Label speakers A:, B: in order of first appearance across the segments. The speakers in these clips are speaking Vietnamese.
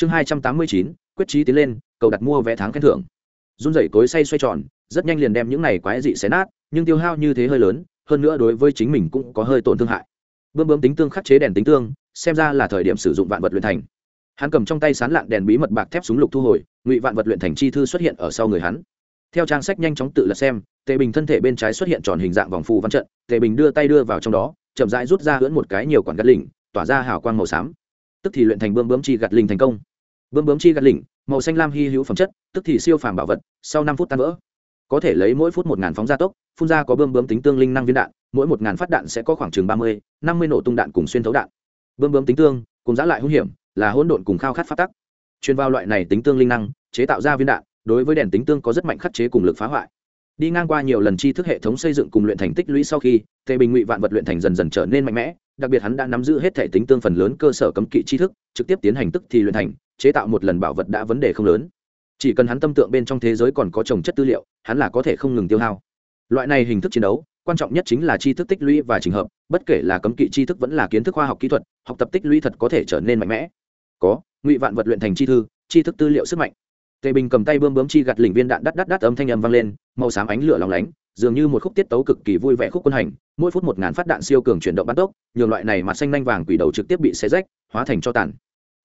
A: chương hai trăm tám mươi chín, quyết trí tiến lên, cầu đặt mua vé tháng khen thưởng. Run rẩy cối say xoay tròn, rất nhanh liền đem những này quái dị xé nát, nhưng tiêu hao như thế hơi lớn, hơn nữa đối với chính mình cũng có hơi tổn thương hại. Bơm bơm tính tương khắc chế đèn tính tương, xem ra là thời điểm sử dụng vạn vật luyện thành. Hắn cầm trong tay sán lạn đèn bí mật bạc thép súng lục thu hồi, ngụy vạn vật luyện thành chi thư xuất hiện ở sau người hắn. Theo trang sách nhanh chóng tự lật xem, tề bình thân thể bên trái xuất hiện tròn hình dạng vòng phù văn trận, tề bình đưa tay đưa vào trong đó, chậm rãi rút ra hưỡn một cái nhiều quản gắt lỉnh, tỏa ra hào quang màu xám. Tức thì luyện thành bơm bướm chi gạt linh thành công bơm bướm chi gạt lỉnh, màu xanh lam hy hữu phẩm chất, tức thì siêu phàm bảo vật, sau năm phút tan vỡ. Có thể lấy mỗi phút một ngàn phóng gia tốc, phun ra có bơm bướm tính tương linh năng viên đạn, mỗi một ngàn phát đạn sẽ có khoảng chừng ba mươi, năm mươi nổ tung đạn cùng xuyên thấu đạn. Bơm bướm tính tương, cùng giã lại hung hiểm, là hỗn độn cùng khao khát phát tắc. Chuyên vào loại này tính tương linh năng, chế tạo ra viên đạn, đối với đèn tính tương có rất mạnh khắc chế cùng lực phá hoại. Đi ngang qua nhiều lần chi thức hệ thống xây dựng cùng luyện thành tích lũy sau khi, tề bình ngụy vạn vật luyện thành dần dần trở nên mạnh mẽ đặc biệt hắn đã nắm giữ hết thể tính tương phần lớn cơ sở cấm kỵ tri thức, trực tiếp tiến hành tức thì luyện thành, chế tạo một lần bảo vật đã vấn đề không lớn. Chỉ cần hắn tâm tượng bên trong thế giới còn có trồng chất tư liệu, hắn là có thể không ngừng tiêu hao. Loại này hình thức chiến đấu, quan trọng nhất chính là tri thức tích lũy và trình hợp, bất kể là cấm kỵ tri thức vẫn là kiến thức khoa học kỹ thuật, học tập tích lũy thật có thể trở nên mạnh mẽ. Có, ngụy vạn vật luyện thành chi thư, tri thức tư liệu sức mạnh. Tề bình cầm tay bơm bướm chi gặt lỉnh viên đạn đắt đắt đắt âm thanh âm vang lên, màu xám ánh lửa lòng lánh dường như một khúc tiết tấu cực kỳ vui vẻ khúc quân hành, mỗi phút một ngàn phát đạn siêu cường chuyển động bắt tốc, nhường loại này mà xanh nanh vàng quỷ đầu trực tiếp bị xé rách, hóa thành cho tàn.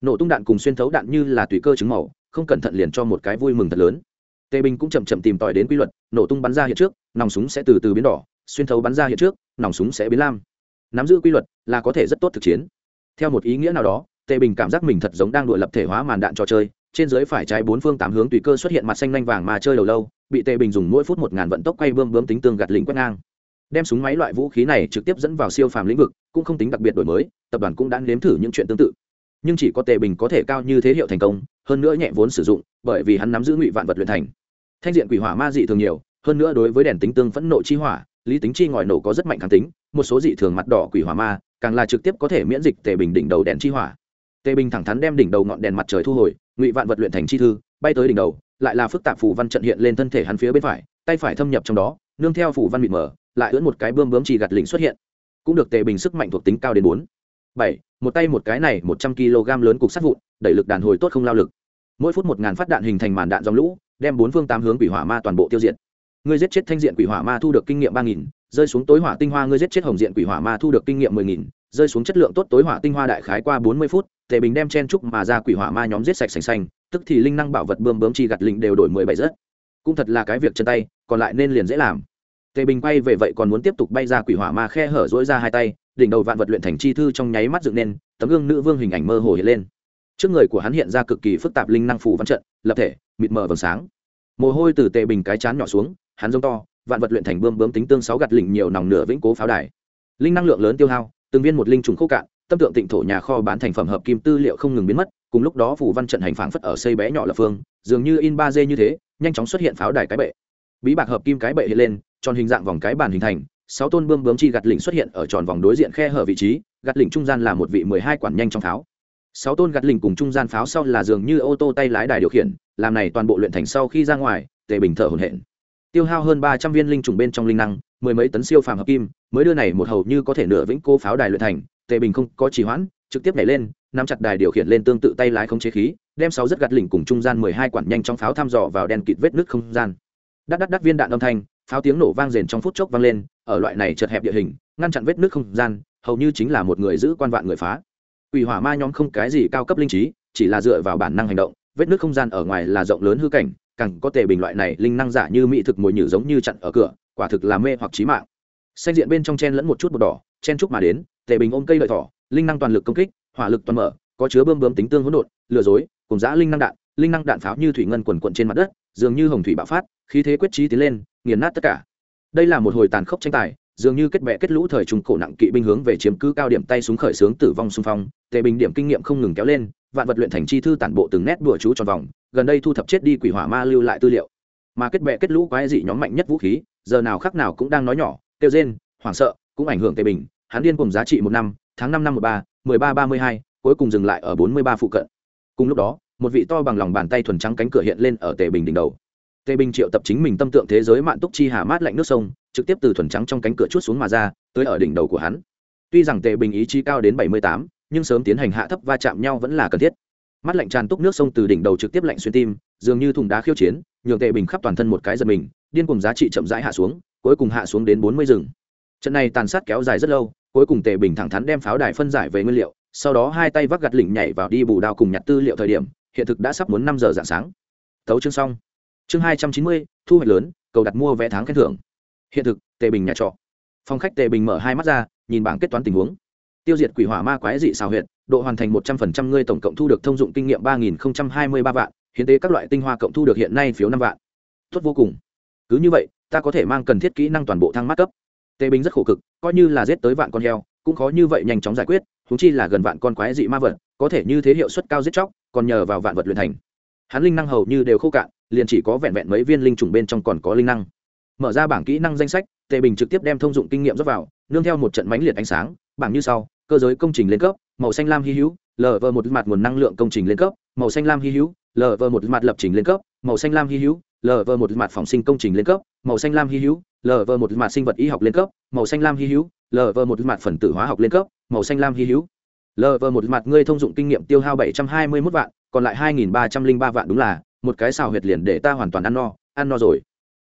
A: Nổ tung đạn cùng xuyên thấu đạn như là tùy cơ chứng màu, không cẩn thận liền cho một cái vui mừng thật lớn. Tề bình cũng chậm chậm tìm tòi đến quy luật, nổ tung bắn ra hiện trước, nòng súng sẽ từ từ biến đỏ, xuyên thấu bắn ra hiện trước, nòng súng sẽ biến lam. Nắm giữ quy luật là có thể rất tốt thực chiến. Theo một ý nghĩa nào đó, tề bình cảm giác mình thật giống đang đuổi lập thể hóa màn đạn trò chơi, trên dưới phải trái bốn phương tám hướng tùy cơ xuất hiện mặt xanh nhanh vàng mà chơi đầu lâu bị tề bình dùng mỗi phút một ngàn vận tốc quay bơm bơm tính tương gạt lĩnh quét ngang. Đem súng máy loại vũ khí này trực tiếp dẫn vào siêu phàm lĩnh vực, cũng không tính đặc biệt đổi mới, tập đoàn cũng đã nếm thử những chuyện tương tự. Nhưng chỉ có tề bình có thể cao như thế hiệu thành công, hơn nữa nhẹ vốn sử dụng, bởi vì hắn nắm giữ ngụy vạn vật luyện thành. Thanh diện quỷ hỏa ma dị thường nhiều, hơn nữa đối với đèn tính tương phẫn nộ chi hỏa, lý tính chi ngòi nổ có rất mạnh kháng tính, một số dị thường mặt đỏ quỷ hỏa ma, càng là trực tiếp có thể miễn dịch tề bình đỉnh đầu đèn chi hỏa. Tề bình thẳng thắn đem đỉnh đầu ngọn đèn mặt trời thu hồi, ngụy vạn vật luyện thành chi thư, bay tới đỉnh đầu lại là phức tạp phủ văn trận hiện lên thân thể hắn phía bên phải, tay phải thâm nhập trong đó, nương theo phủ văn mịt mờ, lại ưỡn một cái bươm bướm chỉ gạt lĩnh xuất hiện. Cũng được tề bình sức mạnh thuộc tính cao đến bốn. Bảy, một tay một cái này một trăm kg lớn cục sắt vụn, đẩy lực đàn hồi tốt không lao lực. Mỗi phút một ngàn phát đạn hình thành màn đạn dòng lũ, đem bốn phương tám hướng quỷ hỏa ma toàn bộ tiêu diệt. Ngươi giết chết thanh diện quỷ hỏa ma thu được kinh nghiệm ba nghìn, rơi xuống tối hỏa tinh hoa ngươi giết chết hồng diện quỷ hỏa ma thu được kinh nghiệm mười nghìn, rơi xuống chất lượng tốt tối hỏa tinh hoa đại khái qua bốn mươi phút, tề bình đem chen trúc mà ra quỷ hỏa ma nhóm giết sạch sành xanh tức thì linh năng bảo vật bơm bướm chi gặt linh đều đổi mười bảy rớt. Cũng thật là cái việc chân tay, còn lại nên liền dễ làm. Tề bình bay về vậy còn muốn tiếp tục bay ra quỷ hỏa ma khe hở dỗi ra hai tay, đỉnh đầu vạn vật luyện thành chi thư trong nháy mắt dựng nên, tấm gương nữ vương hình ảnh mơ hồ hiện lên. Trước người của hắn hiện ra cực kỳ phức tạp linh năng phủ văn trận, lập thể, mịt mờ vầng sáng. Mồ hôi từ tề bình cái chán nhỏ xuống, hắn giống to, vạn vật luyện thành bơm bướm tính tương sáu gặt lỉnh nhiều nòng nửa vĩnh cố pháo đài. Linh năng lượng lớn tiêu hao, từng viên một linh trùng khô cạn, tâm tượng tịnh thổ nhà kho bán thành phẩm hợp kim tư liệu không ngừng biến mất cùng lúc đó phủ văn trận hành phảng phất ở xây bé nhỏ lập phương, dường như in ba d như thế, nhanh chóng xuất hiện pháo đài cái bệ. Bí bạc hợp kim cái bệ hiện lên, tròn hình dạng vòng cái bàn hình thành, sáu tôn bươm bướm chi gặt lỉnh xuất hiện ở tròn vòng đối diện khe hở vị trí gặt lỉnh trung gian là một vị mười hai quản nhanh trong pháo. Sáu tôn gặt lỉnh cùng trung gian pháo sau là dường như ô tô tay lái đài điều khiển, làm này toàn bộ luyện thành sau khi ra ngoài, tề bình thở hồn hển. Tiêu hao hơn ba trăm viên linh trùng bên trong linh năng, mười mấy tấn siêu phàm hợp kim, mới đưa này một hầu như có thể nửa vĩnh cô pháo đài luyện thành, tề bình không có trì hoãn trực tiếp nhảy lên, nắm chặt đài điều khiển lên tương tự tay lái không chế khí, đem sáu rất gạt lỉnh cùng trung gian mười hai quản nhanh trong pháo thăm dò vào đèn kịt vết nước không gian. Đắt đắt đắt viên đạn âm thanh, pháo tiếng nổ vang rền trong phút chốc vang lên, ở loại này chật hẹp địa hình, ngăn chặn vết nước không gian, hầu như chính là một người giữ quan vạn người phá. Quỷ hỏa ma nhóm không cái gì cao cấp linh trí, chỉ là dựa vào bản năng hành động, vết nước không gian ở ngoài là rộng lớn hư cảnh, càng có tề bình loại này linh năng giả như mỹ thực mồi nhử giống như chặn ở cửa, quả thực là mê hoặc trí mạng. Xanh diện bên trong chen lẫn một chút bột đỏ, chen trúc mà đến, tề bình ôm cây lợi thỏ linh năng toàn lực công kích, hỏa lực toàn mở, có chứa bơm bơm tính tương hỗn độn lừa dối, cùng giã linh năng đạn, linh năng đạn pháo như thủy ngân quần quận trên mặt đất, dường như hồng thủy bạo phát, khí thế quyết trí tiến lên, nghiền nát tất cả. Đây là một hồi tàn khốc tranh tài, dường như kết bệ kết lũ thời trung cổ nặng kỵ binh hướng về chiếm cứ cao điểm tay súng khởi sướng tử vong xung phong, tề bình điểm kinh nghiệm không ngừng kéo lên, vạn vật luyện thành chi thư tản bộ từng nét đùa chú tròn vòng, gần đây thu thập chết đi quỷ hỏa ma lưu lại tư liệu. Mà kết bệ kết lũ quái dị nhóm mạnh nhất vũ khí, giờ nào khác nào cũng đang nói nhỏ, kêu rên, hoảng sợ, cũng ảnh hưởng tề bình, hắn điên cùng giá trị một năm tháng năm năm một ba, mười ba ba mươi hai, cuối cùng dừng lại ở bốn mươi ba phụ cận. Cùng lúc đó, một vị to bằng lòng bàn tay thuần trắng cánh cửa hiện lên ở tề bình đỉnh đầu. Tề bình triệu tập chính mình tâm tượng thế giới mạn túc chi hà mát lạnh nước sông, trực tiếp từ thuần trắng trong cánh cửa chuốt xuống mà ra, tới ở đỉnh đầu của hắn. Tuy rằng tề bình ý chí cao đến bảy mươi tám, nhưng sớm tiến hành hạ thấp va chạm nhau vẫn là cần thiết. Mắt lạnh tràn túc nước sông từ đỉnh đầu trực tiếp lạnh xuyên tim, dường như thùng đá khiêu chiến, nhường tề bình khắp toàn thân một cái giật mình, điên cuồng giá trị chậm rãi hạ xuống, cuối cùng hạ xuống đến bốn mươi rừng trận này tàn sát kéo dài rất lâu cuối cùng tề bình thẳng thắn đem pháo đài phân giải về nguyên liệu, sau đó hai tay vác gặt lỉnh nhảy vào đi bù đao cùng nhặt tư liệu thời điểm, hiện thực đã sắp muốn năm giờ dạng sáng. Tấu chương xong. Chương hai trăm chín mươi, thu hoạch lớn, cầu đặt mua vé tháng khen thưởng. Hiện thực, tề bình nhà trọ. Phòng khách tề bình mở hai mắt ra, nhìn bảng kết toán tình huống. Tiêu diệt quỷ hỏa ma quái dị xào huyện độ hoàn thành một trăm phần trăm ngươi tổng cộng thu được thông dụng kinh nghiệm ba nghìn hai mươi ba vạn, hiến tế các loại tinh hoa cộng thu được hiện nay phiếu năm vạn. Tốt vô cùng. Cứ như vậy, ta có thể mang cần thiết kỹ năng toàn bộ thăng mát cấp tề bình rất khổ cực, coi như là giết tới vạn con heo, cũng khó như vậy nhanh chóng giải quyết thúng chi là gần vạn con quái dị ma vật, có thể như thế hiệu suất cao giết chóc, còn nhờ vào vạn vật luyện thành. Hắn linh năng hầu như đều khô cạn, liền chỉ có vẹn vẹn mấy viên linh trùng bên trong còn có linh năng. Mở ra bảng kỹ năng danh sách tề bình trực tiếp đem thông dụng kinh nghiệm rót vào, nương theo một trận mánh liệt ánh sáng, bảng như sau, cơ giới công trình lên cấp, màu xanh lam hy hữu lv một mặt nguồn năng lượng công trình lên cấp, màu xanh lam hy hữu lv một mặt lập trình lên cấp, màu xanh lam hy hữu lv một mặt phòng sinh công trình lên cấp, màu xanh lam hy hữu lv một mặt sinh vật y học lên cấp, màu xanh lam hy hữu lv một mặt phần tử hóa học lên cấp, màu xanh lam hy hữu. Lv một mặt ngươi thông dụng kinh nghiệm tiêu hao bảy trăm hai mươi mốt vạn, còn lại hai nghìn ba trăm linh ba vạn đúng là, một cái xào huyệt liền để ta hoàn toàn ăn no ăn no rồi.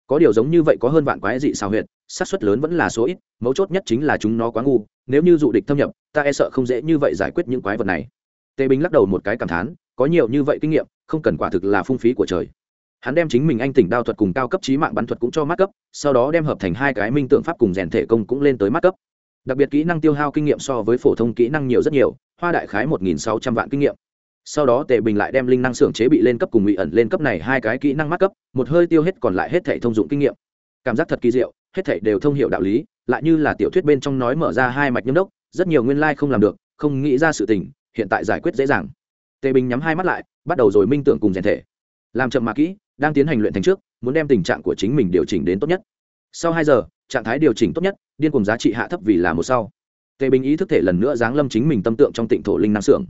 A: Có điều giống như vậy có hơn vạn quái dị xào huyệt, xác suất lớn vẫn là số ít, mấu chốt nhất chính là chúng nó quá ngu, nếu như dụ địch thâm nhập, ta e sợ không dễ như vậy giải quyết những quái vật này. Tề bình lắc đầu một cái cảm thán, có nhiều như vậy kinh nghiệm, không cần quả thực là phung phí của trời hắn đem chính mình anh tỉnh đao thuật cùng cao cấp trí mạng bắn thuật cũng cho mắt cấp sau đó đem hợp thành hai cái minh tượng pháp cùng rèn thể công cũng lên tới mắt cấp đặc biệt kỹ năng tiêu hao kinh nghiệm so với phổ thông kỹ năng nhiều rất nhiều, hoa đại khái một nghìn sáu trăm vạn kinh nghiệm. Sau đó tề bình lại đem linh năng xưởng chế bị lên cấp cùng ngụy ẩn lên cấp này hai cái kỹ năng mắt cấp một hơi tiêu hết còn lại hết thể thông dụng kinh nghiệm. Cảm giác thật kỳ diệu, hết thể đều thông hiệu đạo lý, lại như là tiểu thuyết bên trong nói mở ra hai mạch nhâm đốc, rất nhiều nguyên lai không làm được, không nghĩ ra sự tình, hiện tại giải quyết dễ dàng. Tề bình nhắm hai mắt lại, bắt đầu rồi minh tưởng cùng rèn thể. Làm chậm mà kỹ đang tiến hành luyện thành trước, muốn đem tình trạng của chính mình điều chỉnh đến tốt nhất. Sau hai giờ, trạng thái điều chỉnh tốt nhất, điên cùng giá trị hạ thấp vì là một sau. Tề bình ý thức thể lần nữa giáng lâm chính mình tâm tượng trong tịnh thổ linh năng xưởng.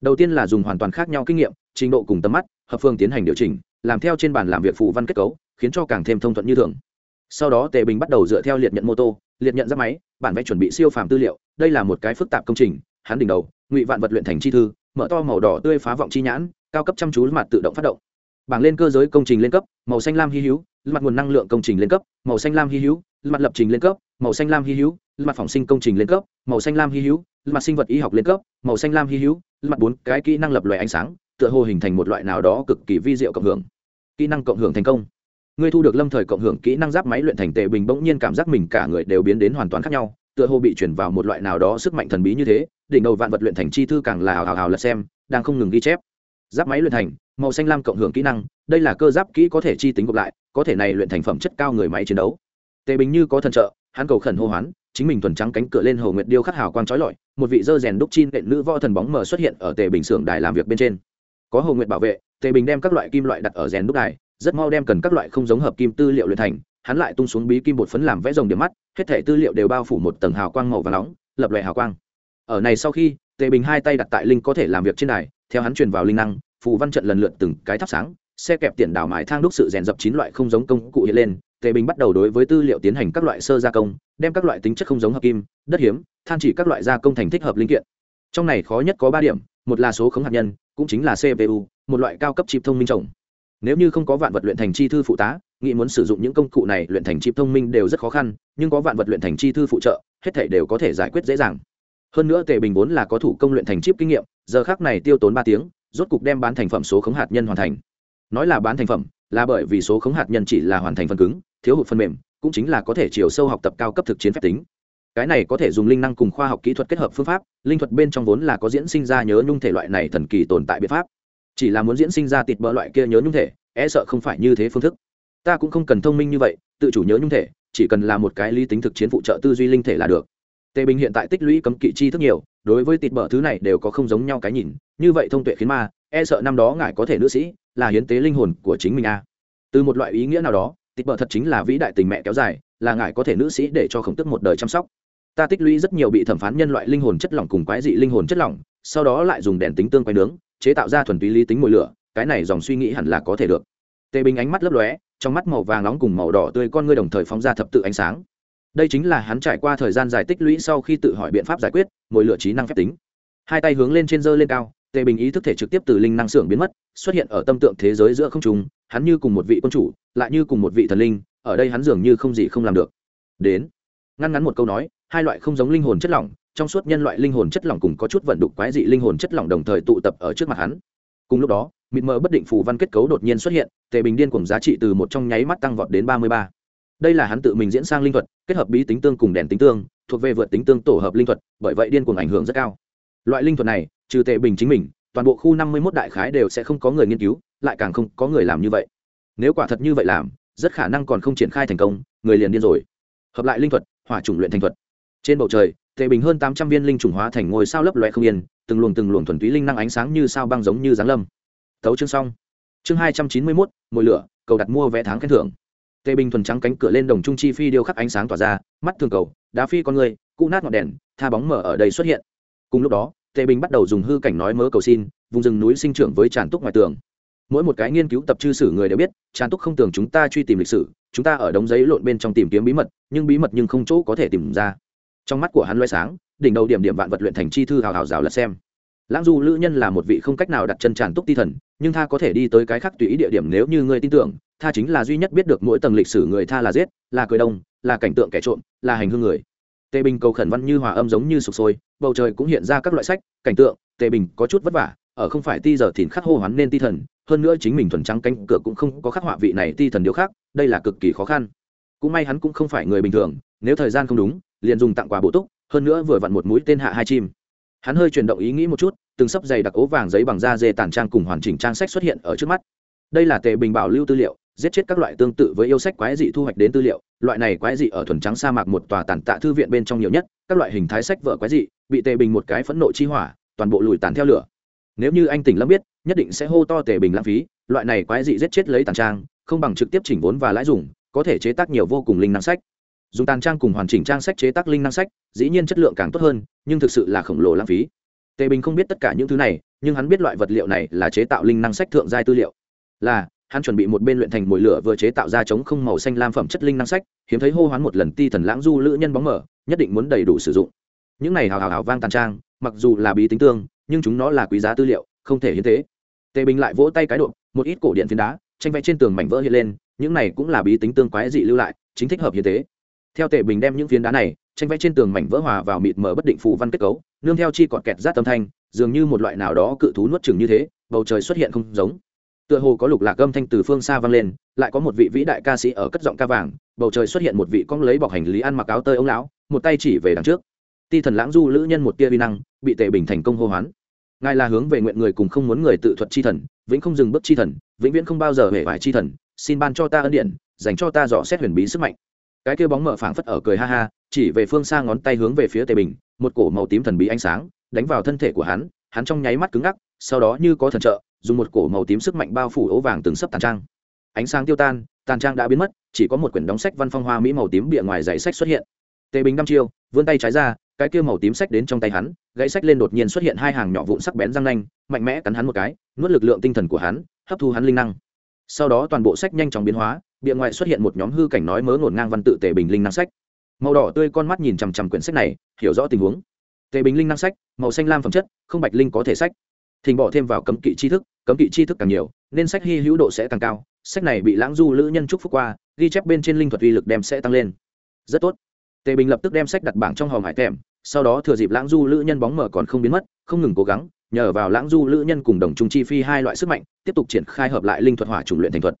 A: Đầu tiên là dùng hoàn toàn khác nhau kinh nghiệm, trình độ cùng tầm mắt, hợp phương tiến hành điều chỉnh, làm theo trên bàn làm việc phụ văn kết cấu, khiến cho càng thêm thông thuận như thường. Sau đó tề bình bắt đầu dựa theo liệt nhận mô tô, liệt nhận ra máy, bản vẽ chuẩn bị siêu phàm tư liệu. Đây là một cái phức tạp công trình, hắn đỉnh đầu, ngụy vạn vật luyện thành chi thư, mở to màu đỏ tươi phá vọng chi nhãn, cao cấp chăm chú mặt tự động phát động bảng lên cơ giới công trình lên cấp, màu xanh lam hy hữu mặt nguồn năng lượng công trình lên cấp, màu xanh lam hy hữu mặt lập trình lên cấp, màu xanh lam hy hữu mặt phòng sinh công trình lên cấp, màu xanh lam hy hữu mặt sinh vật y học lên cấp, màu xanh lam hy hữu mặt bốn cái kỹ năng lập loại ánh sáng, tựa hồ hình thành một loại nào đó cực kỳ vi diệu cộng hưởng. Kỹ năng cộng hưởng thành công. Ngươi thu được lâm thời cộng hưởng kỹ năng giáp máy luyện thành tệ bình bỗng nhiên cảm giác mình cả người đều biến đến hoàn toàn khác nhau, tựa hồ bị chuyển vào một loại nào đó sức mạnh thần bí như thế, đỉnh đầu vạn vật luyện thành chi thư càng là hào hào hào lật xem, đang không ngừng ghi chép. Giáp máy luyện thành màu xanh lam cộng hưởng kỹ năng, đây là cơ giáp kỹ có thể chi tính gộp lại, có thể này luyện thành phẩm chất cao người máy chiến đấu. Tề bình như có thần trợ, hắn cầu khẩn hô hoán, chính mình thuần trắng cánh cửa lên hồ nguyệt điêu khắc hào quang trói lọi, một vị dơ rèn đúc chin đệm nữ võ thần bóng mờ xuất hiện ở tề bình xưởng đài làm việc bên trên. Có hồ nguyệt bảo vệ, tề bình đem các loại kim loại đặt ở rèn đúc đài, rất mau đem cần các loại không giống hợp kim tư liệu luyện thành, hắn lại tung xuống bí kim bột phấn làm vẽ rồng điểm mắt, hết thể tư liệu đều bao phủ một tầng hào quang màu và nóng, lập loại hào quang. Ở này sau khi, tề bình hai tay đặt tại linh có thể làm việc trên đài, theo hắn truyền vào linh năng phù văn trận lần lượt từng cái thắp sáng, xe kẹp tiền đảo mài thang đúc sự rèn dập chín loại không giống công cụ hiện lên, tề bình bắt đầu đối với tư liệu tiến hành các loại sơ gia công, đem các loại tính chất không giống hợp kim, đất hiếm, than chỉ các loại gia công thành thích hợp linh kiện. Trong này khó nhất có ba điểm, một là số khống hạt nhân, cũng chính là cpu một loại cao cấp chip thông minh trồng. Nếu như không có vạn vật luyện thành chi thư phụ tá nghị muốn sử dụng những công cụ này luyện thành chip thông minh đều rất khó khăn, nhưng có vạn vật luyện thành chi thư phụ trợ, hết thể đều có thể giải quyết dễ dàng. Hơn nữa tề bình vốn là có thủ công luyện thành chip kinh nghiệm, giờ khác này tiêu tốn ba tiếng rốt cục đem bán thành phẩm số khống hạt nhân hoàn thành. Nói là bán thành phẩm, là bởi vì số khống hạt nhân chỉ là hoàn thành phần cứng, thiếu hụt phần mềm, cũng chính là có thể chiều sâu học tập cao cấp thực chiến phép tính. Cái này có thể dùng linh năng cùng khoa học kỹ thuật kết hợp phương pháp, linh thuật bên trong vốn là có diễn sinh ra nhớ nhung thể loại này thần kỳ tồn tại biện pháp. Chỉ là muốn diễn sinh ra tịt bỡ loại kia nhớ nhung thể e sợ không phải như thế phương thức. Ta cũng không cần thông minh như vậy, tự chủ nhớ nhung thể, chỉ cần là một cái lý tính thực chiến phụ trợ tư duy linh thể là được tề bình hiện tại tích lũy cấm kỵ chi thức nhiều, đối với tịt bở thứ này đều có không giống nhau cái nhìn, như vậy thông tuệ khiến ma e sợ năm đó ngài có thể nữ sĩ, là hiến tế linh hồn của chính mình a à. từ một loại ý nghĩa nào đó, tịt bở thật chính là vĩ đại tình mẹ kéo dài, là ngài có thể nữ sĩ để cho khổng tức một đời chăm sóc. Ta tích lũy rất nhiều bị thẩm phán nhân loại linh hồn chất lỏng cùng quái dị linh hồn chất lỏng, sau đó lại dùng đèn tính tương quay nướng, chế tạo ra thuần túy lý tính mùi lửa, cái này dòng suy nghĩ hẳn là có thể được. Tề bình ánh mắt lấp lóe, trong mắt màu vàng nóng cùng màu đỏ tươi con ngươi đồng thời phóng ra thập tự ánh sáng đây chính là hắn trải qua thời gian dài tích lũy sau khi tự hỏi biện pháp giải quyết mỗi lựa trí năng phép tính. Hai tay hướng lên trên dơ lên cao, tề bình ý thức thể trực tiếp từ linh năng xưởng biến mất, xuất hiện ở tâm tượng thế giới giữa không trung, hắn như cùng một vị quân chủ, lại như cùng một vị thần linh, ở đây hắn dường như không gì không làm được. Đến, ngăn ngắn một câu nói, hai loại không giống linh hồn chất lỏng, trong suốt nhân loại linh hồn chất lỏng cùng có chút vận đục quái dị linh hồn chất lỏng đồng thời tụ tập ở trước mặt hắn. Cùng lúc đó, mịt mờ bất định phù văn kết cấu đột nhiên xuất hiện, tề bình điên cùng giá trị từ một trong nháy mắt tăng vọt đến ba mươi ba đây là hắn tự mình diễn sang linh thuật, kết hợp bí tính tương cùng đèn tính tương, thuộc về vượt tính tương tổ hợp linh thuật, bởi vậy điên cuồng ảnh hưởng rất cao. Loại linh thuật này, trừ tề bình chính mình, toàn bộ khu năm mươi mốt đại khái đều sẽ không có người nghiên cứu, lại càng không có người làm như vậy. Nếu quả thật như vậy làm, rất khả năng còn không triển khai thành công, người liền điên rồi. Hợp lại linh thuật, hỏa chủng luyện thành thuật. Trên bầu trời tề bình hơn tám trăm viên linh chủng hóa thành ngôi sao lấp loe không yên, từng luồng từng luồng thuần túy linh năng ánh sáng như sao băng giống như giáng lâm. Tấu chương xong. Chương hai trăm chín mươi mốt, mồi lửa, cầu đặt mua vé tháng khen thưởng tề bình thuần trắng cánh cửa lên đồng trung chi phi điêu khắc ánh sáng tỏa ra, mắt thường cầu, đá phi con người cụ nát ngọn đèn, tha bóng mở ở đây xuất hiện. Cùng lúc đó tề bình bắt đầu dùng hư cảnh nói mớ cầu xin, vùng rừng núi sinh trưởng với tràn túc ngoài tường. Mỗi một cái nghiên cứu tập trư sử người đều biết, tràn túc không tưởng chúng ta truy tìm lịch sử, chúng ta ở đống giấy lộn bên trong tìm kiếm bí mật, nhưng bí mật nhưng không chỗ có thể tìm ra. Trong mắt của hắn loay sáng, đỉnh đầu điểm điểm vạn vật luyện thành chi thư hào hào rào lật xem. Lãng du lữ nhân là một vị không cách nào đặt chân tràn túc ti thần, nhưng tha có thể đi tới cái khác tùy ý địa điểm nếu như ngươi tin tưởng tha chính là duy nhất biết được mỗi tầng lịch sử người tha là giết, là cười đông, là cảnh tượng kẻ trộm, là hành hương người. Tề bình cầu khẩn văn như hòa âm giống như sụp sôi, bầu trời cũng hiện ra các loại sách, cảnh tượng, tề bình có chút vất vả, ở không phải ti giờ thìn khắc hô hoán nên ti thần, hơn nữa chính mình thuần trắng cánh cửa cũng không có khắc họa vị này ti thần điều khác đây là cực kỳ khó khăn. Cũng may hắn cũng không phải người bình thường, nếu thời gian không đúng, liền dùng tặng quà bổ túc, hơn nữa vừa vặn một mũi tên hạ hai chim. Hắn hơi chuyển động ý nghĩ một chút, từng sấp dày đặc ố vàng giấy bằng da dê tản trang cùng hoàn chỉnh trang sách xuất hiện ở trước mắt. Đây là tề bình bảo lưu tư liệu giết chết các loại tương tự với yêu sách quái dị thu hoạch đến tư liệu, loại này quái dị ở thuần trắng sa mạc một tòa tàn tạ thư viện bên trong nhiều nhất, các loại hình thái sách vở quái dị, bị tề bình một cái phẫn nộ chi hỏa, toàn bộ lùi tàn theo lửa. Nếu như anh tỉnh lâm biết, nhất định sẽ hô to tề bình lãng phí, loại này quái dị giết chết lấy tàn trang, không bằng trực tiếp chỉnh vốn và lãi dùng, có thể chế tác nhiều vô cùng linh năng sách. Dùng tàn trang cùng hoàn chỉnh trang sách chế tác linh năng sách, dĩ nhiên chất lượng càng tốt hơn, nhưng thực sự là khổng lồ lãng phí. Tề bình không biết tất cả những thứ này, nhưng hắn biết loại vật liệu này là chế tạo linh năng sách thượng giai tư liệu. Là hắn chuẩn bị một bên luyện thành mồi lửa vừa chế tạo ra chống không màu xanh lam phẩm chất linh năng sách, hiếm thấy hô hoán một lần ti thần lãng du lữ nhân bóng mở, nhất định muốn đầy đủ sử dụng. Những này hào hào hào vang tàn trang, mặc dù là bí tính tương, nhưng chúng nó là quý giá tư liệu, không thể hiến tế. Tề bình lại vỗ tay cái độ một ít cổ điện phiến đá, tranh vẽ trên tường mảnh vỡ hiện lên, những này cũng là bí tính tương quái dị lưu lại, chính thích hợp hiến tế. Theo tề bình đem những phiến đá này, tranh vẽ trên tường mảnh vỡ hòa vào mịt mở bất định phù văn kết cấu, nương theo chi còn kẹt rát tâm thanh, dường như một loại nào đó cự thú nuốt chừng như thế, bầu trời xuất hiện không giống tựa hồ có lục lạc âm thanh từ phương xa vang lên, lại có một vị vĩ đại ca sĩ ở cất giọng ca vàng, bầu trời xuất hiện một vị cong lấy bọc hành lý ăn mặc áo tơi ông lão, một tay chỉ về đằng trước. Ti thần lãng du lữ nhân một tia vi năng, bị tề bình thành công hô hoán. Ngài là hướng về nguyện người cùng không muốn người tự thuật chi thần, vĩnh không dừng bước chi thần, vĩnh viễn không bao giờ hề vải chi thần, xin ban cho ta ân điện dành cho ta dò xét huyền bí sức mạnh. Cái kia bóng mở phảng phất ở cười ha ha, chỉ về phương xa ngón tay hướng về phía tề bình, một cổ màu tím thần bí ánh sáng, đánh vào thân thể của hắn hắn trong nháy mắt cứng ngắc, sau đó như có thần trợ dùng một cổ màu tím sức mạnh bao phủ ố vàng từng sấp tàn trang. Ánh sáng tiêu tan, tàn trang đã biến mất, chỉ có một quyển đóng sách văn phong hoa mỹ màu tím bìa ngoài giấy sách xuất hiện. Tề bình đăm chiêu, vươn tay trái ra, cái kia màu tím sách đến trong tay hắn, gãy sách lên đột nhiên xuất hiện hai hàng nhỏ vụn sắc bén răng nanh, mạnh mẽ cắn hắn một cái, nuốt lực lượng tinh thần của hắn, hấp thu hắn linh năng. Sau đó toàn bộ sách nhanh chóng biến hóa, bìa ngoài xuất hiện một nhóm hư cảnh nói mớ ngổn ngang văn tự tề bình linh năng sách. Màu đỏ tươi con mắt nhìn chằm chằm quyển sách này, hiểu rõ tình huống. Tề bình linh năng sách, màu xanh lam phẩm chất, không bạch linh có thể sách thỉnh bỏ thêm vào cấm kỵ tri thức, cấm kỵ tri thức càng nhiều, nên sách hy hữu độ sẽ càng cao. Sách này bị lãng du lữ nhân trúc phúc qua, ghi chép bên trên linh thuật uy lực đem sẽ tăng lên. Rất tốt. Tề bình lập tức đem sách đặt bảng trong hòm hải thèm sau đó thừa dịp lãng du lữ nhân bóng mở còn không biến mất, không ngừng cố gắng, nhờ vào lãng du lữ nhân cùng đồng trung chi phi hai loại sức mạnh, tiếp tục triển khai hợp lại linh thuật hỏa chủng luyện thành thuật.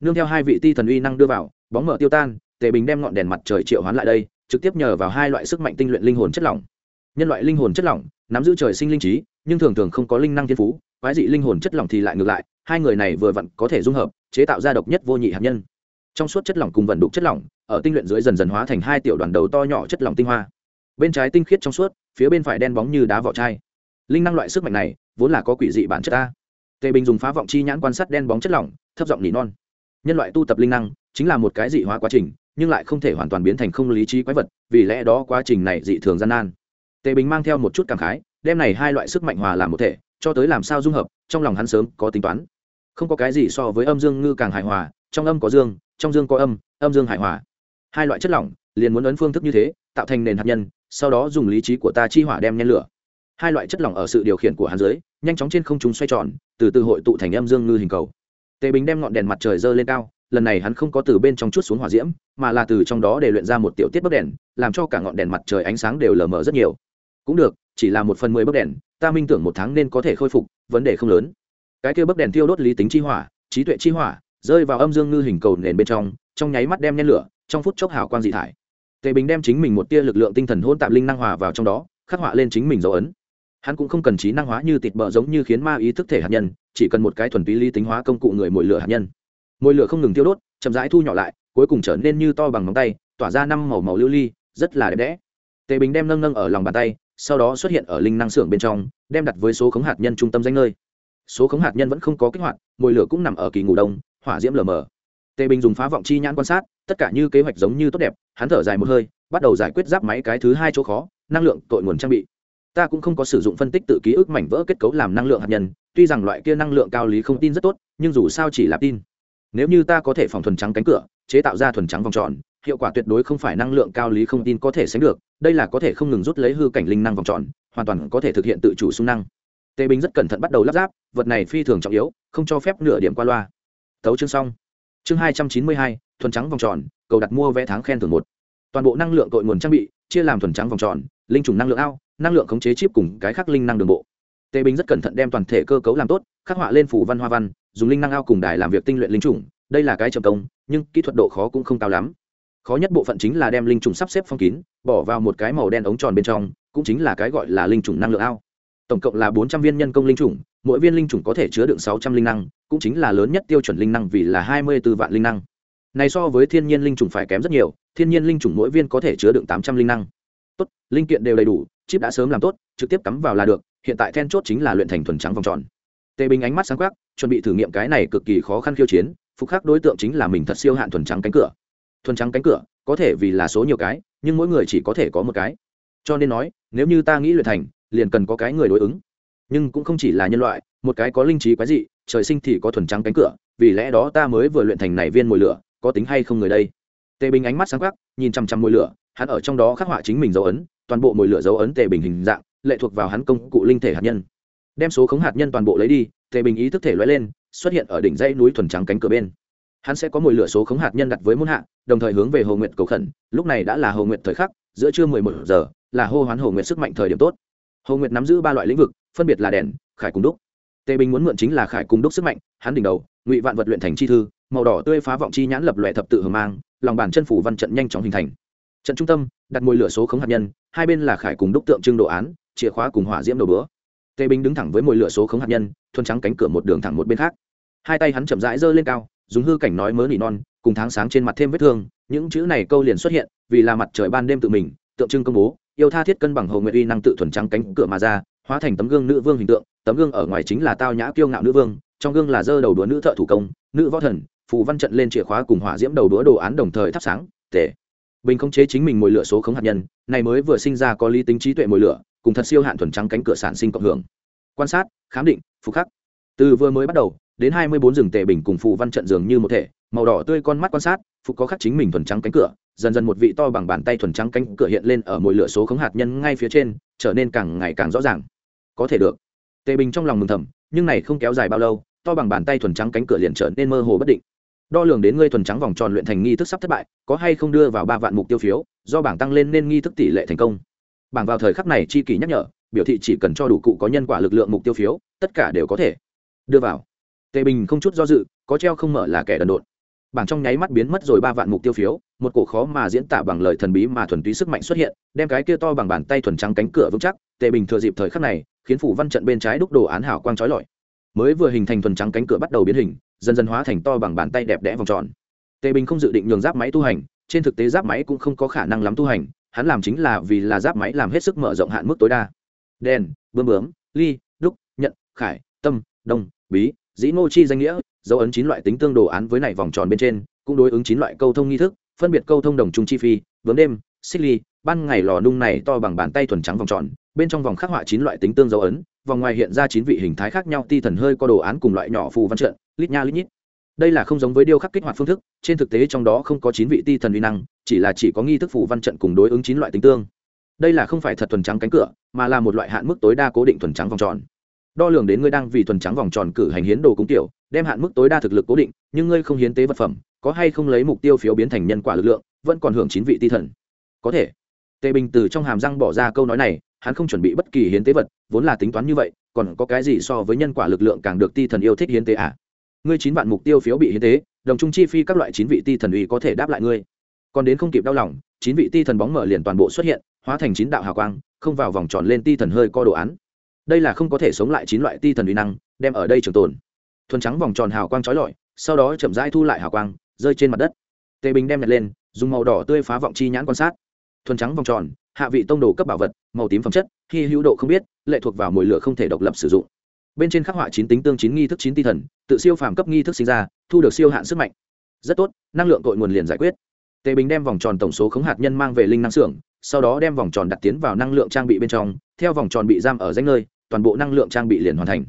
A: Nương theo hai vị ti thần uy năng đưa vào, bóng mở tiêu tan, tề bình đem ngọn đèn mặt trời triệu hoán lại đây, trực tiếp nhờ vào hai loại sức mạnh tinh luyện linh hồn chất lỏng nhân loại linh hồn chất lỏng, nắm giữ trời sinh linh trí, nhưng thường thường không có linh năng thiên phú, quái dị linh hồn chất lỏng thì lại ngược lại, hai người này vừa vặn có thể dung hợp, chế tạo ra độc nhất vô nhị hạt nhân. Trong suốt chất lỏng cùng vận đục chất lỏng, ở tinh luyện dưới dần dần hóa thành hai tiểu đoàn đầu to nhỏ chất lỏng tinh hoa. Bên trái tinh khiết trong suốt, phía bên phải đen bóng như đá vỏ chai. Linh năng loại sức mạnh này, vốn là có quỷ dị bản chất ta. Tề bình dùng phá vọng chi nhãn quan sát đen bóng chất lỏng, thấp giọng nỉ non. Nhân loại tu tập linh năng, chính là một cái dị hóa quá trình, nhưng lại không thể hoàn toàn biến thành không lý trí quái vật, vì lẽ đó quá trình này dị thường gian nan tề bình mang theo một chút cảm khái, đem này hai loại sức mạnh hòa làm một thể, cho tới làm sao dung hợp, trong lòng hắn sớm có tính toán. Không có cái gì so với âm dương ngư càng hài hòa, trong âm có dương, trong dương có âm âm dương hài hòa. Hai loại chất lỏng, liền muốn ấn phương thức như thế, tạo thành nền hạt nhân, sau đó dùng lý trí của ta chi hỏa đem nhen lửa. Hai loại chất lỏng ở sự điều khiển của hắn dưới, nhanh chóng trên không trung xoay tròn, từ từ hội tụ thành âm dương ngư hình cầu. Tề bình đem ngọn đèn mặt trời dơ lên cao, lần này hắn không có từ bên trong chút xuống hỏa diễm, mà là từ trong đó để luyện ra một tiểu tiết bấc đèn, làm cho cả ngọn đèn mặt trời ánh sáng đều lờ mờ rất nhiều cũng được, chỉ là một phần mười bấc đèn, ta minh tưởng một tháng nên có thể khôi phục, vấn đề không lớn. Cái kia bấc đèn tiêu đốt lý tính chi hỏa, trí tuệ chi hỏa, rơi vào âm dương ngư hình cầu nền bên trong trong nháy mắt đem nhen lửa, trong phút chốc hào quang dị thải. Tề bình đem chính mình một tia lực lượng tinh thần hôn tạp linh năng hòa vào trong đó, khắc họa lên chính mình dấu ấn. Hắn cũng không cần trí năng hóa như tịt bờ giống như khiến ma ý thức thể hạt nhân, chỉ cần một cái thuần túy lý tính hóa công cụ người mồi lửa hạt nhân. Mồi lửa không ngừng tiêu đốt, chậm rãi thu nhỏ lại, cuối cùng trở nên như to bằng móng tay, tỏa ra năm màu màu lưu ly, rất là đẹp đẽ. Tề bình đem nâng nâng ở lòng bàn tay sau đó xuất hiện ở linh năng xưởng bên trong, đem đặt với số khống hạt nhân trung tâm danh nơi. Số khống hạt nhân vẫn không có kích hoạt, mồi lửa cũng nằm ở kỳ ngủ đông, hỏa diễm lờ mờ. Tề bình dùng phá vọng chi nhãn quan sát, tất cả như kế hoạch giống như tốt đẹp, hắn thở dài một hơi, bắt đầu giải quyết giáp máy cái thứ hai chỗ khó, năng lượng tội nguồn trang bị. Ta cũng không có sử dụng phân tích tự ký ức mảnh vỡ kết cấu làm năng lượng hạt nhân, tuy rằng loại kia năng lượng cao lý không tin rất tốt, nhưng dù sao chỉ là tin. Nếu như ta có thể phòng thuần trắng cánh cửa, chế tạo ra thuần trắng vòng tròn hiệu quả tuyệt đối không phải năng lượng cao lý không tin có thể sánh được, đây là có thể không ngừng rút lấy hư cảnh linh năng vòng tròn, hoàn toàn có thể thực hiện tự chủ xung năng. Tề bình rất cẩn thận bắt đầu lắp ráp, vật này phi thường trọng yếu, không cho phép nửa điểm qua loa. Thấu chương xong. Chương hai trăm chín mươi hai, thuần trắng vòng tròn, cầu đặt mua vé tháng khen thưởng một. Toàn bộ năng lượng cội nguồn trang bị, chia làm thuần trắng vòng tròn, linh trùng năng lượng ao, năng lượng khống chế chip cùng cái khắc linh năng đường bộ. Tề bình rất cẩn thận đem toàn thể cơ cấu làm tốt, khắc họa lên phủ văn hoa văn, dùng linh năng ao cùng đài làm việc tinh luyện linh trùng, đây là cái trầm công, nhưng kỹ thuật độ khó cũng không cao lắm khó nhất bộ phận chính là đem linh trùng sắp xếp phong kín, bỏ vào một cái màu đen ống tròn bên trong, cũng chính là cái gọi là linh trùng năng lượng ao. Tổng cộng là bốn trăm viên nhân công linh trùng, mỗi viên linh trùng có thể chứa đựng sáu trăm linh năng, cũng chính là lớn nhất tiêu chuẩn linh năng vì là hai mươi b ố vạn linh năng. Này so với thiên nhiên linh trùng phải kém rất nhiều, thiên nhiên linh trùng mỗi viên có thể chứa đựng tám trăm linh năng. Tốt, linh kiện đều đầy đủ, chip đã sớm làm tốt, trực tiếp cắm vào là được, hiện tại then chốt chính là luyện thành thuần trắng vòng tròn. Tề bình ánh mắt sáng quắc, chuẩn bị thử nghiệm cái này cực kỳ khó khăn khiêu chiến, phục khắc đối tượng chính là mình thật siêu hạn thuần trắng cánh cửa thuần trắng cánh cửa, có thể vì là số nhiều cái, nhưng mỗi người chỉ có thể có một cái. Cho nên nói, nếu như ta nghĩ luyện thành, liền cần có cái người đối ứng. Nhưng cũng không chỉ là nhân loại, một cái có linh trí quái dị, trời sinh thì có thuần trắng cánh cửa, vì lẽ đó ta mới vừa luyện thành này viên mồi lửa, có tính hay không người đây? Tề bình ánh mắt sáng khắc nhìn chằm chằm mồi lửa, hắn ở trong đó khắc họa chính mình dấu ấn, toàn bộ mồi lửa dấu ấn tề bình hình dạng, lệ thuộc vào hắn công cụ linh thể hạt nhân. Đem số khống hạt nhân toàn bộ lấy đi, tề bình ý thức thể lóe lên, xuất hiện ở đỉnh dãy núi thuần trắng cánh cửa bên hắn sẽ có mùi lửa số khống hạt nhân đặt với môn hạ, đồng thời hướng về hồ nguyệt cầu khẩn, lúc này đã là hồ nguyệt thời khắc, giữa trưa mười một giờ, là hô hoán hồ nguyệt sức mạnh thời điểm tốt. Hồ nguyệt nắm giữ ba loại lĩnh vực, phân biệt là đèn, khải cùng đúc. Tề bình muốn mượn chính là khải cùng đúc sức mạnh, hắn đỉnh đầu, ngụy vạn vật luyện thành chi thư, màu đỏ tươi phá vọng chi nhãn lập lòe thập tự hờ mang, lòng bàn chân phủ văn trận nhanh chóng hình thành. Trận trung tâm, đặt mùi lửa số khống hạt nhân, hai bên là khải cùng đúc tượng trưng đồ án, chìa khóa cùng hỏa diễm đầu bữa. Tề bình đứng thẳng với mùi lửa số khống hạt nhân, thuần trắng cánh cửa một đường thẳng một bên khác. Hai tay hắn chậm rãi giơ lên cao dùng hư cảnh nói mớ nỉ non, cùng tháng sáng trên mặt thêm vết thương, những chữ này câu liền xuất hiện, vì là mặt trời ban đêm tự mình, tượng trưng công bố, yêu tha thiết cân bằng hầu nguyện uy năng tự thuần trắng cánh cửa mà ra, hóa thành tấm gương nữ vương hình tượng, tấm gương ở ngoài chính là tao nhã kiêu ngạo nữ vương, trong gương là dơ đầu đũa nữ thợ thủ công, nữ võ thần, phù văn trận lên chìa khóa cùng hỏa diễm đầu đũa đồ án đồng thời thắp sáng tể bình khống chế chính mình mồi lửa số khống hạt nhân, này mới vừa sinh ra có lý tính trí tuệ mồi lửa, cùng thật siêu hạn thuần trắng cánh cửa sản sinh cộng hưởng. Quan sát, khám định, phục khắc. Từ vừa mới bắt đầu đến hai mươi bốn rừng tề bình cùng phù văn trận dường như một thể, màu đỏ tươi con mắt quan sát, phục có khắc chính mình thuần trắng cánh cửa, dần dần một vị to bằng bàn tay thuần trắng cánh cửa hiện lên ở mỗi lửa số khống hạt nhân ngay phía trên, trở nên càng ngày càng rõ ràng. Có thể được. Tề bình trong lòng mừng thầm, nhưng này không kéo dài bao lâu, to bằng bàn tay thuần trắng cánh cửa liền trở nên mơ hồ bất định. Đo lường đến ngươi thuần trắng vòng tròn luyện thành nghi thức sắp thất bại, có hay không đưa vào ba vạn mục tiêu phiếu, do bảng tăng lên nên nghi thức tỷ lệ thành công. Bảng vào thời khắc này chi kỳ nhắc nhở, biểu thị chỉ cần cho đủ cụ có nhân quả lực lượng mục tiêu phiếu, tất cả đều có thể đưa vào tề bình không chút do dự có treo không mở là kẻ đần độn. Bảng trong nháy mắt biến mất rồi ba vạn mục tiêu phiếu một cổ khó mà diễn tả bằng lời thần bí mà thuần túy sức mạnh xuất hiện đem cái kia to bằng bàn tay thuần trắng cánh cửa vững chắc. Tề bình thừa dịp thời khắc này khiến phủ văn trận bên trái đúc đồ án hảo quang trói lọi. Mới vừa hình thành thuần trắng cánh cửa bắt đầu biến hình dần dần hóa thành to bằng bàn tay đẹp đẽ vòng tròn. Tề bình không dự định nhường giáp máy tu hành trên thực tế giáp máy cũng không có khả năng lắm tu hành hắn làm chính là vì là giáp máy làm hết sức mở rộng hạn mức tối đa. Đen, bướm bướm ly đúc nhận khải tâm đông bí dĩ ngô chi danh nghĩa, dấu ấn chín loại tính tương đồ án với này vòng tròn bên trên, cũng đối ứng chín loại câu thông nghi thức, phân biệt câu thông đồng trung chi phi, vướng đêm, xích ly, ban ngày lò nung này to bằng bàn tay thuần trắng vòng tròn, bên trong vòng khắc họa chín loại tính tương dấu ấn, vòng ngoài hiện ra chín vị hình thái khác nhau ti thần hơi có đồ án cùng loại nhỏ phù văn trận lít nha lít nhít. Đây là không giống với điêu khắc kích hoạt phương thức, trên thực tế trong đó không có chín vị ti thần uy năng, chỉ là chỉ có nghi thức phù văn trận cùng đối ứng chín loại tính tương. Đây là không phải thật thuần trắng cánh cửa, mà là một loại hạn mức tối đa cố định thuần trắng vòng tròn đo lường đến ngươi đang vì thuần trắng vòng tròn cử hành hiến đồ cúng tiểu, đem hạn mức tối đa thực lực cố định, nhưng ngươi không hiến tế vật phẩm, có hay không lấy mục tiêu phiếu biến thành nhân quả lực lượng, vẫn còn hưởng chín vị ti thần. Có thể. Tề bình từ trong hàm răng bỏ ra câu nói này, hắn không chuẩn bị bất kỳ hiến tế vật, vốn là tính toán như vậy, còn có cái gì so với nhân quả lực lượng càng được ti thần yêu thích hiến tế à? Ngươi chín vạn mục tiêu phiếu bị hiến tế, đồng chung chi phi các loại chín vị ti thần uy có thể đáp lại ngươi. Còn đến không kịp đau lòng, chín vị ti thần bóng mở liền toàn bộ xuất hiện, hóa thành chín đạo hào quang, không vào vòng tròn lên ti thần hơi co đồ án đây là không có thể sống lại chín loại ti thần uy năng, đem ở đây trường tồn. Thuần trắng vòng tròn hào quang trói lọi, sau đó chậm rãi thu lại hào quang, rơi trên mặt đất. Tề bình đem nhặt lên, dùng màu đỏ tươi phá vọng chi nhãn quan sát. Thuần trắng vòng tròn, hạ vị tông đồ cấp bảo vật, màu tím phẩm chất khi hữu độ không biết, lệ thuộc vào mồi lửa không thể độc lập sử dụng. Bên trên khắc họa chín tính tương chín nghi thức chín ti thần, tự siêu phàm cấp nghi thức sinh ra, thu được siêu hạn sức mạnh. Rất tốt, năng lượng cội nguồn liền giải quyết. Tề bình đem vòng tròn tổng số khống hạt nhân mang về linh năng xưởng, sau đó đem vòng tròn đặt tiến vào năng lượng trang bị bên trong, theo vòng tròn bị giam ở danh nơi toàn bộ năng lượng trang bị liền hoàn thành.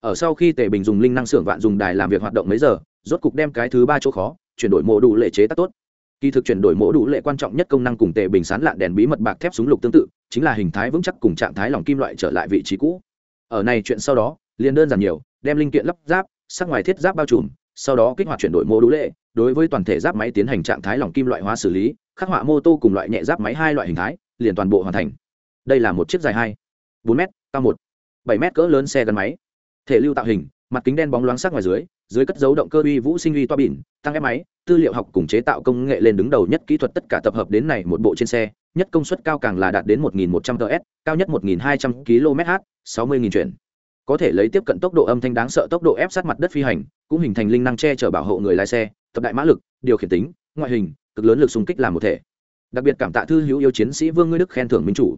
A: Ở sau khi tề bình dùng linh năng xưởng vạn dùng đài làm việc hoạt động mấy giờ, rốt cục đem cái thứ ba chỗ khó, chuyển đổi mô đủ lệ chế tác tốt. Kỳ thực chuyển đổi mô đủ lệ quan trọng nhất công năng cùng tề bình sán lạn đèn bí mật bạc thép súng lục tương tự, chính là hình thái vững chắc cùng trạng thái lòng kim loại trở lại vị trí cũ. Ở này chuyện sau đó, liền đơn giản nhiều, đem linh kiện lắp ráp, sắc ngoài thiết giáp bao trùm, sau đó kích hoạt chuyển đổi mô đủ lệ, đối với toàn thể giáp máy tiến hành trạng thái lỏng kim loại hóa xử lý, khắc họa mô tô cùng loại nhẹ giáp máy hai loại hình thái, liền toàn bộ hoàn thành. Đây là một chiếc dài hai, bốn m cao một bảy mét cỡ lớn xe gắn máy. Thể lưu tạo hình, mặt kính đen bóng loáng sắc ngoài dưới dưới cất dấu động cơ uy vũ sinh uy toa bỉn, tăng ép máy, tư liệu học cùng chế tạo công nghệ lên đứng đầu nhất kỹ thuật tất cả tập hợp đến này một bộ trên xe, nhất công suất cao càng là đạt đến 1.100 ts cao nhất 1.200 km/h 60.000 chuyển. Có thể lấy tiếp cận tốc độ âm thanh đáng sợ tốc độ ép sát mặt đất phi hành, cũng hình thành linh năng che chở bảo hộ người lái xe, tập đại mã lực, điều khiển tính, ngoại hình, cực lớn lực xung kích làm một thể. Đặc biệt cảm tạ thư hữu yêu chiến sĩ vương ngươi đức khen thưởng minh chủ.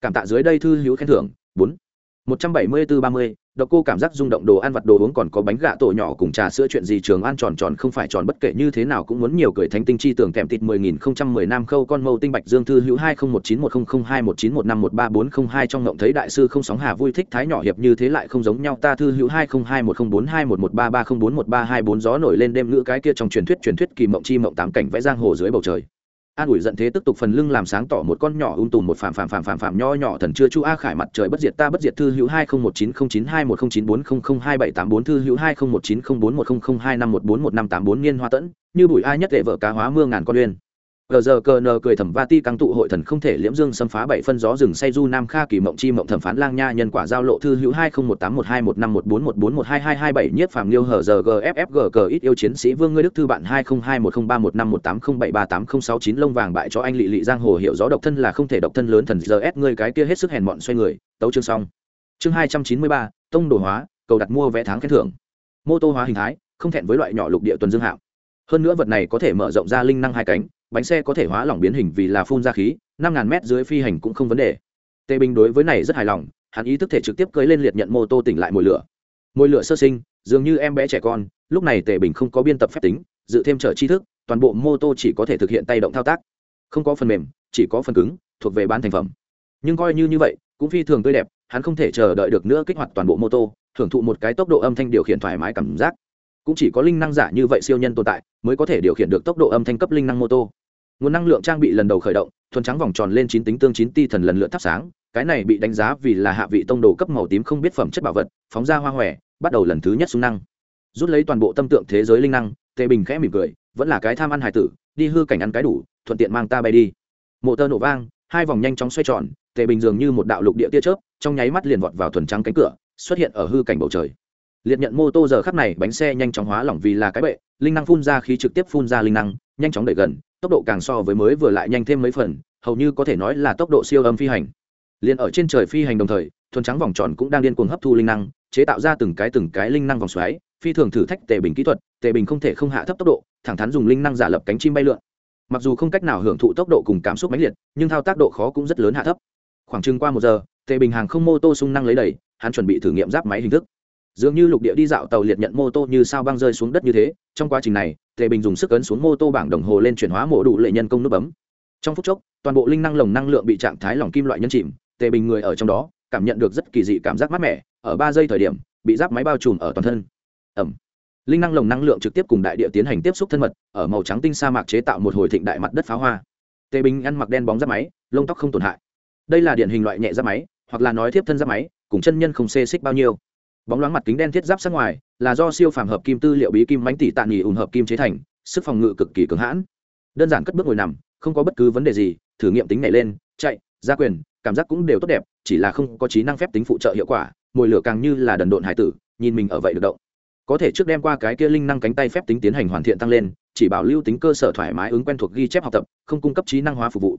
A: Cảm tạ dưới đây thư hữu khen thưởng. Bốn một trăm bảy mươi bốn ba mươi, độc cô cảm giác rung động đồ ăn vặt đồ uống còn có bánh gạ tổ nhỏ cùng trà sữa chuyện gì trường ăn tròn tròn không phải tròn bất kể như thế nào cũng muốn nhiều cười thánh tinh chi tưởng kèm tịt mười nghìn không trăm mười nam khâu con mâu tinh bạch dương thư hữu hai không một chín một không không hai một chín một năm một ba bốn không hai trong ngộng thấy đại sư không sóng hà vui thích thái nhỏ hiệp như thế lại không giống nhau ta thư hữu hai không hai một không bốn hai một một ba ba không bốn một ba hai bốn gió nổi lên đêm ngữ cái kia trong truyền thuyết truyền thuyết kỳ mộng chi mộng tám cảnh vẽ giang hồ dưới bầu trời an ủi giận thế tức tục phần lưng làm sáng tỏ một con nhỏ ung tùm một phàm phàm phàm phàm phàm nho nhỏ thần chưa chu a khải mặt trời bất diệt ta bất diệt thư hữu hai không một chín không chín hai một không chín bốn không không hai bảy tám bốn thư hữu hai không một chín không bốn một không không hai năm một bốn một năm tám bốn niên hoa tẫn, như bụi ai nhất đệ vợ cá hóa mưa ngàn con uyên gờ giờ cờ nờ cười thẩm va ti căng tụ hội thần không thể liễm dương xâm phá bảy phân gió rừng say du nam kha kỳ mộng chi mộng thẩm phán lang nha nhân quả giao lộ thư hữu hai không một tám một hai một năm một bốn một bốn một hai hai hai bảy nhiếp phàm liêu hở giờ gffg cờ ít yêu chiến sĩ vương ngươi đức thư bạn hai không hai một không ba một năm một tám không bảy ba tám không sáu chín lông vàng bại cho anh lị lị giang hồ hiệu gió độc thân là không thể độc thân lớn thần giờ ép ngươi cái kia hết sức hèn mọn xoay người, tấu chương xong. Chương hai trăm chín mươi ba, tông đồ hóa, cầu đặt mua vé tháng khen thưởng. Mô tô hóa hình thái, không thẹn với loại nhỏ lục địa tuần dương hạo. Hơn nữa vật này có thể mở rộng ra linh năng hai cánh bánh xe có thể hóa lỏng biến hình vì là phun ra khí, năm ngàn mét dưới phi hành cũng không vấn đề. Tề bình đối với này rất hài lòng, hắn ý thức thể trực tiếp cưới lên liệt nhận mô tô tỉnh lại mồi lửa. Mồi lửa sơ sinh, dường như em bé trẻ con, lúc này tề bình không có biên tập phép tính, dự thêm trở tri thức, toàn bộ mô tô chỉ có thể thực hiện tay động thao tác. Không có phần mềm, chỉ có phần cứng, thuộc về bán thành phẩm. Nhưng coi như như vậy, cũng phi thường tươi đẹp, hắn không thể chờ đợi được nữa kích hoạt toàn bộ mô tô, thưởng thụ một cái tốc độ âm thanh điều khiển thoải mái cảm giác. Cũng chỉ có linh năng giả như vậy siêu nhân tồn tại, mới có thể điều khiển được tốc độ âm thanh cấp linh năng mô tô nguồn năng lượng trang bị lần đầu khởi động, thuần trắng vòng tròn lên chín tính tương chín ti thần lần lượt thắp sáng, cái này bị đánh giá vì là hạ vị tông đồ cấp màu tím không biết phẩm chất bảo vật, phóng ra hoa hòe, bắt đầu lần thứ nhất xung năng. Rút lấy toàn bộ tâm tượng thế giới linh năng, tề bình khẽ mỉm cười, vẫn là cái tham ăn hải tử, đi hư cảnh ăn cái đủ, thuận tiện mang ta bay đi. Mộ tơ nổ vang, hai vòng nhanh chóng xoay tròn, tề bình dường như một đạo lục địa tia chớp, trong nháy mắt liền vọt vào thuần trắng cánh cửa, xuất hiện ở hư cảnh bầu trời. Liệt nhận mô tô giờ khắp này, bánh xe nhanh chóng hóa lỏng vì là cái bệ, linh năng phun ra khí trực tiếp phun ra linh năng, nhanh chóng đẩy gần tốc độ càng so với mới vừa lại nhanh thêm mấy phần, hầu như có thể nói là tốc độ siêu âm phi hành. Liền ở trên trời phi hành đồng thời, thuần trắng vòng tròn cũng đang điên cuồng hấp thu linh năng, chế tạo ra từng cái từng cái linh năng vòng xoáy, phi thường thử thách tề bình kỹ thuật, tề bình không thể không hạ thấp tốc độ, thẳng thắn dùng linh năng giả lập cánh chim bay lượn. Mặc dù không cách nào hưởng thụ tốc độ cùng cảm xúc mãnh liệt, nhưng thao tác độ khó cũng rất lớn hạ thấp. Khoảng chừng qua một giờ, tề bình hàng không mô tô sung năng lấy đầy hắn chuẩn bị thử nghiệm giáp máy hình thức dường như lục địa đi dạo tàu liệt nhận mô tô như sao băng rơi xuống đất như thế, trong quá trình này, tề bình dùng sức ấn xuống mô tô bảng đồng hồ lên chuyển hóa mổ đủ lệ nhân công nút bấm. Trong phút chốc, toàn bộ linh năng lồng năng lượng bị trạng thái lỏng kim loại nhân chìm, tề bình người ở trong đó, cảm nhận được rất kỳ dị cảm giác mát mẻ, ở ba giây thời điểm, bị giáp máy bao trùm ở toàn thân. Ẩm. Linh năng lồng năng lượng trực tiếp cùng đại địa tiến hành tiếp xúc thân mật, ở màu trắng tinh sa mạc chế tạo một hồi thịnh đại mặt đất pháo hoa. Tề bình ăn mặc đen bóng giáp máy, lông tóc không tổn hại. Đây là điển hình loại nhẹ giáp máy, hoặc là nói tiếp thân giáp máy, cùng chân nhân không xê xích bao nhiêu bóng loáng mặt kính đen thiết giáp sát ngoài, là do siêu phàm hợp kim tư liệu bí kim bánh tỷ tạ nghỉ ủng hợp kim chế thành, sức phòng ngự cực kỳ cứng hãn. Đơn giản cất bước ngồi nằm, không có bất cứ vấn đề gì, thử nghiệm tính này lên, chạy, ra quyền, cảm giác cũng đều tốt đẹp, chỉ là không có trí năng phép tính phụ trợ hiệu quả, mồi lửa càng như là đần độn hải tử, nhìn mình ở vậy được động. Có thể trước đem qua cái kia linh năng cánh tay phép tính tiến hành hoàn thiện tăng lên, chỉ bảo lưu tính cơ sở thoải mái ứng quen thuộc ghi chép học tập, không cung cấp trí năng hóa phục vụ.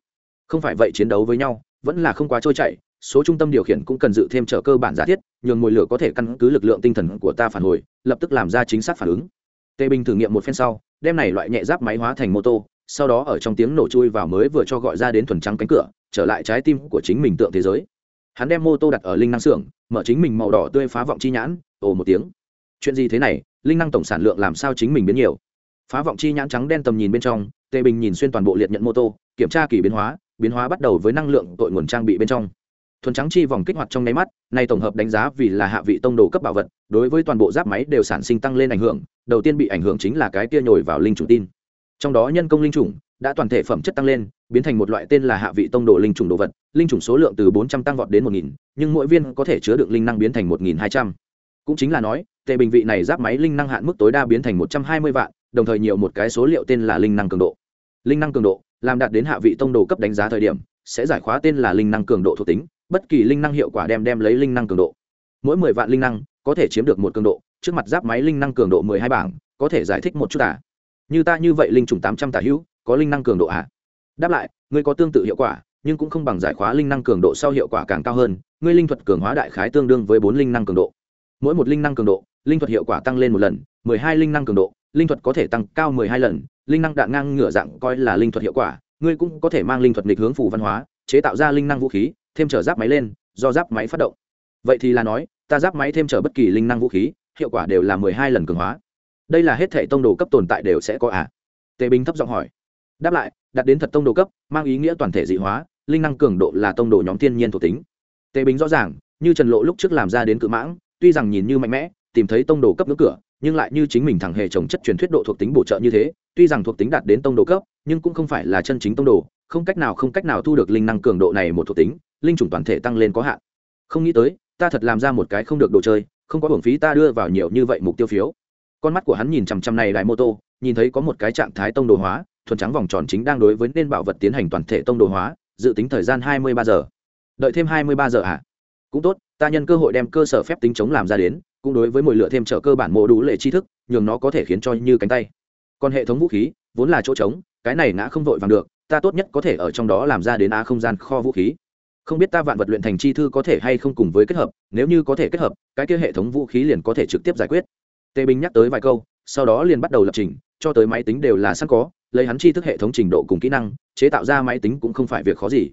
A: Không phải vậy chiến đấu với nhau, vẫn là không quá trôi chảy số trung tâm điều khiển cũng cần dự thêm trợ cơ bản giả thiết, nhường mồi lửa có thể căn cứ lực lượng tinh thần của ta phản hồi, lập tức làm ra chính xác phản ứng. Tê bình thử nghiệm một phen sau, đem này loại nhẹ giáp máy hóa thành mô tô, sau đó ở trong tiếng nổ chui vào mới vừa cho gọi ra đến thuần trắng cánh cửa, trở lại trái tim của chính mình tượng thế giới. Hắn đem mô tô đặt ở linh năng xưởng, mở chính mình màu đỏ tươi phá vọng chi nhãn, ồ một tiếng. Chuyện gì thế này? Linh năng tổng sản lượng làm sao chính mình biến nhiều? Phá vọng chi nhãn trắng đen tầm nhìn bên trong tề bình nhìn xuyên toàn bộ liệt nhận mô tô, kiểm tra kỳ biến hóa biến hóa bắt đầu với năng lượng tội nguồn trang bị bên trong thuần trắng chi vòng kích hoạt trong nháy mắt, này tổng hợp đánh giá vì là hạ vị tông đồ cấp bảo vật, đối với toàn bộ giáp máy đều sản sinh tăng lên ảnh hưởng, đầu tiên bị ảnh hưởng chính là cái kia nhồi vào linh chủng tin. Trong đó nhân công linh chủng đã toàn thể phẩm chất tăng lên, biến thành một loại tên là hạ vị tông đồ linh chủng đồ vật, linh chủng số lượng từ bốn trăm tăng vọt đến một nghìn, nhưng mỗi viên có thể chứa được linh năng biến thành một nghìn hai trăm. Cũng chính là nói, tệ bình vị này giáp máy linh năng hạn mức tối đa biến thành một trăm hai mươi vạn, đồng thời nhiều một cái số liệu tên là linh năng cường độ. Linh năng cường độ, làm đạt đến hạ vị tông đồ cấp đánh giá thời điểm, sẽ giải khóa tên là linh năng cường độ thuộc tính bất kỳ linh năng hiệu quả đem đem lấy linh năng cường độ mỗi mười vạn linh năng có thể chiếm được một cường độ trước mặt giáp máy linh năng cường độ mười hai bảng có thể giải thích một chút à như ta như vậy linh trùng tám trăm tả hữu có linh năng cường độ à đáp lại ngươi có tương tự hiệu quả nhưng cũng không bằng giải khóa linh năng cường độ sau hiệu quả càng cao hơn ngươi linh thuật cường hóa đại khái tương đương với bốn linh năng cường độ mỗi một linh năng cường độ linh thuật hiệu quả tăng lên một lần mười hai linh năng cường độ linh thuật có thể tăng cao mười hai lần linh năng đạn ngang ngửa dạng coi là linh thuật hiệu quả ngươi cũng có thể mang linh thuật nghịch hướng phủ văn hóa chế tạo ra linh năng vũ khí thêm trở giáp máy lên, do giáp máy phát động. Vậy thì là nói, ta giáp máy thêm trở bất kỳ linh năng vũ khí, hiệu quả đều là mười hai lần cường hóa. Đây là hết thể tông đồ cấp tồn tại đều sẽ có à? Tề bình thấp giọng hỏi. Đáp lại đặt đến thật tông đồ cấp, mang ý nghĩa toàn thể dị hóa, linh năng cường độ là tông đồ nhóm thiên nhiên thuộc tính. Tề bình rõ ràng, như trần lộ lúc trước làm ra đến cự mãng, tuy rằng nhìn như mạnh mẽ, tìm thấy tông đồ cấp ngưỡng cửa, nhưng lại như chính mình thẳng hề trồng chất truyền thuyết độ thuộc tính bổ trợ như thế, tuy rằng thuộc tính đạt đến tông đồ cấp, nhưng cũng không phải là chân chính tông đồ, không cách nào không cách nào thu được linh năng cường độ này một thuộc tính linh chủng toàn thể tăng lên có hạn. Không nghĩ tới, ta thật làm ra một cái không được đồ chơi, không có hưởng phí ta đưa vào nhiều như vậy mục tiêu phiếu. Con mắt của hắn nhìn chằm chằm này đại mô tô, nhìn thấy có một cái trạng thái tông đồ hóa, thuần trắng vòng tròn chính đang đối với nên bảo vật tiến hành toàn thể tông đồ hóa, dự tính thời gian hai mươi ba giờ. Đợi thêm hai mươi ba giờ ạ? À? cũng tốt, ta nhân cơ hội đem cơ sở phép tính chống làm ra đến, cũng đối với mồi lửa thêm trợ cơ bản mô đủ lệ tri thức, nhường nó có thể khiến cho như cánh tay. Còn hệ thống vũ khí, vốn là chỗ trống, cái này ngã không vội vàng được, ta tốt nhất có thể ở trong đó làm ra đến á không gian kho vũ khí không biết ta vạn vật luyện thành chi thư có thể hay không cùng với kết hợp, nếu như có thể kết hợp, cái kia hệ thống vũ khí liền có thể trực tiếp giải quyết. Tề bình nhắc tới vài câu, sau đó liền bắt đầu lập trình, cho tới máy tính đều là sẵn có, lấy hắn chi thức hệ thống trình độ cùng kỹ năng, chế tạo ra máy tính cũng không phải việc khó gì.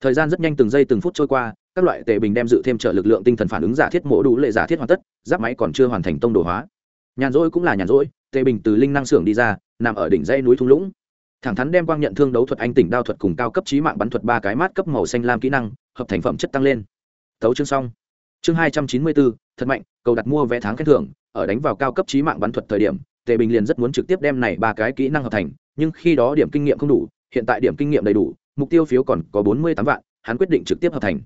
A: Thời gian rất nhanh từng giây từng phút trôi qua, các loại tề bình đem dự thêm trợ lực lượng tinh thần phản ứng giả thiết mổ đủ lệ giả thiết hoàn tất, giáp máy còn chưa hoàn thành tông đồ hóa. Nhàn rỗi cũng là nhàn rỗi, tề bình từ linh năng xưởng đi ra, nằm ở đỉnh dây núi thung lũng thẳng thắn đem quang nhận thương đấu thuật anh tỉnh đao thuật cùng cao cấp trí mạng bắn thuật ba cái mát cấp màu xanh lam kỹ năng, hợp thành phẩm chất tăng lên. Thấu chương xong. Chương hai trăm chín mươi bốn thật mạnh, cầu đặt mua vé tháng khen thưởng, ở đánh vào cao cấp trí mạng bắn thuật thời điểm, tề bình liền rất muốn trực tiếp đem này ba cái kỹ năng hợp thành, nhưng khi đó điểm kinh nghiệm không đủ, hiện tại điểm kinh nghiệm đầy đủ, mục tiêu phiếu còn có bốn mươi tám vạn, hắn quyết định trực tiếp hợp thành.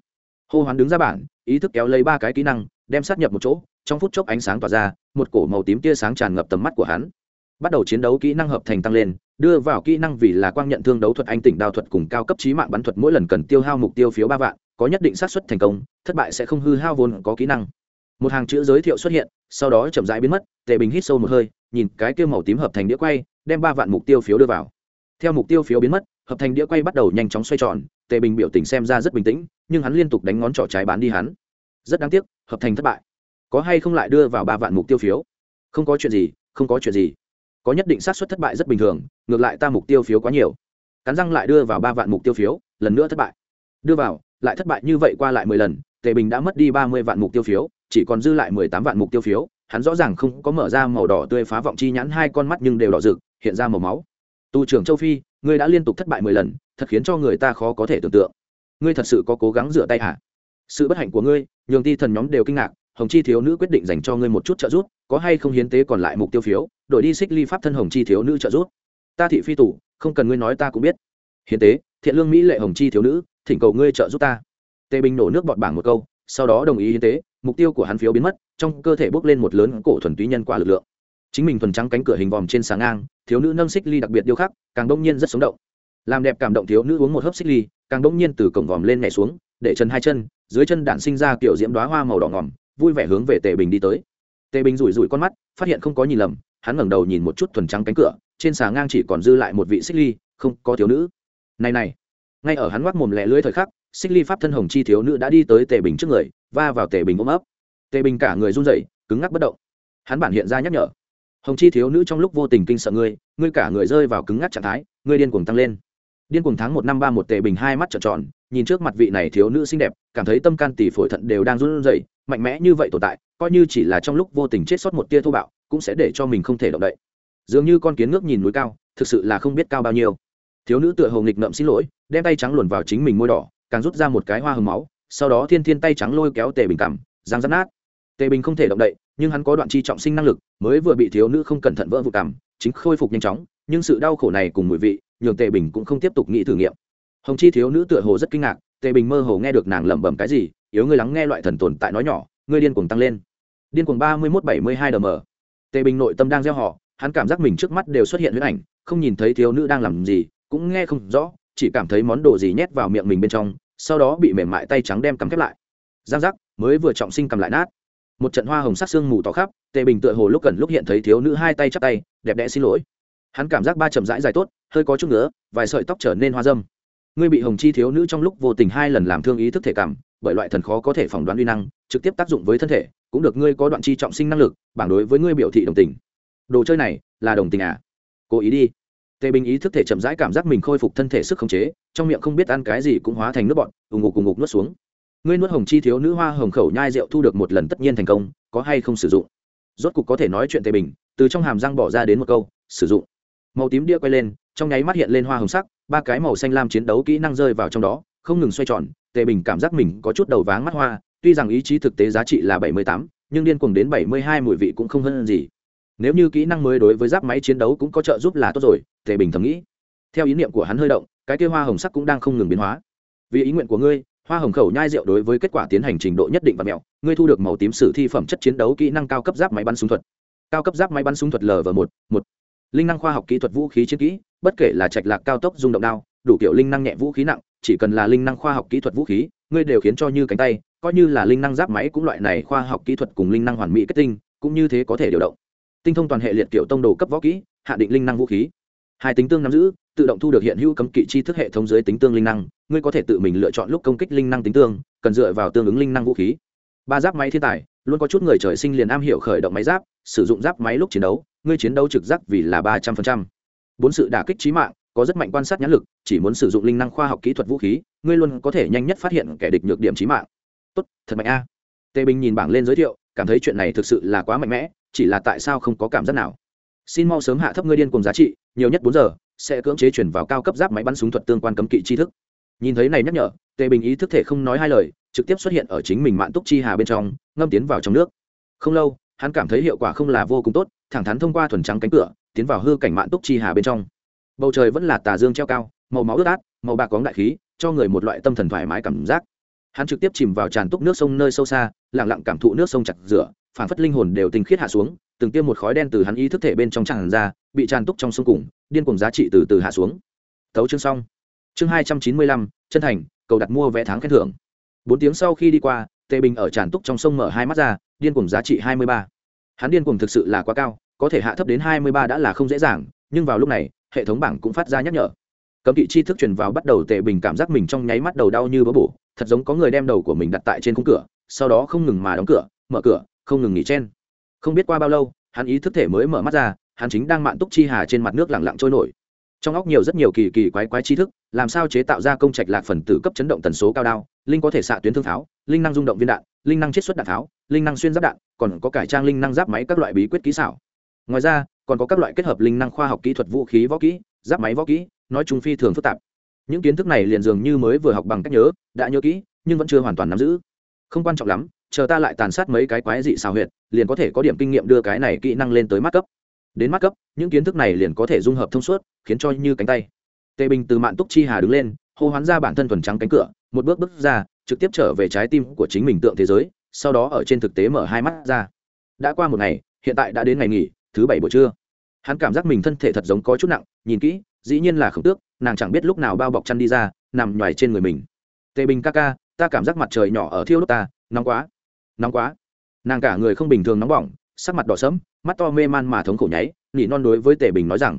A: Hô hoán đứng ra bản ý thức kéo lấy ba cái kỹ năng, đem sát nhập một chỗ, trong phút chốc ánh sáng tỏa ra, một cổ màu tím tia sáng tràn ngập tầm mắt của hắn. Bắt đầu chiến đấu kỹ năng hợp thành tăng lên đưa vào kỹ năng vì là quang nhận thương đấu thuật anh tỉnh đao thuật cùng cao cấp trí mạng bắn thuật mỗi lần cần tiêu hao mục tiêu phiếu ba vạn, có nhất định xác suất thành công, thất bại sẽ không hư hao vốn có kỹ năng. Một hàng chữ giới thiệu xuất hiện, sau đó chậm rãi biến mất, tề bình hít sâu một hơi, nhìn cái kia màu tím hợp thành đĩa quay, đem ba vạn mục tiêu phiếu đưa vào. Theo mục tiêu phiếu biến mất, hợp thành đĩa quay bắt đầu nhanh chóng xoay tròn, tề bình biểu tình xem ra rất bình tĩnh, nhưng hắn liên tục đánh ngón trỏ trái bán đi hắn. Rất đáng tiếc, hợp thành thất bại. Có hay không lại đưa vào ba vạn mục tiêu phiếu? Không có chuyện gì, không có chuyện gì có nhất định xác suất thất bại rất bình thường, ngược lại ta mục tiêu phiếu quá nhiều. Cắn răng lại đưa vào ba vạn mục tiêu phiếu, lần nữa thất bại. Đưa vào, lại thất bại như vậy qua lại mười lần, tề bình đã mất đi ba mươi vạn mục tiêu phiếu, chỉ còn dư lại mười tám vạn mục tiêu phiếu, hắn rõ ràng không có mở ra màu đỏ tươi phá vọng chi nhãn, hai con mắt nhưng đều đỏ rực, hiện ra màu máu. Tu trưởng châu phi, ngươi đã liên tục thất bại mười lần, thật khiến cho người ta khó có thể tưởng tượng. Ngươi thật sự có cố gắng rửa tay hả? Sự bất hạnh của ngươi, nhường ti thần nhóm đều kinh ngạc, hồng chi thiếu nữ quyết định dành cho ngươi một chút trợ giúp có hay không hiến tế còn lại mục tiêu phiếu, đổi đi xích ly pháp thân hồng chi thiếu nữ trợ giúp. Ta thị phi tủ không cần ngươi nói ta cũng biết. Hiến tế, thiện lương mỹ lệ hồng chi thiếu nữ, thỉnh cầu ngươi trợ giúp ta. Tề bình nổ nước bọt bảng một câu, sau đó đồng ý hiến tế, mục tiêu của hắn phiếu biến mất, trong cơ thể bốc lên một lớn cổ thuần túy nhân quả lực lượng. Chính mình thuần trắng cánh cửa hình vòm trên sáng ngang, thiếu nữ nâng xích ly đặc biệt điêu khắc, càng đông nhiên rất sống động. Làm đẹp cảm động thiếu nữ uống một hớp xích ly, càng đông nhiên từ cổng vòm lên nhảy xuống, để chân hai chân, dưới chân đạn sinh ra kiểu diễm đoá hoa màu đỏ ngỏm vui vẻ hướng về tề bình đi tới tề bình rủi rủi con mắt, phát hiện không có nhìn lầm, hắn ngẩng đầu nhìn một chút thuần trắng cánh cửa, trên xà ngang chỉ còn dư lại một vị xích ly, không có thiếu nữ. Này này, ngay ở hắn ngoắc mồm lẹ lưỡi thời khắc, xích ly pháp thân hồng chi thiếu nữ đã đi tới tề bình trước người, va vào tề bình ôm ấp. Tề bình cả người run rẩy, cứng ngắc bất động. Hắn bản hiện ra nhắc nhở. Hồng chi thiếu nữ trong lúc vô tình kinh sợ ngươi ngươi cả người rơi vào cứng ngắc trạng thái, ngươi điên cuồng tăng lên. Điên cuồng tháng một năm ba một tề bình hai mắt trợn tròn, nhìn trước mặt vị này thiếu nữ xinh đẹp, cảm thấy tâm can tỷ phổi thận đều đang run rẩy mạnh mẽ như vậy tồn tại, coi như chỉ là trong lúc vô tình chết sót một tia thô bạo, cũng sẽ để cho mình không thể động đậy. Dường như con kiến ngước nhìn núi cao, thực sự là không biết cao bao nhiêu. Thiếu nữ tựa hồ nghịch ngợm xin lỗi, đem tay trắng luồn vào chính mình môi đỏ, càng rút ra một cái hoa hồng máu, sau đó thiên thiên tay trắng lôi kéo tề bình cảm giang rắt nát. Tề bình không thể động đậy, nhưng hắn có đoạn chi trọng sinh năng lực, mới vừa bị thiếu nữ không cẩn thận vỡ vụ cảm chính khôi phục nhanh chóng, nhưng sự đau khổ này cùng mùi vị, nhường tề bình cũng không tiếp tục nghĩ thử nghiệm. Hồng chi thiếu nữ tựa hồ rất kinh ngạc, tề bình mơ hồ nghe được nàng lẩm bẩm cái gì yếu ngươi lắng nghe loại thần tồn tại nói nhỏ, ngươi điên cuồng tăng lên. Điên cuồng ba mươi mốt bảy mươi hai đm tề bình nội tâm đang gieo họ, hắn cảm giác mình trước mắt đều xuất hiện huyết ảnh, không nhìn thấy thiếu nữ đang làm gì, cũng nghe không rõ, chỉ cảm thấy món đồ gì nhét vào miệng mình bên trong, sau đó bị mềm mại tay trắng đem cầm khép lại. Giang giác, mới vừa trọng sinh cầm lại nát. Một trận hoa hồng sắc xương mù tỏ khắp, tề bình tựa hồ lúc gần lúc hiện thấy thiếu nữ hai tay chắp tay, đẹp đẽ xin lỗi. Hắn cảm giác ba chậm rãi dài tốt, hơi có chút nữa vài sợi tóc trở nên hoa dâm. Ngươi bị hồng chi thiếu nữ trong lúc vô tình hai lần làm thương ý thức thể cảm bởi loại thần khó có thể phỏng đoán uy năng, trực tiếp tác dụng với thân thể, cũng được ngươi có đoạn chi trọng sinh năng lực, bảng đối với ngươi biểu thị đồng tình. Đồ chơi này là đồng tình à? Cố ý đi. Tề bình ý thức thể chậm rãi cảm giác mình khôi phục thân thể sức khống chế, trong miệng không biết ăn cái gì cũng hóa thành nước bọn ù ngục ù ngục nuốt xuống. Ngươi nuốt hồng chi thiếu nữ hoa hồng khẩu nhai rượu thu được một lần tất nhiên thành công, có hay không sử dụng? Rốt cục có thể nói chuyện tề bình, từ trong hàm răng bỏ ra đến một câu, sử dụng. Màu tím đĩa quay lên, trong nháy mắt hiện lên hoa hồng sắc, ba cái màu xanh lam chiến đấu kỹ năng rơi vào trong đó không ngừng xoay tròn, tề bình cảm giác mình có chút đầu váng mắt hoa, tuy rằng ý chí thực tế giá trị là bảy mươi tám, nhưng điên cuồng đến bảy mươi hai mùi vị cũng không hơn gì. Nếu như kỹ năng mới đối với giáp máy chiến đấu cũng có trợ giúp là tốt rồi, tề bình thầm nghĩ. Theo ý niệm của hắn hơi động, cái kia hoa hồng sắc cũng đang không ngừng biến hóa. Vì ý nguyện của ngươi, hoa hồng khẩu nhai rượu đối với kết quả tiến hành trình độ nhất định và mẹo, ngươi thu được màu tím sử thi phẩm chất chiến đấu kỹ năng cao cấp giáp máy bắn súng thuật. Cao cấp giáp máy bắn súng thuật lv một một. Linh năng khoa học kỹ thuật vũ khí chiến kỹ, bất kể là trạch lạc cao tốc rung động đao, đủ kiểu linh năng nhẹ vũ khí nặng chỉ cần là linh năng khoa học kỹ thuật vũ khí, ngươi đều khiến cho như cánh tay, coi như là linh năng giáp máy cũng loại này khoa học kỹ thuật cùng linh năng hoàn mỹ kết tinh, cũng như thế có thể điều động. Tinh thông toàn hệ liệt kiểu tông đồ cấp võ kỹ, hạ định linh năng vũ khí. Hai tính tương nắm giữ, tự động thu được hiện hữu cấm kỵ chi thức hệ thống dưới tính tương linh năng, ngươi có thể tự mình lựa chọn lúc công kích linh năng tính tương, cần dựa vào tương ứng linh năng vũ khí. Ba giáp máy thiên tài, luôn có chút người trời sinh liền am hiểu khởi động máy giáp, sử dụng giáp máy lúc chiến đấu, ngươi chiến đấu trực giác vì là ba trăm phần trăm. Bốn sự đả kích trí mạng có rất mạnh quan sát nhãn lực, chỉ muốn sử dụng linh năng khoa học kỹ thuật vũ khí, ngươi luôn có thể nhanh nhất phát hiện kẻ địch nhược điểm trí mạng. Tốt, thật mạnh a. Tề bình nhìn bảng lên giới thiệu, cảm thấy chuyện này thực sự là quá mạnh mẽ, chỉ là tại sao không có cảm giác nào. Xin mau sớm hạ thấp ngươi điên cùng giá trị, nhiều nhất bốn giờ, sẽ cưỡng chế chuyển vào cao cấp giáp máy bắn súng thuật tương quan cấm kỵ tri thức. Nhìn thấy này nhắc nhở tề bình ý thức thể không nói hai lời, trực tiếp xuất hiện ở chính mình mạn túc chi hà bên trong, ngâm tiến vào trong nước. Không lâu, hắn cảm thấy hiệu quả không là vô cùng tốt, thẳng thắn thông qua thuần trắng cánh cửa, tiến vào hư cảnh mạn túc chi hà bên trong bầu trời vẫn là tà dương treo cao, màu máu ướt át, màu bạc cóng đại khí, cho người một loại tâm thần thoải mái cảm giác. Hắn trực tiếp chìm vào tràn túc nước sông nơi sâu xa lẳng lặng cảm thụ nước sông chặt rửa phản phất linh hồn đều tinh khiết hạ xuống, từng tiêm một khói đen từ hắn ý thức thể bên trong tràn ra, bị tràn túc trong sông cùng, điên cùng giá trị từ từ hạ xuống. Thấu chương xong. Chương hai trăm chín mươi lăm, chân thành, cầu đặt mua vé tháng khen thưởng. Bốn tiếng sau khi đi qua, tề bình ở tràn túc trong sông mở hai mắt ra, điên cùng giá trị hai mươi ba. Hắn điên cùng thực sự là quá cao, có thể hạ thấp đến hai mươi ba đã là không dễ dàng nhưng vào lúc này, hệ thống bảng cũng phát ra nhắc nhở. Cấm kỵ chi thức truyền vào bắt đầu tệ bình cảm giác mình trong nháy mắt đầu đau như bỡ bổ, thật giống có người đem đầu của mình đặt tại trên khung cửa, sau đó không ngừng mà đóng cửa, mở cửa, không ngừng nghỉ chen. Không biết qua bao lâu, hắn ý thức thể mới mở mắt ra, hắn chính đang mạn túc chi hà trên mặt nước lẳng lặng trôi nổi. Trong óc nhiều rất nhiều kỳ kỳ quái quái tri thức, làm sao chế tạo ra công trạch lạc phần tử cấp chấn động tần số cao đao, linh có thể xạ tuyến thương pháo linh năng rung động viên đạn, linh năng chiết xuất đạn pháo linh năng xuyên giáp đạn, còn có cải trang linh năng giáp máy các loại bí quyết kỹ xảo. Ngoài ra còn có các loại kết hợp linh năng khoa học kỹ thuật vũ khí, võ kỹ, giáp máy võ kỹ, nói chung phi thường phức tạp. Những kiến thức này liền dường như mới vừa học bằng cách nhớ, đã nhớ kỹ, nhưng vẫn chưa hoàn toàn nắm giữ. Không quan trọng lắm, chờ ta lại tàn sát mấy cái quái dị xào huyệt, liền có thể có điểm kinh nghiệm đưa cái này kỹ năng lên tới mắt cấp. Đến mắt cấp, những kiến thức này liền có thể dung hợp thông suốt, khiến cho như cánh tay. Tề bình từ mạn túc chi hà đứng lên, hô hoán ra bản thân thuần trắng cánh cửa, một bước bước ra, trực tiếp trở về trái tim của chính mình tượng thế giới, sau đó ở trên thực tế mở hai mắt ra. Đã qua một ngày, hiện tại đã đến ngày nghỉ thứ bảy buổi trưa. Hắn cảm giác mình thân thể thật giống có chút nặng, nhìn kỹ, dĩ nhiên là khổng tước, nàng chẳng biết lúc nào bao bọc chăn đi ra, nằm nhoài trên người mình. Tề bình ca ca, ta cảm giác mặt trời nhỏ ở thiêu lúc ta, nóng quá nóng quá. Nàng cả người không bình thường nóng bỏng, sắc mặt đỏ sẫm, mắt to mê man mà thống khổ nháy, nỉ non đối với tề bình nói rằng,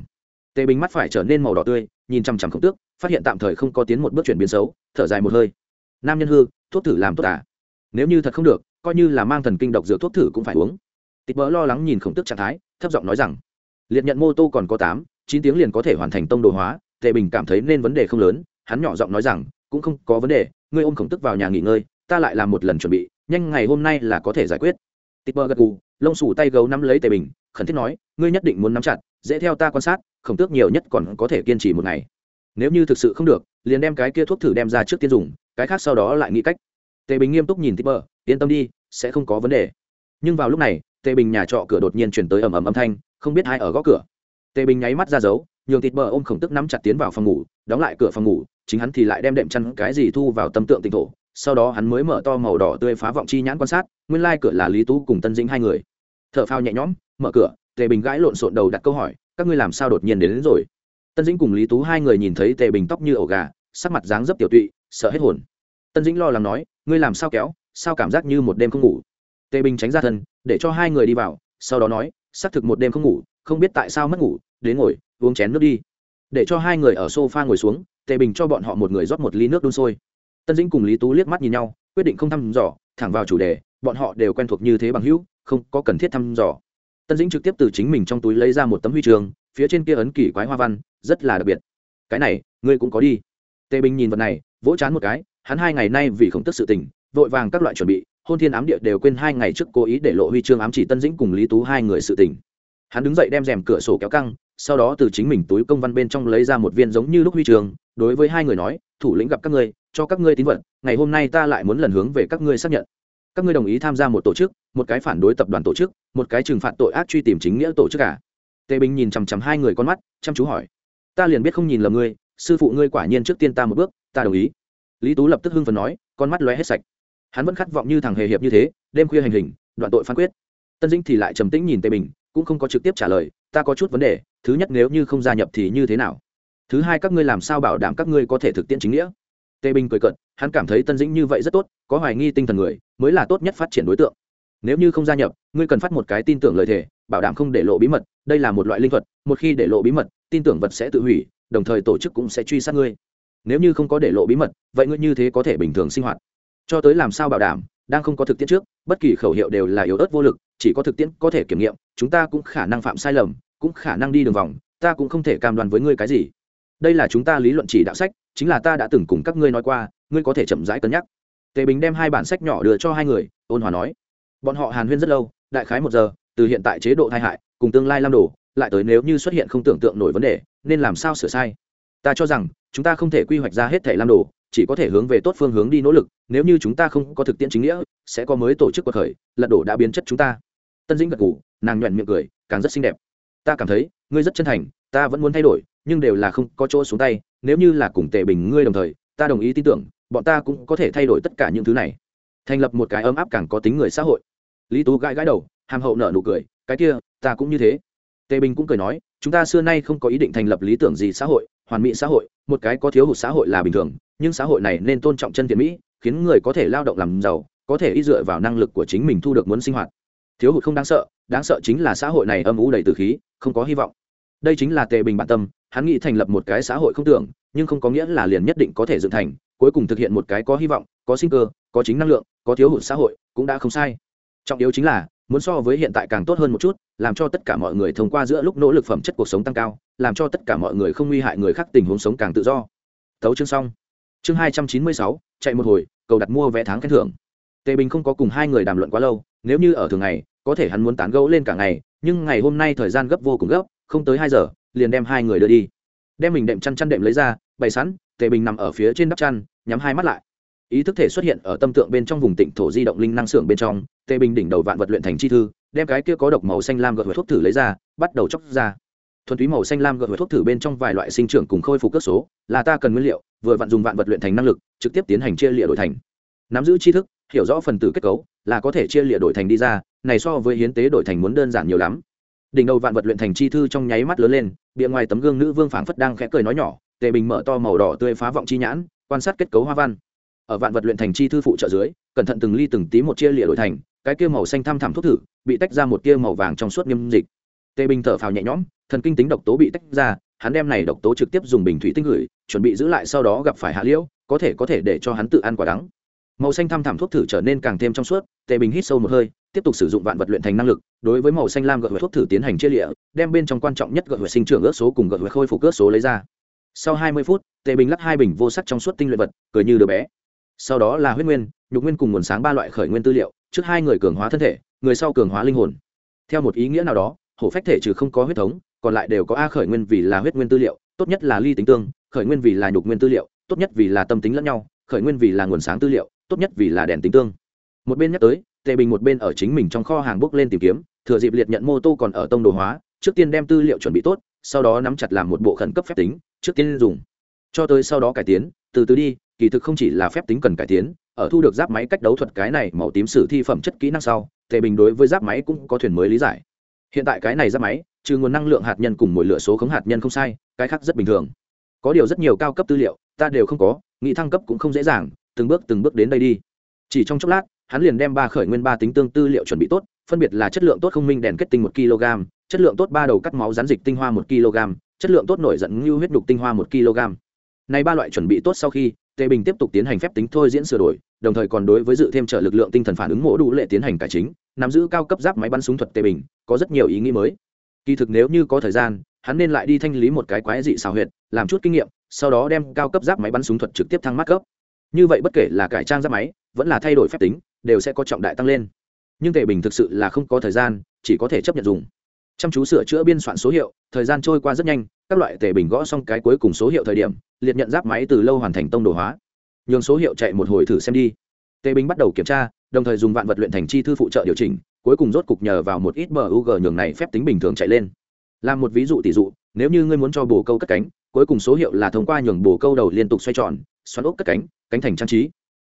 A: tề bình mắt phải trở nên màu đỏ tươi, nhìn chằm chằm khổng tước, phát hiện tạm thời không có tiến một bước chuyển biến xấu, thở dài một hơi. Nam nhân hư, thuốc thử làm tốt à? Nếu như thật không được, coi như là mang thần kinh độc dược thuốc thử cũng phải uống. Tịch bỡ lo lắng nhìn khổng tước trạng thái thấp giọng nói rằng, liệt nhận mô tô còn có tám, chín tiếng liền có thể hoàn thành tông đồ hóa. Tề bình cảm thấy nên vấn đề không lớn, hắn nhỏ giọng nói rằng, cũng không có vấn đề, ngươi ôm khổng tức vào nhà nghỉ ngơi, ta lại làm một lần chuẩn bị, nhanh ngày hôm nay là có thể giải quyết. Tịch bơ gật gù, lông sủ tay gấu nắm lấy tề bình, khẩn thiết nói, ngươi nhất định muốn nắm chặt, dễ theo ta quan sát, khổng tước nhiều nhất còn có thể kiên trì một ngày. Nếu như thực sự không được, liền đem cái kia thuốc thử đem ra trước tiên dùng, cái khác sau đó lại nghĩ cách. Tề bình nghiêm túc nhìn tịch bơ, yên tâm đi, sẽ không có vấn đề. Nhưng vào lúc này tề bình nhà trọ cửa đột nhiên chuyển tới ầm ầm âm thanh không biết ai ở góc cửa. Tề bình nháy mắt ra dấu nhường thịt bờ ôm khổng tức nắm chặt tiến vào phòng ngủ đóng lại cửa phòng ngủ chính hắn thì lại đem đệm chăn cái gì thu vào tâm tượng tỉnh thổ sau đó hắn mới mở to màu đỏ tươi phá vọng chi nhãn quan sát nguyên lai cửa là lý tú cùng tân dĩnh hai người. T h ở phao nhẹ nhõm mở cửa tề bình gãi lộn xộn đầu đặt câu hỏi các ngươi làm sao đột nhiên đến, đến rồi? Tân dĩnh cùng lý tú hai người nhìn thấy tề bình tóc như ổ gà sắc mặt dáng dấp tiểu tụy sợ hết hồn. Tân dĩnh lo lắng nói ngươi làm sao kéo sao cảm giác như một đêm không ngủ? Tề bình tránh ra thân, để cho hai người đi vào, sau đó nói xác thực một đêm không ngủ, không biết tại sao mất ngủ, đến ngồi, uống chén nước đi. Để cho hai người ở sofa ngồi xuống, tề bình cho bọn họ một người rót một ly nước đun sôi. Tân dĩnh cùng lý tú liếc mắt nhìn nhau, quyết định không thăm dò, thẳng vào chủ đề, bọn họ đều quen thuộc như thế bằng hữu, không có cần thiết thăm dò. Tân dĩnh trực tiếp từ chính mình trong túi lấy ra một tấm huy trường phía trên kia ấn kỳ quái hoa văn, rất là đặc biệt. Cái này, ngươi cũng có đi. Tề bình nhìn vật này, vỗ chán một cái, hắn hai ngày nay vì không tức sự tình, vội vàng các loại chuẩn bị hôn thiên ám địa đều quên hai ngày trước cố ý để lộ huy chương ám chỉ tân dĩnh cùng lý tú hai người sự tình. Hắn đứng dậy đem rèm cửa sổ kéo căng, sau đó từ chính mình túi công văn bên trong lấy ra một viên giống như lúc huy trường đối với hai người nói, thủ lĩnh gặp các ngươi, cho các ngươi tín vật, ngày hôm nay ta lại muốn lần hướng về các ngươi xác nhận. Các ngươi đồng ý tham gia một tổ chức, một cái phản đối tập đoàn tổ chức, một cái trừng phạt tội ác truy tìm chính nghĩa tổ chức cả à? tề bình nhìn chằm chằm hai người con mắt, chăm chú hỏi. Ta liền biết không nhìn lầm ngươi, sư phụ ngươi quả nhiên trước tiên ta một bước, ta đồng ý. Lý tú lập tức hưng phần nói, con mắt lóe hết sạch hắn vẫn khát vọng như thằng hề hiệp như thế, đêm khuya hành hình, đoạn tội phán quyết. Tân dĩnh thì lại trầm tĩnh nhìn tề bình, cũng không có trực tiếp trả lời, ta có chút vấn đề, thứ nhất nếu như không gia nhập thì như thế nào? Thứ hai các ngươi làm sao bảo đảm các ngươi có thể thực tiễn chính nghĩa? Tề bình cười cận hắn cảm thấy tân dĩnh như vậy rất tốt, có hoài nghi tinh thần người, mới là tốt nhất phát triển đối tượng. Nếu như không gia nhập, ngươi cần phát một cái tin tưởng lời thề, bảo đảm không để lộ bí mật, đây là một loại linh thuật, một khi để lộ bí mật, tin tưởng vật sẽ tự hủy, đồng thời tổ chức cũng sẽ truy sát ngươi. Nếu như không có để lộ bí mật, vậy ngươi như thế có thể bình thường sinh hoạt cho tới làm sao bảo đảm, đang không có thực tiễn trước, bất kỳ khẩu hiệu đều là yếu ớt vô lực, chỉ có thực tiễn có thể kiểm nghiệm, chúng ta cũng khả năng phạm sai lầm, cũng khả năng đi đường vòng, ta cũng không thể cam đoan với ngươi cái gì. Đây là chúng ta lý luận chỉ đạo sách, chính là ta đã từng cùng các ngươi nói qua, ngươi có thể chậm rãi cân nhắc. Tề bình đem hai bản sách nhỏ đưa cho hai người, ôn hòa nói, bọn họ hàn huyên rất lâu, đại khái một giờ, từ hiện tại chế độ tai hại, cùng tương lai lam đồ, lại tới nếu như xuất hiện không tưởng tượng nổi vấn đề, nên làm sao sửa sai? Ta cho rằng, chúng ta không thể quy hoạch ra hết thể lam đồ chỉ có thể hướng về tốt phương hướng đi nỗ lực, nếu như chúng ta không có thực tiễn chính nghĩa, sẽ có mới tổ chức cuộc khởi, lật đổ đã biến chất chúng ta. Tân dĩnh gật ngủ nàng nhuận miệng cười, càng rất xinh đẹp. Ta cảm thấy, ngươi rất chân thành, ta vẫn muốn thay đổi, nhưng đều là không có chỗ xuống tay, nếu như là cùng tề bình ngươi đồng thời, ta đồng ý tin tưởng, bọn ta cũng có thể thay đổi tất cả những thứ này. Thành lập một cái ấm áp càng có tính người xã hội. Lý tú gãi gãi đầu, hàm hậu nở nụ cười, cái kia, ta cũng như thế. Tề bình cũng cười nói, chúng ta xưa nay không có ý định thành lập lý tưởng gì xã hội hoàn mỹ xã hội, một cái có thiếu hụt xã hội là bình thường, nhưng xã hội này nên tôn trọng chân thiện mỹ, khiến người có thể lao động làm giàu, có thể y dựa vào năng lực của chính mình thu được muốn sinh hoạt. Thiếu hụt không đáng sợ đáng sợ chính là xã hội này âm ủ đầy từ khí, không có hy vọng. Đây chính là tề bình bản tâm, hắn nghĩ thành lập một cái xã hội không tưởng, nhưng không có nghĩa là liền nhất định có thể dựng thành, cuối cùng thực hiện một cái có hy vọng, có sinh cơ, có chính năng lượng, có thiếu hụt xã hội, cũng đã không sai. Trọng yếu chính là muốn so với hiện tại càng tốt hơn một chút, làm cho tất cả mọi người thông qua giữa lúc nỗ lực phẩm chất cuộc sống tăng cao, làm cho tất cả mọi người không nguy hại người khác, tình huống sống càng tự do. Thấu chương xong. Chương hai trăm chín mươi sáu, chạy một hồi, cầu đặt mua vé tháng khen thưởng. Tề bình không có cùng hai người đàm luận quá lâu, nếu như ở thường ngày, có thể hắn muốn tán gẫu lên cả ngày, nhưng ngày hôm nay thời gian gấp vô cùng gấp, không tới hai giờ, liền đem hai người đưa đi. Đem mình đệm chăn chăn đệm lấy ra, bày sẵn, tề bình nằm ở phía trên đắp chăn, nhắm hai mắt lại ý thức thể xuất hiện ở tâm tượng bên trong vùng tịnh thổ di động linh năng xưởng bên trong tề bình đỉnh đầu vạn vật luyện thành chi thư, đem cái kia có độc màu xanh lam gợt thuốc thử lấy ra, bắt đầu chóc ra. Thuần túy màu xanh lam gợt thuốc thử bên trong vài loại sinh trưởng cùng khôi phục cước số, là ta cần nguyên liệu, vừa vặn dùng vạn vật luyện thành năng lực, trực tiếp tiến hành chia lịa đổi thành. Nắm giữ tri thức, hiểu rõ phần tử kết cấu, là có thể chia lịa đổi thành đi ra, này so với hiến tế đổi thành muốn đơn giản nhiều lắm. Đỉnh đầu vạn vật luyện thành chi thư trong nháy mắt lớn lên, bìa ngoài tấm gương nữ vương phảng phất đang khẽ cười nói nhỏ, tề bình mở to màu đỏ tươi phá vọng chi nhãn, quan sát kết cấu hoa văn ở vạn vật luyện thành chi thư phụ trợ dưới, cẩn thận từng ly từng tí một chia lịa đổi thành, cái kia màu xanh thăm thẳm thuốc thử, bị tách ra một tia màu vàng trong suốt nghiêm dịch. Tề bình thở phào nhẹ nhõm, thần kinh tính độc tố bị tách ra, hắn đem này độc tố trực tiếp dùng bình thủy tinh gửi, chuẩn bị giữ lại sau đó gặp phải hạ liễu, có thể có thể để cho hắn tự ăn quả đắng. Màu xanh thăm thẳm thuốc thử trở nên càng thêm trong suốt tề bình hít sâu một hơi, tiếp tục sử dụng vạn vật luyện thành năng lực, đối với màu xanh lam gợt thuốc thử tiến hành chia lịa đem bên trong quan trọng nhất gợt sinh trưởng ước số cùng gợt khôi phục ước số lấy ra. Sau hai mươi phút tề bình lắc hai bình vô sắc trong suốt tinh luyện vật, cười như đứa bé sau đó là huyết nguyên, nhục nguyên cùng nguồn sáng ba loại khởi nguyên tư liệu, trước hai người cường hóa thân thể, người sau cường hóa linh hồn. Theo một ý nghĩa nào đó, hổ phách thể trừ không có huyết thống, còn lại đều có a khởi nguyên vì là huyết nguyên tư liệu, tốt nhất là ly tính tương, khởi nguyên vì là nhục nguyên tư liệu, tốt nhất vì là tâm tính lẫn nhau, khởi nguyên vì là nguồn sáng tư liệu, tốt nhất vì là đèn tính tương. Một bên nhắc tới, tề bình một bên ở chính mình trong kho hàng bước lên tìm kiếm, thừa dịp liệt nhận mô tô còn ở tông đồ hóa, trước tiên đem tư liệu chuẩn bị tốt, sau đó nắm chặt làm một bộ khẩn cấp phép tính, trước tiên dùng. Cho tới sau đó cải tiến, từ từ đi kỳ thực không chỉ là phép tính cần cải tiến, ở thu được giáp máy cách đấu thuật cái này màu tím sử thi phẩm chất kỹ năng sau, tề bình đối với giáp máy cũng có thuyền mới lý giải. Hiện tại cái này giáp máy, trừ nguồn năng lượng hạt nhân cùng mỗi lửa số khống hạt nhân không sai, cái khác rất bình thường. Có điều rất nhiều cao cấp tư liệu, ta đều không có, nghĩ thăng cấp cũng không dễ dàng, từng bước từng bước đến đây đi. Chỉ trong chốc lát, hắn liền đem ba khởi nguyên ba tính tương tư liệu chuẩn bị tốt, phân biệt là chất lượng tốt không minh đèn kết tinh một kg, chất lượng tốt ba đầu cắt máu rán dịch tinh hoa một kg, chất lượng tốt nổi giận như huyết đục tinh hoa một kg. Này ba loại chuẩn bị tốt sau khi tề bình tiếp tục tiến hành phép tính thôi diễn sửa đổi, đồng thời còn đối với dự thêm trợ lực lượng tinh thần phản ứng mổ đủ lệ tiến hành cải chính, nắm giữ cao cấp giáp máy bắn súng thuật tề bình, có rất nhiều ý nghĩ mới. Kỳ thực nếu như có thời gian, hắn nên lại đi thanh lý một cái quái dị xào huyệt, làm chút kinh nghiệm, sau đó đem cao cấp giáp máy bắn súng thuật trực tiếp thăng mắt cấp. Như vậy bất kể là cải trang giáp máy, vẫn là thay đổi phép tính, đều sẽ có trọng đại tăng lên. Nhưng tề bình thực sự là không có thời gian, chỉ có thể chấp nhận dùng. Chăm chú sửa chữa biên soạn số hiệu, thời gian trôi qua rất nhanh các loại tề bình gõ xong cái cuối cùng số hiệu thời điểm, liệt nhận giáp máy từ lâu hoàn thành tông đồ hóa. Nhường số hiệu chạy một hồi thử xem đi. Tề bình bắt đầu kiểm tra, đồng thời dùng vạn vật luyện thành chi thư phụ trợ điều chỉnh, cuối cùng rốt cục nhờ vào một ít mug nhường này phép tính bình thường chạy lên. Làm một ví dụ tỷ dụ, nếu như ngươi muốn cho bồ câu cất cánh, cuối cùng số hiệu là thông qua nhường bồ câu đầu liên tục xoay tròn, xoắn ốc cất cánh cánh thành trang trí.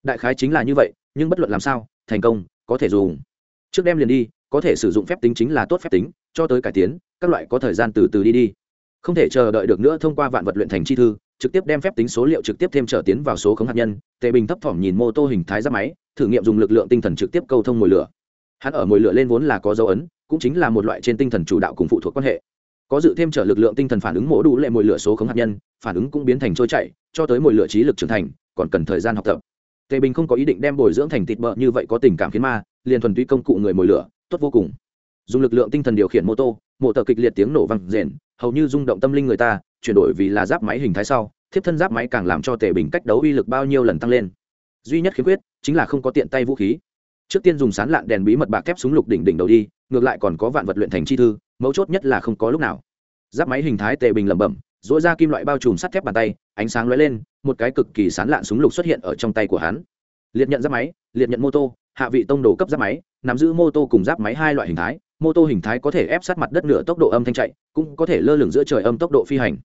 A: Đại khái chính là như vậy, nhưng bất luận làm sao, thành công, có thể dùng. Trước đem liền đi, có thể sử dụng phép tính chính là tốt phép tính, cho tới cải tiến, các loại có thời gian từ từ đi đi không thể chờ đợi được nữa thông qua vạn vật luyện thành chi thư, trực tiếp đem phép tính số liệu trực tiếp thêm trở tiến vào số khống hạt nhân, tề bình thấp thỏm nhìn mô tô hình thái giáp máy, thử nghiệm dùng lực lượng tinh thần trực tiếp câu thông mồi lửa. Hắn ở mồi lửa lên vốn là có dấu ấn, cũng chính là một loại trên tinh thần chủ đạo cùng phụ thuộc quan hệ. Có dự thêm trở lực lượng tinh thần phản ứng mổ đủ lệ mồi lửa số khống hạt nhân, phản ứng cũng biến thành trôi chảy, cho tới mồi lửa trí lực trưởng thành, còn cần thời gian học tập. Tề bình không có ý định đem bồi dưỡng thành thịt bợ như vậy có tình cảm khiến ma, liền thuần túy công cụ người mồi lửa, tốt vô cùng. Dùng lực lượng tinh thần điều khiển mô tô mộ tờ kịch liệt tiếng nổ vang rền hầu như rung động tâm linh người ta, chuyển đổi vì là giáp máy hình thái sau, thiếp thân giáp máy càng làm cho tề bình cách đấu uy lực bao nhiêu lần tăng lên. Duy nhất khiếm khuyết chính là không có tiện tay vũ khí. Trước tiên dùng sán lạn đèn bí mật bạc thép súng lục đỉnh đỉnh đầu đi, ngược lại còn có vạn vật luyện thành chi thư, mấu chốt nhất là không có lúc nào. Giáp máy hình thái tề bình lẩm bẩm dỗi ra kim loại bao trùm sắt thép bàn tay, ánh sáng lóe lên, một cái cực kỳ sán lạn súng lục xuất hiện ở trong tay của hắn. Liệt nhận giáp máy, liệt nhận mô tô, hạ vị tông đồ cấp giáp máy, nắm giữ mô tô cùng giáp máy hai loại hình thái mô tô hình thái có thể ép sát mặt đất nửa tốc độ âm thanh chạy, cũng có thể lơ lửng giữa trời âm tốc độ phi hành.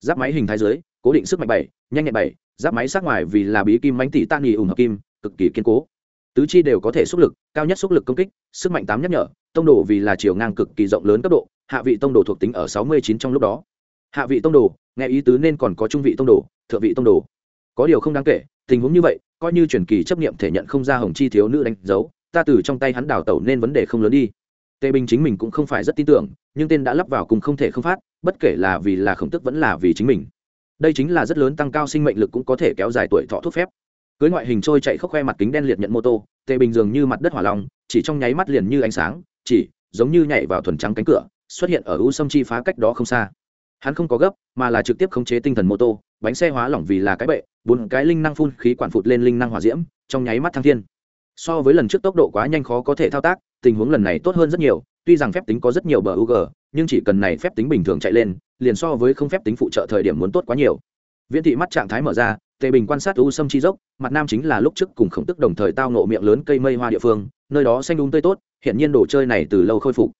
A: Giáp máy hình thái dưới, cố định sức mạnh bảy, nhanh nhẹn bảy, giáp máy sát ngoài vì là bí kim mánh tỷ tan nghỉ ủng hợp kim, cực kỳ kiên cố. Tứ chi đều có thể xúc lực, cao nhất xúc lực công kích, sức mạnh tám nhắc nhở, tông đồ vì là chiều ngang cực kỳ rộng lớn cấp độ, hạ vị tông đồ thuộc tính ở sáu mươi chín trong lúc đó. Hạ vị tông đồ, nghe ý tứ nên còn có trung vị tông đồ, thượng vị tông đồ. Có điều không đáng kể, tình huống như vậy, coi như truyền kỳ chấp nghiệm thể nhận không ra hồng chi thiếu nữ đánh dấu, ta từ trong tay hắn đào tẩu nên vấn đề không lớn đi tề bình chính mình cũng không phải rất tin tưởng, nhưng tên đã lắp vào cùng không thể không phát, bất kể là vì là khổng tức vẫn là vì chính mình. Đây chính là rất lớn tăng cao sinh mệnh lực cũng có thể kéo dài tuổi thọ thuốc phép. Cưới ngoại hình trôi chạy khóc khoe mặt kính đen liệt nhận mô tô, tề bình dường như mặt đất hỏa long, chỉ trong nháy mắt liền như ánh sáng, chỉ giống như nhảy vào thuần trắng cánh cửa, xuất hiện ở u sâm chi phá cách đó không xa. Hắn không có gấp, mà là trực tiếp khống chế tinh thần mô tô, bánh xe hóa lỏng vì là cái bệ, bốn cái linh năng phun khí quản phụt lên linh năng hỏa diễm, trong nháy mắt thăng thiên. So với lần trước tốc độ quá nhanh khó có thể thao tác tình huống lần này tốt hơn rất nhiều, tuy rằng phép tính có rất nhiều bờ u g nhưng chỉ cần này phép tính bình thường chạy lên, liền so với không phép tính phụ trợ thời điểm muốn tốt quá nhiều. Viễn thị mắt trạng thái mở ra, tề bình quan sát u sâm chi dốc, mặt nam chính là lúc trước cùng khổng tức đồng thời tao nộ miệng lớn cây mây hoa địa phương, nơi đó xanh đúng tươi tốt hiện nhiên đồ chơi này từ lâu khôi phục.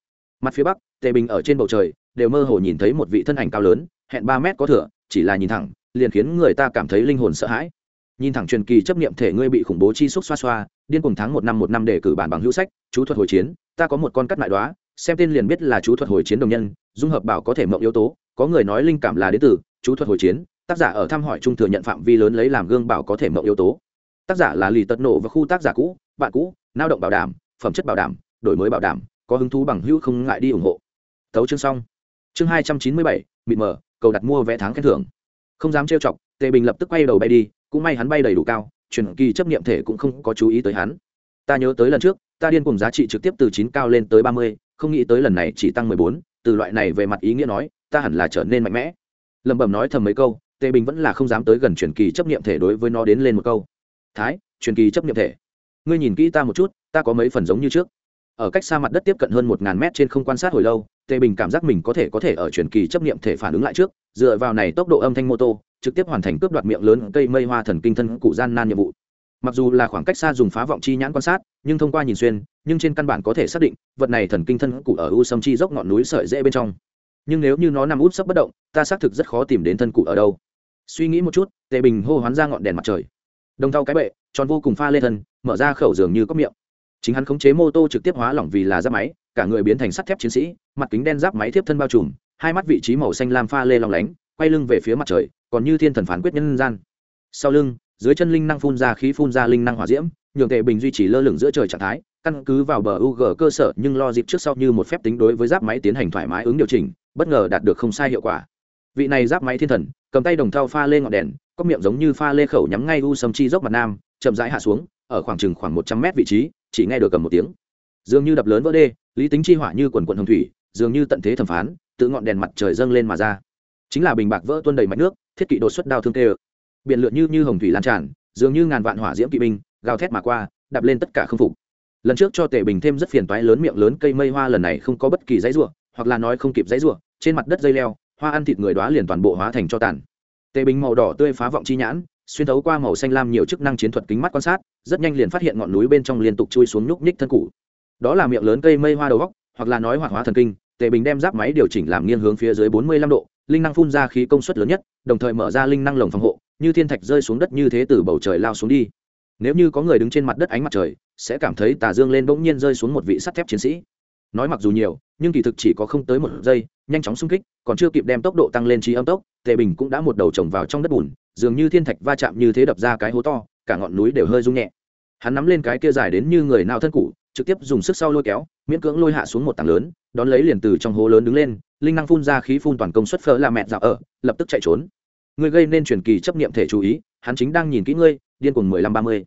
A: Mặt phía bắc, tề bình ở trên bầu trời, đều mơ hồ nhìn thấy một vị thân ảnh cao lớn, hẹn ba mét có thửa chỉ là nhìn thẳng, liền khiến người ta cảm thấy linh hồn sợ hãi. Nhìn thẳng truyền kỳ chấp niệm thể ngươi bị khủng bố chi xúc xoa xoa, điên cùng tháng một năm một năm để cử bản bằng hữu sách chú thuật hồi chiến, ta có một con cắt mại đoá, xem tên liền biết là chú thuật hồi chiến đồng nhân, dung hợp bảo có thể mộng yếu tố, có người nói linh cảm là đế tử chú thuật hồi chiến, tác giả ở thăm hỏi trung thừa nhận phạm vi lớn lấy làm gương bảo có thể mộng yếu tố. Tác giả là lì tật nổ và khu tác giả cũ, bạn cũ lao động bảo đảm, phẩm chất bảo đảm, đổi mới bảo đảm, có hứng thú bằng hữu không ngại đi ủng hộ. Tấu chương xong. Chương hai trăm chín mươi bảy, mịt mờ, cầu đặt mua vé tháng khen thưởng. Không dám trêu chọc, tề bình lập tức quay đầu bay đi, cũng may hắn bay đầy đủ cao, truyền kỳ chấp nghiệm thể cũng không có chú ý tới hắn. Ta nhớ tới lần trước ta điên cùng giá trị trực tiếp từ chín cao lên tới ba mươi, không nghĩ tới lần này chỉ tăng mười bốn, từ loại này về mặt ý nghĩa nói, ta hẳn là trở nên mạnh mẽ. Lẩm bẩm nói thầm mấy câu, tề bình vẫn là không dám tới gần truyền kỳ chấp nghiệm thể đối với nó đến lên một câu. Thái, truyền kỳ chấp nghiệm thể. Ngươi nhìn kỹ ta một chút, ta có mấy phần giống như trước. Ở cách xa mặt đất tiếp cận hơn một ngàn mét trên không quan sát hồi lâu, tề bình cảm giác mình có thể có thể ở truyền kỳ chấp nghiệm thể phản ứng lại trước, dựa vào này tốc độ âm thanh mô tô, trực tiếp hoàn thành cướp đoạt miệng lớn cây mây hoa thần kinh thân cụ gian nan nhiệm vụ mặc dù là khoảng cách xa dùng phá vọng chi nhãn quan sát, nhưng thông qua nhìn xuyên, nhưng trên căn bản có thể xác định, vật này thần kinh thân cụ ở u sâm chi dốc ngọn núi sợi dễ bên trong. Nhưng nếu như nó nằm út sấp bất động, ta xác thực rất khó tìm đến thân cụ ở đâu. Suy nghĩ một chút, tề bình hô hoán ra ngọn đèn mặt trời. Đồng thau cái bệ, tròn vô cùng pha lê thân, mở ra khẩu giường như có miệng. Chính hắn khống chế mô tô trực tiếp hóa lỏng vì là giáp máy, cả người biến thành sắt thép chiến sĩ, mặt kính đen giáp máy tiếp thân bao trùm, hai mắt vị trí màu xanh lam pha lê lòng lánh, quay lưng về phía mặt trời, còn như thiên thần phán quyết nhân gian. Sau lưng dưới chân linh năng phun ra khí phun ra linh năng hỏa diễm, nhường tệ bình duy trì lơ lửng giữa trời trạng thái, căn cứ vào bờ UG cơ sở, nhưng lo dịp trước sau như một phép tính đối với giáp máy tiến hành thoải mái ứng điều chỉnh, bất ngờ đạt được không sai hiệu quả. Vị này giáp máy thiên thần, cầm tay đồng thau pha lê ngọn đèn, có miệng giống như pha lê khẩu nhắm ngay u sầm chi dốc mặt nam, chậm rãi hạ xuống, ở khoảng chừng khoảng một trăm mét vị trí, chỉ nghe được cầm một tiếng. Dường như đập lớn vỡ đê, lý tính chi hỏa như quần quận hồng thủy, dường như tận thế thẩm phán, tự ngọn đèn mặt trời dâng lên mà ra. Chính là bình bạc vỡ tuôn đầy mạch nước, thiết kỵ đột xuất đao thương tê biển lượn như như hồng thủy lan tràn, dường như ngàn vạn hỏa diễm kỵ binh, gào thét mà qua, đạp lên tất cả không phục. Lần trước cho tề bình thêm rất phiền toái lớn miệng lớn cây mây hoa lần này không có bất kỳ dãy ruộng hoặc là nói không kịp dãy ruộng trên mặt đất dây leo, hoa ăn thịt người đóa liền toàn bộ hóa thành cho tàn. Tề bình màu đỏ tươi phá vọng chi nhãn, xuyên thấu qua màu xanh lam nhiều chức năng chiến thuật kính mắt quan sát, rất nhanh liền phát hiện ngọn núi bên trong liên tục chui xuống nhúc nhích thân cụ. Đó là miệng lớn cây mây hoa đầu góc, hoặc là nói hoạt hóa thần kinh tề bình đem giáp máy điều chỉnh làm nghiêng hướng phía dưới bốn mươi lăm độ, linh năng phun ra khí công suất lớn nhất, đồng thời mở ra linh năng lồng phòng hộ như thiên thạch rơi xuống đất như thế từ bầu trời lao xuống đi. Nếu như có người đứng trên mặt đất ánh mặt trời, sẽ cảm thấy tà dương lên bỗng nhiên rơi xuống một vị sắt thép chiến sĩ. Nói mặc dù nhiều, nhưng kỳ thực chỉ có không tới một giây, nhanh chóng xung kích, còn chưa kịp đem tốc độ tăng lên trí âm tốc, tề bình cũng đã một đầu trồng vào trong đất bùn, dường như thiên thạch va chạm như thế đập ra cái hố to, cả ngọn núi đều hơi rung nhẹ. Hắn nắm lên cái kia dài đến như người nào thân cụ, trực tiếp dùng sức sau lôi kéo, miễn cưỡng lôi hạ xuống một tảng lớn, đón lấy liền từ trong hố lớn đứng lên, linh năng phun ra khí phun toàn công suất phở là mẹ dạo ở, lập tức chạy trốn. Ngươi gây nên truyền kỳ chấp niệm thể chú ý, hắn chính đang nhìn kỹ ngươi, điên cuồng mười lăm ba mươi.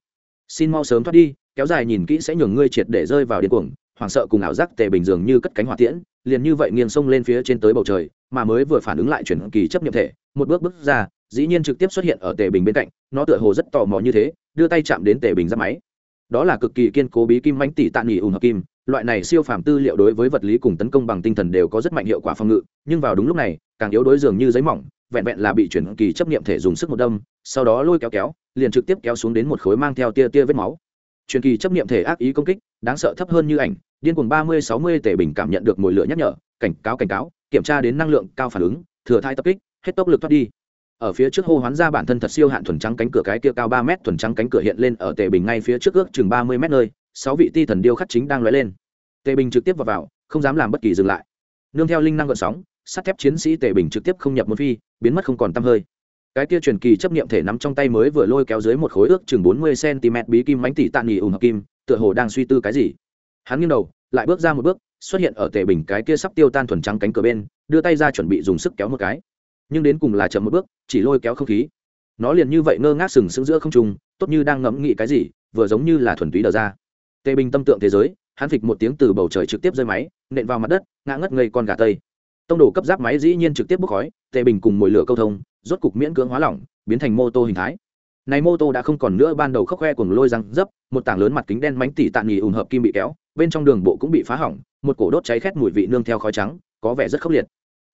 A: Xin mau sớm thoát đi, kéo dài nhìn kỹ sẽ nhường ngươi triệt để rơi vào điên cuồng, hoảng sợ cùng ảo giác tề bình dường như cất cánh hỏa tiễn, liền như vậy nghiêng sông lên phía trên tới bầu trời, mà mới vừa phản ứng lại truyền kỳ chấp niệm thể, một bước bước ra, dĩ nhiên trực tiếp xuất hiện ở tề bình bên cạnh, nó tựa hồ rất tò mò như thế, đưa tay chạm đến tề bình ra máy. Đó là cực kỳ kiên cố bí kim mãnh tỷ tạ nghỉ ủng hợp kim, loại này siêu phàm tư liệu đối với vật lý cùng tấn công bằng tinh thần đều có rất mạnh hiệu quả phòng ngự, nhưng vào đúng lúc này, càng yếu đối dường như giấy mỏng vẹn vẹn là bị chuyển kỳ chấp niệm thể dùng sức một đâm, sau đó lôi kéo kéo, liền trực tiếp kéo xuống đến một khối mang theo tia tia vết máu. Truyền kỳ chấp niệm thể ác ý công kích, đáng sợ thấp hơn như ảnh, điên cuồng ba mươi sáu mươi tể bình cảm nhận được mùi lửa nhắc nhở, cảnh cáo cảnh cáo, kiểm tra đến năng lượng cao phản ứng, thừa thai tập kích, hết tốc lực thoát đi. Ở phía trước hô hoán ra bản thân thật siêu hạn thuần trắng cánh cửa cái kia cao ba mét thuần trắng cánh cửa hiện lên ở tề bình ngay phía trước ước chừng ba mươi mét nơi, sáu vị ti thần điêu khắc chính đang lóe lên. Tề bình trực tiếp vào vào, không dám làm bất kỳ dừng lại. Nương theo linh năng gợn sóng sắt thép chiến sĩ tề bình trực tiếp không nhập một phi, biến mất không còn tăm hơi. Cái kia truyền kỳ chấp nghiệm thể nắm trong tay mới vừa lôi kéo dưới một khối ước chừng bốn mươi cm bí kim mánh tỷ tạ nghỉ ủng hợp kim, tựa hồ đang suy tư cái gì. Hắn nghiêng đầu, lại bước ra một bước, xuất hiện ở tề bình cái kia sắp tiêu tan thuần trắng cánh cửa bên, đưa tay ra chuẩn bị dùng sức kéo một cái. Nhưng đến cùng là chậm một bước, chỉ lôi kéo không khí. Nó liền như vậy ngơ ngác sừng sững giữa không trung, tốt như đang ngẫm nghĩ cái gì, vừa giống như là thuần túy đờ ra. Tề bình tâm tượng thế giới, hắn phịch một tiếng từ bầu trời trực tiếp rơi máy, nện vào mặt đất, ngã ngất ngây con gà tây tông đồ cấp giáp máy dĩ nhiên trực tiếp bốc khói, tề bình cùng mồi lửa câu thông, rốt cục miễn cưỡng hóa lỏng, biến thành mô tô hình thái. Này mô tô đã không còn nữa, ban đầu khóc khoe cùng lôi răng dấp, một tảng lớn mặt kính đen mánh tỉ tạ nghỉ ùn hợp kim bị kéo, bên trong đường bộ cũng bị phá hỏng, một cổ đốt cháy khét mùi vị nương theo khói trắng, có vẻ rất khốc liệt.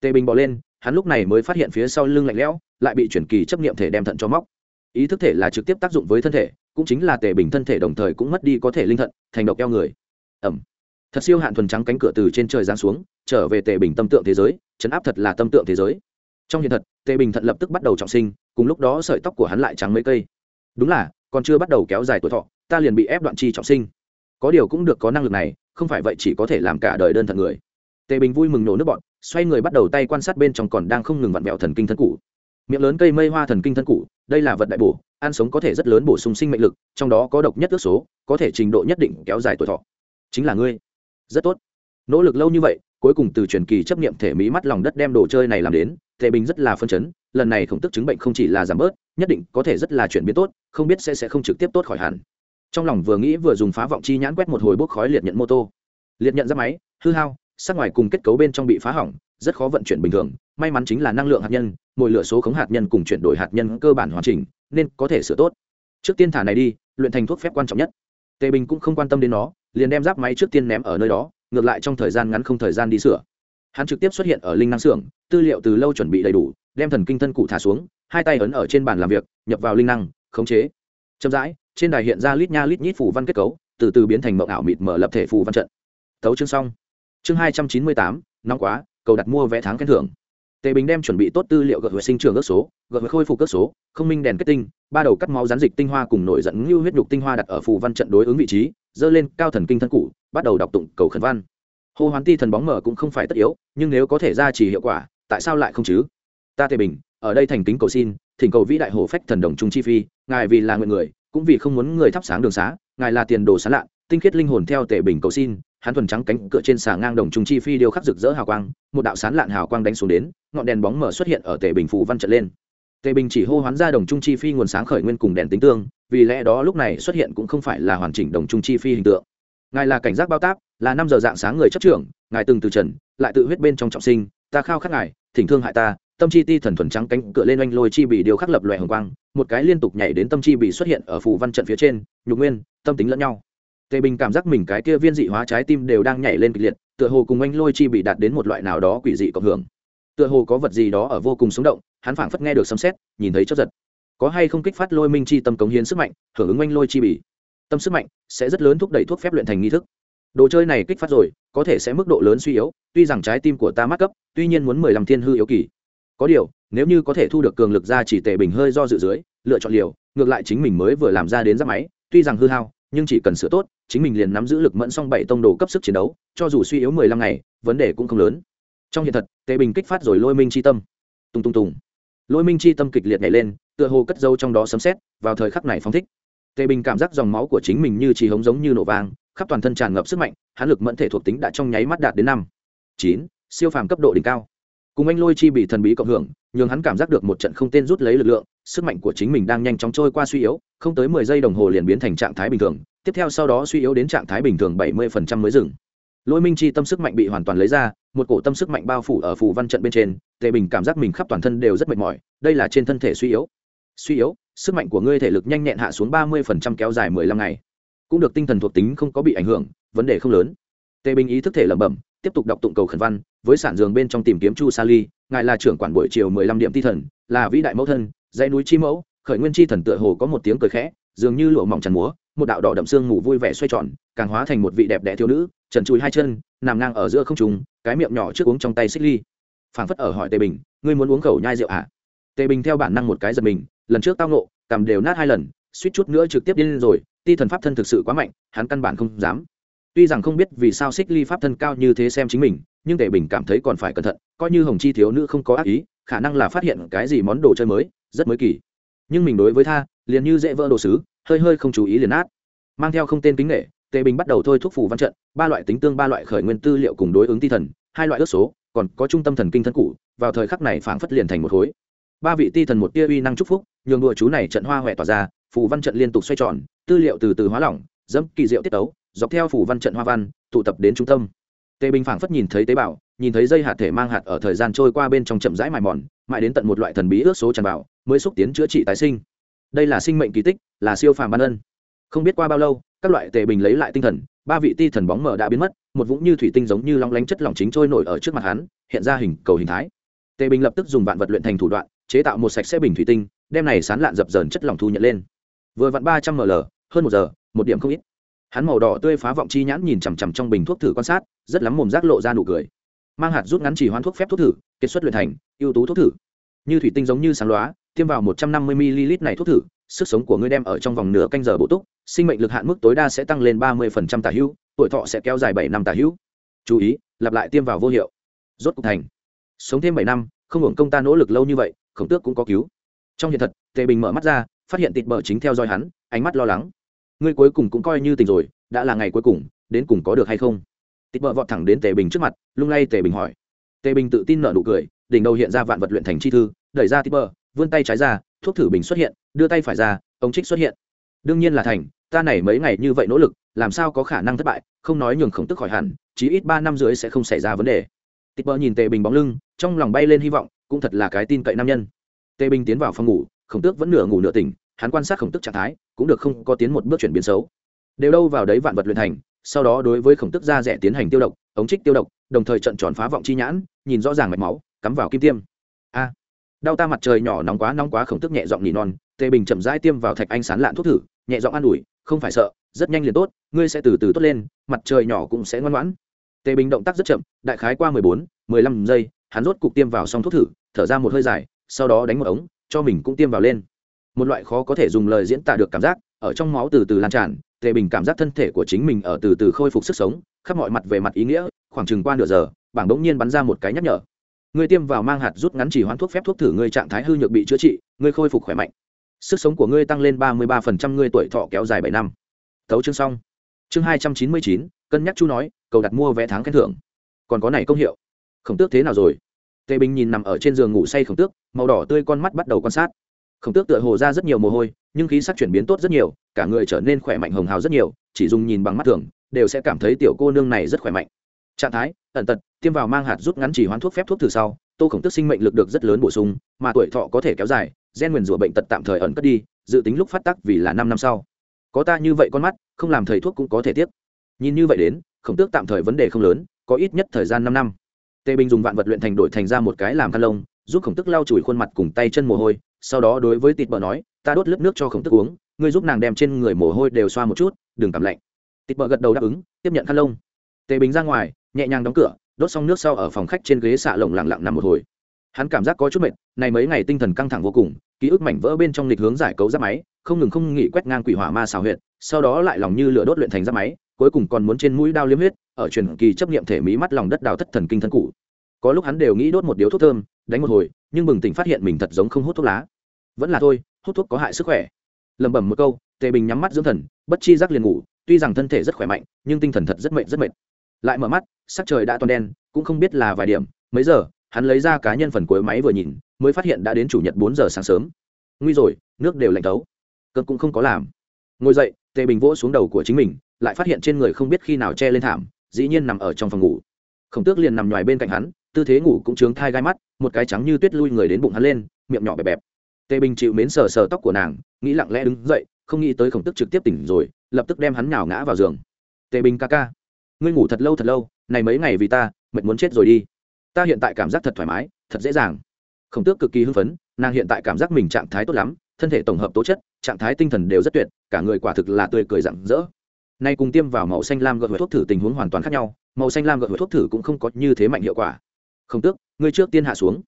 A: Tề bình bỏ lên, hắn lúc này mới phát hiện phía sau lưng lạnh lẽo, lại bị chuyển kỳ chấp nghiệm thể đem thận cho móc. Ý thức thể là trực tiếp tác dụng với thân thể, cũng chính là tề bình thân thể đồng thời cũng mất đi có thể linh thận, thành độc eo người. Ẩm thật siêu hạn thuần trắng cánh cửa từ trên trời giáng xuống, trở về tề bình tâm tượng thế giới, chấn áp thật là tâm tượng thế giới. Trong hiện thật, tề bình thận lập tức bắt đầu trọng sinh, cùng lúc đó sợi tóc của hắn lại trắng mấy cây. Đúng là, còn chưa bắt đầu kéo dài tuổi thọ, ta liền bị ép đoạn chi trọng sinh. Có điều cũng được có năng lực này, không phải vậy chỉ có thể làm cả đời đơn thận người. Tề bình vui mừng nổ nước bọn, xoay người bắt đầu tay quan sát bên trong còn đang không ngừng vặn vẹo thần kinh thân cũ miệng lớn cây mây hoa thần kinh thân cũ đây là vật đại bổ, ăn sống có thể rất lớn bổ sung sinh mệnh lực, trong đó có độc nhất ước số, có thể trình độ nhất định kéo dài tuổi thọ. Chính là ngươi rất tốt. Nỗ lực lâu như vậy, cuối cùng từ truyền kỳ chấp nghiệm thể mỹ mắt lòng đất đem đồ chơi này làm đến tề bình rất là phân chấn, lần này khổng tức chứng bệnh không chỉ là giảm bớt, nhất định có thể rất là chuyển biến tốt, không biết sẽ sẽ không trực tiếp tốt khỏi hẳn. Trong lòng vừa nghĩ vừa dùng phá vọng chi nhãn quét một hồi bốc khói liệt nhận mô tô. Liệt nhận ra máy, hư hao, sắc ngoài cùng kết cấu bên trong bị phá hỏng, rất khó vận chuyển bình thường, may mắn chính là năng lượng hạt nhân mỗi lửa số khống hạt nhân cùng chuyển đổi hạt nhân cơ bản hoàn chỉnh, nên có thể sửa tốt. Trước tiên thả này đi, luyện thành thuốc phép quan trọng nhất tề bình cũng không quan tâm đến nó, liền đem giáp máy trước tiên ném ở nơi đó, ngược lại trong thời gian ngắn không thời gian đi sửa. Hắn trực tiếp xuất hiện ở linh năng xưởng, tư liệu từ lâu chuẩn bị đầy đủ, đem thần kinh thân cụ thả xuống, hai tay ấn ở trên bàn làm việc, nhập vào linh năng, khống chế. Chậm rãi, trên đài hiện ra lít nha lít nhít phủ văn kết cấu, từ từ biến thành mộng ảo mịt mở lập thể phủ văn trận. Tấu chương xong. Chương hai trăm chín mươi tám, nóng quá, cầu đặt mua vé tháng khen thưởng tề bình đem chuẩn bị tốt tư liệu gợi vệ sinh trường ước số gợi hồi khôi phục ước số, không minh đèn kết tinh, ba đầu cắt máu rán dịch tinh hoa cùng nổi dẫn như huyết nhục tinh hoa đặt ở phù văn trận đối ứng vị trí, dơ lên cao thần kinh thân cụ, bắt đầu đọc tụng cầu khẩn văn. Hô hoán ti thần bóng mở cũng không phải tất yếu, nhưng nếu có thể ra chỉ hiệu quả, tại sao lại không chứ? Ta tề bình, ở đây thành kính cầu xin, thỉnh cầu vĩ đại hồ phách thần đồng trung chi phi, ngài vì là nguyện người, cũng vì không muốn người thắp sáng đường xá, ngài là tiền đồ xá lạ, tinh khiết linh hồn theo tề bình cầu xin hắn thuần trắng cánh cửa trên xà ngang đồng trung chi phi điêu khắc rực rỡ hào quang, một đạo sán lạn hào quang đánh xuống đến, ngọn đèn bóng mở xuất hiện ở tề bình phủ văn trận lên. Tề bình chỉ hô hoán ra đồng trung chi phi nguồn sáng khởi nguyên cùng đèn tính tương, vì lẽ đó lúc này xuất hiện cũng không phải là hoàn chỉnh đồng trung chi phi hình tượng. Ngài là cảnh giác bao táp, là năm giờ dạng sáng người chấp trưởng, ngài từng từ trần, lại tự huyết bên trong trọng sinh, ta khao khát ngài, thỉnh thương hại ta, tâm chi ti thần thuần trắng cánh cửa lên oanh lôi chi bị điều khắc lập loè hồng quang, một cái liên tục nhảy đến tâm chi bị xuất hiện ở phù văn trận phía trên, nhục nguyên, tâm tính lẫn nhau tề bình cảm giác mình cái kia viên dị hóa trái tim đều đang nhảy lên kịch liệt, tựa hồ cùng anh lôi chi bị đạt đến một loại nào đó quỷ dị cộng hưởng. Tựa hồ có vật gì đó ở vô cùng sống động, hắn phảng phất nghe được sấm xét nhìn thấy chớp giật. Có hay không kích phát lôi minh chi tâm cống hiến sức mạnh, hưởng ứng anh lôi chi bị. Tâm sức mạnh sẽ rất lớn thúc đẩy thuốc phép luyện thành nghi thức. Đồ chơi này kích phát rồi, có thể sẽ mức độ lớn suy yếu, tuy rằng trái tim của ta mắc cấp, tuy nhiên muốn mười lăm thiên hư yếu kỳ. Có điều, nếu như có thể thu được cường lực ra chỉ tề bình hơi do dự dưới, lựa chọn liều, ngược lại chính mình mới vừa làm ra đến giáp máy, tuy rằng hư hao, nhưng chỉ cần sửa tốt chính mình liền nắm giữ lực mẫn song bảy tông đồ cấp sức chiến đấu cho dù suy yếu mười lăm ngày vấn đề cũng không lớn. Trong hiện thật tề bình kích phát rồi lôi minh chi tâm. Tung tung tùng. Lôi minh chi tâm kịch liệt nhảy lên tựa hồ cất dâu trong đó sấm xét vào thời khắc này phóng thích. Tề bình cảm giác dòng máu của chính mình như trì hống giống như nổ vàng, khắp toàn thân tràn ngập sức mạnh hãn lực mẫn thể thuộc tính đã trong nháy mắt đạt đến năm chín siêu phàm cấp độ đỉnh cao. Cùng anh lôi chi bị thần bí cộng hưởng nhường hắn cảm giác được một trận không tên rút lấy lực lượng sức mạnh của chính mình đang nhanh chóng trôi qua suy yếu không tới mười giây đồng hồ liền biến thành trạng thái bình thường tiếp theo sau đó suy yếu đến trạng thái bình thường bảy mươi phần trăm mới dừng. Lôi minh chi tâm sức mạnh bị hoàn toàn lấy ra, một cổ tâm sức mạnh bao phủ ở phù văn trận bên trên, tề bình cảm giác mình khắp toàn thân đều rất mệt mỏi, đây là trên thân thể suy yếu. Suy yếu, sức mạnh của ngươi thể lực nhanh nhẹn hạ xuống ba mươi phần trăm kéo dài mười lăm ngày. Cũng được tinh thần thuộc tính không có bị ảnh hưởng, vấn đề không lớn. Tề bình ý thức thể lẩm bẩm, tiếp tục đọc tụng cầu khẩn văn, với sản dường bên trong tìm kiếm chu sa ly, ngài là trưởng quản buổi chiều mười lăm điểm ti thần, là vĩ đại mẫu thân, dãy núi chi mẫu, khởi nguyên chi thần tựa hồ có một tiếng cười khẽ, dường như lụa mỏng tràn múa một đạo đỏ đậm xương ngủ vui vẻ xoay tròn, càng hóa thành một vị đẹp đẽ thiếu nữ, trần chùi hai chân, nằm ngang ở giữa không trùng cái miệng nhỏ trước uống trong tay xích ly. Phảng phất ở hỏi tề bình, ngươi muốn uống khẩu nhai rượu à? tề bình theo bản năng một cái giật mình, lần trước tao nộ cầm đều nát hai lần, suýt chút nữa trực tiếp điên rồi, ti thần pháp thân thực sự quá mạnh, hắn căn bản không dám. Tuy rằng không biết vì sao xích ly pháp thân cao như thế xem chính mình, nhưng tề bình cảm thấy còn phải cẩn thận, coi như hồng chi thiếu nữ không có ác ý, khả năng là phát hiện cái gì món đồ chơi mới, rất mới kỳ. Nhưng mình đối với tha, liền như dễ vỡ đồ sứ hơi hơi không chú ý liền át mang theo không tên kính nghệ tề bình bắt đầu thôi thúc phủ văn trận, ba loại tính tương ba loại khởi nguyên tư liệu cùng đối ứng ti thần, hai loại ước số, còn có trung tâm thần kinh thân cụ, vào thời khắc này phảng phất liền thành một khối. Ba vị ti thần một tia uy năng chúc phúc, nhường đùa chú này trận hoa huệ tỏa ra, phủ văn trận liên tục xoay tròn, tư liệu từ từ hóa lỏng, dẫm kỳ diệu tiết tấu, dọc theo phủ văn trận hoa văn, tụ tập đến trung tâm. Tề bình phảng phất nhìn thấy tế bào, nhìn thấy dây hạt thể mang hạt ở thời gian trôi qua bên trong chậm rãi mài mòn, mãi đến tận một loại thần bí ước số tràn vào, mới xúc tiến chữa trị tái sinh. Đây là sinh mệnh kỳ tích là siêu phàm ban ân. Không biết qua bao lâu, các loại tề bình lấy lại tinh thần, ba vị ti thần bóng mờ đã biến mất, một vũng như thủy tinh giống như long lánh chất lỏng chính trôi nổi ở trước mặt hắn, hiện ra hình, cầu hình thái. Tề bình lập tức dùng vạn vật luyện thành thủ đoạn, chế tạo một sạch sẽ bình thủy tinh, đem này sán lạn dập dờn chất lỏng thu nhận lên. Vừa vặn ba trăm ml, hơn một giờ, một điểm không ít. Hắn màu đỏ tươi phá vọng chi nhãn nhìn chằm chằm trong bình thuốc thử quan sát, rất lắm mồm rác lộ ra nụ cười. Mang hạt rút ngắn chỉ hoán thuốc phép thuốc thử, kết xuất luyện thành ưu tú thuốc thử. Như thủy tinh giống như sáng loá tiêm vào một trăm năm mươi ml này thuốc thử sức sống của ngươi đem ở trong vòng nửa canh giờ bổ túc, sinh mệnh lực hạn mức tối đa sẽ tăng lên ba mươi phần trăm tả hữu, tuổi thọ sẽ kéo dài bảy năm tả hữu. Chú ý, lặp lại tiêm vào vô hiệu. Rốt cục thành. Sống thêm bảy năm, không hưởng công ta nỗ lực lâu như vậy, khổng tước cũng có cứu. Trong hiện thật, tề bình mở mắt ra, phát hiện tịt bờ chính theo dõi hắn, ánh mắt lo lắng. Ngươi cuối cùng cũng coi như tình rồi, đã là ngày cuối cùng, đến cùng có được hay không? Tịt bờ vọt thẳng đến tề bình trước mặt, lung lay tề bình hỏi. Tề bình tự tin nở nụ cười, đỉnh đầu hiện ra vạn vật luyện thành chi thư, đẩy ra tịt bờ vươn tay trái ra thuốc thử bình xuất hiện, đưa tay phải ra, ống trích xuất hiện. Đương nhiên là thành, ta này mấy ngày như vậy nỗ lực, làm sao có khả năng thất bại, không nói nhường khổng tức khỏi hẳn, chí ít ba năm dưới sẽ không xảy ra vấn đề. Tịt bờ nhìn tề bình bóng lưng, trong lòng bay lên hy vọng, cũng thật là cái tin cậy nam nhân. Tề bình tiến vào phòng ngủ, khổng tước vẫn nửa ngủ nửa tỉnh, hắn quan sát khổng tức trạng thái, cũng được không có tiến một bước chuyển biến xấu. Đều đâu vào đấy vạn vật luyện thành, sau đó đối với khổng tức da rẻ tiến hành tiêu độc, ống trích tiêu độc, đồng thời trận tròn phá vọng chi nhãn, nhìn rõ ràng mạch máu, cắm vào kim tiêm. A! Đau ta mặt trời nhỏ nóng quá nóng quá, khổng tức nhẹ giọng nỉ non, tề bình chậm rãi tiêm vào thạch anh sán lạn thuốc thử, nhẹ giọng an ủi, không phải sợ, rất nhanh liền tốt, ngươi sẽ từ từ tốt lên, mặt trời nhỏ cũng sẽ ngoan ngoãn. Tề bình động tác rất chậm, đại khái qua mười bốn, mười lăm giây, hắn rốt cục tiêm vào xong thuốc thử, thở ra một hơi dài, sau đó đánh một ống, cho mình cũng tiêm vào lên. Một loại khó có thể dùng lời diễn tả được cảm giác, ở trong máu từ từ lan tràn, tề bình cảm giác thân thể của chính mình ở từ từ khôi phục sức sống, khắp mọi mặt về mặt ý nghĩa, khoảng chừng qua nửa giờ, bảng đống nhiên bắn ra một cái nhắc nhở ngươi tiêm vào mang hạt rút ngắn chỉ hoãn thuốc phép thuốc thử ngươi trạng thái hư nhược bị chữa trị, ngươi khôi phục khỏe mạnh. Sức sống của ngươi tăng lên ba mươi ba phần trăm, ngươi tuổi thọ kéo dài bảy năm. Thấu chương xong. Chương hai trăm chín mươi chín, cân nhắc chu nói, cầu đặt mua vé tháng khen thưởng. Còn có này công hiệu. Khổng tước thế nào rồi? Tề bình nhìn nằm ở trên giường ngủ say khổng tước, màu đỏ tươi con mắt bắt đầu quan sát. Khổng tước tựa hồ ra rất nhiều mồ hôi, nhưng khí sắc chuyển biến tốt rất nhiều, cả người trở nên khỏe mạnh hồng hào rất nhiều, chỉ dùng nhìn bằng mắt thường, đều sẽ cảm thấy tiểu cô nương này rất khỏe mạnh trạng thái, ẩn tật, tiêm vào mang hạt rút ngắn chỉ hoán thuốc phép thuốc từ sau, tô khổng tước sinh mệnh lực được rất lớn bổ sung, mà tuổi thọ có thể kéo dài, gen nguyền rủa bệnh tật tạm thời ẩn cất đi, dự tính lúc phát tác vì là năm năm sau. Có ta như vậy con mắt, không làm thầy thuốc cũng có thể tiếp nhìn như vậy đến, khổng tước tạm thời vấn đề không lớn, có ít nhất thời gian năm năm. Tề bình dùng vạn vật luyện thành đổi thành ra một cái làm khăn lông, giúp khổng tức lau chùi khuôn mặt cùng tay chân mồ hôi, sau đó đối với tịt bờ nói, ta đốt lớp nước cho khổng tức uống, ngươi giúp nàng đem trên người mồ hôi đều xoa một chút, đừng cảm lạnh. Tịt bờ gật đầu đáp ứng, tiếp nhận khăn lông. Tề bình ra ngoài nhẹ nhàng đóng cửa, đốt xong nước sau ở phòng khách trên ghế xạ lồng lặng lặng nằm một hồi. Hắn cảm giác có chút mệt, này mấy ngày tinh thần căng thẳng vô cùng, ký ức mảnh vỡ bên trong lịch hướng giải cấu giáp máy, không ngừng không nghỉ quét ngang quỷ hỏa ma xào huyệt, sau đó lại lòng như lửa đốt luyện thành giáp máy, cuối cùng còn muốn trên mũi đao liếm huyết, ở truyền kỳ chấp nghiệm thể mỹ mắt lòng đất đào thất thần kinh thân cụ. Có lúc hắn đều nghĩ đốt một điếu thuốc thơm, đánh một hồi, nhưng bừng tỉnh phát hiện mình thật giống không hút thuốc lá. Vẫn là thôi, hút thuốc có hại sức khỏe. Lẩm bẩm một câu, tề bình nhắm mắt dưỡng thần, bất chi giác liền ngủ, tuy rằng thân thể rất khỏe mạnh, nhưng tinh thần thật rất mệt rất mệt. Lại mở mắt sắc trời đã toàn đen, cũng không biết là vài điểm, mấy giờ, hắn lấy ra cá nhân phần cuối máy vừa nhìn, mới phát hiện đã đến chủ nhật bốn giờ sáng sớm. Nguy rồi, nước đều lạnh tấu cơn cũng không có làm. Ngồi dậy, tề bình vỗ xuống đầu của chính mình, lại phát hiện trên người không biết khi nào che lên thảm, dĩ nhiên nằm ở trong phòng ngủ. Khổng tước liền nằm ngoài bên cạnh hắn, tư thế ngủ cũng trướng thai gai mắt, một cái trắng như tuyết lui người đến bụng hắn lên, miệng nhỏ bẹp bẹp. Tề bình chịu mến sờ sờ tóc của nàng, nghĩ lặng lẽ đứng dậy, không nghĩ tới khổng tức trực tiếp tỉnh rồi, lập tức đem hắn nhào ngã vào giường. Tề bình ca ca, ngươi ngủ thật lâu thật lâu này mấy ngày vì ta, mệt muốn chết rồi đi. Ta hiện tại cảm giác thật thoải mái, thật dễ dàng. Khổng tước cực kỳ hưng phấn, nàng hiện tại cảm giác mình trạng thái tốt lắm, thân thể tổng hợp tố chất, trạng thái tinh thần đều rất tuyệt, cả người quả thực là tươi cười rạng rỡ. Nay cùng tiêm vào màu xanh lam gợt thuốc thử tình huống hoàn toàn khác nhau, màu xanh lam gợt thuốc thử cũng không có như thế mạnh hiệu quả. Khổng tước, ngươi trước tiên hạ xuống.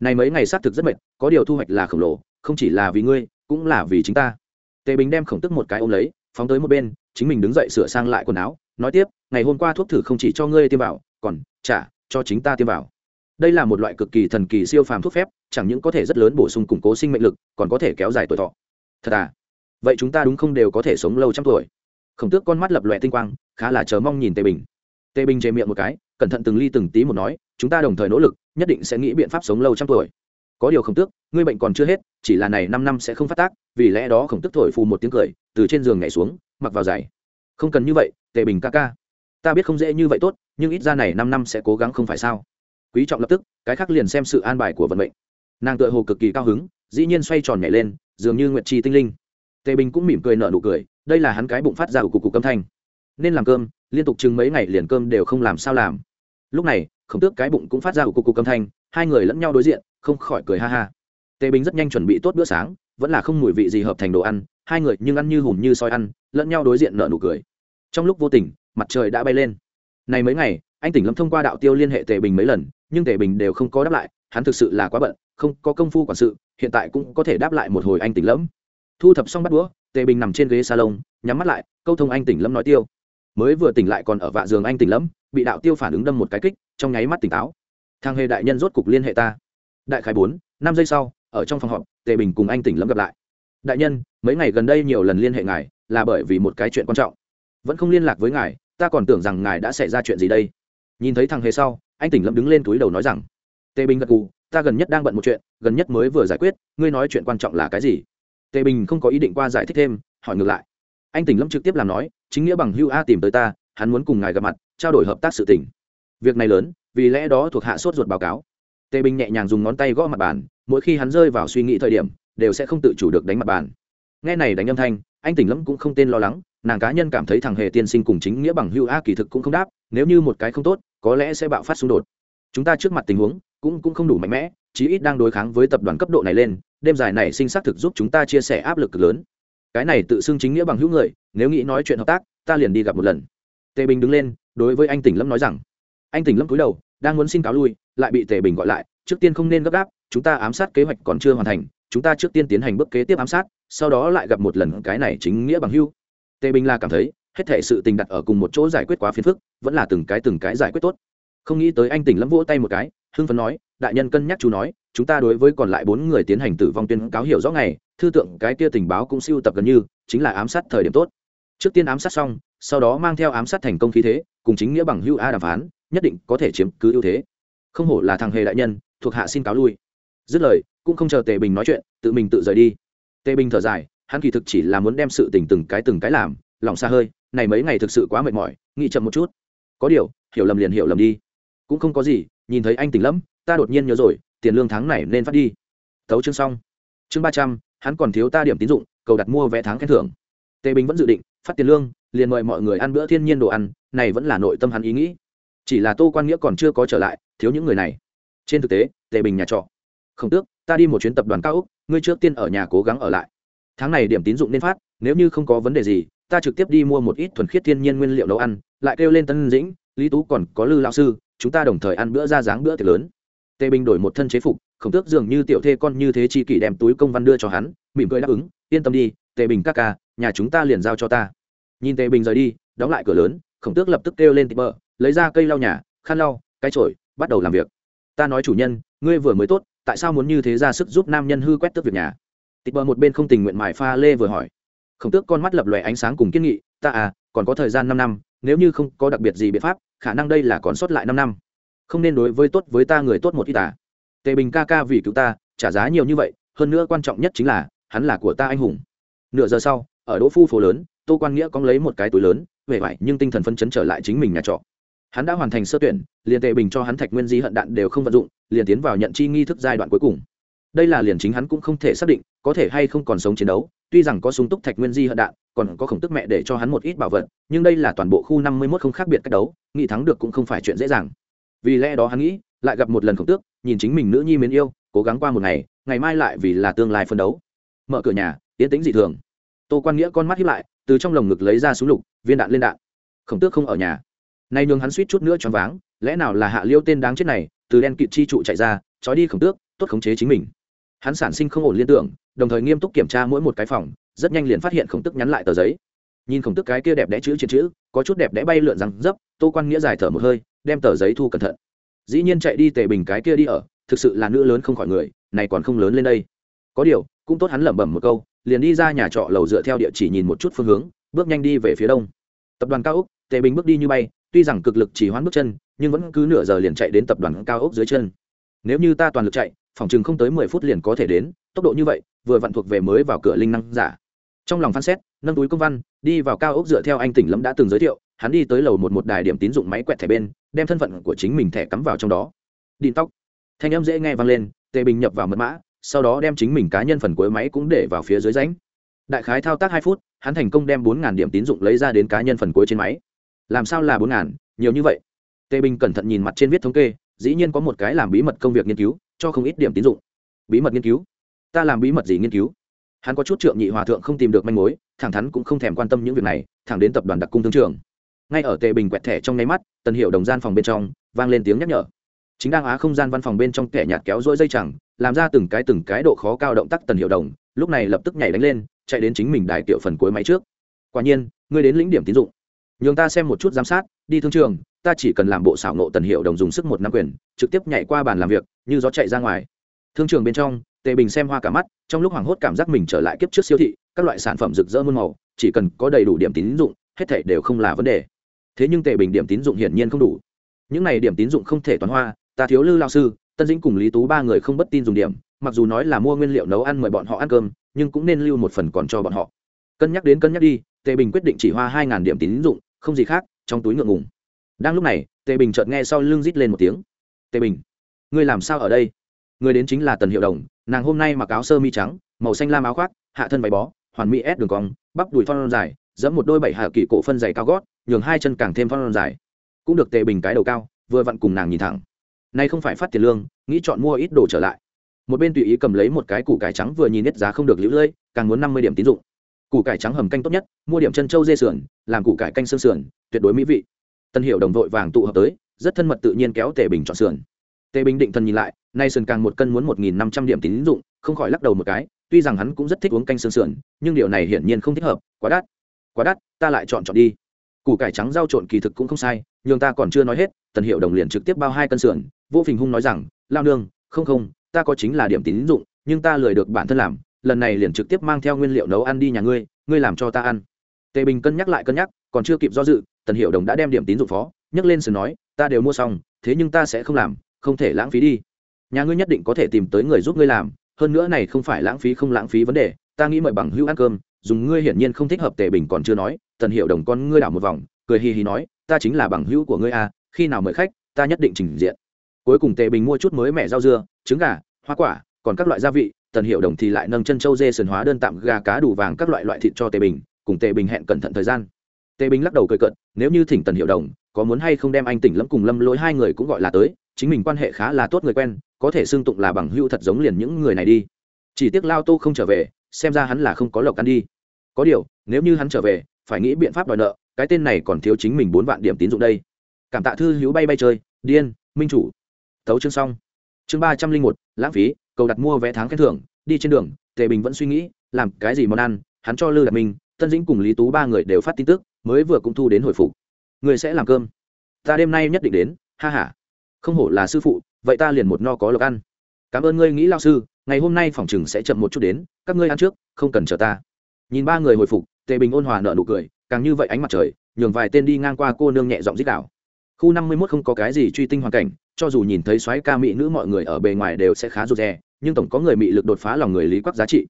A: Này mấy ngày xác thực rất mệt, có điều thu hoạch là khổng lồ, không chỉ là vì ngươi, cũng là vì chính ta. Tề bình đem khổng tức một cái ôm lấy, phóng tới một bên, chính mình đứng dậy sửa sang lại quần áo, nói tiếp ngày hôm qua thuốc thử không chỉ cho ngươi tiêm vào, còn trả cho chính ta tiêm vào. Đây là một loại cực kỳ thần kỳ siêu phàm thuốc phép, chẳng những có thể rất lớn bổ sung củng cố sinh mệnh lực, còn có thể kéo dài tuổi thọ. Thật à? Vậy chúng ta đúng không đều có thể sống lâu trăm tuổi? Khổng tước con mắt lập lòe tinh quang, khá là chờ mong nhìn tề bình. Tề bình chề miệng một cái, cẩn thận từng ly từng tí một nói, chúng ta đồng thời nỗ lực, nhất định sẽ nghĩ biện pháp sống lâu trăm tuổi. Có điều khổng tước, ngươi bệnh còn chưa hết, chỉ là này năm năm sẽ không phát tác, vì lẽ đó khổng tước thổi phù một tiếng cười, từ trên giường nhảy xuống, mặc vào giày. Không cần như vậy, tề bình ca ca ta biết không dễ như vậy tốt, nhưng ít ra này năm năm sẽ cố gắng không phải sao. Quý trọng lập tức, cái khác liền xem sự an bài của vận mệnh. Nàng tựa hồ cực kỳ cao hứng, dĩ nhiên xoay tròn nhảy lên, dường như nguyệt trì tinh linh. Tề bình cũng mỉm cười nở nụ cười, đây là hắn cái bụng phát ra của cục cục âm thanh. Nên làm cơm, liên tục chừng mấy ngày liền cơm đều không làm sao làm. Lúc này, khổng tước cái bụng cũng phát ra của cục cục âm thanh, hai người lẫn nhau đối diện, không khỏi cười ha ha. Tề bình rất nhanh chuẩn bị tốt bữa sáng, vẫn là không mùi vị gì hợp thành đồ ăn, hai người nhưng ăn như hùm như soi ăn, lẫn nhau đối diện nở nụ cười. Trong lúc vô tình mặt trời đã bay lên. Này mấy ngày, anh tỉnh lâm thông qua đạo tiêu liên hệ tề bình mấy lần, nhưng tề bình đều không có đáp lại, hắn thực sự là quá bận, không có công phu quản sự, hiện tại cũng có thể đáp lại một hồi anh tỉnh lẫm thu thập xong bắt đũa, tề bình nằm trên ghế salon, nhắm mắt lại, câu thông anh tỉnh lâm nói tiêu. Mới vừa tỉnh lại còn ở vạ giường anh tỉnh lâm, bị đạo tiêu phản ứng đâm một cái kích, trong nháy mắt tỉnh táo. Thang hề đại nhân rốt cục liên hệ ta. Đại khái bốn, năm giây sau, ở trong phòng họp, tề bình cùng anh tỉnh lâm gặp lại. Đại nhân, mấy ngày gần đây nhiều lần liên hệ ngài, là bởi vì một cái chuyện quan trọng. Vẫn không liên lạc với ngài ta còn tưởng rằng ngài đã xảy ra chuyện gì đây. Nhìn thấy thằng hề sau, anh tỉnh lâm đứng lên túi đầu nói rằng, tề bình gật cù ta gần nhất đang bận một chuyện, gần nhất mới vừa giải quyết, ngươi nói chuyện quan trọng là cái gì? Tề bình không có ý định qua giải thích thêm, hỏi ngược lại. Anh tỉnh lâm trực tiếp làm nói, chính nghĩa bằng hưu a tìm tới ta, hắn muốn cùng ngài gặp mặt, trao đổi hợp tác sự tỉnh việc này lớn, vì lẽ đó thuộc hạ sốt ruột báo cáo. Tề bình nhẹ nhàng dùng ngón tay gõ mặt bàn, mỗi khi hắn rơi vào suy nghĩ thời điểm, đều sẽ không tự chủ được đánh mặt bàn. Nghe này đánh âm thanh, anh tỉnh lâm cũng không tên lo lắng nàng cá nhân cảm thấy thằng hề tiên sinh cùng chính nghĩa bằng hưu a kỳ thực cũng không đáp, nếu như một cái không tốt, có lẽ sẽ bạo phát xung đột. Chúng ta trước mặt tình huống cũng cũng không đủ mạnh mẽ, chí ít đang đối kháng với tập đoàn cấp độ này lên, đêm dài này sinh xác thực giúp chúng ta chia sẻ áp lực lớn. Cái này tự xưng chính nghĩa bằng hữu người, nếu nghĩ nói chuyện hợp tác, ta liền đi gặp một lần. Tề bình đứng lên, đối với anh tỉnh lâm nói rằng, anh tỉnh lâm cúi đầu, đang muốn xin cáo lui, lại bị tề bình gọi lại, trước tiên không nên gấp gáp, chúng ta ám sát kế hoạch còn chưa hoàn thành, chúng ta trước tiên tiến hành bước kế tiếp ám sát, sau đó lại gặp một lần cái này chính nghĩa bằng hưu tề bình là cảm thấy, hết thể sự tình đặt ở cùng một chỗ giải quyết quá phiền phức, vẫn là từng cái từng cái giải quyết tốt. Không nghĩ tới anh tỉnh lâm vỗ tay một cái, hưng phấn nói, đại nhân cân nhắc chú nói, chúng ta đối với còn lại bốn người tiến hành tử vong tuyên cáo hiểu rõ ngày, thư tượng cái kia tình báo cũng siêu tập gần như, chính là ám sát thời điểm tốt. Trước tiên ám sát xong, sau đó mang theo ám sát thành công khí thế, cùng chính nghĩa bằng hưu a đàm phán, nhất định có thể chiếm cứ ưu thế. Không hổ là thằng hề đại nhân, thuộc hạ xin cáo lui. Dứt lời, cũng không chờ tề bình nói chuyện, tự mình tự rời đi. Tề bình thở dài hắn kỳ thực chỉ là muốn đem sự tình từng cái từng cái làm, lòng xa hơi, này mấy ngày thực sự quá mệt mỏi, nghĩ chậm một chút. Có điều, hiểu lầm liền hiểu lầm đi. Cũng không có gì, nhìn thấy anh tỉnh lắm ta đột nhiên nhớ rồi, tiền lương tháng này nên phát đi. Tấu chương xong. Chương ba trăm, hắn còn thiếu ta điểm tín dụng, cầu đặt mua vé tháng khen thưởng. Tề bình vẫn dự định, phát tiền lương, liền mời mọi người ăn bữa thiên nhiên đồ ăn, này vẫn là nội tâm hắn ý nghĩ. Chỉ là tô quan nghĩa còn chưa có trở lại, thiếu những người này. Trên thực tế, tề bình nhà trọ. Không tước, ta đi một chuyến tập đoàn cao úc, ngươi trước tiên ở nhà cố gắng ở lại tháng này điểm tín dụng nên phát, nếu như không có vấn đề gì, ta trực tiếp đi mua một ít thuần khiết thiên nhiên nguyên liệu nấu ăn, lại kêu lên tân dĩnh, lý tú còn có lư lão sư, chúng ta đồng thời ăn bữa ra dáng bữa tiệc lớn. Tề bình đổi một thân chế phục, khổng tước dường như tiểu thê con như thế chi kỷ đem túi công văn đưa cho hắn, mỉm cười đáp ứng, yên tâm đi, tề bình các ca, nhà chúng ta liền giao cho ta. Nhìn tề bình rời đi, đóng lại cửa lớn, khổng tước lập tức kêu lên tịp bờ lấy ra cây lau nhà, khăn lau, cái chổi, bắt đầu làm việc. Ta nói chủ nhân, ngươi vừa mới tốt, tại sao muốn như thế ra sức giúp nam nhân hư quét tước việc nhà? Tịch bờ một bên không tình nguyện mài pha lê vừa hỏi. Khổng tước con mắt lập lòe ánh sáng cùng kiên nghị, ta à còn có thời gian năm năm, nếu như không có đặc biệt gì biện pháp, khả năng đây là còn sót lại năm năm. Không nên đối với tốt với ta người tốt một ít à. Tề bình ca ca vì cứu ta, trả giá nhiều như vậy, hơn nữa quan trọng nhất chính là, hắn là của ta anh hùng. Nửa giờ sau, ở đỗ phu phố lớn, tô quan nghĩa cóng lấy một cái túi lớn về vải nhưng tinh thần phấn chấn trở lại chính mình nhà trọ. Hắn đã hoàn thành sơ tuyển, liền tề bình cho hắn thạch nguyên di hận đạn đều không vận dụng, liền tiến vào nhận chi nghi thức giai đoạn cuối cùng đây là liền chính hắn cũng không thể xác định, có thể hay không còn sống chiến đấu, tuy rằng có súng túc thạch nguyên di hận đạn, còn có khổng tức mẹ để cho hắn một ít bảo vật, nhưng đây là toàn bộ khu năm mươi mốt không khác biệt cách đấu nghị thắng được cũng không phải chuyện dễ dàng. Vì lẽ đó hắn nghĩ, lại gặp một lần khổng tước, nhìn chính mình nữ nhi mến yêu, cố gắng qua một ngày ngày mai lại vì là tương lai phân đấu. Mở cửa nhà tiến tĩnh dị thường. Tô quan nghĩa con mắt hiếp lại, từ trong lồng ngực lấy ra súng lục, viên đạn lên đạn. Khổng tước không ở nhà. Nay nhường hắn suýt chút nữa choáng váng, lẽ nào là hạ liêu tên đáng chết này, từ đen kịt chi trụ chạy ra, trói đi khổng tước, tốt khống chế chính mình hắn sản sinh không ổn liên tưởng, đồng thời nghiêm túc kiểm tra mỗi một cái phòng, rất nhanh liền phát hiện khổng tức nhắn lại tờ giấy. Nhìn khổng tức cái kia đẹp đẽ chữ trên chữ, có chút đẹp đẽ bay lượn răng dấp, tô quan nghĩa dài thở một hơi, đem tờ giấy thu cẩn thận. Dĩ nhiên chạy đi tề bình cái kia đi ở, thực sự là nữ lớn không khỏi người, này còn không lớn lên đây. Có điều, cũng tốt hắn lẩm bẩm một câu, liền đi ra nhà trọ lầu dựa theo địa chỉ nhìn một chút phương hướng, bước nhanh đi về phía đông. Tập đoàn cao úc tề bình bước đi như bay, tuy rằng cực lực chỉ hoãn bước chân, nhưng vẫn cứ nửa giờ liền chạy đến tập đoàn cao úc dưới chân. Nếu như ta toàn lực chạy phòng chừng không tới mười phút liền có thể đến, tốc độ như vậy, vừa vặn thuộc về mới vào cửa linh năng giả. Trong lòng phán xét, nâng túi công văn, đi vào cao ốc dựa theo anh tỉnh lâm đã từng giới thiệu, hắn đi tới lầu một một đài điểm tín dụng máy quẹt thẻ bên, đem thân phận của chính mình thẻ cắm vào trong đó. Đin tóc. Thanh âm dễ nghe vang lên, tề bình nhập vào mật mã, sau đó đem chính mình cá nhân phần cuối máy cũng để vào phía dưới ránh đại khái thao tác hai phút, hắn thành công đem bốn điểm tín dụng lấy ra đến cá nhân phần cuối trên máy. Làm sao là bốn nhiều như vậy. Tề bình cẩn thận nhìn mặt trên viết thống kê, dĩ nhiên có một cái làm bí mật công việc nghiên cứu cho không ít điểm tín dụng. Bí mật nghiên cứu. Ta làm bí mật gì nghiên cứu? Hắn có chút trượng nhị hòa thượng không tìm được manh mối, thẳng thắn cũng không thèm quan tâm những việc này, thẳng đến tập đoàn đặc cung thương trường. Ngay ở tề bình quẹt thẻ trong nháy mắt, tần hiệu đồng gian phòng bên trong, vang lên tiếng nhắc nhở. Chính đang á không gian văn phòng bên trong kẻ nhạt kéo rỗi dây chẳng, làm ra từng cái từng cái độ khó cao động tác tần hiệu đồng, lúc này lập tức nhảy đánh lên, chạy đến chính mình đại tiểu phần cuối máy trước. Quả nhiên, ngươi đến lĩnh điểm tín dụng. Nhường ta xem một chút giám sát, đi thương trường ta chỉ cần làm bộ xảo nộ tần hiệu đồng dùng sức một năm quyền, trực tiếp nhảy qua bàn làm việc, như gió chạy ra ngoài. Thương trường bên trong, tề bình xem hoa cả mắt, trong lúc hoảng hốt cảm giác mình trở lại kiếp trước siêu thị, các loại sản phẩm rực rỡ muôn màu, chỉ cần có đầy đủ điểm tín dụng, hết thảy đều không là vấn đề. Thế nhưng tề bình điểm tín dụng hiển nhiên không đủ. Những này điểm tín dụng không thể toán hoa, ta thiếu lư lao sư, tân dĩnh cùng lý tú ba người không bất tin dùng điểm, mặc dù nói là mua nguyên liệu nấu ăn mời bọn họ ăn cơm, nhưng cũng nên lưu một phần còn cho bọn họ. Cân nhắc đến cân nhắc đi, tề bình quyết định chỉ hoa hai điểm tín dụng, không gì khác, trong túi ngượng ngùng đang lúc này, tề bình chợt nghe sau lưng rít lên một tiếng. Tề bình, ngươi làm sao ở đây? Người đến chính là tần hiệu đồng, nàng hôm nay mặc áo sơ mi trắng, màu xanh lam áo khoác, hạ thân váy bó, hoàn mỹ ép đường cong, bắp đùi phong dài dẫm một đôi bảy hạ kỵ cổ phân dày cao gót, nhường hai chân càng thêm phong dài. Cũng được tề bình cái đầu cao, vừa vặn cùng nàng nhìn thẳng. Nay không phải phát tiền lương, nghĩ chọn mua ít đồ trở lại. Một bên tùy ý cầm lấy một cái củ cải trắng vừa nhìn nét giá không được lũ lưỡi, càng muốn năm mươi điểm tín dụng. Củ cải trắng hầm canh tốt nhất, mua điểm chân trâu dê sườn, làm củ cải canh xương sườn, tuyệt đối mỹ vị tân hiệu đồng vội vàng tụ hợp tới, rất thân mật tự nhiên kéo tề bình chọn sườn. Tề bình định thần nhìn lại, nay sườn càng một cân muốn một nghìn năm trăm điểm tín dụng, không khỏi lắc đầu một cái, tuy rằng hắn cũng rất thích uống canh sườn sườn, nhưng điều này hiển nhiên không thích hợp, quá đắt. Quá đắt, ta lại chọn chọn đi. Củ cải trắng rau trộn kỳ thực cũng không sai, nhưng ta còn chưa nói hết, tần hiệu đồng liền trực tiếp bao hai cân sườn vô phình hung nói rằng lao nương, không không, ta có chính là điểm tín dụng, nhưng ta lười được bản thân làm, lần này liền trực tiếp mang theo nguyên liệu nấu ăn đi nhà ngươi ngươi làm cho ta ăn. Tề bình cân nhắc lại cân nhắc, còn chưa kịp do dự tần hiệu đồng đã đem điểm tín dụng phó, nhấc lên sườn nói, ta đều mua xong, thế nhưng ta sẽ không làm, không thể lãng phí đi. Nhà ngươi nhất định có thể tìm tới người giúp ngươi làm, hơn nữa này không phải lãng phí không lãng phí vấn đề, ta nghĩ mời bằng hữu ăn cơm, dùng ngươi hiển nhiên không thích hợp tề bình còn chưa nói. Tần hiệu đồng con ngươi đảo một vòng, cười hì hì nói, ta chính là bằng hữu của ngươi à khi nào mời khách, ta nhất định trình diện. Cuối cùng tề bình mua chút mới mẻ rau dưa, trứng gà, hoa quả, còn các loại gia vị, tần hiệu đồng thì lại nâng chân châu dê sườn hóa đơn tạm gà cá đủ vàng các loại loại thịt cho tề bình, cùng tề bình hẹn cẩn thận thời gian tề bình lắc đầu cười cận nếu như thỉnh tần hiệu đồng, có muốn hay không đem anh tỉnh lâm cùng lâm lỗi hai người cũng gọi là tới, chính mình quan hệ khá là tốt người quen, có thể xưng tụng là bằng hữu thật giống liền những người này đi. Chỉ tiếc lao tô không trở về, xem ra hắn là không có lộc ăn đi. Có điều, nếu như hắn trở về, phải nghĩ biện pháp đòi nợ, cái tên này còn thiếu chính mình bốn vạn điểm tín dụng đây. Cảm tạ thư hữu bay bay chơi, điên, minh chủ. Thấu chương xong. Chương ba trăm linh một, lãng phí, cầu đặt mua vé tháng khen thưởng, đi trên đường, tề bình vẫn suy nghĩ, làm cái gì món ăn, hắn cho lư đạt minh, tân dĩnh cùng lý tú ba người đều phát tin tức mới vừa cũng thu đến hồi phục. Người sẽ làm cơm. Ta đêm nay nhất định đến, ha h a không hổ là sư phụ, vậy ta liền một no có lộc ăn. Cảm ơn ngươi nghĩ lao sư, ngày hôm nay phòng chừng sẽ chậm một chút đến, các ngươi ăn trước, không cần chờ ta. Nhìn ba người hồi phục, tề bình ôn hòa nợ nụ cười, càng như vậy ánh mặt trời, nhường vài tên đi ngang qua cô nương nhẹ giọng dích đạo khu năm mươi mốt không có cái gì truy tinh hoàn cảnh, cho dù nhìn thấy xoáy ca mỹ nữ mọi người ở bề ngoài đều sẽ khá rụt rè, nhưng tổng có người mỹ lực đột phá lòng người lý quắc giá trị.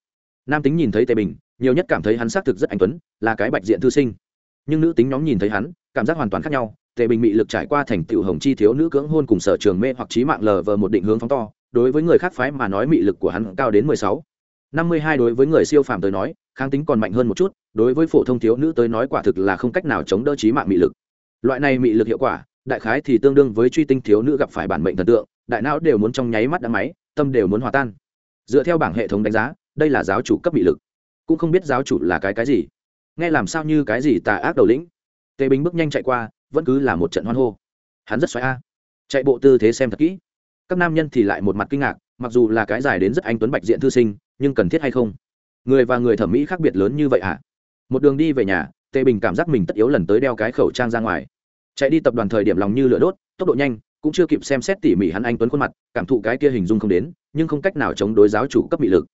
A: Nam tính nhìn thấy tề bình, nhiều nhất cảm thấy hắn xác thực rất anh tuấn, là cái bạch diện thư sinh nhưng nữ tính nhóm nhìn thấy hắn, cảm giác hoàn toàn khác nhau, tề bình mị lực trải qua thành tựu hồng chi thiếu nữ cưỡng hôn cùng sở trường mê hoặc trí mạng lờ vờ một định hướng phóng to, đối với người khác phái mà nói mị lực của hắn cao đến mười sáu. Năm mươi hai đối với người siêu phàm tới nói, kháng tính còn mạnh hơn một chút, đối với phổ thông thiếu nữ tới nói quả thực là không cách nào chống đỡ trí mạng mị lực. Loại này mị lực hiệu quả, đại khái thì tương đương với truy tinh thiếu nữ gặp phải bản mệnh thần tượng, đại não đều muốn trong nháy mắt đã máy, tâm đều muốn hòa tan. Dựa theo bảng hệ thống đánh giá, đây là giáo chủ cấp mị lực. Cũng không biết giáo chủ là cái cái gì nghe làm sao như cái gì tà ác đầu lĩnh. Tề bình bước nhanh chạy qua, vẫn cứ là một trận hoan hô. Hắn rất xoáy a. Chạy bộ tư thế xem thật kỹ. Các nam nhân thì lại một mặt kinh ngạc, mặc dù là cái dài đến rất anh tuấn bạch diện thư sinh, nhưng cần thiết hay không? Người và người thẩm mỹ khác biệt lớn như vậy à một đường đi về nhà, tề bình cảm giác mình tất yếu lần tới đeo cái khẩu trang ra ngoài. Chạy đi tập đoàn thời điểm lòng như lửa đốt, tốc độ nhanh, cũng chưa kịp xem xét tỉ mỉ hắn anh tuấn khuôn mặt, cảm thụ cái kia hình dung không đến, nhưng không cách nào chống đối giáo chủ cấp bị lực.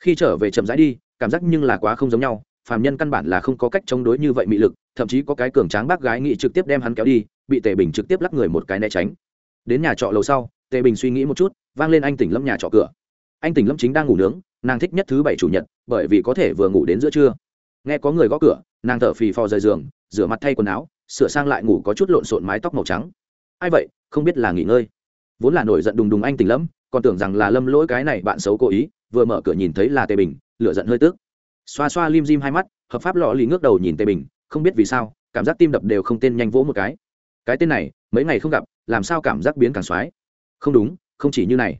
A: Khi trở về chậm rãi đi, cảm giác nhưng là quá không giống nhau phàm nhân căn bản là không có cách chống đối như vậy mị lực, thậm chí có cái cường tráng bác gái nghị trực tiếp đem hắn kéo đi, bị tề bình trực tiếp lắc người một cái né tránh. Đến nhà trọ lầu sau, tề bình suy nghĩ một chút, vang lên anh tỉnh lâm nhà trọ cửa. Anh tỉnh lâm chính đang ngủ nướng, nàng thích nhất thứ bảy chủ nhật, bởi vì có thể vừa ngủ đến giữa trưa. Nghe có người gõ cửa, nàng thở phì phò rời giường, rửa mặt thay quần áo, sửa sang lại ngủ có chút lộn xộn mái tóc màu trắng. Ai vậy? Không biết là nghỉ ngơi. Vốn là nổi giận đùng đùng anh tỉnh lâm, còn tưởng rằng là lâm lỗi cái này bạn xấu cố ý, vừa mở cửa nhìn thấy là tề bình, lửa giận hơi tức xoa xoa lim dim hai mắt, hợp pháp lọ lì ngước đầu nhìn tề bình, không biết vì sao, cảm giác tim đập đều không tên nhanh vỗ một cái. Cái tên này, mấy ngày không gặp, làm sao cảm giác biến càng xoái? Không đúng, không chỉ như này.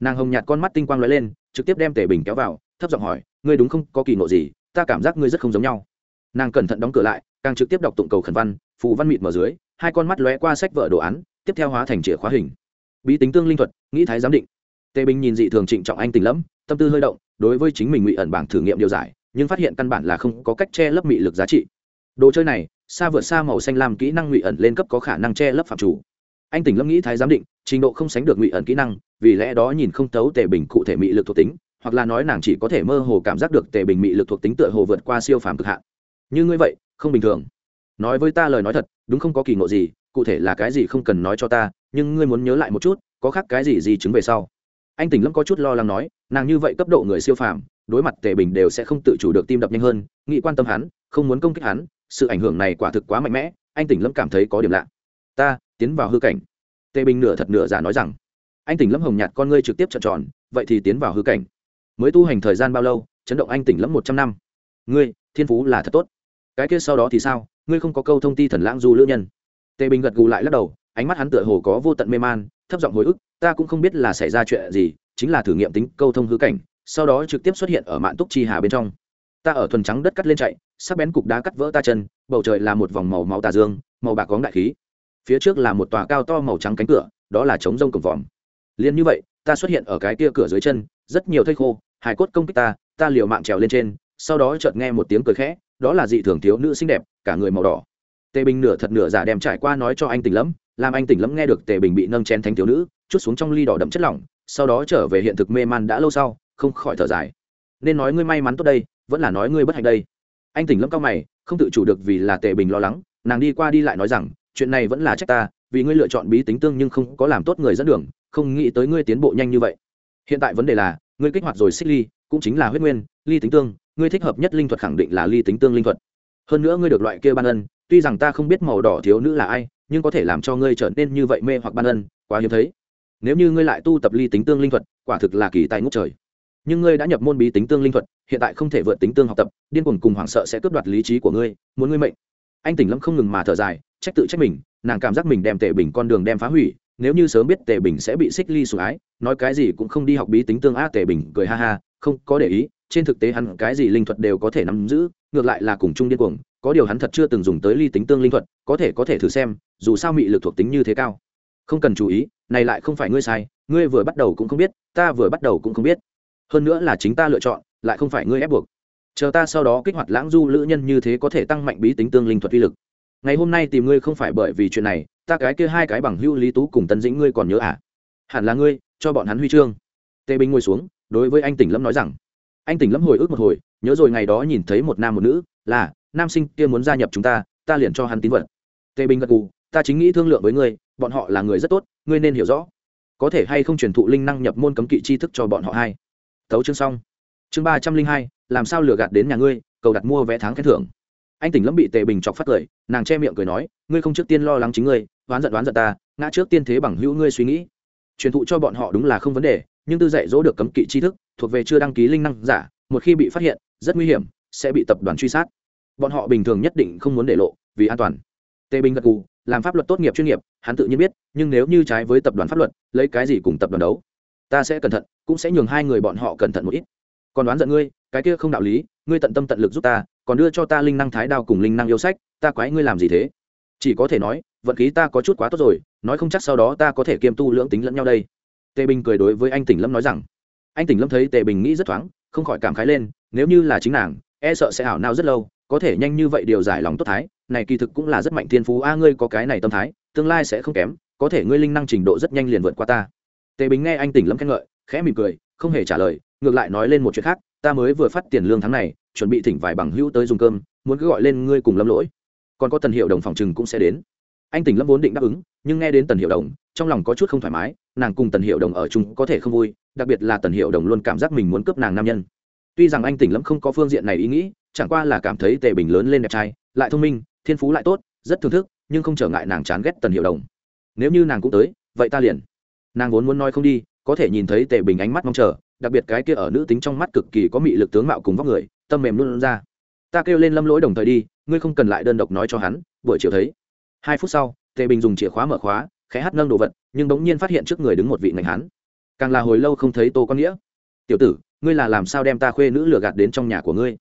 A: Nàng hồng nhạt con mắt tinh quang lóe lên, trực tiếp đem tề bình kéo vào, thấp giọng hỏi, ngươi đúng không? Có kỳ ngộ gì? Ta cảm giác ngươi rất không giống nhau. Nàng cẩn thận đóng cửa lại, càng trực tiếp đọc tụng cầu khẩn văn, phù văn mịt mở dưới, hai con mắt lóe qua sách vợ đồ án, tiếp theo hóa thành chìa khóa hình. Bí tính tương linh thuật, nghĩ thái giám định. Tề bình nhìn dị thường trịnh trọng anh tình lẫm, tâm tư hơi động, đối với chính mình ngụy ẩn bảng thử nghiệm điều giải nhưng phát hiện căn bản là không có cách che lấp mị lực giá trị. Đồ chơi này, xa vượt xa màu xanh làm kỹ năng ngụy ẩn lên cấp có khả năng che lấp phạm chủ. Anh tỉnh lâm nghĩ thái giám định, trình độ không sánh được ngụy ẩn kỹ năng, vì lẽ đó nhìn không thấu tề bình cụ thể mị lực thuộc tính, hoặc là nói nàng chỉ có thể mơ hồ cảm giác được tề bình mị lực thuộc tính tựa hồ vượt qua siêu phàm cực hạn. Như ngươi vậy, không bình thường. Nói với ta lời nói thật, đúng không có kỳ ngộ gì, cụ thể là cái gì không cần nói cho ta, nhưng ngươi muốn nhớ lại một chút, có khác cái gì gì chứng về sau. Anh tỉnh lâm có chút lo lắng nói, nàng như vậy cấp độ người siêu phàm đối mặt tề bình đều sẽ không tự chủ được tim đập nhanh hơn nghĩ quan tâm hắn, không muốn công kích hắn, sự ảnh hưởng này quả thực quá mạnh mẽ, anh tỉnh lâm cảm thấy có điểm lạ. Ta, tiến vào hư cảnh. Tề bình nửa thật nửa giả nói rằng, anh tỉnh lâm hồng nhạt con ngươi trực tiếp trợn tròn, vậy thì tiến vào hư cảnh. Mới tu hành thời gian bao lâu, chấn động anh tỉnh lâm một trăm năm. Ngươi, thiên phú là thật tốt. Cái kia sau đó thì sao, ngươi không có câu thông ti thần lãng du lữ nhân. Tề bình gật gù lại lắc đầu, ánh mắt hắn tựa hồ có vô tận mê man, thấp giọng hồi ức, ta cũng không biết là xảy ra chuyện gì, chính là thử nghiệm tính câu thông hư cảnh sau đó trực tiếp xuất hiện ở mạn túc chi hà bên trong. Ta ở thuần trắng đất cắt lên chạy, sắc bén cục đá cắt vỡ ta chân, bầu trời là một vòng màu máu tà dương, màu bạc có đại khí. Phía trước là một tòa cao to màu trắng cánh cửa, đó là trống rông cổng vòm. Liền như vậy, ta xuất hiện ở cái kia cửa dưới chân, rất nhiều thây khô hải cốt công kích ta ta liều mạng trèo lên trên, sau đó chợt nghe một tiếng cười khẽ, đó là dị thường thiếu nữ xinh đẹp, cả người màu đỏ. Tề bình nửa thật nửa giả đem trải qua nói cho anh tỉnh lẫm, làm anh tỉnh lẫm nghe được tề bình bị nâng chén thánh thiếu nữ, chút xuống trong ly đỏ đậm chất lỏng, sau đó trở về hiện thực mê man đã lâu sau không khỏi thở dài. Nên nói ngươi may mắn tốt đây, vẫn là nói ngươi bất hạnh đây. Anh tỉnh lâm cao mày, không tự chủ được vì là tề bình lo lắng, nàng đi qua đi lại nói rằng, chuyện này vẫn là trách ta, vì ngươi lựa chọn bí tính tương nhưng không có làm tốt người dẫn đường, không nghĩ tới ngươi tiến bộ nhanh như vậy. Hiện tại vấn đề là, ngươi kích hoạt rồi xích ly, cũng chính là huyết nguyên, ly tính tương, ngươi thích hợp nhất linh thuật khẳng định là ly tính tương linh thuật. Hơn nữa ngươi được loại kia ban ân, tuy rằng ta không biết màu đỏ thiếu nữ là ai, nhưng có thể làm cho ngươi trở nên như vậy mê hoặc ban ân, quá hiếm thấy. Nếu như ngươi lại tu tập ly tính tương linh thuật, quả thực là kỳ tài ngốc trời nhưng ngươi đã nhập môn bí tính tương linh thuật, hiện tại không thể vượt tính tương học tập, điên cuồng cùng hoảng sợ sẽ cướp đoạt lý trí của ngươi, muốn ngươi mệnh. Anh tỉnh lâm không ngừng mà thở dài, trách tự trách mình, nàng cảm giác mình đem tề bình con đường đem phá hủy, nếu như sớm biết tề bình sẽ bị xích ly sủng ái, nói cái gì cũng không đi học bí tính tương a tề bình cười ha ha, không có để ý, trên thực tế hắn cái gì linh thuật đều có thể nắm giữ, ngược lại là cùng chung điên cuồng, có điều hắn thật chưa từng dùng tới ly tính tương linh thuật, có thể có thể thử xem, dù sao mị lực thuộc tính như thế cao. Không cần chú ý, này lại không phải ngươi sai, ngươi vừa bắt đầu cũng không biết, ta vừa bắt đầu cũng không biết hơn nữa là chính ta lựa chọn, lại không phải ngươi ép buộc. Chờ ta sau đó kích hoạt lãng du lữ nhân như thế có thể tăng mạnh bí tính tương linh thuật uy lực. Ngày hôm nay tìm ngươi không phải bởi vì chuyện này, ta cái kia hai cái bằng hưu lý tú cùng tân dĩnh ngươi còn nhớ à? Hẳn là ngươi, cho bọn hắn huy chương. Tề bình ngồi xuống, đối với anh tỉnh lâm nói rằng. Anh tỉnh lâm hồi ức một hồi, nhớ rồi ngày đó nhìn thấy một nam một nữ, là, nam sinh kia muốn gia nhập chúng ta ta liền cho hắn tín vật. Tề bình gật cù ta chính nghĩ thương lượng với ngươi, bọn họ là người rất tốt, ngươi nên hiểu rõ. Có thể hay không truyền thụ linh năng nhập môn cấm kỵ tri thức cho bọn họ hay thấu chương xong. Chương ba trăm linh hai, làm sao lừa gạt đến nhà ngươi, cầu đặt mua vé tháng khen thưởng. Anh tỉnh lâm bị tề bình chọc phát cười, nàng che miệng cười nói, ngươi không trước tiên lo lắng chính ngươi, oán giận oán giận ta, ngã trước tiên thế bằng hữu ngươi suy nghĩ. Truyền thụ cho bọn họ đúng là không vấn đề, nhưng tư dạy dỗ được cấm kỵ tri thức, thuộc về chưa đăng ký linh năng giả, một khi bị phát hiện, rất nguy hiểm, sẽ bị tập đoàn truy sát. Bọn họ bình thường nhất định không muốn để lộ, vì an toàn. Tề bình gật cù làm pháp luật tốt nghiệp chuyên nghiệp, hắn tự nhiên biết, nhưng nếu như trái với tập đoàn pháp luật, lấy cái gì cùng tập đoàn đấu? Ta sẽ cẩn thận, cũng sẽ nhường hai người bọn họ cẩn thận một ít. Còn đoán giận ngươi, cái kia không đạo lý, ngươi tận tâm tận lực giúp ta, còn đưa cho ta linh năng thái đao cùng linh năng yêu sách, ta quái ngươi làm gì thế? Chỉ có thể nói, vận khí ta có chút quá tốt rồi, nói không chắc sau đó ta có thể kiêm tu lưỡng tính lẫn nhau đây. Tề bình cười đối với anh tỉnh lâm nói rằng. Anh tỉnh lâm thấy tề bình nghĩ rất thoáng, không khỏi cảm khái lên, nếu như là chính nàng e sợ sẽ ảo nao rất lâu, có thể nhanh như vậy điều giải lòng tốt thái, này kỳ thực cũng là rất mạnh thiên phú, a, ngươi có cái này tâm thái, tương lai sẽ không kém, có thể ngươi linh năng trình độ rất nhanh liền vượt qua ta tề bình nghe anh tỉnh lâm khen ngợi, khẽ mỉm cười, không hề trả lời, ngược lại nói lên một chuyện khác, ta mới vừa phát tiền lương tháng này, chuẩn bị thỉnh vài bằng hữu tới dùng cơm, muốn cứ gọi lên ngươi cùng lâm lỗi. Còn có tần hiệu đồng phòng chừng cũng sẽ đến. Anh tỉnh lâm vốn định đáp ứng, nhưng nghe đến tần hiệu đồng, trong lòng có chút không thoải mái, nàng cùng tần hiệu đồng ở chung có thể không vui, đặc biệt là tần hiệu đồng luôn cảm giác mình muốn cướp nàng nam nhân. Tuy rằng anh tỉnh lâm không có phương diện này ý nghĩ, chẳng qua là cảm thấy tề bình lớn lên đẹp trai, lại thông minh, thiên phú lại tốt, rất thưởng thức, nhưng không trở ngại nàng chán ghét tần hiệu đồng. Nếu như nàng cũng tới, vậy ta liền nàng vốn muốn nói không đi có thể nhìn thấy tề bình ánh mắt mong chờ đặc biệt cái kia ở nữ tính trong mắt cực kỳ có mị lực tướng mạo cùng vóc người tâm mềm luôn, luôn ra. Ta kêu lên lâm lỗi đồng thời đi ngươi không cần lại đơn độc nói cho hắn. Buổi chiều thấy hai phút sau tề bình dùng chìa khóa mở khóa khẽ hát nâng đồ vật nhưng bỗng nhiên phát hiện trước người đứng một vị ngành hắn. càng là hồi lâu không thấy tô con nghĩa. Tiểu tử ngươi là làm sao đem ta khuê nữ lừa gạt đến trong nhà của ngươi?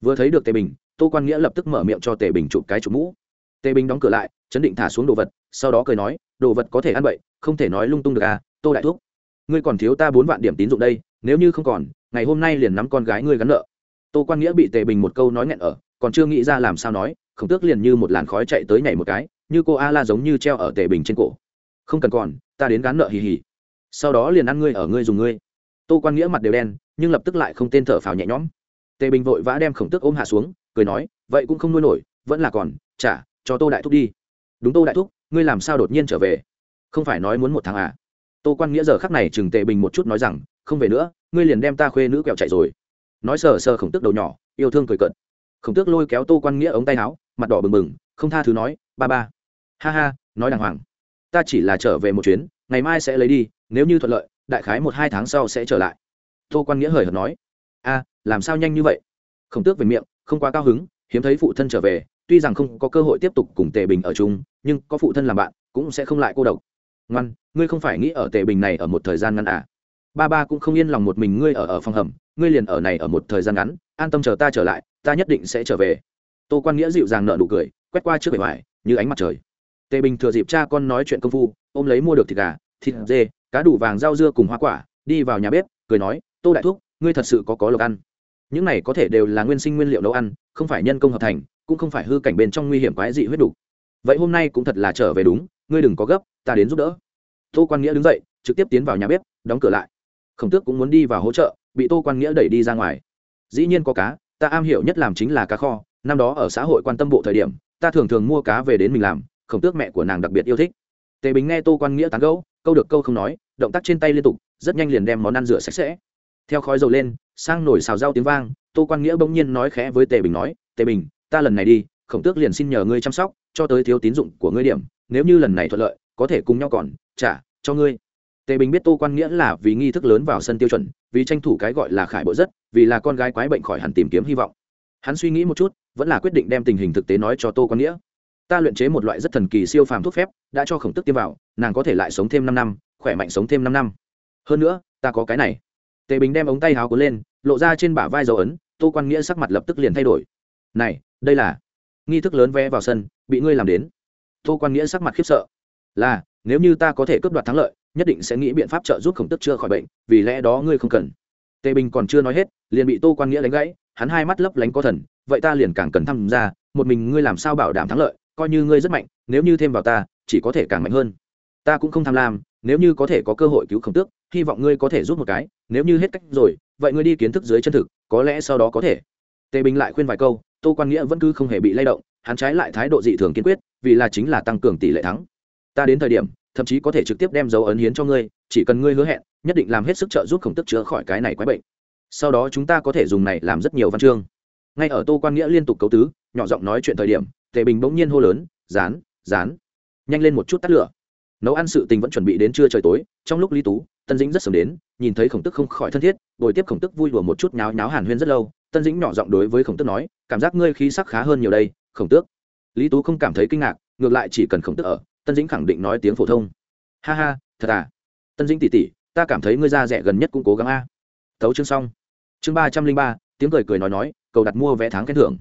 A: Vừa thấy được tề bình tô quan nghĩa lập tức mở miệng cho tề bình chụp cái chụp mũ. Tề bình đóng cửa lại chấn định thả xuống đồ vật sau đó cười nói đồ vật có thể ăn bậy, không thể nói lung tung được à tô đại thuốc ngươi còn thiếu ta bốn vạn điểm tín dụng đây, nếu như không còn, ngày hôm nay liền nắm con gái ngươi gắn nợ. Tô quan nghĩa bị tề bình một câu nói nghẹn ở, còn chưa nghĩ ra làm sao nói, khổng tước liền như một làn khói chạy tới nhảy một cái, như cô a la giống như treo ở tề bình trên cổ. Không cần còn, ta đến gắn nợ hì hì. Sau đó liền ăn ngươi ở ngươi dùng ngươi. Tô quan nghĩa mặt đều đen, nhưng lập tức lại không tên thở phào nhẹ nhõm. Tề bình vội vã đem khổng tước ôm hạ xuống, cười nói, vậy cũng không nuôi nổi, vẫn là còn, trả, cho tô đại thúc đi. Đúng tô đại thúc ngươi làm sao đột nhiên trở về? Không phải nói muốn một tháng à? Tô quan nghĩa giờ khắc này chừng tề bình một chút nói rằng, không về nữa, ngươi liền đem ta khuê nữ kẹo chạy rồi. Nói sờ sờ khổng tước đầu nhỏ, yêu thương cười cận khổng tước lôi kéo tô quan nghĩa ống tay áo, mặt đỏ bừng bừng, không tha thứ nói, ba ba. Ha ha, nói đàng hoàng. Ta chỉ là trở về một chuyến, ngày mai sẽ lấy đi, nếu như thuận lợi, đại khái một hai tháng sau sẽ trở lại. Tô quan nghĩa hời hợt nói. A, làm sao nhanh như vậy? Khổng tước về miệng, không quá cao hứng, hiếm thấy phụ thân trở về tuy rằng không có cơ hội tiếp tục cùng tề bình ở chung, nhưng có phụ thân làm bạn cũng sẽ không lại cô độc. Ngoan, ngươi không phải nghĩ ở tề bình này ở một thời gian ngắn à? Ba ba cũng không yên lòng một mình ngươi ở ở phòng hầm, ngươi liền ở này ở một thời gian ngắn, an tâm chờ ta trở lại, ta nhất định sẽ trở về. Tô quan nghĩa dịu dàng nợ nụ cười, quét qua trước bề ngoài, như ánh mặt trời. Tề bình thừa dịp cha con nói chuyện công phu, ôm lấy mua được thịt gà, thịt dê, cá đủ vàng rau dưa cùng hoa quả, đi vào nhà bếp, cười nói, tô đại thúc, ngươi thật sự có có lộc ăn. Những này có thể đều là nguyên sinh nguyên liệu nấu ăn, không phải nhân công hợp thành cũng không phải hư cảnh bên trong nguy hiểm quái dị huyết đủ. vậy hôm nay cũng thật là trở về đúng, ngươi đừng có gấp, ta đến giúp đỡ. Tô quan nghĩa đứng dậy, trực tiếp tiến vào nhà bếp, đóng cửa lại. Khổng tước cũng muốn đi vào hỗ trợ, bị tô quan nghĩa đẩy đi ra ngoài. Dĩ nhiên có cá, ta am hiểu nhất làm chính là cá kho. Năm đó ở xã hội quan tâm bộ thời điểm, ta thường thường mua cá về đến mình làm, khổng tước mẹ của nàng đặc biệt yêu thích. Tề bình nghe tô quan nghĩa tán gẫu, câu được câu không nói, động tác trên tay liên tục, rất nhanh liền đem món ăn rửa sạch sẽ. Theo khói dầu lên, sang nổi xào rau tiếng vang, tô quan nghĩa bỗng nhiên nói khẽ với tề bình nói, tề bình ta lần này đi, khổng tước liền xin nhờ ngươi chăm sóc, cho tới thiếu tín dụng của ngươi điểm, nếu như lần này thuận lợi, có thể cùng nhau còn, trả, cho ngươi. Tề bình biết tô quan nghĩa là vì nghi thức lớn vào sân tiêu chuẩn, vì tranh thủ cái gọi là khải bộ rất, vì là con gái quái bệnh khỏi hẳn tìm kiếm hy vọng. Hắn suy nghĩ một chút, vẫn là quyết định đem tình hình thực tế nói cho tô quan nghĩa. Ta luyện chế một loại rất thần kỳ siêu phàm thuốc phép, đã cho khổng tức tiêm vào, nàng có thể lại sống thêm năm năm, khỏe mạnh sống thêm năm năm. Hơn nữa, ta có cái này. Tề bình đem ống tay háo cuốn lên, lộ ra trên bả vai dấu ấn, tô quan nghĩa sắc mặt lập tức liền thay đổi này, đây là nghi thức lớn vé vào sân, bị ngươi làm đến. Tô quan nghĩa sắc mặt khiếp sợ. Là, nếu như ta có thể cướp đoạt thắng lợi, nhất định sẽ nghĩ biện pháp trợ giúp khổng tức chưa khỏi bệnh, vì lẽ đó ngươi không cần. Tề bình còn chưa nói hết, liền bị tô quan nghĩa đánh gãy, hắn hai mắt lấp lánh có thần, vậy ta liền càng cần tham gia, một mình ngươi làm sao bảo đảm thắng lợi, coi như ngươi rất mạnh, nếu như thêm vào ta, chỉ có thể càng mạnh hơn. Ta cũng không tham lam, nếu như có thể có cơ hội cứu khổng tước, hy vọng ngươi có thể giúp một cái, nếu như hết cách rồi, vậy ngươi đi kiến thức dưới chân thực, có lẽ sau đó có thể. Tề bình lại khuyên vài câu tô quan nghĩa vẫn cứ không hề bị lay động, hắn trái lại thái độ dị thường kiên quyết, vì là chính là tăng cường tỷ lệ thắng. Ta đến thời điểm, thậm chí có thể trực tiếp đem dấu ấn hiến cho ngươi, chỉ cần ngươi hứa hẹn, nhất định làm hết sức trợ giúp khổng tức chữa khỏi cái này quái bệnh. Sau đó chúng ta có thể dùng này làm rất nhiều văn chương. Ngay ở tô quan nghĩa liên tục cấu tứ, nhỏ giọng nói chuyện thời điểm, tề bình bỗng nhiên hô lớn rán rán nhanh lên một chút tắt lửa. Nấu ăn sự tình vẫn chuẩn bị đến trưa trời tối, trong lúc lý tú, tân dĩnh rất sớm đến nhìn thấy khổng tức không khỏi thân thiết, bồi tiếp khổng tức vui đùa một chút nháo nháo hàn huyên rất lâu, tân dĩnh nhỏ giọng đối với khổng tức nói, cảm giác ngươi khí sắc khá hơn nhiều đây, khổng tước. Lý tú không cảm thấy kinh ngạc, ngược lại chỉ cần khổng tức ở, tân dĩnh khẳng định nói tiếng phổ thông. Ha ha, thật à? Tân dĩnh tỉ tỉ, ta cảm thấy ngươi ra rẻ gần nhất cũng cố gắng a. Tấu chương xong. Chương ba trăm linh ba, tiếng cười cười nói nói, cầu đặt mua vé tháng khen thưởng.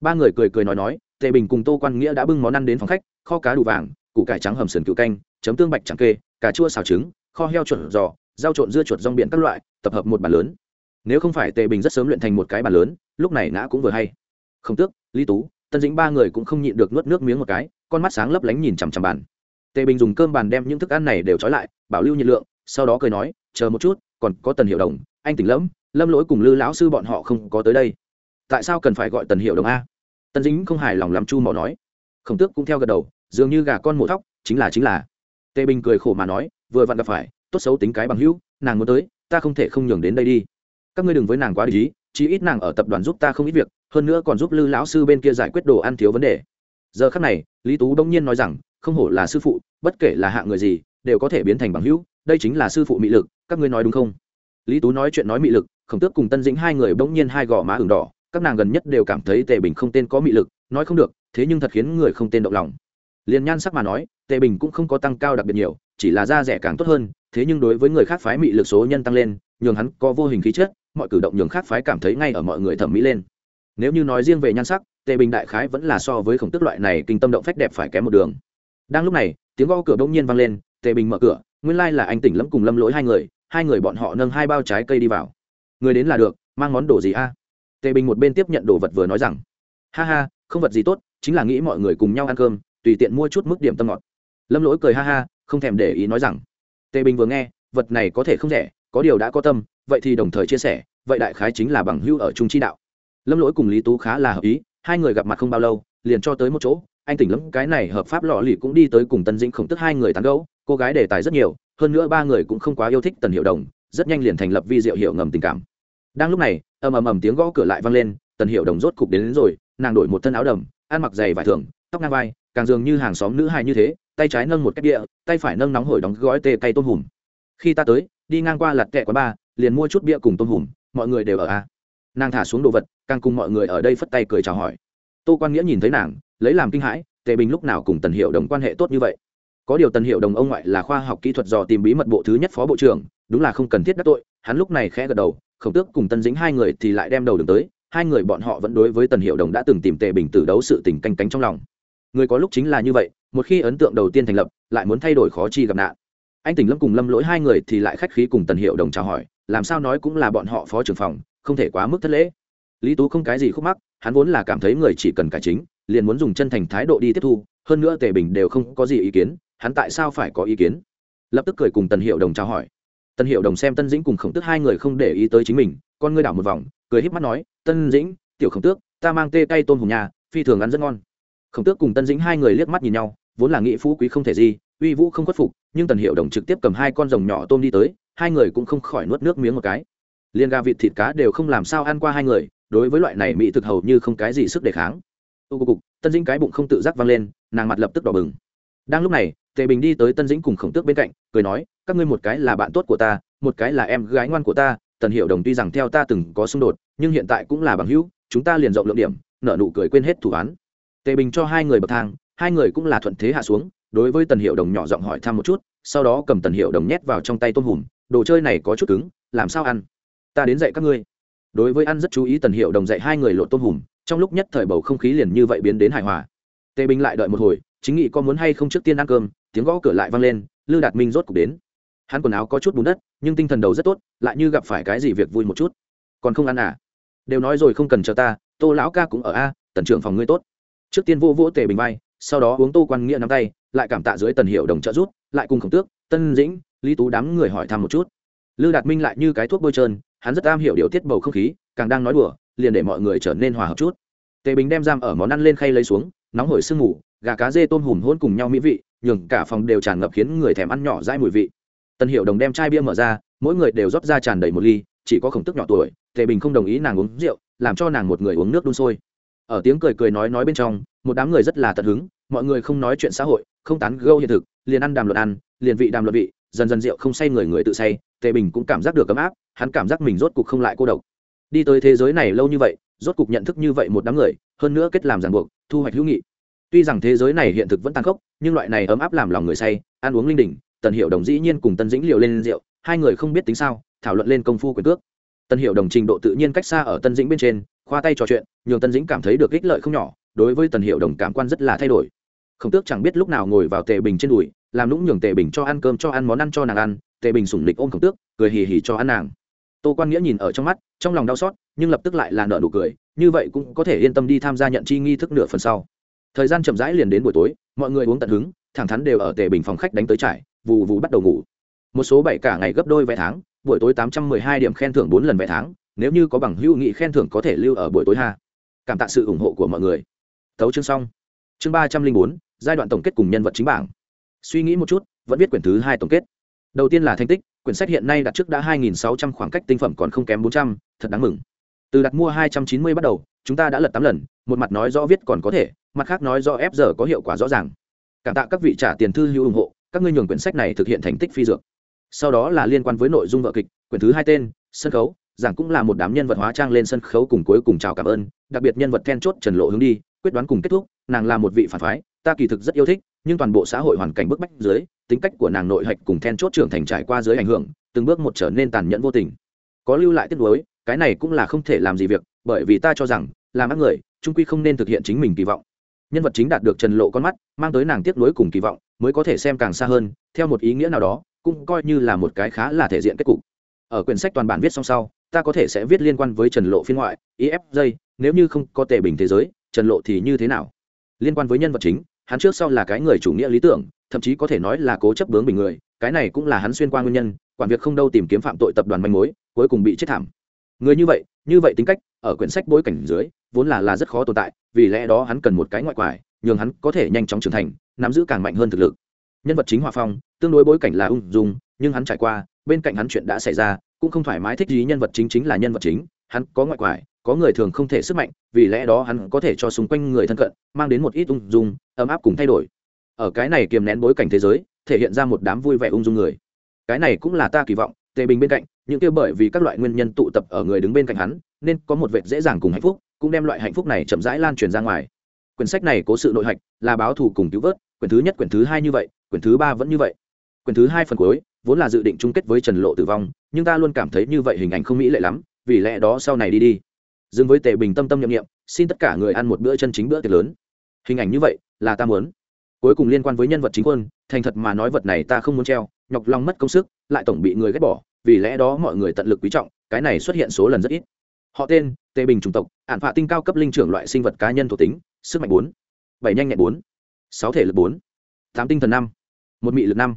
A: Ba người cười cười nói nói, tề bình cùng tô quan nghĩa đã bưng món ăn đến phòng khách, kho cá đủ vàng, củ cải trắng hầm sườn cựu canh, chấm tương bạch trắng kê, cà chua xào trứng, kho heo chuẩn giò rau trộn dưa chuột rong biển các loại, tập hợp một bàn lớn. Nếu không phải tề bình rất sớm luyện thành một cái bàn lớn, lúc này ngã cũng vừa hay. Không tước, lý tú, tân dĩnh ba người cũng không nhịn được nuốt nước miếng một cái, con mắt sáng lấp lánh nhìn chằm chằm bàn. Tề bình dùng cơm bàn đem những thức ăn này đều trói lại, bảo lưu nhiệt lượng, sau đó cười nói, chờ một chút, còn có tần hiệu đồng, anh tỉnh lẫm lâm lỗi cùng lư lão sư bọn họ không có tới đây. Tại sao cần phải gọi tần hiệu đồng a? Tân dính không hài lòng làm chu mỏ nói. Khổng tước cũng theo gật đầu, dường như gà con mổ thóc, chính là chính là. Tề bình cười khổ mà nói, vừa vặn gặp phải tốt xấu tính cái bằng hữu, nàng muốn tới, ta không thể không nhường đến đây đi. Các ngươi đừng với nàng quá để ý, chí ít nàng ở tập đoàn giúp ta không ít việc, hơn nữa còn giúp lư lão sư bên kia giải quyết đồ ăn thiếu vấn đề. Giờ khắc này, lý tú đông nhiên nói rằng, không hổ là sư phụ, bất kể là hạng người gì, đều có thể biến thành bằng hữu, đây chính là sư phụ mị lực, các ngươi nói đúng không? Lý tú nói chuyện nói mị lực, khổng tước cùng tân dĩnh hai người bỗng nhiên hai gò má ửng đỏ, các nàng gần nhất đều cảm thấy tề bình không tên có mị lực, nói không được, thế nhưng thật khiến người không tên động lòng. Liền nhan sắc mà nói, tề bình cũng không có tăng cao đặc biệt nhiều, chỉ là da rẻ càng tốt hơn thế nhưng đối với người khác phái mị lực số nhân tăng lên, nhường hắn có vô hình khí chất, mọi cử động nhường khác phái cảm thấy ngay ở mọi người thẩm mỹ lên. Nếu như nói riêng về nhan sắc, tề bình đại khái vẫn là so với khổng tức loại này kinh tâm động phách đẹp phải kém một đường. Đang lúc này, tiếng gõ cửa bỗng nhiên vang lên, tề bình mở cửa, nguyên lai là anh tỉnh lẫm cùng lâm lỗi hai người hai người bọn họ nâng hai bao trái cây đi vào. Người đến là được, mang món đồ gì a? Tề bình một bên tiếp nhận đồ vật vừa nói rằng, ha ha, không vật gì tốt, chính là nghĩ mọi người cùng nhau ăn cơm, tùy tiện mua chút mức điểm tâm ngọt. Lâm lỗi cười ha ha, không thèm để ý nói rằng tề bình vừa nghe vật này có thể không rẻ có điều đã có tâm vậy thì đồng thời chia sẻ vậy đại khái chính là bằng hưu ở trung chi đạo. Lâm lỗi cùng lý tú khá là hợp ý hai người gặp mặt không bao lâu liền cho tới một chỗ anh tỉnh lắm cái này hợp pháp lọ lì cũng đi tới cùng tân dĩnh khổng tức hai người tán gẫu cô gái đề tài rất nhiều hơn nữa ba người cũng không quá yêu thích tần hiệu đồng rất nhanh liền thành lập vi diệu hiệu ngầm tình cảm. Đang lúc này ầm ầm ầm tiếng gõ cửa lại vang lên tần hiệu đồng rốt cục đến, đến rồi nàng đổi một thân áo đầm ăn mặc dày vải thường tóc ngang vai càng dường như hàng xóm nữ hài như thế tay trái nâng một cách địa tay phải nâng nóng hổi đóng gói tê cây tôm hùm. Khi ta tới, đi ngang qua lặt kẹ quán ba liền mua chút bia cùng tôm hùm, mọi người đều ở a. Nàng thả xuống đồ vật, càng cùng mọi người ở đây phất tay cười chào hỏi. Tô quan nghĩa nhìn thấy nàng, lấy làm kinh hãi, tề bình lúc nào cùng tần hiệu đồng quan hệ tốt như vậy? Có điều tần hiệu đồng ông ngoại là khoa học kỹ thuật dò tìm bí mật bộ thứ nhất phó bộ trưởng, đúng là không cần thiết đắc tội, hắn lúc này khẽ gật đầu, khổng tước cùng tân dính hai người thì lại đem đầu đường tới, hai người bọn họ vẫn đối với tần hiệu đồng đã từng tìm tề bình tử đấu sự tình canh cánh trong lòng. Người có lúc chính là như vậy một khi ấn tượng đầu tiên thành lập, lại muốn thay đổi khó chi gặp nạn. Anh tỉnh lâm cùng lâm lỗi hai người thì lại khách khí cùng tần hiệu đồng chào hỏi, làm sao nói cũng là bọn họ phó trưởng phòng, không thể quá mức thất lễ. Lý tú không cái gì khúc mắc, hắn vốn là cảm thấy người chỉ cần cải chính, liền muốn dùng chân thành thái độ đi tiếp thu, hơn nữa tề bình đều không có gì ý kiến, hắn tại sao phải có ý kiến? Lập tức cười cùng tần hiệu đồng chào hỏi. Tần hiệu đồng xem tân dĩnh cùng khổng tước hai người không để ý tới chính mình, con ngươi đảo một vòng, cười híp mắt nói, tân dĩnh, tiểu khổng tước, ta mang tê cây tôm hùm nhà, phi thường ăn rất ngon. Khổng tước cùng tân dĩnh hai người liếc mắt nhìn nhau vốn là nghị phú quý không thể gì uy vũ không khuất phục, nhưng tần hiệu đồng trực tiếp cầm hai con rồng nhỏ tôm đi tới, hai người cũng không khỏi nuốt nước miếng một cái. Liên gà vịt thịt cá đều không làm sao ăn qua hai người, đối với loại này mỹ thực hầu như không cái gì sức đề kháng. Tu cục tân dĩnh cái bụng không tự giác văng lên, nàng mặt lập tức đỏ bừng. Đang lúc này, tề bình đi tới tân dĩnh cùng khổng tước bên cạnh, cười nói, các ngươi một cái là bạn tốt của ta, một cái là em gái ngoan của ta, tần hiệu đồng tuy rằng theo ta từng có xung đột, nhưng hiện tại cũng là bằng hữu, chúng ta liền rộng lượng điểm nợ nụ cười quên hết thủ án. Tề bình cho hai người bậc thang hai người cũng là thuận thế hạ xuống, đối với tần hiệu đồng nhỏ giọng hỏi thăm một chút, sau đó cầm tần hiệu đồng nhét vào trong tay tôm hùm, đồ chơi này có chút cứng, làm sao ăn? Ta đến dạy các ngươi. Đối với ăn rất chú ý, tần hiệu đồng dạy hai người lột tôm hùm, trong lúc nhất thời bầu không khí liền như vậy biến đến hài hòa. Tề bình lại đợi một hồi, chính nghị có muốn hay không trước tiên ăn cơm, tiếng gõ cửa lại vang lên, lư đạt minh rốt cục đến. Hắn quần áo có chút bùn đất, nhưng tinh thần đầu rất tốt, lại như gặp phải cái gì việc vui một chút. Còn không ăn à? Đều nói rồi không cần chờ ta, tô lão ca cũng ở a, tần trưởng phòng ngươi tốt. Trước tiên vô vỗ tề bình bay sau đó uống tô quan nghĩa nắm tay, lại cảm tạ dưới tần hiệu đồng trợ rút lại cùng khổng tước, tân dĩnh, lý tú đám người hỏi thăm một chút. Lư đạt minh lại như cái thuốc bôi trơn, hắn rất am hiểu điều tiết bầu không khí, càng đang nói đùa, liền để mọi người trở nên hòa hợp chút. Tề bình đem giam ở món ăn lên khay lấy xuống, nóng hổi sương mù, gà cá dê tôm hùm hôn cùng nhau mỹ vị, nhường cả phòng đều tràn ngập khiến người thèm ăn nhỏ dai mùi vị. Tân hiệu đồng đem chai bia mở ra, mỗi người đều rót ra tràn đầy một ly, chỉ có khổng tức nhỏ tuổi, tề bình không đồng ý nàng uống rượu, làm cho nàng một người uống nước đun sôi ở tiếng cười cười nói nói bên trong, một đám người rất là tận hứng, mọi người không nói chuyện xã hội, không tán gâu hiện thực, liền ăn đàm luận ăn, liền vị đàm luận vị, dần dần rượu không say người người tự say, tề bình cũng cảm giác được ấm áp, hắn cảm giác mình rốt cục không lại cô độc. Đi tới thế giới này lâu như vậy, rốt cục nhận thức như vậy một đám người, hơn nữa kết làm ràng buộc, thu hoạch hữu nghị. Tuy rằng thế giới này hiện thực vẫn tàn khốc, nhưng loại này ấm áp làm lòng người say, ăn uống linh đình, tần hiệu đồng dĩ nhiên cùng tân dĩnh liều lên rượu, hai người không biết tính sao, thảo luận lên công phu quyền cước. Tân hiệu đồng trình độ tự nhiên cách xa ở tân dĩnh bên trên khoa tay trò chuyện, nhường tân dĩnh cảm thấy được ích lợi không nhỏ, đối với tần hiệu đồng cảm quan rất là thay đổi. Khổng tước chẳng biết lúc nào ngồi vào tề bình trên đùi, làm lũng nhường tề bình cho ăn cơm, cho ăn món ăn cho nàng ăn, tề bình sủng lịch ôm khổng tước, cười hì hì cho ăn nàng. Tô quan nghĩa nhìn ở trong mắt, trong lòng đau xót, nhưng lập tức lại là nợ nụ cười, như vậy cũng có thể yên tâm đi tham gia nhận chi nghi thức nửa phần sau. Thời gian chậm rãi liền đến buổi tối, mọi người uống tận hứng, thẳng thắn đều ở tề bình phòng khách đánh tới trải vù vù bắt đầu ngủ. Một số bảy cả ngày gấp đôi vé tháng, buổi tối tám trăm mười hai điểm khen thưởng bốn lần vé tháng nếu như có bằng hữu nghị khen thưởng có thể lưu ở buổi tối ha. Cảm tạ sự ủng hộ của mọi người. Tấu chương xong. Chương ba trăm linh bốn, giai đoạn tổng kết cùng nhân vật chính bảng. Suy nghĩ một chút, vẫn viết quyển thứ hai tổng kết. Đầu tiên là thành tích, quyển sách hiện nay đặt trước đã hai nghìn sáu trăm khoảng cách tinh phẩm còn không kém bốn trăm, thật đáng mừng. Từ đặt mua hai trăm chín mươi bắt đầu, chúng ta đã lật tám lần, một mặt nói rõ viết còn có thể, mặt khác nói rõ ép giờ có hiệu quả rõ ràng. Cảm tạ các vị trả tiền thư hữu ủng hộ, các ngươi nhường quyển sách này thực hiện thành tích phi dược. Sau đó là liên quan với nội dung vợ kịch, quyển thứ hai tên, sân khấu giảng cũng là một đám nhân vật hóa trang lên sân khấu cùng cuối cùng chào cảm ơn, đặc biệt nhân vật then chốt trần lộ hướng đi, quyết đoán cùng kết thúc, nàng là một vị phản phái, ta kỳ thực rất yêu thích, nhưng toàn bộ xã hội hoàn cảnh bức bách dưới, tính cách của nàng nội hạch cùng then chốt trưởng thành trải qua dưới ảnh hưởng, từng bước một trở nên tàn nhẫn vô tình. Có lưu lại tiếc nuối, cái này cũng là không thể làm gì việc, bởi vì ta cho rằng, làm ác người, trung quy không nên thực hiện chính mình kỳ vọng. Nhân vật chính đạt được trần lộ con mắt, mang tới nàng tiếc nuối cùng kỳ vọng, mới có thể xem càng xa hơn, theo một ý nghĩa nào đó, cũng coi như là một cái khá là thể diện kết cục. Ở quyển sách toàn bản viết xong sau ta có thể sẽ viết liên quan với trần lộ phiên ngoại ifj nếu như không có tệ bình thế giới, trần lộ thì như thế nào? Liên quan với nhân vật chính, hắn trước sau là cái người chủ nghĩa lý tưởng, thậm chí có thể nói là cố chấp bướng bình người, cái này cũng là hắn xuyên qua nguyên nhân, quản việc không đâu tìm kiếm phạm tội tập đoàn manh mối, cuối cùng bị chết thảm. Người như vậy như vậy tính cách, ở quyển sách bối cảnh dưới, vốn là là rất khó tồn tại, vì lẽ đó hắn cần một cái ngoại quải, nhường hắn có thể nhanh chóng trưởng thành, nắm giữ càng mạnh hơn thực lực. Nhân vật chính hòa phong, tương đối bối cảnh là ung dung, nhưng hắn trải qua, bên cạnh hắn chuyện đã xảy ra cũng không thoải mái thích gì nhân vật chính chính là nhân vật chính, hắn có ngoại quải, có người thường không thể sức mạnh, vì lẽ đó hắn có thể cho xung quanh người thân cận, mang đến một ít ung dung, ấm áp cùng thay đổi. Ở cái này kiềm nén bối cảnh thế giới, thể hiện ra một đám vui vẻ ung dung người. Cái này cũng là ta kỳ vọng, tề bình bên cạnh, những kia bởi vì các loại nguyên nhân tụ tập ở người đứng bên cạnh hắn, nên có một vệt dễ dàng cùng hạnh phúc, cũng đem loại hạnh phúc này chậm rãi lan truyền ra ngoài. Quyển sách này có sự nội hạch là báo thù cùng cứu vớt, quyển thứ nhất, quyển thứ hai như vậy, quyển thứ ba vẫn như vậy quyển thứ hai phần cuối, vốn là dự định chung kết với trần lộ tử vong, nhưng ta luôn cảm thấy như vậy hình ảnh không mỹ lệ lắm, vì lẽ đó sau này đi đi. Dừng với tề bình tâm tâm nhậm nghiệm xin tất cả người ăn một bữa chân chính bữa tiệc lớn. Hình ảnh như vậy, là ta muốn. Cuối cùng liên quan với nhân vật chính quân, thành thật mà nói vật này ta không muốn treo, nhọc lòng mất công sức, lại tổng bị người ghét bỏ, vì lẽ đó mọi người tận lực quý trọng, cái này xuất hiện số lần rất ít. Họ tên, tề bình chủng tộc ạn phạ tinh cao cấp linh trưởng loại sinh vật cá nhân thuộc tính, sức mạnh bốn, bảy nhanh nhẹn bốn, sáu thể lực bốn, tám tinh thần năm, một mị lực năm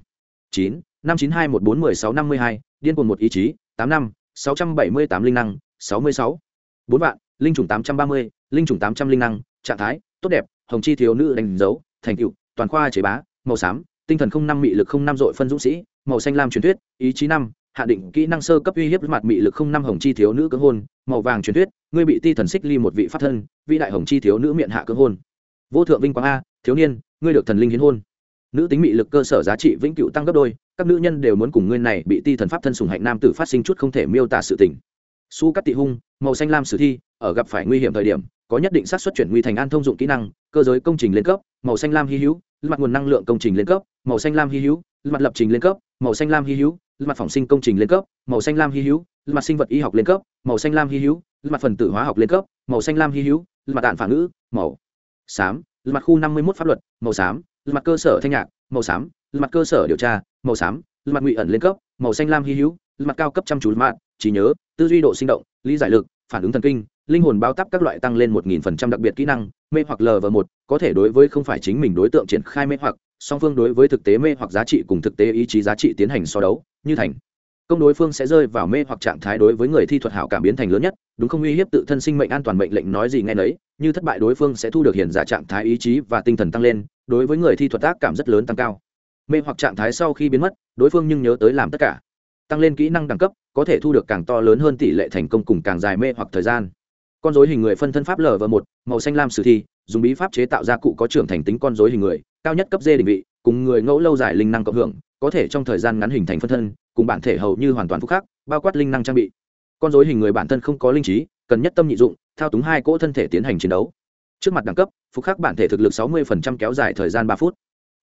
A: chín, năm chín hai một bốn mười sáu năm mươi hai, điên cuồng một ý chí, tám năm, sáu trăm bảy mươi tám linh năng, sáu mươi sáu. Bốn vạn, linh chủng tám trăm ba mươi, linh chủng tám trăm linh năng, trạng thái, tốt đẹp, hồng chi thiếu nữ đánh dấu, thành cựu toàn khoa chế bá, màu xám, tinh thần không năm mị lực không năm dội phân dũng sĩ, màu xanh lam truyền thuyết, ý chí năm, hạ định kỹ năng sơ cấp uy hiếp mặt mị lực không năm hồng chi thiếu nữ cưỡng hôn, màu vàng truyền thuyết, ngươi bị ti thần xích ly một vị phát thân vị đại hồng chi thiếu nữ miệng hạ cưỡng hôn. Vô thượng vinh quang a, thiếu niên, ngươi được thần linh hiến hôn nữ tính mị lực cơ sở giá trị vĩnh cửu tăng gấp đôi, các nữ nhân đều muốn cùng ngươi này bị ti thần pháp thân sùng hạnh nam tử phát sinh chút không thể miêu tả sự tình. Su cắt tị hung, màu xanh lam sử thi, ở gặp phải nguy hiểm thời điểm, có nhất định xác suất chuyển nguy thành an thông dụng kỹ năng, cơ giới công trình lên cấp, màu xanh lam hy hữu mặt nguồn năng lượng công trình lên cấp, màu xanh lam hy hữu mặt lập trình lên cấp, màu xanh lam hy hữu mặt phòng sinh công trình lên cấp, màu xanh lam hy hữu mặt sinh vật y học lên cấp, màu xanh lam hy hữu mặt phần tử hóa học lên cấp, màu xanh lam hy hữu mặt đạn phản ngữ, màu xám mặt khu năm mươi một pháp luật, màu xám mặt cơ sở thanh nhạc, màu xám. Mặt cơ sở điều tra, màu xám. Mặt ngụy ẩn lên cấp, màu xanh lam hy hữu. Mặt cao cấp chăm chú mặt trí nhớ, tư duy độ sinh động, lý giải lực, phản ứng thần kinh, linh hồn bao tắp các loại tăng lên một nghìn phần trăm đặc biệt kỹ năng, mê hoặc lờ và một, có thể đối với không phải chính mình đối tượng triển khai mê hoặc, song phương đối với thực tế mê hoặc giá trị cùng thực tế ý chí giá trị tiến hành so đấu, như thành công đối phương sẽ rơi vào mê hoặc trạng thái đối với người thi thuật hảo cảm biến thành lớn nhất, đúng không uy hiếp tự thân sinh mệnh an toàn mệnh lệnh nói gì nghe nấy, như thất bại đối phương sẽ thu được hiện giả trạng thái ý chí và tinh thần tăng lên, đối với người thi thuật tác cảm rất lớn tăng cao. Mê hoặc trạng thái sau khi biến mất, đối phương nhưng nhớ tới làm tất cả. Tăng lên kỹ năng đẳng cấp, có thể thu được càng to lớn hơn tỷ lệ thành công cùng càng dài mê hoặc thời gian. Con dối hình người phân thân pháp lv một, màu xanh lam sử thi, dùng bí pháp chế tạo ra cụ có trưởng thành tính con dối hình người, cao nhất cấp d định vị, cùng người ngẫu lâu dài linh năng cộng hưởng, có thể trong thời gian ngắn hình thành phân thân cùng bản thể hầu như hoàn toàn phúc khác bao quát linh năng trang bị. Con dối hình người bản thân không có linh trí, cần nhất tâm nhị dụng, thao túng hai cỗ thân thể tiến hành chiến đấu. Trước mặt đẳng cấp phục khắc bản thể thực lực 60% kéo dài thời gian ba phút.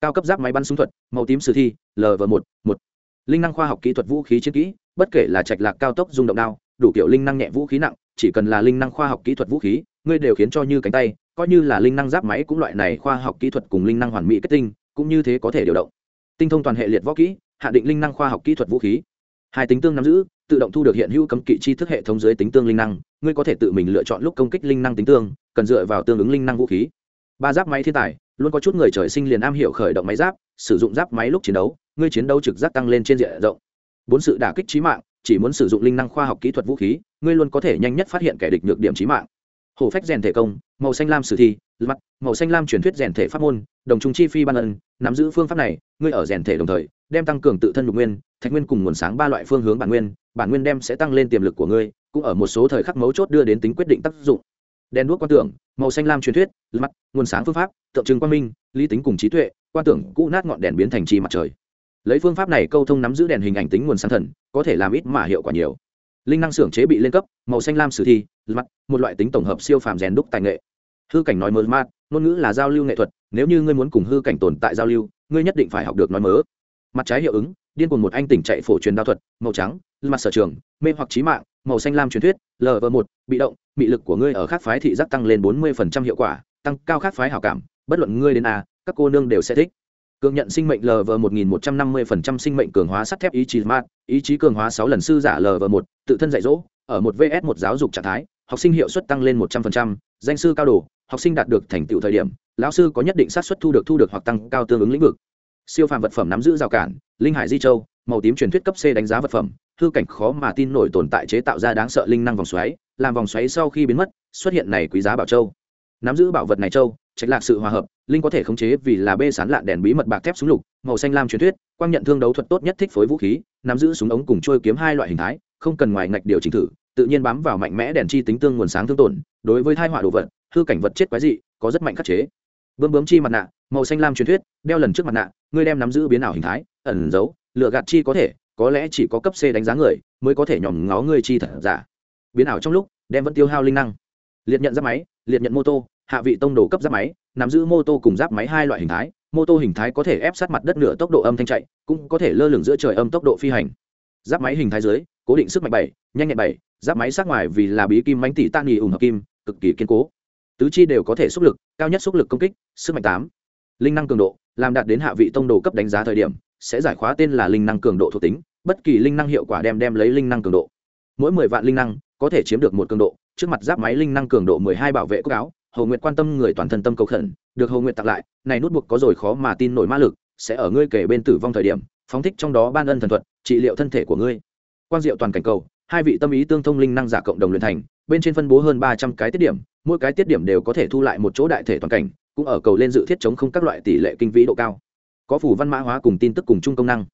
A: Cao cấp giáp máy bắn súng thuật, màu tím sử thi lv một một. Linh năng khoa học kỹ thuật vũ khí chiến kỹ, bất kể là trạch lạc cao tốc rung động đao, đủ kiểu linh năng nhẹ vũ khí nặng, chỉ cần là linh năng khoa học kỹ thuật vũ khí, ngươi đều khiến cho như cánh tay, coi như là linh năng giáp máy cũng loại này khoa học kỹ thuật cùng linh năng hoàn mỹ kết tinh, cũng như thế có thể điều động. Tinh thông toàn hệ liệt võ kỹ hạ định linh năng khoa học kỹ thuật vũ khí. Hai tính tương nắm giữ, tự động thu được hiện hữu cấm kỵ chi thức hệ thống dưới tính tương linh năng, ngươi có thể tự mình lựa chọn lúc công kích linh năng tính tương, cần dựa vào tương ứng linh năng vũ khí. Ba giáp máy thiên tài, luôn có chút người trời sinh liền am hiểu khởi động máy giáp, sử dụng giáp máy lúc chiến đấu, ngươi chiến đấu trực giác tăng lên trên diện rộng. Bốn sự đả kích trí mạng, chỉ muốn sử dụng linh năng khoa học kỹ thuật vũ khí, ngươi luôn có thể nhanh nhất phát hiện kẻ địch nhược điểm trí mạng. Hổ phách rèn thể công, màu xanh lam sử thi mắt màu xanh lam truyền thuyết rèn thể pháp môn, đồng trung chi phi ban ân, nắm giữ phương pháp này, ngươi ở rèn thể đồng thời, đem tăng cường tự thân lục nguyên, thạch nguyên cùng nguồn sáng ba loại phương hướng bản nguyên bản nguyên đem sẽ tăng lên tiềm lực của ngươi, cũng ở một số thời khắc mấu chốt đưa đến tính quyết định tác dụng. Đen đuốc quan tưởng, màu xanh lam truyền thuyết mắt nguồn sáng phương pháp, tượng trưng quan minh, lý tính cùng trí tuệ, quan tưởng cũ nát ngọn đèn biến thành chi mặt trời. Lấy phương pháp này câu thông nắm giữ đèn hình ảnh tính nguồn sáng thần, có thể làm ít mà hiệu quả nhiều. Linh năng xưởng chế bị lên cấp, màu xanh lam sử thi mắt một loại tính tổng hợp siêu phàm rèn đúc tài nghệ hư cảnh nói mớ mát ngôn ngữ là giao lưu nghệ thuật, nếu như ngươi muốn cùng hư cảnh tồn tại giao lưu, ngươi nhất định phải học được nói mớ mặt trái hiệu ứng, điên cùng một anh tỉnh chạy phổ truyền đao thuật, màu trắng mặt sở trường, mê hoặc trí mạng, màu xanh lam truyền thuyết lv một, bị động bị lực của ngươi ở khác phái thị giác tăng lên bốn mươi hiệu quả, tăng cao khác phái hảo cảm, bất luận ngươi đến a, các cô nương đều sẽ thích. Cường nhận sinh mệnh lv một nghìn một trăm năm mươi phần trăm sinh mệnh cường hóa sắt thép ý chí mát ý chí cường hóa sáu lần sư giả lv một, tự thân dạy dỗ, ở một vs một giáo dục trạng thái, học sinh hiệu suất tăng lên một trăm phần trăm, danh sư cao đồ học sinh đạt được thành tựu thời điểm, lão sư có nhất định sát suất thu được thu được hoặc tăng cao tương ứng lĩnh vực. Siêu phàm vật phẩm nắm giữ rào cản, linh hải di châu, màu tím truyền thuyết cấp c đánh giá vật phẩm, hư cảnh khó mà tin nổi tồn tại chế tạo ra đáng sợ linh năng vòng xoáy, làm vòng xoáy sau khi biến mất, xuất hiện này quý giá bảo châu. Nắm giữ bảo vật này châu, trạch lạc sự hòa hợp, linh có thể khống chế vì là bê sán lạn đèn bí mật bạc thép súng lục, màu xanh lam truyền thuyết, quang nhận thương đấu thuật tốt nhất thích phối vũ khí, nắm giữ súng ống cùng trôi kiếm hai loại hình thái, không cần ngoài ngạch điều chỉnh thử, tự nhiên bám vào mạnh mẽ đèn chi tính tương nguồn sáng thương tổn, đối với thai họa đồ vật hư cảnh vật chết quái dị, có rất mạnh khắc chế. Bướm bướm chi mặt nạ, màu xanh lam truyền thuyết, đeo lần trước mặt nạ, ngươi đem nắm giữ biến ảo hình thái, ẩn giấu, lựa gạt chi có thể, có lẽ chỉ có cấp c đánh giá người mới có thể nhòm ngó ngươi chi thật giả. Biến ảo trong lúc, đem vẫn tiêu hao linh năng. Liệt nhận giáp máy, liệt nhận mô tô, hạ vị tông đồ cấp giáp máy, nắm giữ mô tô cùng giáp máy hai loại hình thái, mô tô hình thái có thể ép sát mặt đất nửa tốc độ âm thanh chạy, cũng có thể lơ lửng giữa trời âm tốc độ phi hành. Giáp máy hình thái dưới, cố định sức mạnh bảy, nhanh nhẹn bảy, giáp máy sát ngoài vì là bí kim bánh tỷ tan nghỉ ủng hợp kim, cực kỳ kiên cố tứ chi đều có thể xúc lực, cao nhất xúc lực công kích, sức mạnh tám. Linh năng cường độ, làm đạt đến hạ vị tông đồ cấp đánh giá thời điểm, sẽ giải khóa tên là linh năng cường độ thuộc tính, bất kỳ linh năng hiệu quả đem đem lấy linh năng cường độ. Mỗi mười vạn linh năng, có thể chiếm được một cường độ, trước mặt giáp máy linh năng cường độ mười hai bảo vệ cốc áo hầu nguyện quan tâm người toàn thân tâm cầu khẩn, được hầu nguyện tặng lại, này nút buộc có rồi khó mà tin nổi ma lực, sẽ ở ngươi kể bên tử vong thời điểm, phóng thích trong đó ban ân thần thuật, trị liệu thân thể của ngươi. Quan diệu toàn cảnh cầu, hai vị tâm ý tương thông linh năng giả cộng đồng luyện thành, bên trên phân bố hơn ba trăm cái tiết điểm mỗi cái tiết điểm đều có thể thu lại một chỗ đại thể toàn cảnh, cũng ở cầu lên dự thiết chống không các loại tỷ lệ kinh vĩ độ cao. Có phủ văn mã hóa cùng tin tức cùng chung công năng.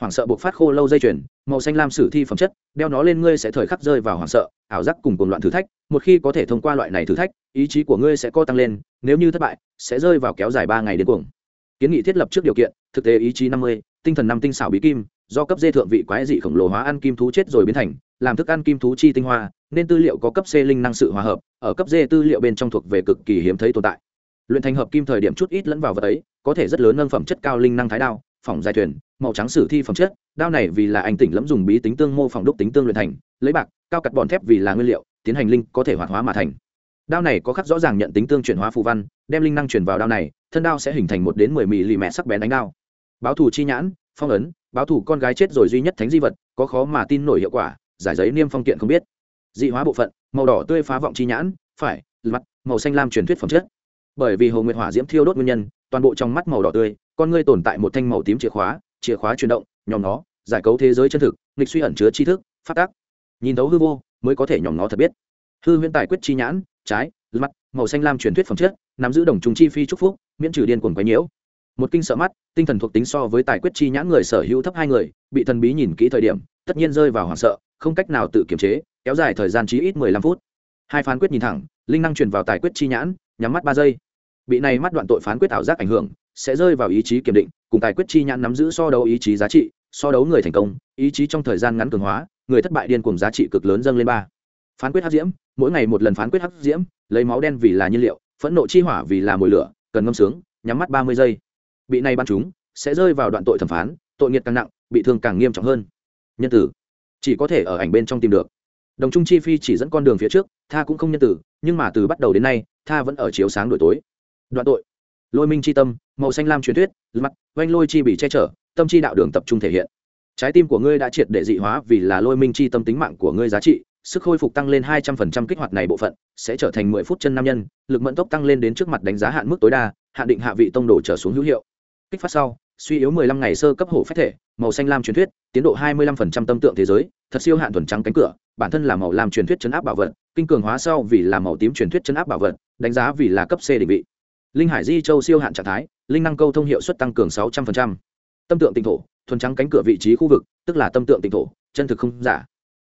A: Hoảng sợ buộc phát khô lâu dây chuyền, màu xanh lam sử thi phẩm chất, đeo nó lên ngươi sẽ thời khắc rơi vào hoảng sợ, ảo giác cùng cùng loạn thử thách, một khi có thể thông qua loại này thử thách, ý chí của ngươi sẽ co tăng lên, nếu như thất bại, sẽ rơi vào kéo dài ba ngày đến cuồng. Kiến nghị thiết lập trước điều kiện, thực tế ý chí năm mươi, tinh thần năm tinh xảo bí kim, do cấp dê thượng vị quái dị khổng lồ hóa ăn kim thú chết rồi biến thành làm thức ăn kim thú chi tinh hoa, nên tư liệu có cấp c linh năng sự hòa hợp, ở cấp d tư liệu bên trong thuộc về cực kỳ hiếm thấy tồn tại. Luyện thành hợp kim thời điểm chút ít lẫn vào vật ấy, có thể rất lớn nâng phẩm chất cao linh năng thái đao phỏng dài thuyền, màu trắng sử thi phẩm chất, đao này vì là anh tỉnh lẫm dùng bí tính tương mô phỏng đúc tính tương luyện thành, lấy bạc, cao cặt bòn thép vì là nguyên liệu, tiến hành linh có thể hoạt hóa mà thành. Đao này có khắc rõ ràng nhận tính tương chuyển hóa phù văn, đem linh năng chuyển vào đao này, thân đao sẽ hình thành một đến mười mì lì mẹ sắc bén đánh đao. Báo thù chi nhãn, phong ấn, báo thù con gái chết rồi duy nhất thánh di vật, có khó mà tin nổi hiệu quả giải giấy niêm phong kiện không biết. Dị hóa bộ phận, màu đỏ tươi phá vọng chi nhãn, phải, mặt, màu xanh lam truyền thuyết phẩm chất. Bởi vì hồ nguyệt hỏa diễm thiêu đốt nguyên nhân, toàn bộ trong mắt màu đỏ tươi, con ngươi tồn tại một thanh màu tím chìa khóa chìa khóa chuyển động nhòm nó, giải cấu thế giới chân thực, nghịch suy ẩn chứa tri thức, phát tác. Nhìn thấu hư vô, mới có thể nhòm nó thật biết. Hư huyễn tài quyết chi nhãn, trái mắt màu xanh lam truyền thuyết phẩm chất, nắm giữ đồng trùng chi phi trúc phúc, miễn trừ điên cuồng quấy nhiễu. Một kinh sợ mắt, tinh thần thuộc tính so với tài quyết chi nhãn người sở hữu thấp hai người, bị thần bí nhìn kỹ thời điểm tất nhiên rơi vào hoảng sợ, không cách nào tự kiềm chế, kéo dài thời gian chí ít mười lăm phút. Hai phán quyết nhìn thẳng, linh năng truyền vào tài quyết chi nhãn, nhắm mắt ba giây. Bị này mắt đoạn tội phán quyết ảo giác ảnh hưởng, sẽ rơi vào ý chí kiểm định, cùng tài quyết chi nhãn nắm giữ so đấu ý chí giá trị, so đấu người thành công, ý chí trong thời gian ngắn cường hóa, người thất bại điên cùng giá trị cực lớn dâng lên ba. Phán quyết hắc diễm, mỗi ngày một lần phán quyết hắc diễm, lấy máu đen vì là nhiên liệu, phẫn nộ chi hỏa vì là mồi lửa, cần ngâm sướng, nhắm mắt ba mươi giây. Bị này ban chúng sẽ rơi vào đoạn tội thẩm phán, tội nghiệt càng nặng, bị thương càng nghiêm trọng hơn nhân tử. Chỉ có thể ở ảnh bên trong tìm được. Đồng trung chi phi chỉ dẫn con đường phía trước, tha cũng không nhân tử, nhưng mà từ bắt đầu đến nay, tha vẫn ở chiếu sáng đổi tối. Đoạn tội. Lôi minh chi tâm, màu xanh lam truyền thuyết mặt, oanh lôi chi bị che chở, tâm chi đạo đường tập trung thể hiện. Trái tim của ngươi đã triệt để dị hóa vì là lôi minh chi tâm tính mạng của ngươi giá trị, sức khôi phục tăng lên hai trăm phần trăm kích hoạt này bộ phận, sẽ trở thành mười phút chân nam nhân, lực mẫn tốc tăng lên đến trước mặt đánh giá hạn mức tối đa, hạn định hạ vị tông đồ trở xuống hữu hiệu. Kích phát sau suy yếu mười lăm ngày sơ cấp hổ phách thể, màu xanh lam truyền thuyết, tiến độ hai mươi lăm phần trăm tâm tượng thế giới, thật siêu hạn thuần trắng cánh cửa, bản thân là màu lam truyền thuyết chấn áp bảo vật, kinh cường hóa sau vì là màu tím truyền thuyết chấn áp bảo vật, đánh giá vì là cấp c định vị. Linh hải di châu siêu hạn trạng thái, linh năng câu thông hiệu suất tăng cường sáu trăm linh tâm tượng tinh thổ, thuần trắng cánh cửa vị trí khu vực, tức là tâm tượng tinh thổ, chân thực không giả.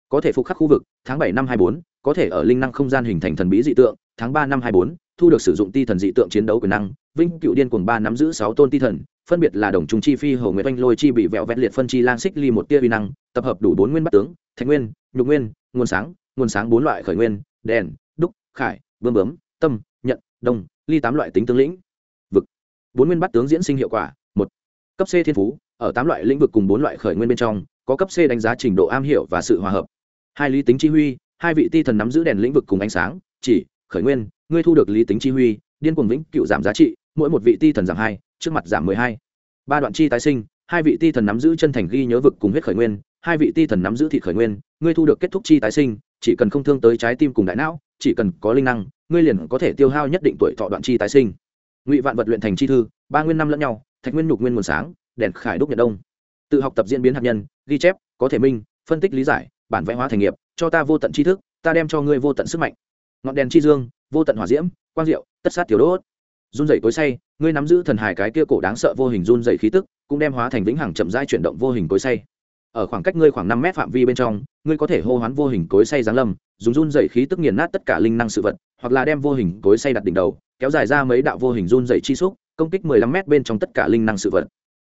A: Có thể phục khắc khu vực, tháng bảy năm hai bốn, có thể ở linh năng không gian hình thành thần bí dị tượng, tháng ba năm hai bốn thu được sử dụng ti thần dị tượng chiến đấu quyền năng vinh cựu điên cuồng ba nắm giữ sáu tôn ti thần, phân biệt là đồng trung chi phi hầu nguyễn oanh, lôi chi bị, vẹo vẹt liệt, phân chi lang, xích ly, một tia vi năng, tập hợp đủ bốn nguyên bắt tướng, thạch nguyên, nhục nguyên, nguồn sáng nguồn sáng bốn loại khởi nguyên, đèn, đúc, khải bơm bướm, tâm, nhận, đông, ly tám loại tính tương lĩnh. Vực. Bốn nguyên bắt tướng diễn sinh hiệu quả, một. Cấp c thiên phú, ở tám loại lĩnh vực cùng bốn loại khởi nguyên bên trong, có cấp c đánh giá trình độ am hiểu và sự hòa hợp. Hai lý tính chi huy, hai vị ti thần nắm giữ đèn lĩnh vực cùng ánh sáng, chỉ, khởi nguyên ngươi thu được lý tính chi huy, điên cuồng vĩnh cựu giảm giá trị, mỗi một vị ti thần giảm hai, trước mặt giảm mười hai. Ba đoạn chi tái sinh, hai vị ti thần nắm giữ chân thành ghi nhớ vực cùng huyết khởi nguyên, hai vị ti thần nắm giữ thị khởi nguyên, ngươi thu được kết thúc chi tái sinh, chỉ cần không thương tới trái tim cùng đại não, chỉ cần có linh năng, ngươi liền có thể tiêu hao nhất định tuổi thọ đoạn chi tái sinh. Ngụy vạn vật luyện thành chi thư, ba nguyên năm lẫn nhau, thạch nguyên nhục nguyên nguồn sáng, đèn khải đúc nhật đông. Tự học tập diễn biến hạt nhân, ghi chép, có thể minh, phân tích lý giải, bản vẽ hóa thành nghiệp, cho ta vô tận tri thức, ta đem cho ngươi vô tận sức mạnh. Ngọn đèn chi dương vô tận hỏa diễm, quang diệu, tất sát tiểu đốt. Run dày tối say, ngươi nắm giữ thần hài cái kia cổ đáng sợ vô hình run dày khí tức, cũng đem hóa thành vĩnh hằng chậm rãi chuyển động vô hình cối say. Ở khoảng cách ngươi khoảng năm mét phạm vi bên trong, ngươi có thể hô hoán vô hình cối say giáng lâm, dùng run dày khí tức nghiền nát tất cả linh năng sự vật, hoặc là đem vô hình cối say đặt đỉnh đầu, kéo dài ra mấy đạo vô hình run dày chi xúc, công kích mười lăm mét bên trong tất cả linh năng sự vật.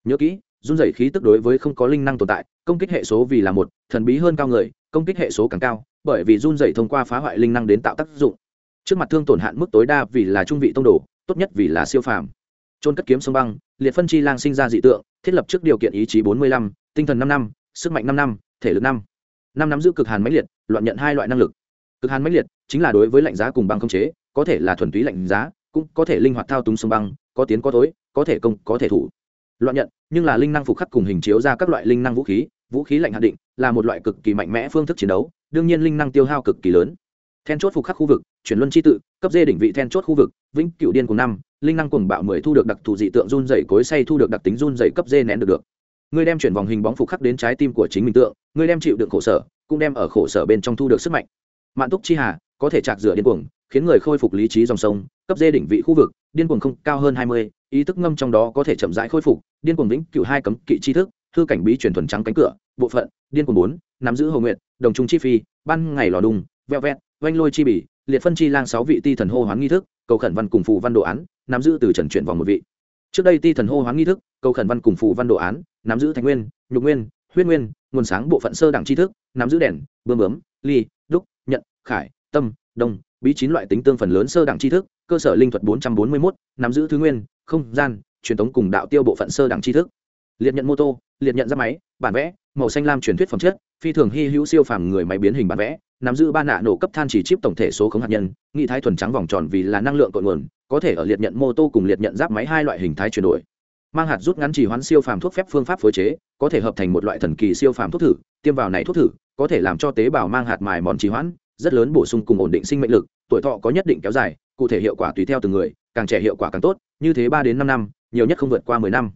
A: Nhớ kỹ, run dày khí tức đối với không có linh năng tồn tại, công kích hệ số vì là một, thần bí hơn cao người, công kích hệ số càng cao, bởi vì run dày thông qua phá hoại linh năng đến tạo tác dụng trước mặt thương tổn hạn mức tối đa vì là trung vị tông đồ, tốt nhất vì là siêu phàm. Trôn cất kiếm sông băng, liệt phân chi lang sinh ra dị tượng, thiết lập trước điều kiện ý chí bốn mươi lăm, tinh thần năm năm, sức mạnh năm năm, thể lực năm. Năm nắm giữ cực hàn máy liệt, loạn nhận hai loại năng lực. Cực hàn máy liệt chính là đối với lạnh giá cùng băng không chế, có thể là thuần túy lạnh giá, cũng có thể linh hoạt thao túng sông băng, có tiến có tối có thể công, có thể thủ. Loạn nhận, nhưng là linh năng phục khắc cùng hình chiếu ra các loại linh năng vũ khí vũ khí lạnh hạn định, là một loại cực kỳ mạnh mẽ phương thức chiến đấu, đương nhiên linh năng tiêu hao cực kỳ lớn then chốt phục khắc khu vực, chuyển luân chi tự, cấp dê đỉnh vị then chốt khu vực, vĩnh cựu điên cùng năm, linh năng cùng bạo mười thu được đặc thù dị tượng run dày cối say thu được đặc tính run dày cấp dê nén được được. Ngươi đem chuyển vòng hình bóng phục khắc đến trái tim của chính mình tượng ngươi đem chịu đựng khổ sở, cũng đem ở khổ sở bên trong thu được sức mạnh. Mạn túc chi hà, có thể chạc rửa điên cuồng, khiến người khôi phục lý trí dòng sông, cấp dê đỉnh vị khu vực, điên cuồng không cao hơn hai mươi, ý thức ngâm trong đó có thể chậm rãi khôi phục, điên cuồng vĩnh cựu hai cấm kỵ tri thức thư cảnh bí truyền thuần trắng cánh cửa, bộ phận, điên cuồng bốn, nắm giữ hầu nguyện, đồng trung chi phi, ban ngày lò đùng, veo vẹt oanh lôi chi bỉ liệt phân chi lang sáu vị ti thần hô hoán nghi thức, cầu khẩn văn cùng phù văn đồ án, nắm giữ từ trần chuyển vòng một vị. Trước đây ti thần hô hoán nghi thức, cầu khẩn văn cùng phù văn đồ án, nắm giữ thành nguyên, nhục nguyên, huyết nguyên, nguồn sáng bộ phận sơ đẳng tri thức, nắm giữ đèn bơm bướm, ly, đúc, nhận, khải, tâm, đông, bí chín loại tính tương phần lớn sơ đẳng tri thức, cơ sở linh thuật bốn trăm bốn mươi một nắm giữ thứ nguyên, không gian, truyền thống cùng đạo tiêu bộ phận sơ đẳng tri thức. Liệt nhận mô tô, liệt nhận ra máy, bản vẽ, màu xanh lam truyền thuyết phẩm chất, phi thường hy hữu siêu phàm người máy biến hình bản vẽ nắm giữ ba nạ nổ cấp than chỉ chip tổng thể số khống hạt nhân, nghị thái thuần trắng vòng tròn vì là năng lượng cội nguồn, có thể ở liệt nhận mô tô cùng liệt nhận giáp máy hai loại hình thái chuyển đổi. Mang hạt rút ngắn chỉ hoán siêu phàm thuốc phép phương pháp phối chế, có thể hợp thành một loại thần kỳ siêu phàm thuốc thử, tiêm vào này thuốc thử, có thể làm cho tế bào mang hạt mài mòn trì hoãn, rất lớn bổ sung cùng ổn định sinh mệnh lực, tuổi thọ có nhất định kéo dài, cụ thể hiệu quả tùy theo từng người, càng trẻ hiệu quả càng tốt, như thế ba đến năm năm, nhiều nhất không vượt qua mười năm.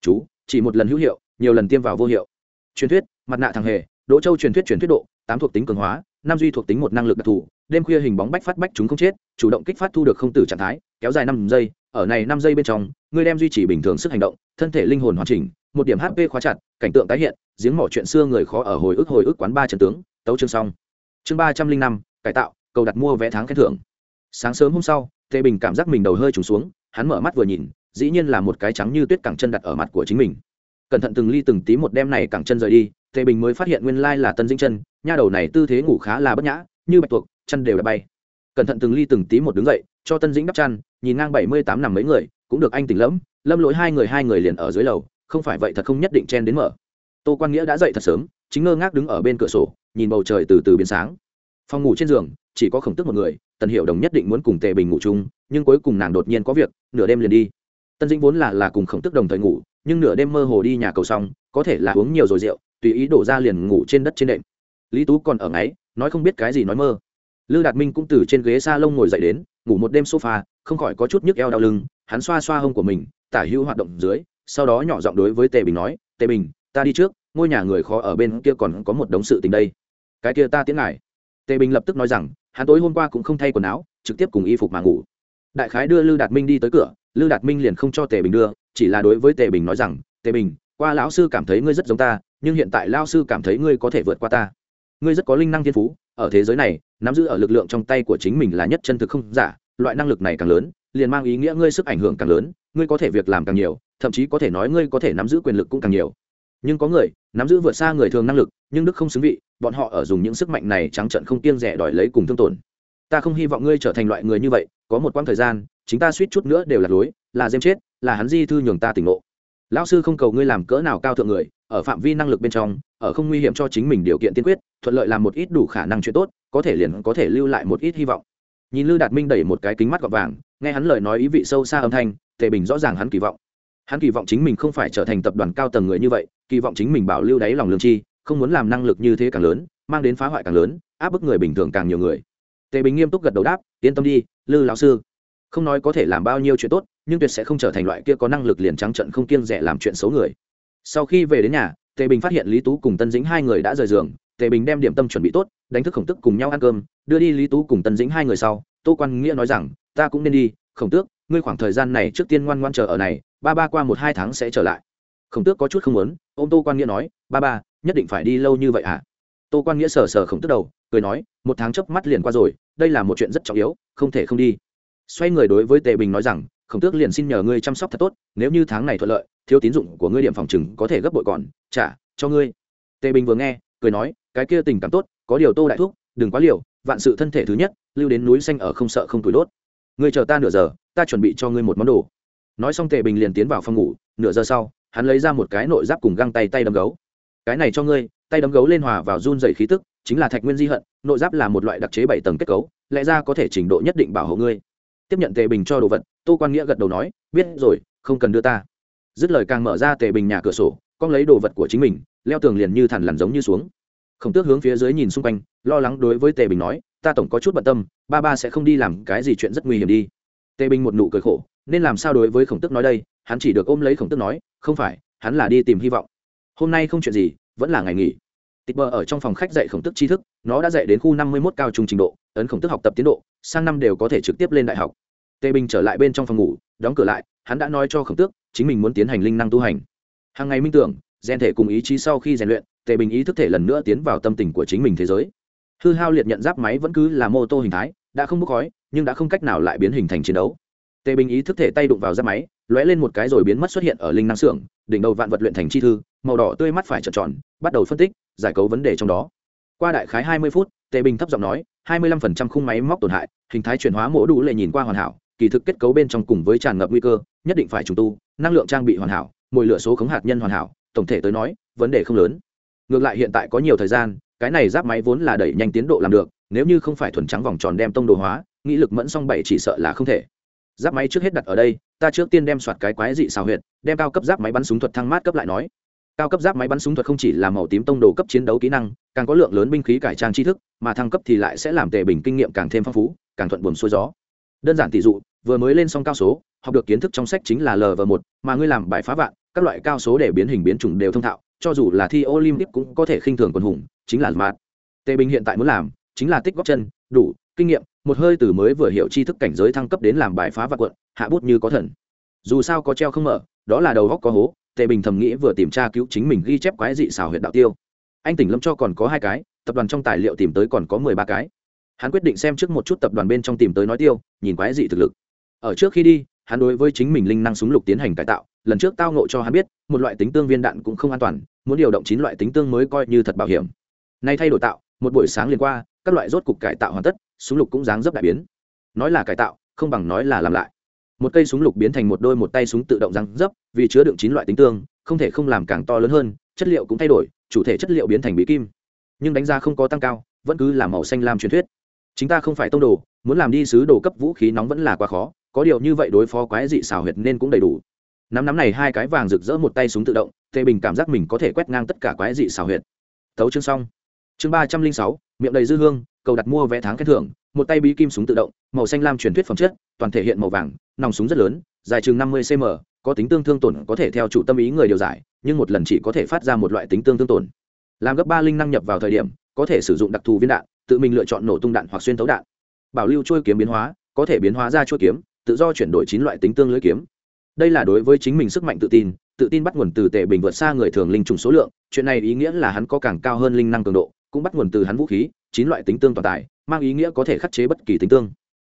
A: Chú, chỉ một lần hữu hiệu, nhiều lần tiêm vào vô hiệu. Truyền thuyết, mặt nạ thằng hề, đỗ châu truyền thuyết truyền thuyết độ, tám thuộc tính cường hóa năm duy thuộc tính một năng lực đặc thù, đêm khuya hình bóng bách phát bách chúng không chết, chủ động kích phát thu được không tử trạng thái, kéo dài năm giây, ở này năm giây bên trong ngươi đem duy trì bình thường sức hành động, thân thể linh hồn hoàn chỉnh, một điểm hp khóa chặt, cảnh tượng tái hiện, giếng mỏ chuyện xưa người khó ở hồi ức hồi ức quán ba trận tướng, tấu chương xong. Chương ba trăm linh năm, cải tạo, cầu đặt mua vé tháng khen thưởng. Sáng sớm hôm sau, tề bình cảm giác mình đầu hơi trùng xuống, hắn mở mắt vừa nhìn, dĩ nhiên là một cái trắng như tuyết cẳng chân đặt ở mặt của chính mình. Cẩn thận từng ly từng tí một đêm này cẳng chân rời đi, tề bình mới phát hiện nguyên lai là tân dinh chân nha đầu này tư thế ngủ khá là bất nhã, như bạch tuộc, chân đều đã bay. Cẩn thận từng ly từng tí một đứng dậy, cho tân dĩnh đắp chăn, nhìn ngang bảy mươi tám nằm mấy người, cũng được anh tỉnh lẫm lâm lỗi hai người hai người liền ở dưới lầu, không phải vậy thật không nhất định chen đến mở. Tô quan nghĩa đã dậy thật sớm, chính ngơ ngác đứng ở bên cửa sổ, nhìn bầu trời từ từ biến sáng. Phòng ngủ trên giường, chỉ có khổng tức một người, tần hiệu đồng nhất định muốn cùng tề bình ngủ chung, nhưng cuối cùng nàng đột nhiên có việc, nửa đêm liền đi. Tân dĩnh vốn là là cùng khổng tức đồng thời ngủ, nhưng nửa đêm mơ hồ đi nhà cầu xong, có thể là uống nhiều rồi rượu, tùy ý đổ ra liền ngủ trên đất trên đệm lý tú còn ở ngáy, nói không biết cái gì nói mơ. Lư đạt minh cũng từ trên ghế s a lông ngồi dậy đến, ngủ một đêm sofa, không khỏi có chút nhức eo đau lưng, hắn xoa xoa hông của mình, tả hữu hoạt động dưới, sau đó nhỏ giọng đối với tề bình nói, tề bình, ta đi trước, ngôi nhà người khó ở bên kia còn có một đống sự tình đây. Cái kia ta tiến ngài. Tề bình lập tức nói rằng, hắn tối hôm qua cũng không thay quần áo, trực tiếp cùng y phục mà ngủ. Đại khái đưa lư đạt minh đi tới cửa, lư đạt minh liền không cho tề bình đưa, chỉ là đối với tề bình nói rằng, tề bình, qua lão sư cảm thấy ngươi rất giống ta, nhưng hiện tại lao sư cảm thấy ngươi có thể vượt qua ta ngươi rất có linh năng thiên phú, ở thế giới này, nắm giữ ở lực lượng trong tay của chính mình là nhất chân thực không giả, loại năng lực này càng lớn, liền mang ý nghĩa ngươi sức ảnh hưởng càng lớn, ngươi có thể việc làm càng nhiều, thậm chí có thể nói ngươi có thể nắm giữ quyền lực cũng càng nhiều. Nhưng có người, nắm giữ vượt xa người thường năng lực, nhưng đức không xứng vị, bọn họ ở dùng những sức mạnh này trắng trận không kiêng rẻ đòi lấy cùng thương tổn. Ta không hy vọng ngươi trở thành loại người như vậy, có một quãng thời gian, chính ta suýt chút nữa đều là lối là dêm chết, là hắn di thư nhường ta tỉnh ngộ. Lão sư không cầu ngươi làm cỡ nào cao thượng người, ở phạm vi năng lực bên trong ở không nguy hiểm cho chính mình điều kiện tiên quyết, thuận lợi làm một ít đủ khả năng chuyện tốt, có thể liền có thể lưu lại một ít hy vọng. Nhìn lư đạt minh đẩy một cái kính mắt gọt vàng, nghe hắn lời nói ý vị sâu xa âm thanh, tề bình rõ ràng hắn kỳ vọng. Hắn kỳ vọng chính mình không phải trở thành tập đoàn cao tầng người như vậy, kỳ vọng chính mình bảo lưu đáy lòng lương chi, không muốn làm năng lực như thế càng lớn, mang đến phá hoại càng lớn, áp bức người bình thường càng nhiều người. Tề bình nghiêm túc gật đầu đáp, yên tâm đi lư lão sư. Không nói có thể làm bao nhiêu chuyện tốt, nhưng tuyệt sẽ không trở thành loại kia có năng lực liền trắng trận không kiêng rẻ làm chuyện xấu người. Sau khi về đến nhà tề bình phát hiện lý tú cùng tân dĩnh hai người đã rời giường, tề bình đem điểm tâm chuẩn bị tốt, đánh thức khổng tức cùng nhau ăn cơm, đưa đi lý tú cùng tân dĩnh hai người sau, tô quan nghĩa nói rằng, ta cũng nên đi, khổng tước, ngươi khoảng thời gian này trước tiên ngoan ngoan chờ ở này, ba ba qua một hai tháng sẽ trở lại. Khổng tước có chút không muốn ô m tô quan nghĩa nói, ba ba, nhất định phải đi lâu như vậy à tô quan nghĩa sờ sờ khổng tước đầu, cười nói, một tháng chớp mắt liền qua rồi, đây là một chuyện rất trọng yếu, không thể không đi. Xoay người đối với tề bình nói rằng khổng tước liền xin nhờ ngươi chăm sóc thật tốt, nếu như tháng này thuận lợi, thiếu tín dụng của ngươi điểm phòng chừng có thể gấp bội còn, trả, cho ngươi. Tề bình vừa nghe, cười nói, cái kia tình cảm tốt, có điều tô đại thuốc đừng quá liều, vạn sự thân thể thứ nhất, lưu đến núi xanh ở không sợ không tuổi đốt. Ngươi chờ ta nửa giờ, ta chuẩn bị cho ngươi một món đồ. Nói xong tề bình liền tiến vào phòng ngủ, nửa giờ sau, hắn lấy ra một cái nội giáp cùng găng tay tay đấm gấu. Cái này cho ngươi. Tay đấm gấu lên hòa vào run dày khí tức, chính là thạch nguyên di hận, nội giáp là một loại đặc chế bảy tầng kết cấu, lẽ ra có thể trình độ nhất định bảo hộ ngươi tiếp nhận tề bình cho đồ vật, tô quan nghĩa gật đầu nói, biết rồi, không cần đưa ta. Dứt lời càng mở ra tề bình nhà cửa sổ, con lấy đồ vật của chính mình, leo tường liền như thằn lằn giống như xuống. Khổng tước hướng phía dưới nhìn xung quanh, lo lắng đối với tề bình nói, ta tổng có chút bận tâm, ba ba sẽ không đi làm cái gì chuyện rất nguy hiểm đi. Tề bình một nụ cười khổ, nên làm sao đối với khổng tước nói đây? Hắn chỉ được ôm lấy khổng tước nói, không phải, hắn là đi tìm hy vọng. Hôm nay không chuyện gì, vẫn là ngày nghỉ. Tịch bờ ở trong phòng khách dạy khổng tức tri thức, nó đã dạy đến khu năm mươi một cao trung trình độ ấn khổng tức học tập tiến độ, sang năm đều có thể trực tiếp lên đại học. Tề bình trở lại bên trong phòng ngủ, đóng cửa lại, hắn đã nói cho khổng tước, chính mình muốn tiến hành linh năng tu hành. Hàng ngày minh tưởng, rèn thể cùng ý chí sau khi rèn luyện tề bình ý thức thể lần nữa tiến vào tâm tình của chính mình thế giới. Hư hao liệt nhận giáp máy vẫn cứ là mô tô hình thái, đã không bốc khói, nhưng đã không cách nào lại biến hình thành chiến đấu. Tề bình ý thức thể tay đụng vào giáp máy, lóe lên một cái rồi biến mất xuất hiện ở linh năng xưởng, đỉnh đầu vạn vật luyện thành chi thư, màu đỏ tươi mắt phải trợn tròn, bắt đầu phân tích, giải cấu vấn đề trong đó. Qua đại khái hai mươi phút tề bình thấp giọng nói hai mươi lăm phần trăm khung máy móc tổn hại, hình thái chuyển hóa mỗ đủ lệ nhìn qua hoàn hảo, kỳ thực kết cấu bên trong cùng với tràn ngập nguy cơ, nhất định phải trùng tu, năng lượng trang bị hoàn hảo mùi lửa số khống hạt nhân hoàn hảo, tổng thể tới nói, vấn đề không lớn. Ngược lại hiện tại có nhiều thời gian, cái này giáp máy vốn là đẩy nhanh tiến độ làm được, nếu như không phải thuần trắng vòng tròn đem tông đồ hóa nghĩ lực mẫn song bảy chỉ sợ là không thể. Giáp máy trước hết đặt ở đây, ta trước tiên đem soạt cái quái dị xào huyệt, đem cao cấp giáp máy bắn súng thuật thăng mát cấp lại nói cao cấp giáp máy bắn súng thuật không chỉ là màu tím tông đồ cấp chiến đấu kỹ năng, càng có lượng lớn binh khí cải trang tri thức, mà thăng cấp thì lại sẽ làm tề bình kinh nghiệm càng thêm phong phú, càng thuận buồm xuôi gió. Đơn giản tỷ dụ, vừa mới lên xong cao số, học được kiến thức trong sách chính là lv một, mà ngươi làm bài phá vạn, các loại cao số để biến hình biến chủng đều thông thạo, cho dù là thi olympic cũng có thể khinh thường quần hùng, chính là mát tề bình hiện tại muốn làm, chính là tích góp chân, đủ, kinh nghiệm, một hơi từ mới vừa hiểu tri thức cảnh giới thăng cấp đến làm bài phá vạn quận, hạ bút như có thần. Dù sao có treo không mở, đó là đầu góc có hố tề bình thầm nghĩ vừa tìm tra cứu chính mình ghi chép quái dị xào huyện đạo tiêu. Anh tỉnh lâm cho còn có hai cái, tập đoàn trong tài liệu tìm tới còn có mười ba cái. Hắn quyết định xem trước một chút tập đoàn bên trong tìm tới nói tiêu, nhìn quái dị thực lực. Ở trước khi đi, hắn đối với chính mình linh năng súng lục tiến hành cải tạo, lần trước tao nộ cho hắn biết, một loại tính tương viên đạn cũng không an toàn, muốn điều động chín loại tính tương mới coi như thật bảo hiểm. Nay thay đổi tạo, một buổi sáng liền qua, các loại rốt cục cải tạo hoàn tất, súng lục cũng dáng dấp đại biến. Nói là cải tạo, không bằng nói là làm lại một cây súng lục biến thành một đôi một tay súng tự động răng dấp, vì chứa đựng chín loại tính tương, không thể không làm càng to lớn hơn, chất liệu cũng thay đổi, chủ thể chất liệu biến thành bí kim. Nhưng đánh giá không có tăng cao, vẫn cứ là màu xanh lam truyền thuyết. Chúng ta không phải tông đồ, muốn làm đi sứ đồ cấp vũ khí nóng vẫn là quá khó, có điều như vậy đối phó quái dị xào huyệt nên cũng đầy đủ. Nắm nắm này hai cái vàng rực rỡ một tay súng tự động tề bình cảm giác mình có thể quét ngang tất cả quái dị xào huyệt. Tấu chương xong. Chương ba trăm linh sáu, miệng đầy dư hương, cầu đặt mua vé tháng khen thưởng, một tay bí kim súng tự động, màu xanh lam truyền thuyết phẩm chất, toàn thể hiện màu vàng nòng súng rất lớn, dài chừng năm mươi cm có tính tương thương tổn có thể theo chủ tâm ý người điều giải, nhưng một lần chỉ có thể phát ra một loại tính tương thương tổn. Làm gấp ba linh năng nhập vào thời điểm, có thể sử dụng đặc thù viên đạn, tự mình lựa chọn nổ tung đạn hoặc xuyên thấu đạn. Bảo lưu trôi kiếm biến hóa, có thể biến hóa ra trôi kiếm, tự do chuyển đổi chín loại tính tương lưỡi kiếm. Đây là đối với chính mình sức mạnh tự tin tự tin bắt nguồn từ tệ bình vượt xa người thường linh trùng số lượng, chuyện này ý nghĩa là hắn có càng cao hơn linh năng cường độ, cũng bắt nguồn từ hắn vũ khí, chín loại tính tương toàn tài, mang ý nghĩa có thể khắc chế bất kỳ tính tương.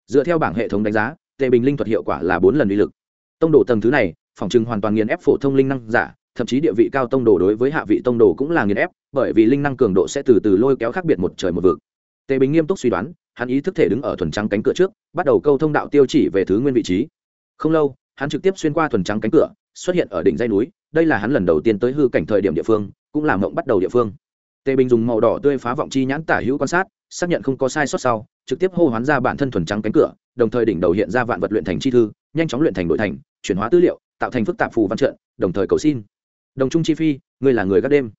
A: Dựa theo bảng hệ thống đánh giá tệ bình linh thuật hiệu quả là bốn lần uy lực. Tông đồ tầng thứ này, phòng chừng hoàn toàn nghiền ép phổ thông linh năng giả, thậm chí địa vị cao tông đồ đối với hạ vị tông đồ cũng là nghiền ép, bởi vì linh năng cường độ sẽ từ từ lôi kéo khác biệt một trời một vực. Tề bình nghiêm túc suy đoán, hắn ý thức thể đứng ở thuần trắng cánh cửa trước, bắt đầu câu thông đạo tiêu chỉ về thứ nguyên vị trí. Không lâu, hắn trực tiếp xuyên qua thuần trắng cánh cửa, xuất hiện ở đỉnh dây núi, đây là hắn lần đầu tiên tới hư cảnh thời điểm địa phương, cũng là mộng bắt đầu địa phương. Tề bình dùng màu đỏ tươi phá vọng chi nhãn tả hữu quan sát, xác nhận không có sai sót sau trực tiếp hô hoán ra bản thân thuần trắng cánh cửa, đồng thời đỉnh đầu hiện ra vạn vật luyện thành chi thư, nhanh chóng luyện thành nội thành, chuyển hóa tư liệu, tạo thành phức tạp phù văn trận, đồng thời cầu xin. Đồng trung chi phi, ngươi là người gác đêm.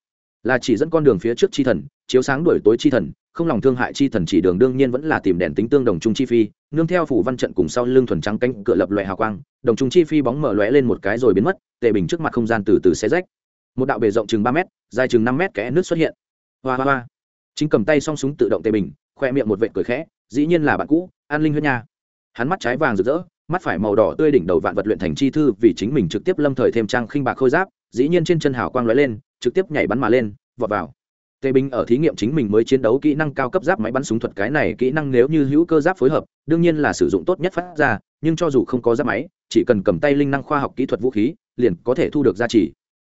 A: Là chỉ dẫn con đường phía trước chi thần, chiếu sáng đuổi tối chi thần, không lòng thương hại chi thần chỉ đường đương nhiên vẫn là tìm đèn tính tương đồng trung chi phi, nương theo phủ văn trận cùng sau lưng thuần trắng cánh cửa lập loại hào quang, đồng trung chi phi bóng mở lóe lên một cái rồi biến mất, tề bình trước mặt không gian từ từ xé rách. Một đạo bề rộng chừng ba m dài chừng năm m kẽ nước xuất hiện. Hoa hoa hoa. Chính cầm tay song súng tự động tề bình, khoe miệng một vệ cười khẽ dĩ nhiên là bạn cũ, an linh huyết nha. Hắn mắt trái vàng rực rỡ, mắt phải màu đỏ tươi đỉnh đầu vạn vật luyện thành chi thư vì chính mình trực tiếp lâm thời thêm trang khinh bạc khôi giáp, dĩ nhiên trên chân hào quang lóe lên, trực tiếp nhảy bắn mà lên, vọt vào. Tề binh ở thí nghiệm chính mình mới chiến đấu kỹ năng cao cấp giáp máy bắn súng thuật cái này kỹ năng nếu như hữu cơ giáp phối hợp, đương nhiên là sử dụng tốt nhất phát ra, nhưng cho dù không có giáp máy, chỉ cần cầm tay linh năng khoa học kỹ thuật vũ khí, liền có thể thu được giá trị.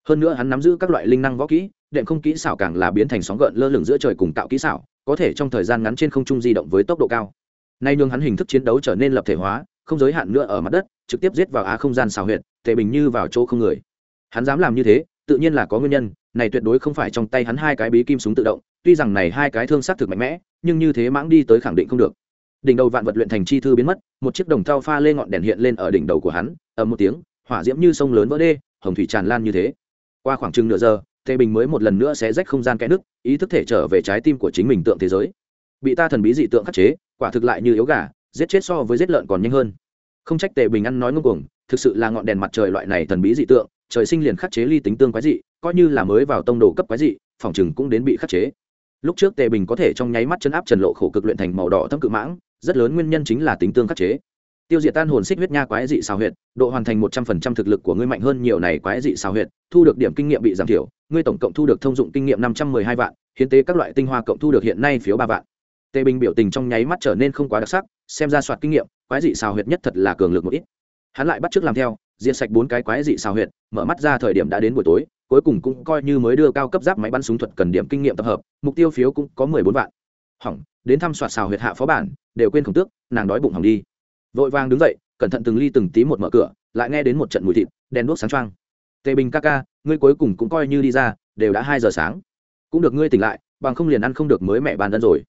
A: Hơn nữa hắn nắm giữ các loại linh năng võ kỹ, đệm không kỹ xảo càng là biến thành sóng gợn lơ lửng giữa trời cùng tạo kỹ xảo có thể trong thời gian ngắn trên không trung di động với tốc độ cao. Nay nhường hắn hình thức chiến đấu trở nên lập thể hóa, không giới hạn nữa ở mặt đất, trực tiếp giết vào á không gian xào huyệt, tề bình như vào chỗ không người. Hắn dám làm như thế, tự nhiên là có nguyên nhân, này tuyệt đối không phải trong tay hắn hai cái bí kim súng tự động, tuy rằng này hai cái thương xác thực mạnh mẽ, nhưng như thế mãng đi tới khẳng định không được. Đỉnh đầu vạn vật luyện thành chi thư biến mất, một chiếc đồng thao pha lên ngọn đèn hiện lên ở đỉnh đầu của hắn ở một tiếng, hỏa diễm như sông lớn vỡ đê, hồng thủy tràn lan như thế. Qua khoảng chừng nửa giờ tề bình mới một lần nữa sẽ rách không gian kẽ nước, ý thức thể trở về trái tim của chính mình tượng thế giới. Bị ta thần bí dị tượng khắc chế, quả thực lại như yếu gà, giết chết so với giết lợn còn nhanh hơn. Không trách tề bình ăn nói ngông cuồng, thực sự là ngọn đèn mặt trời loại này thần bí dị tượng, trời sinh liền khắc chế ly tính tương quái dị, coi như là mới vào tông đồ cấp quái dị, phòng chừng cũng đến bị khắc chế. Lúc trước tề bình có thể trong nháy mắt chân áp trần lộ khổ cực luyện thành màu đỏ thâm cự mãng, rất lớn nguyên nhân chính là tính tương khắc chế tiêu diệt tan hồn xích huyết nha quái dị xào huyệt, độ hoàn thành một trăm phần trăm thực lực của ngươi mạnh hơn nhiều này quái dị xào huyệt, thu được điểm kinh nghiệm bị giảm thiểu, ngươi tổng cộng thu được thông dụng kinh nghiệm năm trăm mười hai vạn, hiến tế các loại tinh hoa cộng thu được hiện nay phiếu ba vạn. Tề bình biểu tình trong nháy mắt trở nên không quá đặc sắc, xem ra soạt kinh nghiệm, quái dị xào huyệt nhất thật là cường lực một ít. Hắn lại bắt t làm theo, diệt sạch bốn cái quái dị xào huyệt, mở mắt ra thời điểm đã đến buổi tối, cuối cùng cũng coi như mới đưa cao cấp giáp máy bắn súng thuật cần điểm kinh nghiệm tập hợp, mục tiêu phiếu cũng có mười bốn vạn. Hỏng, đến thăm soạt xào huyệt hạ phó bản, đều quên khổng tước, nàng đói bụng hỏng đi vội vàng đứng dậy, cẩn thận từng ly từng tí một mở cửa, lại nghe đến một trận mùi thịt, đèn đuốc sáng trăng tề bình ca ca, ngươi cuối cùng cũng coi như đi ra, đều đã hai giờ sáng. Cũng được ngươi tỉnh lại, bằng không liền ăn không được mới mẹ bàn đơn rồi.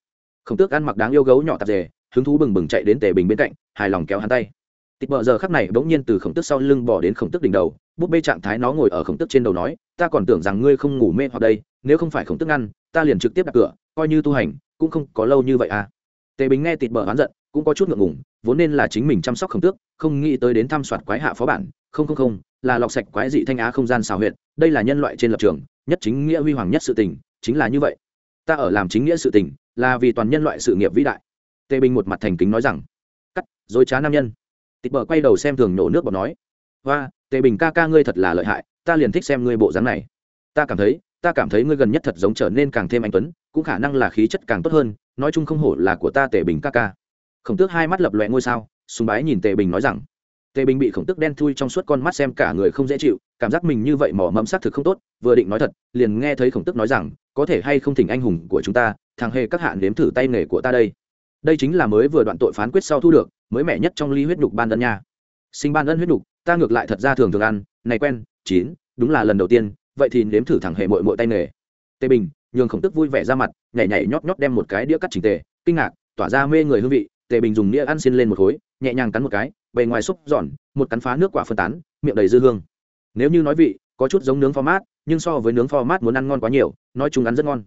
A: Khổng tước ăn mặc đáng yêu gấu nhỏ tạp dề, hứng thú bừng bừng chạy đến tề bình bên cạnh, hài lòng kéo hắn tay. Tịt bờ giờ khắc này bỗng nhiên từ khổng tước sau lưng bỏ đến khổng tước đỉnh đầu, búp bê trạng thái nó ngồi ở khổng tước trên đầu nói, ta còn tưởng rằng ngươi không ngủ mê hoặc đây, nếu không phải khổng tước ngăn ta liền trực tiếp đặt cửa, coi như tu hành, cũng không có lâu như vậy à. Tề bình nghe tịt bờ oán giận cũng có chút ngượng ngùng, vốn nên là chính mình chăm sóc khổng tước, không nghĩ tới đến thăm soạt quái hạ phó bản, không không không, là lọc sạch quái dị thanh á không gian xào huyện đây là nhân loại trên lập trường, nhất chính nghĩa huy hoàng nhất sự tình, chính là như vậy. Ta ở làm chính nghĩa sự tình, là vì toàn nhân loại sự nghiệp vĩ đại. Tề bình một mặt thành kính nói rằng, cắt, dối trá nam nhân. Tịch bờ quay đầu xem thường nổ nước bọt nói, hoa tề bình ca ca ngươi thật là lợi hại, ta liền thích xem ngươi bộ dáng này. Ta cảm thấy, ta cảm thấy ngươi gần nhất thật giống trở nên càng thêm anh tuấn, cũng khả năng là khí chất càng tốt hơn, nói chung không hổ là của ta tề bình ca ca khổng tước hai mắt lập loẹ ngôi sao, sùng bái nhìn tề bình nói rằng, tề bình bị khổng tước đen thui trong suốt con mắt xem cả người không dễ chịu, cảm giác mình như vậy mỏ mẫm xác thực không tốt, vừa định nói thật, liền nghe thấy khổng tước nói rằng, có thể hay không thỉnh anh hùng của chúng ta, thằng hề các hạn đếm thử tay nghề của ta đây. Đây chính là mới vừa đoạn tội phán quyết sau thu được, mới mẻ nhất trong ly huyết nhục ban ân nha. Sinh ban ân huyết nhục, ta ngược lại thật ra thường thường ăn, này quen, chín, đúng là lần đầu tiên, vậy thì nếm thử thẳng hệ mội mội tay nghề. Tề bình nhường khổng tức vui vẻ ra mặt, nhảy nhảy nhót nhót đem một cái đĩa cắt trình tề, kinh ngạc, tỏa ra mê người hương vị tề bình dùng nghĩa ăn xin lên một khối, nhẹ nhàng cắn một cái, bề ngoài xúc giòn, một cắn phá nước quả phân tán, miệng đầy dư hương. Nếu như nói vị, có chút giống nướng format, nhưng so với nướng format muốn ăn ngon quá nhiều, nói chung ăn rất ngon.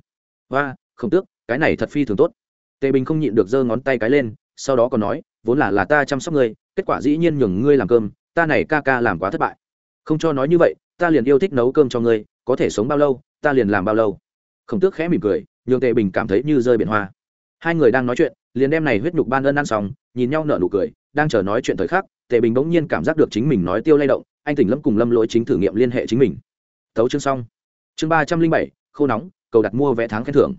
A: Và không tước, cái này thật phi thường tốt. Tề bình không nhịn được giơ ngón tay cái lên, sau đó còn nói, vốn là là ta chăm sóc ngươi, kết quả dĩ nhiên nhường ngươi làm cơm, ta này ca ca làm quá thất bại. Không cho nói như vậy, ta liền yêu thích nấu cơm cho ngươi, có thể sống bao lâu, ta liền làm bao lâu. Khổng tước khẽ mỉm cười, nhường tề bình cảm thấy như rơi biển hoa. Hai người đang nói chuyện liền đem này huyết nhục ban ơn ăn xong, nhìn nhau nở nụ cười, đang chờ nói chuyện thời khắc, tề bình bỗng nhiên cảm giác được chính mình nói tiêu lay động, anh tỉnh lâm cùng lâm lỗi chính thử nghiệm liên hệ chính mình. Thấu chương xong. Chương ba trăm linh bảy, khô nóng, cầu đặt mua vé tháng khen thưởng.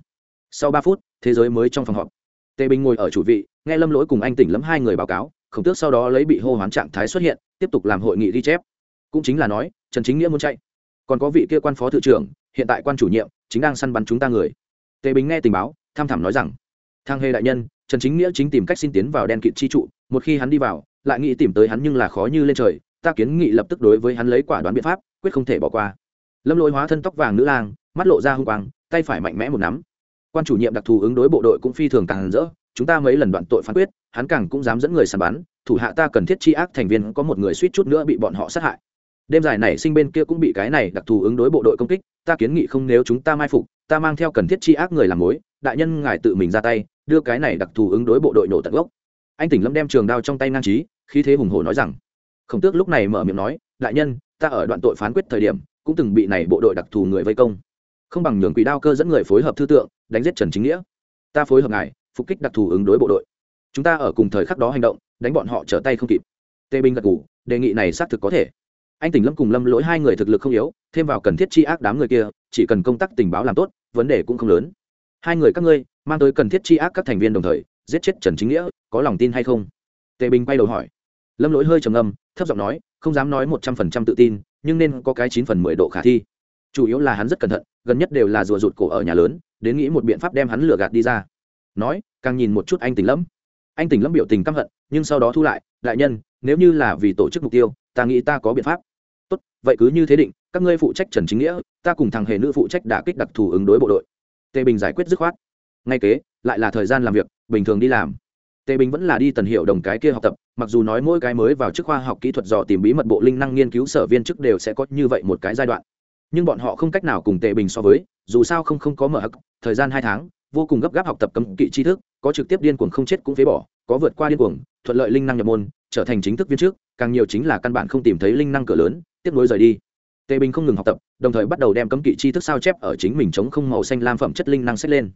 A: Sau ba phút, thế giới mới trong phòng họp. Tề bình ngồi ở chủ vị, nghe lâm lỗi cùng anh tỉnh lâm hai người báo cáo khổng tước sau đó lấy bị hô hoán trạng thái xuất hiện, tiếp tục làm hội nghị ghi chép. Cũng chính là nói, trần chính nghĩa muốn chạy. Còn có vị kia quan phó thự trưởng, hiện tại quan chủ nhiệm, chính đang săn bắn chúng ta người. Tề bình nghe tình báo, tham thảm nói rằng thang hề đại nhân, trần chính nghĩa chính tìm cách xin tiến vào đen kịt chi trụ, một khi hắn đi vào, lại nghĩ tìm tới hắn nhưng là khó như lên trời, ta kiến nghị lập tức đối với hắn lấy quả đoán biện pháp, quyết không thể bỏ qua. Lâm lỗi hóa thân tóc vàng nữ lang, mắt lộ ra hung quang, tay phải mạnh mẽ một nắm. Quan chủ nhiệm đặc thù ứng đối bộ đội cũng phi thường càng rỡ, chúng ta mấy lần đoạn tội phán quyết, hắn càng cũng dám dẫn người săn bắn, thủ hạ ta cần thiết chi ác thành viên, có một người suýt chút nữa bị bọn họ sát hại. Đêm dài này sinh bên kia cũng bị cái này đặc thù ứng đối bộ đội công kích, ta kiến nghị không nếu chúng ta mai phục, ta mang theo cần thiết chi ác người làm mối đại nhân ngài tự mình ra tay, đưa cái này đặc thù ứng đối bộ đội nổ tận gốc. Anh tỉnh lâm đem trường đao trong tay ngang trí, khí thế hùng hổ nói rằng, khổng tước lúc này mở miệng nói, đại nhân, ta ở đoạn tội phán quyết thời điểm, cũng từng bị này bộ đội đặc thù người vây công. Không bằng nhường quỷ đao cơ dẫn người phối hợp thư tượng, đánh giết trần chính nghĩa. Ta phối hợp ngài, phục kích đặc thù ứng đối bộ đội. Chúng ta ở cùng thời khắc đó hành động, đánh bọn họ trở tay không kịp. Tê binh gật ngủ đề nghị này xác thực có thể. Anh tỉnh lâm cùng lâm lỗi hai người thực lực không yếu, thêm vào cần thiết chi ác đám người kia, chỉ cần công tác tình báo làm tốt, vấn đề cũng không lớn hai người các ngươi, mang tới cần thiết chi ác các thành viên đồng thời, giết chết trần chính nghĩa, có lòng tin hay không? Tề bình quay đầu hỏi. Lâm lỗi hơi trầm ngâm, thấp giọng nói, không dám nói một trăm phần trăm tự tin, nhưng nên có cái chín phần mười độ khả thi. Chủ yếu là hắn rất cẩn thận, gần nhất đều là rùa rụt cổ ở nhà lớn, đến nghĩ một biện pháp đem hắn lừa gạt đi ra. Nói, càng nhìn một chút anh tỉnh lâm. Anh tỉnh lâm biểu tình căm hận, nhưng sau đó thu lại, đại nhân, nếu như là vì tổ chức mục tiêu, ta nghĩ ta có biện pháp. Tốt, vậy cứ như thế định, các ngươi phụ trách trần chính nghĩa, ta cùng thằng hề nữ phụ trách đả kích đặc thù ứng đối bộ đội tề bình giải quyết dứt khoát. Ngay kế, lại là thời gian làm việc, bình thường đi làm. Tề bình vẫn là đi tần hiệu đồng cái kia học tập, mặc dù nói mỗi cái mới vào chức khoa học kỹ thuật dò tìm bí mật bộ linh năng nghiên cứu sở viên chức đều sẽ có như vậy một cái giai đoạn. Nhưng bọn họ không cách nào cùng tề bình so với, dù sao không không có mở hắc, thời gian hai tháng, vô cùng gấp gáp học tập cấm kỵ tri thức, có trực tiếp điên cuồng không chết cũng phế bỏ, có vượt qua điên cuồng, thuận lợi linh năng nhập môn, trở thành chính thức viên trước càng nhiều chính là căn bản không tìm thấy linh năng cửa lớn, tiếp nối rời đi tề bình không ngừng học tập, đồng thời bắt đầu đem cấm kỵ chi thức sao chép ở chính mình chống không màu xanh lam phẩm chất linh năng sách lên.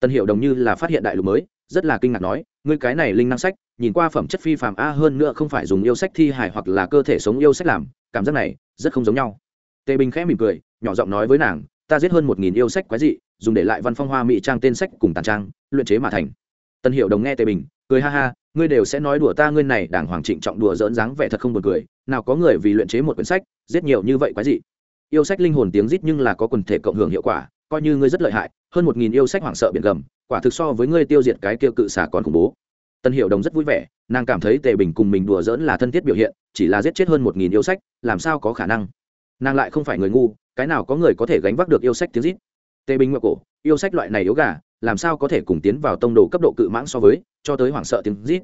A: Tân hiệu đồng như là phát hiện đại lục mới, rất là kinh ngạc nói, ngươi cái này linh năng sách, nhìn qua phẩm chất phi phàm a, hơn nữa không phải dùng yêu sách thi hài hoặc là cơ thể sống yêu sách làm, cảm giác này rất không giống nhau. Tề bình khẽ mỉm cười, nhỏ giọng nói với nàng, ta giết hơn một nghìn yêu sách quái dị, dùng để lại văn phong hoa mỹ trang tên sách cùng tàn trang, luyện chế mà thành. Tân hiệu đồng nghe tề bình, cười ha ha ngươi đều sẽ nói đùa ta ngươi này đàng hoàng trịnh trọng đùa dỡn dáng vẻ thật không buồn cười, nào có người vì luyện chế một quyển sách, giết nhiều như vậy quái gì yêu sách linh hồn tiếng rít nhưng là có quần thể cộng hưởng hiệu quả, coi như ngươi rất lợi hại, hơn một nghìn yêu sách hoảng sợ biển gầm, quả thực so với ngươi tiêu diệt cái kia cự xả còn khủng bố. Tân hiệu đồng rất vui vẻ, nàng cảm thấy tề bình cùng mình đùa dỡn là thân thiết biểu hiện, chỉ là giết chết hơn một nghìn yêu sách, làm sao có khả năng? Nàng lại không phải người ngu, cái nào có người có thể gánh vác được yêu sách tiếng rít? Tề bình ngoại cổ, yêu sách loại này yếu gà làm sao có thể cùng tiến vào tông đồ cấp độ cự mãng so với, cho tới hoảng sợ tiếng rít.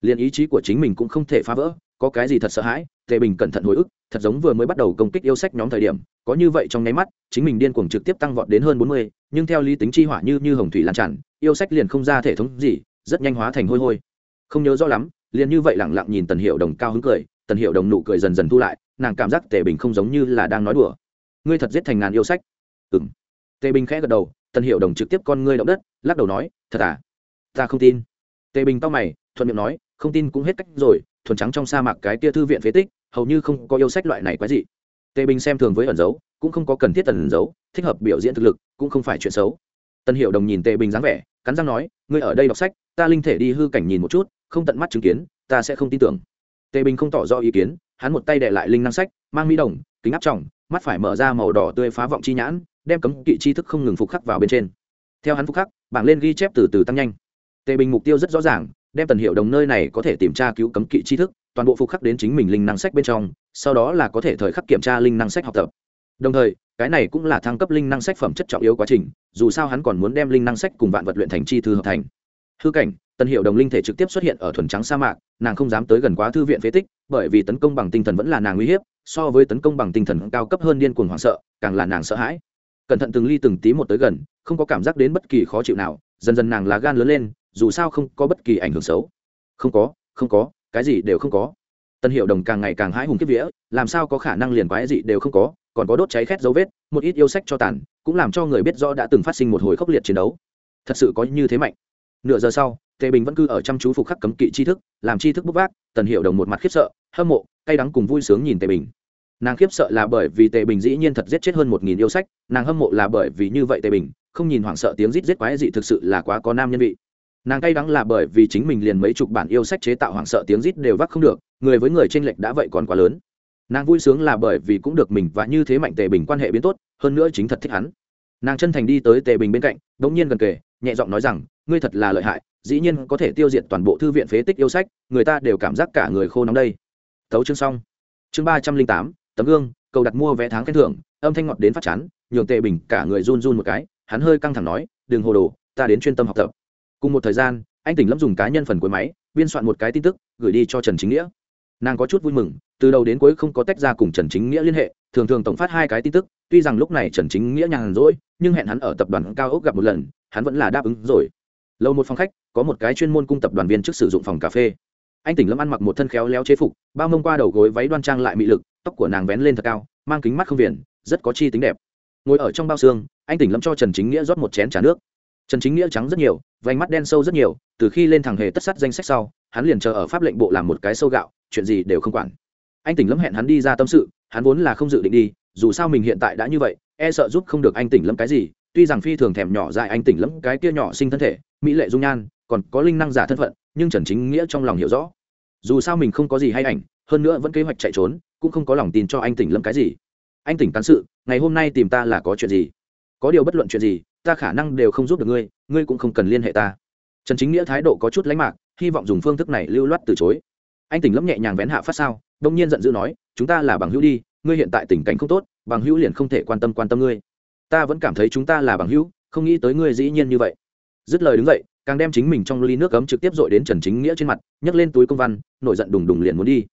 A: Liền ý chí của chính mình cũng không thể phá vỡ, có cái gì thật sợ hãi, tề bình cẩn thận hồi ức, thật giống vừa mới bắt đầu công kích yêu sách nhóm thời điểm, có như vậy trong nháy mắt, chính mình điên cuồng trực tiếp tăng vọt đến hơn bốn mươi, nhưng theo lý tính chi hỏa như như hồng thủy lan tràn, yêu sách liền không ra thể thống gì, rất nhanh hóa thành hôi hôi. Không nhớ rõ lắm, liền như vậy lẳng lặng nhìn tần hiệu đồng cao hứng cười, tần hiệu đồng nụ cười dần dần thu lại, nàng cảm giác tề bình không giống như là đang nói đùa. Ngươi thật giết thành ngàn yêu sách. Ừng tề bình khẽ gật đầu tần hiệu đồng trực tiếp con ngươi động đất, lắc đầu nói, thật à? Ta không tin. Tề bình to mày, thuận miệng nói, không tin cũng hết cách rồi, thuần trắng trong sa mạc cái tia thư viện phế tích, hầu như không có yêu sách loại này quái gì tề bình xem thường với ẩn dấu, cũng không có cần thiết ẩn dấu, thích hợp biểu diễn thực lực, cũng không phải chuyện xấu. Tân hiệu đồng nhìn tề bình dáng vẻ, cắn răng nói, ngươi ở đây đọc sách, ta linh thể đi hư cảnh nhìn một chút, không tận mắt chứng kiến, ta sẽ không tin tưởng. Tề bình không tỏ rõ ý kiến, hắn một tay đệ lại linh năng sách, mang mỹ đồng, kính áp trọng mắt phải mở ra màu đỏ tươi phá vọng chi nhãn đem cấm kỵ chi thức không ngừng phục khắc vào bên trên. Theo hắn phục khắc, bảng lên ghi chép từ từ tăng nhanh. Tề bình mục tiêu rất rõ ràng, đem tần hiệu đồng nơi này có thể tìm tra cứu cấm kỵ tri thức, toàn bộ phục khắc đến chính mình linh năng sách bên trong, sau đó là có thể thời khắc kiểm tra linh năng sách học tập. Đồng thời, cái này cũng là thăng cấp linh năng sách phẩm chất trọng yếu quá trình, dù sao hắn còn muốn đem linh năng sách cùng vạn vật luyện thành chi thư hợp thành. Hư cảnh, tần hiệu đồng linh thể trực tiếp xuất hiện ở thuần trắng sa mạc, nàng không dám tới gần quá thư viện phế tích, bởi vì tấn công bằng tinh thần vẫn là nàng uy hiếp, so với tấn công bằng tinh thần cao cấp hơn điên cuồng hoảng sợ, càng là nàng sợ hãi cẩn thận từng ly từng tí một tới gần, không có cảm giác đến bất kỳ khó chịu nào, dần dần nàng là gan lớn lên, dù sao không có bất kỳ ảnh hưởng xấu. Không có không có, cái gì đều không có. Tân hiệu đồng càng ngày càng hãi hùng kiếp vía, làm sao có khả năng liền quái gì đều không có, còn có đốt cháy khét dấu vết, một ít yêu sách cho tàn, cũng làm cho người biết rõ đã từng phát sinh một hồi khốc liệt chiến đấu. Thật sự có như thế mạnh. Nửa giờ sau, tề bình vẫn cư ở chăm chú phục khắc cấm kỵ tri thức, làm tri thức bốc vác, tần hiệu đồng một mặt khiếp sợ, hâm mộ, cay đắng cùng vui sướng nhìn tề bình nàng khiếp sợ là bởi vì tề bình dĩ nhiên thật giết chết hơn một nghìn yêu sách, nàng hâm mộ là bởi vì như vậy tề bình, không nhìn hoảng sợ tiếng rít giết quái dị thực sự là quá có nam nhân vị. Nàng cay đắng là bởi vì chính mình liền mấy chục bản yêu sách chế tạo hoảng sợ tiếng rít đều vác không được, người với người tranh lệch đã vậy còn quá lớn. Nàng vui sướng là bởi vì cũng được mình và như thế mạnh tề bình quan hệ biến tốt, hơn nữa chính thật thích hắn. Nàng chân thành đi tới tề bình bên cạnh đ ỗ n g nhiên gần kề, nhẹ giọng nói rằng, ngươi thật là lợi hại, dĩ nhiên có thể tiêu diệt toàn bộ thư viện phế tích yêu sách, người ta đều cảm giác cả người khô nóng đây. Thấu chương xong. Chương ba trăm linh tám tấm gương, cầu đặt mua vé tháng khen thưởng, âm thanh ngọt đến phát chán, nhường tề bình cả người run run một cái, hắn hơi căng thẳng nói, đừng hồ đồ, ta đến chuyên tâm học tập. Cùng một thời gian, anh tỉnh lâm dùng cá nhân phần cuối máy, biên soạn một cái tin tức, gửi đi cho trần chính nghĩa. Nàng có chút vui mừng, từ đầu đến cuối không có tách ra cùng trần chính nghĩa liên hệ, thường thường tổng phát hai cái tin tức, tuy rằng lúc này trần chính nghĩa nhàn rỗi, nhưng hẹn hắn ở tập đoàn cao ốc gặp một lần, hắn vẫn là đáp ứng rồi. Lâu một phòng khách, có một cái chuyên môn cung tập đoàn viên trước sử dụng phòng cà phê. Anh tỉnh lâm ăn mặc một thân khéo léo chế phục, bao mông qua đầu gối váy đoan trang lại mị lực tóc của nàng vén lên thật cao, mang kính mắt không viền, rất có chi tính đẹp. Ngồi ở trong bao xương, anh tỉnh lâm cho trần chính nghĩa rót một chén trà nước. Trần chính nghĩa trắng rất nhiều, vành mắt đen sâu rất nhiều, từ khi lên thằng hề tất sắt danh sách sau, hắn liền chờ ở pháp lệnh bộ làm một cái sâu gạo, chuyện gì đều không quản. Anh tỉnh lâm hẹn hắn đi ra tâm sự, hắn vốn là không dự định đi, dù sao mình hiện tại đã như vậy e sợ giúp không được anh tỉnh lâm cái gì, tuy rằng phi thường thèm nhỏ dại anh tỉnh lâm cái kia nhỏ sinh thân thể, mỹ lệ dung nhan, còn có linh năng giả thân phận, nhưng trần chính nghĩa trong lòng hiểu rõ. Dù sao mình không có gì hay ảnh, hơn nữa vẫn kế hoạch chạy trốn cũng không có lòng tin cho anh tỉnh lâm cái gì. Anh tỉnh cán sự, ngày hôm nay tìm ta là có chuyện gì? Có điều bất luận chuyện gì, ta khả năng đều không giúp được ngươi ngươi cũng không cần liên hệ ta. Trần chính nghĩa thái độ có chút lánh mạc, hy vọng dùng phương thức này lưu loát từ chối. Anh tỉnh lâm nhẹ nhàng vén hạ phát sao, đông nhiên giận dữ nói, chúng ta là bằng hữu đi, ngươi hiện tại tình cảnh không tốt, bằng hữu liền không thể quan tâm quan tâm ngươi. Ta vẫn cảm thấy chúng ta là bằng hữu, không nghĩ tới ngươi dĩ nhiên như vậy. Dứt lời đứng dậy, càng đem chính mình trong ly nước cấm trực tiếp dội đến trần chính nghĩa trên mặt, nhấc lên túi công văn, nổi giận đùng đùng liền muốn đi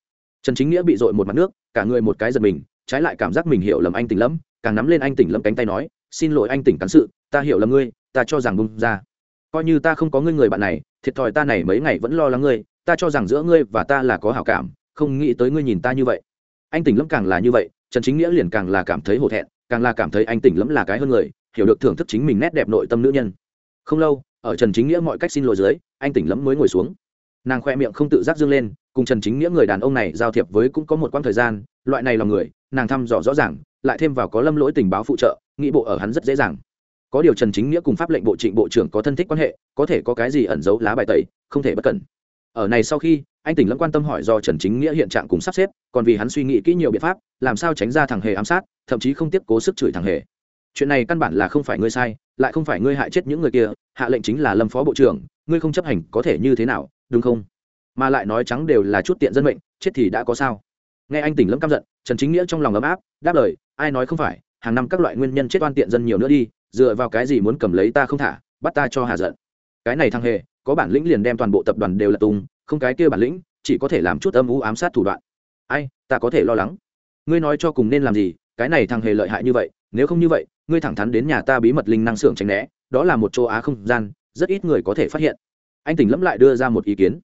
A: trần chính nghĩa bị dội một mặt nước, cả người một cái giật mình, trái lại cảm giác mình hiểu lầm anh tỉnh lẫm, càng nắm lên anh tỉnh lẫm cánh tay nói, xin lỗi anh tỉnh cán sự, ta hiểu lầm ngươi, ta cho rằng bung ra. Coi như ta không có ngươi người bạn này, thiệt thòi ta này mấy ngày vẫn lo lắng ngươi, ta cho rằng giữa ngươi và ta là có hảo cảm, không nghĩ tới ngươi nhìn ta như vậy. Anh tỉnh lẫm càng là như vậy, trần chính nghĩa liền càng là cảm thấy hổ thẹn, càng là cảm thấy anh tỉnh lẫm là cái hơn người, hiểu được thưởng thức chính mình nét đẹp nội tâm nữ nhân. Không lâu, ở trần chính nghĩa mọi cách xin lỗi dưới, anh tỉnh lẫm mới ngồi xuống nàng khoe miệng không tự giác dương lên, cùng trần chính nghĩa người đàn ông này giao thiệp với cũng có một quãng thời gian, loại này là người, nàng thăm dò rõ ràng, lại thêm vào có lâm lỗi tình báo phụ trợ nghị bộ ở hắn rất dễ dàng. Có điều trần chính nghĩa cùng pháp lệnh bộ trịnh bộ trưởng có thân thích quan hệ, có thể có cái gì ẩn giấu lá bài tẩy, không thể bất cẩn. Ở này sau khi, anh tỉnh lâm quan tâm hỏi do trần chính nghĩa hiện trạng cùng sắp xếp, còn vì hắn suy nghĩ kỹ nhiều biện pháp, làm sao tránh ra thằng hề ám sát, thậm chí không tiếp cố sức chửi thằng hề. Chuyện này căn bản là không phải ngươi sai, lại không phải ngươi hại chết những người kia, hạ lệnh chính là lâm phó bộ trưởng, ngươi không chấp hành có thể như thế nào đúng không? Mà lại nói trắng đều là chút tiện dân mệnh, chết thì đã có sao? Nghe anh tỉnh lâm căm giận, trần chính nghĩa trong lòng ấm áp, đáp lời, ai nói không phải, hàng năm các loại nguyên nhân chết oan tiện dân nhiều nữa đi, dựa vào cái gì muốn cầm lấy ta không thả, bắt ta cho hà giận? Cái này thằng hề, có bản lĩnh liền đem toàn bộ tập đoàn đều là tung không cái kia bản lĩnh, chỉ có thể làm chút âm u ám sát thủ đoạn. Ai, ta có thể lo lắng. Ngươi nói cho cùng nên làm gì, cái này thằng hề lợi hại như vậy, nếu không như vậy, ngươi thẳng thắn đến nhà ta bí mật linh năng xưởng tránh né, đó là một chỗ á không gian, rất ít người có thể phát hiện anh tỉnh lẫm lại đưa ra một ý kiến.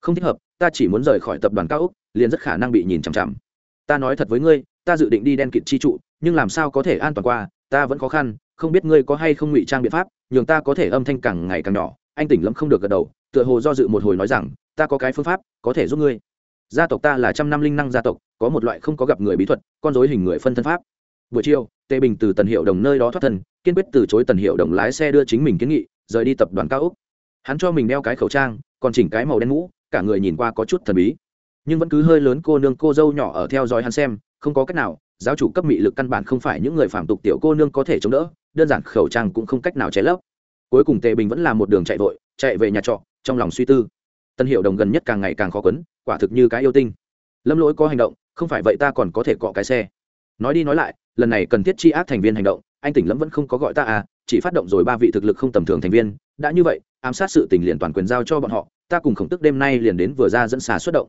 A: Không thích hợp, ta chỉ muốn rời khỏi tập đoàn cao úc liền rất khả năng bị nhìn chằm chằm. Ta nói thật với ngươi, ta dự định đi đen kịt chi trụ, nhưng làm sao có thể an toàn qua, ta vẫn khó khăn, không biết ngươi có hay không ngụy trang biện pháp, nhường ta có thể âm thanh càng ngày càng nhỏ. Anh tỉnh lâm không được gật đầu, tựa hồ do dự một hồi nói rằng, ta có cái phương pháp, có thể giúp ngươi. Gia tộc ta là trăm năm linh năng gia tộc, có một loại không có gặp người bí thuật, con dối hình người phân thân pháp. Buổi chiều, tề bình từ tần hiệu đồng nơi đó thoát thân, kiên quyết từ chối tần hiệu đồng lái xe đưa chính mình kiến nghị, rời đi tập đoàn cao úc hắn cho mình đeo cái khẩu trang, còn chỉnh cái màu đen mũ, cả người nhìn qua có chút thần bí. Nhưng vẫn cứ hơi lớn cô nương cô dâu nhỏ ở theo dõi hắn xem, không có cách nào, giáo chủ cấp mị lực căn bản không phải những người phạm tục tiểu cô nương có thể chống đỡ, đơn giản khẩu trang cũng không cách nào che lấp. Cuối cùng tề bình vẫn là một đường chạy vội, chạy về nhà trọ, trong lòng suy tư. Tân hiệu đồng gần nhất càng ngày càng khó quấn, quả thực như cái yêu tinh. Lâm lỗi có hành động, không phải vậy ta còn có thể cọ cái xe. Nói đi nói lại, lần này cần thiết chi ác thành viên hành động, anh tỉnh lâm vẫn không có gọi ta à chỉ phát động rồi ba vị thực lực không tầm thường thành viên đã như vậy, ám sát sự tình liền toàn quyền giao cho bọn họ, ta cùng khổng tức đêm nay liền đến vừa ra dẫn xà xuất động.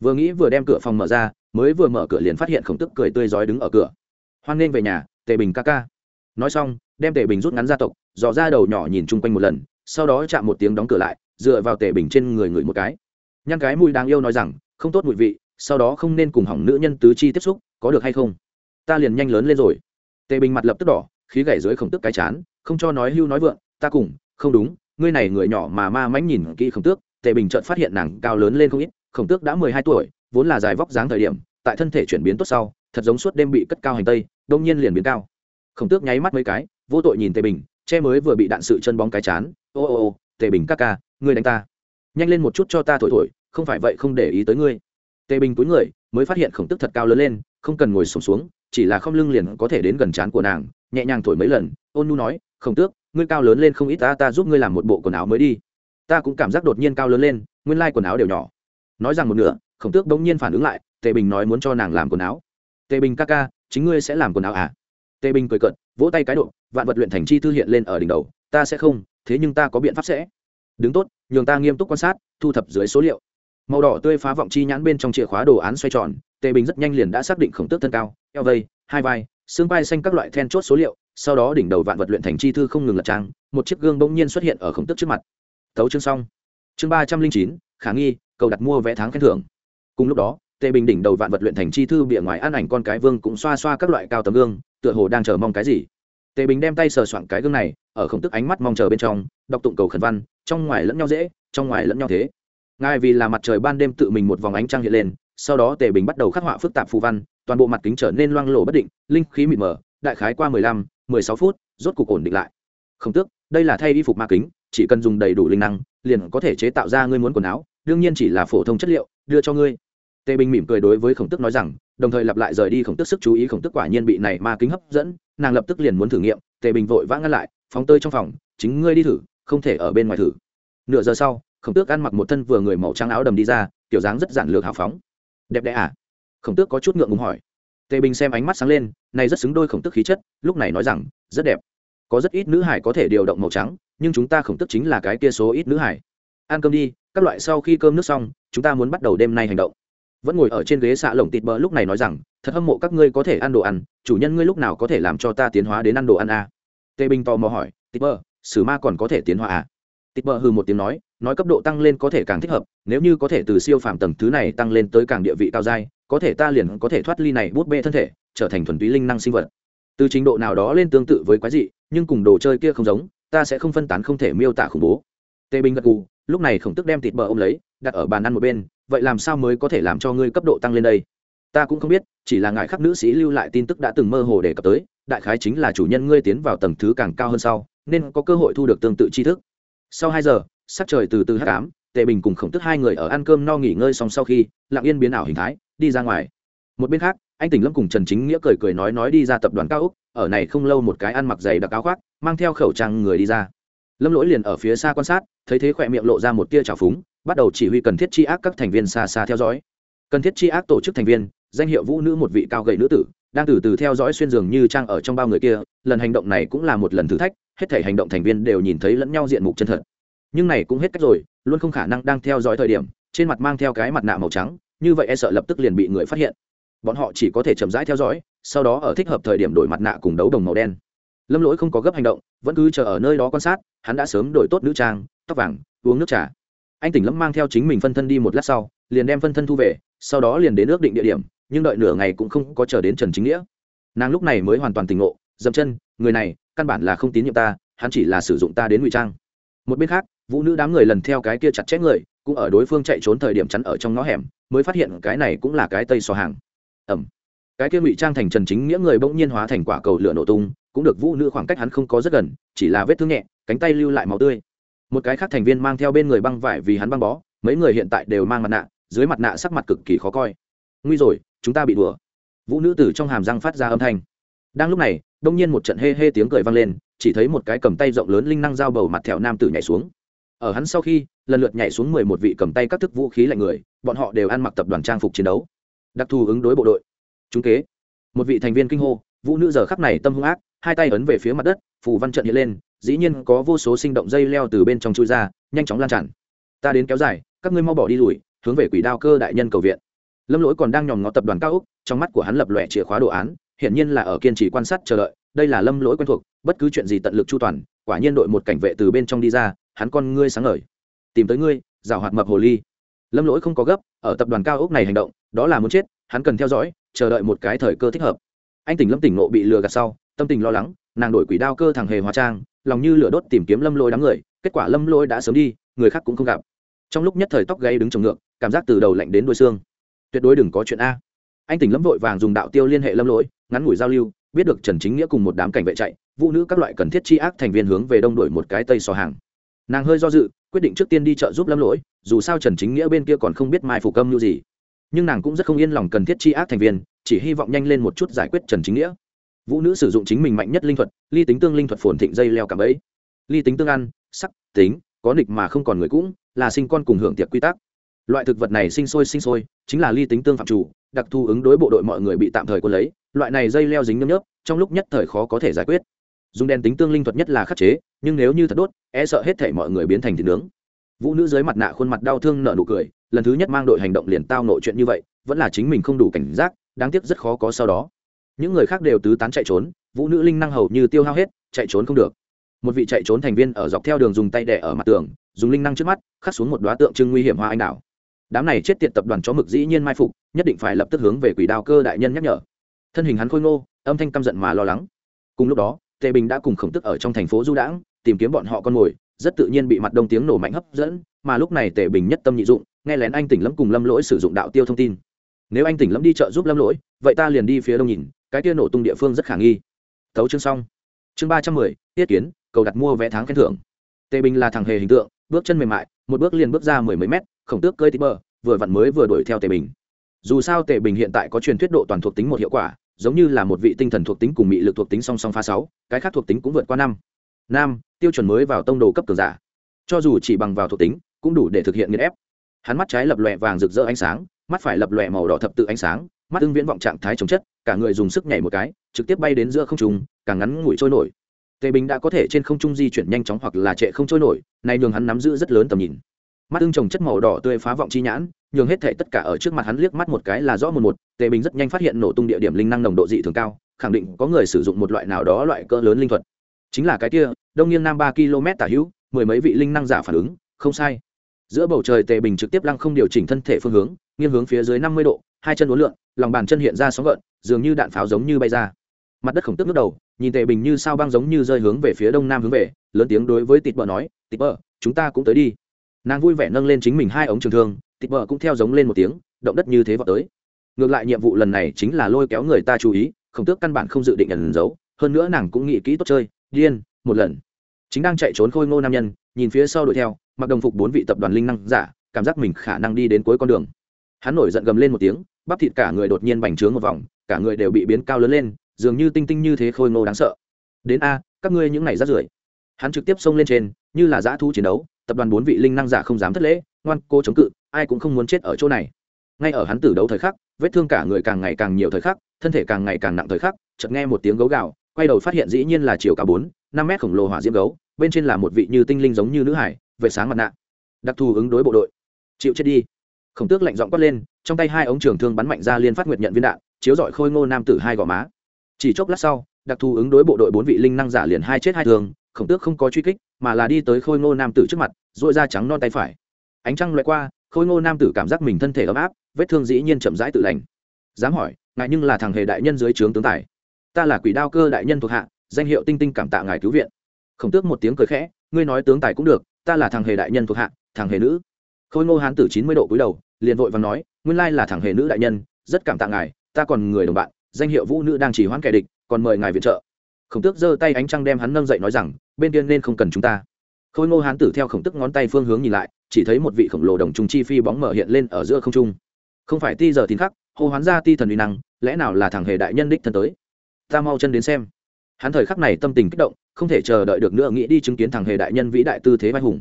A: Vừa nghĩ vừa đem cửa phòng mở ra, mới vừa mở cửa liền phát hiện khổng tức cười tươi rói đứng ở cửa. Hoan nghênh về nhà, tề bình ca ca. Nói xong, đem tề bình rút ngắn gia tộc, dò ra đầu nhỏ nhìn chung quanh một lần, sau đó chạm một tiếng đóng cửa lại, dựa vào tề bình trên người người một cái. Nhăn cái mùi đáng yêu nói rằng, không tốt mùi vị, sau đó không nên cùng hỏng nữ nhân tứ chi tiếp xúc, có được hay không? Ta liền nhanh lớn lên rồi. Tề bình mặt lập tức đỏ, khí gảy dưới khổng tức cái chán, không cho nói hưu nói vượng, ta cùng không đúng ngươi này người nhỏ mà ma mãnh nhìn kỹ khổng tước tề bình chợt phát hiện nàng cao lớn lên không ít khổng tước đã mười hai tuổi vốn là dài vóc dáng thời điểm tại thân thể chuyển biến tốt sau thật giống suốt đêm bị cất cao hành tây đông nhiên liền biến cao. Khổng tước nháy mắt mấy cái vô tội nhìn tề bình che mới vừa bị đạn sự chân bóng cái chán ô ô ô tề bình ca ca ngươi đánh ta. Nhanh lên một chút cho ta thổi thổi không phải vậy không để ý tới ngươi. Tề bình túi người mới phát hiện khổng tức thật cao lớn lên không cần ngồi sùng xuống, xuống chỉ là không lưng liền có thể đến gần trán của nàng nhẹ nhàng thổi mấy lần ôn nu nói khổng tước ngươi cao lớn lên không ít ta ta giúp ngươi làm một bộ quần áo mới đi. Ta cũng cảm giác đột nhiên cao lớn lên, nguyên lai quần áo đều nhỏ. Nói rằng một nửa, khổng tước bỗng nhiên phản ứng lại, tề bình nói muốn cho nàng làm quần áo. Tề bình ca ca, chính ngươi sẽ làm quần áo à? Tề bình cười cận vỗ tay cái độ, vạn vật luyện thành chi thư hiện lên ở đỉnh đầu, ta sẽ không, thế nhưng ta có biện pháp sẽ. Đứng tốt, nhường ta nghiêm túc quan sát, thu thập dưới số liệu. Màu đỏ tươi phá vọng chi nhãn bên trong chìa khóa đồ án xoay tròn, tề bình rất nhanh liền đã xác định khổng tước thân cao, eo vây, hai vai, xương vai xanh các loại then chốt số liệu sau đó đỉnh đầu vạn vật luyện thành chi thư không ngừng lật trang, một chiếc gương bỗng nhiên xuất hiện ở khổng tức trước mặt. Tấu chương xong. Chương ba trăm linh chín, khả nghi, cầu đặt mua vé tháng khen thưởng. Cùng lúc đó, tề bình đỉnh đầu vạn vật luyện thành chi thư bìa ngoài ăn ảnh con cái vương cũng xoa xoa các loại cao tấm gương, tựa hồ đang chờ mong cái gì. Tề bình đem tay sờ soạn cái gương này, ở khổng tức ánh mắt mong chờ bên trong, đọc tụng cầu khẩn văn, trong ngoài lẫn nhau dễ, trong ngoài lẫn nhau thế. Ngài vì là mặt trời ban đêm tự mình một vòng ánh trăng hiện lên, sau đó tề bình bắt đầu khắc họa phức tạp phù văn, toàn bộ mặt kính trở nên loang lổ bất định, linh khí mịt mờ, đại khái qua mười lăm mười sáu phút, rốt cục ổn định lại. Không tước, đây là thay y phục ma kính, chỉ cần dùng đầy đủ linh năng, liền có thể chế tạo ra ngươi muốn quần áo, đương nhiên chỉ là phổ thông chất liệu, đưa cho ngươi. Tề bình mỉm cười đối với khổng tức nói rằng, đồng thời lặp lại rời đi khổng tức sức chú ý, khổng tức quả nhiên bị này ma kính hấp dẫn, nàng lập tức liền muốn thử nghiệm, tề bình vội vã ngăn lại, phóng tơi trong phòng, chính ngươi đi thử, không thể ở bên ngoài thử. Nửa giờ sau, khổng tước ăn mặc một thân vừa người màu trắng áo đầm đi ra, kiểu dáng rất giản lược hào phóng. Đẹp đẽ à? Khổng tước có chút ngượng ngùng hỏi tề bình xem ánh mắt sáng lên, này rất xứng đôi khổng tước khí chất, lúc này nói rằng, rất đẹp có rất ít nữ hải có thể điều động màu trắng, nhưng chúng ta khổng tước chính là cái kia số ít nữ hải ăn cơm đi, các loại sau khi cơm nước xong, chúng ta muốn bắt đầu đêm nay hành động vẫn ngồi ở trên ghế xạ lồng tịt bờ lúc này nói rằng, thật hâm mộ các ngươi có thể ăn đồ ăn, chủ nhân ngươi lúc nào có thể làm cho ta tiến hóa đến ăn đồ ăn à? tề bình tò mò hỏi, tịt bờ, sử ma còn có thể tiến hóa à? tịt bờ hừ một tiếng nói nói cấp độ tăng lên có thể càng thích hợp, nếu như có thể từ siêu phàm tầng thứ này tăng lên tới càng địa vị cao dai có thể ta liền có thể thoát ly này bút bê thân thể, trở thành thuần túy linh năng sinh vật. Từ trình độ nào đó lên tương tự với quái dị, nhưng cùng đồ chơi kia không giống, ta sẽ không phân tán không thể miêu tả khủng bố. Tề bình gật gù, lúc này khổng tức đem thịt bờ ôm lấy, đặt ở bàn ăn một bên, vậy làm sao mới có thể làm cho ngươi cấp độ tăng lên đây? Ta cũng không biết, chỉ là ngại khắc nữ sĩ lưu lại tin tức đã từng mơ hồ đề cập tới, đại khái chính là chủ nhân ngươi tiến vào tầng thứ càng cao hơn sau, nên có cơ hội thu được tương tự tri thức. Sau hai giờ, sắc trời từ từ h tám tề bình cùng khổng tức hai người ở ăn cơm no nghỉ ngơi xong sau khi, lặng yên biến ảo hình thái đi ra ngoài. Một bên khác, anh tỉnh lâm cùng trần chính nghĩa cười cười nói nói đi ra tập đoàn cao úc, ở này không lâu một cái ăn mặc giày đặc áo khoác, mang theo khẩu trang người đi ra. Lâm lỗi liền ở phía xa quan sát, thấy thế khỏe miệng lộ ra một tia trào phúng, bắt đầu chỉ huy cần thiết tri ác các thành viên xa xa theo dõi. Cần thiết tri ác tổ chức thành viên, danh hiệu vũ nữ một vị cao gầy nữ tử, đang từ từ theo dõi xuyên giường như trang ở trong bao người kia, lần hành động này cũng là một lần thử thách, hết thể hành động thành viên đều nhìn thấy lẫn nhau diện mục chân thật. Nhưng này cũng hết cách rồi, luôn không khả năng đang theo dõi thời điểm, trên mặt mang theo cái mặt nạ màu trắng như vậy e sợ lập tức liền bị người phát hiện. Bọn họ chỉ có thể chậm rãi theo dõi, sau đó ở thích hợp thời điểm đổi mặt nạ cùng đấu đồng màu đen. Lâm lỗi không có gấp hành động, vẫn cứ chờ ở nơi đó quan sát, hắn đã sớm đổi tốt nữ trang, tóc vàng, uống nước trà. Anh tỉnh lâm mang theo chính mình phân thân đi một lát sau, liền đem phân thân thu về, sau đó liền đến ước định địa điểm, nhưng đợi nửa ngày cũng không có chờ đến trần chính nghĩa. Nàng lúc này mới hoàn toàn tỉnh ngộ, dậm chân, người này, căn bản là không tín nhiệm ta, hắn chỉ là sử dụng ta đến ngụy trang. Một bên khác, vũ nữ đám người lần theo cái kia chặt chẽ người cũng ở đối phương chạy trốn thời điểm chắn ở trong ngõ hẻm, mới phát hiện cái này cũng là cái tây xò hàng. Ẩm. Cái kia ngụy trang thành trần chính nghĩa người bỗng nhiên hóa thành quả cầu lửa nổ tung, cũng được vũ nữ khoảng cách hắn không có rất gần, chỉ là vết thương nhẹ, cánh tay lưu lại màu tươi. Một cái khác thành viên mang theo bên người băng vải vì hắn băng bó, mấy người hiện tại đều mang mặt nạ, dưới mặt nạ sắc mặt cực kỳ khó coi. Nguy rồi, chúng ta bị đùa. Vũ nữ tử trong hàm răng phát ra âm thanh. Đang lúc này, đông nhiên một trận hê hê tiếng cười vang lên, chỉ thấy một cái cầm tay rộng lớn linh năng dao bầu mặt thẹo nam tử nhảy xuống. Ở hắn sau khi lần lượt nhảy xuống mười một vị cầm tay các thức vũ khí lạnh người, bọn họ đều ăn mặc tập đoàn trang phục chiến đấu. Đặc thù ứng đối bộ đội. Chúng kế. Một vị thành viên kinh hô, vũ nữ giờ khắc này tâm hung ác, hai tay ấn về phía mặt đất, phù văn trận hiện lên, dĩ nhiên có vô số sinh động dây leo từ bên trong chui ra, nhanh chóng lan tràn. Ta đến kéo dài, các ngươi mau bỏ đi lùi, hướng về quỷ đao cơ đại nhân cầu viện. Lâm lỗi còn đang nhòm ngó tập đoàn cao úc trong mắt của hắn lập lòe chìa khóa đồ án, hiển nhiên là ở kiên trì quan sát chờ đợi, đây là lâm lỗi quen thuộc, bất cứ chuyện gì tận lực chu toàn, quả nhiên đội một cảnh vệ từ bên trong đi ra, hắn con ngươi sáng ngời tìm tới ngươi rào hoạt mập hồ ly. Lâm lỗi không có gấp, ở tập đoàn cao ốc này hành động, đó là muốn chết, hắn cần theo dõi, chờ đợi một cái thời cơ thích hợp. Anh tỉnh lâm tỉnh nộ bị lừa gạt sau, tâm tình lo lắng, nàng đổi quỷ đao cơ thằng hề hóa trang, lòng như lửa đốt tìm kiếm lâm lỗi đám người, kết quả lâm lỗi đã sớm đi, người khác cũng không gặp. Trong lúc nhất thời tóc gây đứng trồng ngược, cảm giác từ đầu lạnh đến đuôi xương. Tuyệt đối đừng có chuyện a. Anh tỉnh lâm vội vàng dùng đạo tiêu liên hệ lâm lỗi, ngắn ngủi giao lưu, biết được trần chính nghĩa cùng một đám cảnh vệ chạy, vũ nữ các loại cần thiết chi ác thành viên hướng về đông đổi một cái tây sò hàng. Nàng hơi do dự quyết định trước tiên đi chợ giúp lâm lỗi, dù sao trần chính nghĩa bên kia còn không biết mai phủ câm như gì. Nhưng nàng cũng rất không yên lòng cần thiết chi ác thành viên, chỉ hy vọng nhanh lên một chút giải quyết trần chính nghĩa. Vũ nữ sử dụng chính mình mạnh nhất linh thuật, ly tính tương linh thuật phồn thịnh dây leo cảm ấy. Ly tính tương ăn, sắc, tính, có nịch mà không còn người cũng, là sinh con cùng hưởng tiệc quy tắc. Loại thực vật này sinh sôi sinh sôi, chính là ly tính tương phạm chủ, đặc thù ứng đối bộ đội mọi người bị tạm thời quân lấy, loại này dây leo dính nhấm nhớp, trong lúc nhất thời khó có thể giải quyết. Dùng đèn tính tương linh thuật nhất là khắc chế nhưng nếu như thật đốt e sợ hết thể mọi người biến thành thịt nướng. Vũ nữ dưới mặt nạ khuôn mặt đau thương nợ nụ cười, lần thứ nhất mang đội hành động liền tao nội chuyện như vậy, vẫn là chính mình không đủ cảnh giác, đáng tiếc rất khó có sau đó. Những người khác đều tứ tán chạy trốn, vũ nữ linh năng hầu như tiêu hao hết, chạy trốn không được. Một vị chạy trốn thành viên ở dọc theo đường dùng tay đẻ ở mặt tường, dùng linh năng trước mắt, khắc xuống một đoá tượng trưng nguy hiểm hoa anh đào. Đám này chết tiệt tập đoàn chó mực dĩ nhiên mai phục, nhất định phải lập tức hướng về quỷ đao cơ đại nhân nhắc nhở. Thân hình hắn khôi ngô, âm thanh căm giận mà lo lắng. Cùng lúc đó, tề bình đã cùng khổng tức ở trong thành phố du đãng tìm kiếm bọn họ con mồi, rất tự nhiên bị mặt đông tiếng nổ mạnh hấp dẫn, mà lúc này tề bình nhất tâm nhị dụng, nghe lén anh tỉnh lâm cùng lâm lỗi sử dụng đạo tiêu thông tin. Nếu anh tỉnh lâm đi chợ giúp lâm lỗi, vậy ta liền đi phía đông nhìn, cái kia nổ tung địa phương rất khả nghi. Tấu chương xong. Chương ba trăm mười, tiết kiến, cầu đặt mua vé tháng khen thưởng. Tề bình là thằng hề hình tượng, bước chân mềm mại, một bước liền bước ra mười mấy mét, khổng tước cơi tí bờ, vừa vặn mới vừa đuổi theo tề bình. Dù sao tề bình hiện tại có truyền thuyết độ toàn thuộc tính một hiệu quả, giống như là một vị tinh thần thuộc tính cùng mị lực thuộc tính song song pha sáu, cái khác thuộc tính cũng vượt qua năm. Nam, tiêu chuẩn mới vào tông đồ cấp cường giả. Cho dù chỉ bằng vào thuộc tính cũng đủ để thực hiện nghiên ép. Hắn mắt trái lập lòe vàng rực rỡ ánh sáng mắt phải lập lòe màu đỏ thập tự ánh sáng mắt ưng viễn vọng trạng thái chống chất cả người dùng sức nhảy một cái trực tiếp bay đến giữa không trung càng ngắn ngủi trôi nổi. Tề bình đã có thể trên không trung di chuyển nhanh chóng hoặc là trệ không trôi nổi này nhường hắn nắm giữ rất lớn tầm nhìn. Mắt ưng trồng chất màu đỏ tươi phá vọng chi nhãn nhường hết thể tất cả ở trước mặt hắn liếc mắt một cái là rõ một một tề bình rất nhanh phát hiện nổ tung địa điểm linh năng nồng độ dị thường cao khẳng định có người sử dụng một loại nào đó loại cỡ lớn linh thuật. Chính là cái kia đông nghiêng nam ba km tả hữu, mười mấy vị linh năng giả phản ứng, không sai. Giữa bầu trời tề bình trực tiếp lăng không điều chỉnh thân thể phương hướng, nghiêng hướng phía dưới năm mươi độ, hai chân uốn lượn, lòng bàn chân hiện ra sóng gợn, dường như đạn pháo giống như bay ra. Mặt đất khổng tức nước đầu, nhìn tề bình như sao băng giống như rơi hướng về phía đông nam hướng về, lớn tiếng đối với tịt bờ nói, tịt bờ chúng ta cũng tới đi. Nàng vui vẻ nâng lên chính mình hai ống trường thương, tịt bờ cũng theo giống lên một tiếng, động đất như thế vào tới. Ngược lại nhiệm vụ lần này chính là lôi kéo người ta chú ý, khổng tước căn bản không dự định ẩn giấu, hơn nữa nàng cũng nghĩ kỹ tốt chơi, điên một lần. Chính đang chạy trốn khôi ngô nam nhân, nhìn phía sau đuổi theo, mặc đồng phục bốn vị tập đoàn linh năng giả, cảm giác mình khả năng đi đến cuối con đường. Hắn nổi giận gầm lên một tiếng, bắp thịt cả người đột nhiên bành trướng một vòng, cả người đều bị biến cao lớn lên, dường như tinh tinh như thế khôi ngô đáng sợ. Đến a, các ngươi những này rát rưởi. Hắn trực tiếp xông lên trên, như là dã thu chiến đấu, tập đoàn bốn vị linh năng giả không dám thất lễ, ngoan cô chống cự, ai cũng không muốn chết ở chỗ này. Ngay ở hắn tử đấu thời khắc, vết thương cả người càng ngày càng nhiều thời khắc, thân thể càng ngày càng nặng thời khắc, chợt nghe một tiếng gấu gạo quay đầu phát hiện dĩ nhiên là chiều cả bốn năm mét khổng lồ hỏa diễm gấu, bên trên là một vị như tinh linh giống như nữ hải vệ sáng mặt nạ. Đặc thù ứng đối bộ đội. Chịu chết đi. Khổng tước lạnh giọng quát lên, trong tay hai ống trường thương bắn mạnh ra liên phát nguyệt nhận viên đạn, chiếu dọi khôi ngô nam tử hai gò má. Chỉ chốc lát sau, đặc thù ứng đối bộ đội bốn vị linh năng giả liền hai chết hai thương, khổng tước không có truy kích, mà là đi tới khôi ngô nam tử trước mặt dội da trắng non tay phải. Ánh trăng loại qua, khôi ngô nam tử cảm giác mình thân thể ấm áp, vết thương dĩ nhiên chậm rãi tự lành. Dám hỏi ngại nhưng là thằng hề đại nhân dưới trướng tướng tài. Ta là quỷ đao cơ đại nhân thuộc hạ danh hiệu tinh tinh cảm tạ ngài cứu viện. Khổng tước một tiếng cười khẽ, ngươi nói tướng tài cũng được, ta là thằng hề đại nhân thuộc hạ, thằng hề nữ. Khôi ngô hán tử chín mươi độ cúi đầu, liền vội và nói, nguyên lai là thằng hề nữ đại nhân, rất cảm tạ ngài, ta còn người đồng bạn, danh hiệu vũ nữ đang chỉ hoãn kẻ địch, còn mời ngài viện trợ. Khổng tước giơ tay ánh trăng đem hắn nâng dậy nói rằng, bên kia nên không cần chúng ta. Khôi ngô hán tử theo khổng tức ngón tay phương hướng nhìn lại, chỉ thấy một vị khổng lồ đồng trung chi phi bóng mở hiện lên ở giữa không trung. Không phải ti giờ tín khắc, hô hoán ra ti thần uy năng, lẽ nào là thằng hề đại nhân đích thân tới? Ta mau chân đến xem hắn thời khắc này tâm tình kích động, không thể chờ đợi được nữa, nghĩ đi chứng kiến thằng hề đại nhân vĩ đại tư thế vai hùng.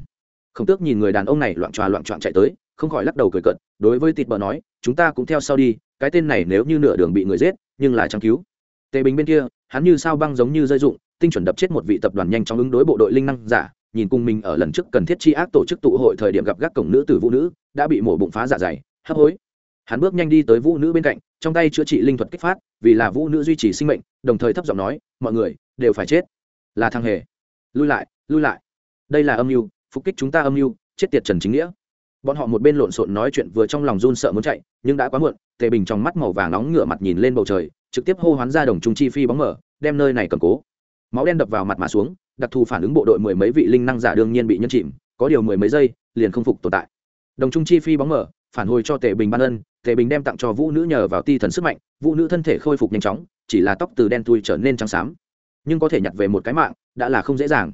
A: Khổng tước nhìn người đàn ông này loạn tròa loạn trọn chạy tới, không khỏi lắc đầu cười cận đối với tịt bờ nói, chúng ta cũng theo sau đi, cái tên này nếu như nửa đường bị người giết, nhưng là trang cứu. Tề bình bên kia, hắn như sao băng giống như dây dụng tinh chuẩn đập chết một vị tập đoàn nhanh chóng ứng đối bộ đội linh năng giả, nhìn cùng mình ở lần trước cần thiết chi ác tổ chức tụ hội thời điểm gặp gác cổng nữ tử vũ nữ, đã bị mổ bụng phá dạ dày, hấp hối hắn bước nhanh đi tới vũ nữ bên cạnh, trong tay chữa trị linh thuật kích phát, vì là vũ nữ duy trì sinh mệnh, đồng thời thấp giọng nói, mọi người, đều phải chết. Là thằng hề. Lui lại lui lại. Đây là âm mưu, phục kích chúng ta âm mưu, chết tiệt trần chính nghĩa. Bọn họ một bên lộn xộn nói chuyện vừa trong lòng run sợ muốn chạy, nhưng đã quá muộn, tề bình trong mắt màu vàng nóng ngửa mặt nhìn lên bầu trời, trực tiếp hô hoán ra đồng trung chi phi bóng mở, đem nơi này cầm cố. Máu đen đập vào mặt mà xuống, đặc thù phản ứng bộ đội mười mấy vị linh năng giả đương nhiên bị nhân chìm, có điều mười mấy giây, liền không phục tồn tại. Đồng trung chi phi bóng mở phản hồi cho tề bình ban ân, tề bình đem tặng cho vũ nữ nhờ vào ti thần sức mạnh, vũ nữ thân thể khôi phục nhanh chóng, chỉ là tóc từ đen thui trở nên trắng xám. Nhưng có thể nhặt về một cái mạng, đã là không dễ dàng.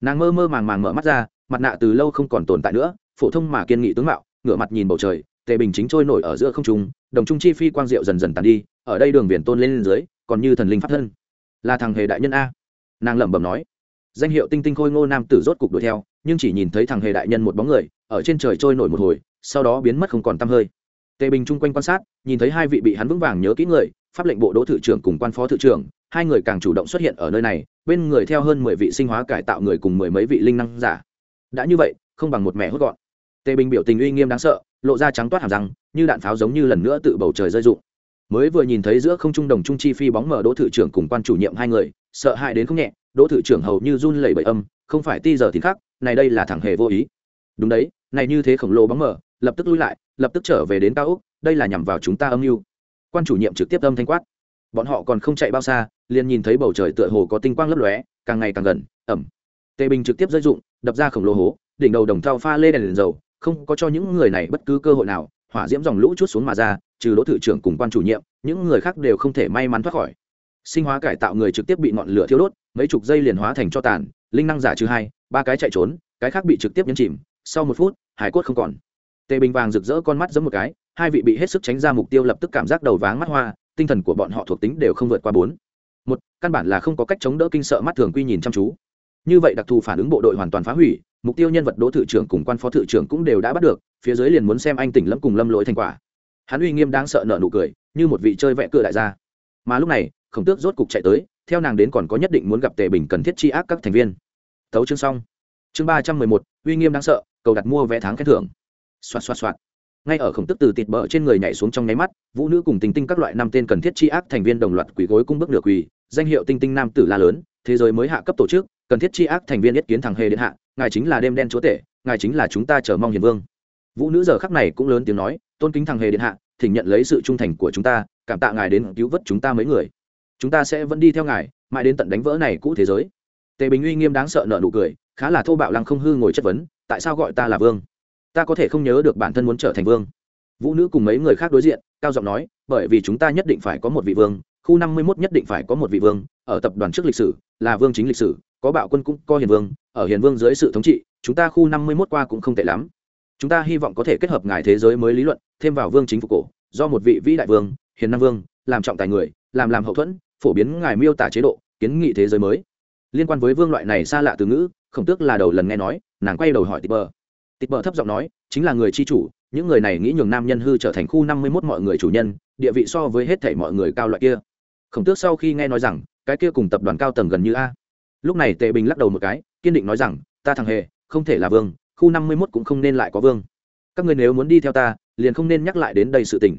A: Nàng mơ mơ màng màng mở mắt ra, mặt nạ từ lâu không còn tồn tại nữa, phổ thông mà kiên nghị tướng mạo, ngửa mặt nhìn bầu trời, tề bình chính trôi nổi ở giữa không trung, đồng trung chi phi quang diệu dần dần tàn đi, ở đây đường viền tôn lên lên dưới, còn như thần linh pháp thân. Là thằng hề đại nhân a. Nàng lẩm bẩm nói. Danh hiệu tinh tinh khôi ngô nam tử rốt cục đuổi theo, nhưng chỉ nhìn thấy thằng hề đại nhân một bóng người, ở trên trời trôi nổi một hồi sau đó biến mất không còn tăm hơi. Tề bình chung quanh quan sát, nhìn thấy hai vị bị hắn vững vàng nhớ kỹ người, pháp lệnh bộ đỗ thự trưởng cùng quan phó thự trưởng, hai người càng chủ động xuất hiện ở nơi này, bên người theo hơn mười vị sinh hóa cải tạo người cùng mười mấy vị linh năng giả. Đã như vậy, không bằng một mẹ hốt gọn. Tề bình biểu tình uy nghiêm đáng sợ, lộ ra trắng toát hàm răng, như đạn pháo giống như lần nữa tự bầu trời rơi rụng. Mới vừa nhìn thấy giữa không trung đồng trung chi phi bóng mở đỗ thự trưởng cùng quan chủ nhiệm hai người, sợ hãi đến không nhẹ, đỗ thự trưởng hầu như run lẩy bẩy âm, không phải ti giờ thì khác này đây là thẳng hề vô ý. Đúng đấy này như thế khổng lồ bóng mở lập tức lui lại lập tức trở về đến cao úc đây là nhằm vào chúng ta âm mưu. Quan chủ nhiệm trực tiếp âm thanh quát. Bọn họ còn không chạy bao xa liền nhìn thấy bầu trời tựa hồ có tinh quang lấp lóe càng ngày càng gần ẩm. Tề bình trực tiếp rơi dụng đập ra khổng lồ hố đỉnh đầu đồng thao pha lê đèn, đèn dầu không có cho những người này bất cứ cơ hội nào hỏa diễm dòng lũ chút xuống mà ra trừ đỗ thự trưởng cùng quan chủ nhiệm những người khác đều không thể may mắn thoát khỏi. Sinh hóa cải tạo người trực tiếp bị ngọn lửa thiêu đốt mấy chục giây liền hóa thành cho tàn linh năng giả trừ hai ba cái chạy trốn cái khác bị trực tiếp nhấn chìm sau một phút, hải cốt không còn. Tề bình vàng rực rỡ con mắt giống một cái, hai vị bị hết sức tránh ra mục tiêu lập tức cảm giác đầu váng mắt hoa, tinh thần của bọn họ thuộc tính đều không vượt qua bốn. Một, căn bản là không có cách chống đỡ kinh sợ mắt thường quy nhìn chăm chú. Như vậy đặc thù phản ứng bộ đội hoàn toàn phá hủy, mục tiêu nhân vật đỗ thự trưởng cùng quan phó thự trưởng cũng đều đã bắt được, phía dưới liền muốn xem anh tỉnh lâm cùng lâm lỗi thành quả. Hắn uy nghiêm đáng sợ nợ nụ cười, như một vị chơi vẽ cửa đại gia. Mà lúc này, khổng tước rốt cục chạy tới, theo nàng đến còn có nhất định muốn gặp tề bình cần thiết tri ác các thành viên. Tấu chương xong. Chương ba trăm mười một, uy nghiêm đáng sợ cầu đặt mua vé tháng khen thưởng. Xoạt xoạt xoạt. Ngay ở khổng tức từ tịt bờ trên người nhảy xuống trong nháy mắt, vũ nữ cùng tinh tinh các loại năm tên cần thiết tri ác thành viên đồng loạt quỳ gối cung bước nửa quỳ, danh hiệu tinh tinh nam tử la lớn, thế giới mới hạ cấp tổ chức, cần thiết tri ác thành viên nhất kiến thằng hề điện hạ, ngài chính là đêm đen chúa tể, ngài chính là chúng ta chờ mong hiền vương. Vũ nữ giờ khắc này cũng lớn tiếng nói, tôn kính thằng hề điện hạ, thỉnh nhận lấy sự trung thành của chúng ta, cảm tạ ngài đến cứu vớt chúng ta mấy người. Chúng ta sẽ vẫn đi theo ngài, mãi đến tận đánh vỡ này cũ thế giới. Tề bình uy nghiêm đáng sợ nợ nụ cười, khá là thô bạo lăng không hư ngồi chất vấn tại sao gọi ta là vương? Ta có thể không nhớ được bản thân muốn trở thành vương. Vũ nữ cùng mấy người khác đối diện, cao giọng nói, bởi vì chúng ta nhất định phải có một vị vương, khu năm mươi mốt nhất định phải có một vị vương, ở tập đoàn trước lịch sử, là vương chính lịch sử, có bạo quân cũng có hiền vương, ở hiền vương dưới sự thống trị, chúng ta khu năm mươi mốt qua cũng không tệ lắm. Chúng ta hy vọng có thể kết hợp ngài thế giới mới lý luận, thêm vào vương chính phủ cổ, do một vị vĩ đại vương, hiền nam vương, làm trọng tài người, làm làm hậu thuẫn, phổ biến ngài miêu tả chế độ, kiến nghị thế giới mới liên quan với vương loại này xa lạ từ ngữ khổng tước là đầu lần nghe nói, nàng quay đầu hỏi tịch bờ. Tịch bờ thấp giọng nói, chính là người chi chủ, những người này nghĩ nhường nam nhân hư trở thành khu năm mươi mốt mọi người chủ nhân, địa vị so với hết thảy mọi người cao loại kia. Khổng tước sau khi nghe nói rằng, cái kia cùng tập đoàn cao tầng gần như a. Lúc này tề bình lắc đầu một cái, kiên định nói rằng, ta thằng hề, không thể là vương, khu năm mươi mốt cũng không nên lại có vương. Các người nếu muốn đi theo ta, liền không nên nhắc lại đến đây sự tình.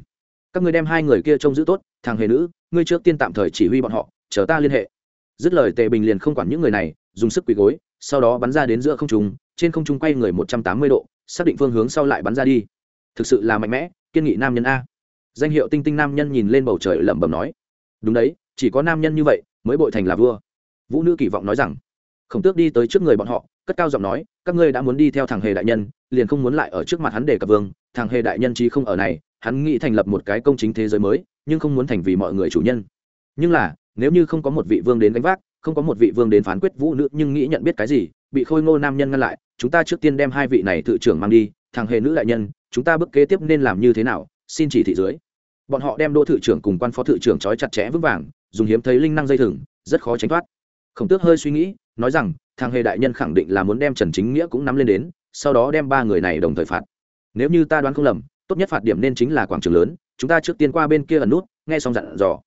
A: Các người đem hai người kia trông giữ tốt, thằng hề nữ, ngươi trước tiên tạm thời chỉ huy bọn họ, chờ ta liên hệ dứt lời tề bình liền không quản những người này, dùng sức quỳ gối, sau đó bắn ra đến giữa không trung, trên không trung quay người một trăm tám mươi độ, xác định phương hướng sau lại bắn ra đi. Thực sự là mạnh mẽ, kiên nghị nam nhân a. Danh hiệu tinh tinh nam nhân nhìn lên bầu trời lẩm bẩm nói. Đúng đấy, chỉ có nam nhân như vậy mới bội thành là vua. Vũ nữ kỳ vọng nói rằng. Khổng tước đi tới trước người bọn họ, cất cao giọng nói, các ngươi đã muốn đi theo thằng hề đại nhân, liền không muốn lại ở trước mặt hắn để cập vương. Thằng hề đại nhân chí không ở này, hắn nghĩ thành lập một cái công chính thế giới mới, nhưng không muốn thành vì mọi người chủ nhân. Nhưng là nếu như không có một vị vương đến gánh vác, không có một vị vương đến phán quyết vũ nữ nhưng nghĩ nhận biết cái gì, bị khôi ngô nam nhân ngăn lại, chúng ta trước tiên đem hai vị này tự trưởng mang đi, thằng hề nữ đại nhân, chúng ta bước kế tiếp nên làm như thế nào, xin chỉ thị dưới. Bọn họ đem đô thự trưởng cùng quan phó thự trưởng trói chặt chẽ vững vàng, dùng hiếm thấy linh năng dây thừng, rất khó tránh thoát. Khổng tước hơi suy nghĩ, nói rằng, thằng hề đại nhân khẳng định là muốn đem trần chính nghĩa cũng nắm lên đến, sau đó đem ba người này đồng thời phạt. Nếu như ta đoán không lầm, tốt nhất phạt điểm nên chính là quảng trường lớn, chúng ta trước tiên qua bên kia ẩn nút, nghe xong dặn dò.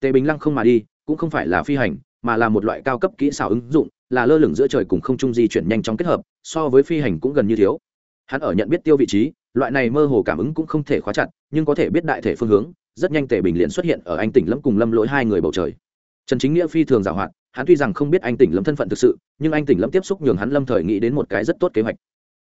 A: Tề bình lăng không mà đi cũng không phải là phi hành, mà là một loại cao cấp kỹ xảo ứng dụng, là lơ lửng giữa trời cùng không trung di chuyển nhanh chóng kết hợp, so với phi hành cũng gần như thiếu. Hắn ở nhận biết tiêu vị trí, loại này mơ hồ cảm ứng cũng không thể khóa chặt, nhưng có thể biết đại thể phương hướng, rất nhanh tề bình liền xuất hiện ở anh tỉnh lâm cùng lâm lỗi hai người bầu trời. Trần chính nghĩa phi thường giảo hoạt, hắn tuy rằng không biết anh tỉnh lâm thân phận thực sự, nhưng anh tỉnh lâm tiếp xúc nhường hắn lâm thời nghĩ đến một cái rất tốt kế hoạch.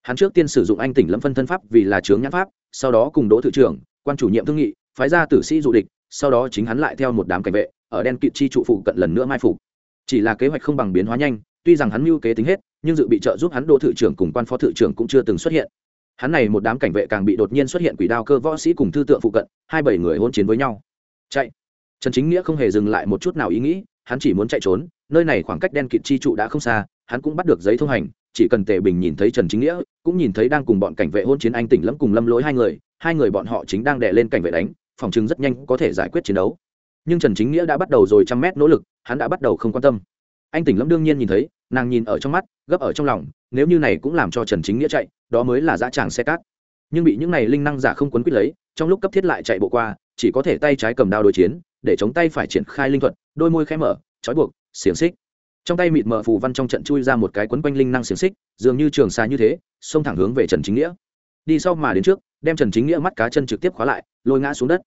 A: Hắn trước tiên sử dụng anh tỉnh lâm phân thân pháp vì là chướng nhãn pháp, sau đó cùng đỗ thự trưởng, quan chủ nhiệm thương nghị, phái ra tử sĩ dụ địch, sau đó chính hắn lại theo một đám cảnh vệ ở đen kịt chi trụ phụ cận lần nữa mai phục. Chỉ là kế hoạch không bằng biến hóa nhanh, tuy rằng hắn mưu kế tính hết, nhưng dự bị trợ giúp hắn đỗ thự trưởng cùng quan phó thự trưởng cũng chưa từng xuất hiện. Hắn này một đám cảnh vệ càng bị đột nhiên xuất hiện quỷ đao cơ võ sĩ cùng thư tượng phụ cận, hai bảy người hôn chiến với nhau. Chạy. Trần chính nghĩa không hề dừng lại một chút nào ý nghĩ, hắn chỉ muốn chạy trốn, nơi này khoảng cách đen kịt chi trụ đã không xa, hắn cũng bắt được giấy thông hành, chỉ cần tề bình nhìn thấy trần chính nghĩa, cũng nhìn thấy đang cùng bọn cảnh vệ hôn chiến anh tỉnh lẫm cùng lâm lỗi hai người hai người bọn họ chính đang đè lên cảnh vệ đánh, phòng chứng rất nhanh có thể giải quyết chiến đấu nhưng trần chính nghĩa đã bắt đầu rồi trăm mét nỗ lực, hắn đã bắt đầu không quan tâm. Anh tỉnh lâm đương nhiên nhìn thấy, nàng nhìn ở trong mắt, gấp ở trong lòng, nếu như này cũng làm cho trần chính nghĩa chạy, đó mới là dã tràng xe cát. Nhưng bị những này linh năng giả không quấn quýt lấy, trong lúc cấp thiết lại chạy bộ qua, chỉ có thể tay trái cầm đao đối chiến, để chống tay phải triển khai linh thuật, đôi môi khẽ mở, trói buộc, xiềng xích. Trong tay mịt mờ phù văn trong trận chui ra một cái quấn quanh linh năng xiềng xích, dường như trường xa như thế, xông thẳng hướng về trần chính nghĩa. Đi sau mà đến trước, đem trần chính nghĩa mắt cá chân trực tiếp khóa lại, lôi ngã xuống đất.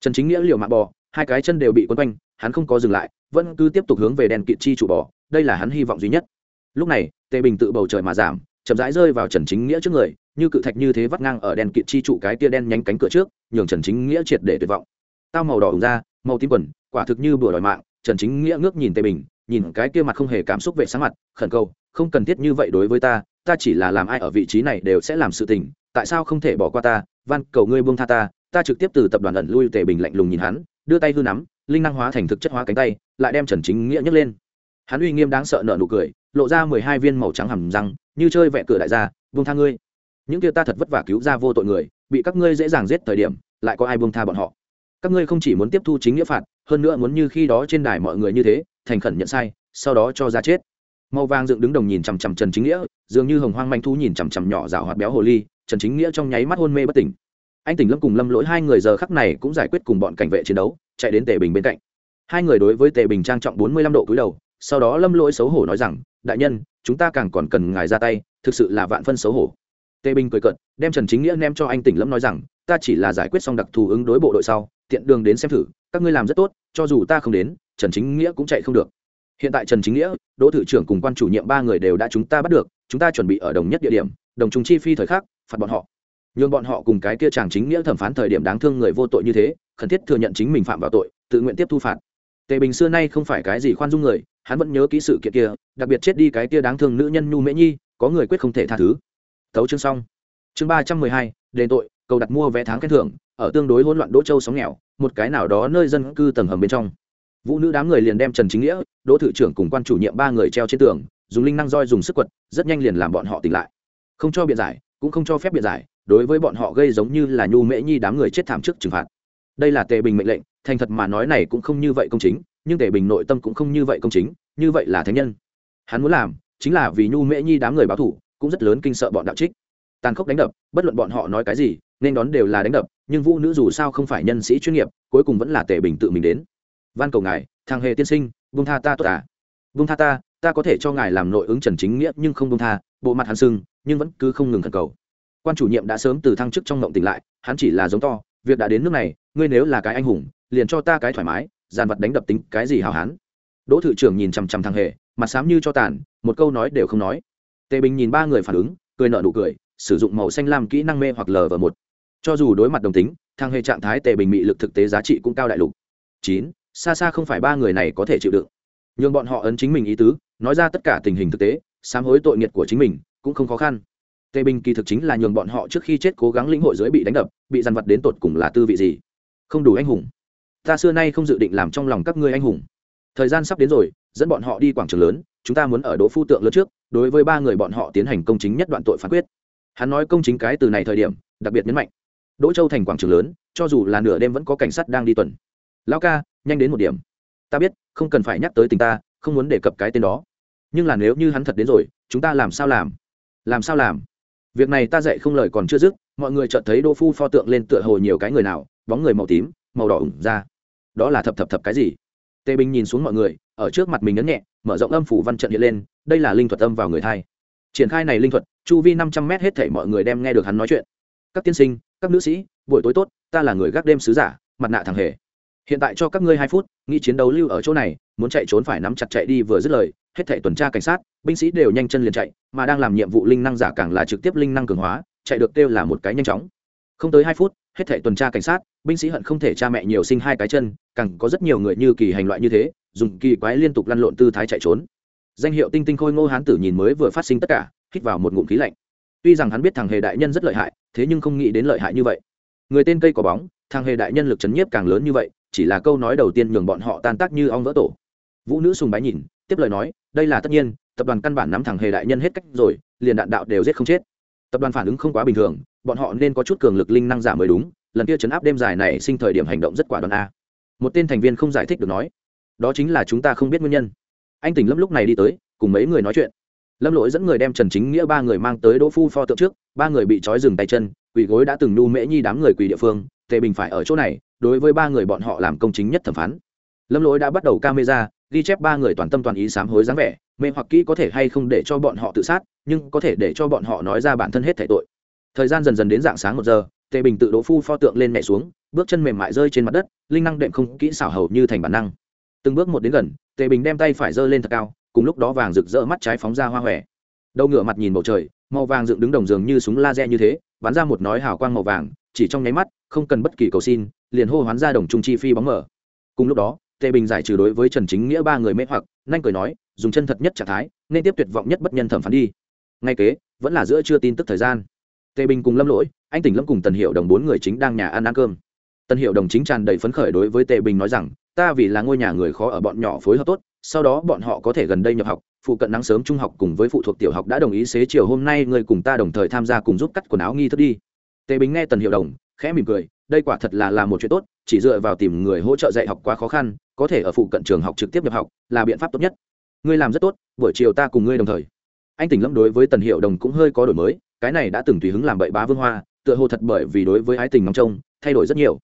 A: Trần chính nghĩa liều mạng bò hai cái chân đều bị quấn quanh, hắn không có dừng lại, vẫn cứ tiếp tục hướng về đèn kịt chi chủ bò, đây là hắn hy vọng duy nhất. Lúc này, tề bình tự bầu trời mà giảm, chậm rãi rơi vào trần chính nghĩa trước người, như cự thạch như thế vắt ngang ở đèn kịt chi trụ cái tia đen nhánh cánh cửa trước, nhường trần chính nghĩa triệt để tuyệt vọng. Tao màu đỏ ủng ra màu tím quần, quả thực như bữa đòi mạng, trần chính nghĩa ngước nhìn tề bình, nhìn cái kia mặt không hề cảm xúc vệ sáng mặt, khẩn cầu, không cần thiết như vậy đối với ta ta chỉ là làm ai ở vị trí này đều sẽ làm sự tình, tại sao không thể bỏ qua ta, van cầu ngươi buông tha ta. Ta trực tiếp từ tập đoàn ẩn lui tề bình lạnh lùng nhìn hắn đưa tay hư nắm, linh năng hóa thành thực chất hóa cánh tay, lại đem trần chính nghĩa nhấc lên. Hắn uy nghiêm đáng sợ nợ nụ cười, lộ ra mười hai viên màu trắng hầm răng, như chơi vẹ cửa đại gia buông tha ngươi. Những kia ta thật vất vả cứu ra vô tội người, bị các ngươi dễ dàng giết thời điểm, lại có ai buông tha bọn họ? Các ngươi không chỉ muốn tiếp thu chính nghĩa phạt, hơn nữa muốn như khi đó trên đài mọi người như thế, thành khẩn nhận sai, sau đó cho ra chết. Màu vàng dựng đứng đồng nhìn chằm chằm trần chính nghĩa, dường như hồng hoang manh thu nhìn chằm chằm nhỏ rào hoạt béo hồ ly, trần chính nghĩa trong nháy mắt hôn mê bất tỉnh anh tỉnh lâm cùng lâm lỗi hai người giờ khắc này cũng giải quyết cùng bọn cảnh vệ chiến đấu, chạy đến tề bình bên cạnh. Hai người đối với tề bình trang trọng bốn mươi lăm độ cúi đầu, sau đó lâm lỗi xấu hổ nói rằng, đại nhân, chúng ta càng còn cần ngài ra tay, thực sự là vạn phân xấu hổ. Tề bình cười cận đem trần chính nghĩa ném cho anh tỉnh lâm nói rằng, ta chỉ là giải quyết xong đặc thù ứng đối bộ đội sau, tiện đường đến xem thử, các ngươi làm rất tốt, cho dù ta không đến, trần chính nghĩa cũng chạy không được. Hiện tại trần chính nghĩa, đỗ thự trưởng cùng quan chủ nhiệm ba người đều đã chúng ta bắt được, chúng ta chuẩn bị ở đồng nhất địa điểm, đồng chúng chi phi thời khắc, phạt bọn họ nhường bọn họ cùng cái kia chàng chính nghĩa thẩm phán thời điểm đáng thương người vô tội như thế, khẩn thiết thừa nhận chính mình phạm vào tội, tự nguyện tiếp thu phạt. Tề bình xưa nay không phải cái gì khoan dung người, hắn vẫn nhớ kỹ sự kiện kia, đặc biệt chết đi cái kia đáng thương nữ nhân nhu mễ nhi, có người quyết không thể tha thứ. Thấu chương xong. Chương ba trăm mười hai, đền tội, cầu đặt mua vé tháng khen thưởng, ở tương đối hỗn loạn đỗ châu sóng nghèo, một cái nào đó nơi dân cư tầng hầm bên trong. Vũ nữ đám người liền đem trần chính nghĩa, đỗ thự trưởng cùng quan chủ nhiệm ba người treo trên tường, dùng linh năng roi dùng sức quật, rất nhanh liền làm bọn họ tỉnh lại. Không cho biện giải, cũng không cho phép biện giải đối với bọn họ gây giống như là nhu mễ nhi đám người chết thảm trước trừng phạt. Đây là tề bình mệnh lệnh, thành thật mà nói này cũng không như vậy công chính, nhưng tề bình nội tâm cũng không như vậy công chính, như vậy là thánh nhân. Hắn muốn làm chính là vì nhu mễ nhi đám người báo thủ cũng rất lớn kinh sợ bọn đạo trích. Tàn khốc đánh đập, bất luận bọn họ nói cái gì, nên đón đều là đánh đập, nhưng vũ nữ dù sao không phải nhân sĩ chuyên nghiệp, cuối cùng vẫn là tề bình tự mình đến. Van cầu ngài, thằng hề tiên sinh vung tha ta tốt à? Vung tha ta ta có thể cho ngài làm nội ứng trần chính nghĩa nhưng không vung tha, bộ mặt hắn sưng, nhưng vẫn cứ không ngừng thần cầu quan chủ nhiệm đã sớm từ thăng chức trong ngộng tỉnh lại, hắn chỉ là giống to, việc đã đến nước này, ngươi nếu là cái anh hùng, liền cho ta cái thoải mái dàn vật đánh đập tính cái gì hào hán. Đỗ thự trưởng nhìn chằm chằm thằng hề, mặt xám như cho tàn, một câu nói đều không nói. Tề bình nhìn ba người phản ứng, cười nợ nụ cười, sử dụng màu xanh lam kỹ năng mê hoặc lờ vào một. Cho dù đối mặt đồng tính, thằng hề trạng thái tề bình mị lực thực tế giá trị cũng cao đại lục. Chín, xa xa không phải ba người này có thể chịu đựng. Nhưng bọn họ ấn chính mình ý tứ, nói ra tất cả tình hình thực tế, sám hối tội nghiệt của chính mình, cũng không khó khăn tề bình kỳ thực chính là nhường bọn họ trước khi chết cố gắng lĩnh hội dưới bị đánh đập, bị dằn vặt đến tột cùng là tư vị gì? Không đủ anh hùng. Ta xưa nay không dự định làm trong lòng các ngươi anh hùng. Thời gian sắp đến rồi, dẫn bọn họ đi quảng trường lớn, chúng ta muốn ở đỗ phu tượng lớn trước, đối với ba người bọn họ tiến hành công chính nhất đoạn tội phán quyết. Hắn nói công chính cái từ này thời điểm, đặc biệt nhấn mạnh. Đỗ châu thành quảng trường lớn, cho dù là nửa đêm vẫn có cảnh sát đang đi tuần. Lão ca, nhanh đến một điểm. Ta biết, không cần phải nhắc tới tình ta, không muốn đề cập cái tên đó. Nhưng là nếu như hắn thật đến rồi, chúng ta làm sao làm? Làm sao làm? Việc này ta dạy không lời còn chưa dứt, mọi người chợt thấy Đô phu pho tượng lên tựa hồ nhiều cái người nào, bóng người màu tím, màu đỏ ủng ra. Đó là thập thập thập cái gì? Tề bình nhìn xuống mọi người, ở trước mặt mình nhấn nhẹ, mở rộng âm phủ văn trận hiện lên, đây là linh thuật âm vào người thai. Triển khai này linh thuật, chu vi năm trăm mét hết thảy mọi người đem nghe được hắn nói chuyện. Các tiên sinh, các nữ sĩ, buổi tối tốt, ta là người gác đêm sứ giả, mặt nạ thằng hề. Hiện tại cho các ngươi hai phút, nghĩ chiến đấu lưu ở chỗ này, muốn chạy trốn phải nắm chặt chạy đi vừa dứt lời hết thảy tuần tra cảnh sát, binh sĩ đều nhanh chân liền chạy, mà đang làm nhiệm vụ linh năng giả càng là trực tiếp linh năng cường hóa, chạy được kêu là một cái nhanh chóng. Không tới hai phút, hết thảy tuần tra cảnh sát, binh sĩ hận không thể cha mẹ nhiều sinh hai cái chân, càng có rất nhiều người như kỳ hành loại như thế, dùng kỳ quái liên tục lăn lộn tư thái chạy trốn. Danh hiệu tinh tinh khôi ngô hán tử nhìn mới vừa phát sinh tất cả, hít vào một ngụm khí lạnh. Tuy rằng hắn biết thằng hề đại nhân rất lợi hại, thế nhưng không nghĩ đến lợi hại như vậy. Người tên cây có bóng, thằng hề đại nhân lực chấn nhiếp càng lớn như vậy, chỉ là câu nói đầu tiên nhường bọn họ tan tác như ong vỡ tổ. Vũ nữ sùng bái nhìn tiếp lời nói, đây là tất nhiên, tập đoàn căn bản nắm thẳng hề đại nhân hết cách rồi, liền đạn đạo đều giết không chết. Tập đoàn phản ứng không quá bình thường, bọn họ nên có chút cường lực linh năng giả mới đúng, lần kia chấn áp đêm dài này sinh thời điểm hành động rất quả đoán a. Một tên thành viên không giải thích được nói, đó chính là chúng ta không biết nguyên nhân. Anh tỉnh lâm lúc này đi tới, cùng mấy người nói chuyện. Lâm lỗi dẫn người đem trần chính nghĩa ba người mang tới đỗ phu pho tượng trước, ba người bị trói dừng tay chân, quỳ gối đã từng nu mễ nhi đám người quỳ địa phương, tề bình phải ở chỗ này, đối với ba người bọn họ làm công chính nhất thẩm phán. Lâm lỗi đã bắt đầu camera ghi chép ba người toàn tâm toàn ý sám hối dáng vẻ, mê hoặc kỹ có thể hay không để cho bọn họ tự sát, nhưng có thể để cho bọn họ nói ra bản thân hết thể tội. Thời gian dần dần đến dạng sáng một giờ, tề bình tự đỗ phu pho tượng lên mẹ xuống, bước chân mềm mại rơi trên mặt đất, linh năng đệm không kỹ xảo hầu như thành bản năng. Từng bước một đến gần, tề bình đem tay phải giơ lên thật cao, cùng lúc đó vàng rực rỡ mắt trái phóng ra hoa hòe. Đầu ngựa mặt nhìn bầu trời, màu vàng dựng đứng đồng giường như súng laser như thế, bắn ra một nói hào quang màu vàng, chỉ trong nháy mắt, không cần bất kỳ cầu xin, liền hô hoán ra đồng trung chi phi bóng mở cùng lúc đó tề bình giải trừ đối với trần chính nghĩa ba người mê hoặc, nhanh cười nói, dùng chân thật nhất trạng thái, nên tiếp tuyệt vọng nhất bất nhân thẩm phán đi. Ngay kế, vẫn là giữa chưa tin tức thời gian. Tề bình cùng lâm lỗi, anh tỉnh lâm cùng tần hiệu đồng bốn người chính đang nhà ăn ăn cơm. Tần hiệu đồng chính tràn đầy phấn khởi đối với tề bình nói rằng, ta vì là ngôi nhà người khó ở bọn nhỏ phối hợp tốt, sau đó bọn họ có thể gần đây nhập học, phụ cận nắng sớm trung học cùng với phụ thuộc tiểu học đã đồng ý xế chiều hôm nay người cùng ta đồng thời tham gia cùng giúp cắt quần áo nghi thức đi. Tề bình nghe tần hiệu đồng, khẽ mỉm cười, đây quả thật là làm một chuyện tốt chỉ dựa vào tìm người hỗ trợ dạy học quá khó khăn, có thể ở phụ cận trường học trực tiếp nhập học, là biện pháp tốt nhất. Ngươi làm rất tốt, buổi chiều ta cùng ngươi đồng thời. Anh tỉnh lâm đối với tần hiệu đồng cũng hơi có đổi mới, cái này đã từng tùy hứng làm bậy bá vương hoa, tựa hồ thật bởi vì đối với ái tình nóng trông, thay đổi rất nhiều.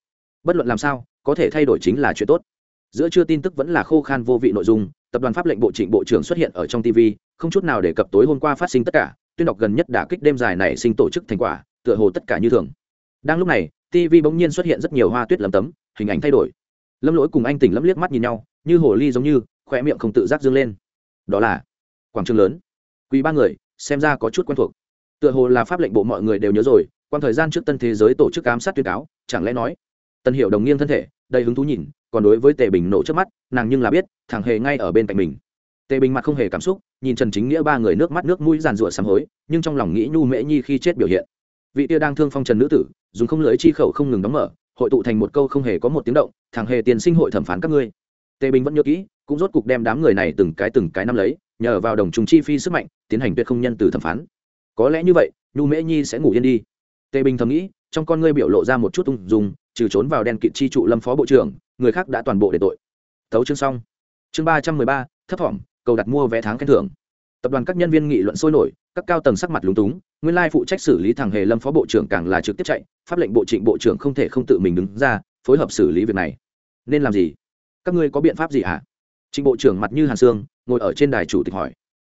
A: Bất luận làm sao, có thể thay đổi chính là chuyện tốt. Giữa chưa tin tức vẫn là khô khan vô vị nội dung, tập đoàn pháp lệnh bộ trịnh bộ trưởng xuất hiện ở trong tv không chút nào đề cập tối hôm qua phát sinh tất cả, tuyên đọc gần nhất đã kích đêm dài này sinh tổ chức thành quả, tựa hồ tất cả như thường. Đang lúc này tv bỗng nhiên xuất hiện rất nhiều hoa tuyết lấm tấm, hình ảnh thay đổi. Lâm lỗi cùng anh tỉnh lấm liếc mắt nhìn nhau, như hồ ly giống như khoe miệng không tự giác dương lên. Đó là quảng trường lớn. Quý ba người, xem ra có chút quen thuộc. Tựa hồ là pháp lệnh bộ mọi người đều nhớ rồi quan thời gian trước tân thế giới tổ chức ám sát tuyên cáo, chẳng lẽ nói, tân hiệu đồng nghiêng thân thể, đầy hứng thú nhìn, còn đối với tề bình nổ trước mắt, nàng nhưng là biết, thằng hề ngay ở bên cạnh mình. Tề bình mặt không hề cảm xúc, nhìn trần chính nghĩa ba người nước mắt nước mũi giàn rụa sám hối, nhưng trong lòng nghĩ nhu mễ nhi khi chết biểu hiện vị tia đang thương phong trần nữ tử, dùng không lưới chi khẩu không ngừng đóng mở, hội tụ thành một câu không hề có một tiếng động, thằng hề tiền sinh hội thẩm phán các ngươi. Tề bình vẫn nhớ kỹ, cũng rốt cục đem đám người này từng cái từng cái năm lấy, nhờ vào đồng trùng chi phi sức mạnh, tiến hành tuyệt không nhân từ thẩm phán. Có lẽ như vậy, nhu mễ nhi sẽ ngủ yên đi. Tề bình thầm nghĩ, trong con ngươi biểu lộ ra một chút tung dùng trừ trốn vào đen kịt chi trụ lâm phó bộ trưởng, người khác đã toàn bộ để tội. Thấu chương xong. Chương ba trăm mười ba, thấp thỏm, cầu đặt mua vé tháng khen thưởng. Tập đoàn các nhân viên nghị luận sôi nổi các cao tầng sắc mặt lúng túng, nguyên lai phụ trách xử lý thằng hề lâm phó bộ trưởng càng là trực tiếp chạy, pháp lệnh bộ trịnh bộ trưởng không thể không tự mình đứng ra, phối hợp xử lý việc này. Nên làm gì? Các ngươi có biện pháp gì hả? À? trịnh bộ trưởng mặt như hàn xương, ngồi ở trên đài chủ tịch hỏi.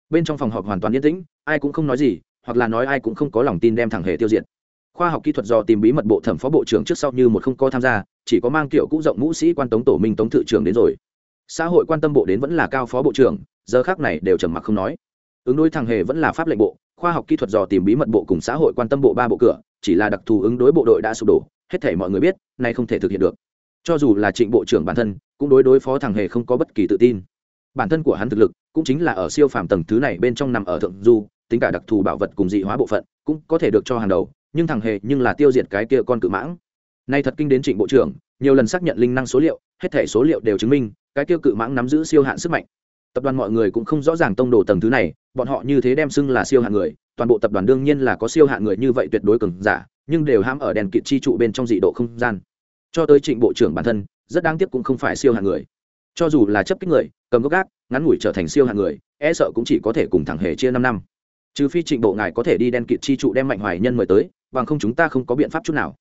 A: Bên trong phòng họp hoàn toàn yên tĩnh, ai cũng không nói gì, hoặc là nói ai cũng không có lòng tin đem thằng hề tiêu diệt. Khoa học kỹ thuật do tìm bí mật bộ thẩm phó bộ trưởng trước sau như một không có tham gia, chỉ có mang kiểu cũ rộng ngũ sĩ quan tống tổ minh tống thự trưởng đến rồi. Xã hội quan tâm bộ đến vẫn là cao phó bộ trưởng, giờ khác này đều trầm mặc không nói ứng đối thằng hề vẫn là pháp lệnh bộ, khoa học kỹ thuật dò tìm bí mật bộ cùng xã hội quan tâm bộ ba bộ cửa, chỉ là đặc thù ứng đối bộ đội đã sụp đổ, hết thể mọi người biết, nay không thể thực hiện được. Cho dù là trịnh bộ trưởng bản thân, cũng đối đối phó thằng hề không có bất kỳ tự tin. Bản thân của hắn thực lực, cũng chính là ở siêu phàm tầng thứ này bên trong nằm ở thượng du, tính cả đặc thù bảo vật cùng dị hóa bộ phận, cũng có thể được cho hàng đầu, nhưng thằng hề nhưng là tiêu diệt cái kia con cự mãng. Nay thật kinh đến trịnh bộ trưởng, nhiều lần xác nhận linh năng số liệu, hết thể số liệu đều chứng minh, cái kia cự mãng nắm giữ siêu hạn sức mạnh tập đoàn mọi người cũng không rõ ràng tông đồ tầng thứ này, bọn họ như thế đem xưng là siêu hạng người, toàn bộ tập đoàn đương nhiên là có siêu hạng người như vậy tuyệt đối cường giả, nhưng đều ham ở đèn kịt chi trụ bên trong dị độ không gian. Cho tới trịnh bộ trưởng bản thân, rất đáng tiếc cũng không phải siêu hạng người. Cho dù là chấp kích người, cầm gốc gác, ngắn ngủi trở thành siêu hạng người e sợ cũng chỉ có thể cùng thẳng hề chia năm năm. Trừ phi trịnh bộ ngài có thể đi đen kịt chi trụ đem mạnh hoài nhân mời tới, bằng không chúng ta không có biện pháp chút nào.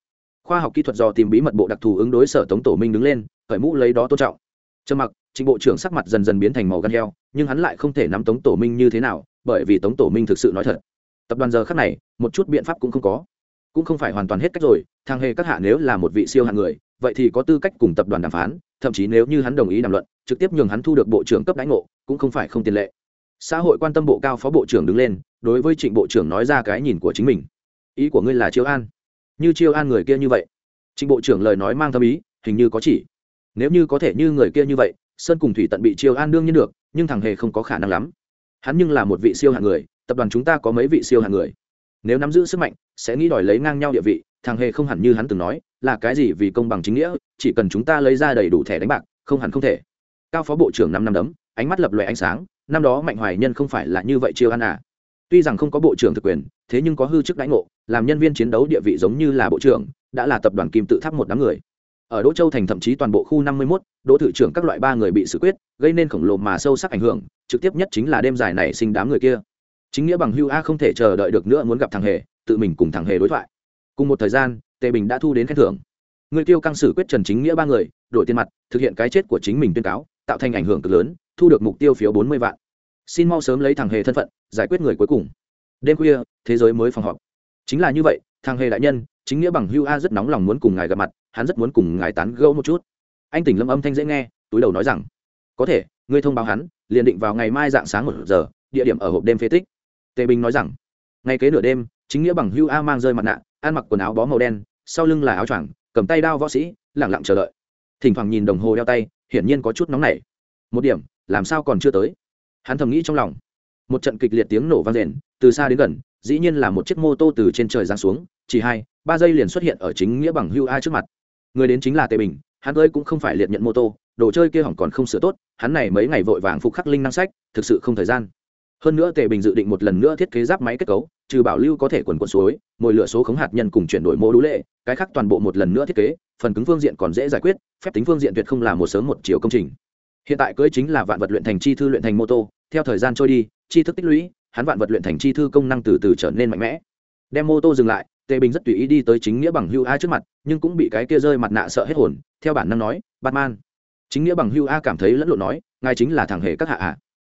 A: Khoa học kỹ thuật do tìm bí mật bộ đặc thù ứng đối sở tống tổ minh đứng lên khởi mũ lấy đó tôn trọng trầm mặc, trịnh bộ trưởng sắc mặt dần dần biến thành màu gan heo, nhưng hắn lại không thể nắm tống tổ minh như thế nào, bởi vì tống tổ minh thực sự nói thật. Tập đoàn giờ khác này, một chút biện pháp cũng không có. Cũng không phải hoàn toàn hết cách rồi thang hề các hạ nếu là một vị siêu hạng người, vậy thì có tư cách cùng tập đoàn đàm phán, thậm chí nếu như hắn đồng ý đàm luận, trực tiếp nhường hắn thu được bộ trưởng cấp đánh ngộ, cũng không phải không tiền lệ. Xã hội quan tâm bộ cao phó bộ trưởng đứng lên, đối với trịnh bộ trưởng nói ra cái nhìn của chính mình. Ý của ngươi là chiêu an. Như chiêu an người kia như vậy. Trịnh bộ trưởng lời nói mang tâm ý, hình như có chỉ nếu như có thể như người kia như vậy, sơn cùng thủy tận bị chiêu an đương nhiên được, nhưng thằng hề không có khả năng lắm. Hắn nhưng là một vị siêu hạng người, tập đoàn chúng ta có mấy vị siêu hạng người. Nếu nắm giữ sức mạnh, sẽ nghĩ đòi lấy ngang nhau địa vị, thằng hề không hẳn như hắn từng nói, là cái gì vì công bằng chính nghĩa, chỉ cần chúng ta lấy ra đầy đủ thẻ đánh bạc, không hẳn không thể. Cao phó bộ trưởng năm năm đấm, ánh mắt lập loè ánh sáng, năm đó mạnh hoài nhân không phải là như vậy chiêu ăn à. Tuy rằng không có bộ trưởng thực quyền, thế nhưng có hư chức đánh ngộ, làm nhân viên chiến đấu địa vị giống như là bộ trưởng, đã là tập đoàn kim tự tháp một đám người ở đỗ châu thành thậm chí toàn bộ khu năm mươi 51, đỗ thự trưởng các loại ba người bị xử quyết gây nên khổng lồ mà sâu sắc ảnh hưởng trực tiếp nhất chính là đêm dài này sinh đám người kia. Chính nghĩa bằng hưu a không thể chờ đợi được nữa muốn gặp thằng hề tự mình cùng thằng hề đối thoại. Cùng một thời gian tề bình đã thu đến khen thưởng. Người tiêu căng xử quyết trần chính nghĩa ba người đổi tiền mặt thực hiện cái chết của chính mình tuyên cáo tạo thành ảnh hưởng cực lớn thu được mục tiêu phiếu bốn mươi vạn. Xin mau sớm lấy thằng hề thân phận giải quyết người cuối cùng. Đêm khuya thế giới mới phòng họp. Chính là như vậy thằng hề đại nhân chính nghĩa bằng hưu a rất nóng lòng muốn cùng ngài gặp mặt hắn rất muốn cùng ngài tán gẫu một chút. Anh tỉnh lâm âm thanh dễ nghe, túi đầu nói rằng, có thể, ngươi thông báo hắn, liền định vào ngày mai dạng sáng một giờ, địa điểm ở hộp đêm phế tích. Tề bình nói rằng, ngày kế nửa đêm, chính nghĩa bằng hưu a mang rơi mặt nạ, ăn mặc quần áo bó màu đen, sau lưng là áo choàng, cầm tay đao võ sĩ lẳng lặng chờ đợi. Thỉnh thoảng nhìn đồng hồ đeo tay, hiển nhiên có chút nóng nảy. Một điểm, làm sao còn chưa tới? Hắn thầm nghĩ trong lòng. Một trận kịch liệt tiếng nổ vang rền, từ xa đến gần, dĩ nhiên là một chiếc mô tô từ trên trời giáng xuống, chỉ hai, ba giây liền xuất hiện ở chính nghĩa bằng hưu a trước mặt người đến chính là tề bình, hắn ơi cũng không phải liệt nhận mô tô, đồ chơi kia hỏng còn không sửa tốt, hắn này mấy ngày vội vàng phục khắc linh năng sách, thực sự không thời gian. Hơn nữa tề bình dự định một lần nữa thiết kế giáp máy kết cấu, trừ bảo lưu có thể quần quần suối mồi lửa số khống hạt nhân cùng chuyển đổi mô đũ lệ, cái khác toàn bộ một lần nữa thiết kế, phần cứng phương diện còn dễ giải quyết, phép tính phương diện tuyệt không là một sớm một chiều công trình. Hiện tại cưới chính là vạn vật luyện thành chi thư luyện thành mô tô, theo thời gian trôi đi chi thức tích lũy, hắn vạn vật luyện thành chi thư công năng từ từ trở nên mạnh mẽ. Đem mô tô dừng lại tề bình rất tùy ý đi tới chính nghĩa bằng hưu a trước mặt, nhưng cũng bị cái kia rơi mặt nạ sợ hết hồn, theo bản năng nói, batman. Chính nghĩa bằng hưu a cảm thấy lẫn lộn nói, ngài chính là thằng hề các hạ ạ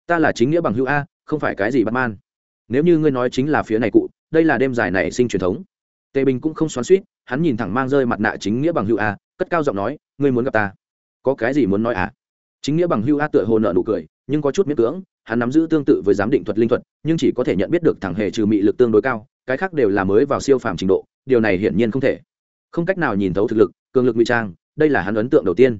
A: ta là chính nghĩa bằng hưu a, không phải cái gì batman. Nếu như ngươi nói chính là phía này cụ, đây là đêm dài này sinh truyền thống. Tề bình cũng không xoắn suýt, hắn nhìn thẳng mang rơi mặt nạ chính nghĩa bằng hưu a, cất cao giọng nói, ngươi muốn gặp ta? Có cái gì muốn nói à? Chính nghĩa bằng hưu a tựa hồ nợ nụ cười, nhưng có chút miễn cưỡng, hắn nắm giữ tương tự với giám định thuật linh thuật, nhưng chỉ có thể nhận biết được thằng hề trừ mị lực tương đối cao cái khác đều là mới vào siêu phàm trình độ, điều này hiển nhiên không thể. Không cách nào nhìn thấu thực lực, cường lực ngụy trang, đây là hắn ấn tượng đầu tiên.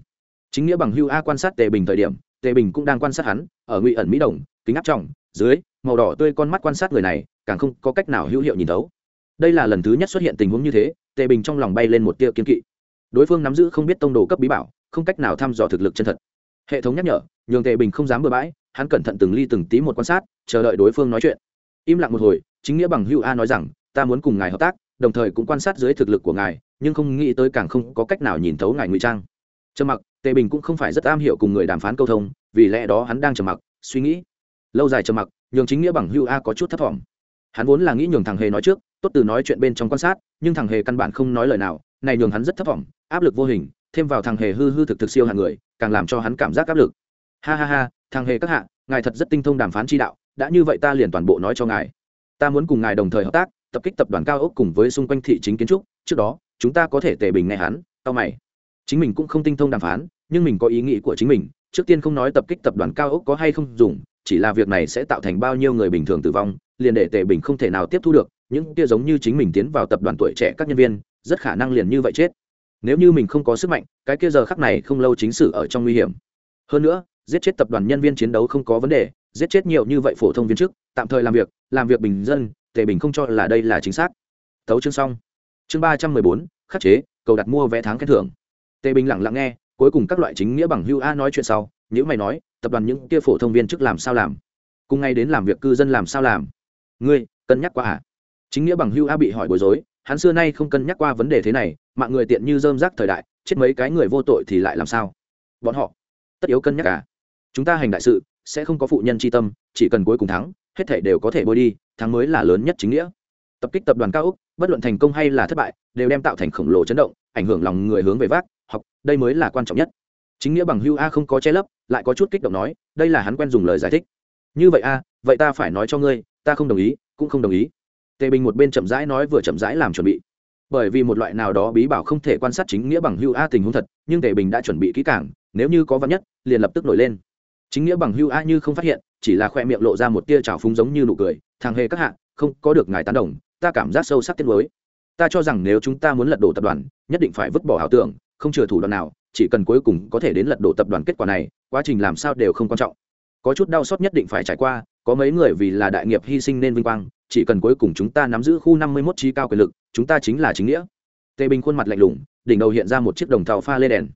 A: Chính nghĩa bằng hưu a quan sát tề bình thời điểm, tề bình cũng đang quan sát hắn, ở ngụy ẩn mỹ đồng, kính áp trọng, dưới, màu đỏ tươi con mắt quan sát người này, càng không có cách nào hữu hiệu nhìn thấu. Đây là lần thứ nhất xuất hiện tình huống như thế, tề bình trong lòng bay lên một tia kiên kỵ. Đối phương nắm giữ không biết tông đồ cấp bí bảo, không cách nào thăm dò thực lực chân thật. Hệ thống nhắc nhở, nhường tề bình không dám bừa bãi, hắn cẩn thận từng ly từng tí một quan sát, chờ đợi đối phương nói chuyện im lặng một hồi, chính nghĩa bằng hưu a nói rằng, ta muốn cùng ngài hợp tác, đồng thời cũng quan sát dưới thực lực của ngài, nhưng không nghĩ tới càng không có cách nào nhìn thấu ngài ngụy trang. Trầm mặc, tề bình cũng không phải rất am hiểu cùng người đàm phán câu thông, vì lẽ đó hắn đang trầm mặc, suy nghĩ. Lâu dài trầm mặc, nhường chính nghĩa bằng hưu a có chút thất vọng hắn vốn là nghĩ nhường thằng hề nói trước, tốt từ nói chuyện bên trong quan sát, nhưng thằng hề căn bản không nói lời nào, này nhường hắn rất thất vọng áp lực vô hình, thêm vào thằng hề hư hư thực thực siêu hạng người, càng làm cho hắn cảm giác áp lực. Ha ha ha, thằng hề các hạ, ngài thật rất tinh thông đàm phán chi đạo đã như vậy ta liền toàn bộ nói cho ngài. Ta muốn cùng ngài đồng thời hợp tác, tập kích tập đoàn cao ốc cùng với xung quanh thị chính kiến trúc. Trước đó, chúng ta có thể tề bình nghe hắn tao mày. Chính mình cũng không tinh thông đàm phán, nhưng mình có ý nghĩ của chính mình. Trước tiên không nói tập kích tập đoàn cao ốc có hay không dùng, chỉ là việc này sẽ tạo thành bao nhiêu người bình thường tử vong, liền để tề bình không thể nào tiếp thu được. Những kia giống như chính mình tiến vào tập đoàn tuổi trẻ các nhân viên, rất khả năng liền như vậy chết. Nếu như mình không có sức mạnh, cái kia giờ khắc này không lâu chính sử ở trong nguy hiểm. Hơn nữa, giết chết tập đoàn nhân viên chiến đấu không có vấn đề giết chết nhiều như vậy phổ thông viên chức, tạm thời làm việc làm việc bình dân, tề bình không cho là đây là chính xác. Thấu chương xong. Chương ba trăm mười bốn, khắc chế, cầu đặt mua vé tháng khen thưởng. Tề bình lặng lặng nghe, cuối cùng các loại chính nghĩa bằng hưu a nói chuyện sau nếu mày nói, tập đoàn những kia phổ thông viên chức làm sao làm? Cùng ngay đến làm việc cư dân làm sao làm? Ngươi, cân nhắc qua à? Chính nghĩa bằng hưu a bị hỏi bối rối, hắn xưa nay không cân nhắc qua vấn đề thế này, mạng người tiện như dơm rác thời đại, chết mấy cái người vô tội thì lại làm sao? Bọn họ, tất yếu cân nhắc cả chúng ta hành đại sự, sẽ không có phụ nhân tri tâm, chỉ cần cuối cùng thắng, hết thể đều có thể bôi đi, thắng mới là lớn nhất chính nghĩa. Tập kích tập đoàn cao úc, bất luận thành công hay là thất bại, đều đem tạo thành khổng lồ chấn động, ảnh hưởng lòng người hướng về vác, học, đây mới là quan trọng nhất. Chính nghĩa bằng hưu a không có che lấp, lại có chút kích động nói, đây là hắn quen dùng lời giải thích. Như vậy a, vậy ta phải nói cho ngươi, ta không đồng ý, cũng không đồng ý. Tề bình một bên chậm rãi nói vừa chậm rãi làm chuẩn bị. Bởi vì một loại nào đó bí bảo không thể quan sát chính nghĩa bằng hưu a tình huống thật, nhưng tề bình đã chuẩn bị kỹ càng, nếu như có văn nhất, liền lập tức nổi lên chính nghĩa bằng hưu a như không phát hiện, chỉ là khoe miệng lộ ra một tia trào phúng giống như nụ cười, thằng hề các hạ, không có được ngài tán đồng, ta cảm giác sâu sắc tiết mới ta cho rằng nếu chúng ta muốn lật đổ tập đoàn, nhất định phải vứt bỏ ảo tưởng, không chừa thủ đoạn nào, chỉ cần cuối cùng có thể đến lật đổ tập đoàn kết quả này, quá trình làm sao đều không quan trọng. Có chút đau xót nhất định phải trải qua, có mấy người vì là đại nghiệp hy sinh nên vinh quang, chỉ cần cuối cùng chúng ta nắm giữ khu năm mươi mốt trí cao quyền lực, chúng ta chính là chính nghĩa. Tề bình khuôn mặt lạnh lùng, đỉnh đầu hiện ra một chiếc đồng thau pha lê đèn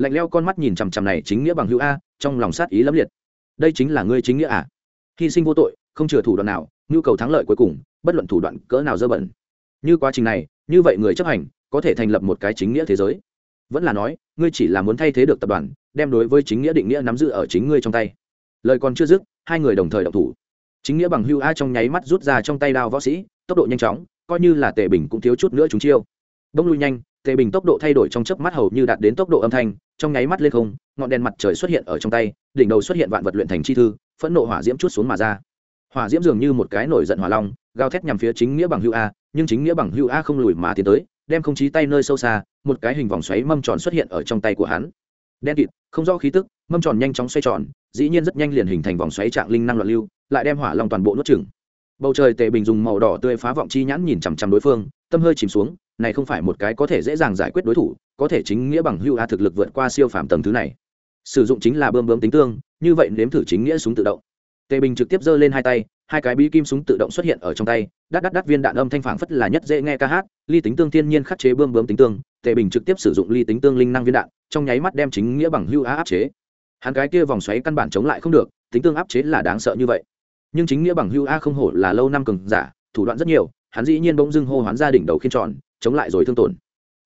A: lạnh leo con mắt nhìn chằm chằm này chính nghĩa bằng hữu a, trong lòng sát ý lẫm liệt. Đây chính là ngươi chính nghĩa à? Hy sinh vô tội, không chừa thủ đoạn nào, nhu cầu thắng lợi cuối cùng, bất luận thủ đoạn cỡ nào dơ bẩn. Như quá trình này, như vậy người chấp hành, có thể thành lập một cái chính nghĩa thế giới. Vẫn là nói, ngươi chỉ là muốn thay thế được tập đoàn, đem đối với chính nghĩa định nghĩa nắm giữ ở chính ngươi trong tay. Lời còn chưa dứt, hai người đồng thời đọc thủ. Chính nghĩa bằng hưu a trong nháy mắt rút ra trong tay đao võ sĩ, tốc độ nhanh chóng, coi như là tề bình cũng thiếu chút nữa chúng chiêu. Bông lui nhanh tề bình tốc độ thay đổi trong chớp mắt hầu như đạt đến tốc độ âm thanh, trong nháy mắt lên không, ngọn đèn mặt trời xuất hiện ở trong tay, đỉnh đầu xuất hiện vạn vật luyện thành chi thư, phẫn nộ hỏa diễm chút xuống mà ra hỏa diễm dường như một cái nổi giận hỏa long, gào thét nhằm phía chính nghĩa bằng hưu a, nhưng chính nghĩa bằng hưu a không lùi mà tiến tới, đem không chí tay nơi sâu xa, một cái hình vòng xoáy mâm tròn xuất hiện ở trong tay của hắn đen kịt, không rõ khí tức, mâm tròn nhanh chóng xoay tròn, dĩ nhiên rất nhanh liền hình thành vòng xoáy trạng linh năng loạn lưu, lại đem hỏa long toàn bộ nuốt chửng. bầu trời tề bình dùng màu đỏ tươi phá vọng chi nhãn nhìn chằm chằm đối phương, tâm hơi chìm xuống này không phải một cái có thể dễ dàng giải quyết đối thủ, có thể chính nghĩa bằng hưu a thực lực vượt qua siêu phàm tầng thứ này. Sử dụng chính là bơm bơm tính tương, như vậy nếm thử chính nghĩa súng tự động. Tề bình trực tiếp giơ lên hai tay, hai cái bí kim súng tự động xuất hiện ở trong tay, đắt đắt đắt viên đạn âm thanh phảng phất là nhất dễ nghe ca hát, ly tính tương thiên nhiên khắc chế bơm bơm tính tương, tề bình trực tiếp sử dụng ly tính tương linh năng viên đạn, trong nháy mắt đem chính nghĩa bằng hưu a áp chế. Hắn cái kia vòng xoáy căn bản chống lại không được, tính tương áp chế là đáng sợ như vậy. Nhưng chính nghĩa bằng hưu a không hổ là lâu năm cường giả, thủ đoạn rất nhiều, hắn dĩ nhiên bỗng dưng hô hoán gia đỉnh đầu khiên tròn chống lại rồi thương tổn.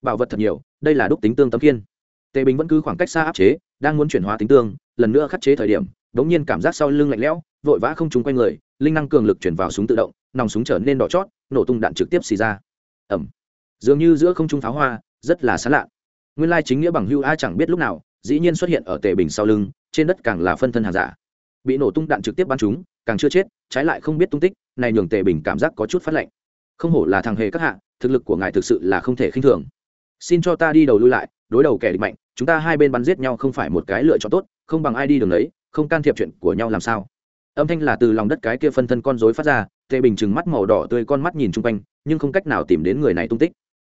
A: Bảo vật thật nhiều, đây là đúc tính tương tấm kiên. Tề bình vẫn cứ khoảng cách xa áp chế, đang muốn chuyển hóa tính tương, lần nữa khắc chế thời điểm bỗng nhiên cảm giác sau lưng lạnh lẽo, vội vã không trúng quanh người, linh năng cường lực chuyển vào súng tự động, nòng súng trở nên đỏ chót, nổ tung đạn trực tiếp xì ra. Ẩm dường như giữa không trung pháo hoa, rất là xa lạ nguyên lai chính nghĩa bằng hưu a chẳng biết lúc nào, dĩ nhiên xuất hiện ở tề bình sau lưng, trên đất càng là phân thân hàng giả. Bị nổ tung đạn trực tiếp bắn chúng càng chưa chết, trái lại không biết tung tích, này nhường tề bình cảm giác có chút phát lạnh. Không hổ là thằng hề các hạ thực lực của ngài thực sự là không thể khinh thường. Xin cho ta đi đầu lui lại, đối đầu kẻ địch mạnh, chúng ta hai bên bắn giết nhau không phải một cái lựa chọn tốt, không bằng ai đi đường đấy không can thiệp chuyện của nhau làm sao. Âm thanh là từ lòng đất cái kia phân thân con rối phát ra, tề bình chừng mắt màu đỏ tươi con mắt nhìn chung quanh, nhưng không cách nào tìm đến người này tung tích.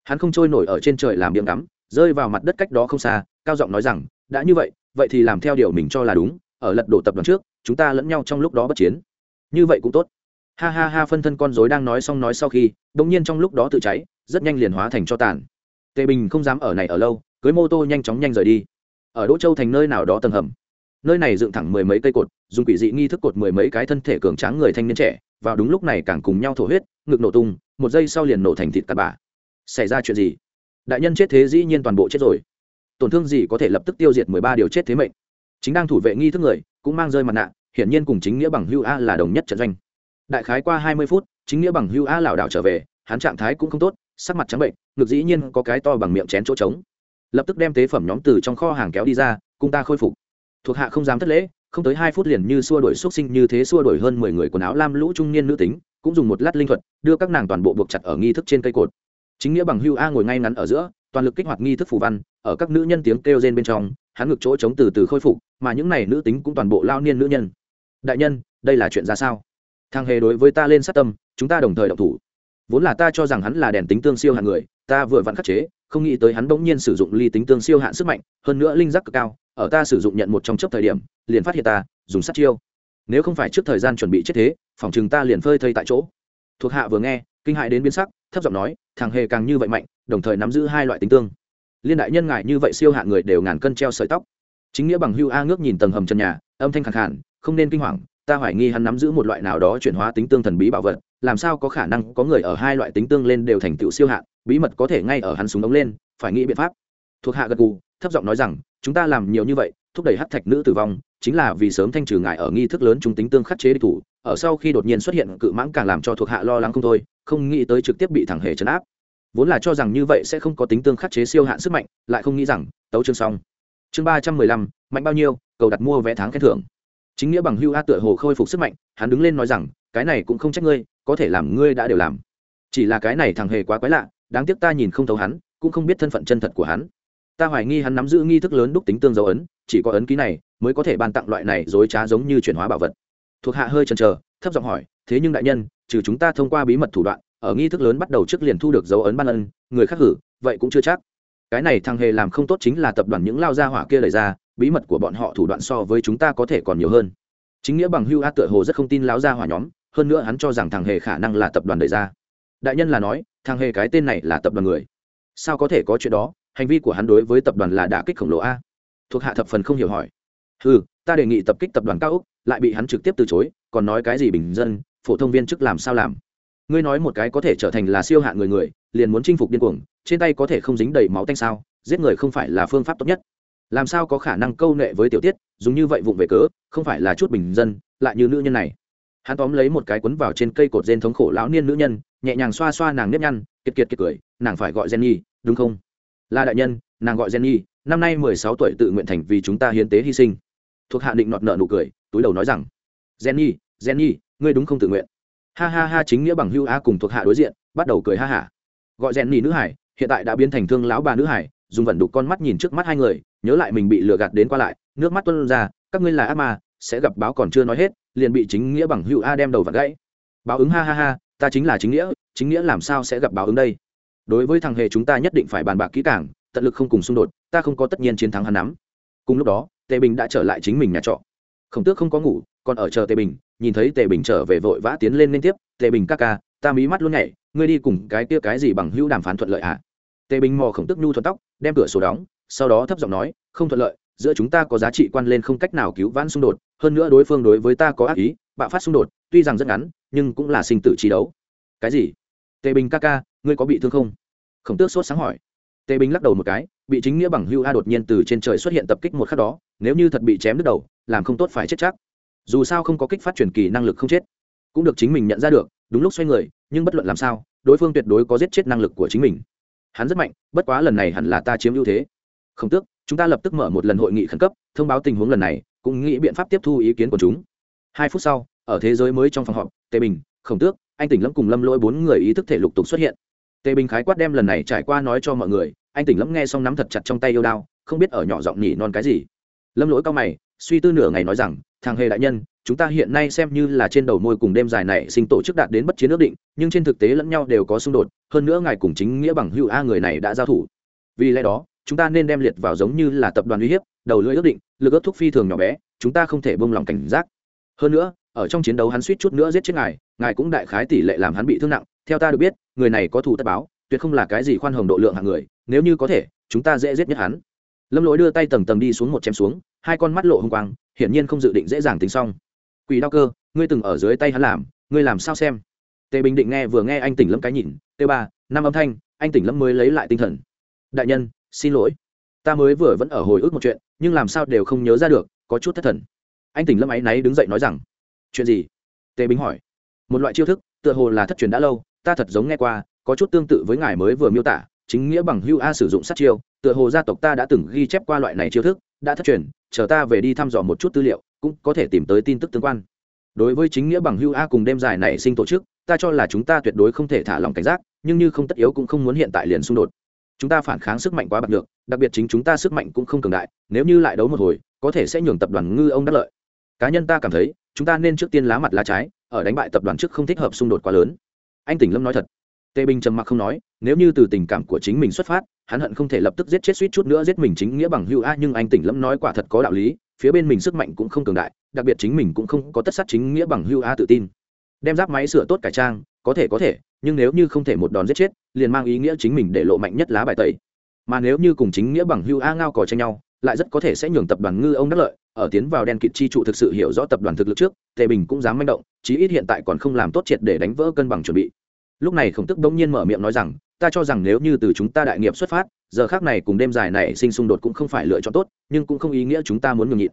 A: Hắn không trôi nổi ở trên trời làm miếng ngắm, rơi vào mặt đất cách đó không xa, cao giọng nói rằng, đã như vậy vậy thì làm theo điều mình cho là đúng, ở lật đổ tập đoàn trước, chúng ta lẫn nhau trong lúc đó bất chiến. Như vậy cũng tốt ha ha ha, phân thân con dối đang nói xong nói sau khi đ ỗ n g nhiên trong lúc đó tự cháy, rất nhanh liền hóa thành cho tàn. Tề bình không dám ở này ở lâu, cưới mô tô nhanh chóng nhanh rời đi. Ở đỗ châu thành nơi nào đó tầng hầm. Nơi này dựng thẳng mười mấy cây cột, dùng quỷ dị nghi thức cột mười mấy cái thân thể cường tráng người thanh niên trẻ, vào đúng lúc này càng cùng nhau thổ huyết, ngực nổ tung, một giây sau liền nổ thành thịt tạt bà xảy ra chuyện gì? Đại nhân chết thế dĩ nhiên toàn bộ chết rồi. Tổn thương gì có thể lập tức tiêu diệt mười ba điều chết thế mệnh? Chính đang thủ vệ nghi thức người, cũng mang rơi mặt nạ, hiển nhiên cùng chính nghĩa bằng hưu a là đồng nhất trận doanh đại khái qua hai mươi phút, chính nghĩa bằng hưu a lảo đảo trở về, hắn trạng thái cũng không tốt, sắc mặt trắng bệnh, ngực dĩ nhiên có cái to bằng miệng chén chỗ trống. Lập tức đem tế phẩm nhóm từ trong kho hàng kéo đi ra cung ta khôi phục. Thuộc hạ không dám thất lễ, không tới hai phút liền như xua đổi xuất sinh như thế xua đổi hơn mười người quần áo lam lũ trung niên nữ tính, cũng dùng một lát linh thuật, đưa các nàng toàn bộ buộc chặt ở nghi thức trên cây cột. Chính nghĩa bằng hưu a ngồi ngay ngắn ở giữa, toàn lực kích hoạt nghi thức phù văn, ở các nữ nhân tiếng kêu rên bên trong, hắn ngực chỗ chống từ từ khôi phục, mà những này nữ tính cũng toàn bộ lao niên nữ nhân. Đại nhân, đây là chuyện ra sao? Thằng hề đối với ta lên sát tâm chúng ta đồng thời động thủ. Vốn là ta cho rằng hắn là đèn tính tương siêu hạn người ta vừa vặn khắc chế không nghĩ tới hắn bỗng nhiên sử dụng ly tính tương siêu hạn sức mạnh hơn nữa linh giác cực cao ở ta sử dụng nhận một trong chấp thời điểm liền phát hiện ta dùng sát chiêu. Nếu không phải trước thời gian chuẩn bị chết thế phòng chừng ta liền phơi thây tại chỗ. Thuộc hạ vừa nghe kinh hại đến biến sắc thấp giọng nói thằng hề càng như vậy mạnh đồng thời nắm giữ hai loại tính tương. Liên đại nhân ngại như vậy siêu hạn người đều ngàn cân treo sợi tóc. Chính nghĩa bằng hưu a ngước nhìn tầng hầm chân nhà âm thanh khẳng hẳn, không nên kinh hoàng ta hoài nghi hắn nắm giữ một loại nào đó chuyển hóa tính tương thần bí bảo vật, làm sao có khả năng có người ở hai loại tính tương lên đều thành tựu siêu hạng bí mật có thể ngay ở hắn súng ống lên, phải nghĩ biện pháp. Thuộc hạ gật gù, thấp giọng nói rằng, chúng ta làm nhiều như vậy, thúc đẩy hắc thạch nữ tử vong, chính là vì sớm thanh trừ ngại ở nghi thức lớn chúng tính tương khắc chế địch thủ, ở sau khi đột nhiên xuất hiện cự mãng càng làm cho thuộc hạ lo lắng không thôi, không nghĩ tới trực tiếp bị thẳng hề chấn áp. Vốn là cho rằng như vậy sẽ không có tính tương khắc chế siêu hạn sức mạnh, lại không nghĩ rằng, tấu chương xong. Chương ba trăm mười lăm, mạnh bao nhiêu, cầu đặt mua vé tháng khen thưởng chính nghĩa bằng hưu a tựa hồ khôi phục sức mạnh, hắn đứng lên nói rằng, cái này cũng không trách ngươi, có thể làm ngươi đã đều làm. Chỉ là cái này thằng hề quá quái lạ, đáng tiếc ta nhìn không thấu hắn, cũng không biết thân phận chân thật của hắn. Ta hoài nghi hắn nắm giữ nghi thức lớn đúc tính tương dấu ấn, chỉ có ấn ký này mới có thể ban tặng loại này dối trá giống như chuyển hóa bảo vật. Thuộc hạ hơi chần chờ, thấp giọng hỏi, thế nhưng đại nhân, trừ chúng ta thông qua bí mật thủ đoạn, ở nghi thức lớn bắt đầu trước liền thu được dấu ấn ban ân, người khác hử, vậy cũng chưa chắc. Cái này thằng hề làm không tốt chính là tập đoàn những lao gia hỏa kia lời ra bí mật của bọn họ thủ đoạn so với chúng ta có thể còn nhiều hơn. Chính nghĩa bằng hưu a tựa hồ rất không tin láo gia hỏa nhóm, hơn nữa hắn cho rằng thằng hề khả năng là tập đoàn đời ra. Đại nhân là nói, thằng hề cái tên này là tập đoàn người. Sao có thể có chuyện đó, hành vi của hắn đối với tập đoàn là đả kích khổng lồ a? Thuộc hạ thập phần không hiểu hỏi. Ừ ta đề nghị tập kích tập đoàn cao úc lại bị hắn trực tiếp từ chối, còn nói cái gì bình dân, phổ thông viên chức làm sao làm? Ngươi nói một cái có thể trở thành là siêu hạ người người, liền muốn chinh phục điên cuồng, trên tay có thể không dính đầy máu tanh sao? Giết người không phải là phương pháp tốt nhất làm sao có khả năng câu nệ với tiểu tiết, dùng như vậy vụng về cớ, không phải là chút bình dân, lại như nữ nhân này. Hắn tóm lấy một cái quấn vào trên cây cột rên thống khổ lão niên nữ nhân, nhẹ nhàng xoa xoa nàng nếp nhăn, kiệt kiệt kiệt cười, nàng phải gọi jenny, đúng không? Là đại nhân, nàng gọi jenny, năm nay mười sáu tuổi tự nguyện thành vì chúng ta hiến tế hy sinh. Thuộc hạ định nọt nợ nụ cười, túi đầu nói rằng, jenny jenny, ngươi đúng không tự nguyện. Ha ha ha chính nghĩa bằng hưu a cùng thuộc hạ đối diện, bắt đầu cười ha hả. Gọi jenny nữ hải, hiện tại đã biến thành thương lão bà nữ hải, dùng vận đục con mắt nhìn trước mắt hai người nhớ lại mình bị lừa gạt đến qua lại, nước mắt tuân ra, các ngươi là ác ma, sẽ gặp báo còn chưa nói hết, liền bị chính nghĩa bằng hữu a đem đầu vặt gãy. Báo ứng ha ha ha, ta chính là chính nghĩa chính nghĩa làm sao sẽ gặp báo ứng đây? Đối với thằng hề chúng ta nhất định phải bàn bạc kỹ càng, tận lực không cùng xung đột, ta không có tất nhiên chiến thắng hắn nắm cùng lúc đó, tề bình đã trở lại chính mình nhà trọ. Khổng tước không có ngủ, còn ở chờ tề bình, nhìn thấy tề bình trở về vội vã tiến lên liên tiếp, tề bình ca ca, ta mí mắt luôn nhảy, ngươi đi cùng cái kia cái gì bằng hữu đàm phán thuận lợi à tề bình mò khổng tước nhu thuận tóc, đem cửa sổ đóng, sau đó thấp giọng nói, không thuận lợi, giữa chúng ta có giá trị quan lên không cách nào cứu vãn xung đột, hơn nữa đối phương đối với ta có ác ý, bạo phát xung đột, tuy rằng rất ngắn, nhưng cũng là sinh tử trí đấu. Cái gì? Tề bình ca ca, ngươi có bị thương không? Khổng tước sốt sáng hỏi. Tề bình lắc đầu một cái, bị chính nghĩa bằng hưu a đột nhiên từ trên trời xuất hiện tập kích một khắc đó, nếu như thật bị chém đứt đầu, làm không tốt phải chết chắc. Dù sao không có kích phát truyền kỳ năng lực không chết, cũng được chính mình nhận ra được, đúng lúc xoay người, nhưng bất luận làm sao, đối phương tuyệt đối có giết chết năng lực của chính mình hắn rất mạnh, bất quá lần này hẳn là ta chiếm ưu thế. Không tước, chúng ta lập tức mở một lần hội nghị khẩn cấp, thông báo tình huống lần này, cũng nghĩ biện pháp tiếp thu ý kiến của chúng. Hai phút sau, ở thế giới mới trong phòng họp, tề bình, khổng tước, anh tỉnh lâm cùng lâm lỗi bốn người ý thức thể lục tục xuất hiện. Tề bình khái quát đem lần này trải qua nói cho mọi người, anh tỉnh lâm nghe xong nắm thật chặt trong tay yêu đao, không biết ở nhỏ giọng nhỉ non cái gì. Lâm lỗi cao mày, suy tư nửa ngày nói rằng, thằng hề đại nhân chúng ta hiện nay xem như là trên đầu môi cùng đêm dài này sinh tổ chức đạt đến bất chiến ước định, nhưng trên thực tế lẫn nhau đều có xung đột, hơn nữa ngài cùng chính nghĩa bằng hữu a người này đã giao thủ. Vì lẽ đó, chúng ta nên đem liệt vào giống như là tập đoàn uy hiếp, đầu lưỡi ước định, lực ước thuốc phi thường nhỏ bé, chúng ta không thể buông lòng cảnh giác. Hơn nữa, ở trong chiến đấu hắn suýt chút nữa giết chết ngài ngài cũng đại khái tỷ lệ làm hắn bị thương nặng, theo ta được biết, người này có thù tất báo, tuyệt không là cái gì khoan hồng độ lượng hạng người, nếu như có thể, chúng ta dễ giết nhất hắn. Lâm lỗi đưa tay tầng tầng đi xuống một chém xuống, hai con mắt lộ hung quang, hiển nhiên không dự định dễ dàng tính xong quỷ đao cơ, ngươi từng ở dưới tay hắn làm, ngươi làm sao xem? Tề bình định nghe vừa nghe anh tỉnh lâm cái nhìn t ba, năm âm thanh, anh tỉnh lâm mới lấy lại tinh thần. Đại nhân, xin lỗi, ta mới vừa vẫn ở hồi ức một chuyện, nhưng làm sao đều không nhớ ra được, có chút thất thần. Anh tỉnh lâm áy náy đứng dậy nói rằng, chuyện gì? Tề bình hỏi, một loại chiêu thức, tựa hồ là thất truyền đã lâu, ta thật giống nghe qua, có chút tương tự với ngài mới vừa miêu tả, chính nghĩa bằng hưu a sử dụng sát chiêu, tựa hồ gia tộc ta đã từng ghi chép qua loại này chiêu thức, đã thất truyền, chờ ta về đi thăm dò một chút tư liệu cũng có thể tìm tới tin tức tương quan. Đối với chính nghĩa bằng hưu a cùng đêm dài này sinh tổ chức, ta cho là chúng ta tuyệt đối không thể thả lòng cảnh giác, nhưng như không tất yếu cũng không muốn hiện tại liền xung đột. Chúng ta phản kháng sức mạnh quá bạc được đặc biệt chính chúng ta sức mạnh cũng không cường đại, nếu như lại đấu một hồi, có thể sẽ nhường tập đoàn ngư ông đắc lợi. Cá nhân ta cảm thấy, chúng ta nên trước tiên lá mặt lá trái, ở đánh bại tập đoàn trước không thích hợp xung đột quá lớn. Anh tỉnh lâm nói thật. Tề bình trầm mặc không nói, nếu như từ tình cảm của chính mình xuất phát, hắn hận không thể lập tức giết chết suýt chút nữa giết mình chính nghĩa bằng hữu a, nhưng anh tỉnh lâm nói quả thật có đạo lý phía bên mình sức mạnh cũng không cường đại, đặc biệt chính mình cũng không có tất sát chính nghĩa bằng hưu a tự tin. Đem giáp máy sửa tốt cải trang, có thể có thể, nhưng nếu như không thể một đòn giết chết, liền mang ý nghĩa chính mình để lộ mạnh nhất lá bài tẩy. Mà nếu như cùng chính nghĩa bằng hưu a ngao cò tranh nhau, lại rất có thể sẽ nhường tập đoàn ngư ông đắc lợi, ở tiến vào đen kịt chi trụ thực sự hiểu rõ tập đoàn thực lực trước, tề bình cũng dám manh động, chí ít hiện tại còn không làm tốt triệt để đánh vỡ cân bằng chuẩn bị. Lúc này khổng tức bỗng nhiên mở miệng nói rằng, ta cho rằng nếu như từ chúng ta đại nghiệp xuất phát giờ khác này cùng đêm dài này sinh xung đột cũng không phải lựa chọn tốt, nhưng cũng không ý nghĩa chúng ta muốn ngừng nhịn.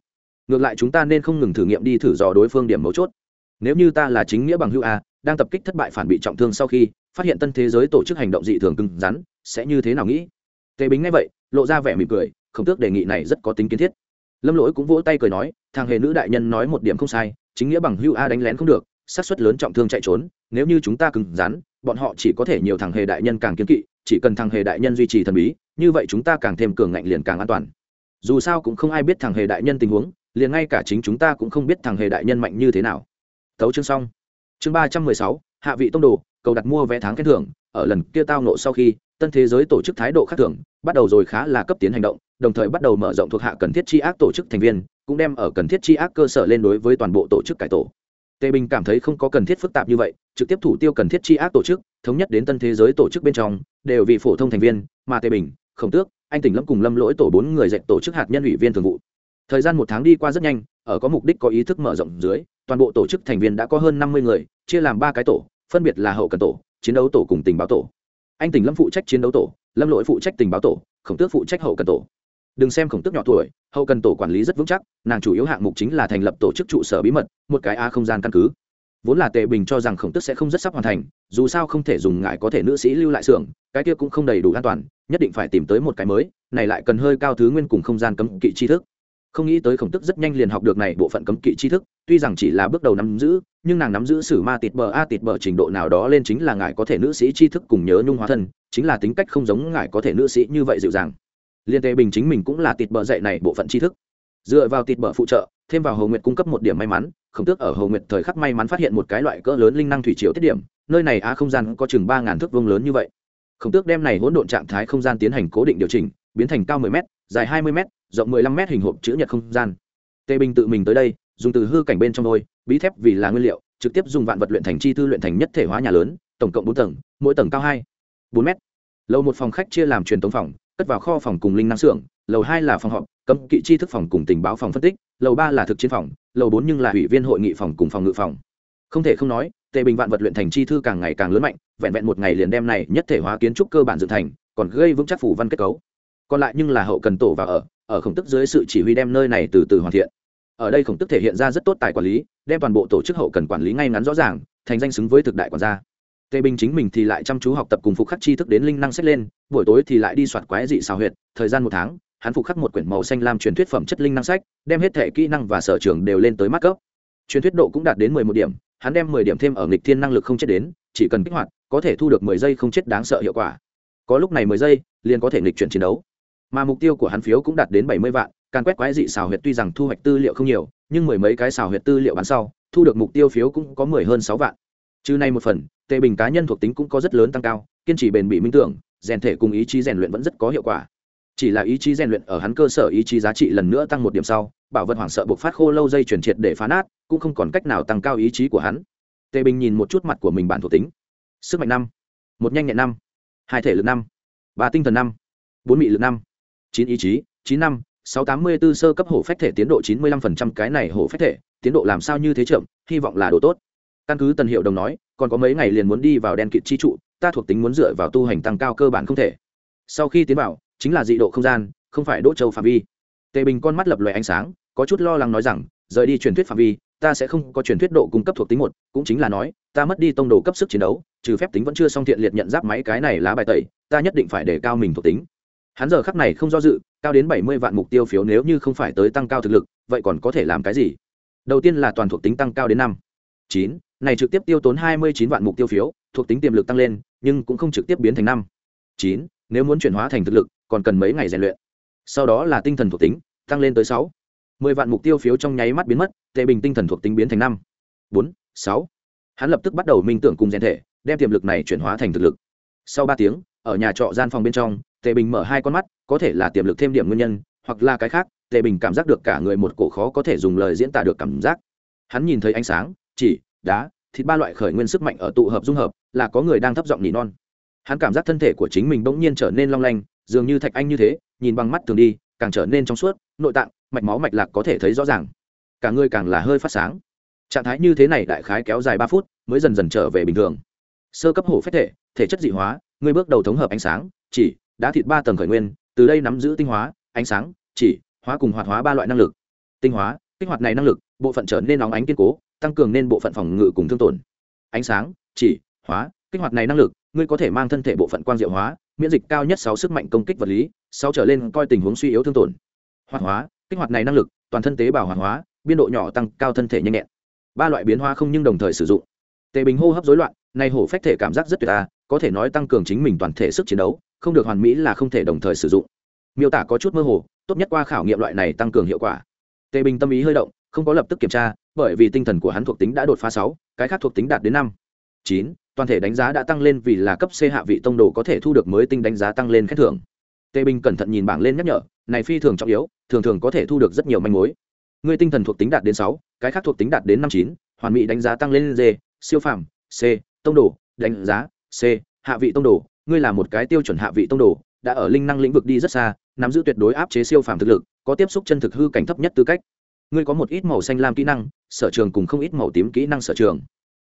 A: Ngược lại chúng ta nên không ngừng thử nghiệm đi thử dò đối phương điểm mấu chốt. Nếu như ta là chính nghĩa bằng hữu a, đang tập kích thất bại phản bị trọng thương sau khi phát hiện tân thế giới tổ chức hành động dị thường cứng rắn, sẽ như thế nào nghĩ? Tề bính nghe vậy, lộ ra vẻ mỉm cười khổng tước đề nghị này rất có tính kiến thiết. Lâm lỗi cũng vỗ tay cười nói, thằng hề nữ đại nhân nói một điểm không sai, chính nghĩa bằng hữu a đánh lén không được, xác suất lớn trọng thương chạy trốn, nếu như chúng ta cứng rắn, bọn họ chỉ có thể nhiều thằng hề đại nhân càng kiên kỵ chỉ cần thằng hề đại nhân duy trì thần bí, như vậy chúng ta càng thêm cường ngạnh liền càng an toàn. Dù sao cũng không ai biết thằng hề đại nhân tình huống, liền ngay cả chính chúng ta cũng không biết thằng hề đại nhân mạnh như thế nào. Tấu chương xong. Chương ba trăm mười sáu, hạ vị tông đồ, cầu đặt mua vé tháng khen thưởng, ở lần kia tao nộ sau khi, tân thế giới tổ chức thái độ khác thường, bắt đầu rồi khá là cấp tiến hành động, đồng thời bắt đầu mở rộng thuộc hạ cần thiết tri ác tổ chức thành viên, cũng đem ở cần thiết tri ác cơ sở lên đối với toàn bộ tổ chức cải tổ. Tề bình cảm thấy không có cần thiết phức tạp như vậy, trực tiếp thủ tiêu cần thiết tri ác tổ chức thống nhất đến tân thế giới tổ chức bên trong, đều vì phổ thông thành viên, mà tề bình, khổng tước, anh tỉnh lâm cùng lâm lỗi tổ bốn người dạy tổ chức hạt nhân ủy viên thường vụ. Thời gian một tháng đi qua rất nhanh, ở có mục đích có ý thức mở rộng dưới, toàn bộ tổ chức thành viên đã có hơn năm mươi người, chia làm ba cái tổ, phân biệt là hậu cần tổ, chiến đấu tổ cùng tình báo tổ. Anh tỉnh lâm phụ trách chiến đấu tổ, lâm lỗi phụ trách tình báo tổ, khổng tước phụ trách hậu cần tổ. Đừng xem khổng tước nhỏ tuổi, hậu cần tổ quản lý rất vững chắc, nàng chủ yếu hạng mục chính là thành lập tổ chức trụ sở bí mật, một cái a không gian căn cứ vốn là tề bình cho rằng khổng tước sẽ không rất sắp hoàn thành, dù sao không thể dùng ngại có thể nữ sĩ lưu lại xưởng, cái kia cũng không đầy đủ an toàn, nhất định phải tìm tới một cái mới, này lại cần hơi cao thứ nguyên cùng không gian cấm kỵ tri thức. Không nghĩ tới khổng tức rất nhanh liền học được này bộ phận cấm kỵ tri thức, tuy rằng chỉ là bước đầu nắm giữ, nhưng nàng nắm giữ sử ma tịt bờ a tịt bờ trình độ nào đó lên chính là ngài có thể nữ sĩ tri thức cùng nhớ nhung hóa thân, chính là tính cách không giống ngài có thể nữ sĩ như vậy dịu dàng. Liên tề bình chính mình cũng là tịt bờ dạy này bộ phận tri thức dựa vào tịt bờ phụ trợ, thêm vào hồ nguyệt cung cấp một điểm may mắn, khổng tước ở hồ nguyệt thời khắc may mắn phát hiện một cái loại cỡ lớn linh năng thủy triều tiết điểm, nơi này a không gian có chừng ba ngàn thước vuông lớn như vậy. Khổng tước đem này hỗn độn trạng thái không gian tiến hành cố định điều chỉnh, biến thành cao 10 m dài 20 m rộng 15 m hình hộp chữ nhật không gian. Tề bình tự mình tới đây, dùng từ hư cảnh bên trong đôi bí thép vì là nguyên liệu, trực tiếp dùng vạn vật luyện thành chi thư luyện thành nhất thể hóa nhà lớn, tổng cộng bốn tầng, mỗi tầng cao hai, bốn m lầu một phòng khách chia làm truyền tống phòng cất vào kho phòng cùng linh năng xưởng, lầu hai là phòng họp, cấm kỵ chi thức phòng cùng tình báo phòng phân tích, lầu ba là thực chiến phòng, lầu bốn nhưng là ủy viên hội nghị phòng cùng phòng ngự phòng. Không thể không nói, tề bình vạn vật luyện thành chi thư càng ngày càng lớn mạnh, vẹn vẹn một ngày liền đem này nhất thể hóa kiến trúc cơ bản dựng thành, còn gây vững chắc phủ văn kết cấu. Còn lại nhưng là hậu cần tổ và ở ở khổng tức dưới sự chỉ huy đem nơi này từ từ hoàn thiện. Ở đây khổng tức thể hiện ra rất tốt tài quản lý, đem toàn bộ tổ chức hậu cần quản lý ngay ngắn rõ ràng, thành danh xứng với thực đại quản gia tề bình chính mình thì lại chăm chú học tập cùng phục khắc tri thức đến linh năng sách lên, buổi tối thì lại đi soạt quái dị xào huyệt, thời gian một tháng, hắn phục khắc một quyển màu xanh làm truyền thuyết phẩm chất linh năng sách, đem hết thể kỹ năng và sở trường đều lên tới mắt cấp. Truyền thuyết độ cũng đạt đến mười một điểm, hắn đem mười điểm thêm ở nghịch thiên năng lực không chết đến, chỉ cần kích hoạt, có thể thu được mười giây không chết đáng sợ hiệu quả. Có lúc này mười giây, liền có thể nghịch chuyển chiến đấu. Mà mục tiêu của hắn phiếu cũng đạt đến bảy mươi vạn, càn quét quái dị xào huyệt tuy rằng thu hoạch tư liệu không nhiều, nhưng mười mấy cái xào huyệt tư liệu bán sau, thu được mục tiêu phiếu cũng có mười hơn sáu vạn. Trừ nay một phần Tề bình cá nhân thuộc tính cũng có rất lớn tăng cao, kiên trì bền bỉ minh tưởng, rèn thể cùng ý chí rèn luyện vẫn rất có hiệu quả. Chỉ là ý chí rèn luyện ở hắn cơ sở ý chí giá trị lần nữa tăng một điểm sau, bảo vật hoảng sợ buộc phát khô lâu dây chuyển triệt để phá nát, cũng không còn cách nào tăng cao ý chí của hắn. Tề bình nhìn một chút mặt của mình bản thuộc tính. Sức mạnh năm, một nhanh nhẹn năm, hai thể lực năm, ba tinh thần năm, bốn mị lực năm, chín ý chí, chín năm, sáu tám mươi b ố sơ cấp hổ phách thể tiến độ chín mươi lăm phần trăm cái này hổ phách thể, tiến độ làm sao như thế chậm, hy vọng là độ tốt căn cứ tần hiệu đồng nói, còn có mấy ngày liền muốn đi vào đen kịt chi trụ, ta thuộc tính muốn dựa vào tu hành tăng cao cơ bản không thể. Sau khi tiến vào, chính là dị độ không gian, không phải đỗ châu phạm vi. Tề bình con mắt lập loè ánh sáng, có chút lo lắng nói rằng, rời đi truyền thuyết phạm vi, ta sẽ không có truyền thuyết độ cung cấp thuộc tính một, cũng chính là nói, ta mất đi tông đồ cấp sức chiến đấu, trừ phép tính vẫn chưa xong thiện liệt nhận giáp máy cái này lá bài tẩy, ta nhất định phải để cao mình thuộc tính. Hắn giờ khắc này không do dự, cao đến bảy mươi vạn mục tiêu phiếu nếu như không phải tới tăng cao thực lực, vậy còn có thể làm cái gì? Đầu tiên là toàn thuộc tính tăng cao đến năm chín, này trực tiếp tiêu tốn hai mươi chín vạn mục tiêu phiếu, thuộc tính tiềm lực tăng lên, nhưng cũng không trực tiếp biến thành năm. Chín, nếu muốn chuyển hóa thành thực lực, còn cần mấy ngày rèn luyện. Sau đó là tinh thần thuộc tính, tăng lên tới sáu. mười vạn mục tiêu phiếu trong nháy mắt biến mất tệ bình tinh thần thuộc tính biến thành năm. Bốn, sáu. Hắn lập tức bắt đầu minh tưởng cùng rèn thể, đem tiềm lực này chuyển hóa thành thực lực. Sau ba tiếng, ở nhà trọ gian phòng bên trong, tề bình mở hai con mắt, có thể là tiềm lực thêm điểm nguyên nhân, hoặc là cái khác, tề bình cảm giác được cả người một cổ khó có thể dùng lời diễn tả được cảm giác. Hắn nhìn thấy ánh sáng chỉ, đá, thịt ba loại khởi nguyên sức mạnh ở tụ hợp dung hợp, là có người đang thấp giọng nỉ non. Hắn cảm giác thân thể của chính mình bỗng nhiên trở nên long lanh, dường như thạch anh như thế, nhìn bằng mắt thường đi, càng trở nên trong suốt, nội tạng, mạch máu mạch lạc có thể thấy rõ ràng. Cả người càng là hơi phát sáng. Trạng thái như thế này đại khái kéo dài ba phút, mới dần dần trở về bình thường. Sơ cấp hổ phách thể thể chất dị hóa, người bước đầu thống hợp ánh sáng, chỉ, đá thịt ba tầng khởi nguyên, từ đây nắm giữ tinh hóa, ánh sáng, chỉ, hóa cùng hoạt hóa ba loại năng lực. Tinh hóa, kích hoạt này năng lực, bộ phận trở nên nóng ánh kiên cố tăng cường nên bộ phận phòng ngự cùng thương tổn. Ánh sáng, chỉ, hóa, kích hoạt này năng lực, ngươi có thể mang thân thể bộ phận quang diệu hóa, miễn dịch cao nhất sáu sức mạnh công kích vật lý, sáu trở lên coi tình huống suy yếu thương tổn. Hoạt hóa, kích hoạt này năng lực, toàn thân tế bào hoạt hóa, biên độ nhỏ tăng cao thân thể nhanh nhẹn. Ba loại biến hóa không nhưng đồng thời sử dụng. Tề bình hô hấp rối loạn, này hổ phách thể cảm giác rất tuyệt ta có thể nói tăng cường chính mình toàn thể sức chiến đấu, không được hoàn mỹ là không thể đồng thời sử dụng. Miêu tả có chút mơ hồ, tốt nhất qua khảo nghiệm loại này tăng cường hiệu quả. Tề bình tâm ý hơi động không có lập tức kiểm tra, bởi vì tinh thần của hắn thuộc tính đã đột phá sáu, cái khác thuộc tính đạt đến năm. Chín, toàn thể đánh giá đã tăng lên vì là cấp c hạ vị tông đồ có thể thu được mới tinh đánh giá tăng lên khen thưởng. Tề bình cẩn thận nhìn bảng lên nhắc nhở, này phi thường trọng yếu, thường thường có thể thu được rất nhiều manh mối. Người tinh thần thuộc tính đạt đến sáu, cái khác thuộc tính đạt đến năm chín, hoàn mỹ đánh giá tăng lên d, siêu phàm, c, tông đồ, đánh giá, c, hạ vị tông đồ. Ngươi là một cái tiêu chuẩn hạ vị tông đồ, đã ở linh năng lĩnh vực đi rất xa, nắm giữ tuyệt đối áp chế siêu phàm thực lực, có tiếp xúc chân thực hư cảnh thấp nhất tư cách ngươi có một ít màu xanh lam kỹ năng, sở trường cùng không ít màu tím kỹ năng sở trường.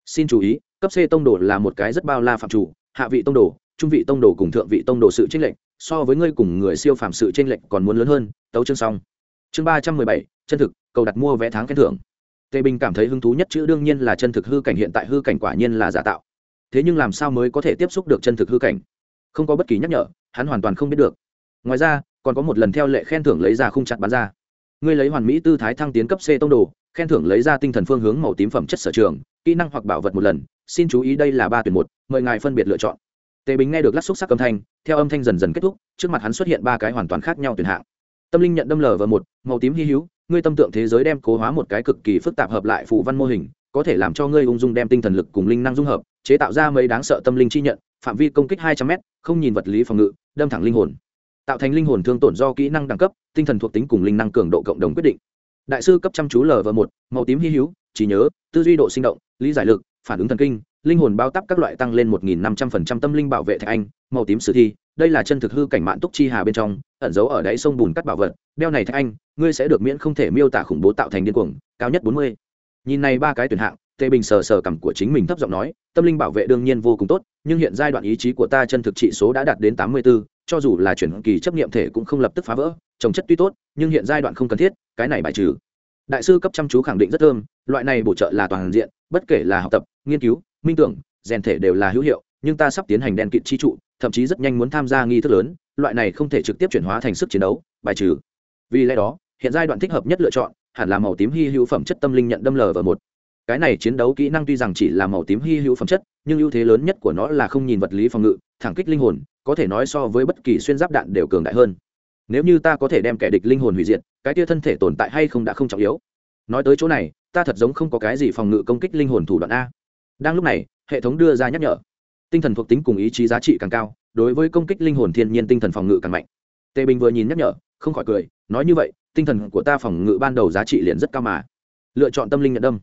A: Xin chú ý, cấp c tông đồ là một cái rất bao la phạm chủ, hạ vị tông đồ, trung vị tông đồ cùng thượng vị tông đồ sự tranh lệch, so với ngươi cùng người siêu phạm sự tranh lệch còn muốn lớn hơn, tấu chương xong. Chương ba trăm mười bảy, chân thực, cầu đặt mua vé tháng khen thưởng. Tề bình cảm thấy hứng thú nhất chữ đương nhiên là chân thực hư cảnh, hiện tại hư cảnh quả nhiên là giả tạo. Thế nhưng làm sao mới có thể tiếp xúc được chân thực hư cảnh? Không có bất kỳ nhắc nhở, hắn hoàn toàn không biết được. Ngoài ra, còn có một lần theo lệ khen thưởng lấy ra khung chặt bán ra ngươi lấy hoàn mỹ tư thái thăng tiến cấp c tông đồ, khen thưởng lấy ra tinh thần phương hướng màu tím phẩm chất sở trường, kỹ năng hoặc bảo vật một lần, xin chú ý đây là ba tuyển một, mời ngài phân biệt lựa chọn. Tề bình nghe được lát xúc sắc âm thanh, theo âm thanh dần dần kết thúc, trước mặt hắn xuất hiện ba cái hoàn toàn khác nhau tuyển hạng. Tâm linh nhận đâm lờ vào một, màu tím hy hữu, ngươi tâm tượng thế giới đem cố hóa một cái cực kỳ phức tạp hợp lại phù văn mô hình, có thể làm cho ngươi ung dung đem tinh thần lực cùng linh năng dung hợp, chế tạo ra mấy đáng sợ tâm linh chi nhận, phạm vi công kích hai trăm m không nhìn vật lý phòng ngự, đâm thẳng linh hồn tạo thành linh hồn thương tổn do kỹ năng đẳng cấp, tinh thần thuộc tính cùng linh năng cường độ cộng đồng quyết định. Đại sư cấp chăm chú lv một, màu tím hy hữu, trí nhớ, tư duy độ sinh động, lý giải lực, phản ứng thần kinh, linh hồn bao tắp các loại tăng lên một nghìn năm trăm phần trăm tâm linh bảo vệ thạch anh, màu tím sử thi, đây là chân thực hư cảnh mạn túc chi hà bên trong, ẩn giấu ở đáy sông bùn cắt bảo vật. Đeo này thạch anh, ngươi sẽ được miễn không thể miêu tả khủng bố tạo thành điên cuồng, cao nhất bốn mươi. Nhìn này ba cái tuyển hạng tề bình sờ sờ cằm của chính mình thấp giọng nói, tâm linh bảo vệ đương nhiên vô cùng tốt, nhưng hiện giai đoạn ý chí của ta chân thực trị số đã đạt đến tám mươi bốn cho dù là chuyển kỳ chấp nghiệm thể cũng không lập tức phá vỡ, trồng chất tuy tốt, nhưng hiện giai đoạn không cần thiết, cái này bài trừ. Đại sư cấp chăm chú khẳng định rất thơm, loại này bổ trợ là toàn diện, bất kể là học tập, nghiên cứu, minh tưởng, rèn thể đều là hữu hiệu, nhưng ta sắp tiến hành đèn kịt chi trụ, thậm chí rất nhanh muốn tham gia nghi thức lớn, loại này không thể trực tiếp chuyển hóa thành sức chiến đấu, bài trừ. Vì lẽ đó, hiện giai đoạn thích hợp nhất lựa chọn, hẳn là màu tím hy hữu phẩm chất tâm linh nhận đâm lờ vào một. Cái này chiến đấu kỹ năng tuy rằng chỉ là màu tím hy hữu phẩm chất, nhưng ưu thế lớn nhất của nó là không nhìn vật lý phòng ngự, thẳng kích linh hồn có thể nói so với bất kỳ xuyên giáp đạn đều cường đại hơn. Nếu như ta có thể đem kẻ địch linh hồn hủy diệt, cái tia thân thể tồn tại hay không đã không trọng yếu. Nói tới chỗ này, ta thật giống không có cái gì phòng ngự công kích linh hồn thủ đoạn a. Đang lúc này, hệ thống đưa ra nhắc nhở. Tinh thần thuộc tính cùng ý chí giá trị càng cao, đối với công kích linh hồn thiên nhiên tinh thần phòng ngự càng mạnh. Tề bình vừa nhìn nhắc nhở, không khỏi cười, nói như vậy, tinh thần của ta phòng ngự ban đầu giá trị liền rất cao mà. Lựa chọn tâm linh nhận đâm.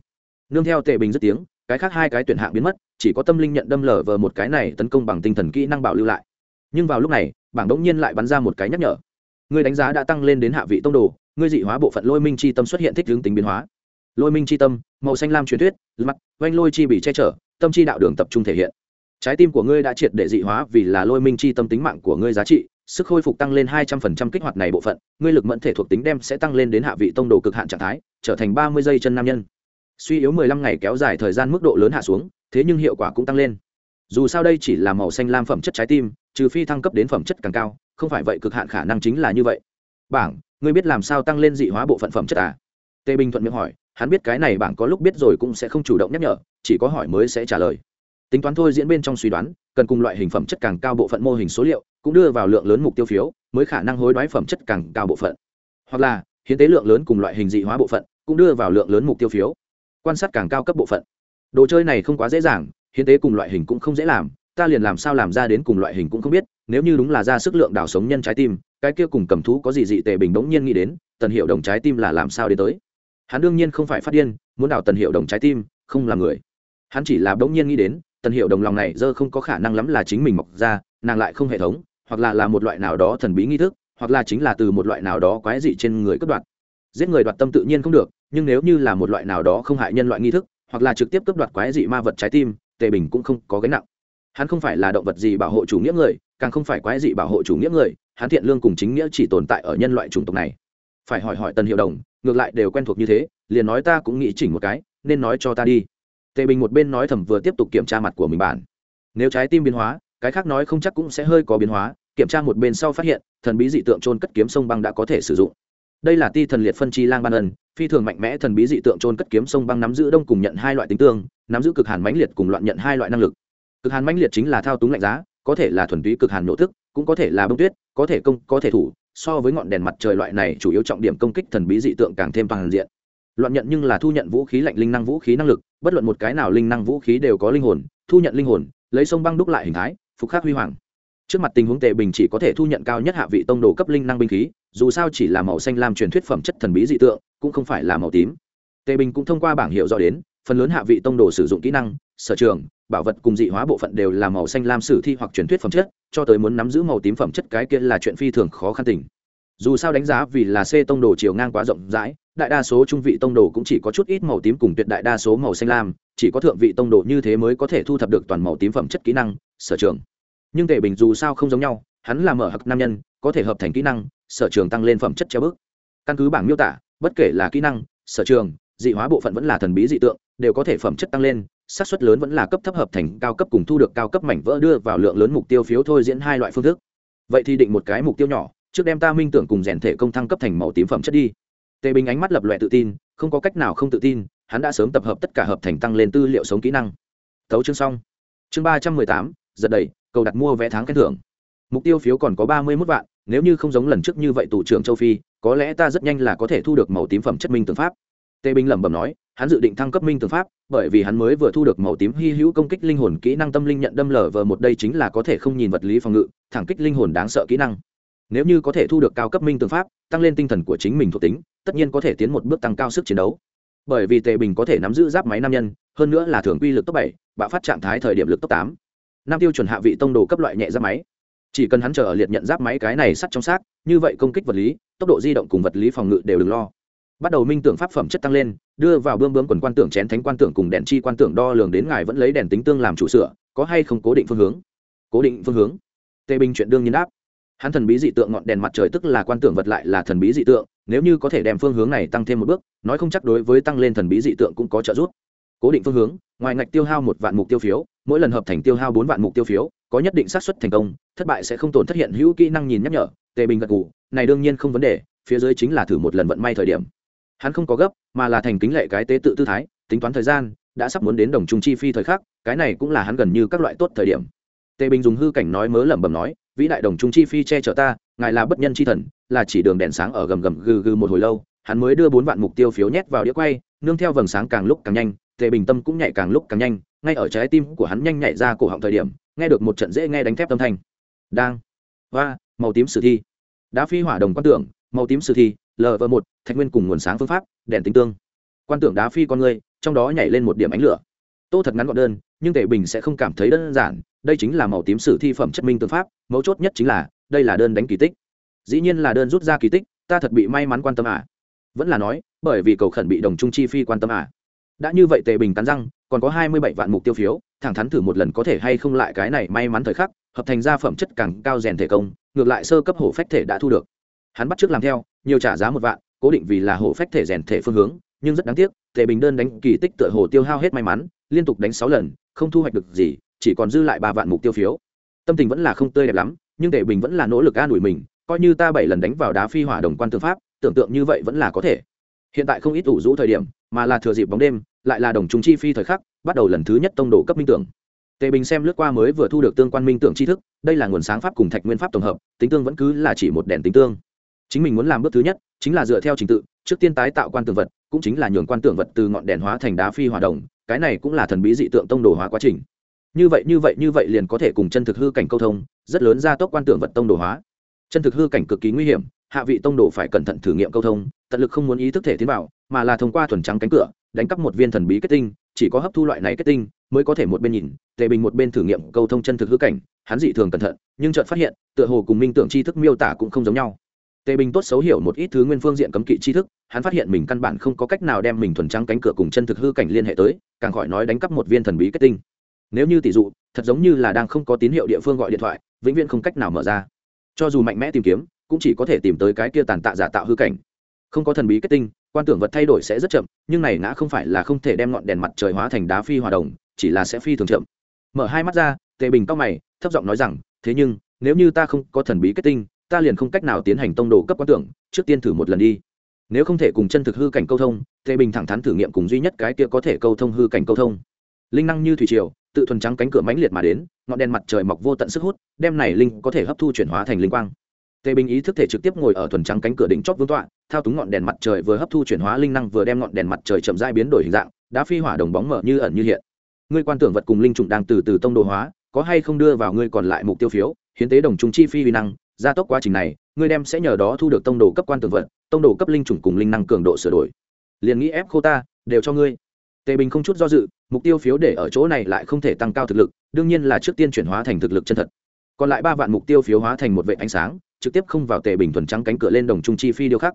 A: Nương theo tề bình rất tiếng, cái khác hai cái tuyển hạng biến mất, chỉ có tâm linh nhận đâm lở vờ một cái này tấn công bằng tinh thần kỹ năng bảo lưu lại nhưng vào lúc này, bảng đống nhiên lại bắn ra một cái nhắc nhở. Người đánh giá đã tăng lên đến hạ vị tông đồ, ngươi dị hóa bộ phận lôi minh chi tâm xuất hiện thích hướng tính biến hóa. Lôi minh chi tâm, màu xanh lam truyền thuyết mặt, oanh lôi chi bị che chở, tâm chi đạo đường tập trung thể hiện. Trái tim của ngươi đã triệt để dị hóa vì là lôi minh chi tâm tính mạng của ngươi giá trị, sức khôi phục tăng lên hai trăm phần trăm kích hoạt này bộ phận, ngươi lực mẫn thể thuộc tính đem sẽ tăng lên đến hạ vị tông đồ cực hạn trạng thái, trở thành ba mươi giây chân nam nhân. Suy yếu mười lăm ngày kéo dài thời gian mức độ lớn hạ xuống, thế nhưng hiệu quả cũng tăng lên. Dù sao đây chỉ là màu xanh lam phẩm chất trái tim trừ phi thăng cấp đến phẩm chất càng cao, không phải vậy cực hạn khả năng chính là như vậy. Bảng, ngươi biết làm sao tăng lên dị hóa bộ phận phẩm chất à? Tề bình thuận miệng hỏi, hắn biết cái này bảng có lúc biết rồi cũng sẽ không chủ động nhắc nhở, chỉ có hỏi mới sẽ trả lời. Tính toán thôi diễn bên trong suy đoán, cần cùng loại hình phẩm chất càng cao bộ phận mô hình số liệu, cũng đưa vào lượng lớn mục tiêu phiếu, mới khả năng hối đoái phẩm chất càng cao bộ phận. Hoặc là, hiến tế lượng lớn cùng loại hình dị hóa bộ phận, cũng đưa vào lượng lớn mục tiêu phiếu. Quan sát càng cao cấp bộ phận. Đồ chơi này không quá dễ dàng, hiến tế cùng loại hình cũng không dễ làm ta liền làm sao làm ra đến cùng loại hình cũng không biết, nếu như đúng là ra sức lượng đảo sống nhân trái tim, cái kia cùng cầm thú có gì dị tệ bình bỗng nhiên nghĩ đến, tần hiệu đồng trái tim là làm sao đến tới? Hắn đương nhiên không phải phát điên, muốn đảo tần hiệu đồng trái tim, không là người. Hắn chỉ là bỗng nhiên nghĩ đến, tần hiệu đồng lòng này dơ không có khả năng lắm là chính mình mọc ra, nàng lại không hệ thống, hoặc là là một loại nào đó thần bí nghi thức, hoặc là chính là từ một loại nào đó quái dị trên người cất đoạt. Giết người đoạt tâm tự nhiên không được, nhưng nếu như là một loại nào đó không hại nhân loại nghi thức, hoặc là trực tiếp cướp đoạt quái dị ma vật trái tim, tề bình cũng không có gánh nặng hắn không phải là động vật gì bảo hộ chủ nghĩa người, càng không phải quái dị bảo hộ chủ nghĩa người, hắn thiện lương cùng chính nghĩa chỉ tồn tại ở nhân loại chủng tộc này. Phải hỏi hỏi tần hiệu đồng, ngược lại đều quen thuộc như thế, liền nói ta cũng nghĩ chỉnh một cái, nên nói cho ta đi. Tề bình một bên nói thầm vừa tiếp tục kiểm tra mặt của mình bản nếu trái tim biến hóa, cái khác nói không chắc cũng sẽ hơi có biến hóa, kiểm tra một bên sau phát hiện, thần bí dị tượng trôn cất kiếm sông băng đã có thể sử dụng. Đây là ti thần liệt phân chi lang ban ân, phi thường mạnh mẽ thần bí dị tượng trôn cất kiếm sông băng nắm giữ đông cùng nhận hai loại tính tương, nắm giữ cực hàn mãnh liệt cùng loạn nhận hai loại năng lực cực hàn mãnh liệt chính là thao túng lạnh giá, có thể là thuần túy cực hàn nổ thức, cũng có thể là bông tuyết, có thể công, có thể thủ, so với ngọn đèn mặt trời loại này chủ yếu trọng điểm công kích thần bí dị tượng càng thêm toàn diện. Loạn nhận nhưng là thu nhận vũ khí lạnh, linh năng vũ khí năng lực, bất luận một cái nào linh năng vũ khí đều có linh hồn, thu nhận linh hồn, lấy sông băng đúc lại hình thái, phục khắc huy hoàng. Trước mặt tình huống tề bình chỉ có thể thu nhận cao nhất hạ vị tông đồ cấp linh năng binh khí, dù sao chỉ là màu xanh lam truyền thuyết phẩm chất thần bí dị tượng, cũng không phải là màu tím. Tề bình cũng thông qua bảng hiệu rõ đến, phần lớn hạ vị tông đồ sử dụng kỹ năng, sở trường bảo vật cùng dị hóa bộ phận đều là màu xanh lam sử thi hoặc truyền thuyết phẩm chất, cho tới muốn nắm giữ màu tím phẩm chất cái kia là chuyện phi thường khó khăn tình. Dù sao đánh giá vì là c tông đồ chiều ngang quá rộng rãi, đại đa số trung vị tông đồ cũng chỉ có chút ít màu tím cùng tuyệt đại đa số màu xanh lam, chỉ có thượng vị tông đồ như thế mới có thể thu thập được toàn màu tím phẩm chất kỹ năng, sở trường. Nhưng tề bình dù sao không giống nhau, hắn là mở hặc nam nhân, có thể hợp thành kỹ năng, sở trường tăng lên phẩm chất treo bước. Căn cứ bảng miêu tả, bất kể là kỹ năng, sở trường, dị hóa bộ phận vẫn là thần bí dị tượng, đều có thể phẩm chất tăng lên xác suất lớn vẫn là cấp thấp hợp thành cao cấp cùng thu được cao cấp mảnh vỡ đưa vào lượng lớn mục tiêu phiếu thôi diễn hai loại phương thức. Vậy thì định một cái mục tiêu nhỏ, trước đem ta minh tưởng cùng rèn thể công thăng cấp thành màu tím phẩm chất đi. Tề bình ánh mắt lập loại tự tin, không có cách nào không tự tin, hắn đã sớm tập hợp tất cả hợp thành tăng lên tư liệu sống kỹ năng. Thấu chương xong. Chương ba trăm mười tám, giật đầy cầu đặt mua vé tháng khen thưởng. Mục tiêu phiếu còn có ba mươi mốt vạn, nếu như không giống lần trước như vậy tù trưởng châu phi, có lẽ ta rất nhanh là có thể thu được màu tím phẩm chất minh tưởng pháp. Tề Bình lẩm bẩm nói, hắn dự định thăng cấp minh tưởng pháp bởi vì hắn mới vừa thu được màu tím hy hữu công kích linh hồn kỹ năng tâm linh nhận đâm lở vờ một đây chính là có thể không nhìn vật lý phòng ngự, thẳng kích linh hồn đáng sợ kỹ năng. Nếu như có thể thu được cao cấp minh tương pháp, tăng lên tinh thần của chính mình thuộc tính, tất nhiên có thể tiến một bước tăng cao sức chiến đấu. Bởi vì tề bình có thể nắm giữ giáp máy nam nhân, hơn nữa là thường quy lực tốc bảy, bạo phát trạng thái thời điểm lực tốc tám. Năm tiêu chuẩn hạ vị tông đồ cấp loại nhẹ giáp máy. Chỉ cần hắn chờ ở liệt nhận giáp máy cái này sắt trong xác, như vậy công kích vật lý, tốc độ di động cùng vật lý phòng ngự đều đừng lo bắt đầu minh tưởng pháp phẩm chất tăng lên, đưa vào bươm bướm quần quan tưởng chén thánh quan tưởng cùng đèn chi quan tưởng đo lường đến ngài vẫn lấy đèn tính tương làm chủ sửa, có hay không cố định phương hướng? Cố định phương hướng? Tề bình chuyện đương nhiên đáp. Hắn thần bí dị tượng ngọn đèn mặt trời tức là quan tưởng vật lại là thần bí dị tượng, nếu như có thể đem phương hướng này tăng thêm một bước, nói không chắc đối với tăng lên thần bí dị tượng cũng có trợ giúp. Cố định phương hướng, ngoài ngạch tiêu hao một vạn mục tiêu phiếu, mỗi lần hợp thành tiêu hao bốn vạn mục tiêu phiếu, có nhất định xác suất thành công, thất bại sẽ không tổn thất hiện hữu kỹ năng nhìn nhắc nhở tề bình gật gù, này đương nhiên không vấn đề, phía dưới chính là thử một lần vận may thời điểm hắn không có gấp, mà là thành kính lệ cái tế tự tư thái, tính toán thời gian, đã sắp muốn đến đồng trung chi phi thời khắc, cái này cũng là hắn gần như các loại tốt thời điểm. Tề bình dùng hư cảnh nói mớ lẩm bẩm nói, vĩ đại đồng trung chi phi che chở ta, ngài là bất nhân chi thần, là chỉ đường đèn sáng ở gầm gầm gừ gừ một hồi lâu, hắn mới đưa bốn vạn mục tiêu phiếu nhét vào đĩa quay, nương theo vầng sáng càng lúc càng nhanh, tề bình tâm cũng nhảy càng lúc càng nhanh, ngay ở trái tim của hắn nhanh nhảy ra cổ họng thời điểm, nghe được một trận dễ nghe đánh thép âm thanh. Đang. Và màu tím sử thi. Đã phi hỏa đồng quan tưởng, màu tím sử thi lv một, thạch nguyên cùng nguồn sáng phương pháp, đèn tính tương. Quan tưởng đá phi con người, trong đó nhảy lên một điểm ánh lửa. Tô thật ngắn gọn đơn, nhưng tề bình sẽ không cảm thấy đơn giản, đây chính là màu tím sử thi phẩm chất minh tương pháp, mấu chốt nhất chính là, đây là đơn đánh kỳ tích. Dĩ nhiên là đơn rút ra kỳ tích, ta thật bị may mắn quan tâm à. Vẫn là nói, bởi vì cầu khẩn bị đồng trung chi phi quan tâm à. Đã như vậy tề bình cắn răng, còn có hai mươi bảy vạn mục tiêu phiếu, thẳng thắn thử một lần có thể hay không lại cái này may mắn thời khắc, hợp thành ra phẩm chất càng cao rèn thể công, ngược lại sơ cấp hổ phách thể đã thu được hắn bắt trước làm theo, nhiều trả giá một vạn, cố định vì là hổ phách thể rèn thể phương hướng, nhưng rất đáng tiếc, tề bình đơn đánh kỳ tích tựa hồ tiêu hao hết may mắn, liên tục đánh sáu lần, không thu hoạch được gì, chỉ còn dư lại ba vạn mục tiêu phiếu. Tâm tình vẫn là không tươi đẹp lắm, nhưng tề bình vẫn là nỗ lực an ủi mình, coi như ta bảy lần đánh vào đá phi hỏa đồng quan tư pháp, tưởng tượng như vậy vẫn là có thể. Hiện tại không ít ủ rũ thời điểm, mà là thừa dịp bóng đêm, lại là đồng chúng chi phi thời khắc, bắt đầu lần thứ nhất tông đồ cấp minh tưởng. Tề bình xem lướt qua mới vừa thu được tương quan minh tưởng tri thức, đây là nguồn sáng pháp cùng thạch nguyên pháp tổng hợp, tính tương vẫn cứ là chỉ một đèn tính tương chính mình muốn làm bước thứ nhất, chính là dựa theo trình tự, trước tiên tái tạo quan tưởng vật, cũng chính là nhường quan tưởng vật từ ngọn đèn hóa thành đá phi hòa đồng, cái này cũng là thần bí dị tượng tông đồ hóa quá trình. Như vậy như vậy như vậy liền có thể cùng chân thực hư cảnh câu thông, rất lớn gia tốc quan tưởng vật tông đồ hóa. Chân thực hư cảnh cực kỳ nguy hiểm, hạ vị tông đồ phải cẩn thận thử nghiệm câu thông, tận lực không muốn ý thức thể tiến vào, mà là thông qua thuần trắng cánh cửa, đánh cắp một viên thần bí kết tinh, chỉ có hấp thu loại này kết tinh, mới có thể một bên nhìn, tề bình một bên thử nghiệm câu thông chân thực hư cảnh, hắn dị thường cẩn thận, nhưng chợt phát hiện, tựa hồ cùng minh tưởng tri thức miêu tả cũng không giống nhau tề bình tốt xấu hiểu một ít thứ nguyên phương diện cấm kỵ tri thức, hắn phát hiện mình căn bản không có cách nào đem mình thuần trắng cánh cửa cùng chân thực hư cảnh liên hệ tới, càng khỏi nói đánh cắp một viên thần bí kết tinh. Nếu như tỷ dụ, thật giống như là đang không có tín hiệu địa phương gọi điện thoại, vĩnh viễn không cách nào mở ra. Cho dù mạnh mẽ tìm kiếm, cũng chỉ có thể tìm tới cái kia tàn tạ giả tạo hư cảnh. Không có thần bí kết tinh, quan tưởng vật thay đổi sẽ rất chậm, nhưng này ngã không phải là không thể đem ngọn đèn mặt trời hóa thành đá phi hòa đồng, chỉ là sẽ phi thường chậm. Mở hai mắt ra, tề bình cao mày, thấp giọng nói rằng, thế nhưng, nếu như ta không có thần bí kết tinh ta liền không cách nào tiến hành tông đồ cấp quan tưởng, trước tiên thử một lần đi. Nếu không thể cùng chân thực hư cảnh câu thông, tề bình thẳng thắn thử nghiệm cùng duy nhất cái kia có thể câu thông hư cảnh câu thông. Linh năng như thủy triều, tự thuần trắng cánh cửa mãnh liệt mà đến, ngọn đèn mặt trời mọc vô tận sức hút, đem này linh có thể hấp thu chuyển hóa thành linh quang. Tề bình ý thức thể trực tiếp ngồi ở thuần trắng cánh cửa đỉnh chót vương tọa, thao túng ngọn đèn mặt trời vừa hấp thu chuyển hóa linh năng vừa đem ngọn đèn mặt trời chậm rãi biến đổi hình dạng, đã phi hỏa đồng bóng mở như ẩn như hiện. Ngươi quan tưởng vật cùng linh trùng đang từ từ tông đồ hóa, có hay không đưa vào ngươi còn lại mục tiêu phiếu, hiến tế đồng trùng chi phi vi năng gia tốc quá trình này, ngươi đem sẽ nhờ đó thu được tông đồ cấp quan tường vật, tông đồ cấp linh chủng cùng linh năng cường độ sửa đổi. Liền nghĩ ép khô ta, đều cho ngươi. Tề bình không chút do dự, mục tiêu phiếu để ở chỗ này lại không thể tăng cao thực lực, đương nhiên là trước tiên chuyển hóa thành thực lực chân thật. Còn lại ba vạn mục tiêu phiếu hóa thành một vệ ánh sáng, trực tiếp không vào tề bình thuần trắng cánh cửa lên đồng trung chi phi điêu khắc.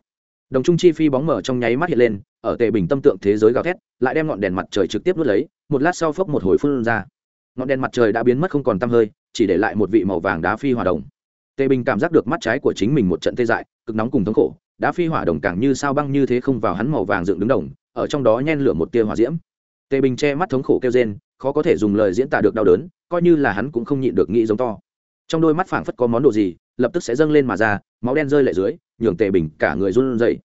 A: Đồng trung chi phi bóng mở trong nháy mắt hiện lên, ở tề bình tâm tượng thế giới gào thét, lại đem ngọn đèn mặt trời trực tiếp nuốt lấy, một lát sau phốc một hồi phun ra. Ngọn đèn mặt trời đã biến mất không còn tăm hơi, chỉ để lại một vị màu vàng đá phi hòa đồng tề bình cảm giác được mắt trái của chính mình một trận tê dại, cực nóng cùng thống khổ đá phi hỏa đồng càng như sao băng như thế không vào hắn màu vàng dựng đứng đồng, ở trong đó nhen lửa một tia hỏa diễm. Tề bình che mắt thống khổ kêu rên, khó có thể dùng lời diễn tả được đau đớn, coi như là hắn cũng không nhịn được nghĩ giống to. Trong đôi mắt phảng phất có món đồ gì, lập tức sẽ dâng lên mà ra, máu đen rơi lệ dưới, nhường tề bình cả người run rẩy.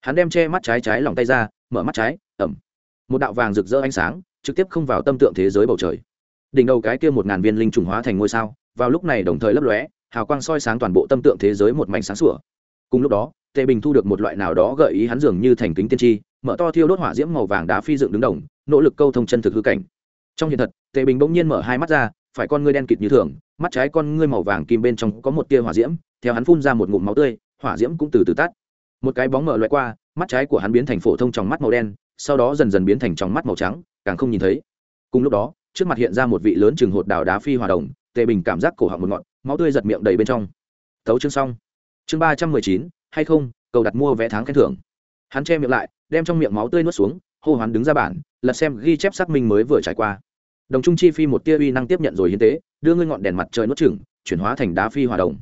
A: Hắn đem che mắt trái trái lòng tay ra, mở mắt trái, ẩm. Một đạo vàng rực rỡ ánh sáng, trực tiếp không vào tâm tượng thế giới bầu trời. Đỉnh đầu cái kia một ngàn viên linh trùng hóa thành ngôi sao, vào lúc này đồng thời lấp lóe hào quang soi sáng toàn bộ tâm tượng thế giới một mảnh sáng sủa. Cùng lúc đó, tề bình thu được một loại nào đó gợi ý hắn dường như thành kính tiên tri, mở to thiêu đốt hỏa diễm màu vàng đá phi dựng đứng đồng, nỗ lực câu thông chân thực hư cảnh. Trong hiện thật, tề bình bỗng nhiên mở hai mắt ra, phải con ngươi đen kịt như thường, mắt trái con ngươi màu vàng kim bên trong có một tia hỏa diễm, theo hắn phun ra một ngụm máu tươi, hỏa diễm cũng từ từ tắt. Một cái bóng mở loại qua, mắt trái của hắn biến thành phổ thông trong mắt màu đen, sau đó dần dần biến thành trong mắt màu trắng, càng không nhìn thấy. Cùng lúc đó, trước mặt hiện ra một vị lớn chừng hột đào đá phi hòa đồng, tề bình cảm giác cổ họng một ngọn máu tươi giật miệng đầy bên trong. Tấu chương xong. Chương ba trăm mười chín, hay không, cầu đặt mua vé tháng khen thưởng. Hắn che miệng lại, đem trong miệng máu tươi nuốt xuống, hô hoán đứng ra bản lật xem ghi chép xác minh mới vừa trải qua. Đồng trung chi phi một tia uy năng tiếp nhận rồi hiến tế, đưa ngươi ngọn đèn mặt trời nuốt chừng chuyển hóa thành đá phi hỏa đồng.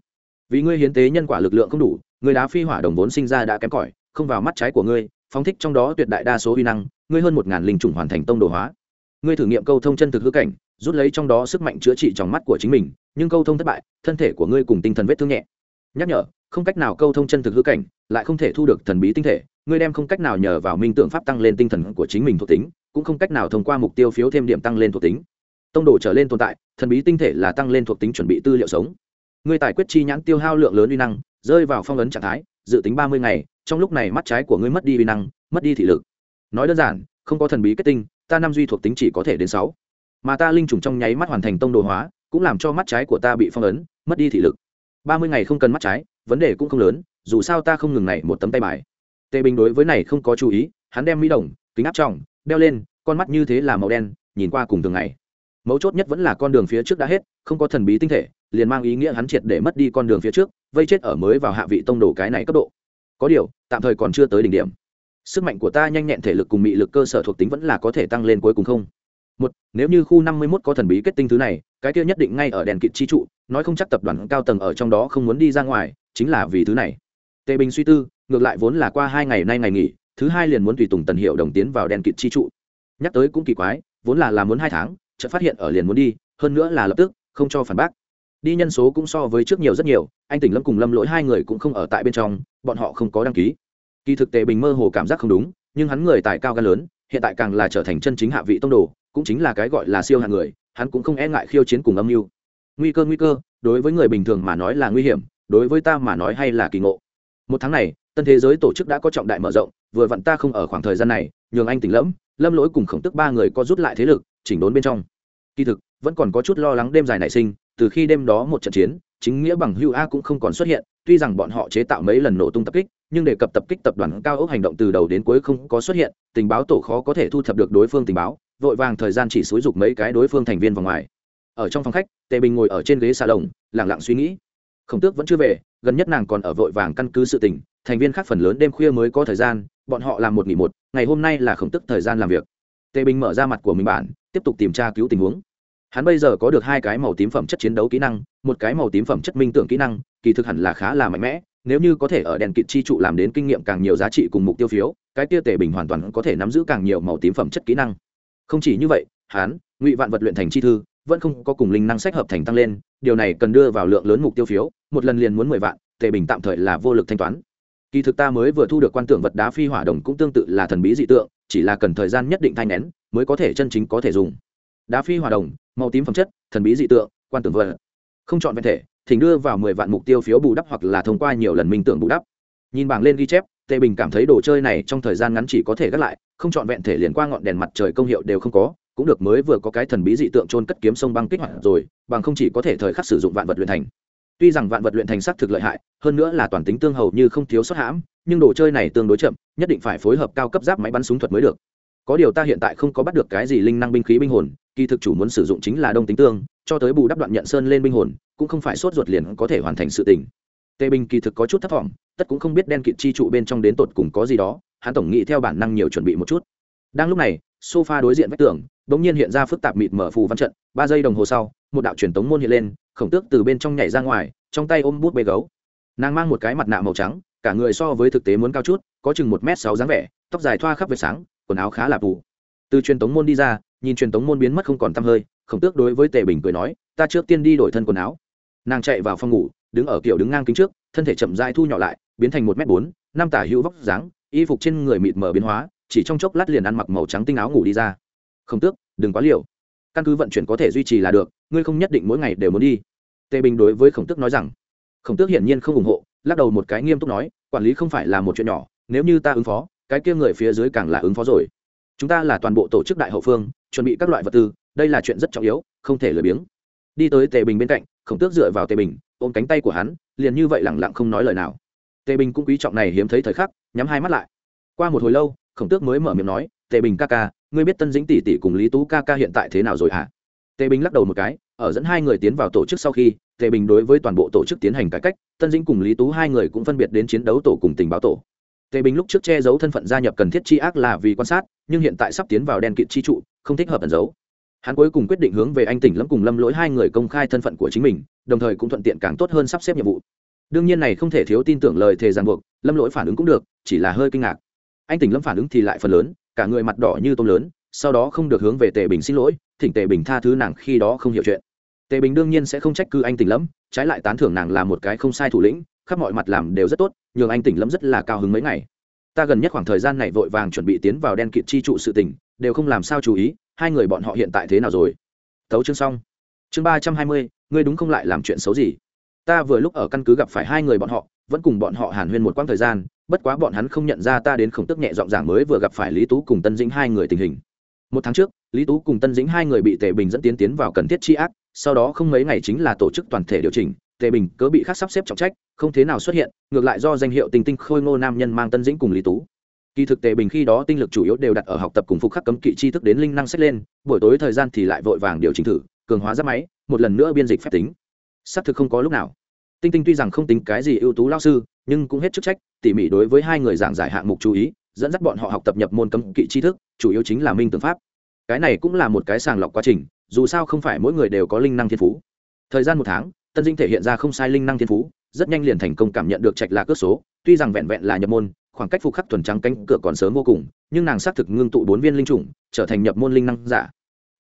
A: Vì ngươi hiến tế nhân quả lực lượng không đủ người đá phi hỏa đồng vốn sinh ra đã kém cỏi, không vào mắt trái của ngươi, phóng thích trong đó tuyệt đại đa số uy năng, ngươi hơn một ngàn linh chủng hoàn thành tông đồ hóa. Ngươi thử nghiệm câu thông chân thực hư cảnh rút lấy trong đó sức mạnh chữa trị trong mắt của chính mình, nhưng câu thông thất bại, thân thể của ngươi cùng tinh thần vết thương nhẹ. Nhắc nhở, không cách nào câu thông chân thực hư cảnh, lại không thể thu được thần bí tinh thể, ngươi đem không cách nào nhờ vào minh tượng pháp tăng lên tinh thần của chính mình thuộc tính, cũng không cách nào thông qua mục tiêu phiếu thêm điểm tăng lên thuộc tính. Tông đồ trở lên tồn tại, thần bí tinh thể là tăng lên thuộc tính chuẩn bị tư liệu sống. Ngươi tài quyết chi nhãn tiêu hao lượng lớn uy năng, rơi vào phong ấn trạng thái, dự tính ba mươi ngày, trong lúc này mắt trái của ngươi mất đi uy năng, mất đi thị lực. Nói đơn giản, không có thần bí kết tinh, ta năm duy thuộc tính chỉ có thể đến sáu mà ta linh trùng trong nháy mắt hoàn thành tông đồ hóa, cũng làm cho mắt trái của ta bị phong ấn, mất đi thị lực. Ba mươi ngày không cần mắt trái, vấn đề cũng không lớn, dù sao ta không ngừng này một tấm tay bài. Tề bình đối với này không có chú ý, hắn đem mỹ đồng, kính áp trọng đeo lên, con mắt như thế là màu đen, nhìn qua cùng thường ngày. Mấu chốt nhất vẫn là con đường phía trước đã hết, không có thần bí tinh thể, liền mang ý nghĩa hắn triệt để mất đi con đường phía trước, vây chết ở mới vào hạ vị tông đồ cái này cấp độ. Có điều, tạm thời còn chưa tới đỉnh điểm. Sức mạnh của ta nhanh nhẹn thể lực cùng mị lực cơ sở thuộc tính vẫn là có thể tăng lên cuối cùng không? Một, nếu như khu năm mươi mốt có thần bí kết tinh thứ này, cái kia nhất định ngay ở đèn kịt chi trụ, nói không chắc tập đoàn cao tầng ở trong đó không muốn đi ra ngoài, chính là vì thứ này. Tề bình suy tư, ngược lại vốn là qua hai ngày nay ngày nghỉ, thứ hai liền muốn tùy tùng tần hiệu đồng tiến vào đèn kịt chi trụ. Nhắc tới cũng kỳ quái, vốn là là muốn hai tháng, chợt phát hiện ở liền muốn đi, hơn nữa là lập tức, không cho phản bác. Đi nhân số cũng so với trước nhiều rất nhiều, anh tỉnh lâm cùng lâm lỗi hai người cũng không ở tại bên trong, bọn họ không có đăng ký. Kỳ thực tề bình mơ hồ cảm giác không đúng, nhưng hắn người tài cao gan lớn, hiện tại càng là trở thành chân chính hạ vị tông đồ cũng chính là cái gọi là siêu hạng người, hắn cũng không e ngại khiêu chiến cùng âm mưu. Nguy cơ nguy cơ, đối với người bình thường mà nói là nguy hiểm, đối với ta mà nói hay là kỳ ngộ. Một tháng này, tân thế giới tổ chức đã có trọng đại mở rộng, vừa vặn ta không ở khoảng thời gian này, nhường anh tỉnh lẫm, lâm lỗi cùng khổng tức ba người có rút lại thế lực, chỉnh đốn bên trong. Kỳ thực, vẫn còn có chút lo lắng đêm dài nảy sinh, từ khi đêm đó một trận chiến, chính nghĩa bằng hưu a cũng không còn xuất hiện, tuy rằng bọn họ chế tạo mấy lần nổ tung tập kích, nhưng đề cập tập kích tập đoàn cao ốc hành động từ đầu đến cuối không có xuất hiện, tình báo tổ khó có thể thu thập được đối phương tình báo vội vàng thời gian chỉ xúi dục mấy cái đối phương thành viên vào ngoài. Ở trong phòng khách, tề bình ngồi ở trên ghế xà lồng lẳng lặng suy nghĩ. Khổng tước vẫn chưa về, gần nhất nàng còn ở vội vàng căn cứ sự tình, thành viên khác phần lớn đêm khuya mới có thời gian, bọn họ làm một nghỉ một, ngày hôm nay là khổng tức thời gian làm việc. Tề bình mở ra mặt của mình bản, tiếp tục tìm tra cứu tình huống. Hắn bây giờ có được hai cái màu tím phẩm chất chiến đấu kỹ năng, một cái màu tím phẩm chất minh tưởng kỹ năng, kỳ thực hẳn là khá là mạnh mẽ, nếu như có thể ở đèn kịt chi trụ làm đến kinh nghiệm càng nhiều giá trị cùng mục tiêu phiếu, cái tia tề bình hoàn toàn có thể nắm giữ càng nhiều màu tím phẩm chất kỹ năng không chỉ như vậy, hắn, ngụy vạn vật luyện thành chi thư, vẫn không có cùng linh năng sách hợp thành tăng lên, điều này cần đưa vào lượng lớn mục tiêu phiếu, một lần liền muốn mười vạn, tề bình tạm thời là vô lực thanh toán. Kỳ thực ta mới vừa thu được quan tưởng vật đá phi hỏa đồng cũng tương tự là thần bí dị tượng, chỉ là cần thời gian nhất định thanh nén, mới có thể chân chính có thể dùng. Đá phi hỏa đồng, màu tím phẩm chất, thần bí dị tượng, quan tưởng vật. Không chọn vẹn thể, thỉnh đưa vào mười vạn mục tiêu phiếu bù đắp hoặc là thông qua nhiều lần minh tưởng bù đắp. Nhìn bảng lên ghi chép, tề bình cảm thấy đồ chơi này trong thời gian ngắn chỉ có thể gác lại không chọn vẹn thể liền qua ngọn đèn mặt trời công hiệu đều không có, cũng được mới vừa có cái thần bí dị tượng trôn cất kiếm sông băng kích hoạt rồi, bằng không chỉ có thể thời khắc sử dụng vạn vật luyện thành. Tuy rằng vạn vật luyện thành sắc thực lợi hại, hơn nữa là toàn tính tương hầu như không thiếu sót hãm, nhưng đồ chơi này tương đối chậm, nhất định phải phối hợp cao cấp giáp máy bắn súng thuật mới được. Có điều ta hiện tại không có bắt được cái gì linh năng binh khí binh hồn, kỳ thực chủ muốn sử dụng chính là đông tính tương, cho tới bù đắp đoạn nhận sơn lên binh hồn, cũng không phải sốt ruột liền có thể hoàn thành sự tình. Tề bình kỳ thực có chút thất vọng tất cũng không biết đen kịt chi trụ bên trong đến tột cùng có gì đó hắn tổng nghĩ theo bản năng nhiều chuẩn bị một chút. Đang lúc này, sofa đối diện vách tường bỗng nhiên hiện ra phức tạp mịt mở phù văn trận. Ba giây đồng hồ sau, một đạo truyền tống môn hiện lên, khổng tước từ bên trong nhảy ra ngoài, trong tay ôm bút bê gấu. Nàng mang một cái mặt nạ màu trắng, cả người so với thực tế muốn cao chút, có chừng một m sáu dáng vẻ, tóc dài thoa khắp vệt sáng, quần áo khá là phù. Từ truyền tống môn đi ra, nhìn truyền tống môn biến mất không còn t hơi, khổng tước đối với tề bình cười nói, ta trước tiên đi đổi thân quần áo. Nàng chạy vào phòng ngủ, đứng ở kiểu đứng ngang kính trước, thân thể chậm dai thu nhỏ lại, biến thành một m bốn, năm tả hữu vóc dáng y phục trên người mịt mờ biến hóa, chỉ trong chốc lát liền ăn mặc màu trắng tinh áo ngủ đi ra. Không tước, đừng quá liều. Căn cứ vận chuyển có thể duy trì là được, ngươi không nhất định mỗi ngày đều muốn đi. Tề bình đối với khổng tước nói rằng. Khổng tước hiển nhiên không ủng hộ, lắc đầu một cái nghiêm túc nói, quản lý không phải là một chuyện nhỏ, nếu như ta ứng phó, cái kia người phía dưới càng là ứng phó rồi. Chúng ta là toàn bộ tổ chức đại hậu phương, chuẩn bị các loại vật tư, đây là chuyện rất trọng yếu, không thể lười biếng. Đi tới tề bình bên cạnh, khổng tước dựa vào tề bình, ôm cánh tay của hắn, liền như vậy lẳng lặng không nói lời nào. Tề bình cũng quý trọng này hiếm thấy thời khắc nhắm hai mắt lại. Qua một hồi lâu, khổng tước mới mở miệng nói, tề bình ca ca, ngươi biết tân dĩnh tỷ tỷ cùng lý tú ca ca hiện tại thế nào rồi hả? À? tề bình lắc đầu một cái, ở dẫn hai người tiến vào tổ chức sau khi, tề bình đối với toàn bộ tổ chức tiến hành cải cách, tân dĩnh cùng lý tú hai người cũng phân biệt đến chiến đấu tổ cùng tình báo tổ. Tề bình lúc trước che giấu thân phận gia nhập cần thiết chi ác là vì quan sát, nhưng hiện tại sắp tiến vào đen kịt chi trụ, không thích hợp ẩn giấu. Hắn cuối cùng quyết định hướng về anh tỉnh lâm cùng lâm lỗi hai người công khai thân phận của chính mình, đồng thời cũng thuận tiện càng tốt hơn sắp xếp nhiệm vụ đương nhiên này không thể thiếu tin tưởng lời thề ràng buộc, lâm lỗi phản ứng cũng được, chỉ là hơi kinh ngạc. Anh tỉnh lâm phản ứng thì lại phần lớn, cả người mặt đỏ như tôm lớn, sau đó không được hướng về tề bình xin lỗi, thỉnh tề bình tha thứ nàng khi đó không hiểu chuyện. Tề bình đương nhiên sẽ không trách cứ anh tỉnh lâm, trái lại tán thưởng nàng là một cái không sai thủ lĩnh, khắp mọi mặt làm đều rất tốt, nhường anh tỉnh lâm rất là cao hứng mấy ngày. Ta gần nhất khoảng thời gian này vội vàng chuẩn bị tiến vào đen kịt chi trụ sự tỉnh đều không làm sao chú ý, hai người bọn họ hiện tại thế nào rồi? Tấu chương xong. Chương ba trăm hai mươi, ngươi đúng không lại làm chuyện xấu gì? Ta vừa lúc ở căn cứ gặp phải hai người bọn họ, vẫn cùng bọn họ hàn huyên một quãng thời gian, bất quá bọn hắn không nhận ra ta đến khổng tức nhẹ giọng giảng mới vừa gặp phải lý tú cùng tân dĩnh hai người tình hình. Một tháng trước, lý tú cùng tân dĩnh hai người bị tề bình dẫn tiến tiến vào cần thiết tri ác, sau đó không mấy ngày chính là tổ chức toàn thể điều chỉnh, tề bình cớ bị khác sắp xếp trọng trách, không thế nào xuất hiện, ngược lại do danh hiệu tình tinh khôi ngô nam nhân mang tân dĩnh cùng lý tú. Kỳ thực tề bình khi đó tinh lực chủ yếu đều đặt ở học tập cùng phục khắc cấm kỵ tri thức đến linh năng sách lên, buổi tối thời gian thì lại vội vàng điều chỉnh thử, cường hóa giáp máy, một lần nữa biên dịch phép tính xác thực không có lúc nào. Tinh tinh tuy rằng không tính cái gì ưu tú lao sư, nhưng cũng hết chức trách, tỉ mỉ đối với hai người giảng giải hạng mục chú ý, dẫn dắt bọn họ học tập nhập môn cấm kỵ tri thức, chủ yếu chính là minh tưởng pháp. Cái này cũng là một cái sàng lọc quá trình, dù sao không phải mỗi người đều có linh năng thiên phú. Thời gian một tháng, tân dinh thể hiện ra không sai linh năng thiên phú, rất nhanh liền thành công cảm nhận được trạch lạc cước số, tuy rằng vẹn vẹn là nhập môn, khoảng cách phục khắc thuần trắng cánh cửa còn sớm vô cùng, nhưng nàng xác thực ngưng tụ bốn viên linh chủng, trở thành nhập môn linh năng giả.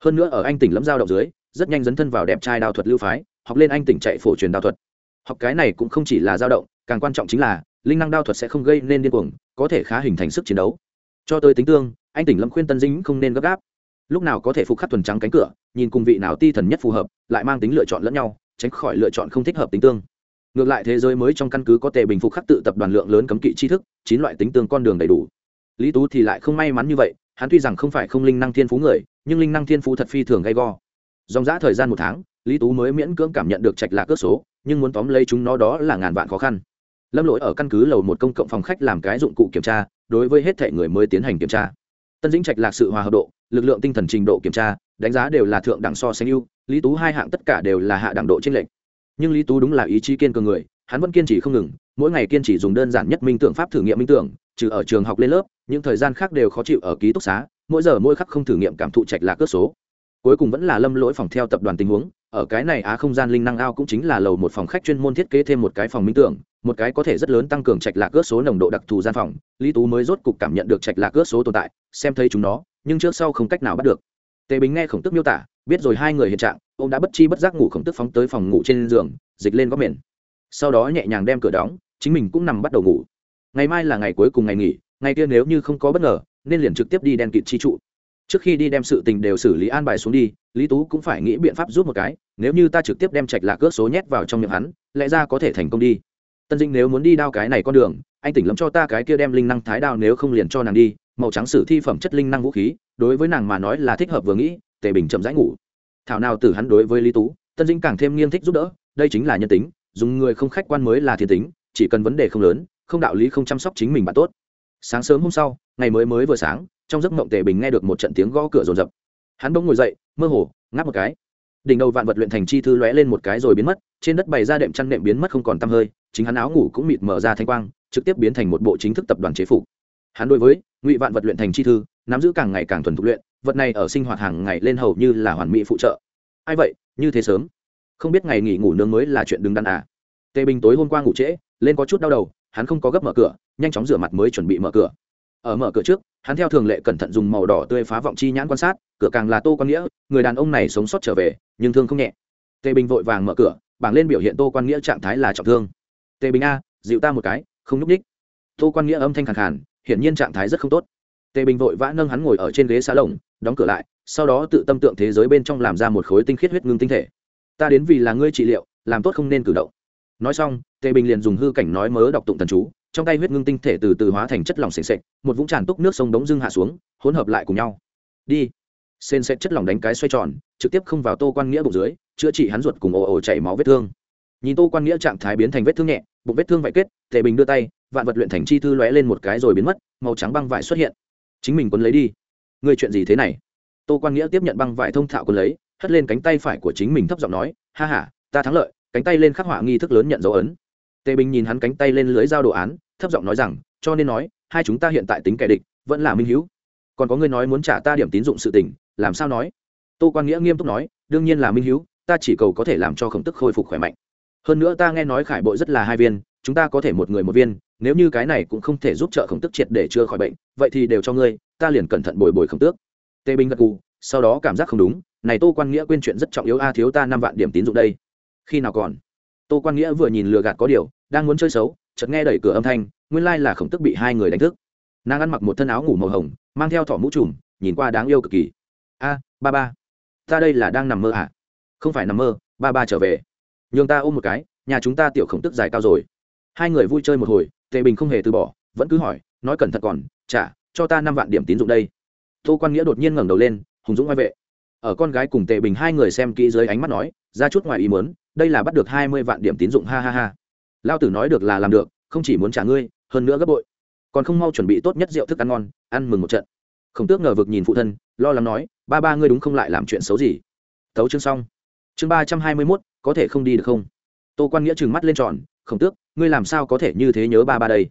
A: Hơn nữa ở anh tỉnh lẫm giao động dưới, rất nhanh dấn thân vào đẹp trai đao thuật lưu phái học lên anh tỉnh chạy phổ truyền đao thuật. Học cái này cũng không chỉ là dao động, càng quan trọng chính là, linh năng đao thuật sẽ không gây nên điên cuồng, có thể khá hình thành sức chiến đấu. Cho tới tính tương, anh tỉnh lâm khuyên tân dĩnh không nên gấp gáp. Lúc nào có thể phục khắc thuần trắng cánh cửa, nhìn cùng vị nào ti thần nhất phù hợp, lại mang tính lựa chọn lẫn nhau, tránh khỏi lựa chọn không thích hợp tính tương. Ngược lại thế giới mới trong căn cứ có thể bình phục khắc tự tập đoàn lượng lớn cấm kỵ tri thức, chín loại tính tương con đường đầy đủ. Lý tú thì lại không may mắn như vậy, hắn tuy rằng không phải không linh năng thiên phú người, nhưng linh năng thiên phú thật phi thường gay go. Dòng giã thời gian một tháng lý tú mới miễn cưỡng cảm nhận được trạch lạc cước số, nhưng muốn tóm lấy chúng nó đó là ngàn vạn khó khăn. Lâm lỗi ở căn cứ lầu một công cộng phòng khách làm cái dụng cụ kiểm tra, đối với hết thể người mới tiến hành kiểm tra. Tân dĩnh trạch lạc sự hòa hợp độ, lực lượng tinh thần trình độ kiểm tra, đánh giá đều là thượng đẳng so sánh ưu, lý tú hai hạng tất cả đều là hạ đẳng độ t r ê n lệch. Nhưng lý tú đúng là ý chí kiên cường người, hắn vẫn kiên trì không ngừng, mỗi ngày kiên trì dùng đơn giản nhất minh tượng pháp thử nghiệm minh tưởng, trừ ở trường học lên lớp, những thời gian khác đều khó chịu ở ký túc xá, mỗi giờ mỗi khắc không thử nghiệm cảm thụ trạch lạc cước số cuối cùng vẫn là lâm lỗi phòng theo tập đoàn tình huống. Ở cái này á không gian linh năng ao cũng chính là lầu một phòng khách chuyên môn thiết kế thêm một cái phòng minh tưởng, một cái có thể rất lớn tăng cường trạch lạc cước số nồng độ đặc thù gian phòng. Lý tú mới rốt cục cảm nhận được trạch lạc cước số tồn tại, xem thấy chúng nó, nhưng trước sau không cách nào bắt được. Tề bình nghe khổng tức miêu tả, biết rồi hai người hiện trạng, ông đã bất chi bất giác ngủ khổng tức phóng tới phòng ngủ trên giường, dịch lên góc mền sau đó nhẹ nhàng đem cửa đóng, chính mình cũng nằm bắt đầu ngủ. Ngày mai là ngày cuối cùng ngày nghỉ, ngày kia nếu như không có bất ngờ, nên liền trực tiếp đi đen kịt chi trụ trước khi đi đem sự tình đều xử lý an bài xuống đi, lý tú cũng phải nghĩ biện pháp giúp một cái, nếu như ta trực tiếp đem trạch lạc ước số nhét vào trong miệng hắn, lẽ ra có thể thành công đi. Tân dinh nếu muốn đi đao cái này con đường, anh tỉnh lắm cho ta cái kia đem linh năng thái đao nếu không liền cho nàng đi, màu trắng sử thi phẩm chất linh năng vũ khí, đối với nàng mà nói là thích hợp vừa nghĩ, tề bình chậm rãi ngủ. Thảo nào từ hắn đối với lý tú, tân dinh càng thêm nghiêng thích giúp đỡ, đây chính là nhân tính, dùng người không khách quan mới là thiên tính, chỉ cần vấn đề không lớn, không đạo lý không chăm sóc chính mình bạn tốt. Sáng sớm hôm sau, ngày mới mới vừa sáng trong giấc mộng tề bình nghe được một trận tiếng gõ cửa rồn rập hắn bỗng ngồi dậy, mơ hồ, ngáp một cái. Đỉnh đầu vạn vật luyện thành chi thư lóe lên một cái rồi biến mất, trên đất bày ra đệm chăn nệm biến mất không còn tăm hơi, chính hắn áo ngủ cũng mịt mở ra thanh quang, trực tiếp biến thành một bộ chính thức tập đoàn chế phục. Hắn đối với ngụy vạn vật luyện thành chi thư, nắm giữ càng ngày càng thuần thục luyện, vật này ở sinh hoạt hàng ngày lên hầu như là hoàn mỹ phụ trợ. Ai vậy? Như thế sớm? Không biết ngày nghỉ ngủ nướng mới là chuyện đứng đắn à? Tề bình tối hôm qua ngủ trễ, lên có chút đau đầu, hắn không có gấp mở cửa, nhanh chóng rửa mặt mới chuẩn bị mở cửa ở mở cửa trước, hắn theo thường lệ cẩn thận dùng màu đỏ tươi phá vọng chi nhãn quan sát, cửa càng là tô quan nghĩa, người đàn ông này sống sót trở về, nhưng thương không nhẹ. Tề bình vội vàng mở cửa, bảng lên biểu hiện tô quan nghĩa trạng thái là trọng thương. Tề bình a, dịu ta một cái, không nhúc ních tô quan nghĩa âm thanh khẳng khàn, hiển nhiên trạng thái rất không tốt. Tề bình vội vã nâng hắn ngồi ở trên ghế xá lồng, đóng cửa lại, sau đó tự tâm tượng thế giới bên trong làm ra một khối tinh khiết huyết ngưng tinh thể. Ta đến vì là ngươi trị liệu, làm tốt không nên cử động. Nói xong, tề bình liền dùng hư cảnh nói mớ đọc tụng thần chú trong tay huyết ngưng tinh thể từ từ hóa thành chất lỏng s ề n sệch một vũng tràn túc nước sông đống dưng hạ xuống, hỗn hợp lại cùng nhau. Đi. Sền sệt chất lỏng đánh cái xoay tròn, trực tiếp không vào tô quan nghĩa bụng dưới, chữa trị hắn ruột cùng ồ ồ chảy máu vết thương. Nhìn tô quan nghĩa trạng thái biến thành vết thương nhẹ, bụng vết thương vải kết, tề bình đưa tay, vạn vật luyện thành chi thư lóe lên một cái rồi biến mất, màu trắng băng vải xuất hiện. Chính mình quấn lấy đi. Người chuyện gì thế này? Tô quan nghĩa tiếp nhận băng vải thông thạo quấn lấy, hất lên cánh tay phải của chính mình thấp giọng nói, ha h a ta thắng lợi. Cánh tay lên khắc họa nghi thức lớn nhận dấu ấn. Tề bình nhìn hắn cánh tay lên lưới giao đồ án thấp giọng nói rằng, cho nên nói, hai chúng ta hiện tại tính kẻ địch, vẫn là minh hữu. Còn có người nói muốn trả ta điểm tín dụng sự tình, làm sao nói? Tô quan nghĩa nghiêm túc nói, đương nhiên là minh hữu, ta chỉ cầu có thể làm cho khổng tức khôi phục khỏe mạnh. Hơn nữa ta nghe nói khải bội rất là hai viên, chúng ta có thể một người một viên, nếu như cái này cũng không thể giúp trợ khổng tức triệt để chữa khỏi bệnh, vậy thì đều cho ngươi, ta liền cẩn thận bồi bồi khổng tước. Tề bình gật cù sau đó cảm giác không đúng, này tô quan nghĩa quên chuyện rất trọng yếu a, thiếu ta năm vạn điểm tín dụng đây. Khi nào còn? Tô quan nghĩa vừa nhìn lừa gạt có điều, đang muốn chơi xấu chợt nghe đẩy cửa âm thanh, nguyên lai là khổng tức bị hai người đánh thức. Nàng ăn mặc một thân áo ngủ màu hồng, mang theo thỏ mũ trùm, nhìn qua đáng yêu cực kỳ. A, ba ba, ta đây là đang nằm mơ à? Không phải nằm mơ, ba ba trở về. Nhường ta ôm một cái, nhà chúng ta tiểu khổng tức dài cao rồi. Hai người vui chơi một hồi, tề bình không hề từ bỏ, vẫn cứ hỏi, nói cẩn thận còn trả cho ta năm vạn điểm tín dụng đây. Tô quan nghĩa đột nhiên ngẩng đầu lên, hùng dũng ngoại vệ. Ở con gái cùng tề bình hai người xem kỹ dưới ánh mắt nói, ra chút ngoài ý muốn, đây là bắt được hai mươi vạn điểm tín dụng, ha ha ha lao tử nói được là làm được, không chỉ muốn trả ngươi, hơn nữa gấp bội. Còn không mau chuẩn bị tốt nhất rượu thức ăn ngon, ăn mừng một trận. Khổng tước ngờ vực nhìn phụ thân, lo lắng nói, ba ba ngươi đúng không lại làm chuyện xấu gì? Thấu chương xong. Chương ba trăm hai mươi mốt, có thể không đi được không? Tô quan nghĩa trừng mắt lên tròn, khổng tước, ngươi làm sao có thể như thế nhớ ba ba đây?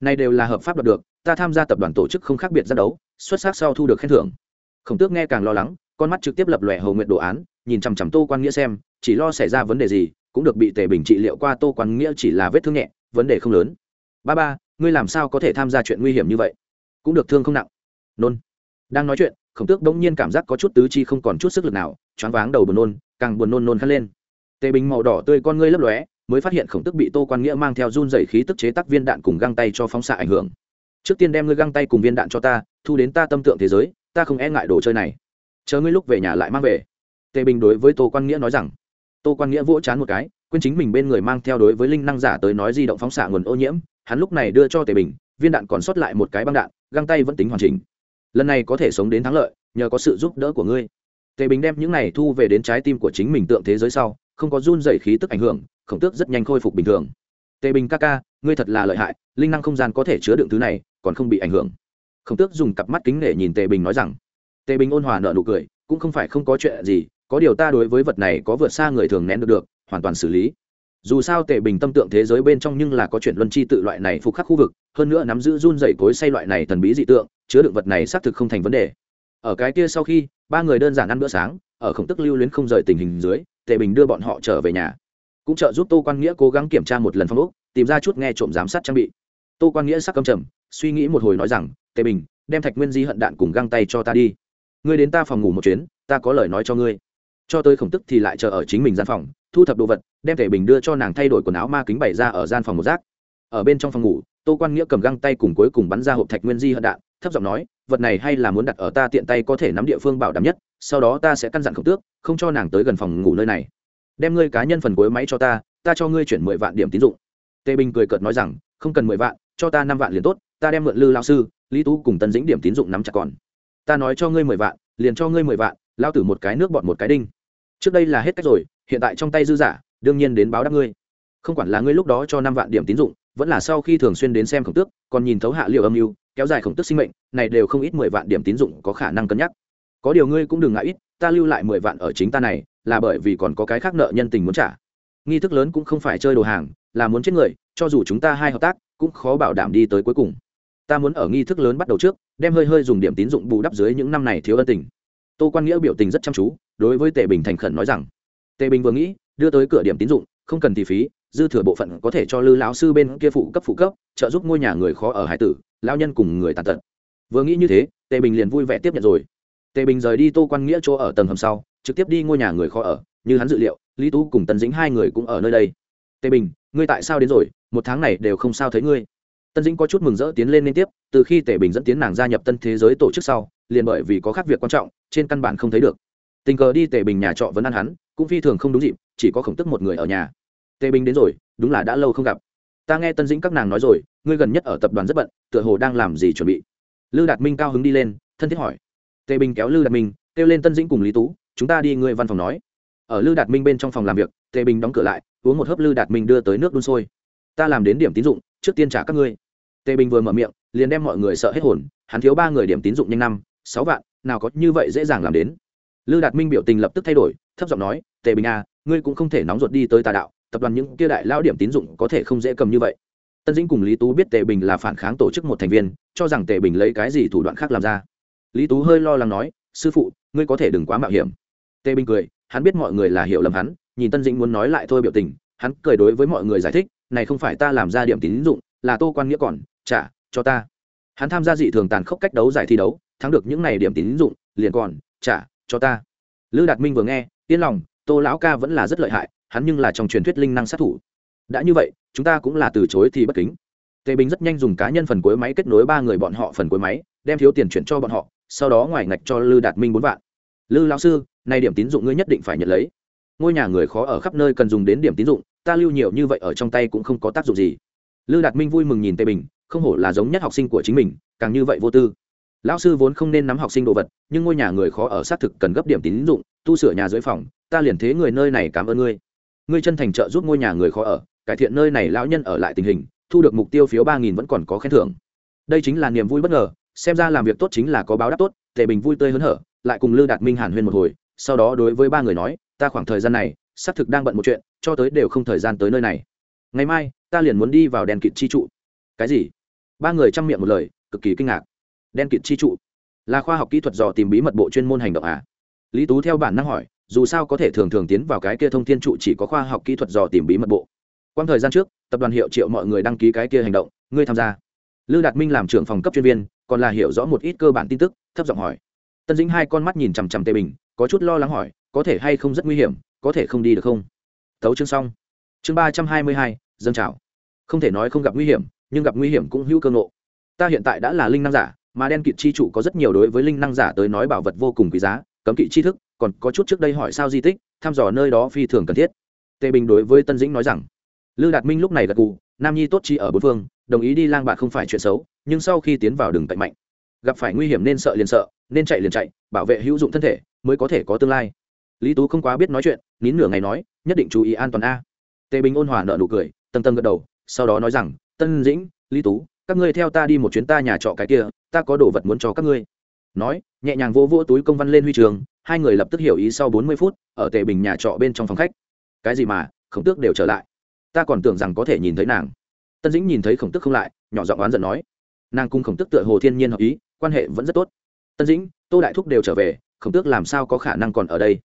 A: Này đều là hợp pháp đoạt được, ta tham gia tập đoàn tổ chức không khác biệt ra đấu, xuất sắc sau thu được khen thưởng. Khổng tước nghe càng lo lắng, con mắt trực tiếp lập lòe hầu nguyện đồ án, nhìn chằm chằm tô quan nghĩa xem, chỉ lo xảy ra vấn đề gì cũng được bị tề bình trị liệu qua tô quan nghĩa chỉ là vết thương nhẹ, vấn đề không lớn. Ba ba, ngươi làm sao có thể tham gia chuyện nguy hiểm như vậy? Cũng được thương không nặng. Nôn. Đang nói chuyện, khổng tước bỗng nhiên cảm giác có chút tứ chi không còn chút sức lực nào, choáng váng đầu buồn nôn, càng buồn nôn nôn khăn lên. Tề bình màu đỏ tươi con ngươi lấp lóe, mới phát hiện khổng tức bị tô quan nghĩa mang theo run dày khí tức chế tác viên đạn cùng găng tay cho phóng xạ ảnh hưởng. Trước tiên đem ngươi găng tay cùng viên đạn cho ta, thu đến ta tâm tượng thế giới, ta không e ngại đồ chơi này. Chờ ngươi lúc về nhà lại mang về. Tề bình đối với tô quan nghĩa nói rằng tô quan nghĩa vỗ chán một cái, quên chính mình bên người mang theo đối với linh năng giả tới nói di động phóng xạ nguồn ô nhiễm, hắn lúc này đưa cho tề bình, viên đạn còn sót lại một cái băng đạn, găng tay vẫn tính hoàn chỉnh. Lần này có thể sống đến thắng lợi, nhờ có sự giúp đỡ của ngươi. Tề bình đem những này thu về đến trái tim của chính mình tượng thế giới sau, không có run dày khí tức ảnh hưởng, khổng tước rất nhanh khôi phục bình thường. Tề bình ca ca, ngươi thật là lợi hại, linh năng không gian có thể chứa đựng thứ này, còn không bị ảnh hưởng. Khổng tước dùng cặp mắt kính để nhìn tề bình nói rằng. Tề bình ôn hòa nợ nụ cười, cũng không phải không có chuyện gì có điều ta đối với vật này có vượt xa người thường nén được được, hoàn toàn xử lý. Dù sao tề bình tâm tượng thế giới bên trong nhưng là có chuyện luân chi tự loại này phục khắc khu vực, hơn nữa nắm giữ run dày cối say loại này thần bí dị tượng, chứa đựng vật này xác thực không thành vấn đề. Ở cái kia sau khi, ba người đơn giản ăn bữa sáng, ở khổng tức lưu luyến không rời tình hình dưới tề bình đưa bọn họ trở về nhà. Cũng trợ giúp tô quan nghĩa cố gắng kiểm tra một lần phong ốc, tìm ra chút nghe trộm giám sát trang bị. Tô quan nghĩa sắc cầm trầm, suy nghĩ một hồi nói rằng tề bình, đem thạch nguyên di hận đạn cùng găng tay cho ta đi. Ngươi đến ta phòng ngủ một chuyến, ta có lời nói cho ngươi cho tới khổng tức thì lại chờ ở chính mình gian phòng, thu thập đồ vật, đem thể bình đưa cho nàng thay đổi quần áo ma kính bày ra ở gian phòng một rác. Ở bên trong phòng ngủ, tô quan nghĩa cầm găng tay cùng cuối cùng bắn ra hộp thạch nguyên di hận đạn, thấp giọng nói, vật này hay là muốn đặt ở ta tiện tay có thể nắm địa phương bảo đảm nhất, sau đó ta sẽ căn dặn khổng tước, không cho nàng tới gần phòng ngủ nơi này. Đem ngươi cá nhân phần cuối máy cho ta ta cho ngươi chuyển mười vạn điểm tín dụng. Tề bình cười cợt nói rằng, không cần mười vạn, cho ta năm vạn liền tốt, ta đem mượn lư lao sư, lý tú cùng tân dĩnh điểm tín dụng nắm chặt còn. Ta nói cho ngươi mười vạn, liền cho ngươi mười vạn lao tử một cái nước bọt một cái đinh trước đây là hết cách rồi, hiện tại trong tay dư giả, đương nhiên đến báo đáp ngươi. Không quản là ngươi lúc đó cho năm vạn điểm tín dụng, vẫn là sau khi thường xuyên đến xem khổng tước, còn nhìn thấu hạ liệu âm mưu, kéo dài khổng tước sinh mệnh, này đều không ít mười vạn điểm tín dụng có khả năng cân nhắc. Có điều ngươi cũng đừng ngại ít, ta lưu lại mười vạn ở chính ta này, là bởi vì còn có cái khác nợ nhân tình muốn trả. Nghi thức lớn cũng không phải chơi đồ hàng, là muốn chết người, cho dù chúng ta hai hợp tác, cũng khó bảo đảm đi tới cuối cùng. Ta muốn ở nghi thức lớn bắt đầu trước, đem hơi hơi dùng điểm tín dụng bù đắp dưới những năm này thiếu ân tình tô quan nghĩa biểu tình rất chăm chú, đối với tề bình thành khẩn nói rằng, tề bình vừa nghĩ, đưa tới cửa điểm tín dụng, không cần thì phí, dư thừa bộ phận có thể cho lư lão sư bên kia phụ cấp phụ cấp, trợ giúp ngôi nhà người khó ở hải tử lao nhân cùng người tàn tật. Vừa nghĩ như thế, tề bình liền vui vẻ tiếp nhận rồi. Tề bình rời đi tô quan nghĩa chỗ ở tầng hầm sau, trực tiếp đi ngôi nhà người khó ở, như hắn dự liệu, lý tú cùng tần dính hai người cũng ở nơi đây. Tề bình, ngươi tại sao đến rồi? Một tháng này đều không sao thấy ngươi tân dĩnh có chút mừng rỡ tiến lên liên tiếp, từ khi tề bình dẫn tiến nàng gia nhập tân thế giới tổ chức sau, liền bởi vì có khác việc quan trọng, trên căn bản không thấy được. Tình cờ đi tề bình nhà trọ vẫn ăn hắn, cũng phi thường không đúng dịp, chỉ có khổng tức một người ở nhà. Tề bình đến rồi, đúng là đã lâu không gặp. Ta nghe tân dĩnh các nàng nói rồi, ngươi gần nhất ở tập đoàn rất bận, tựa hồ đang làm gì chuẩn bị? Lư đạt minh cao hứng đi lên, thân thiết hỏi. Tề bình kéo lư đạt minh, kêu lên tân dĩnh cùng lý tú, chúng ta đi ngươi văn phòng nói. Ở lư đạt minh bên trong phòng làm việc tề bình đóng cửa lại, uống một hớp lư đạt minh đưa tới nước đun sôi. Ta làm đến điểm tín dụng trước tiên trả các ngươi. Tề bình vừa mở miệng, liền đem mọi người sợ hết hồn, hắn thiếu ba người điểm tín dụng nhanh năm, sáu vạn, nào có như vậy dễ dàng làm đến. Lư đạt minh biểu tình lập tức thay đổi, thấp giọng nói, tề bình à ngươi cũng không thể nóng ruột đi tới tà đạo, tập đoàn những kia đại lão điểm tín dụng có thể không dễ cầm như vậy. Tân dĩnh cùng lý tú biết tề bình là phản kháng tổ chức một thành viên, cho rằng tề bình lấy cái gì thủ đoạn khác làm ra. Lý tú hơi lo lắng nói, sư phụ, ngươi có thể đừng quá mạo hiểm. Tề bình cười, hắn biết mọi người là hiểu lầm hắn, nhìn tân dĩnh muốn nói lại thôi biểu tình, hắn cười đối với mọi người giải thích này không phải ta làm ra điểm tín dụng, là tô quan nghĩa còn trả cho ta. Hắn tham gia dị thường tàn khốc cách đấu giải thi đấu, thắng được những này điểm tín dụng, liền còn trả cho ta. Lư đạt minh vừa nghe, yên lòng, tô lão ca vẫn là rất lợi hại, hắn nhưng là trong truyền thuyết linh năng sát thủ. Đã như vậy, chúng ta cũng là từ chối thì bất kính. Tề bình rất nhanh dùng cá nhân phần cuối máy kết nối ba người bọn họ phần cuối máy, đem thiếu tiền chuyển cho bọn họ, sau đó ngoài ngạch cho lư đạt minh bốn vạn. Lư lão sư nay điểm tín dụng ngươi nhất định phải nhận lấy. Ngôi nhà người khó ở khắp nơi cần dùng đến điểm tín dụng ta lưu nhiều như vậy ở trong tay cũng không có tác dụng gì. Lư đạt minh vui mừng nhìn tề bình, không hổ là giống nhất học sinh của chính mình, càng như vậy vô tư. Lão sư vốn không nên nắm học sinh đồ vật, nhưng ngôi nhà người khó ở xác thực cần gấp điểm tín dụng, tu sửa nhà dưới phòng, ta liền thế người nơi này cảm ơn ngươi. Ngươi chân thành trợ giúp ngôi nhà người khó ở, cải thiện nơi này lão nhân ở lại tình hình, thu được mục tiêu phiếu ba nghìn vẫn còn có khen thưởng. Đây chính là niềm vui bất ngờ, xem ra làm việc tốt chính là có báo đáp tốt, tề bình vui tươi hớn hở, lại cùng lư đạt minh hàn huyên một hồi, sau đó đối với ba người nói, ta khoảng thời gian này xác thực đang bận một chuyện, cho tới đều không thời gian tới nơi này. Ngày mai, ta liền muốn đi vào đèn kịt chi trụ. Cái gì? Ba người chăm miệng một lời, cực kỳ kinh ngạc. Đen kịt chi trụ? Là khoa học kỹ thuật dò tìm bí mật bộ chuyên môn hành động à? Lý tú theo bản năng hỏi, dù sao có thể thường thường tiến vào cái kia thông thiên trụ chỉ có khoa học kỹ thuật dò tìm bí mật bộ. Quang thời gian trước, tập đoàn hiệu triệu mọi người đăng ký cái kia hành động, ngươi tham gia. Lư đạt minh làm trưởng phòng cấp chuyên viên, còn là hiểu rõ một ít cơ bản tin tức, thấp giọng hỏi. Tân dĩnh hai con mắt nhìn chằm chằm tề bình, có chút lo lắng hỏi, có thể hay không rất nguy hiểm có thể không đi được không? Tấu chương xong. Chương ba trăm hai mươi hai dân trào. Không thể nói không gặp nguy hiểm, nhưng gặp nguy hiểm cũng hữu cơ ngộ. Ta hiện tại đã là linh năng giả, mà đen kịt chi trụ có rất nhiều đối với linh năng giả tới nói bảo vật vô cùng quý giá, cấm kỵ chi thức, còn có chút trước đây hỏi sao di tích, thăm dò nơi đó phi thường cần thiết. Tề bình đối với tân dĩnh nói rằng, lư đạt minh lúc này gật cù nam nhi tốt chi ở bốn phương, đồng ý đi lang bạc không phải chuyện xấu, nhưng sau khi tiến vào đường cạnh mạnh, gặp phải nguy hiểm nên sợ liền sợ, nên chạy liền chạy, bảo vệ hữu dụng thân thể, mới có thể có tương lai lý tú không quá biết nói chuyện, nín nửa ngày nói, nhất định chú ý an toàn a. Tề bình ôn hòa nợ nụ cười, tầng tầng gật đầu, sau đó nói rằng, tân dĩnh, lý tú, các ngươi theo ta đi một chuyến ta nhà trọ cái kia, ta có đồ vật muốn cho các ngươi. Nói, nhẹ nhàng vô vô túi công văn lên huy trường, hai người lập tức hiểu ý sau bốn mươi phút, ở tề bình nhà trọ bên trong phòng khách. Cái gì mà, khổng tước đều trở lại. Ta còn tưởng rằng có thể nhìn thấy nàng. Tân dĩnh nhìn thấy khổng tước không lại, nhỏ giọng oán giận nói. Nàng cùng khổng tước tựa hồ thiên nhiên hợp ý, quan hệ vẫn rất tốt. Tân dĩnh, tô đại thúc đều trở về, khổng tước làm sao có khả năng còn ở đây?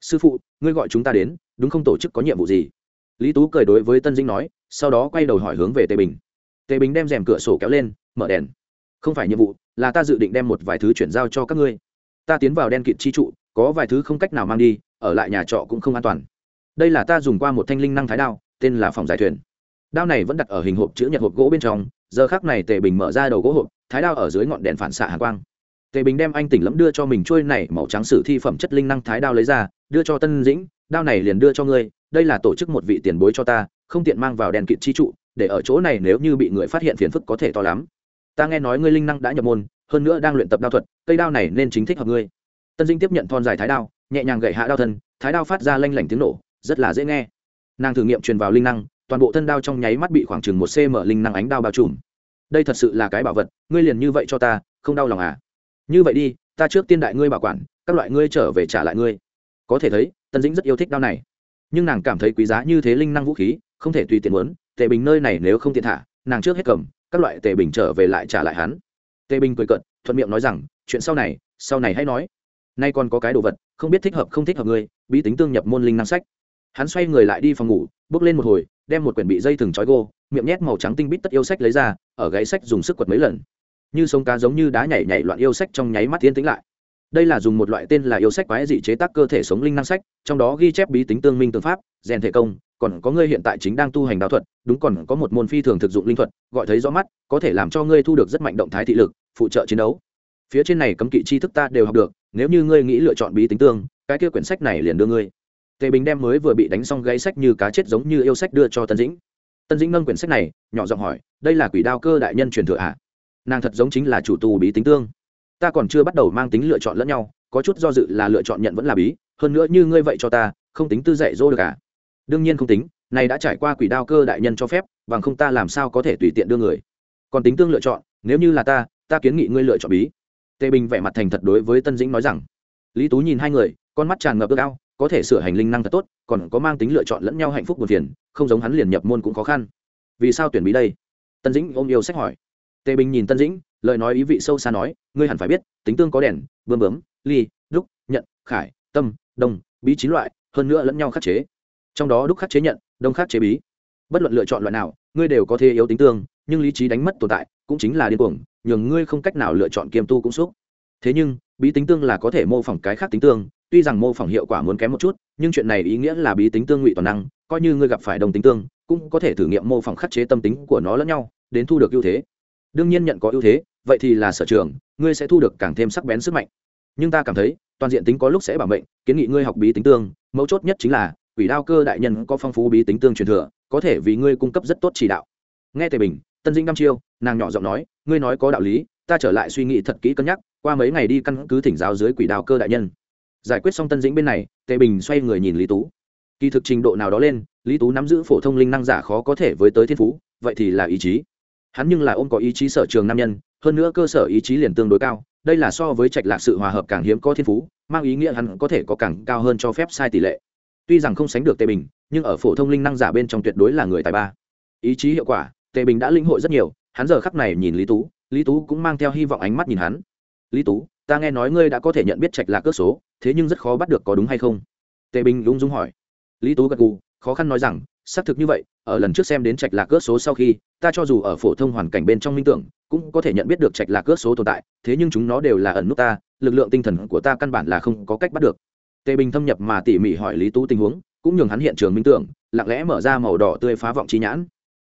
A: Sư phụ, ngươi gọi chúng ta đến, đúng không tổ chức có nhiệm vụ gì? Lý tú cười đối với tân dĩnh nói, sau đó quay đầu hỏi hướng về tề bình. Tề bình đem rèm cửa sổ kéo lên, mở đèn. Không phải nhiệm vụ, là ta dự định đem một vài thứ chuyển giao cho các ngươi. Ta tiến vào đen kịt chi trụ, có vài thứ không cách nào mang đi, ở lại nhà trọ cũng không an toàn. Đây là ta dùng qua một thanh linh năng thái đao, tên là phòng giải thuyền. Đao này vẫn đặt ở hình hộp chữ nhật hộp gỗ bên trong, giờ khác này tề bình mở ra đầu gỗ hộp, thái đao ở dưới ngọn đèn phản xạ hàng quang tề bình đem anh tỉnh lẫm đưa cho mình trôi này màu trắng sử thi phẩm chất linh năng thái đao lấy ra, đưa cho tân dĩnh, đao này liền đưa cho ngươi, đây là tổ chức một vị tiền bối cho ta, không tiện mang vào đèn kịt chi trụ, để ở chỗ này nếu như bị người phát hiện phiền phức có thể to lắm. Ta nghe nói ngươi linh năng đã nhập môn, hơn nữa đang luyện tập đao thuật, cây đao này nên chính thích hợp ngươi. Tân dinh tiếp nhận thon dài thái đao, nhẹ nhàng gậy hạ đao thân, thái đao phát ra lanh lảnh tiếng nổ, rất là dễ nghe. Nàng thử nghiệm truyền vào linh năng, toàn bộ thân đao trong nháy mắt bị khoảng chừng một cm linh năng ánh đao bao trùm. Đây thật sự là cái bảo vật, ngươi liền như vậy cho ta, không đau lòng à? Như vậy đi, ta trước tiên đại ngươi bảo quản, các loại ngươi trở về trả lại ngươi. Có thể thấy, tân dĩnh rất yêu thích đao này. Nhưng nàng cảm thấy quý giá như thế linh năng vũ khí, không thể tùy tiện muốn, tề bình nơi này nếu không tiện thả, nàng trước hết cầm, các loại tề bình trở về lại trả lại hắn. Tề bình cười cận thuận miệng nói rằng, chuyện sau này sau này hãy nói. Nay còn có cái đồ vật, không biết thích hợp không thích hợp ngươi, bí tính tương nhập môn linh năng sách. Hắn xoay người lại đi phòng ngủ, bước lên một hồi, đem một quyển bị dây thừng trói gô, miệng nhét màu trắng tinh bít tất yêu sách lấy ra, ở gáy sách dùng sức quật mấy lần như sông cá giống như đá nhảy nhảy loạn yêu sách trong nháy mắt tiến tĩnh lại. Đây là dùng một loại tên là yêu sách quái dị chế tác cơ thể sống linh năng sách, trong đó ghi chép bí tính tương minh tương pháp, rèn thể công, còn có ngươi hiện tại chính đang tu hành đạo thuật, đúng còn có một môn phi thường thực dụng linh thuật, gọi thấy rõ mắt, có thể làm cho ngươi thu được rất mạnh động thái thị lực, phụ trợ chiến đấu. Phía trên này cấm kỵ tri thức ta đều học được, nếu như ngươi nghĩ lựa chọn bí tính tương, cái kia quyển sách này liền đưa ngươi. Tề bình đem mới vừa bị đánh xong gáy sách như cá chết giống như yêu sách đưa cho tân dĩnh. Tân dĩnh nâng quyển sách này, nhỏ giọng hỏi, đây là quỷ đao cơ đại nhân truyền thừa ạ à? Nàng thật giống chính là chủ tù bí tính tương. Ta còn chưa bắt đầu mang tính lựa chọn lẫn nhau, có chút do dự là lựa chọn nhận vẫn là bí, hơn nữa như ngươi vậy cho ta, không tính tư dạy dỗ được à? Đương nhiên không tính, này đã trải qua quỷ đao cơ đại nhân cho phép, bằng không ta làm sao có thể tùy tiện đưa người. Còn tính tương lựa chọn, nếu như là ta ta kiến nghị ngươi lựa chọn bí. Tề bình vẻ mặt thành thật đối với tân dĩnh nói rằng. Lý tú nhìn hai người, con mắt tràn ngập ước ao, có thể sửa hành linh năng thật tốt, còn có mang tính lựa chọn lẫn nhau hạnh phúc buồn phiền, không giống hắn liền nhập môn cũng khó khăn. Vì sao tuyển bí đây? Tân dĩnh ôm yêu sách hỏi tề bình nhìn tân dĩnh, lời nói ý vị sâu xa nói, ngươi hẳn phải biết, tính tương có đèn bươm bướm, ly, đúc, nhận, khải, tâm đông bí chín loại, hơn nữa lẫn nhau khắc chế. Trong đó đúc khắc chế nhận đông khắc chế bí. Bất luận lựa chọn loại nào, ngươi đều có thể yếu tính tương, nhưng lý trí đánh mất tồn tại, cũng chính là điên cuồng, nhường ngươi không cách nào lựa chọn kiêm tu cũng xúc. Thế nhưng, bí tính tương là có thể mô phỏng cái khác tính tương, tuy rằng mô phỏng hiệu quả muốn kém một chút, nhưng chuyện này ý nghĩa là bí tính tương ngụy toàn năng, coi như ngươi gặp phải đồng tính tương, cũng có thể thử nghiệm mô phỏng khắc chế tâm tính của nó lẫn nhau, đến thu được ưu thế đương nhiên nhận có ưu thế, vậy thì là sở trường, ngươi sẽ thu được càng thêm sắc bén sức mạnh. Nhưng ta cảm thấy, toàn diện tính có lúc sẽ bảo mệnh, kiến nghị ngươi học bí tính tương, mấu chốt nhất chính là, quỷ đao cơ đại nhân có phong phú bí tính tương truyền thừa, có thể vì ngươi cung cấp rất tốt chỉ đạo. Nghe tề bình, tân dĩnh năm chiêu, nàng nhỏ giọng nói, ngươi nói có đạo lý, ta trở lại suy nghĩ thật kỹ cân nhắc, qua mấy ngày đi căn cứ thỉnh giáo dưới quỷ đao cơ đại nhân. Giải quyết xong tân dĩnh bên này, tề bình xoay người nhìn lý tú. Kỳ thực trình độ nào đó lên, lý tú nắm giữ phổ thông linh năng giả khó có thể với tới thiên phú, vậy thì là ý chí hắn nhưng là ôm có ý chí sở trường nam nhân, hơn nữa cơ sở ý chí liền tương đối cao, đây là so với trạch lạc sự hòa hợp càng hiếm có thiên phú, mang ý nghĩa hắn có thể có càng cao hơn cho phép sai tỷ lệ. Tuy rằng không sánh được tề bình, nhưng ở phổ thông linh năng giả bên trong tuyệt đối là người tài ba. Ý chí hiệu quả, tề bình đã linh hội rất nhiều, hắn giờ khắc này nhìn lý tú lý tú cũng mang theo hy vọng ánh mắt nhìn hắn. Lý tú, ta nghe nói ngươi đã có thể nhận biết trạch lạc cước số, thế nhưng rất khó bắt được có đúng hay không? Tề bình lung dung hỏi. Lý tú gật gù, khó khăn nói rằng xác thực như vậy, ở lần trước xem đến trạch lạc cướp số sau khi, ta cho dù ở phổ thông hoàn cảnh bên trong minh tưởng, cũng có thể nhận biết được trạch lạc cướp số tồn tại, thế nhưng chúng nó đều là ẩn nút ta, lực lượng tinh thần của ta căn bản là không có cách bắt được. Tề bình thâm nhập mà tỉ mỉ hỏi lý tú tình huống, cũng nhường hắn hiện trường minh tưởng, lặng lẽ mở ra màu đỏ tươi phá vọng chi nhãn.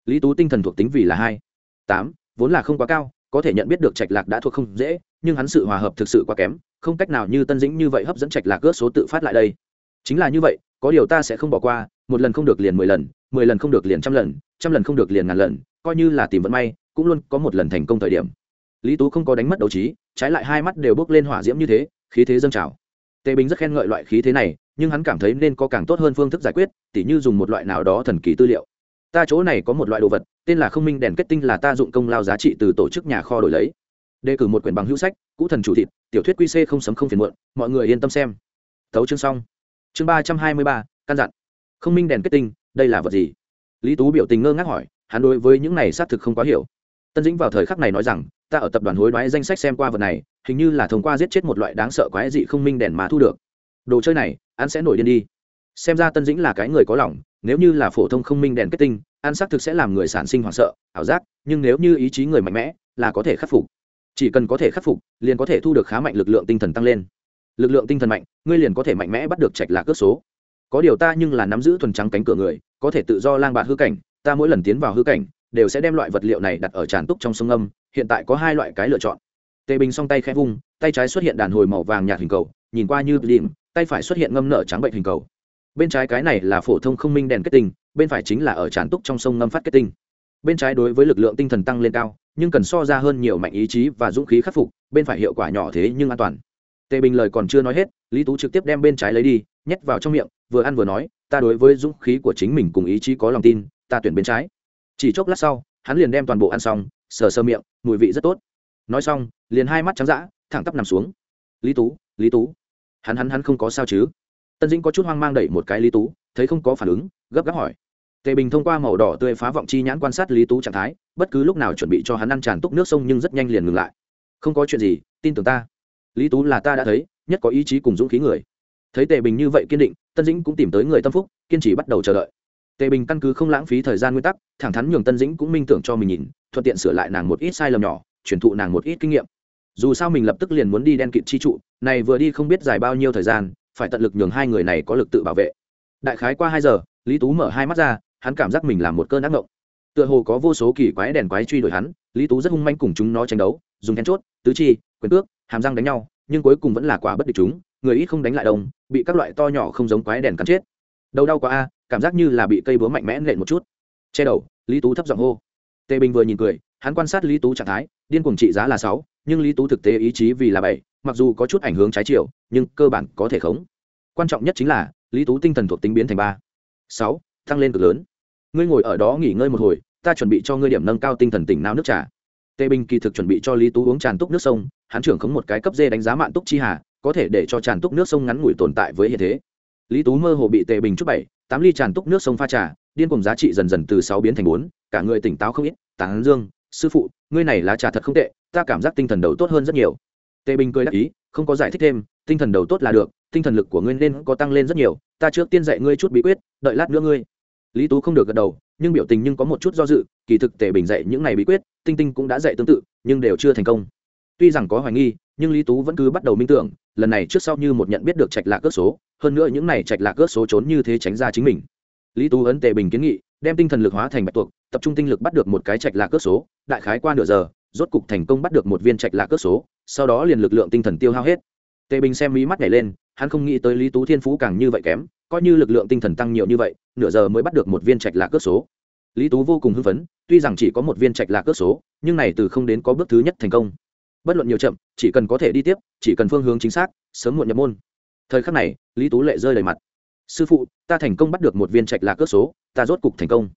A: Lý tú tinh thần thuộc tính vì là hai, tám, vốn là không quá cao, có thể nhận biết được trạch lạc đã thuộc không dễ, nhưng hắn sự hòa hợp thực sự quá kém, không cách nào như tân dĩnh như vậy hấp dẫn trạch lạc ước số tự phát lại đây. Chính là như vậy, có điều ta sẽ không bỏ qua một lần không được liền mười lần mười lần không được liền trăm lần trăm lần không được liền ngàn lần, coi như là tìm vận may, cũng luôn có một lần thành công thời điểm. Lý tú không có đánh mất đấu trí, trái lại hai mắt đều bước lên hỏa diễm như thế, khí thế dâng trào. Tề bình rất khen ngợi loại khí thế này, nhưng hắn cảm thấy nên có càng tốt hơn phương thức giải quyết, tỉ như dùng một loại nào đó thần kỳ tư liệu. Ta chỗ này có một loại đồ vật, tên là không minh đèn kết tinh là ta dụng công lao giá trị từ tổ chức nhà kho đổi lấy. Đề cử một quyển bằng hữu sách, cũ thần chủ thịt, tiểu thuyết qc không sấm không phiền muộn, mọi người yên tâm xem. Tấu chương xong. Chương ba trăm hai mươi ba, căn dặn không minh đèn kết tinh, đây là vật gì? Lý tú biểu tình ngơ ngác hỏi, hắn đối với những này xác thực không quá hiểu. Tân dĩnh vào thời khắc này nói rằng, ta ở tập đoàn hối đoái danh sách xem qua vật này, hình như là thông qua giết chết một loại đáng sợ quái dị không minh đèn mà thu được. Đồ chơi này, hắn sẽ nổi điên đi. Xem ra tân dĩnh là cái người có lòng, nếu như là phổ thông không minh đèn kết tinh ăn xác thực sẽ làm người sản sinh hoảng sợ, ảo giác, nhưng nếu như ý chí người mạnh mẽ, là có thể khắc phục. Chỉ cần có thể khắc phục, liền có thể thu được khá mạnh lực lượng tinh thần tăng lên. Lực lượng tinh thần mạnh, ngươi liền có thể mạnh mẽ bắt được trạch lạc cước số có điều ta nhưng là nắm giữ thuần trắng cánh cửa người, có thể tự do lang bạt hư cảnh, ta mỗi lần tiến vào hư cảnh, đều sẽ đem loại vật liệu này đặt ở tràn túc trong sông âm, hiện tại có hai loại cái lựa chọn. Tề bình song tay khẽ vung, tay trái xuất hiện đàn hồi màu vàng nhạt hình cầu, nhìn qua như lim tay phải xuất hiện ngâm nở trắng bệnh hình cầu. Bên trái cái này là phổ thông không minh đèn kết tinh, bên phải chính là ở tràn túc trong sông ngâm phát kết tinh. Bên trái đối với lực lượng tinh thần tăng lên cao, nhưng cần so ra hơn nhiều mạnh ý chí và dũng khí khắc phục, bên phải hiệu quả nhỏ thế nhưng an toàn. Tề bình lời còn chưa nói hết, lý tú trực tiếp đem bên trái lấy đi, nhét vào trong miệng vừa ăn vừa nói, ta đối với dũng khí của chính mình cùng ý chí có lòng tin, ta tuyển bên trái. Chỉ chốc lát sau, hắn liền đem toàn bộ ăn xong, sờ sơ miệng, mùi vị rất tốt. Nói xong, liền hai mắt trắng d ã thẳng tắp nằm xuống. Lý tú lý tú. Hắn hắn hắn không có sao chứ? Tân dĩnh có chút hoang mang đẩy một cái lý tú, thấy không có phản ứng, gấp gáp hỏi. Tề bình thông qua màu đỏ tươi phá vọng chi nhãn quan sát lý tú trạng thái, bất cứ lúc nào chuẩn bị cho hắn ăn tràn túc nước sông nhưng rất nhanh liền ngừng lại. Không có chuyện gì, tin tưởng ta. Lý tú là ta đã thấy, nhất có ý chí cùng dũng khí người. Thấy tề bình như vậy kiên định tân dĩnh cũng tìm tới người tâm phúc kiên trì bắt đầu chờ đợi. Tề bình căn cứ không lãng phí thời gian nguyên tắc thẳng thắn nhường tân dĩnh cũng minh tưởng cho mình nhìn thuận tiện sửa lại nàng một ít sai lầm nhỏ truyền thụ nàng một ít kinh nghiệm. Dù sao mình lập tức liền muốn đi đen kịt chi trụ này vừa đi không biết dài bao nhiêu thời gian phải tận lực nhường hai người này có lực tự bảo vệ. Đại khái qua hai giờ lý tú mở hai mắt ra hắn cảm giác mình làm một cơn ác mộng, tựa hồ có vô số kỳ quái đèn quái truy đuổi hắn lý tú rất hung manh cùng chúng nó tranh đấu dùng then chốt tứ chi quyền cước hàm răng đánh nhau nhưng cuối cùng vẫn là quả bất địch chúng người ít không đánh lại đông, bị các loại to nhỏ không giống quái đèn cắn chết. Đầu đau quá a, cảm giác như là bị cây búa mạnh mẽ nện một chút. Che đầu, lý tú thấp giọng hô. Tề bình vừa nhìn cười, hắn quan sát lý tú trạng thái, điên cuồng trị giá là sáu, nhưng lý tú thực tế ý chí vì là bảy, mặc dù có chút ảnh hưởng trái chiều, nhưng cơ bản có thể khống. Quan trọng nhất chính là, lý tú tinh thần thuộc tính biến thành ba. Sáu tăng lên cực lớn. Ngươi ngồi ở đó nghỉ ngơi một hồi, ta chuẩn bị cho ngươi điểm nâng cao tinh thần tỉnh não nước trà. Tề bình kỳ thực chuẩn bị cho lý tú uống tràn túc nước sông, hắn trưởng khống một cái cấp dê đánh giá mạn túc chi hà có thể để cho tràn túc nước sông ngắn ngủi tồn tại với hiện thế. Lý tú mơ hồ bị tề bình chút bảy, tám ly tràn túc nước sông pha trà, điên cùng giá trị dần dần từ sáu biến thành bốn, cả người tỉnh táo không ít. Tán dương, sư phụ, ngươi này lá trà thật không tệ, ta cảm giác tinh thần đầu tốt hơn rất nhiều. Tề bình cười đáp ý, không có giải thích thêm, tinh thần đầu tốt là được, tinh thần lực của ngươi nên có tăng lên rất nhiều, ta trước tiên dạy ngươi chút bí quyết, đợi lát nữa ngươi. Lý tú không được gật đầu, nhưng biểu tình nhưng có một chút do dự, kỳ thực tề bình dạy những này bí quyết, tinh tinh cũng đã dạy tương tự, nhưng đều chưa thành công. Tuy rằng có hoài nghi nhưng lý tú vẫn cứ bắt đầu minh tưởng, lần này trước sau như một nhận biết được trạch lạc cướp số, hơn nữa những này trạch lạc cướp số trốn như thế tránh ra chính mình. Lý tú ấn tề bình kiến nghị, đem tinh thần lực hóa thành bạch tuộc, tập trung tinh lực bắt được một cái trạch lạc cướp số, đại khái qua nửa giờ, rốt cục thành công bắt được một viên trạch lạc cướp số, sau đó liền lực lượng tinh thần tiêu hao hết. Tề bình xem mí mắt nhảy lên, hắn không nghĩ tới lý tú thiên phú càng như vậy kém, coi như lực lượng tinh thần tăng nhiều như vậy, nửa giờ mới bắt được một viên trạch lạc cướp số. Lý tú vô cùng hưng phấn, tuy rằng chỉ có một viên trạch lạc cướp số, nhưng này từ không đến có bước thứ nhất thành công bất luận nhiều chậm, chỉ cần có thể đi tiếp, chỉ cần phương hướng chính xác, sớm muộn nhập môn. Thời khắc này, lý tú lệ rơi đầy mặt. Sư phụ, ta thành công bắt được một viên trạch lạc cước số, ta rốt cục thành công.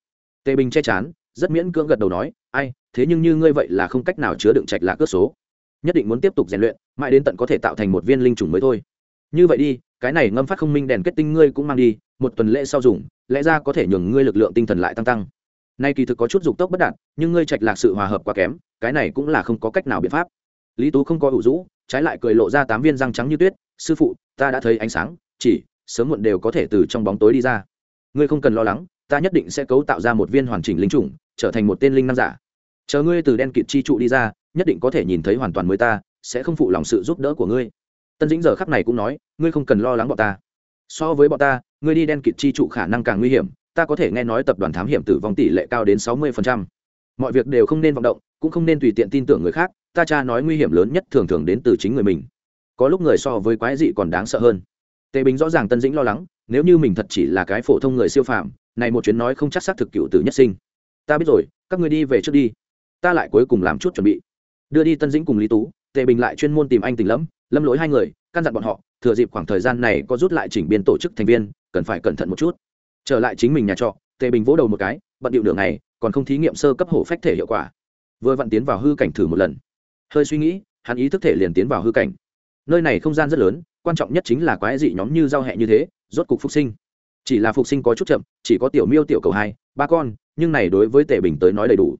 A: Tề bình che chán, rất miễn cưỡng gật đầu nói, ai, thế nhưng như ngươi vậy là không cách nào chứa đựng trạch lạc cước số. Nhất định muốn tiếp tục rèn luyện, mãi đến tận có thể tạo thành một viên linh trùng mới thôi. Như vậy đi, cái này ngâm phát không minh đèn kết tinh ngươi cũng mang đi, một tuần lễ sau dùng, lẽ ra có thể nhường ngươi lực lượng tinh thần lại tăng tăng. Nay kỳ thực có chút dục tốc bất đạt, nhưng ngươi trạch lạc sự hòa hợp quá kém, cái này cũng là không có cách nào biện pháp lý tú không có ủ rũ, trái lại cười lộ ra tám viên răng trắng như tuyết, sư phụ, ta đã thấy ánh sáng, chỉ, sớm muộn đều có thể từ trong bóng tối đi ra. Ngươi không cần lo lắng, ta nhất định sẽ cấu tạo ra một viên hoàn chỉnh linh chủng, trở thành một tên linh năng giả. Chờ ngươi từ đen kịt chi trụ đi ra, nhất định có thể nhìn thấy hoàn toàn mới ta, sẽ không phụ lòng sự giúp đỡ của ngươi. Tân dĩnh giờ khắc này cũng nói, ngươi không cần lo lắng bọn ta. So với bọn ta, ngươi đi đen kịt chi trụ khả năng càng nguy hiểm, ta có thể nghe nói tập đoàn thám hiểm tử vong tỷ lệ cao đến sáu mươi mọi việc đều không nên vọng động, cũng không nên tùy tiện tin tưởng người khác ta cha nói nguy hiểm lớn nhất thường thường đến từ chính người mình. Có lúc người so với quái dị còn đáng sợ hơn. Tề bình rõ ràng tân dĩnh lo lắng, nếu như mình thật chỉ là cái phổ thông người siêu phàm, này một chuyến nói không chắc xác thực cựu tử nhất sinh. Ta biết rồi, các người đi về trước đi. Ta lại cuối cùng làm chút chuẩn bị. Đưa đi tân dĩnh cùng lý tú, tề bình lại chuyên môn tìm anh tình lẫm, lâm lỗi hai người, căn dặn bọn họ, thừa dịp khoảng thời gian này có rút lại chỉnh biên tổ chức thành viên, cần phải cẩn thận một chút. Trở lại chính mình nhà trọ, tề bình vỗ đầu một cái, bận điệu đường này còn không thí nghiệm sơ cấp hổ phách thể hiệu quả. Vừa vặn tiến vào hư cảnh thử một lần hơi suy nghĩ, hắn ý thức thể liền tiến vào hư cảnh. Nơi này không gian rất lớn, quan trọng nhất chính là quái dị nhóm như giao hẹ như thế, rốt cục phục sinh. Chỉ là phục sinh có chút chậm, chỉ có tiểu miêu tiểu cầu hai, ba con, nhưng này đối với tề bình tới nói đầy đủ.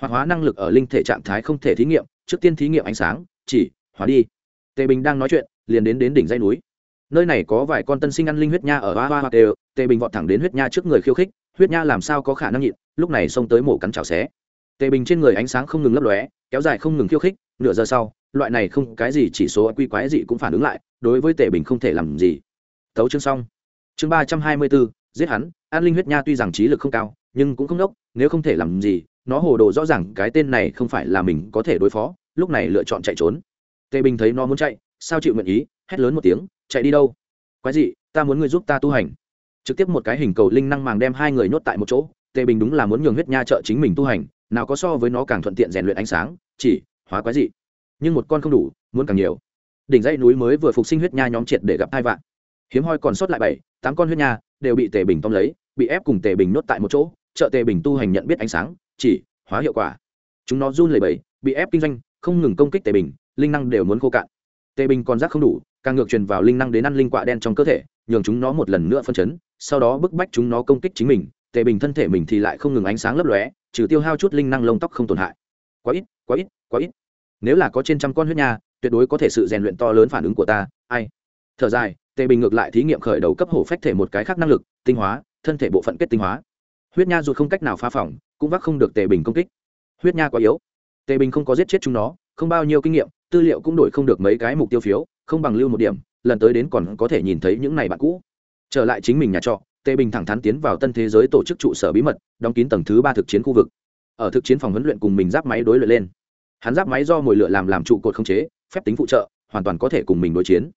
A: Hoạt hóa năng lực ở linh thể trạng thái không thể thí nghiệm, trước tiên thí nghiệm ánh sáng, chỉ, hóa đi. Tề bình đang nói chuyện, liền đến đến đỉnh dây núi. Nơi này có vài con tân sinh ăn linh huyết nha ở hoa hoa hoặc tề bình vọt thẳng đến huyết nha trước người khiêu khích, huyết nha làm sao có khả năng nhịn, lúc này xông tới mổ cắn chảo xé. Tề bình trên người ánh sáng không ngừng lấp lóe, kéo dài không ngừng khiêu khích nửa giờ sau, loại này không cái gì chỉ số quy quái gì cũng phản ứng lại, đối với tề bình không thể làm gì. Tấu chương xong. Chương ba trăm hai mươi bốn giết hắn, an linh huyết nha tuy rằng trí lực không cao, nhưng cũng không đốc, nếu không thể làm gì, nó hồ đồ rõ ràng cái tên này không phải là mình có thể đối phó, lúc này lựa chọn chạy trốn. Tề bình thấy nó muốn chạy, sao chịu nguyện ý, hét lớn một tiếng, chạy đi đâu? Quái gì, ta muốn người giúp ta tu hành. Trực tiếp một cái hình cầu linh năng màng đem hai người nhốt tại một chỗ, tề bình đúng là muốn nhường huyết nha trợ chính mình tu hành, nào có so với nó càng thuận tiện rèn luyện ánh sáng, chỉ hóa quái dị. Nhưng một con không đủ, muốn càng nhiều. Đỉnh dãy núi mới vừa phục sinh huyết nha nhóm triệt để gặp hai vạn hiếm hoi còn sót lại bảy, tám con huyết nha đều bị tề bình tóm lấy, bị ép cùng tề bình nhốt tại một chỗ chợ tề bình tu hành nhận biết ánh sáng, chỉ hóa hiệu quả. Chúng nó run lẩy bẩy, bị ép kinh doanh, không ngừng công kích tề bình, linh năng đều muốn khô cạn. Tề bình còn rác không đủ, càng ngược truyền vào linh năng đến ăn linh quạ đen trong cơ thể, nhường chúng nó một lần nữa phân chấn, sau đó bức bách chúng nó công kích chính mình, tề bình thân thể mình thì lại không ngừng ánh sáng lấp lóe, trừ tiêu hao chút linh năng lông tóc không tổn hại. Quá ít quá ít quá ít nếu là có trên trăm con huyết nha, tuyệt đối có thể sự rèn luyện to lớn phản ứng của ta. Ai? Thở dài, tề bình ngược lại thí nghiệm khởi đầu cấp hổ phách thể một cái khác năng lực, tinh hóa, thân thể bộ phận kết tinh hóa. Huyết nha dù không cách nào phá phỏng, cũng vác không được tề bình công kích. Huyết nha quá yếu. Tề bình không có giết chết chúng nó, không bao nhiêu kinh nghiệm, tư liệu cũng đổi không được mấy cái mục tiêu phiếu, không bằng lưu một điểm, lần tới đến còn có thể nhìn thấy những này bạn cũ. Trở lại chính mình nhà trọ, tề bình thẳng thắn tiến vào tân thế giới tổ chức trụ sở bí mật, đóng kín tầng thứ ba thực chiến khu vực. Ở thực chiến phòng huấn luyện cùng mình giáp máy đối luyện lên hắn giáp máy do mồi lửa làm làm trụ cột không chế, phép tính phụ trợ, hoàn toàn có thể cùng mình đối chiến.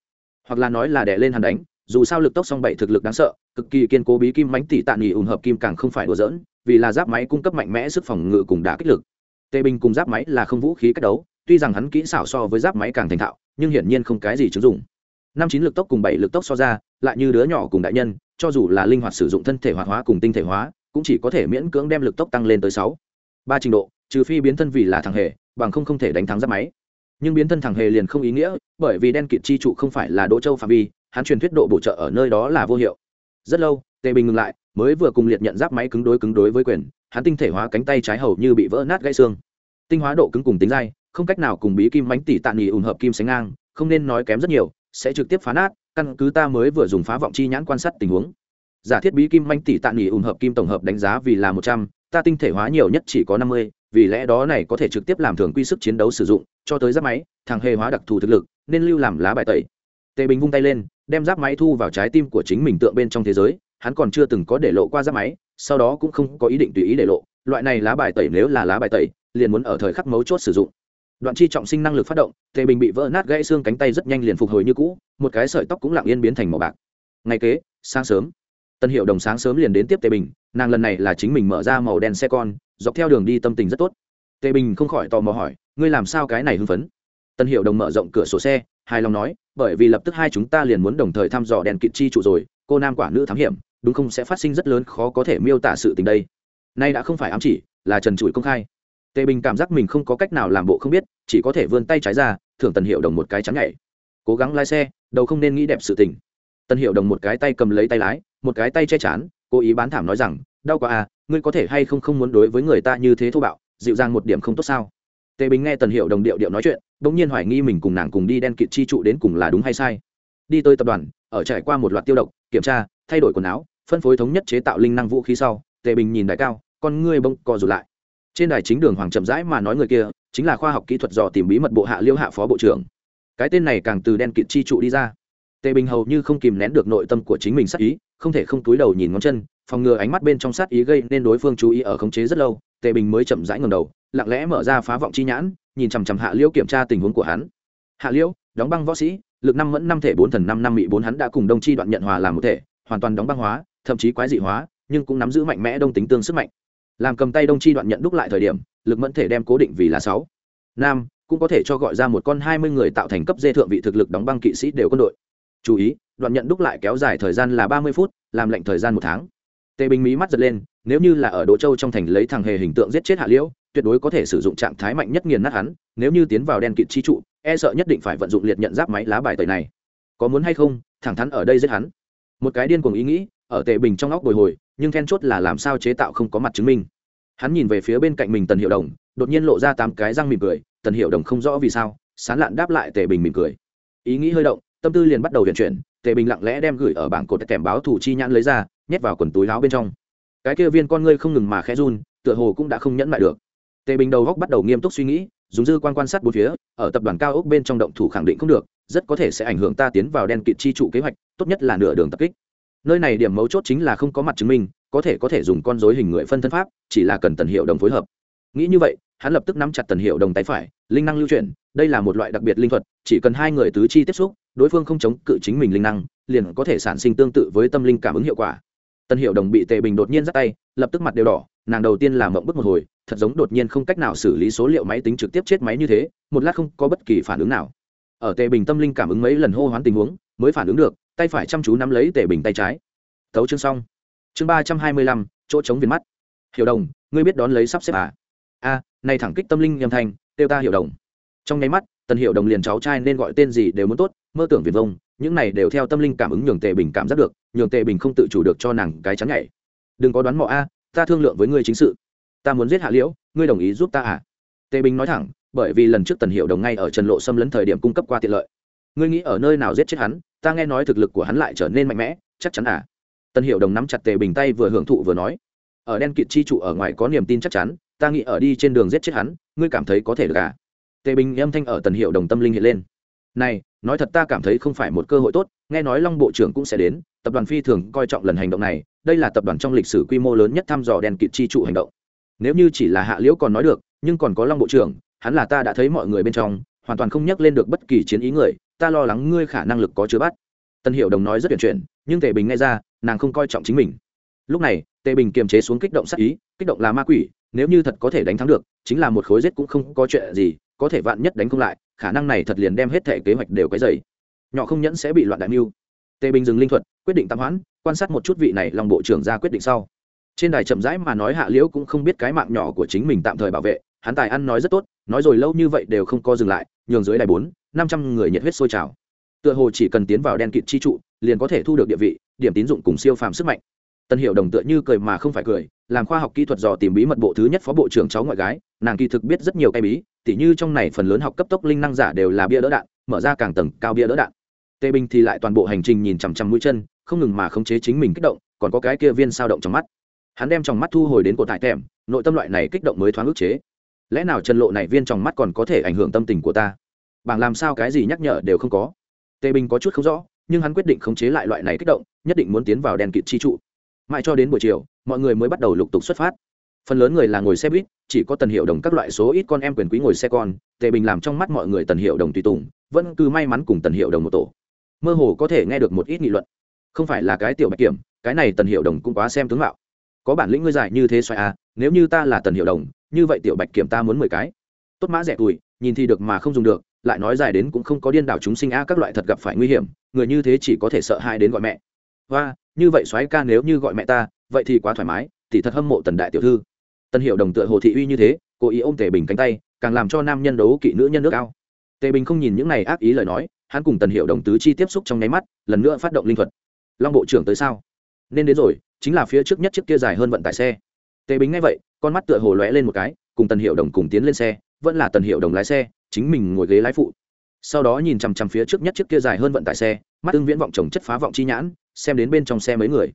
A: Hoặc là nói là đè lên hắn đánh, dù sao lực tốc song bảy thực lực đáng sợ, cực kỳ kiên cố bí kim mánh tỷ tạ nghỉ ủng hợp kim càng không phải đùa dỡn vì là giáp máy cung cấp mạnh mẽ sức phòng ngự cùng đá kích lực. Tê binh cùng giáp máy là không vũ khí cách đấu, tuy rằng hắn kỹ xảo so với giáp máy càng thành thạo, nhưng hiển nhiên không cái gì chứng dụng. Năm chín lực tốc cùng bảy lực tốc so ra, lại như đứa nhỏ cùng đại nhân, cho dù là linh hoạt sử dụng thân thể hoạt hóa cùng tinh thể hóa, cũng chỉ có thể miễn cưỡng đem lực tốc tăng lên tới sáu. Ba trình độ trừ phi biến thân vì là thằng hề, bằng không không thể đánh thắng giáp máy. Nhưng biến thân thằng hề liền không ý nghĩa, bởi vì đen kịt chi trụ không phải là đỗ châu phạm vi, hắn truyền thuyết độ bổ trợ ở nơi đó là vô hiệu. Rất lâu, tề bình ngừng lại, mới vừa cùng liệt nhận giáp máy cứng đối cứng đối với quyền, hắn tinh thể hóa cánh tay trái hầu như bị vỡ nát gãy xương. Tinh hóa độ cứng cùng tính dai, không cách nào cùng bí kim bánh tỷ tạ nghỉ ủng hợp kim sánh ngang, không nên nói kém rất nhiều, sẽ trực tiếp phá nát, căn cứ ta mới vừa dùng phá vọng chi nhãn quan sát tình huống. Giả thiết bí kim bánh tỷ tạ nghỉ ủng hợp kim tổng hợp đánh giá vì là một trăm ta tinh thể hóa nhiều nhất chỉ có năm mươi, vì lẽ đó này có thể trực tiếp làm thường quy sức chiến đấu sử dụng, cho tới giáp máy, thằng hề hóa đặc thù thực lực, nên lưu làm lá bài tẩy. Tề bình vung tay lên, đem giáp máy thu vào trái tim của chính mình tượng bên trong thế giới, hắn còn chưa từng có để lộ qua giáp máy, sau đó cũng không có ý định tùy ý để lộ, loại này lá bài tẩy nếu là lá bài tẩy, liền muốn ở thời khắc mấu chốt sử dụng. Đoạn chi trọng sinh năng lực phát động, tề bình bị vỡ nát gãy xương cánh tay rất nhanh liền phục hồi như cũ, một cái sợi tóc cũng lặng yên biến thành màu bạc. Ngày kế, sáng sớm tân hiệu đồng sáng sớm liền đến tiếp tề bình, nàng lần này là chính mình mở ra màu đen xe con, dọc theo đường đi tâm tình rất tốt. Tề bình không khỏi tò mò hỏi, ngươi làm sao cái này hưng phấn? Tân hiệu đồng mở rộng cửa sổ xe, hài lòng nói, bởi vì lập tức hai chúng ta liền muốn đồng thời thăm dò đèn kịt chi trụ rồi, cô nam quả nữ thám hiểm, đúng không sẽ phát sinh rất lớn khó có thể miêu tả sự tình đây. Nay đã không phải ám chỉ, là trần trụi công khai. Tề bình cảm giác mình không có cách nào làm bộ không biết, chỉ có thể vươn tay trái ra, thưởng tần hiệu đồng một cái trắng nhảy. Cố gắng lái xe, đầu không nên nghĩ đẹp sự tình. Tần hiệu đồng một cái tay cầm lấy tay lái một cái tay che chắn cố ý bán thảm nói rằng, đau quá à ngươi có thể hay không không muốn đối với người ta như thế thô bạo, dịu dàng một điểm không tốt sao? Tề bình nghe tần hiệu đồng điệu điệu nói chuyện đ ỗ n g nhiên hoài nghi mình cùng nàng cùng đi đen kịt chi trụ đến cùng là đúng hay sai. Đi tới tập đoàn, ở trải qua một loạt tiêu độc, kiểm tra, thay đổi quần áo, phân phối thống nhất chế tạo linh năng vũ khí sau, tề bình nhìn đại cao, con ngươi bông co rụt lại. Trên đài chính đường hoàng chậm rãi mà nói người kia, chính là khoa học kỹ thuật dò tìm bí mật bộ hạ liêu hạ phó bộ trưởng. Cái tên này càng từ đen kịt chi trụ đi ra. Tề bình hầu như không kìm nén được nội tâm của chính mình sắc ý không thể không túi đầu nhìn ngón chân, phòng ngừa ánh mắt bên trong sát ý gây nên đối phương chú ý ở khống chế rất lâu, tề bình mới chậm rãi ngầm đầu, lặng lẽ mở ra phá vọng chi nhãn, nhìn chằm chằm hạ liễu kiểm tra tình huống của hắn. Hạ liễu, đóng băng võ sĩ, lực năm mẫn năm thể bốn thần năm năm mị bốn hắn đã cùng đông chi đoạn nhận hòa làm một thể, hoàn toàn đóng băng hóa, thậm chí quái dị hóa, nhưng cũng nắm giữ mạnh mẽ đông tính tương sức mạnh. Làm cầm tay đông chi đoạn nhận đúc lại thời điểm, lực mẫn thể đem cố định vì là sáu. Nam, cũng có thể cho gọi ra một con hai mươi người tạo thành cấp dê thượng vị thực lực đóng băng kỵ sĩ đều quân đội chú ý, đoạn nhận đúc lại kéo dài thời gian là ba mươi phút, làm lệnh thời gian một tháng. Tề bình mỹ mắt giật lên, nếu như là ở đỗ châu trong thành lấy thằng hề hình tượng giết chết hạ liễu, tuyệt đối có thể sử dụng trạng thái mạnh nhất nghiền nát hắn, nếu như tiến vào đen kịt chi trụ e sợ nhất định phải vận dụng liệt nhận giáp máy lá bài tẩy này. Có muốn hay không, thẳng thắn ở đây giết hắn. Một cái điên cuồng ý nghĩ, ở tề bình trong óc bồi hồi, nhưng then chốt là làm sao chế tạo không có mặt chứng minh. Hắn nhìn về phía bên cạnh mình tần hiệu đồng, đột nhiên lộ ra tám cái răng mỉm cười, tần hiệu đồng không rõ vì sao? Sán lạn đáp lại tề bình mỉm cười. Ý nghĩ hơi động tâm tư liền bắt đầu vận chuyển, tề bình lặng lẽ đem gửi ở bảng cột kèm báo thủ chi nhãn lấy ra, nhét vào quần túi láo bên trong. Cái kia viên con ngươi không ngừng mà khẽ run, tựa hồ cũng đã không nhẫn lại được. Tề bình đầu góc bắt đầu nghiêm túc suy nghĩ, dùng dư quan quan sát bốn phía, ở tập đoàn cao ốc bên trong động thủ khẳng định không được, rất có thể sẽ ảnh hưởng ta tiến vào đen kịt chi trụ kế hoạch, tốt nhất là nửa đường tập kích. Nơi này điểm mấu chốt chính là không có mặt chứng minh, có thể có thể dùng con dối hình người phân thân pháp, chỉ là cần tần hiệu đồng phối hợp. Nghĩ như vậy, hắn lập tức nắm chặt tần hiệu đồng tay phải, linh năng lưu chuyển, đây là một loại đặc biệt linh thuật, chỉ cần hai người tứ chi tiếp xúc đối phương không chống cự chính mình linh năng, liền có thể sản sinh tương tự với tâm linh cảm ứng hiệu quả. Tần hiệu đồng bị tề bình đột nhiên dắt tay, lập tức mặt đều đỏ, nàng đầu tiên làm mộng bức một hồi, thật giống đột nhiên không cách nào xử lý số liệu máy tính trực tiếp chết máy như thế, một lát không có bất kỳ phản ứng nào. Ở tề bình tâm linh cảm ứng mấy lần hô hoán tình huống, mới phản ứng được, tay phải chăm chú nắm lấy tề bình tay trái. Thấu chương xong. Chương ba trăm hai mươi lăm, chỗ chống viền mắt. Hiểu đồng, ngươi biết đón lấy sắp xếp à? A, này thẳng kích tâm linh nhâm thanh tiêu ta hiểu đồng. Trong nháy mắt, tần hiểu đồng liền cháu trai nên gọi tên gì đều muốn tốt mơ tưởng viền vông, những này đều theo tâm linh cảm ứng nhường tề bình cảm giác được, nhường tề bình không tự chủ được cho nàng cái chắn nhảy. Đừng có đoán mò a, ta thương lượng với ngươi chính sự. Ta muốn giết hạ liễu, ngươi đồng ý giúp ta à? Tề bình nói thẳng, bởi vì lần trước tần hiệu đồng ngay ở trần lộ xâm lấn thời điểm cung cấp qua tiện lợi. Ngươi nghĩ ở nơi nào giết chết hắn, ta nghe nói thực lực của hắn lại trở nên mạnh mẽ, chắc chắn à? Tần hiệu đồng nắm chặt tề bình tay vừa hưởng thụ vừa nói, ở đen kịt chi trụ ở ngoài có niềm tin chắc chắn, ta nghĩ ở đi trên đường giết chết hắn, ngươi cảm thấy có thể được à? Tề bình âm thanh ở tần hiệu đồng tâm linh hiện lên này, nói thật ta cảm thấy không phải một cơ hội tốt, nghe nói long bộ trưởng cũng sẽ đến, tập đoàn phi thường coi trọng lần hành động này, đây là tập đoàn trong lịch sử quy mô lớn nhất thăm dò đèn kịt chi trụ hành động. Nếu như chỉ là hạ liễu còn nói được, nhưng còn có long bộ trưởng, hắn là ta đã thấy mọi người bên trong, hoàn toàn không nhắc lên được bất kỳ chiến ý người, ta lo lắng ngươi khả năng lực có chứa bắt. Tân hiệu đồng nói rất tuyển chuyển nhưng tề bình nghe ra, nàng không coi trọng chính mình. Lúc này, tề bình kiềm chế xuống kích động sắc ý, kích động là ma quỷ, nếu như thật có thể đánh thắng được, chính là một khối giết cũng không có chuyện gì, có thể vạn nhất đánh không lại khả năng này thật liền đem hết thể kế hoạch đều cái dày nhỏ không nhẫn sẽ bị loạn đại mưu. Tề bình dừng linh thuật, quyết định tạm hoãn, quan sát một chút vị này lòng bộ trưởng ra quyết định sau. Trên đài chậm rãi mà nói hạ liễu cũng không biết cái mạng nhỏ của chính mình tạm thời bảo vệ, hắn tài ăn nói rất tốt, nói rồi lâu như vậy đều không co dừng lại, nhường dưới đài bốn, năm trăm người nhiệt huyết sôi trào. Tựa hồ chỉ cần tiến vào đen kịt chi trụ, liền có thể thu được địa vị, điểm tín dụng cùng siêu phàm sức mạnh tân hiệu đồng tựa như cười mà không phải cười, làm khoa học kỹ thuật dò tìm bí mật bộ thứ nhất phó bộ trưởng cháu ngoại gái, nàng kỳ thực biết rất nhiều cái bí, tỉ như trong này phần lớn học cấp tốc linh năng giả đều là bia đỡ đạn, mở ra càng tầng cao bia đỡ đạn. Tê binh thì lại toàn bộ hành trình nhìn chằm chằm mũi chân, không ngừng mà khống chế chính mình kích động, còn có cái kia viên sao động trong mắt. Hắn đem trong mắt thu hồi đến cổ tại thèm nội tâm loại này kích động mới thoáng ức chế. Lẽ nào chân lộ này viên trong mắt còn có thể ảnh hưởng tâm tình của ta? Bảng làm sao cái gì nhắc nhở đều không có. Tề bình có chút không rõ, nhưng hắn quyết định khống chế lại loại này kích động, nhất định muốn tiến vào đèn kịt chi trụ mãi cho đến buổi chiều, mọi người mới bắt đầu lục tục xuất phát. Phần lớn người là ngồi xe buýt, chỉ có tần hiệu đồng các loại số ít con em quyền quý ngồi xe con, tề bình làm trong mắt mọi người tần hiệu đồng tùy tùng, vẫn cứ may mắn cùng tần hiệu đồng một tổ. Mơ hồ có thể nghe được một ít nghị luận. Không phải là cái tiểu bạch kiểm, cái này tần hiệu đồng cũng quá xem tướng mạo. Có bản lĩnh ngươi dài như thế xoài à nếu như ta là tần hiệu đồng, như vậy tiểu bạch kiểm ta muốn mười cái. Tốt mã rẻ tuổi, nhìn thì được mà không dùng được, lại nói dài đến cũng không có điên đảo chúng sinh a, các loại thật gặp phải nguy hiểm, người như thế chỉ có thể sợ hãi đến gọi mẹ. Hoa như vậy soái ca nếu như gọi mẹ ta, vậy thì quá thoải mái, thì thật hâm mộ tần đại tiểu thư. Tần hiệu đồng tựa hồ thị uy như thế, cố ý ôm tề bình cánh tay, càng làm cho nam nhân đấu kỵ nữ nhân nước cao tề bình không nhìn những này ác ý lời nói, hắn cùng tần hiệu đồng tứ chi tiếp xúc trong nháy mắt, lần nữa phát động linh thuật. Long bộ trưởng tới sao? Nên đến rồi, chính là phía trước nhất chiếc kia dài hơn vận tải xe. Tề bình nghe vậy, con mắt tựa hồ lóe lên một cái, cùng tần hiệu đồng cùng tiến lên xe, vẫn là tần hiệu đồng lái xe, chính mình ngồi ghế lái phụ. Sau đó nhìn chằm chằm phía trước nhất chiếc kia dài hơn vận tải xe, mắt ưng viễn vọng chồng chất phá vọng chi nhãn xem đến bên trong xe mấy người.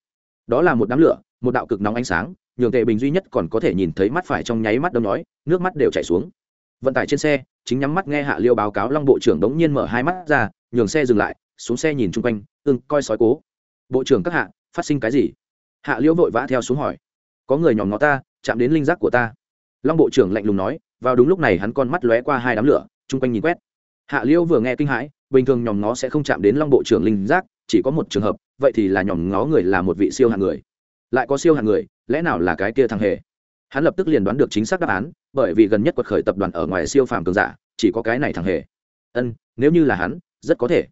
A: Đó là một đám lửa, một đạo cực nóng ánh sáng, nhường tệ bình duy nhất còn có thể nhìn thấy mắt phải trong nháy mắt đông nói, nước mắt đều chảy xuống. Vận tải trên xe, chính nhắm mắt nghe hạ liêu báo cáo long bộ trưởng đống nhiên mở hai mắt ra, nhường xe dừng lại, xuống xe nhìn chung quanh ưng coi sói cố. Bộ trưởng các hạ, phát sinh cái gì? Hạ liễu vội vã theo xuống hỏi. Có người nhòm ngó ta, chạm đến linh giác của ta. Long bộ trưởng lạnh lùng nói, vào đúng lúc này hắn con mắt lóe qua hai đám lửa, chung quanh nhìn quét. Hạ liễu vừa nghe kinh hãi, bình thường nhòm ngó sẽ không chạm đến long bộ trưởng linh giác chỉ có một trường hợp, vậy thì là nhòm ngó người là một vị siêu hạng người. Lại có siêu hạng người, lẽ nào là cái kia thằng hề? Hắn lập tức liền đoán được chính xác đáp án, bởi vì gần nhất quật khởi tập đoàn ở ngoài siêu phàm cường giả, chỉ có cái này thằng hề. Ân, nếu như là hắn, rất có thể.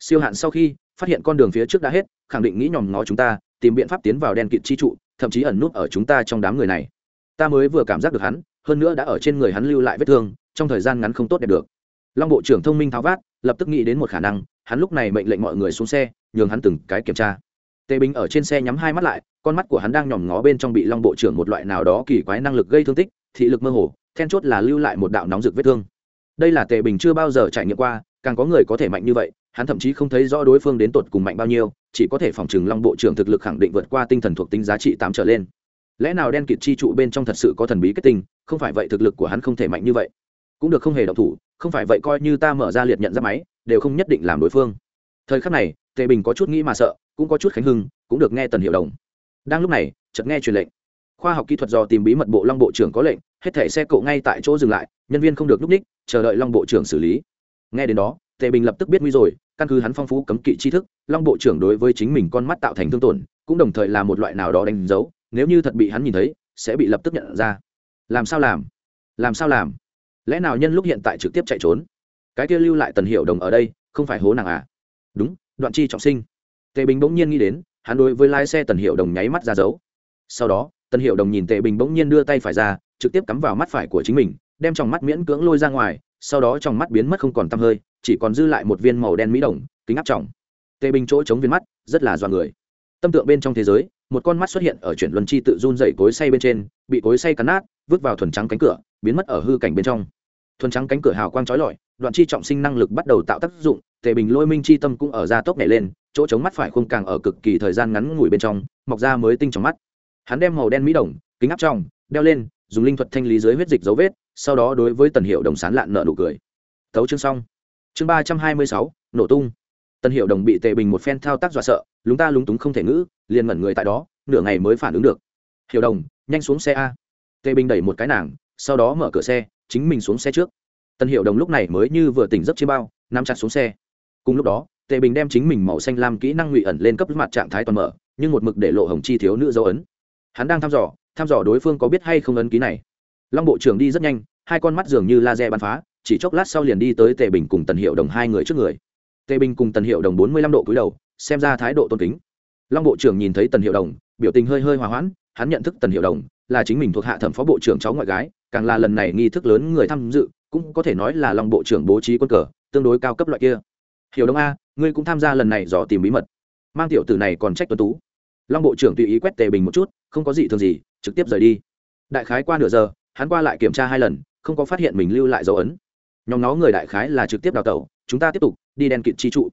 A: Siêu hạn sau khi, phát hiện con đường phía trước đã hết, khẳng định nghĩ nhòm ngó chúng ta, tìm biện pháp tiến vào đen kịt chi trụ, thậm chí ẩn núp ở chúng ta trong đám người này. Ta mới vừa cảm giác được hắn, hơn nữa đã ở trên người hắn lưu lại vết thương, trong thời gian ngắn không tốt đẹp được. Long bộ trưởng thông minh tháo vát, lập tức nghĩ đến một khả năng, hắn lúc này mệnh lệnh mọi người xuống xe nhường hắn từng cái kiểm tra. Tề bình ở trên xe nhắm hai mắt lại, con mắt của hắn đang nhòm ngó bên trong bị long bộ trưởng một loại nào đó kỳ quái năng lực gây thương tích, thị lực mơ hồ, then chốt là lưu lại một đạo nóng rực vết thương. Đây là tề bình chưa bao giờ trải nghiệm qua, càng có người có thể mạnh như vậy, hắn thậm chí không thấy rõ đối phương đến tột cùng mạnh bao nhiêu, chỉ có thể phòng chừng long bộ trưởng thực lực khẳng định vượt qua tinh thần thuộc tính giá trị tám trở lên. Lẽ nào đen kịt chi trụ bên trong thật sự có thần bí kết tinh, không phải vậy thực lực của hắn không thể mạnh như vậy. Cũng được không hề động thủ, không phải vậy coi như ta mở ra liệt nhận ra máy, đều không nhất định làm đối phương. Thời khắc này tề bình có chút nghĩ mà sợ, cũng có chút khánh hưng, cũng được nghe tần hiệu đồng. Đang lúc này, chợt nghe truyền lệnh. Khoa học kỹ thuật do tìm bí mật bộ long bộ trưởng có lệnh, hết thẻ xe cộ ngay tại chỗ dừng lại, nhân viên không được núp ních, chờ đợi long bộ trưởng xử lý. Nghe đến đó, tề bình lập tức biết nguy rồi, căn cứ hắn phong phú cấm kỵ tri thức, long bộ trưởng đối với chính mình con mắt tạo thành thương tổn, cũng đồng thời là một loại nào đó đánh dấu, nếu như thật bị hắn nhìn thấy, sẽ bị lập tức nhận ra. Làm sao làm? Làm sao làm? Lẽ nào nhân lúc hiện tại trực tiếp chạy trốn? Cái kia lưu lại tần hiệu đồng ở đây, không phải hố nàng à? Đúng đoạn chi trọng sinh. Tề bình bỗng nhiên nghĩ đến, hắn đối với lái xe tần hiệu đồng nháy mắt ra dấu. Sau đó, tần hiệu đồng nhìn tề bình bỗng nhiên đưa tay phải ra, trực tiếp cắm vào mắt phải của chính mình, đem trong mắt miễn cưỡng lôi ra ngoài, sau đó trong mắt biến mất không còn tăm hơi, chỉ còn dư lại một viên màu đen mỹ đồng, kính áp trọng. Tề bình chỗ chống viên mắt, rất là dọa người. Tâm tượng bên trong thế giới, một con mắt xuất hiện ở chuyển luân chi tự run dậy cối say bên trên, bị cối say cắn nát, vứt vào thuần trắng cánh cửa, biến mất ở hư cảnh bên trong. Thuần trắng cánh cửa hào quang trói lọi đoạn chi trọng sinh năng lực bắt đầu tạo tác dụng, tề bình lôi minh chi tâm cũng ở ra tốc nhảy lên, chỗ chống mắt phải không càng ở cực kỳ thời gian ngắn ngủi bên trong, mọc ra mới tinh trong mắt. Hắn đem màu đen mỹ đồng, kính áp trong, đeo lên, dùng linh thuật thanh lý dưới huyết dịch dấu vết, sau đó đối với tần hiệu đồng sán lạn nợ nụ cười. Tấu chương xong. Chương ba trăm hai mươi sáu, nổ tung. Tần hiệu đồng bị tề bình một phen thao tác dọa sợ, lúng ta lúng túng không thể ngữ, liền mẩn người tại đó, nửa ngày mới phản ứng được. Hiệu đồng, nhanh xuống xe a. Tề bình đẩy một cái nàng, sau đó mở cửa xe, chính mình xuống xe trước tần hiệu đồng lúc này mới như vừa tỉnh giấc chiêm bao, nắm chặt xuống xe. Cùng lúc đó, tề bình đem chính mình màu xanh lam kỹ năng ngụy ẩn lên cấp mặt trạng thái toàn mở, nhưng một mực để lộ hồng chi thiếu nữ dấu ấn. Hắn đang thăm dò thăm dò đối phương có biết hay không ấn ký này. Long bộ trưởng đi rất nhanh, hai con mắt dường như laser bắn phá, chỉ chốc lát sau liền đi tới tề bình cùng tần hiệu đồng hai người trước người. Tề bình cùng tần hiệu đồng bốn mươi lăm độ cúi đầu, xem ra thái độ tôn kính. Long bộ trưởng nhìn thấy tần hiệu đồng, biểu tình hơi hơi hòa hoãn, hắn nhận thức tần hiệu đồng là chính mình thuộc hạ thẩm phó bộ trưởng cháu ngoại gái, càng là lần này nghi thức lớn người tham dự cũng có thể nói là long bộ trưởng bố trí quân cờ, tương đối cao cấp loại kia. Hiểu đông a, ngươi cũng tham gia lần này dò tìm bí mật. Mang tiểu tử này còn trách tuấn tú. Long bộ trưởng tùy ý quét tề bình một chút, không có gì thường gì, trực tiếp rời đi. Đại khái qua nửa giờ, hắn qua lại kiểm tra hai lần, không có phát hiện mình lưu lại dấu ấn. Nhóm nó người đại khái là trực tiếp đào tẩu, chúng ta tiếp tục, đi đen kịt chi trụ.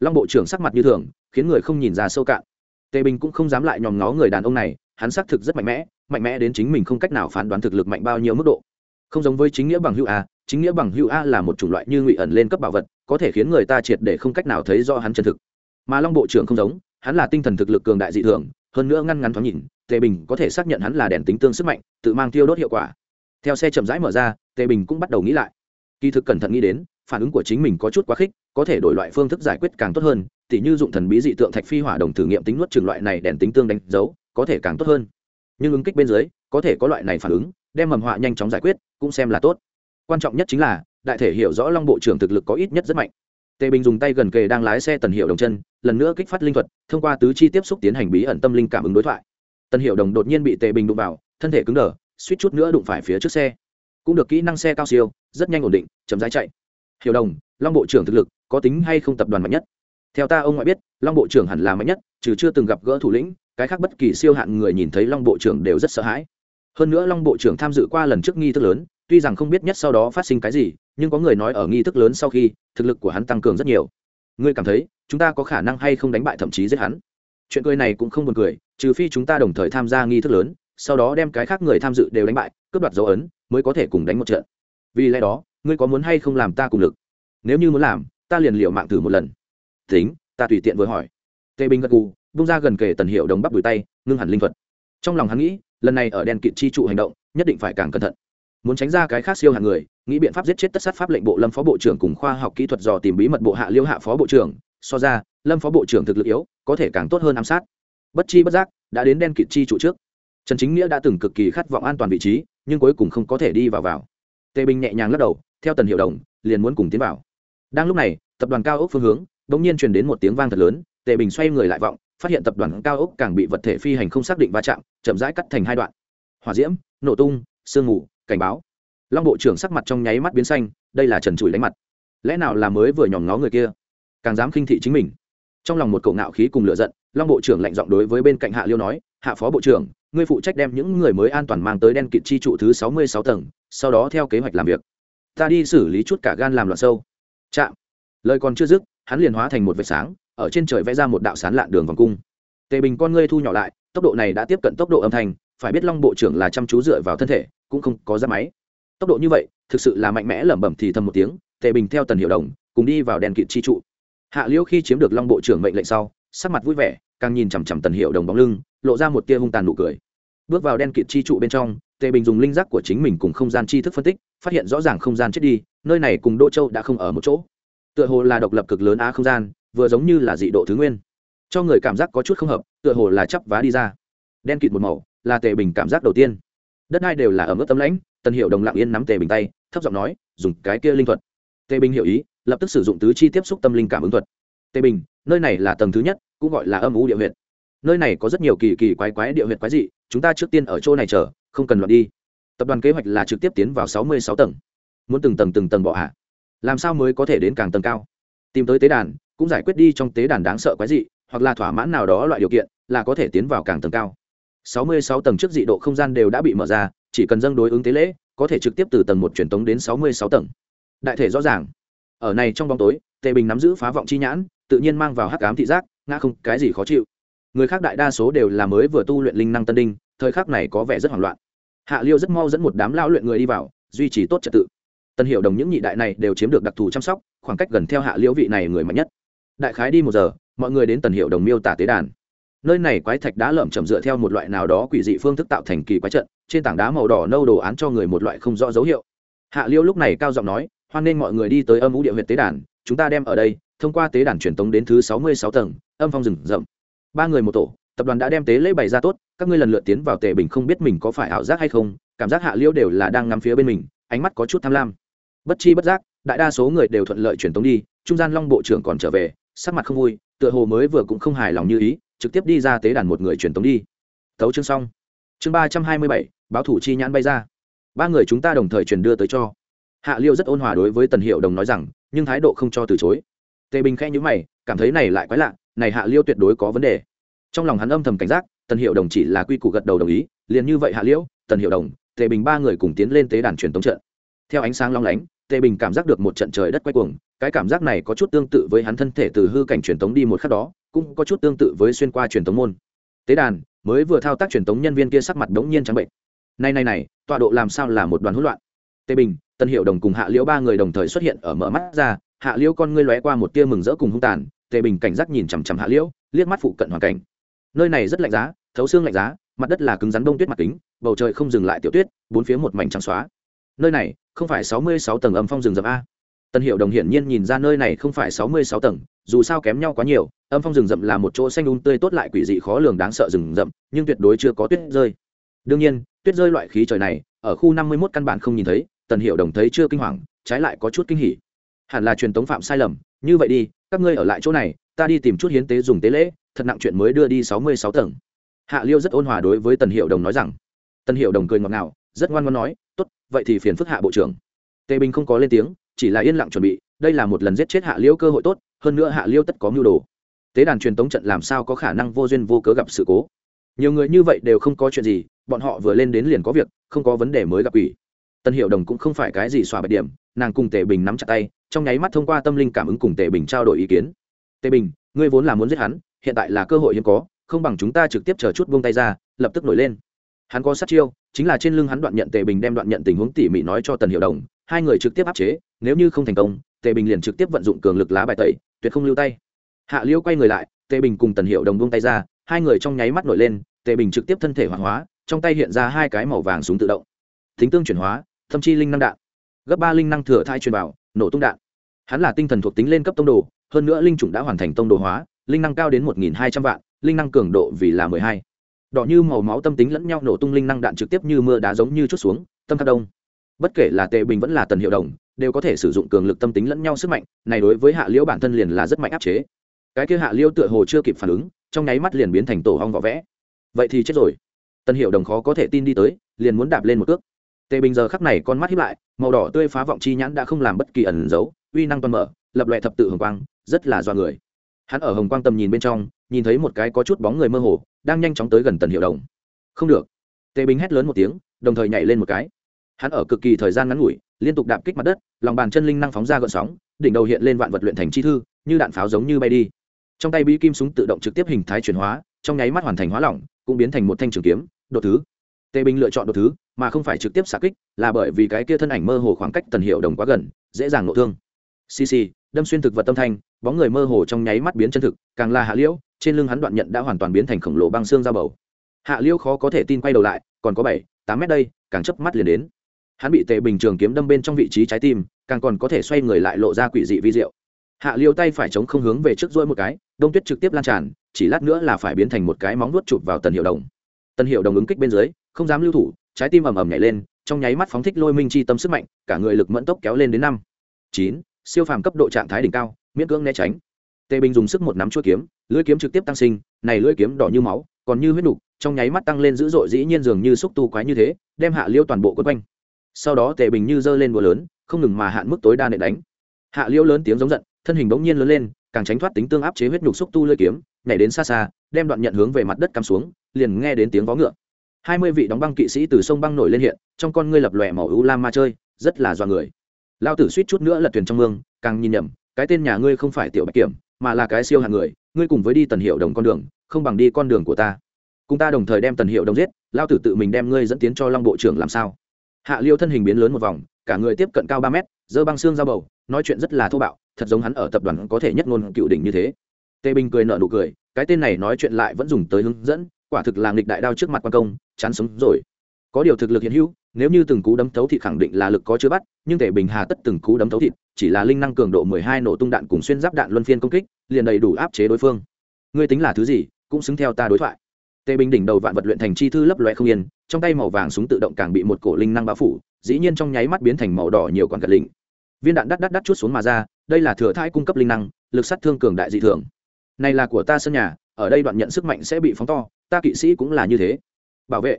A: Long bộ trưởng sắc mặt như thường, khiến người không nhìn ra sâu cạn. Tề bình cũng không dám lại nhòm nó người đàn ông này, hắn xác thực rất mạnh mẽ mạnh mẽ đến chính mình không cách nào phán đoán thực lực mạnh bao nhiêu mức độ. Không giống với chính nghĩa bằng hữu a chính nghĩa bằng hữu a là một chủng loại như ngụy ẩn lên cấp bảo vật, có thể khiến người ta triệt để không cách nào thấy do hắn chân thực. Mà long bộ trưởng không giống, hắn là tinh thần thực lực cường đại dị thường, hơn nữa ngăn ngắn thoáng nhìn, tề bình có thể xác nhận hắn là đèn tính tương sức mạnh, tự mang tiêu đốt hiệu quả. Theo xe chậm rãi mở ra, tề bình cũng bắt đầu nghĩ lại. Kỳ thực cẩn thận nghĩ đến, phản ứng của chính mình có chút quá khích, có thể đổi loại phương thức giải quyết càng tốt hơn, tỉ như dụng thần bí dị tượng thạch phi hỏa đồng thử nghiệm tính nuốt trường loại này đèn tính tương đánh dấu, có thể càng tốt hơn. Nhưng ứng kích bên dưới, có thể có loại này phản ứng, đem mầm họa nhanh chóng giải quyết, cũng xem là tốt quan trọng nhất chính là, đại thể hiểu rõ long bộ trưởng thực lực có ít nhất rất mạnh. Tề bình dùng tay gần kề đang lái xe tần hiệu đồng chân, lần nữa kích phát linh thuật, thông qua tứ chi tiếp xúc tiến hành bí ẩn tâm linh cảm ứng đối thoại. Tần hiệu đồng đột nhiên bị tề bình đụng vào, thân thể cứng đờ, suýt chút nữa đụng phải phía trước xe. Cũng được, kỹ năng xe cao siêu, rất nhanh ổn định, chậm rãi chạy. Hiểu đồng, long bộ trưởng thực lực có tính hay không tập đoàn mạnh nhất? Theo ta ông ngoại biết, long bộ trưởng hẳn là mạnh nhất, trừ chưa từng gặp gỡ thủ lĩnh, cái khác bất kỳ siêu hạn người nhìn thấy long bộ trưởng đều rất sợ hãi. Hơn nữa long bộ trưởng tham dự qua lần trước nghi thức lớn tuy rằng không biết nhất sau đó phát sinh cái gì, nhưng có người nói ở nghi thức lớn sau khi, thực lực của hắn tăng cường rất nhiều. Ngươi cảm thấy, chúng ta có khả năng hay không đánh bại thậm chí giết hắn? Chuyện cười này cũng không buồn cười, trừ phi chúng ta đồng thời tham gia nghi thức lớn, sau đó đem cái khác người tham dự đều đánh bại, cướp đoạt dấu ấn, mới có thể cùng đánh một trận. Vì lẽ đó, ngươi có muốn hay không làm ta cùng lực? Nếu như muốn làm, ta liền liệu mạng thử một lần. Tính, ta tùy tiện vừa hỏi. Tề bình gật gù, bung ra gần kề tần hiệu đồng bắp đùi tay, ngưng hẳn linh thuật. Trong lòng hắn nghĩ, lần này ở đen kịt chi trụ hành động, nhất định phải càng cẩn thận muốn tránh ra cái khác siêu hạng người, nghĩ biện pháp giết chết tất sát pháp lệnh bộ lâm phó bộ trưởng cùng khoa học kỹ thuật dò tìm bí mật bộ hạ liêu hạ phó bộ trưởng. So ra, lâm phó bộ trưởng thực lực yếu, có thể càng tốt hơn ám sát. Bất chi bất giác, đã đến đen kịt chi trụ trước. Trần chính nghĩa đã từng cực kỳ khát vọng an toàn vị trí, nhưng cuối cùng không có thể đi vào vào. Tề bình nhẹ nhàng lắc đầu, theo tần hiệu đồng, liền muốn cùng tiến vào. Đang lúc này, tập đoàn cao ốc phương hướng bỗng nhiên truyền đến một tiếng vang thật lớn, tề bình xoay người lại vọng, phát hiện tập đoàn cao ốc càng bị vật thể phi hành không xác định va chạm, chậm rãi cắt thành hai đoạn. Hỏa diễm, nổ tung, sương mù cảnh báo. Long bộ trưởng sắc mặt trong nháy mắt biến xanh, đây là trần trụi đánh mặt. Lẽ nào là mới vừa nhòm ngó người kia? Càng dám khinh thị chính mình. Trong lòng một cậu ngạo khí cùng lựa giận, long bộ trưởng lạnh giọng đối với bên cạnh hạ liêu nói, hạ phó bộ trưởng, ngươi phụ trách đem những người mới an toàn mang tới đen kịt chi trụ thứ sáu mươi sáu tầng, sau đó theo kế hoạch làm việc. Ta đi xử lý chút cả gan làm loạn sâu. Chạm. Lời còn chưa dứt, hắn liền hóa thành một vệt sáng, ở trên trời vẽ ra một đạo sán lạn đường vòng cung. Tề bình con ngươi thu nhỏ lại, tốc độ này đã tiếp cận tốc độ âm thanh, phải biết long bộ trưởng là chăm chú dựa vào thân thể cũng không có ra máy. Tốc độ như vậy, thực sự là mạnh mẽ lẩm bẩm thì thầm một tiếng, tề bình theo tần hiệu đồng, cùng đi vào đèn kịt chi trụ. Hạ liễu khi chiếm được long bộ trưởng mệnh lệnh sau, sắc mặt vui vẻ, càng nhìn chằm chằm tần hiệu đồng bóng lưng, lộ ra một tia hung tàn nụ cười. Bước vào đen kịt chi trụ bên trong, tề bình dùng linh giác của chính mình cùng không gian tri thức phân tích, phát hiện rõ ràng không gian chết đi, nơi này cùng đô châu đã không ở một chỗ. Tựa hồ là độc lập cực lớn á không gian, vừa giống như là dị độ thứ nguyên. Cho người cảm giác có chút không hợp, tựa hồ là chắp vá đi ra. Đen kịt một màu, là tề bình cảm giác đầu tiên đất hai đều là ở mức tấm lãnh, tần hiệu đồng lặng yên nắm tề bình tay, thấp giọng nói, dùng cái kia linh thuật. Tề bình hiểu ý, lập tức sử dụng tứ chi tiếp xúc tâm linh cảm ứng thuật. Tề bình, nơi này là tầng thứ nhất, cũng gọi là âm u địa huyện nơi này có rất nhiều kỳ kỳ quái quái địa huyệt quái dị, chúng ta trước tiên ở chỗ này chờ, không cần loạn đi. Tập đoàn kế hoạch là trực tiếp tiến vào sáu mươi sáu tầng. Muốn từng tầng từng tầng bỏ hạ. Làm sao mới có thể đến càng tầng cao? Tìm tới tế đàn, cũng giải quyết đi trong tế đàn đáng sợ quái dị, hoặc là thỏa mãn nào đó loại điều kiện, là có thể tiến vào càng tầng cao sáu mươi sáu tầng trước dị độ không gian đều đã bị mở ra, chỉ cần dâng đối ứng tế lễ, có thể trực tiếp từ tầng một truyền tống đến sáu mươi sáu tầng. Đại thể rõ ràng. Ở này trong bóng tối, tề bình nắm giữ phá vọng chi nhãn, tự nhiên mang vào hắc ám thị giác, ngã không cái gì khó chịu. Người khác đại đa số đều là mới vừa tu luyện linh năng tân đinh, thời khắc này có vẻ rất hoảng loạn. Hạ liêu rất mau dẫn một đám lao luyện người đi vào, duy trì tốt trật tự. Tân hiệu đồng những nhị đại này đều chiếm được đặc thù chăm sóc, khoảng cách gần theo hạ liễu vị này người mạnh nhất. Đại khái đi một giờ, mọi người đến tần hiệu đồng miêu tả tế đàn nơi này quái thạch đá lởm chầm dựa theo một loại nào đó quỷ dị phương thức tạo thành kỳ quái trận, trên tảng đá màu đỏ nâu đồ án cho người một loại không rõ dấu hiệu. Hạ liêu lúc này cao giọng nói, hoan nên mọi người đi tới âm ú địa huyện tế đàn, chúng ta đem ở đây, thông qua tế đàn truyền tống đến thứ sáu mươi sáu tầng, âm phong rừng rậm. Ba người một tổ, tập đoàn đã đem tế lễ bày ra tốt, các ngươi lần lượt tiến vào tề bình không biết mình có phải ảo giác hay không, cảm giác hạ liêu đều là đang ngắm phía bên mình, ánh mắt có chút tham lam. Bất chi bất giác, đại đa số người đều thuận lợi truyền tống đi, trung gian long bộ trưởng còn trở về, sắc mặt không vui, tựa hồ mới vừa cũng không hài lòng như ý trực tiếp đi ra tế đàn một người truyền tống đi. Thấu chương xong. Chương ba trăm hai mươi bảy, báo thủ chi nhãn bay ra. Ba người chúng ta đồng thời truyền đưa tới cho. Hạ liêu rất ôn hòa đối với tần hiệu đồng nói rằng, nhưng thái độ không cho từ chối. Tề bình khẽ nhữ mày, cảm thấy này lại quái lạ, này hạ liêu tuyệt đối có vấn đề. Trong lòng hắn âm thầm cảnh giác, tần hiệu đồng chỉ là quy củ gật đầu đồng ý, liền như vậy hạ liễu tần hiệu đồng, tề bình ba người cùng tiến lên tế đàn truyền tống trận. Theo ánh sáng long lánh, tề bình cảm giác được một trận trời đất quay cuồng, cái cảm giác này có chút tương tự với hắn thân thể từ hư cảnh truyền tống đi một khắc đó cũng có chút tương tự với xuyên qua truyền thống môn. Tế đàn, mới vừa thao tác truyền thống nhân viên kia sắc mặt đống nhiên trắng bệnh. Này này này, tọa độ làm sao là một đoàn hỗn loạn? Tề bình, tân hiệu đồng cùng hạ liễu ba người đồng thời xuất hiện ở mở mắt ra. Hạ liễu con ngươi lóe qua một tia mừng rỡ cùng hung tàn. Tề bình cảnh giác nhìn chằm chằm hạ liễu, liếc mắt phụ cận hoàn cảnh. Nơi này rất lạnh giá, thấu xương lạnh giá, mặt đất là cứng rắn đông tuyết mặt kính, bầu trời không dừng lại tiểu tuyết, bốn phía một mảnh trắng xóa. Nơi này, không phải sáu mươi sáu tầng âm phong rừng rậm a tân hiệu đồng hiển nhiên nhìn ra nơi này không phải sáu mươi sáu tầng, dù sao kém nhau quá nhiều, âm phong rừng rậm là một chỗ xanh đun tươi tốt lại quỷ dị khó lường đáng sợ rừng rậm, nhưng tuyệt đối chưa có tuyết rơi. Đương nhiên, tuyết rơi loại khí trời này, ở khu năm mươi mốt căn bản không nhìn thấy, tần hiệu đồng thấy chưa kinh hoàng, trái lại có chút kinh hỉ. Hẳn là truyền tống phạm sai lầm, như vậy đi, các ngươi ở lại chỗ này, ta đi tìm chút hiến tế dùng tế lễ, thật nặng chuyện mới đưa đi sáu mươi sáu tầng. Hạ liêu rất ôn hòa đối với tần hiệu đồng nói rằng. Tần hiệu đồng cười ngọt ngào, rất ngoan ngoan nói, tốt, vậy thì phiền phức hạ bộ trưởng. Tề bình không có lên tiếng chỉ là yên lặng chuẩn bị, đây là một lần giết chết hạ liêu cơ hội tốt, hơn nữa hạ liêu tất có mưu đồ. Tế đàn truyền tống trận làm sao có khả năng vô duyên vô cớ gặp sự cố? Nhiều người như vậy đều không có chuyện gì, bọn họ vừa lên đến liền có việc, không có vấn đề mới gặp ủy tân hiệu đồng cũng không phải cái gì xòa bạch điểm, nàng cùng tề bình nắm chặt tay, trong nháy mắt thông qua tâm linh cảm ứng cùng tề bình trao đổi ý kiến. Tề bình, ngươi vốn là muốn giết hắn, hiện tại là cơ hội hiếm có, không bằng chúng ta trực tiếp chờ chút buông tay ra, lập tức nổi lên. Hắn có sát chiêu, chính là trên lưng hắn đoạn nhận tề bình đem đoạn nhận tình huống tỉ mỉ nói cho tần hiệu đồng hai người trực tiếp áp chế, nếu như không thành công, tề bình liền trực tiếp vận dụng cường lực lá bài tẩy, tuyệt không lưu tay. Hạ liêu quay người lại, tề bình cùng tần hiệu đồng buông tay ra, hai người trong nháy mắt nổi lên, tề bình trực tiếp thân thể hoàng hóa, trong tay hiện ra hai cái màu vàng súng tự động. Thính tương chuyển hóa, thâm chi linh năng đạn. Gấp ba linh năng thừa thai truyền bảo, nổ tung đạn. Hắn là tinh thần thuộc tính lên cấp tông đồ, hơn nữa linh chủng đã hoàn thành tông đồ hóa, linh năng cao đến một nghìn hai trăm vạn, linh năng cường độ vì là mười hai. Đỏ như màu máu tâm tính lẫn nhau nổ tung linh năng đạn trực tiếp như mưa đá giống như chút xuống, tâm khắc đông bất kể là tề bình vẫn là tần hiệu đồng, đều có thể sử dụng cường lực tâm tính lẫn nhau sức mạnh, này đối với hạ liễu bản thân liền là rất mạnh áp chế. Cái kia hạ liễu tựa hồ chưa kịp phản ứng, trong nháy mắt liền biến thành tổ hong vỏ vẽ. Vậy thì chết rồi. Tần hiệu đồng khó có thể tin đi tới, liền muốn đạp lên một cước. Tề bình giờ khắc này con mắt hiếp lại, màu đỏ tươi phá vọng chi nhãn đã không làm bất kỳ ẩn giấu uy năng toàn mở, lập loại thập tự hồng quang, rất là do người. Hắn ở hồng quang tầm nhìn bên trong, nhìn thấy một cái có chút bóng người mơ hồ, đang nhanh chóng tới gần tần hiệu đồng. Không được. Tề bình hét lớn một tiếng, đồng thời nhảy lên một cái hắn ở cực kỳ thời gian ngắn ngủi, liên tục đạp kích mặt đất, lòng bàn chân linh năng phóng ra gợn sóng, đỉnh đầu hiện lên vạn vật luyện thành chi thư, như đạn pháo giống như bay đi. Trong tay bí kim súng tự động trực tiếp hình thái chuyển hóa, trong nháy mắt hoàn thành hóa lỏng, cũng biến thành một thanh trường kiếm, đột thứ. Tề bình lựa chọn đột thứ, mà không phải trực tiếp xạ kích, là bởi vì cái kia thân ảnh mơ hồ khoảng cách tần hiệu đồng quá gần, dễ dàng nội thương. Xì xì, đâm xuyên thực vật tâm thanh, bóng người mơ hồ trong nháy mắt biến chân thực, càng là hạ liễu, trên lưng hắn đoạn nhận đã hoàn toàn biến thành khổng lồ băng xương ra bầu. Hạ liễu khó có thể tin quay đầu lại, còn có bảy, tám mét đây, càng chớp mắt liền đến hắn bị tề bình trường kiếm đâm bên trong vị trí trái tim, càng còn có thể xoay người lại lộ ra quỷ dị vi diệu. Hạ liêu tay phải chống không hướng về trước dỗi một cái, đông tuyết trực tiếp lan tràn, chỉ lát nữa là phải biến thành một cái móng nuốt chụp vào tần hiệu đồng. Tần hiệu đồng ứng kích bên dưới, không dám lưu thủ, trái tim ầm ầm nhảy lên, trong nháy mắt phóng thích lôi minh chi tâm sức mạnh, cả người lực mẫn tốc kéo lên đến năm, chín, siêu phàm cấp độ trạng thái đỉnh cao, miễn cưỡng né tránh. Tề bình dùng sức một nắm chuôi kiếm, lưỡi kiếm trực tiếp tăng sinh, này lưỡi kiếm đỏ như máu, còn như huyết đục trong nháy mắt tăng lên dữ dội dĩ nhiên dường như xúc tu quái như thế, đem hạ liêu toàn bộ quấn quanh sau đó tề bình như giơ lên búa lớn, không ngừng mà hạn mức tối đa nện đánh. Hạ liễu lớn tiếng giống giận, thân hình bỗng nhiên lớn lên, càng tránh thoát tính tương áp chế huyết nhục xúc tu lưỡi kiếm, nhảy đến xa xa, đem đoạn nhận hướng về mặt đất cắm xuống, liền nghe đến tiếng vó ngựa. Hai mươi vị đóng băng kỵ sĩ từ sông băng nổi lên hiện, trong con ngươi lập lòe màu ưu lam ma chơi, rất là do người. Lao tử suýt chút nữa lật thuyền trong mương, càng nhìn nhầm, cái tên nhà ngươi không phải tiểu bạch kiểm, mà là cái siêu hạng người, ngươi cùng với đi tần hiệu đồng con đường, không bằng đi con đường của ta. Cùng ta đồng thời đem tần hiệu đồng giết lao tử tự mình đem ngươi dẫn tiến cho long bộ trưởng làm sao? Hạ liêu thân hình biến lớn một vòng, cả người tiếp cận cao ba mét dơ băng xương ra bầu, nói chuyện rất là thô bạo, thật giống hắn ở tập đoàn có thể nhất ngôn cựu đỉnh như thế. Tề bình cười nợ nụ cười, cái tên này nói chuyện lại vẫn dùng tới hướng dẫn, quả thực là nghịch đại đao trước mặt quan công, chán sống rồi. Có điều thực lực hiện hữu, nếu như từng cú đấm thấu thịt khẳng định là lực có chưa bắt, nhưng tề bình hà tất từng cú đấm thấu thịt, chỉ là linh năng cường độ mười hai nổ tung đạn cùng xuyên giáp đạn luân phiên công kích, liền đầy đủ áp chế đối phương. Ngươi tính là thứ gì, cũng xứng theo ta đối thoại tề bình đỉnh đầu vạn vật luyện thành chi thư lấp loe không yên, trong tay màu vàng súng tự động càng bị một cổ linh năng bao phủ, dĩ nhiên trong nháy mắt biến thành màu đỏ nhiều quản cật lịnh. viên đạn đắt đắt đắt chút xuống mà ra, đây là thừa thai cung cấp linh năng, lực sát thương cường đại dị thường. Này là của ta sân nhà, ở đây đoạn nhận sức mạnh sẽ bị phóng to, ta kỵ sĩ cũng là như thế. Bảo vệ.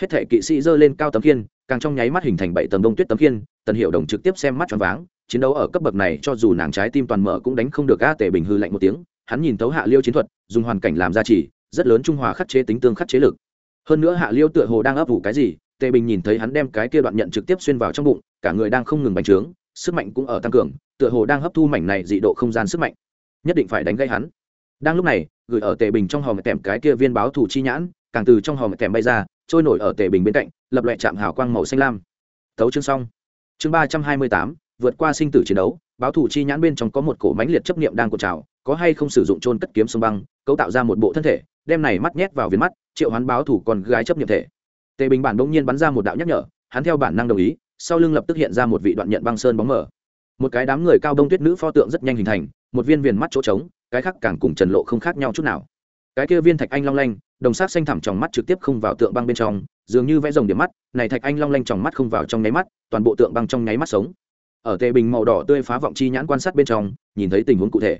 A: Hết thể kỵ sĩ giơ lên cao tấm kiên càng trong nháy mắt hình thành bảy tầng đông tuyết tấm kiên tần hiệu đồng trực tiếp xem mắt choáng váng, chiến đấu ở cấp bậc này cho dù nàng trái tim toàn mở cũng đánh không được a tề bình hư lạnh một tiếng, hắn nhìn tấu hạ liêu chiến thuật, dùng hoàn cảnh làm gia trì rất lớn trung hòa khắc chế tính tương khắc chế lực. Hơn nữa hạ liêu tựa hồ đang ấp ủ cái gì, tề bình nhìn thấy hắn đem cái kia đoạn nhận trực tiếp xuyên vào trong bụng, cả người đang không ngừng bành trướng, sức mạnh cũng ở tăng cường, tựa hồ đang hấp thu mảnh này dị độ không gian sức mạnh. Nhất định phải đánh gây hắn. Đang lúc này, gửi ở tề bình trong hòm tèm cái kia viên báo thủ chi nhãn, càng từ trong hòm tèm bay ra, trôi nổi ở tề bình bên cạnh, lập loại chạm hào quang màu xanh lam. Thấu chương xong. Chương ba trăm hai mươi tám, vượt qua sinh tử chiến đấu, báo thủ chi nhãn bên trong có một cổ mãnh liệt chấp niệm đang cột trào, có hay không sử dụng trôn cất kiếm sông băng, cấu tạo ra một bộ thân thể đem này mắt nhét vào viên mắt, triệu hoán báo thủ còn gái chấp nhiệm thể. Tề bình bản bỗng nhiên bắn ra một đạo nhắc nhở, hắn theo bản năng đồng ý, sau lưng lập tức hiện ra một vị đoạn nhận băng sơn bóng mở một cái đám người cao đông tuyết nữ pho tượng rất nhanh hình thành, một viên viền mắt chỗ trống, cái khác càng cùng trần lộ không khác nhau chút nào. Cái kia viên thạch anh long lanh, đồng sắc xanh thẳm trong mắt trực tiếp không vào tượng băng bên trong, dường như vẽ rồng điểm mắt, này thạch anh long lanh trong mắt không vào trong nháy mắt, toàn bộ tượng băng trong nháy mắt sống. Ở tề bình màu đỏ tươi phá vọng chi nhãn quan sát bên trong, nhìn thấy tình huống cụ thể.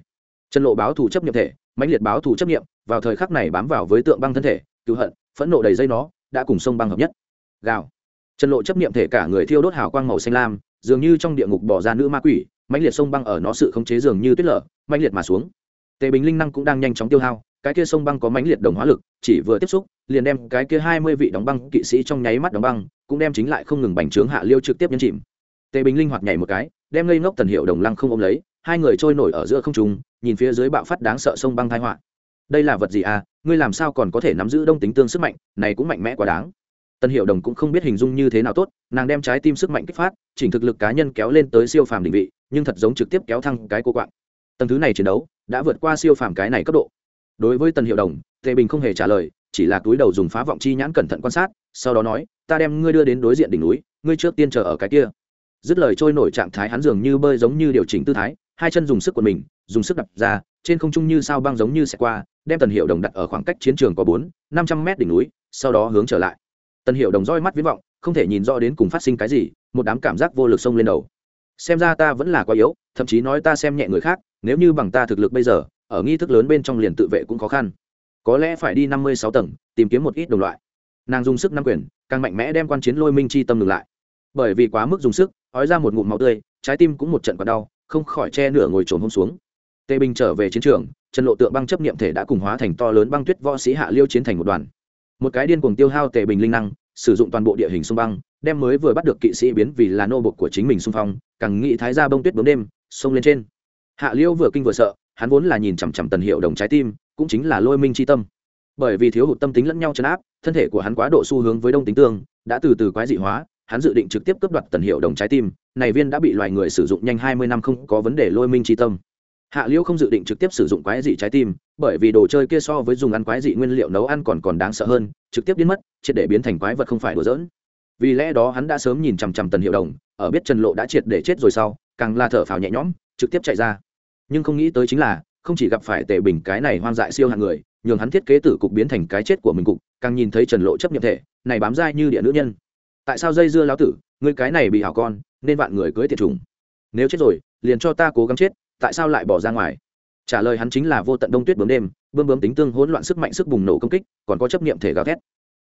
A: Trần lộ báo thủ chấp nhiệm thể mãnh liệt báo thù chấp nghiệm vào thời khắc này bám vào với tượng băng thân thể, cứu hận, phẫn nộ đầy dây nó, đã cùng sông băng hợp nhất. Gào. Trần lộ chấp niệm thể cả người thiêu đốt hào quang màu xanh lam, dường như trong địa ngục bỏ ra nữ ma quỷ, mãnh liệt sông băng ở nó sự khống chế dường như tuyết lở, mãnh liệt mà xuống. Tề bình linh năng cũng đang nhanh chóng tiêu hao, cái kia sông băng có mãnh liệt đồng hóa lực, chỉ vừa tiếp xúc, liền đem cái kia hai mươi vị đóng băng kỵ sĩ trong nháy mắt đóng băng, cũng đem chính lại không ngừng bành trướng hạ liêu trực tiếp nhấn chìm. Tề bình linh hoạt nhảy một cái, đem ngây ngốc tần hiệu đồng lăng không ôm lấy hai người trôi nổi ở giữa không trung, nhìn phía dưới bạo phát đáng sợ sông băng thái họa. Đây là vật gì à? Ngươi làm sao còn có thể nắm giữ đông tính tương sức mạnh? Này cũng mạnh mẽ quá đáng. Tân hiệu đồng cũng không biết hình dung như thế nào tốt, nàng đem trái tim sức mạnh kích phát, chỉnh thực lực cá nhân kéo lên tới siêu phàm định vị, nhưng thật giống trực tiếp kéo thăng cái cô quạng. Tầng thứ này chiến đấu đã vượt qua siêu phàm cái này cấp độ. Đối với tân hiệu đồng, tề bình không hề trả lời, chỉ là túi đầu dùng phá vọng chi nhãn cẩn thận quan sát, sau đó nói, ta đem ngươi đưa đến đối diện đỉnh núi, ngươi trước tiên chờ ở cái kia. Dứt lời trôi nổi trạng thái hắn dường như bơi giống như điều chỉnh tư thái hai chân dùng sức của mình, dùng sức đập ra, trên không trung như sao băng giống như sẽ qua, đem tần hiệu đồng đặt ở khoảng cách chiến trường có bốn, năm trăm mét đỉnh núi, sau đó hướng trở lại. Tần hiệu đồng roi mắt viễn vọng, không thể nhìn rõ đến cùng phát sinh cái gì, một đám cảm giác vô lực xông lên đầu. Xem ra ta vẫn là quá yếu, thậm chí nói ta xem nhẹ người khác, nếu như bằng ta thực lực bây giờ, ở nghi thức lớn bên trong liền tự vệ cũng khó khăn. Có lẽ phải đi năm mươi sáu tầng, tìm kiếm một ít đồng loại. Nàng dùng sức năm quyền, càng mạnh mẽ đem quan chiến lôi minh chi tâm ngừng lại. Bởi vì quá mức dùng sức, ói ra một ngụm máu tươi, trái tim cũng một trận còn đau không khỏi che nửa ngồi trồn hôm xuống. Tề bình trở về chiến trường, trần lộ tượng băng chấp niệm thể đã cùng hóa thành to lớn băng tuyết võ sĩ hạ liêu chiến thành một đoàn. Một cái điên cuồng tiêu hao tề bình linh năng, sử dụng toàn bộ địa hình sông băng, đem mới vừa bắt được kỵ sĩ biến vì là nô bộc của chính mình xung phong, càng nghĩ thái ra bông tuyết bướm đêm, xông lên trên. Hạ liêu vừa kinh vừa sợ, hắn vốn là nhìn chằm chằm tần hiệu đồng trái tim, cũng chính là lôi minh c tâm. Bởi vì thiếu hụt tâm tính lẫn nhau chấn áp, thân thể của hắn quá độ xu hướng với đông tính tương, đã từ từ quái dị hóa hắn dự định trực tiếp cướp đoạt tần hiệu đồng trái tim, này viên đã bị loài người sử dụng nhanh hai mươi năm không có vấn đề lôi minh tri tâm. Hạ liễu không dự định trực tiếp sử dụng quái dị trái tim, bởi vì đồ chơi kia so với dùng ăn quái dị nguyên liệu nấu ăn còn còn đáng sợ hơn, trực tiếp biến mất, triệt để biến thành quái vật không phải đùa dỡn vì lẽ đó hắn đã sớm nhìn chằm chằm tần hiệu đồng, ở biết trần lộ đã triệt để chết rồi sau, càng la thở phào nhẹ nhõm, trực tiếp chạy ra. Nhưng không nghĩ tới chính là, không chỉ gặp phải tề bình cái này hoang dại siêu hạng người, nhường hắn thiết kế tử cục biến thành cái chết của mình cục, càng nhìn thấy trần lộ chấp nhiệm thể, này bám dai như địa nữ nhân tại sao dây dưa lão tử, ngươi cái này bị hảo con, nên vạn người cưới tiệt trùng nếu chết rồi, liền cho ta cố gắng chết, tại sao lại bỏ ra ngoài? Trả lời hắn chính là vô tận đông tuyết bướm đêm bươm bướm tính tương hỗn loạn sức mạnh sức bùng nổ công kích, còn có chấp niệm thể gào thét.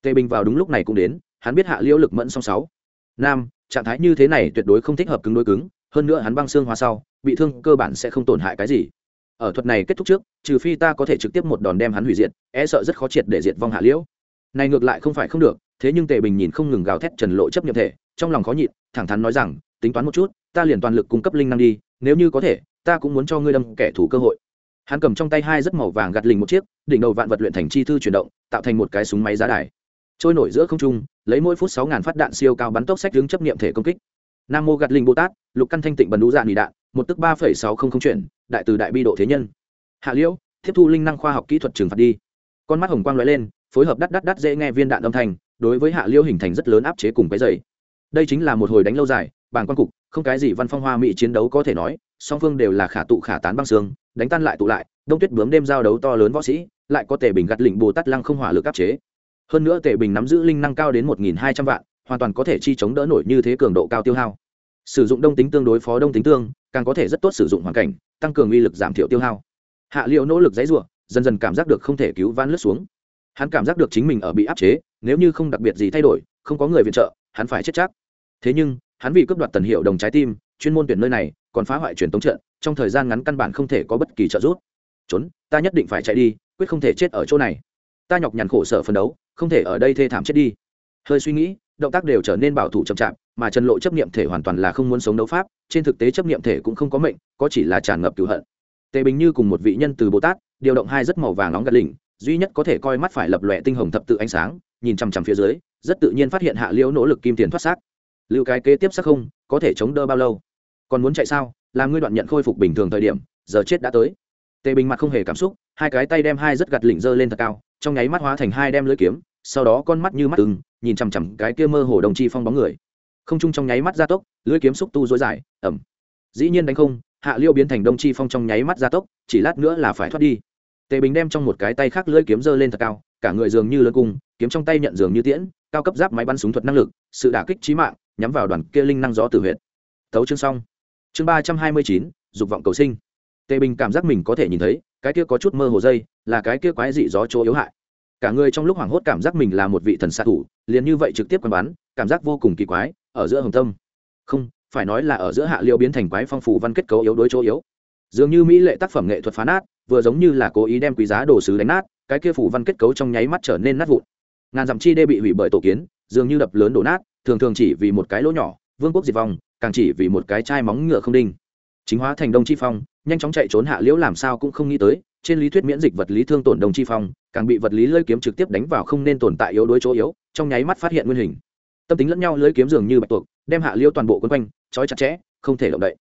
A: Tề bình vào đúng lúc này cũng đến, hắn biết hạ liễu lực mẫn song sáu. Nam, trạng thái như thế này tuyệt đối không thích hợp cứng đối cứng, hơn nữa hắn băng xương hóa sau, bị thương cơ bản sẽ không tổn hại cái gì. Ở thuật này kết thúc trước, trừ phi ta có thể trực tiếp một đòn đem hắn hủy diệt e sợ rất khó triệt để diệt vong hạ liễu. Này ngược lại không phải không được thế nhưng tề bình nhìn không ngừng gào thét trần lộ chấp nhiệm thể, trong lòng khó nhịn, thẳng thắn nói rằng, tính toán một chút, ta liền toàn lực cung cấp linh năng đi, nếu như có thể, ta cũng muốn cho ngươi đâm kẻ thù cơ hội. Hắn cầm trong tay hai rất màu vàng gạt lình một chiếc, đỉnh đầu vạn vật luyện thành chi thư chuyển động, tạo thành một cái súng máy giá đài. Trôi nổi giữa không trung, lấy mỗi phút sáu ngàn phát đạn siêu cao bắn tốc sách hướng chấp nghiệm thể công kích. Nam mô gạt linh bồ tát, lục căn thanh tịnh bần đũ dạ nị đạn, một tức ba phẩy sáu không không chuyển, đại từ đại bi độ thế nhân. Hạ liễu, tiếp thu linh năng khoa học kỹ thuật trừng phạt đi. Con mắt hồng quang lóe lên, phối hợp đắt đắt đắt dễ nghe viên đạn âm thanh đối với hạ Liêu hình thành rất lớn áp chế cùng cái dày đây chính là một hồi đánh lâu dài, bàng quan cục, không cái gì văn phong hoa mỹ chiến đấu có thể nói, song phương đều là khả tụ khả tán băng xương, đánh tan lại tụ lại, đông tuyết bướm đêm giao đấu to lớn võ sĩ, lại có tề bình gặt lịnh bồ tát lăng không hỏa lực áp chế. Hơn nữa tề bình nắm giữ linh năng cao đến một nghìn hai trăm vạn, hoàn toàn có thể chi chống đỡ nổi như thế cường độ cao tiêu hao. Sử dụng đông tính tương đối phó đông tính tương, càng có thể rất tốt sử dụng hoàn cảnh, tăng cường uy lực giảm thiểu tiêu hao. Hạ liệu nỗ lực dãy ruộng dần dần cảm giác được không thể cứu van lướt xuống hắn cảm giác được chính mình ở bị áp chế, nếu như không đặc biệt gì thay đổi, không có người viện trợ, hắn phải chết chắc. Thế nhưng, hắn vì cướp đoạt tần hiệu đồng trái tim, chuyên môn tuyển nơi này, còn phá hoại truyền tống trận, trong thời gian ngắn căn bản không thể có bất kỳ trợ giúp. Trốn, ta nhất định phải chạy đi, quyết không thể chết ở chỗ này. Ta nhọc nhằn khổ sở phấn đấu, không thể ở đây thê thảm chết đi. Hơi suy nghĩ, động tác đều trở nên bảo thủ chậm chạp, mà trần lộ chấp niệm thể hoàn toàn là không muốn sống đấu pháp, trên thực tế chấp niệm thể cũng không có mệnh, có chỉ là tràn ngập cựu hận. Tề bình như cùng một vị nhân từ bồ tát, điều động hai rất màu vàng nóng gật lỉnh duy nhất có thể coi mắt phải lập lòe tinh hồng thập tự ánh sáng, nhìn chằm chằm phía dưới, rất tự nhiên phát hiện hạ liễu nỗ lực kim tiền thoát xác. Lưu cái kế tiếp sắc không, có thể chống đỡ bao lâu? Còn muốn chạy sao? Làm ngươi đoạn nhận khôi phục bình thường thời điểm, giờ chết đã tới. Tề bình mặt không hề cảm xúc, hai cái tay đem hai rất gặt lỉnh dơ lên thật cao, trong nháy mắt hóa thành hai đem lưỡi kiếm, sau đó con mắt như mắt từng nhìn chằm chằm cái kia mơ hồ đồng chi phong bóng người. Không chung trong nháy mắt gia tốc, lưỡi kiếm xúc tu dối dài ẩm dĩ nhiên đánh không, hạ liêu biến thành đông chi phong trong nháy mắt gia tốc, chỉ lát nữa là phải thoát đi tề bình đem trong một cái tay khác lưỡi kiếm dơ lên thật cao, cả người dường như lơ cung, kiếm trong tay nhận dường như tiễn, cao cấp giáp máy bắn súng thuật năng lực, sự đả kích trí mạng, nhắm vào đoàn kia linh năng gió tử huyệt. thấu chương xong. Chương ba trăm hai mươi chín, dục vọng cầu sinh. Tề bình cảm giác mình có thể nhìn thấy, cái kia có chút mơ hồ dây, là cái kia quái dị gió chỗ yếu hại. Cả người trong lúc hoảng hốt cảm giác mình là một vị thần xạ thủ, liền như vậy trực tiếp quán bắn, cảm giác vô cùng kỳ quái, ở giữa hồng tâm. Không, phải nói là ở giữa hạ liêu biến thành quái phong phủ văn kết cấu yếu đối chỗ yếu dường như mỹ lệ tác phẩm nghệ thuật phá nát, vừa giống như là cố ý đem quý giá đồ sứ đánh nát, cái kia phủ văn kết cấu trong nháy mắt trở nên nát vụn. Ngàn dặm chi đê bị hủy bởi tổ kiến, dường như đập lớn đổ nát, thường thường chỉ vì một cái lỗ nhỏ, vương quốc diệt vong, càng chỉ vì một cái chai móng ngựa không đinh. Chính hóa thành đông chi phong, nhanh chóng chạy trốn hạ liễu làm sao cũng không nghĩ tới, trên lý thuyết miễn dịch vật lý thương tổn đông chi phong, càng bị vật lý lơi kiếm trực tiếp đánh vào không nên tồn tại yếu đối chỗ yếu, trong nháy mắt phát hiện nguyên hình. Tâm tính lẫn nhau lưới kiếm dường như bạch tuộc, đem hạ liêu toàn bộ quân quanh, trói chặt chẽ, không thể động đậy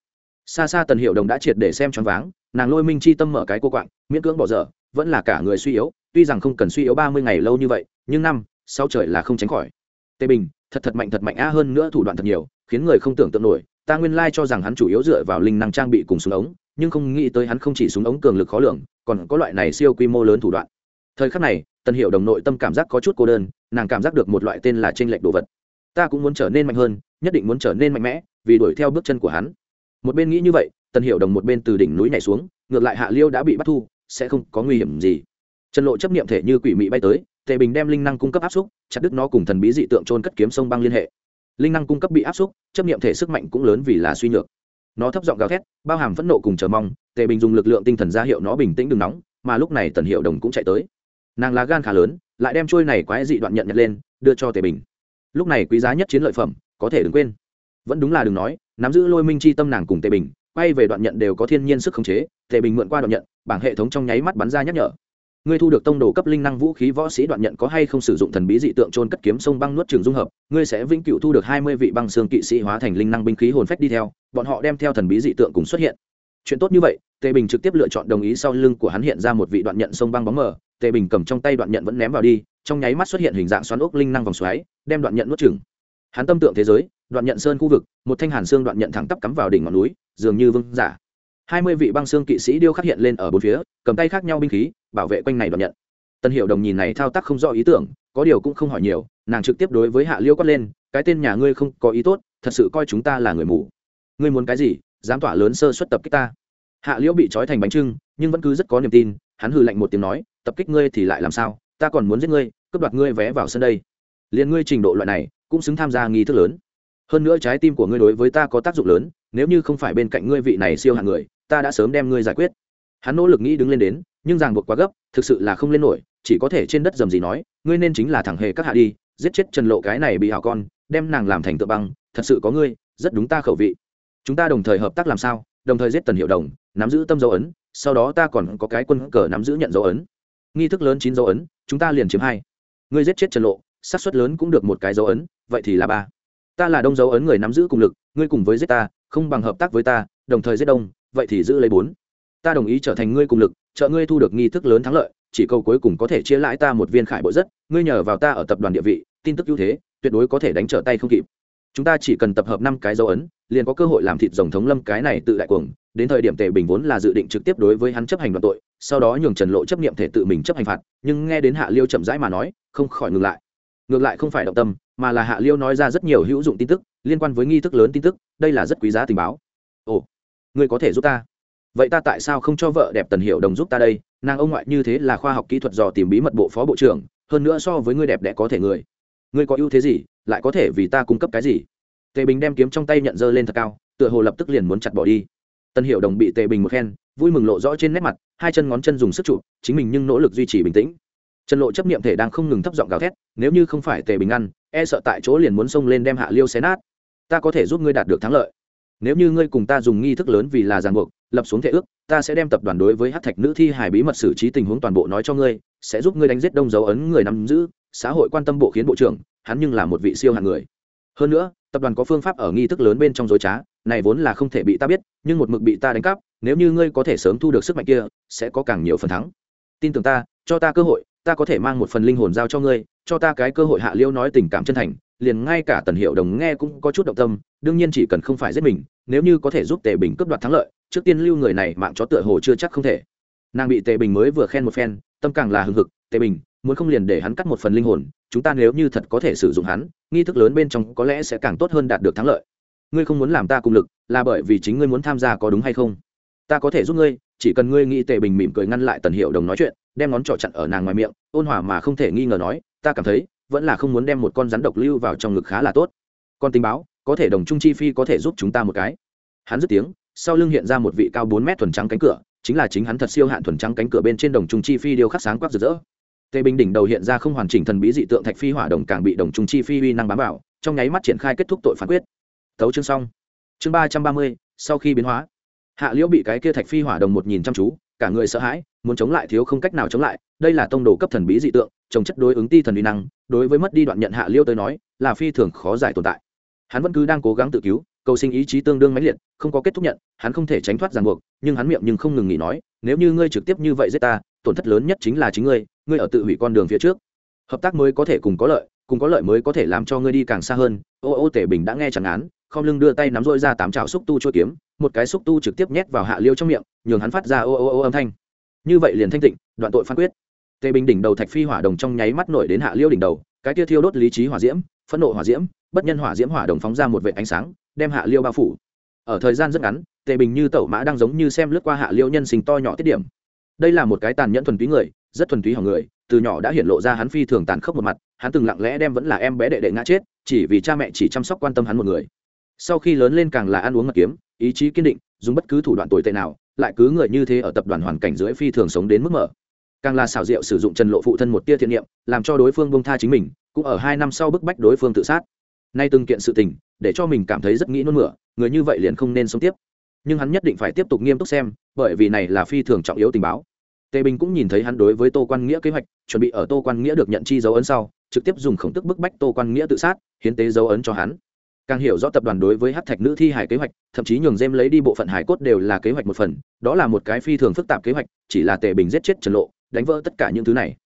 A: xa xa tần hiệu đồng đã triệt để xem choáng váng, nàng lôi minh chi tâm mở cái cô quạng, miễn cưỡng bỏ dở, vẫn là cả người suy yếu, tuy rằng không cần suy yếu ba mươi ngày lâu như vậy, nhưng năm, sau trời là không tránh khỏi. Tề bình, thật thật mạnh thật mạnh a hơn nữa thủ đoạn thật nhiều, khiến người không tưởng tượng nổi, ta nguyên lai cho rằng hắn chủ yếu dựa vào linh năng trang bị cùng súng ống, nhưng không nghĩ tới hắn không chỉ súng ống cường lực khó lường, còn có loại này siêu quy mô lớn thủ đoạn. Thời khắc này, tần hiệu đồng nội tâm cảm giác có chút cô đơn, nàng cảm giác được một loại tên là t r ê n lệch đồ vật. Ta cũng muốn trở nên mạnh hơn, nhất định muốn trở nên mạnh mẽ, vì đuổi theo bước chân của hắn một bên nghĩ như vậy, tần hiệu đồng một bên từ đỉnh núi nhảy xuống, ngược lại hạ liêu đã bị bắt thu, sẽ không có nguy hiểm gì. Trần lộ chấp nghiệm thể như quỷ mị bay tới, tề bình đem linh năng cung cấp áp xúc, chặt đứt nó cùng thần bí dị tượng trôn cất kiếm sông băng liên hệ. Linh năng cung cấp bị áp xúc, chấp nghiệm thể sức mạnh cũng lớn vì là suy nhược. Nó thấp giọng gào thét, bao hàm phẫn nộ cùng chờ mong, tề bình dùng lực lượng tinh thần ra hiệu nó bình tĩnh đừng nóng, mà lúc này tần hiệu đồng cũng chạy tới. Nàng lá gan khá lớn, lại đem trôi này quái dị đoạn nhận nhật lên, đưa cho tề bình. Lúc này quý giá nhất chiến lợi phẩm, có thể đừng quên vẫn đúng là đừng nói, nắm giữ lôi minh chi tâm nàng cùng tề bình, quay về đoạn nhận đều có thiên nhiên sức khống chế, tề bình mượn qua đoạn nhận, bảng hệ thống trong nháy mắt bắn ra nhắc nhở. Ngươi thu được tông đồ cấp linh năng vũ khí võ sĩ đoạn nhận có hay không sử dụng thần bí dị tượng trôn cất kiếm sông băng nuốt trường dung hợp, ngươi sẽ vĩnh cửu thu được hai mươi vị băng xương kỵ sĩ hóa thành linh năng binh khí hồn phách đi theo, bọn họ đem theo thần bí dị tượng cùng xuất hiện. Chuyện tốt như vậy, tề bình trực tiếp lựa chọn đồng ý sau lưng của hắn hiện ra một vị đoạn nhận sông băng bóng mờ, tề bình cầm trong tay đoạn nhận vẫn ném vào đi, trong nháy mắt xuất hiện hình dạng xoắn ốc linh năng vòng xoáy, đem đoạn nhận nuốt chừng hắn tâm tượng thế giới đoạn nhận sơn khu vực, một thanh hàn xương đoạn nhận thẳng tắp cắm vào đỉnh ngọn núi, dường như vương giả. Hai mươi vị băng xương kỵ sĩ điêu khắc hiện lên ở bốn phía, cầm tay khác nhau binh khí, bảo vệ quanh này đoạn nhận. Tân hiệu đồng nhìn này thao tác không rõ ý tưởng, có điều cũng không hỏi nhiều, nàng trực tiếp đối với hạ liêu quát lên, cái tên nhà ngươi không có ý tốt, thật sự coi chúng ta là người mù. Ngươi muốn cái gì, dám tỏa lớn sơ xuất tập kích ta? Hạ liễu bị trói thành bánh trưng, nhưng vẫn cứ rất có niềm tin, hắn hừ lạnh một tiếng nói, tập kích ngươi thì lại làm sao? Ta còn muốn giết ngươi, cướp đoạt ngươi vé vào sân đây. Liền ngươi trình độ loại này, cũng xứng tham gia nghi thức lớn hơn nữa trái tim của ngươi đối với ta có tác dụng lớn, nếu như không phải bên cạnh ngươi vị này siêu hạng người, ta đã sớm đem ngươi giải quyết. Hắn nỗ lực nghĩ đứng lên đến, nhưng ràng buộc quá gấp, thực sự là không lên nổi, chỉ có thể trên đất dầm gì nói, ngươi nên chính là thằng hề các hạ đi, giết chết trần lộ cái này bị hảo con, đem nàng làm thành tựa băng, thật sự có ngươi, rất đúng ta khẩu vị. Chúng ta đồng thời hợp tác làm sao, đồng thời giết tần hiệu đồng, nắm giữ tâm dấu ấn, sau đó ta còn có cái quân cờ nắm giữ nhận dấu ấn. Nghi thức lớn chín dấu ấn, chúng ta liền chiếm hai. Ngươi giết chết trần lộ, xác suất lớn cũng được một cái dấu ấn, vậy thì là ba ta là đông dấu ấn người nắm giữ cùng lực, ngươi cùng với giết ta, không bằng hợp tác với ta, đồng thời giết đông, vậy thì giữ lấy bốn. Ta đồng ý trở thành ngươi cùng lực, trợ ngươi thu được nghi thức lớn thắng lợi, chỉ câu cuối cùng có thể chia lãi ta một viên khải bộ rất, ngươi nhờ vào ta ở tập đoàn địa vị, tin tức ưu thế, tuyệt đối có thể đánh trở tay không kịp. Chúng ta chỉ cần tập hợp năm cái dấu ấn, liền có cơ hội làm thịt rồng thống lâm cái này tự đại cuồng, đến thời điểm tề bình vốn là dự định trực tiếp đối với hắn chấp hành đoàn tội, sau đó nhường trần lộ chấp nghiệm thể tự mình chấp hành phạt, nhưng nghe đến hạ liêu chậm rãi mà nói, không khỏi ngừng lại. Ngược lại không phải động tâm mà là hạ liêu nói ra rất nhiều hữu dụng tin tức, liên quan với nghi thức lớn tin tức, đây là rất quý giá tình báo. Ồ, ngươi có thể giúp ta? Vậy ta tại sao không cho vợ đẹp tần hiệu đồng giúp ta đây? Nàng ông ngoại như thế là khoa học kỹ thuật dò tìm bí mật bộ phó bộ trưởng, hơn nữa so với ngươi đẹp đẽ có thể người. Ngươi có ưu thế gì, lại có thể vì ta cung cấp cái gì? Tề bình đem kiếm trong tay nhận dơ lên thật cao, tựa hồ lập tức liền muốn chặt bỏ đi. Tân hiệu đồng bị tề bình một khen, vui mừng lộ rõ trên nét mặt, hai chân ngón chân dùng sức trụ chính mình nhưng nỗ lực duy trì bình tĩnh trần lộ chấp niệm thể đang không ngừng thấp giọng gào thét, nếu như không phải tề bình ăn e sợ tại chỗ liền muốn xông lên đem hạ liêu xé nát. Ta có thể giúp ngươi đạt được thắng lợi. Nếu như ngươi cùng ta dùng nghi thức lớn vì là ràng buộc, lập xuống thể ước, ta sẽ đem tập đoàn đối với hát thạch nữ thi hài bí mật xử trí tình huống toàn bộ nói cho ngươi, sẽ giúp ngươi đánh giết đông dấu ấn người nắm giữ, xã hội quan tâm bộ khiến bộ trưởng, hắn nhưng là một vị siêu hạng người. Hơn nữa, tập đoàn có phương pháp ở nghi thức lớn bên trong dối trá, này vốn là không thể bị ta biết, nhưng một mực bị ta đánh cắp, nếu như ngươi có thể sớm thu được sức mạnh kia, sẽ có càng nhiều phần thắng. Tin tưởng ta, cho ta cơ hội ta có thể mang một phần linh hồn giao cho ngươi, cho ta cái cơ hội hạ liêu nói tình cảm chân thành, liền ngay cả tần hiệu đồng nghe cũng có chút động tâm, đương nhiên chỉ cần không phải giết mình, nếu như có thể giúp tề bình cướp đoạt thắng lợi, trước tiên lưu người này mạng chó tựa hồ chưa chắc không thể. Nàng bị tề bình mới vừa khen một phen, tâm càng là hừng hực, tề bình, muốn không liền để hắn cắt một phần linh hồn, chúng ta nếu như thật có thể sử dụng hắn, nghi thức lớn bên trong có lẽ sẽ càng tốt hơn đạt được thắng lợi. Ngươi không muốn làm ta cùng lực, là bởi vì chính ngươi muốn tham gia có đúng hay không? Ta có thể giúp ngươi chỉ cần ngươi nghĩ tề bình mỉm cười ngăn lại tần hiệu đồng nói chuyện, đem ngón trỏ chặn ở nàng ngoài miệng, ôn hòa mà không thể nghi ngờ nói, ta cảm thấy, vẫn là không muốn đem một con rắn độc lưu vào trong ngực khá là tốt. Con tình báo, có thể đồng trung chi phi có thể giúp chúng ta một cái. Hắn dứt tiếng, sau lưng hiện ra một vị cao bốn mét thuần trắng cánh cửa, chính là chính hắn thật siêu hạn thuần trắng cánh cửa bên trên đồng trung chi phi điêu khắc sáng quắc rực rỡ. Tề bình đỉnh đầu hiện ra không hoàn chỉnh thần bí dị tượng thạch phi hỏa đồng càng bị đồng trung chi phi uy năng bám vào, trong nháy mắt triển khai kết thúc tội phán quyết. Tấu chương xong. Chương ba trăm ba mươi, sau khi biến hóa hạ liễu bị cái kia thạch phi hỏa đồng một nhìn chăm chú, cả người sợ hãi, muốn chống lại thiếu không cách nào chống lại, đây là tông đồ cấp thần bí dị tượng, trồng chất đối ứng ti thần uy năng, đối với mất đi đoạn nhận hạ liêu tới nói, là phi thường khó giải tồn tại. Hắn vẫn cứ đang cố gắng tự cứu, cầu sinh ý chí tương đương mãnh liệt, không có kết thúc nhận, hắn không thể tránh thoát ràng buộc, nhưng hắn miệng nhưng không ngừng nghỉ nói, nếu như ngươi trực tiếp như vậy giết ta, tổn thất lớn nhất chính là chính ngươi ngươi ở tự hủy con đường phía trước. Hợp tác mới có thể cùng có lợi, cùng có lợi mới có thể làm cho ngươi đi càng xa hơn. Ô ô tể bình đã nghe chẳng án không lưng đưa tay nắm rỗi ra tám trào xúc tu chua kiếm một cái xúc tu trực tiếp nhét vào hạ liêu trong miệng, nhường hắn phát ra ô ô ô âm thanh. Như vậy liền thanh tịnh, đoạn tội phán quyết. Tề bình đỉnh đầu thạch phi hỏa đồng trong nháy mắt nổi đến hạ liêu đỉnh đầu, cái kia thiêu đốt lý trí hỏa diễm, phẫn nộ hỏa diễm, bất nhân hỏa diễm hỏa đồng phóng ra một vệ ánh sáng, đem hạ liêu bao phủ. Ở thời gian rất ngắn, tề bình như tẩu mã đang giống như xem lướt qua hạ liêu nhân sinh to nhỏ tiết điểm. Đây là một cái tàn nhẫn thuần túy người, rất thuần túy hỏng người, từ nhỏ đã hiện lộ ra hắn phi thường tàn khốc một mặt, hắn từng lặng lẽ đem vẫn là em bé đệ đệ ngã chết, chỉ vì cha mẹ chỉ chăm sóc quan tâm hắn một người. Sau khi lớn lên càng là ăn uống ngật kiếm ý chí kiên định, dùng bất cứ thủ đoạn tồi tệ nào, lại cứ người như thế ở tập đoàn hoàn cảnh dưới phi thường sống đến mức mở. Càng là xảo diệu sử dụng trần lộ phụ thân một tia thiện niệm, làm cho đối phương bông tha chính mình, cũng ở hai năm sau bức bách đối phương tự sát. Nay từng kiện sự tình, để cho mình cảm thấy rất nghĩ nôn mửa, người như vậy liền không nên sống tiếp. Nhưng hắn nhất định phải tiếp tục nghiêm túc xem, bởi vì này là phi thường trọng yếu tình báo. Tề bình cũng nhìn thấy hắn đối với tô quan nghĩa kế hoạch, chuẩn bị ở tô quan nghĩa được nhận chi dấu ấn sau, trực tiếp dùng khổng tức bức bách tô quan nghĩa tự sát, hiến tế dấu ấn cho hắn càng hiểu rõ tập đoàn đối với hát thạch nữ thi hải kế hoạch, thậm chí nhường dêm lấy đi bộ phận hải cốt đều là kế hoạch một phần, đó là một cái phi thường phức tạp kế hoạch, chỉ là tề bình giết chết trần lộ, đánh vỡ tất cả những thứ này.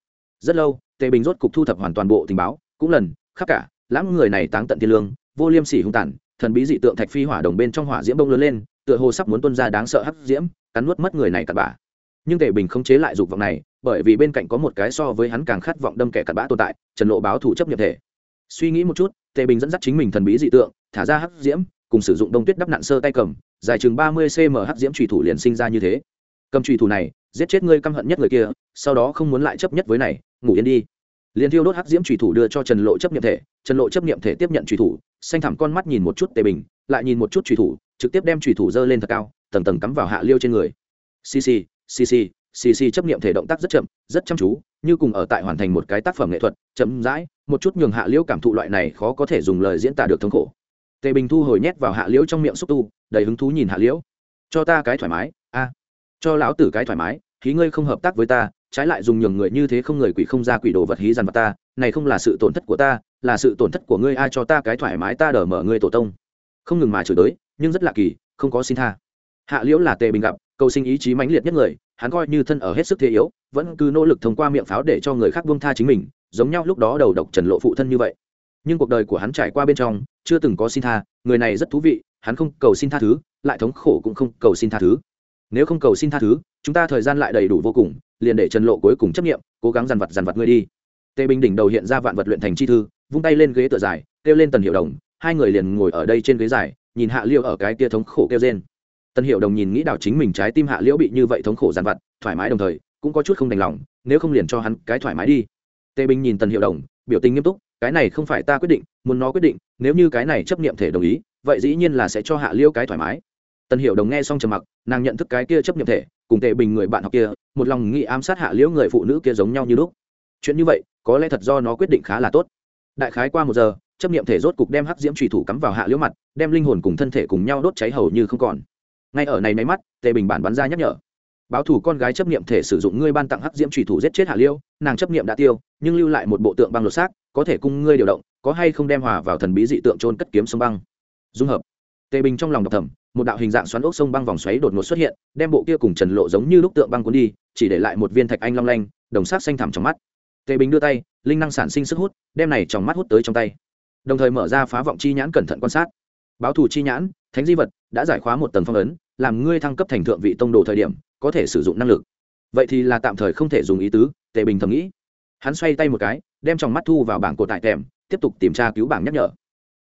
A: Rất lâu, tề bình rốt cục thu thập hoàn toàn bộ tình báo, cũng lần, khắp cả, lãng người này táng tận thiên lương, vô liêm sỉ hung tàn, thần bí dị tượng thạch phi hỏa đồng bên trong hỏa diễm bông lớn lên, tựa hồ sắp muốn tuân ra đáng sợ hắc diễm, cắn nuốt mất người này cặn bã. Nhưng tề bình không chế lại dục vọng này, bởi vì bên cạnh có một cái so với hắn càng khát vọng đâm kẻ cặn bã tồn tại, trần lộ báo thủ chấp nhập thể. Suy nghĩ một chút tề bình dẫn dắt chính mình thần bí dị tượng, thả ra hắc diễm, cùng sử dụng đông tuyết đắp nạn sơ tay cầm, dài chừng ba mươi cm hắc diễm trùy thủ liền sinh ra như thế. Cầm trùy thủ này, giết chết ngươi căm hận nhất người kia, sau đó không muốn lại chấp nhất với này, ngủ yên đi. Liền thiêu đốt hắc diễm trùy thủ đưa cho trần lộ chấp nhận thể, trần lộ chấp nhận thể tiếp nhận trùy thủ, xanh thẳm con mắt nhìn một chút tề bình, lại nhìn một chút trùy thủ, trực tiếp đem trùy thủ dơ lên thật cao, tầng tầng cắm vào hạ liêu trên người. Cc cc cc chấp nghiệm thể động tác rất chậm, rất chăm chú, như cùng ở tại hoàn thành một cái tác phẩm nghệ thuật, chậm rãi, một chút nhường hạ liễu cảm thụ loại này khó có thể dùng lời diễn tả được thống khổ. Tề bình thu hồi nhét vào hạ liễu trong miệng xúc tu, đầy hứng thú nhìn hạ liễu. Cho ta cái thoải mái, a, cho lão tử cái thoải mái, khí ngươi không hợp tác với ta, trái lại dùng nhường người như thế không người quỷ không ra quỷ đồ vật hí dằn vào ta, này không là sự tổn thất của ta, là sự tổn thất của ngươi ai cho ta cái thoải mái, ta đờ mở ngươi tổ tông. Không ngừng mà chửi tới, nhưng rất lạ kỳ, không có xin tha. Hạ liễu là tề bình gặp, cầu sinh ý chí mãnh liệt nhất người hắn coi như thân ở hết sức thế yếu, vẫn cứ nỗ lực thông qua miệng pháo để cho người khác buông tha chính mình, giống nhau lúc đó đầu độc trần lộ phụ thân như vậy. Nhưng cuộc đời của hắn trải qua bên trong, chưa từng có xin tha, người này rất thú vị, hắn không cầu xin tha thứ, lại thống khổ cũng không cầu xin tha thứ. Nếu không cầu xin tha thứ, chúng ta thời gian lại đầy đủ vô cùng, liền để trần lộ cuối cùng chấp nghiệm cố gắng dằn vặt dằn vặt ngươi đi. Tề bình đỉnh đầu hiện ra vạn vật luyện thành chi thư, vung tay lên ghế tựa dài, kêu lên tần hiệu đồng, hai người liền ngồi ở đây trên ghế dài, nhìn hạ liêu ở cái tia thống khổ kêu trên Tân hiệu đồng nhìn nghĩ đào chính mình trái tim hạ liễu bị như vậy thống khổ dàn vặt, thoải mái đồng thời, cũng có chút không đành lòng, nếu không liền cho hắn cái thoải mái đi. Tề bình nhìn tần hiệu đồng, biểu tình nghiêm túc, cái này không phải ta quyết định, muốn nó quyết định, nếu như cái này chấp nghiệm thể đồng ý, vậy dĩ nhiên là sẽ cho hạ Liễu cái thoải mái. Tần hiệu đồng nghe xong trầm mặc, nàng nhận thức cái kia chấp nghiệm thể, cùng tề bình người bạn học kia, một lòng nghĩ ám sát hạ liễu người phụ nữ kia giống nhau như lúc. Chuyện như vậy, có lẽ thật do nó quyết định khá là tốt. Đại khái qua một giờ, chấp nghiệm thể rốt cục đem hắc diễm trùy thủ cắm vào hạ liễu mặt, đem linh hồn cùng thân thể cùng nhau đốt cháy hầu như không còn ngay ở này máy mắt, tề bình bản bắn ra nhắc nhở. Báo thủ con gái chấp nghiệm thể sử dụng ngươi ban tặng hắc diễm trùy thủ giết chết hạ liêu, nàng chấp nghiệm đã tiêu, nhưng lưu lại một bộ tượng băng lột xác, có thể cung ngươi điều động, có hay không đem hòa vào thần bí dị tượng trôn cất kiếm sông băng. Dung hợp. Tề bình trong lòng đọc thầm, một đạo hình dạng xoắn ốc sông băng vòng xoáy đột ngột xuất hiện, đem bộ kia cùng trần lộ giống như lúc tượng băng cuốn đi, chỉ để lại một viên thạch anh long lanh, đồng sát xanh thẳm trong mắt. Tề bình đưa tay, linh năng sản sinh sức hút, đem này trong mắt hút tới trong tay. Đồng thời mở ra phá vọng chi nhãn cẩn thận quan sát. Báo thủ chi nhãn, thánh di vật, đã giải khóa một tầng phong ấn làm ngươi thăng cấp thành thượng vị tông đồ thời điểm, có thể sử dụng năng lực. Vậy thì là tạm thời không thể dùng ý tứ, tề bình thầm nghĩ. Hắn xoay tay một cái, đem trong mắt thu vào bảng cột tại kèm tiếp tục tìm tra cứu bảng nhắc nhở.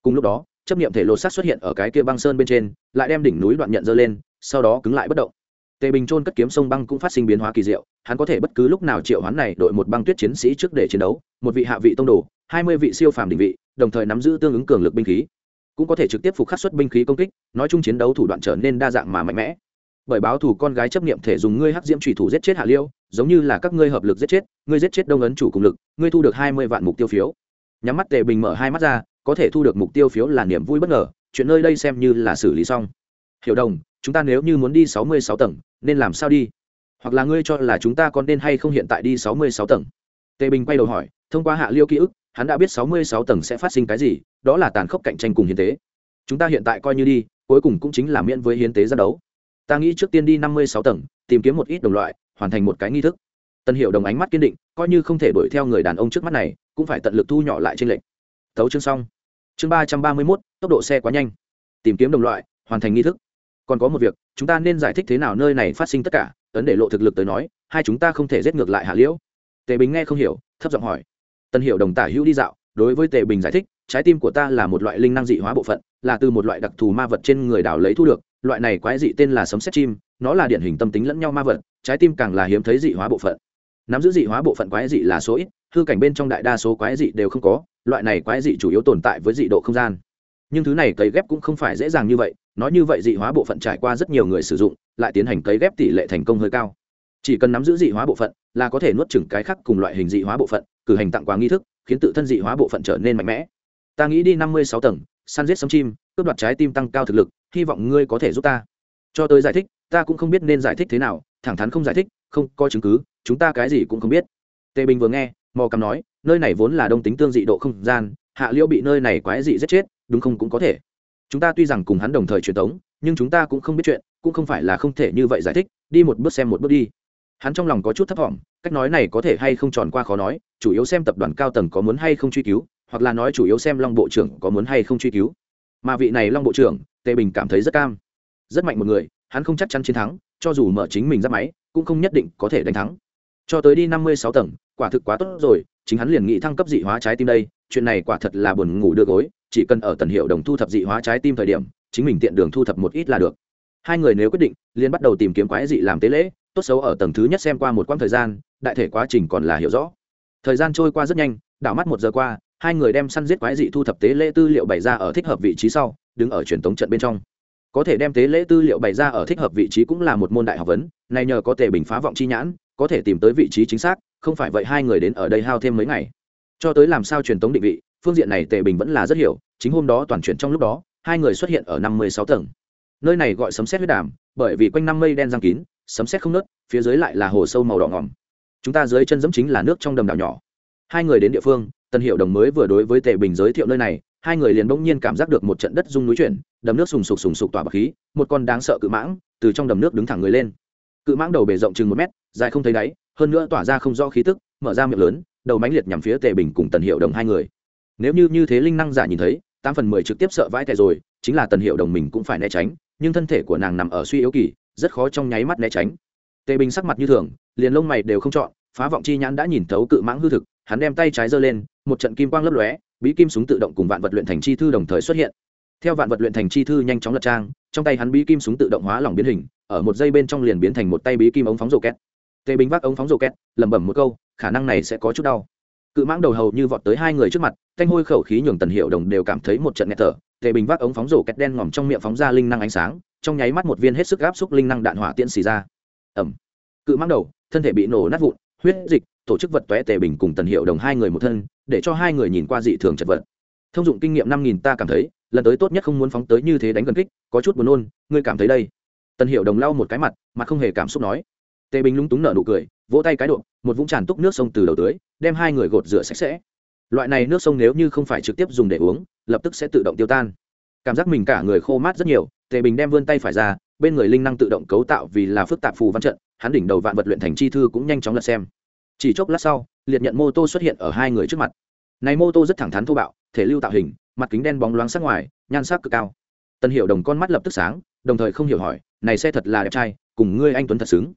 A: Cùng lúc đó, chấp nghiệm thể lột sắt xuất hiện ở cái kia băng sơn bên trên, lại đem đỉnh núi đoạn nhận dơ lên, sau đó cứng lại bất động. Tề bình trôn cất kiếm sông băng cũng phát sinh biến hóa kỳ diệu, hắn có thể bất cứ lúc nào triệu hoán này đội một băng tuyết chiến sĩ trước để chiến đấu, một vị hạ vị tông đồ, hai mươi vị siêu phàm định vị, đồng thời nắm giữ tương ứng cường lực binh khí cũng có thể trực tiếp phục khắc xuất binh khí công kích, nói chung chiến đấu thủ đoạn trở nên đa dạng mà mạnh mẽ. Bởi báo thủ con gái chấp nghiệm thể dùng ngươi hắc diễm trùy thủ giết chết hạ liêu, giống như là các ngươi hợp lực giết chết, ngươi giết chết đông ấn chủ cùng lực, ngươi thu được hai mươi vạn mục tiêu phiếu. Nhắm mắt tề bình mở hai mắt ra, có thể thu được mục tiêu phiếu là niềm vui bất ngờ, chuyện nơi đây xem như là xử lý xong. Hiểu đồng, chúng ta nếu như muốn đi sáu mươi sáu tầng, nên làm sao đi? Hoặc là ngươi cho là chúng ta còn nên hay không hiện tại đi sáu mươi sáu tầng? Tề bình quay đầu hỏi, thông qua hạ liêu ký ức hắn đã biết sáu mươi sáu tầng sẽ phát sinh cái gì, đó là tàn khốc cạnh tranh cùng hiến tế. Chúng ta hiện tại coi như đi, cuối cùng cũng chính là miễn với hiến tế ra đấu. Ta nghĩ trước tiên đi năm mươi sáu tầng, tìm kiếm một ít đồng loại, hoàn thành một cái nghi thức. Tân hiệu đồng ánh mắt kiên định, coi như không thể đuổi theo người đàn ông trước mắt này, cũng phải tận lực thu nhỏ lại trên lệnh thấu chương xong. Chương ba trăm ba mươi mốt, tốc độ xe quá nhanh. Tìm kiếm đồng loại, hoàn thành nghi thức. Còn có một việc, chúng ta nên giải thích thế nào nơi này phát sinh tất cả, ấn để lộ thực lực tới nói, hai chúng ta không thể giết ngược lại hạ liễu. Tề bình nghe không hiểu, thấp giọng hỏi tân hiệu đồng tả hữu đi dạo, đối với tề bình giải thích, trái tim của ta là một loại linh năng dị hóa bộ phận, là từ một loại đặc thù ma vật trên người đảo lấy thu được, loại này quái dị tên là sấm xét chim, nó là điển hình tâm tính lẫn nhau ma vật, trái tim càng là hiếm thấy dị hóa bộ phận. Nắm giữ dị hóa bộ phận quái dị là số ít, hư cảnh bên trong đại đa số quái dị đều không có, loại này quái dị chủ yếu tồn tại với dị độ không gian. Nhưng thứ này cấy ghép cũng không phải dễ dàng như vậy, nói như vậy dị hóa bộ phận trải qua rất nhiều người sử dụng, lại tiến hành cấy ghép tỷ lệ thành công hơi cao chỉ cần nắm giữ dị hóa bộ phận, là có thể nuốt chửng cái khác cùng loại hình dị hóa bộ phận, cử hành tặng quà nghi thức, khiến tự thân dị hóa bộ phận trở nên mạnh mẽ. Ta nghĩ đi năm mươi sáu tầng, săn giết sấm chim, cướp đoạt trái tim tăng cao thực lực, hy vọng ngươi có thể giúp ta. Cho tới giải thích, ta cũng không biết nên giải thích thế nào, thẳng thắn không giải thích, không có chứng cứ, chúng ta cái gì cũng không biết. Tề bình vừa nghe, mò cằm nói, nơi này vốn là đông tính tương dị độ không gian, hạ liễu bị nơi này quái dị giết chết, đúng không cũng có thể. Chúng ta tuy rằng cùng hắn đồng thời truyền tống, nhưng chúng ta cũng không biết chuyện, cũng không phải là không thể như vậy giải thích, đi một bước xem một bước đi hắn trong lòng có chút thấp thỏm, cách nói này có thể hay không tròn qua khó nói, chủ yếu xem tập đoàn cao tầng có muốn hay không truy cứu, hoặc là nói chủ yếu xem long bộ trưởng có muốn hay không truy cứu. Mà vị này long bộ trưởng, tề bình cảm thấy rất cam, rất mạnh một người, hắn không chắc chắn chiến thắng, cho dù mở chính mình ra máy, cũng không nhất định có thể đánh thắng. Cho tới đi năm mươi sáu tầng, quả thực quá tốt rồi, chính hắn liền nghĩ thăng cấp dị hóa trái tim đây, chuyện này quả thật là buồn ngủ đưa gối, chỉ cần ở tần hiệu đồng thu thập dị hóa trái tim thời điểm, chính mình tiện đường thu thập một ít là được. Hai người nếu quyết định, liền bắt đầu tìm kiếm quái dị làm tế lễ tốt xấu ở tầng thứ nhất xem qua một quãng thời gian, đại thể quá trình còn là hiểu rõ. Thời gian trôi qua rất nhanh, đảo mắt một giờ qua, hai người đem săn giết quái dị thu thập tế lễ tư liệu bày ra ở thích hợp vị trí sau, đứng ở truyền thống trận bên trong. Có thể đem tế lễ tư liệu bày ra ở thích hợp vị trí cũng là một môn đại học vấn, này nhờ có thể bình phá vọng chi nhãn, có thể tìm tới vị trí chính xác, không phải vậy hai người đến ở đây hao thêm mấy ngày. Cho tới làm sao truyền tống định vị, phương diện này tề bình vẫn là rất hiểu, chính hôm đó toàn chuyển trong lúc đó, hai người xuất hiện ở năm mươi sáu tầng. Nơi này gọi sấm xét huyết đàm, bởi vì quanh năm mây đen giang kín sấm xét không nớt, phía dưới lại là hồ sâu màu đỏ ngòm. Chúng ta dưới chân dẫm chính là nước trong đầm đảo nhỏ. Hai người đến địa phương tân hiệu đồng mới vừa đối với tề bình giới thiệu nơi này, hai người liền bỗng nhiên cảm giác được một trận đất rung núi chuyển, đầm nước sùng sục sùng sục tỏa bậc khí, một con đáng sợ cự mãng từ trong đầm nước đứng thẳng người lên. Cự mãng đầu bề rộng chừng một mét, dài không thấy đáy, hơn nữa tỏa ra không rõ khí tức, mở ra miệng lớn, đầu mánh liệt nhằm phía tề bình cùng tần hiệu đồng hai người. Nếu như như thế linh năng giả nhìn thấy, tám phần mười trực tiếp sợ vãi tệ rồi, chính là tần hiệu đồng mình cũng phải né tránh, nhưng thân thể của nàng nằm ở suy yếu kỳ rất khó trong nháy mắt né tránh. Tề bình sắc mặt như thường, liền lông mày đều không chọn, phá vọng chi nhãn đã nhìn thấu cự mãng hư thực, hắn đem tay trái giơ lên, một trận kim quang lấp lóe, bí kim súng tự động cùng vạn vật luyện thành chi thư đồng thời xuất hiện. Theo vạn vật luyện thành chi thư nhanh chóng lật trang, trong tay hắn bí kim súng tự động hóa lỏng biến hình, ở một giây bên trong liền biến thành một tay bí kim ống phóng rổ két tề bình vác ống phóng rổ két lẩm bẩm một câu, khả năng này sẽ có chút đau. Cự mãng đầu hầu như vọt tới hai người trước mặt, thanh hôi khẩu khí nhường tần hiệu đồng đều cảm thấy một trận nghẹt thở. Tề bình vác ống phóng rổ két đen ngòm trong miệng phóng ra linh năng ánh sáng trong nháy mắt một viên hết sức áp xúc linh năng đạn hỏa tiễn xì ra. Ẩm cự mang đầu, thân thể bị nổ nát vụn, huyết dịch, tổ chức vật toé tề bình cùng tần hiệu đồng hai người một thân, để cho hai người nhìn qua dị thường chật vật. Thông dụng kinh nghiệm năm nghìn ta cảm thấy, lần tới tốt nhất không muốn phóng tới như thế đánh gần kích, có chút buồn nôn, ngươi cảm thấy đây? Tần hiệu đồng lau một cái mặt mà không hề cảm xúc nói. Tề bình lúng túng nở nụ cười, vỗ tay cái độ một vũng tràn túc nước sông từ đầu tưới đem hai người gột rửa sạch sẽ. Loại này nước sông nếu như không phải trực tiếp dùng để uống, lập tức sẽ tự động tiêu tan. Cảm giác mình cả người khô mát rất nhiều tề bình đem vươn tay phải ra, bên người linh năng tự động cấu tạo vì là phức tạp phù văn trận, hắn đỉnh đầu vạn vật luyện thành chi thư cũng nhanh chóng lật xem. Chỉ chốc lát sau, liệt nhận mô tô xuất hiện ở hai người trước mặt. Này mô tô rất thẳng thắn thô bạo, thể lưu tạo hình, mặt kính đen bóng loáng sắc ngoài, nhan sắc cực cao. Tân hiểu đồng con mắt lập tức sáng, đồng thời không hiểu hỏi, này xe thật là đẹp trai, cùng ngươi anh tuấn thật xứng.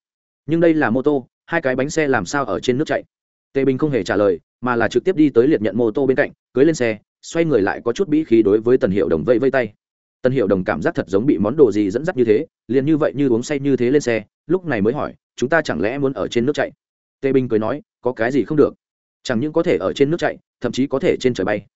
A: Nhưng đây là mô tô, hai cái bánh xe làm sao ở trên nước chạy? Tề bình không hề trả lời, mà là trực tiếp đi tới liệt nhận mô tô bên cạnh, cưới lên xe, xoay người lại có chút bĩ khí đối với tần hiệu đồng vây vây tay tân hiệu đồng cảm giác thật giống bị món đồ gì dẫn dắt như thế, liền như vậy như uống say như thế lên xe, lúc này mới hỏi, chúng ta chẳng lẽ muốn ở trên nước chạy? Tề bình cười nói, có cái gì không được. Chẳng những có thể ở trên nước chạy, thậm chí có thể trên trời bay.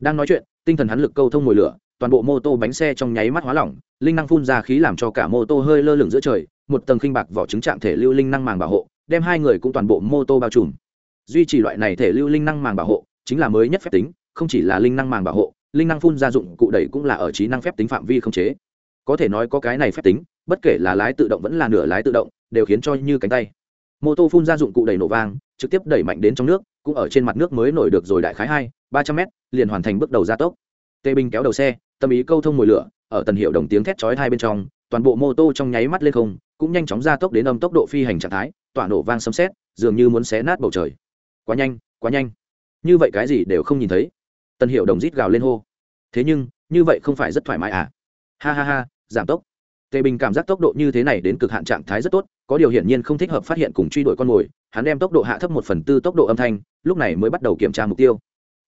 A: Đang nói chuyện, tinh thần hắn lực câu thông mồi lửa, toàn bộ mô tô bánh xe trong nháy mắt hóa lỏng, linh năng phun ra khí làm cho cả mô tô hơi lơ lửng giữa trời, một tầng khinh bạc vỏ trứng trạng thể lưu linh năng màng bảo hộ, đem hai người cũng toàn bộ mô tô bao trùm. Duy trì loại này thể lưu linh năng màng bảo hộ, chính là mới nhất phép tính, không chỉ là linh năng màng bảo hộ linh năng phun ra dụng cụ đẩy cũng là ở trí năng phép tính phạm vi không chế. Có thể nói có cái này phép tính, bất kể là lái tự động vẫn là nửa lái tự động, đều khiến cho như cánh tay. Mô tô phun ra dụng cụ đẩy nổ vang, trực tiếp đẩy mạnh đến trong nước, cũng ở trên mặt nước mới nổi được rồi đại khái hai, ba trăm mét, liền hoàn thành bước đầu gia tốc. Tê binh kéo đầu xe, tâm ý câu thông mồi lửa, ở tần hiệu đồng tiếng thét chói hai bên trong, toàn bộ mô tô trong nháy mắt lên không, cũng nhanh chóng gia tốc đến âm tốc độ phi hành trạng thái, tỏa nổ vang sấm sét, dường như muốn xé nát bầu trời. Quá nhanh quá nhanh. Như vậy cái gì đều không nhìn thấy. Tân hiệu đồng rít gào lên hô. Thế nhưng, như vậy không phải rất thoải mái à? Ha ha ha, giảm tốc. Tề bình cảm giác tốc độ như thế này đến cực hạn trạng thái rất tốt, có điều hiển nhiên không thích hợp phát hiện cùng truy đuổi con mồi, hắn đem tốc độ hạ thấp một phần tư tốc độ âm thanh, lúc này mới bắt đầu kiểm tra mục tiêu.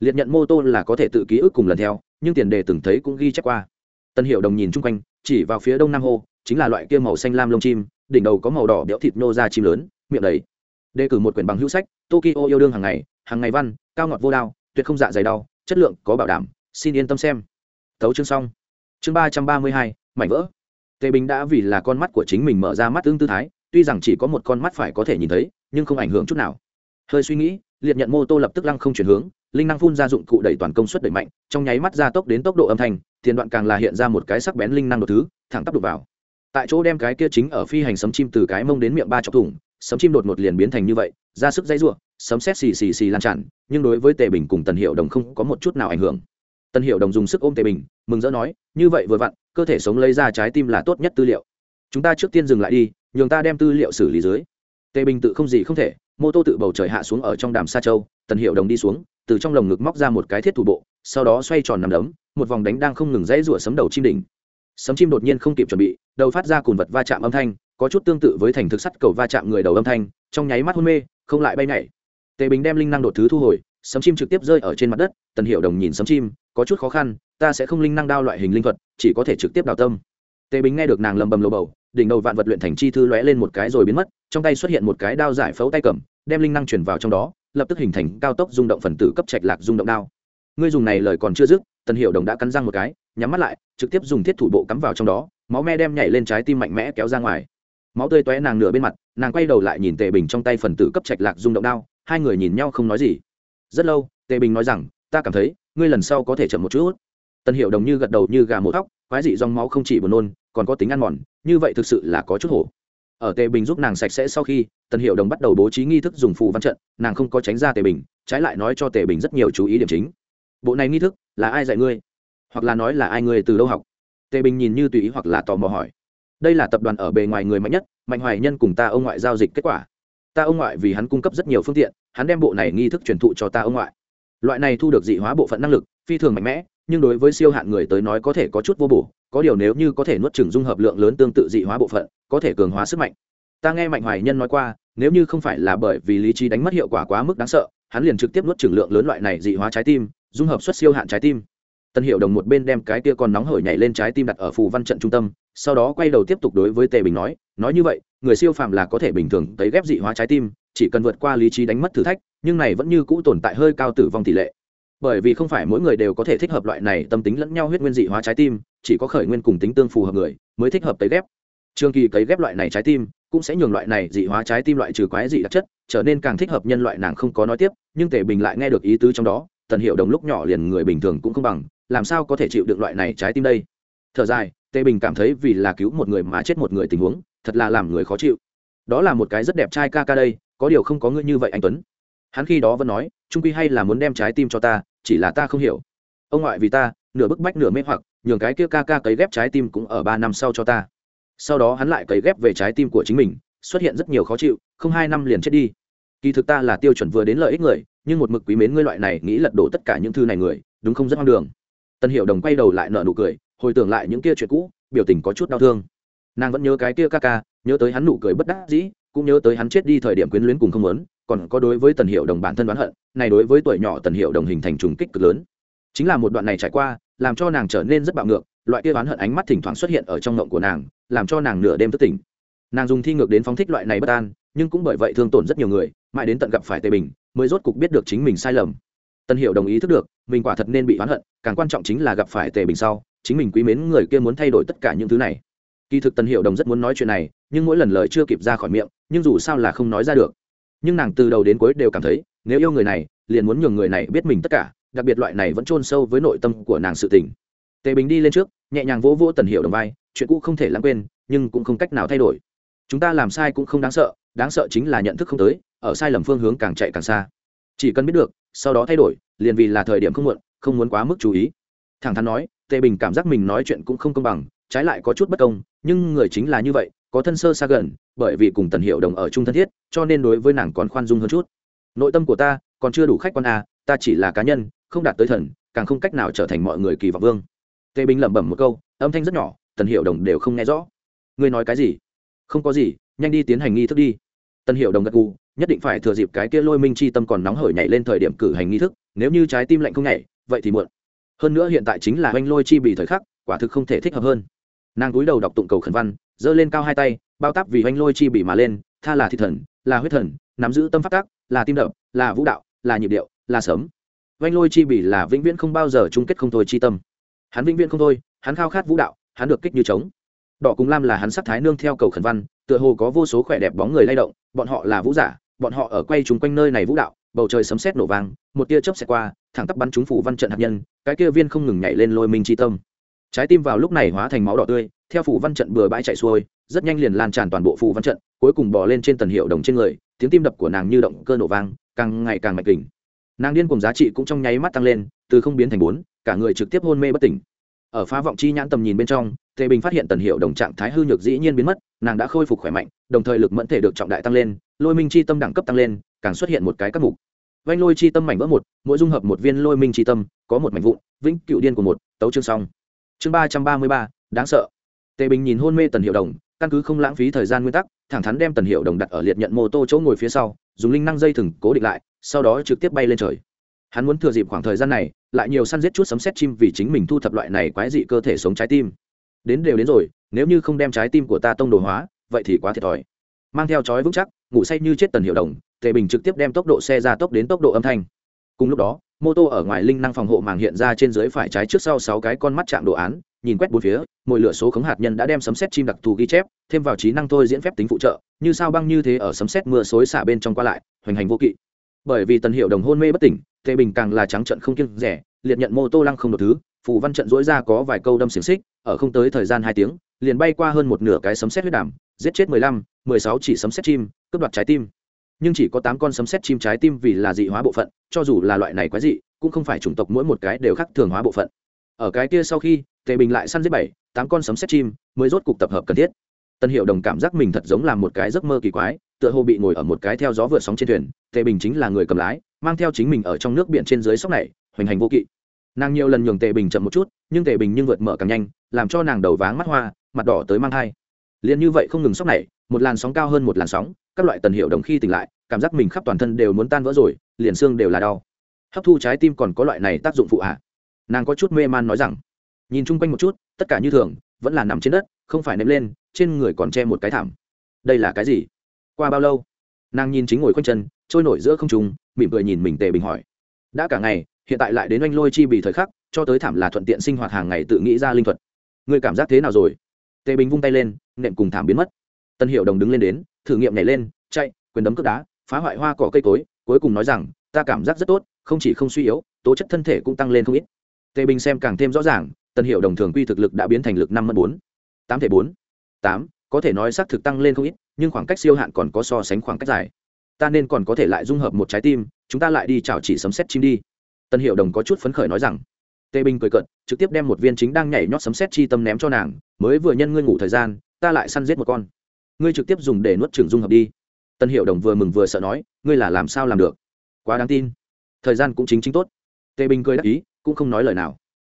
A: Liệt nhận mô tô là có thể tự ký ức cùng lần theo, nhưng tiền đề từng thấy cũng ghi chép qua. Tân hiệu đồng nhìn chung quanh, chỉ vào phía đông nam hồ chính là loại kia màu xanh lam lông chim, đỉnh đầu có màu đỏ béo thịt nô ra chim lớn, miệng đầy. Đề cử một quyển bằng hữu sách, tokyo yêu đương hàng ngày hàng ngày văn, cao ngọt vô đao, tuyệt không dạ dày đau chất lượng có bảo đảm, xin yên tâm xem. Thấu chương xong. Chương ba trăm ba mươi hai, mảnh vỡ. Tề bình đã vì là con mắt của chính mình mở ra mắt tương tư thái, tuy rằng chỉ có một con mắt phải có thể nhìn thấy, nhưng không ảnh hưởng chút nào. Hơi suy nghĩ, liệt nhận mô tô lập tức lăng không chuyển hướng, linh năng phun ra dụng cụ đẩy toàn công suất đẩy mạnh, trong nháy mắt gia tốc đến tốc độ âm thanh, tiền đoạn càng là hiện ra một cái sắc bén linh năng đột thứ, thẳng tắp đục vào. Tại chỗ đem cái kia chính ở phi hành sấm chim từ cái mông đến miệng ba chọc thủng, sấm chim đột một liền biến thành như vậy, ra sức dây ruộng sấm xét xì xì xì lan tràn, nhưng đối với tề bình cùng tần hiệu đồng không có một chút nào ảnh hưởng. Tần hiệu đồng dùng sức ôm tề bình, mừng rỡ nói, như vậy vừa vặn, cơ thể sống lấy ra trái tim là tốt nhất tư liệu. Chúng ta trước tiên dừng lại đi, nhường ta đem tư liệu xử lý dưới. Tề bình tự không gì không thể, mô tô tự bầu trời hạ xuống ở trong đàm sa châu, tần hiệu đồng đi xuống, từ trong lồng ngực móc ra một cái thiết thủ bộ, sau đó xoay tròn nằm đấm, một vòng đánh đang không ngừng dãy rủa sấm đầu chim đỉnh. Sấm chim đột nhiên không kịp chuẩn bị, đầu phát ra cùn vật va chạm âm thanh, có chút tương tự với thành thực sắt cầu va chạm người đầu âm thanh, trong nháy mắt hôn mê, không lại bay nhảy tề bình đem linh năng đột thứ thu hồi, sấm chim trực tiếp rơi ở trên mặt đất, tần hiệu đồng nhìn sấm chim, có chút khó khăn, ta sẽ không linh năng đao loại hình linh thuật, chỉ có thể trực tiếp đào tâm. Tề bình nghe được nàng lầm bầm lầu bầu, đỉnh đầu vạn vật luyện thành chi thư lóe lên một cái rồi biến mất, trong tay xuất hiện một cái đao giải phẫu tay cầm, đem linh năng chuyển vào trong đó, lập tức hình thành cao tốc rung động phần tử cấp trạch lạc rung động đao. Ngươi dùng này lời còn chưa dứt, tần hiệu đồng đã cắn răng một cái, nhắm mắt lại, trực tiếp dùng thiết thủ bộ cắm vào trong đó, máu me đem nhảy lên trái tim mạnh mẽ kéo ra ngoài. Máu tươi tóe nàng nửa bên mặt, nàng quay đầu lại nhìn tề bình trong tay phần tử cấp trạch lạc rung động đao hai người nhìn nhau không nói gì. Rất lâu, tề bình nói rằng, ta cảm thấy, ngươi lần sau có thể chậm một chút. Tần hiệu đồng như gật đầu như gà một tóc, quái dị dòng máu không chỉ buồn nôn, còn có tính ăn mòn, như vậy thực sự là có chút hổ. Ở tề bình giúp nàng sạch sẽ sau khi tần hiệu đồng bắt đầu bố trí nghi thức dùng phù văn trận, nàng không có tránh ra tề bình, trái lại nói cho tề bình rất nhiều chú ý điểm chính. Bộ này nghi thức, là ai dạy ngươi? Hoặc là nói là ai ngươi từ đâu học? Tề bình nhìn như tùy ý hoặc là tò mò hỏi. Đây là tập đoàn ở bề ngoài người mạnh nhất, mạnh hoài nhân cùng ta ông ngoại giao dịch kết quả ta ông ngoại vì hắn cung cấp rất nhiều phương tiện, hắn đem bộ này nghi thức truyền thụ cho ta ông ngoại. Loại này thu được dị hóa bộ phận năng lực, phi thường mạnh mẽ, nhưng đối với siêu hạn người tới nói có thể có chút vô bổ, có điều nếu như có thể nuốt chừng dung hợp lượng lớn tương tự dị hóa bộ phận, có thể cường hóa sức mạnh. Ta nghe mạnh hoài nhân nói qua, nếu như không phải là bởi vì lý trí đánh mất hiệu quả quá mức đáng sợ, hắn liền trực tiếp nuốt chừng lượng lớn loại này dị hóa trái tim, dung hợp xuất siêu hạn trái tim. Tân hiệu đồng một bên đem cái kia còn nóng hởi nhảy lên trái tim đặt ở phù văn trận trung tâm, sau đó quay đầu tiếp tục đối với tề bình nói nói như vậy người siêu phàm là có thể bình thường tấy ghép dị hóa trái tim, chỉ cần vượt qua lý trí đánh mất thử thách, nhưng này vẫn như cũ tồn tại hơi cao tử vong tỷ lệ. Bởi vì không phải mỗi người đều có thể thích hợp loại này tâm tính lẫn nhau huyết nguyên dị hóa trái tim, chỉ có khởi nguyên cùng tính tương phù hợp người mới thích hợp tấy ghép. Trường kỳ cấy ghép loại này trái tim, cũng sẽ nhường loại này dị hóa trái tim loại trừ quái dị đặc chất, trở nên càng thích hợp nhân loại nàng không có nói tiếp, nhưng tề bình lại nghe được ý tứ trong đó, tần hiệu đồng lúc nhỏ liền người bình thường cũng không bằng, làm sao có thể chịu được loại này trái tim đây? Thở dài, tề bình cảm thấy vì là cứu một người mà chết một người tình huống thật là làm người khó chịu. Đó là một cái rất đẹp trai ca ca đây, có điều không có ngươi như vậy anh tuấn. Hắn khi đó vẫn nói, trung quy hay là muốn đem trái tim cho ta, chỉ là ta không hiểu. Ông ngoại vì ta, nửa bức bách nửa mê hoặc, nhường cái kia ca ca cấy ghép trái tim cũng ở ba năm sau cho ta. Sau đó hắn lại cấy ghép về trái tim của chính mình, xuất hiện rất nhiều khó chịu, không hai năm liền chết đi. Kỳ thực ta là tiêu chuẩn vừa đến lợi ích người, nhưng một mực quý mến ngươi loại này, nghĩ lật đổ tất cả những thư này người, đúng không rất hoang đường. Tân hiệu đồng quay đầu lại nợ nụ cười, hồi tưởng lại những kia chuyện cũ, biểu tình có chút đau thương nàng vẫn nhớ cái kia ca ca, nhớ tới hắn nụ cười bất đắc dĩ, cũng nhớ tới hắn chết đi thời điểm quyến luyến cùng không lớn còn có đối với tần hiệu đồng bản thân đoán hận, này đối với tuổi nhỏ tần hiệu đồng hình thành trùng kích cực lớn. Chính là một đoạn này trải qua, làm cho nàng trở nên rất bạo ngược, loại kia oán hận ánh mắt thỉnh thoảng xuất hiện ở trong ngộng của nàng, làm cho nàng nửa đêm thức tỉnh. Nàng dùng thi ngược đến phóng thích loại này bất an, nhưng cũng bởi vậy thương tổn rất nhiều người, mãi đến tận gặp phải tề bình, mới rốt cục biết được chính mình sai lầm. Tân hiệu đồng ý thức được, mình quả thật nên bị oán hận, càng quan trọng chính là gặp phải tề bình sau, chính mình quý mến người kia muốn thay đổi tất cả những thứ này kỳ thực Tần hiệu đồng rất muốn nói chuyện này, nhưng mỗi lần lời chưa kịp ra khỏi miệng, nhưng dù sao là không nói ra được. Nhưng nàng từ đầu đến cuối đều cảm thấy, nếu yêu người này, liền muốn nhường người này biết mình tất cả, đặc biệt loại này vẫn chôn sâu với nội tâm của nàng sự tình. Tề bình đi lên trước, nhẹ nhàng vỗ vỗ tần hiệu đồng vai, chuyện cũ không thể lãng quên, nhưng cũng không cách nào thay đổi. Chúng ta làm sai cũng không đáng sợ đáng sợ chính là nhận thức không tới, ở sai lầm phương hướng càng chạy càng xa. Chỉ cần biết được, sau đó thay đổi, liền vì là thời điểm không muộn, không muốn quá mức chú ý. Thẳng thắn nói, tề bình cảm giác mình nói chuyện cũng không công bằng trái lại có chút bất công, nhưng người chính là như vậy, có thân sơ xa gần, bởi vì cùng tần hiệu đồng ở chung thân thiết, cho nên đối với nàng còn khoan dung hơn chút. Nội tâm của ta còn chưa đủ khách quan à ta chỉ là cá nhân, không đạt tới thần, càng không cách nào trở thành mọi người kỳ vọng vương. Tề bình lẩm bẩm một câu, âm thanh rất nhỏ, tần hiệu đồng đều không nghe rõ. Ngươi nói cái gì? Không có gì, nhanh đi tiến hành nghi thức đi. Tần hiệu đồng gật gù, nhất định phải thừa dịp cái kia lôi minh chi tâm còn nóng hởi nhảy lên thời điểm cử hành nghi thức, nếu như trái tim lạnh không nhảy, vậy thì muộn. Hơn nữa hiện tại chính là oanh lôi chi bị thời khắc, quả thực không thể thích hợp hơn nàng cúi đầu đọc tụng cầu khẩn văn, giơ lên cao hai tay, bao tắp vì oanh lôi chi bị mà lên, tha là thị thần, là huyết thần, nắm giữ tâm phát tác là tim đập, là vũ đạo, là nhịp điệu, là sớm oanh lôi chi bị là vĩnh viễn không bao giờ chung kết không thôi chi tâm. Hắn vĩnh viễn không thôi, hắn khao khát vũ đạo, hắn được kích như trống. Đỏ cùng lam là hắn sắc thái nương theo cầu khẩn văn, tựa hồ có vô số khỏe đẹp bóng người lay động, bọn họ là vũ giả, bọn họ ở quay chúng quanh nơi này vũ đạo, bầu trời sấm sét nổ vang, một tia chớp xẹt qua, thẳng tắp bắn chúng phủ văn trận hạt nhân, cái kia viên không ngừng nhảy lên lôi minh chi tâm trái tim vào lúc này hóa thành máu đỏ tươi, theo phủ văn trận bừa bãi chạy xuôi, rất nhanh liền lan tràn toàn bộ phủ văn trận, cuối cùng bò lên trên tần hiệu đồng trên người, tiếng tim đập của nàng như động cơ nổ vang, càng ngày càng mạnh kình nàng điên cùng giá trị cũng trong nháy mắt tăng lên, từ không biến thành bốn, cả người trực tiếp hôn mê bất tỉnh. Ở phá vọng chi nhãn tầm nhìn bên trong, tề bình phát hiện tần hiệu đồng trạng thái hư nhược dĩ nhiên biến mất, nàng đã khôi phục khỏe mạnh, đồng thời lực mẫn thể được trọng đại tăng lên, lôi minh chi tâm đẳng cấp tăng lên, càng xuất hiện một cái các mục. Vanh lôi chi tâm mảnh vỡ một, mỗi dung hợp một viên lôi minh chi tâm, có một mảnh vụn, vĩnh cựu điên của một, tấu chương xong chương ba trăm ba mươi ba, đáng sợ. Tề bình nhìn hôn mê tần hiệu đồng, căn cứ không lãng phí thời gian nguyên tắc, thẳng thắn đem tần hiệu đồng đặt ở liệt nhận mô tô chỗ ngồi phía sau, dùng linh năng dây thừng cố định lại, sau đó trực tiếp bay lên trời. Hắn muốn thừa dịp khoảng thời gian này, lại nhiều săn giết chút sấm xét chim vì chính mình thu thập loại này quái dị cơ thể sống trái tim. Đến đều đến rồi, nếu như không đem trái tim của ta tông đồ hóa, vậy thì quá thiệt thòi. Mang theo chói vững chắc, ngủ say như chết tần hiệu đồng, tề bình trực tiếp đem tốc độ xe ra tốc đến tốc độ âm thanh. Cùng lúc đó mô tô ở ngoài linh năng phòng hộ màng hiện ra trên dưới phải trái trước sau sáu cái con mắt chạm đồ án, nhìn quét bốn phía, mỗi lửa số khống hạt nhân đã đem sấm xét chim đặc thù ghi chép, thêm vào trí năng thôi diễn phép tính phụ trợ, như sao băng như thế ở sấm xét mưa xối xả bên trong qua lại, hoành hành vô kỵ. Bởi vì tần hiệu đồng hôn mê bất tỉnh, tề bình càng là trắng trận không kiêng rẻ, liệt nhận mô tô lăng không đột thứ, phù văn trận dỗi ra có vài câu đâm xiềng xích, ở không tới thời gian hai tiếng, liền bay qua hơn một nửa cái sấm xét huyết đảm giết chết mười lăm, mười sáu chỉ sấm xét chim, cướp đoạt trái tim nhưng chỉ có tám con sấm xét chim trái tim vì là dị hóa bộ phận, cho dù là loại này quái dị, cũng không phải chủng tộc mỗi một cái đều khác thường hóa bộ phận. Ở cái kia sau khi, tề bình lại săn giết bảy, tám con sấm xét chim, mới rốt cục tập hợp cần thiết. Tân hiệu đồng cảm giác mình thật giống là một cái giấc mơ kỳ quái, tựa hồ bị ngồi ở một cái theo gió vượt sóng trên thuyền, tề bình chính là người cầm lái, mang theo chính mình ở trong nước biển trên dưới sóc này, hoành hành vô kỵ. Nàng nhiều lần nhường tề bình chậm một chút, nhưng tề bình nhưng vượt mở càng nhanh, làm cho nàng đầu váng mắt hoa, mặt đỏ tới mang thai liền như vậy không ngừng sóc này, một làn sóng cao hơn một làn sóng, các loại tần hiệu đồng khi tỉnh lại, cảm giác mình khắp toàn thân đều muốn tan vỡ rồi, liền xương đều là đau. Hấp thu trái tim còn có loại này tác dụng phụ hạ nàng có chút mê man nói rằng, nhìn chung quanh một chút, tất cả như thường, vẫn là nằm trên đất, không phải nệm lên, trên người còn che một cái thảm. Đây là cái gì? Qua bao lâu? Nàng nhìn chính ngồi quanh chân, trôi nổi giữa không trùng mỉm cười nhìn mình tề bình hỏi. Đã cả ngày, hiện tại lại đến oanh lôi chi bị thời khắc, cho tới thảm là thuận tiện sinh hoạt hàng ngày tự nghĩ ra linh thuật. Người cảm giác thế nào rồi? Tề bình vung tay lên nệm cùng thảm biến mất. Tân hiệu đồng đứng lên đến, thử nghiệm nhảy lên, chạy, quyền đấm cướp đá, phá hoại hoa cỏ cây cối, cuối cùng nói rằng, ta cảm giác rất tốt, không chỉ không suy yếu, tố chất thân thể cũng tăng lên không ít. Tề bình xem càng thêm rõ ràng, tân hiệu đồng thường quy thực lực đã biến thành lực năm mất bốn, tám thể bốn, tám, có thể nói xác thực tăng lên không ít, nhưng khoảng cách siêu hạn còn có so sánh khoảng cách dài. Ta nên còn có thể lại dung hợp một trái tim, chúng ta lại đi chào chỉ sấm xét chim đi. Tân hiệu đồng có chút phấn khởi nói rằng tề bình cười cận trực tiếp đem một viên chính đang nhảy nhót sấm xét chi tâm ném cho nàng, mới vừa nhân ngươi ngủ thời gian, ta lại săn giết một con. Ngươi trực tiếp dùng để nuốt trường dung hợp đi. Tân hiệu đồng vừa mừng vừa sợ nói, ngươi là làm sao làm được? Quá đáng tin. Thời gian cũng chính chính tốt. Tề bình cười đáp ý, cũng không nói lời nào.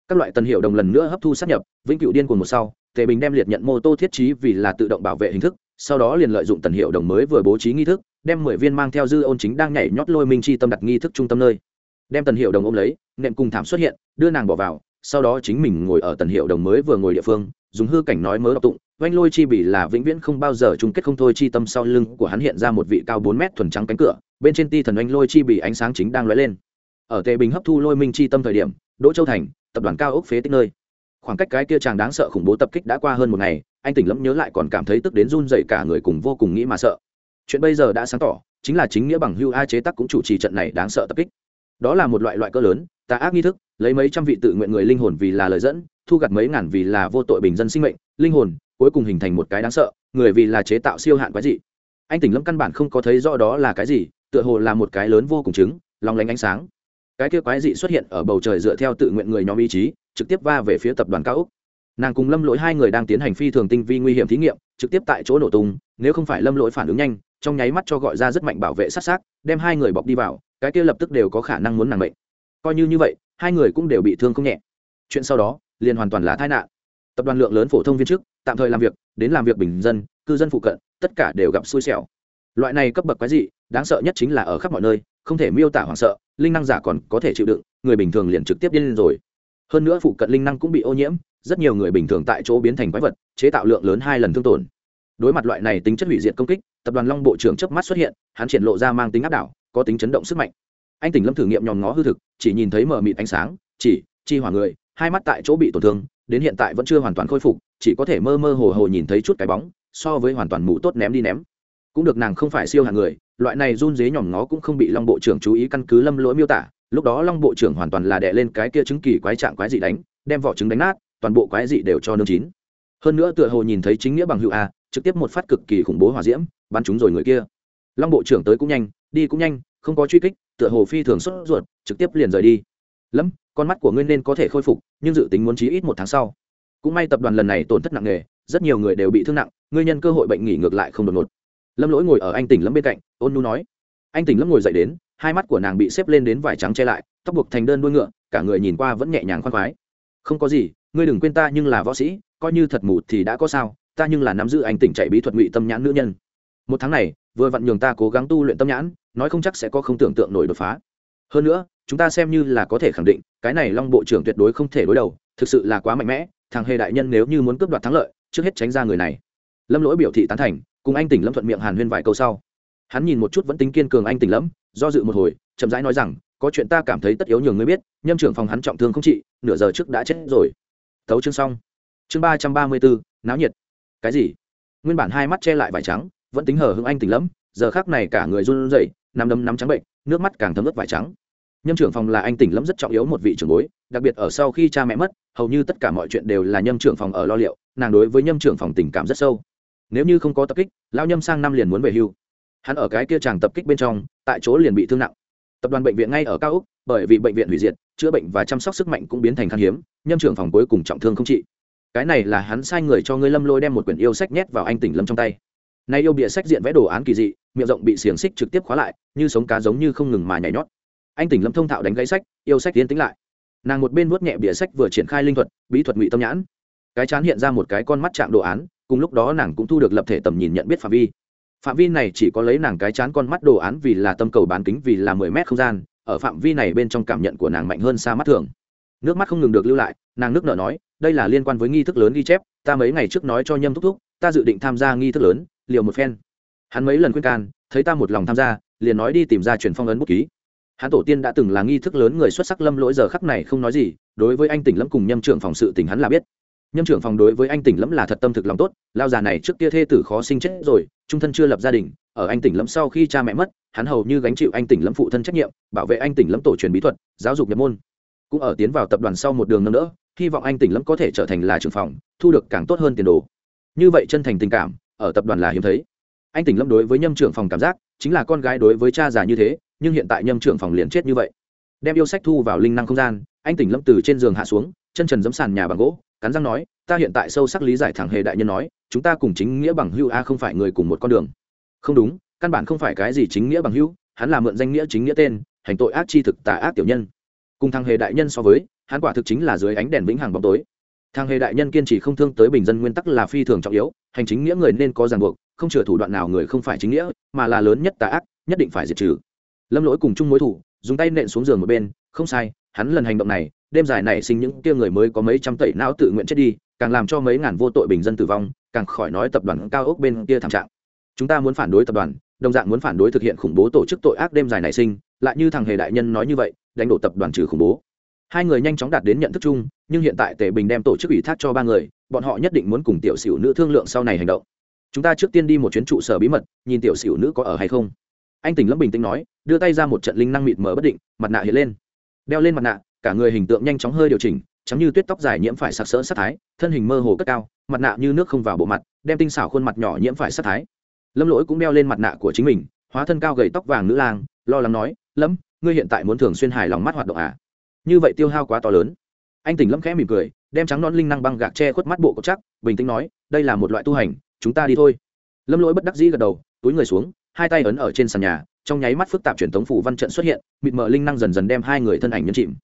A: Các loại tân hiệu đồng lần nữa hấp thu sát nhập, vĩnh cựu điên cuồng một sau tề bình đem liệt nhận mô tô thiết trí vì là tự động bảo vệ hình thức, sau đó liền lợi dụng tần hiệu đồng mới vừa bố trí nghi thức, đem mười viên mang theo dư ôn chính đang nhảy nhót lôi minh chi tâm đặt nghi thức trung tâm nơi. Đem tần hiệu đồng ôm lấy nệm cùng thảm xuất hiện, đưa nàng bỏ vào, sau đó chính mình ngồi ở tần hiệu đồng mới vừa ngồi địa phương, dùng hư cảnh nói mớ đọc tụng, oanh lôi chi bỉ là vĩnh viễn không bao giờ chung kết không thôi, chi tâm sau lưng của hắn hiện ra một vị cao bốn mét thuần trắng cánh cửa, bên trên ti thần oanh lôi chi bỉ ánh sáng chính đang lóe lên. Ở tề bình hấp thu lôi minh chi tâm thời điểm, đỗ châu thành, tập đoàn cao ốc phế tích nơi. Khoảng cách cái kia chàng đáng sợ khủng bố tập kích đã qua hơn một ngày, anh tỉnh lẫm nhớ lại còn cảm thấy tức đến run dậy cả người cùng vô cùng nghĩ mà sợ. Chuyện bây giờ đã sáng tỏ, chính là chính nghĩa bằng hưu ai chế tắc cũng chủ trì trận này đáng sợ tập kích đó là một loại loại cỡ lớn, tà ác nghi thức, lấy mấy trăm vị tự nguyện người linh hồn vì là lời dẫn, thu gặt mấy ngàn vì là vô tội bình dân sinh mệnh, linh hồn, cuối cùng hình thành một cái đáng sợ, người vì là chế tạo siêu hạn quái dị. Anh tỉnh lâm căn bản không có thấy rõ đó là cái gì, tựa hồ là một cái lớn vô cùng chứng lòng lánh ánh sáng. Cái kia quái dị xuất hiện ở bầu trời dựa theo tự nguyện người nhóm ý chí, trực tiếp va về phía tập đoàn cao úc nàng cùng lâm lỗi hai người đang tiến hành phi thường tinh vi nguy hiểm thí nghiệm, trực tiếp tại chỗ nổ tung, nếu không phải lâm lỗi phản ứng nhanh, trong nháy mắt cho gọi ra rất mạnh bảo vệ sát sát, đem hai người bọc đi vào cái kia lập tức đều có khả năng muốn nàng bệnh coi như như vậy, hai người cũng đều bị thương không nhẹ. Chuyện sau đó, liền hoàn toàn là tai nạn. Tập đoàn lượng lớn phổ thông viên chức, tạm thời làm việc, đến làm việc bình dân, cư dân phụ cận, tất cả đều gặp xui xẻo. Loại này cấp bậc quái dị, đáng sợ nhất chính là ở khắp mọi nơi, không thể miêu tả hoảng sợ, linh năng giả còn có thể chịu đựng, người bình thường liền trực tiếp điên lên rồi. Hơn nữa phụ cận linh năng cũng bị ô nhiễm, rất nhiều người bình thường tại chỗ biến thành quái vật, chế tạo lượng lớn hai lần thương tổn. Đối mặt loại này tính chất hủy diệt công kích, tập đoàn long bộ trưởng chớp mắt xuất hiện, hắn triển lộ ra mang tính áp đảo có tính chấn động sức mạnh. Anh tỉnh lâm thử nghiệm nhòm ngó hư thực, chỉ nhìn thấy mờ mịt ánh sáng, chỉ, chi hỏa người, hai mắt tại chỗ bị tổn thương, đến hiện tại vẫn chưa hoàn toàn khôi phục, chỉ có thể mơ mơ hồ hồ nhìn thấy chút cái bóng, so với hoàn toàn mù tốt ném đi ném. Cũng được nàng không phải siêu hạng người, loại này run dế nhòm ngó cũng không bị long bộ trưởng chú ý căn cứ lâm lỗi miêu tả, lúc đó long bộ trưởng hoàn toàn là đè lên cái kia chứng kỳ quái trạng quái dị đánh, đem vỏ trứng đánh nát, toàn bộ quái dị đều cho nương chín. Hơn nữa tựa hồ nhìn thấy chính nghĩa bằng hữu a, trực tiếp một phát cực kỳ khủng bố hỏa diễm, bắn chúng rồi người kia. Long bộ trưởng tới cũng nhanh đi cũng nhanh, không có truy kích, tựa hồ phi thường sốt ruột, trực tiếp liền rời đi. Lắm con mắt của ngươi nên có thể khôi phục, nhưng dự tính muốn chí ít một tháng sau. Cũng may tập đoàn lần này tổn thất nặng nề, rất nhiều người đều bị thương nặng, ngươi nhân cơ hội bệnh nghỉ ngược lại không đột ngột. Lâm lỗi ngồi ở anh tỉnh lâm bên cạnh, ôn nu nói. Anh tỉnh lâm ngồi dậy đến, hai mắt của nàng bị xếp lên đến vải trắng che lại, tóc buộc thành đơn đuôi ngựa, cả người nhìn qua vẫn nhẹ nhàng khoan khoái. Không có gì, ngươi đừng quên ta nhưng là võ sĩ, coi như thật mù thì đã có sao, ta nhưng là nắm giữ anh tỉnh chạy bí thuật ngụy tâm nhãn nữ nhân một tháng này, vừa vặn nhường ta cố gắng tu luyện tâm nhãn, nói không chắc sẽ có không tưởng tượng nổi đột phá. Hơn nữa, chúng ta xem như là có thể khẳng định, cái này long bộ trưởng tuyệt đối không thể đối đầu, thực sự là quá mạnh mẽ, thằng hề đại nhân nếu như muốn cướp đoạt thắng lợi, trước hết tránh ra người này. Lâm lỗi biểu thị tán thành, cùng anh tỉnh lâm thuận miệng hàn huyên vài câu sau. Hắn nhìn một chút vẫn tính kiên cường anh tỉnh lẫm do dự một hồi, chậm rãi nói rằng, có chuyện ta cảm thấy tất yếu nhường ngươi biết, nhâm trưởng phòng hắn trọng thương không trị, nửa giờ trước đã chết rồi. Thấu chương xong. Chương ba trăm ba mươi bốn, náo nhiệt. Cái gì? Nguyên bản hai mắt che lại vải trắng vẫn tính hờ hững anh tỉnh lẫm, giờ khác này cả người run rẩy, nằm đấm nắm trắng bệnh, nước mắt càng thấm ướt vải trắng. Nhâm trưởng phòng là anh tỉnh lẫm rất trọng yếu một vị trưởng bối, đặc biệt ở sau khi cha mẹ mất, hầu như tất cả mọi chuyện đều là nhâm trưởng phòng ở lo liệu, nàng đối với nhâm trưởng phòng tình cảm rất sâu. Nếu như không có tập kích lao nhâm sang năm liền muốn về hưu. Hắn ở cái kia chàng tập kích bên trong, tại chỗ liền bị thương nặng. Tập đoàn bệnh viện ngay ở cao úc, bởi vì bệnh viện hủy diệt, chữa bệnh và chăm sóc sức mạnh cũng biến thành khan hiếm, nhâm trưởng phòng cuối cùng trọng thương không trị. Cái này là hắn sai người cho ngươi lâm lôi đem một quyển yêu sách nhét vào anh tỉnh lâm trong tay nay yêu bịa sách diện vẽ đồ án kỳ dị, miệng rộng bị xiềng xích trực tiếp khóa lại, như sống cá giống như không ngừng mà nhảy nhót. Anh tỉnh lâm thông thạo đánh gãy sách, yêu sách tiến tính lại. Nàng một bên vuốt nhẹ bìa sách vừa triển khai linh thuật, bí thuật ngụy tâm nhãn. Cái chán hiện ra một cái con mắt chạm đồ án, cùng lúc đó nàng cũng thu được lập thể tầm nhìn nhận biết phạm vi. Phạm vi này chỉ có lấy nàng cái chán con mắt đồ án vì là tâm cầu bán kính vì là mười mét không gian, ở phạm vi này bên trong cảm nhận của nàng mạnh hơn xa mắt thường. Nước mắt không ngừng được lưu lại, nàng nước nở nói, đây là liên quan với nghi thức lớn ghi chép, ta mấy ngày trước nói cho nhâm thúc thúc, ta dự định tham gia nghi thức lớn liều một phen. Hắn mấy lần khuyên can, thấy ta một lòng tham gia, liền nói đi tìm ra truyền phong ấn bút ký. Hắn tổ tiên đã từng là nghi thức lớn người xuất sắc lâm lỗi giờ khắc này không nói gì, đối với anh tỉnh lâm cùng nhâm trưởng phòng sự tình hắn là biết. Nhâm trưởng phòng đối với anh tỉnh lâm là thật tâm thực lòng tốt, lao già này trước kia thê tử khó sinh chết rồi, trung thân chưa lập gia đình, ở anh tỉnh lâm sau khi cha mẹ mất, hắn hầu như gánh chịu anh tỉnh lâm phụ thân trách nhiệm, bảo vệ anh tỉnh lâm tổ truyền bí thuật, giáo dục nhập môn. Cũng ở tiến vào tập đoàn sau một đường nâng đỡ, hy vọng anh tỉnh lâm có thể trở thành là trưởng phòng, thu được càng tốt hơn tiền đồ. Như vậy chân thành tình cảm ở tập đoàn là hiếm thấy. Anh tỉnh lâm đối với nhâm trưởng phòng cảm giác, chính là con gái đối với cha già như thế, nhưng hiện tại nhâm trưởng phòng liền chết như vậy. Đem yêu sách thu vào linh năng không gian, anh tỉnh lâm từ trên giường hạ xuống, chân trần dẫm sàn nhà bằng gỗ, cắn răng nói, ta hiện tại sâu sắc lý giải thẳng hề đại nhân nói, chúng ta cùng chính nghĩa bằng hưu a không phải người cùng một con đường. Không đúng, căn bản không phải cái gì chính nghĩa bằng hưu hắn là mượn danh nghĩa chính nghĩa tên, hành tội ác chi thực tà ác tiểu nhân. Cùng thằng hề đại nhân so với, hắn quả thực chính là dưới ánh đèn vĩnh hằng bóng tối. Thang hề đại nhân kiên trì không thương tới bình dân nguyên tắc là phi thường trọng yếu, hành chính nghĩa người nên có ràng buộc, không chừa thủ đoạn nào người không phải chính nghĩa, mà là lớn nhất tà ác, nhất định phải diệt trừ. Lâm lỗi cùng chung mối thủ, dùng tay nện xuống giường một bên, không sai, hắn lần hành động này, đêm dài này sinh những kia người mới có mấy trăm tẩy não tự nguyện chết đi, càng làm cho mấy ngàn vô tội bình dân tử vong, càng khỏi nói tập đoàn cao ốc bên kia thảm trạng. Chúng ta muốn phản đối tập đoàn, đồng dạng muốn phản đối thực hiện khủng bố tổ chức tội ác đêm dài này sinh, lại như thằng hề đại nhân nói như vậy, đánh đổ tập đoàn trừ khủng bố hai người nhanh chóng đạt đến nhận thức chung, nhưng hiện tại tề bình đem tổ chức ủy thác cho ba người, bọn họ nhất định muốn cùng tiểu sửu nữ thương lượng sau này hành động. Chúng ta trước tiên đi một chuyến trụ sở bí mật, nhìn tiểu sửu nữ có ở hay không. Anh tỉnh lâm bình tĩnh nói, đưa tay ra một trận linh năng mịt mờ bất định, mặt nạ hiện lên. Đeo lên mặt nạ, cả người hình tượng nhanh chóng hơi điều chỉnh chấm như tuyết tóc dài nhiễm phải sặc sỡ sắc thái, thân hình mơ hồ cất cao, mặt nạ như nước không vào bộ mặt, đem tinh xảo khuôn mặt nhỏ nhiễm phải sắc thái. Lâm lỗi cũng đeo lên mặt nạ của chính mình, hóa thân cao gầy tóc vàng nữ lang, lo lắng nói, lâm, ngươi hiện tại muốn thường xuyên hài lòng mắt hoạt động à? Như vậy tiêu hao quá to lớn. Anh tỉnh lâm khẽ mỉm cười, đem trắng non linh năng băng gạc che khuất mắt bộ cốc chắc, bình tĩnh nói, đây là một loại tu hành, chúng ta đi thôi. Lâm lỗi bất đắc dĩ gật đầu, túi người xuống, hai tay ấn ở trên sàn nhà, trong nháy mắt phức tạp truyền thống phủ văn trận xuất hiện, mịt mờ linh năng dần dần đem hai người thân ảnh nhấn chìm.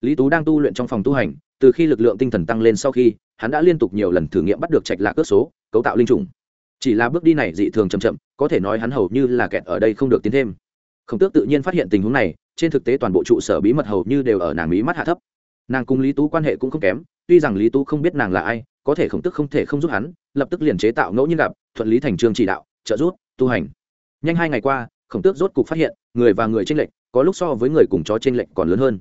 A: Lý tú đang tu luyện trong phòng tu hành, từ khi lực lượng tinh thần tăng lên sau khi, hắn đã liên tục nhiều lần thử nghiệm bắt được trạch lạc cước số, cấu tạo linh trùng. Chỉ là bước đi này dị thường chậm chậm, có thể nói hắn hầu như là kẹt ở đây không được tiến thêm. Khổng tước tự nhiên phát hiện tình huống này trên thực tế toàn bộ trụ sở bí mật hầu như đều ở nàng mí mắt hạ thấp. Nàng cùng lý tú quan hệ cũng không kém, tuy rằng lý tú không biết nàng là ai, có thể khổng tức không thể không giúp hắn, lập tức liền chế tạo ngẫu nhiên gặp, thuận lý thành trường chỉ đạo, trợ giúp, tu hành. Nhanh hai ngày qua, khổng tước rốt cục phát hiện, người và người tranh lệch, có lúc so với người cùng chó tranh lệch còn lớn hơn.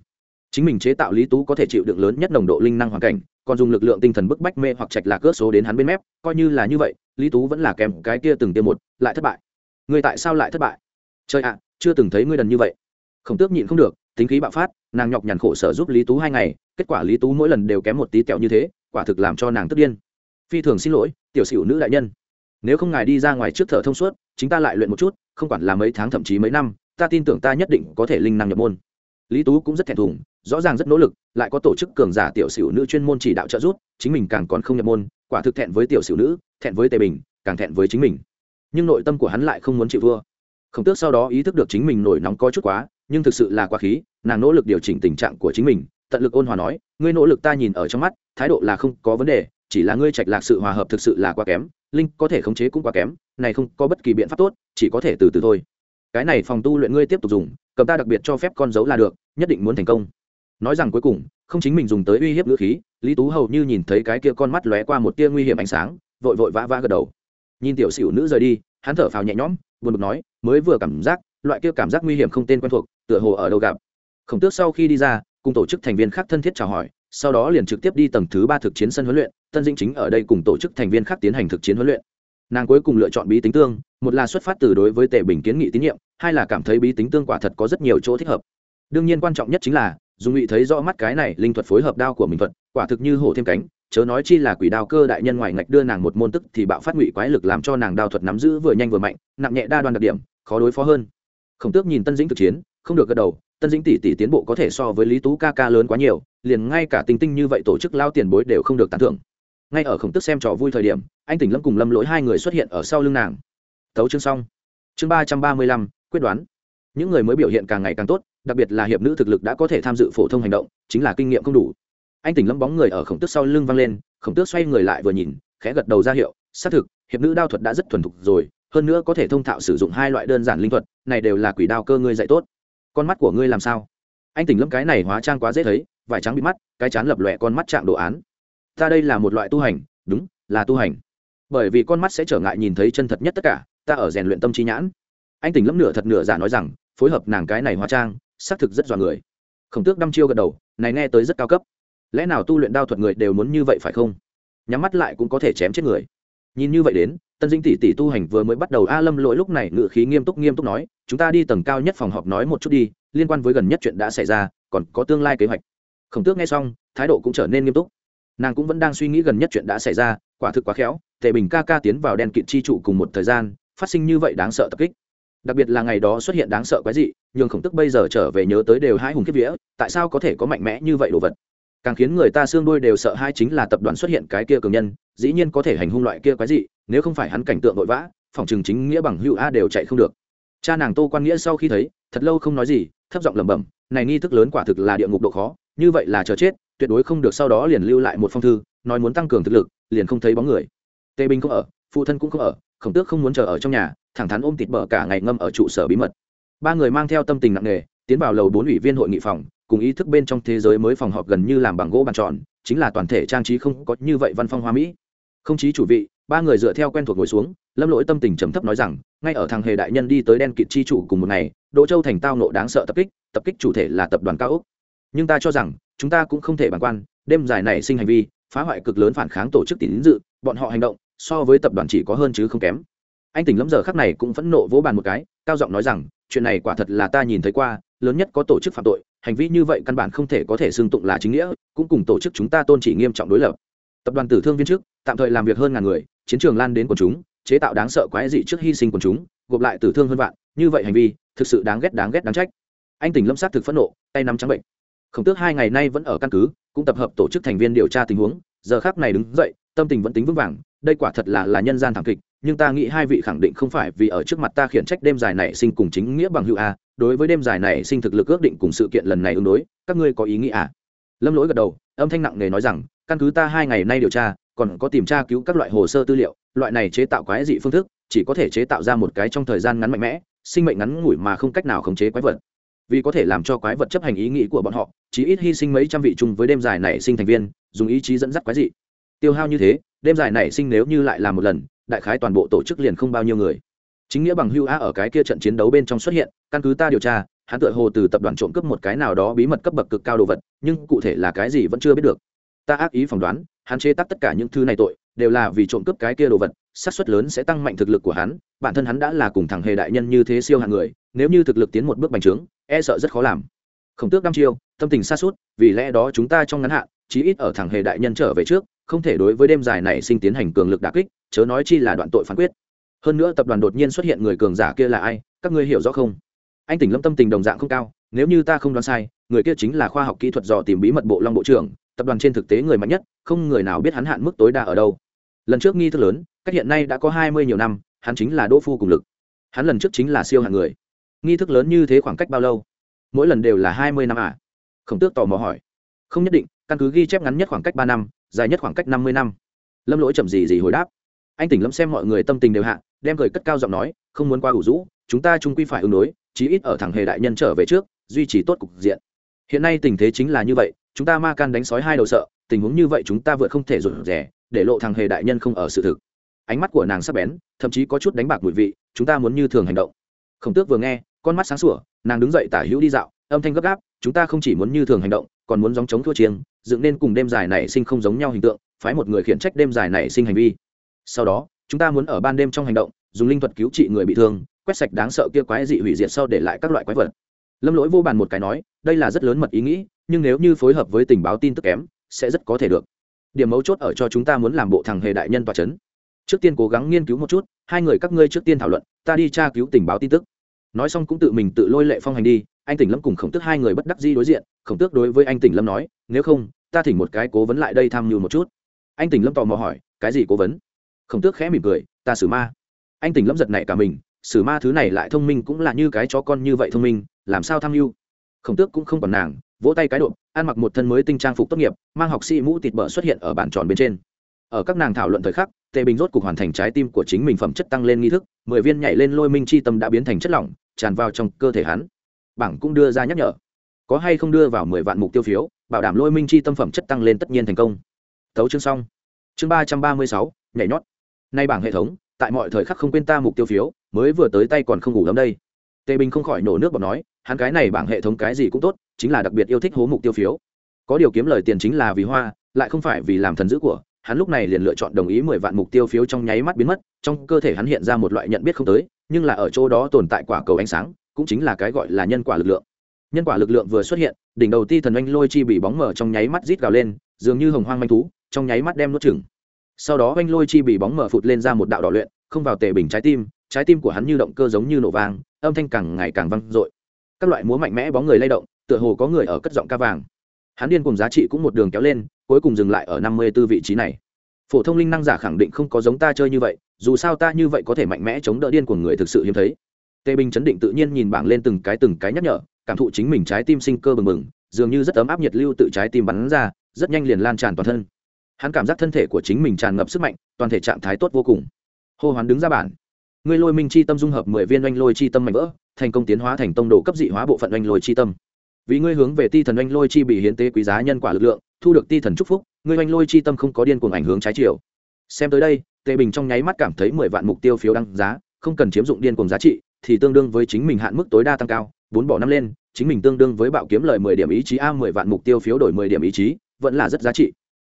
A: Chính mình chế tạo lý tú có thể chịu đựng lớn nhất nồng độ linh năng hoàn cảnh, còn dùng lực lượng tinh thần bức bách mê hoặc trạch lạc cướp số đến hắn bên mép, coi như là như vậy, lý tú vẫn là kèm cái kia từng tiêm một, lại thất bại. Người tại sao lại thất bại? Trời ạ, chưa từng thấy ngươi đần như vậy khổng tước nhịn không được, tính khí bạo phát, nàng nhọc nhằn khổ sở giúp lý tú hai ngày, kết quả lý tú mỗi lần đều kém một tí tẹo như thế, quả thực làm cho nàng tức điên. Phi thường xin lỗi, tiểu sửu nữ đại nhân. Nếu không ngài đi ra ngoài trước thở thông suốt, chính ta lại luyện một chút, không quản là mấy tháng thậm chí mấy năm, ta tin tưởng ta nhất định có thể linh năng nhập môn. Lý tú cũng rất thẹn thùng, rõ ràng rất nỗ lực, lại có tổ chức cường giả tiểu sửu nữ chuyên môn chỉ đạo trợ giúp, chính mình càng còn không nhập môn, quả thực thẹn với tiểu sửu nữ, thẹn với tề bình, càng thẹn với chính mình. Nhưng nội tâm của hắn lại không muốn chịu vua khổng tước sau đó ý thức được chính mình nổi nóng có chút quá nhưng thực sự là quá khí, nàng nỗ lực điều chỉnh tình trạng của chính mình, tận lực ôn hòa nói, ngươi nỗ lực ta nhìn ở trong mắt, thái độ là không có vấn đề, chỉ là ngươi trạch lạc sự hòa hợp thực sự là quá kém, linh có thể khống chế cũng quá kém, này không có bất kỳ biện pháp tốt, chỉ có thể từ từ thôi. Cái này phòng tu luyện ngươi tiếp tục dùng, cầm ta đặc biệt cho phép con dấu là được, nhất định muốn thành công. Nói rằng cuối cùng, không chính mình dùng tới uy hiếp ngữ khí, lý tú hầu như nhìn thấy cái kia con mắt lóe qua một tia nguy hiểm ánh sáng, vội vội vã vã gật đầu. Nhìn tiểu xỉu nữ rời đi, hắn thở phào nhẹ nhõm, buồn bực nói, mới vừa cảm giác, loại kia cảm giác nguy hiểm không tên quen thuộc tựa hồ ở đâu gặp. Khổng tước sau khi đi ra, cùng tổ chức thành viên khác thân thiết chào hỏi, sau đó liền trực tiếp đi tầng thứ ba thực chiến sân huấn luyện, tân dĩnh chính ở đây cùng tổ chức thành viên khác tiến hành thực chiến huấn luyện. Nàng cuối cùng lựa chọn bí tính tương, một là xuất phát từ đối với tề bình kiến nghị tín nhiệm, hai là cảm thấy bí tính tương quả thật có rất nhiều chỗ thích hợp. Đương nhiên quan trọng nhất chính là, dùng ngụy thấy rõ mắt cái này linh thuật phối hợp đao của mình thuật, quả thực như hổ thêm cánh, chớ nói chi là quỷ đao cơ đại nhân ngoài ngạch đưa nàng một môn tức thì bạo phát ngụy quái lực làm cho nàng đao thuật nắm giữ vừa nhanh vừa mạnh, nặng nhẹ đa đoan đặc điểm, khó đối phó hơn. Khổng tước nhìn tân dĩnh thực chiến không được gật đầu, tân dĩnh tỷ tỷ tiến bộ có thể so với lý tú ca ca lớn quá nhiều, liền ngay cả tinh tinh như vậy tổ chức lao tiền bối đều không được tán thưởng. Ngay ở khổng tức xem trò vui thời điểm, anh tỉnh lâm cùng lâm lỗi hai người xuất hiện ở sau lưng nàng. Tấu chương xong. Chương ba trăm ba mươi lăm, quyết đoán. Những người mới biểu hiện càng ngày càng tốt, đặc biệt là hiệp nữ thực lực đã có thể tham dự phổ thông hành động, chính là kinh nghiệm không đủ. Anh tỉnh lâm bóng người ở khổng tước sau lưng văng lên, khổng tước xoay người lại vừa nhìn, khẽ gật đầu ra hiệu, xác thực, hiệp nữ đao thuật đã rất thuần thục rồi, hơn nữa có thể thông thạo sử dụng hai loại đơn giản linh thuật, này đều là quỷ đao cơ ngươi dạy tốt con mắt của ngươi làm sao? Anh tỉnh lâm cái này hóa trang quá dễ thấy, vải trắng bị mắt, cái chán lập lòe con mắt trạng đồ án. Ta đây là một loại tu hành, đúng, là tu hành. Bởi vì con mắt sẽ trở ngại nhìn thấy chân thật nhất tất cả, ta ở rèn luyện tâm trí nhãn. Anh tỉnh lâm nửa thật nửa giả nói rằng, phối hợp nàng cái này hóa trang, xác thực rất dọa người. Khổng tước đăm chiêu gật đầu, này nghe tới rất cao cấp. Lẽ nào tu luyện đao thuật người đều muốn như vậy phải không? Nhắm mắt lại cũng có thể chém chết người. Nhìn như vậy đến tân dinh tỷ tỷ tu hành vừa mới bắt đầu, a lâm lỗi lúc này ngự khí nghiêm túc nghiêm túc nói, chúng ta đi tầng cao nhất phòng họp nói một chút đi, liên quan với gần nhất chuyện đã xảy ra, còn có tương lai kế hoạch. Khổng tước nghe xong, thái độ cũng trở nên nghiêm túc. Nàng cũng vẫn đang suy nghĩ gần nhất chuyện đã xảy ra, quả thực quá khéo, tề bình ca ca tiến vào đen kịt chi trụ cùng một thời gian, phát sinh như vậy đáng sợ tập kích. Đặc biệt là ngày đó xuất hiện đáng sợ quái dị, nhường khổng tức bây giờ trở về nhớ tới đều hai hùng kiếp vía, tại sao có thể có mạnh mẽ như vậy đồ vật? Càng khiến người ta xương đôi đều sợ hai chính là tập đoàn xuất hiện cái kia cường nhân, dĩ nhiên có thể hành hung loại kia quái dị nếu không phải hắn cảnh tượng vội vã, phòng trường chính nghĩa bằng hữu a đều chạy không được. Cha nàng tô quan nghĩa sau khi thấy, thật lâu không nói gì, thấp giọng lẩm bẩm, này nghi thức lớn quả thực là địa ngục độ khó, như vậy là chờ chết, tuyệt đối không được sau đó liền lưu lại một phong thư, nói muốn tăng cường thực lực, liền không thấy bóng người. Tề binh không ở, phụ thân cũng không ở, khổng tước không muốn chờ ở trong nhà, thẳng thắn ôm thịt bờ cả ngày ngâm ở trụ sở bí mật. Ba người mang theo tâm tình nặng nề, tiến vào lầu bốn ủy viên hội nghị phòng, cùng ý thức bên trong thế giới mới phòng họp gần như làm bằng gỗ bàn tròn, chính là toàn thể trang trí không có như vậy văn phong hoa mỹ không chí chủ vị, ba người dựa theo quen thuộc ngồi xuống, lâm lỗi tâm tình trầm thấp nói rằng, ngay ở thằng hề đại nhân đi tới đen kịt chi chủ cùng một ngày, đỗ châu thành tao nộ đáng sợ tập kích tập kích chủ thể là tập đoàn cao úc nhưng ta cho rằng, chúng ta cũng không thể bàn quan, đêm dài này sinh hành vi, phá hoại cực lớn phản kháng tổ chức tín dự, bọn họ hành động, so với tập đoàn chỉ có hơn chứ không kém. Anh tỉnh lâm giờ khắc này cũng phẫn nộ vỗ bàn một cái, cao giọng nói rằng, chuyện này quả thật là ta nhìn thấy qua, lớn nhất có tổ chức phạm tội, hành vi như vậy căn bản không thể có thể xưng tụng là chính nghĩa, cũng cùng tổ chức chúng ta tôn chỉ nghiêm trọng đối lập tập đoàn tử thương viên chức tạm thời làm việc hơn ngàn người, chiến trường lan đến quần chúng, chế tạo đáng sợ quái dị trước hy sinh quần chúng, gộp lại tử thương hơn vạn, như vậy hành vi, thực sự đáng ghét đáng ghét, đáng trách. Anh tỉnh lâm sát thực phẫn nộ, tay nắm trắng bệnh. Khổng tước hai ngày nay vẫn ở căn cứ, cũng tập hợp tổ chức thành viên điều tra tình huống, giờ khác này đứng dậy, tâm tình vẫn tính vững vàng, đây quả thật là là nhân gian thảm kịch, nhưng ta nghĩ hai vị khẳng định không phải vì ở trước mặt ta khiển trách đêm dài này sinh cùng chính nghĩa bằng hữu a, đối với đêm dài này sinh thực lực ước định cùng sự kiện lần này ứng đối, các ngươi có ý nghĩ à? Lâm lỗi gật đầu, âm thanh nặng nề nói rằng căn cứ ta hai ngày nay điều tra, còn có tìm tra cứu các loại hồ sơ tư liệu, loại này chế tạo quái dị phương thức, chỉ có thể chế tạo ra một cái trong thời gian ngắn mạnh mẽ, sinh mệnh ngắn ngủi mà không cách nào khống chế quái vật. Vì có thể làm cho quái vật chấp hành ý nghĩ của bọn họ chỉ ít hy sinh mấy trăm vị chung với đêm dài nảy sinh thành viên, dùng ý chí dẫn dắt quái dị. Tiêu hao như thế, đêm dài nảy sinh nếu như lại làm một lần, đại khái toàn bộ tổ chức liền không bao nhiêu người. Chính nghĩa bằng hưu a ở cái kia trận chiến đấu bên trong xuất hiện, căn cứ ta điều tra, hắn tựa hồ từ tập đoàn trộm cướp một cái nào đó bí mật cấp bậc cực cao đồ vật, nhưng cụ thể là cái gì vẫn chưa biết được ta ác ý phỏng đoán, hắn chế tác tất cả những thứ này tội, đều là vì trộm cướp cái kia đồ vật, xác suất lớn sẽ tăng mạnh thực lực của hắn, bản thân hắn đã là cùng thằng hề đại nhân như thế siêu hạng người, nếu như thực lực tiến một bước bành trướng e sợ rất khó làm. Khổng tước đăm chiêu, tâm tình xa suốt vì lẽ đó chúng ta trong ngắn hạn, chí ít ở thằng hề đại nhân trở về trước, không thể đối với đêm dài này sinh tiến hành cường lực đà kích, chớ nói chi là đoạn tội phán quyết. Hơn nữa tập đoàn đột nhiên xuất hiện người cường giả kia là ai, các ngươi hiểu rõ không? Anh tỉnh lâm tâm tình đồng dạng không cao, nếu như ta không đoán sai, người kia chính là khoa học kỹ thuật dò tìm bí mật bộ long bộ trưởng tập đoàn trên thực tế người mạnh nhất, không người nào biết hắn hạn mức tối đa ở đâu. Lần trước nghi thức lớn, cách hiện nay đã có hai mươi nhiều năm, hắn chính là đỗ phu cùng lực. Hắn lần trước chính là siêu hạng người. Nghi thức lớn như thế khoảng cách bao lâu? Mỗi lần đều là hai mươi năm à? Khổng tước tò mò hỏi. Không nhất định, căn cứ ghi chép ngắn nhất khoảng cách ba năm, dài nhất khoảng cách năm mươi năm. Lâm lỗi chậm gì gì hồi đáp. Anh tỉnh lâm xem mọi người tâm tình đều hạ, đem cười cất cao giọng nói, không muốn qua ủ rũ, chúng ta chung quy phải ứng đối, chí ít ở thẳng hề đại nhân trở về trước, duy trì tốt cục diện. Hiện nay tình thế chính là như vậy chúng ta ma can đánh sói hai đầu sợ, tình huống như vậy chúng ta vượt không thể rụt rẻ để lộ thằng hề đại nhân không ở sự thực. Ánh mắt của nàng sắp bén, thậm chí có chút đánh bạc mùi vị, chúng ta muốn như thường hành động. Khổng tước vừa nghe, con mắt sáng sủa, nàng đứng dậy tả hữu đi dạo, âm thanh gấp gáp, chúng ta không chỉ muốn như thường hành động, còn muốn dòng chống thua chiêng, dựng nên cùng đêm dài này sinh không giống nhau hình tượng, phái một người khiển trách đêm dài này sinh hành vi. Sau đó, chúng ta muốn ở ban đêm trong hành động, dùng linh thuật cứu trị người bị thương, quét sạch đáng sợ kia quái dị hủy diệt sau để lại các loại quái vật. Lâm lỗi vô bàn một cái nói, đây là rất lớn mật ý nghĩ nhưng nếu như phối hợp với tình báo tin tức kém, sẽ rất có thể được. Điểm mấu chốt ở cho chúng ta muốn làm bộ thằng hề đại nhân tòa c h ấ n trước tiên cố gắng nghiên cứu một chút, hai người các ngươi trước tiên thảo luận, ta đi tra cứu tình báo tin tức. Nói xong cũng tự mình tự lôi lệ phong hành đi, anh tỉnh lâm cùng khổng tước hai người bất đắc di đối diện, khổng tước đối với anh tỉnh lâm nói, nếu không, ta thỉnh một cái cố vấn lại đây tham mưu một chút. Anh tỉnh lâm tò mò hỏi, cái gì cố vấn? Khổng tước khẽ mỉm cười, ta xử ma. Anh tỉnh lâm giật này cả mình xử ma thứ này lại thông minh cũng là như cái chó con như vậy thông minh, làm sao tham mưu? Khổng tước cũng không còn nàng vỗ tay cái độ, ăn mặc một thân mới tinh trang phục tốt nghiệp, mang học sĩ mũ tịt bờ xuất hiện ở bàn tròn bên trên. Ở các nàng thảo luận thời khắc, tề bình rốt cục hoàn thành trái tim của chính mình phẩm chất tăng lên nghi thức, mười viên nhảy lên lôi minh chi tâm đã biến thành chất lỏng, tràn vào trong cơ thể hắn. Bảng cũng đưa ra nhắc nhở, có hay không đưa vào mười vạn mục tiêu phiếu, bảo đảm lôi minh chi tâm phẩm chất tăng lên tất nhiên thành công. Tấu chương xong. Chương ba trăm ba mươi sáu, nhảy nhót. Nay bảng hệ thống, tại mọi thời khắc không quên ta mục tiêu phiếu, mới vừa tới tay còn không ngủ lắm đây. Tề bình không khỏi nổ nước bọt nói, hắn cái này bảng hệ thống cái gì cũng tốt chính là đặc biệt yêu thích hố mục tiêu phiếu. Có điều kiếm lời tiền chính là vì hoa, lại không phải vì làm thần dữ của. Hắn lúc này liền lựa chọn đồng ý mười vạn mục tiêu phiếu trong nháy mắt biến mất, trong cơ thể hắn hiện ra một loại nhận biết không tới, nhưng là ở chỗ đó tồn tại quả cầu ánh sáng, cũng chính là cái gọi là nhân quả lực lượng. Nhân quả lực lượng vừa xuất hiện, đỉnh đầu ti thần anh lôi chi bị bóng mở trong nháy mắt rít gào lên, dường như hồng hoang manh thú, trong nháy mắt đem nuốt chừng sau đó anh lôi chi bị bóng mở phụt lên ra một đạo đỏ luyện, không vào tề bình trái tim trái tim của hắn như động cơ giống như nổ vang, âm thanh càng ngày càng vang dội. Các loại múa mạnh mẽ bóng người lay động tựa hồ có người ở cất giọng ca vàng. Hắn điên cùng giá trị cũng một đường kéo lên, cuối cùng dừng lại ở năm mươi b ố vị trí này. Phổ thông linh năng giả khẳng định không có giống ta chơi như vậy, dù sao ta như vậy có thể mạnh mẽ chống đỡ điên của người thực sự hiếm thấy. Tề bình chấn định tự nhiên nhìn bảng lên từng cái từng cái nhắc nhở, cảm thụ chính mình trái tim sinh cơ bừng bừng, dường như rất ấm áp nhiệt lưu tự trái tim bắn ra, rất nhanh liền lan tràn toàn thân. Hắn cảm giác thân thể của chính mình tràn ngập sức mạnh, toàn thể trạng thái tốt vô cùng. Hô hoán đứng ra bản ngươi lôi minh chi tâm dung hợp mười viên oanh lôi chi tâm mạnh vỡ, thành công tiến hóa thành tông đồ cấp dị hóa bộ phận oanh lôi chi tâm vì ngươi hướng về ti thần oanh lôi chi bị hiến tế quý giá nhân quả lực lượng, thu được ti thần c phúc, ngươi oanh lôi chi tâm không có điên cuồng ảnh hướng trái chiều. Xem tới đây, tề bình trong nháy mắt cảm thấy mười vạn mục tiêu phiếu đăng giá, không cần chiếm dụng điên cuồng giá trị, thì tương đương với chính mình hạn mức tối đa tăng cao, bốn bỏ năm lên, chính mình tương đương với bạo kiếm lời mười điểm ý chí a, mười vạn mục tiêu phiếu đổi mười điểm ý chí, vẫn là rất giá trị.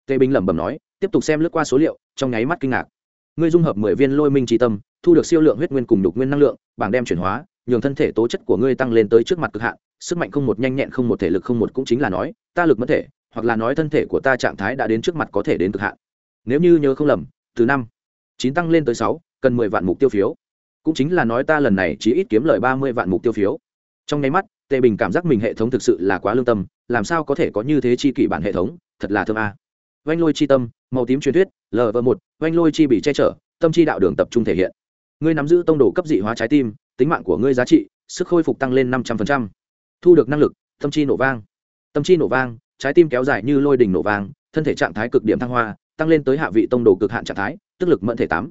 A: Tề bình lẩm bẩm nói, tiếp tục xem lướt qua số liệu, trong nháy mắt kinh ngạc. Ngươi dung hợp mười viên lôi minh tri tâm, thu được siêu lượng huyết nguyên cùng đục nguyên năng lượng, bảng đem chuyển hóa, nhường thân thể tố chất của ngươi tăng lên tới trước mặt cực hạn sức mạnh không một, nhanh nhẹn không một, thể lực không một cũng chính là nói, ta lực mất thể, hoặc là nói thân thể của ta trạng thái đã đến trước mặt có thể đến cực hạn. Nếu như nhớ không lầm, từ năm, chín tăng lên tới sáu, cần mười vạn mục tiêu phiếu. Cũng chính là nói ta lần này chỉ ít kiếm lời ba mươi vạn mục tiêu phiếu. Trong nháy mắt, tề bình cảm giác mình hệ thống thực sự là quá lương tâm, làm sao có thể có như thế chi kỷ bản hệ thống, thật là thơm a. À. oanh lôi chi tâm, màu tím truyền thuyết lv một, oanh lôi chi bị che chở, tâm chi đạo đường tập trung thể hiện. Ngươi nắm giữ tông đồ cấp dị hóa trái tim, tính mạng của ngươi giá trị, sức khôi phục tăng lên năm trăm linh thu được năng lực, tâm chi nổ vang. Tâm chi nổ vang, trái tim kéo dài như lôi đình nổ vang, thân thể trạng thái cực điểm thăng hoa, tăng lên tới hạ vị tông đồ cực hạn trạng thái, tức lực mẫn thể tám.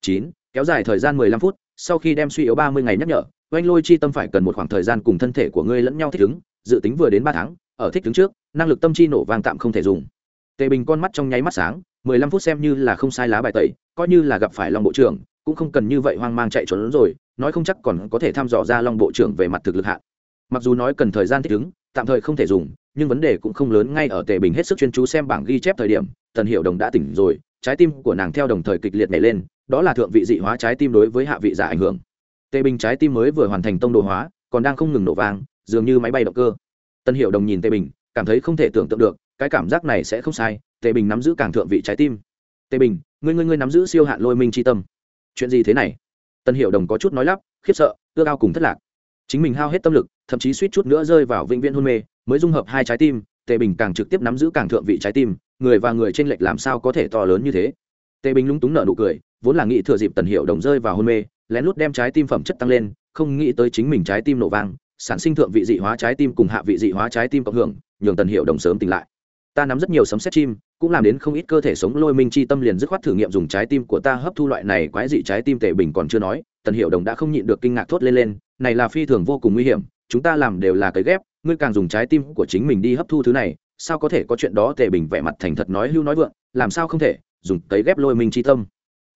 A: Chín, kéo dài thời gian mười lăm phút, sau khi đem suy yếu ba mươi ngày nhắc nhở, oanh lôi chi tâm phải cần một khoảng thời gian cùng thân thể của ngươi lẫn nhau thích ứng, dự tính vừa đến ba tháng, ở thích ứng trước, năng lực tâm chi nổ vang tạm không thể dùng. Tề bình con mắt trong nháy mắt sáng, mười lăm phút xem như là không sai lá bài tẩy, coi như là gặp phải long bộ trưởng, cũng không cần như vậy hoang mang chạy trốn rồi, nói không chắc còn có thể thăm dò ra long bộ trưởng về mặt thực lực hạn mặc dù nói cần thời gian thích ứng, tạm thời không thể dùng, nhưng vấn đề cũng không lớn ngay ở tề bình hết sức chuyên chú xem bảng ghi chép thời điểm, tần hiệu đồng đã tỉnh rồi, trái tim của nàng theo đồng thời kịch liệt nhảy lên, đó là thượng vị dị hóa trái tim đối với hạ vị giả ảnh hưởng. Tề bình trái tim mới vừa hoàn thành tông đồ hóa, còn đang không ngừng nổ vang, dường như máy bay động cơ. Tân hiệu đồng nhìn tề bình, cảm thấy không thể tưởng tượng được, cái cảm giác này sẽ không sai, tề bình nắm giữ càng thượng vị trái tim. Tề bình, ngươi ngươi ngươi nắm giữ siêu hạn lôi minh c tâm. Chuyện gì thế này? Tân hiệu đồng có chút nói lắp, khiếp sợ ưa cao cùng thất lạc chính mình hao hết tâm lực, thậm chí suýt chút nữa rơi vào vĩnh viễn hôn mê, mới dung hợp hai trái tim, tề bình càng trực tiếp nắm giữ càng thượng vị trái tim, người và người trên lệch làm sao có thể to lớn như thế? Tề bình lúng túng nở nụ cười, vốn là nghĩ thừa dịp tần hiệu đồng rơi vào hôn mê, lén lút đem trái tim phẩm chất tăng lên, không nghĩ tới chính mình trái tim nổ vang, sản sinh thượng vị dị hóa trái tim cùng hạ vị dị hóa trái tim cộng hưởng, nhường tần hiệu đồng sớm tỉnh lại. Ta nắm rất nhiều sấm xét chim cũng làm đến không ít cơ thể sống lôi minh chi tâm liền dứt khoát thử nghiệm dùng trái tim của ta hấp thu loại này quái dị trái tim tề bình còn chưa nói, tần hiệu đồng đã không nhịn được kinh ngạc thốt lên lên, này là phi thường vô cùng nguy hiểm, chúng ta làm đều là cấy ghép, ngươi càng dùng trái tim của chính mình đi hấp thu thứ này, sao có thể có chuyện đó tề bình vẻ mặt thành thật nói hưu nói vượng, làm sao không thể, dùng cấy ghép lôi minh chi tâm.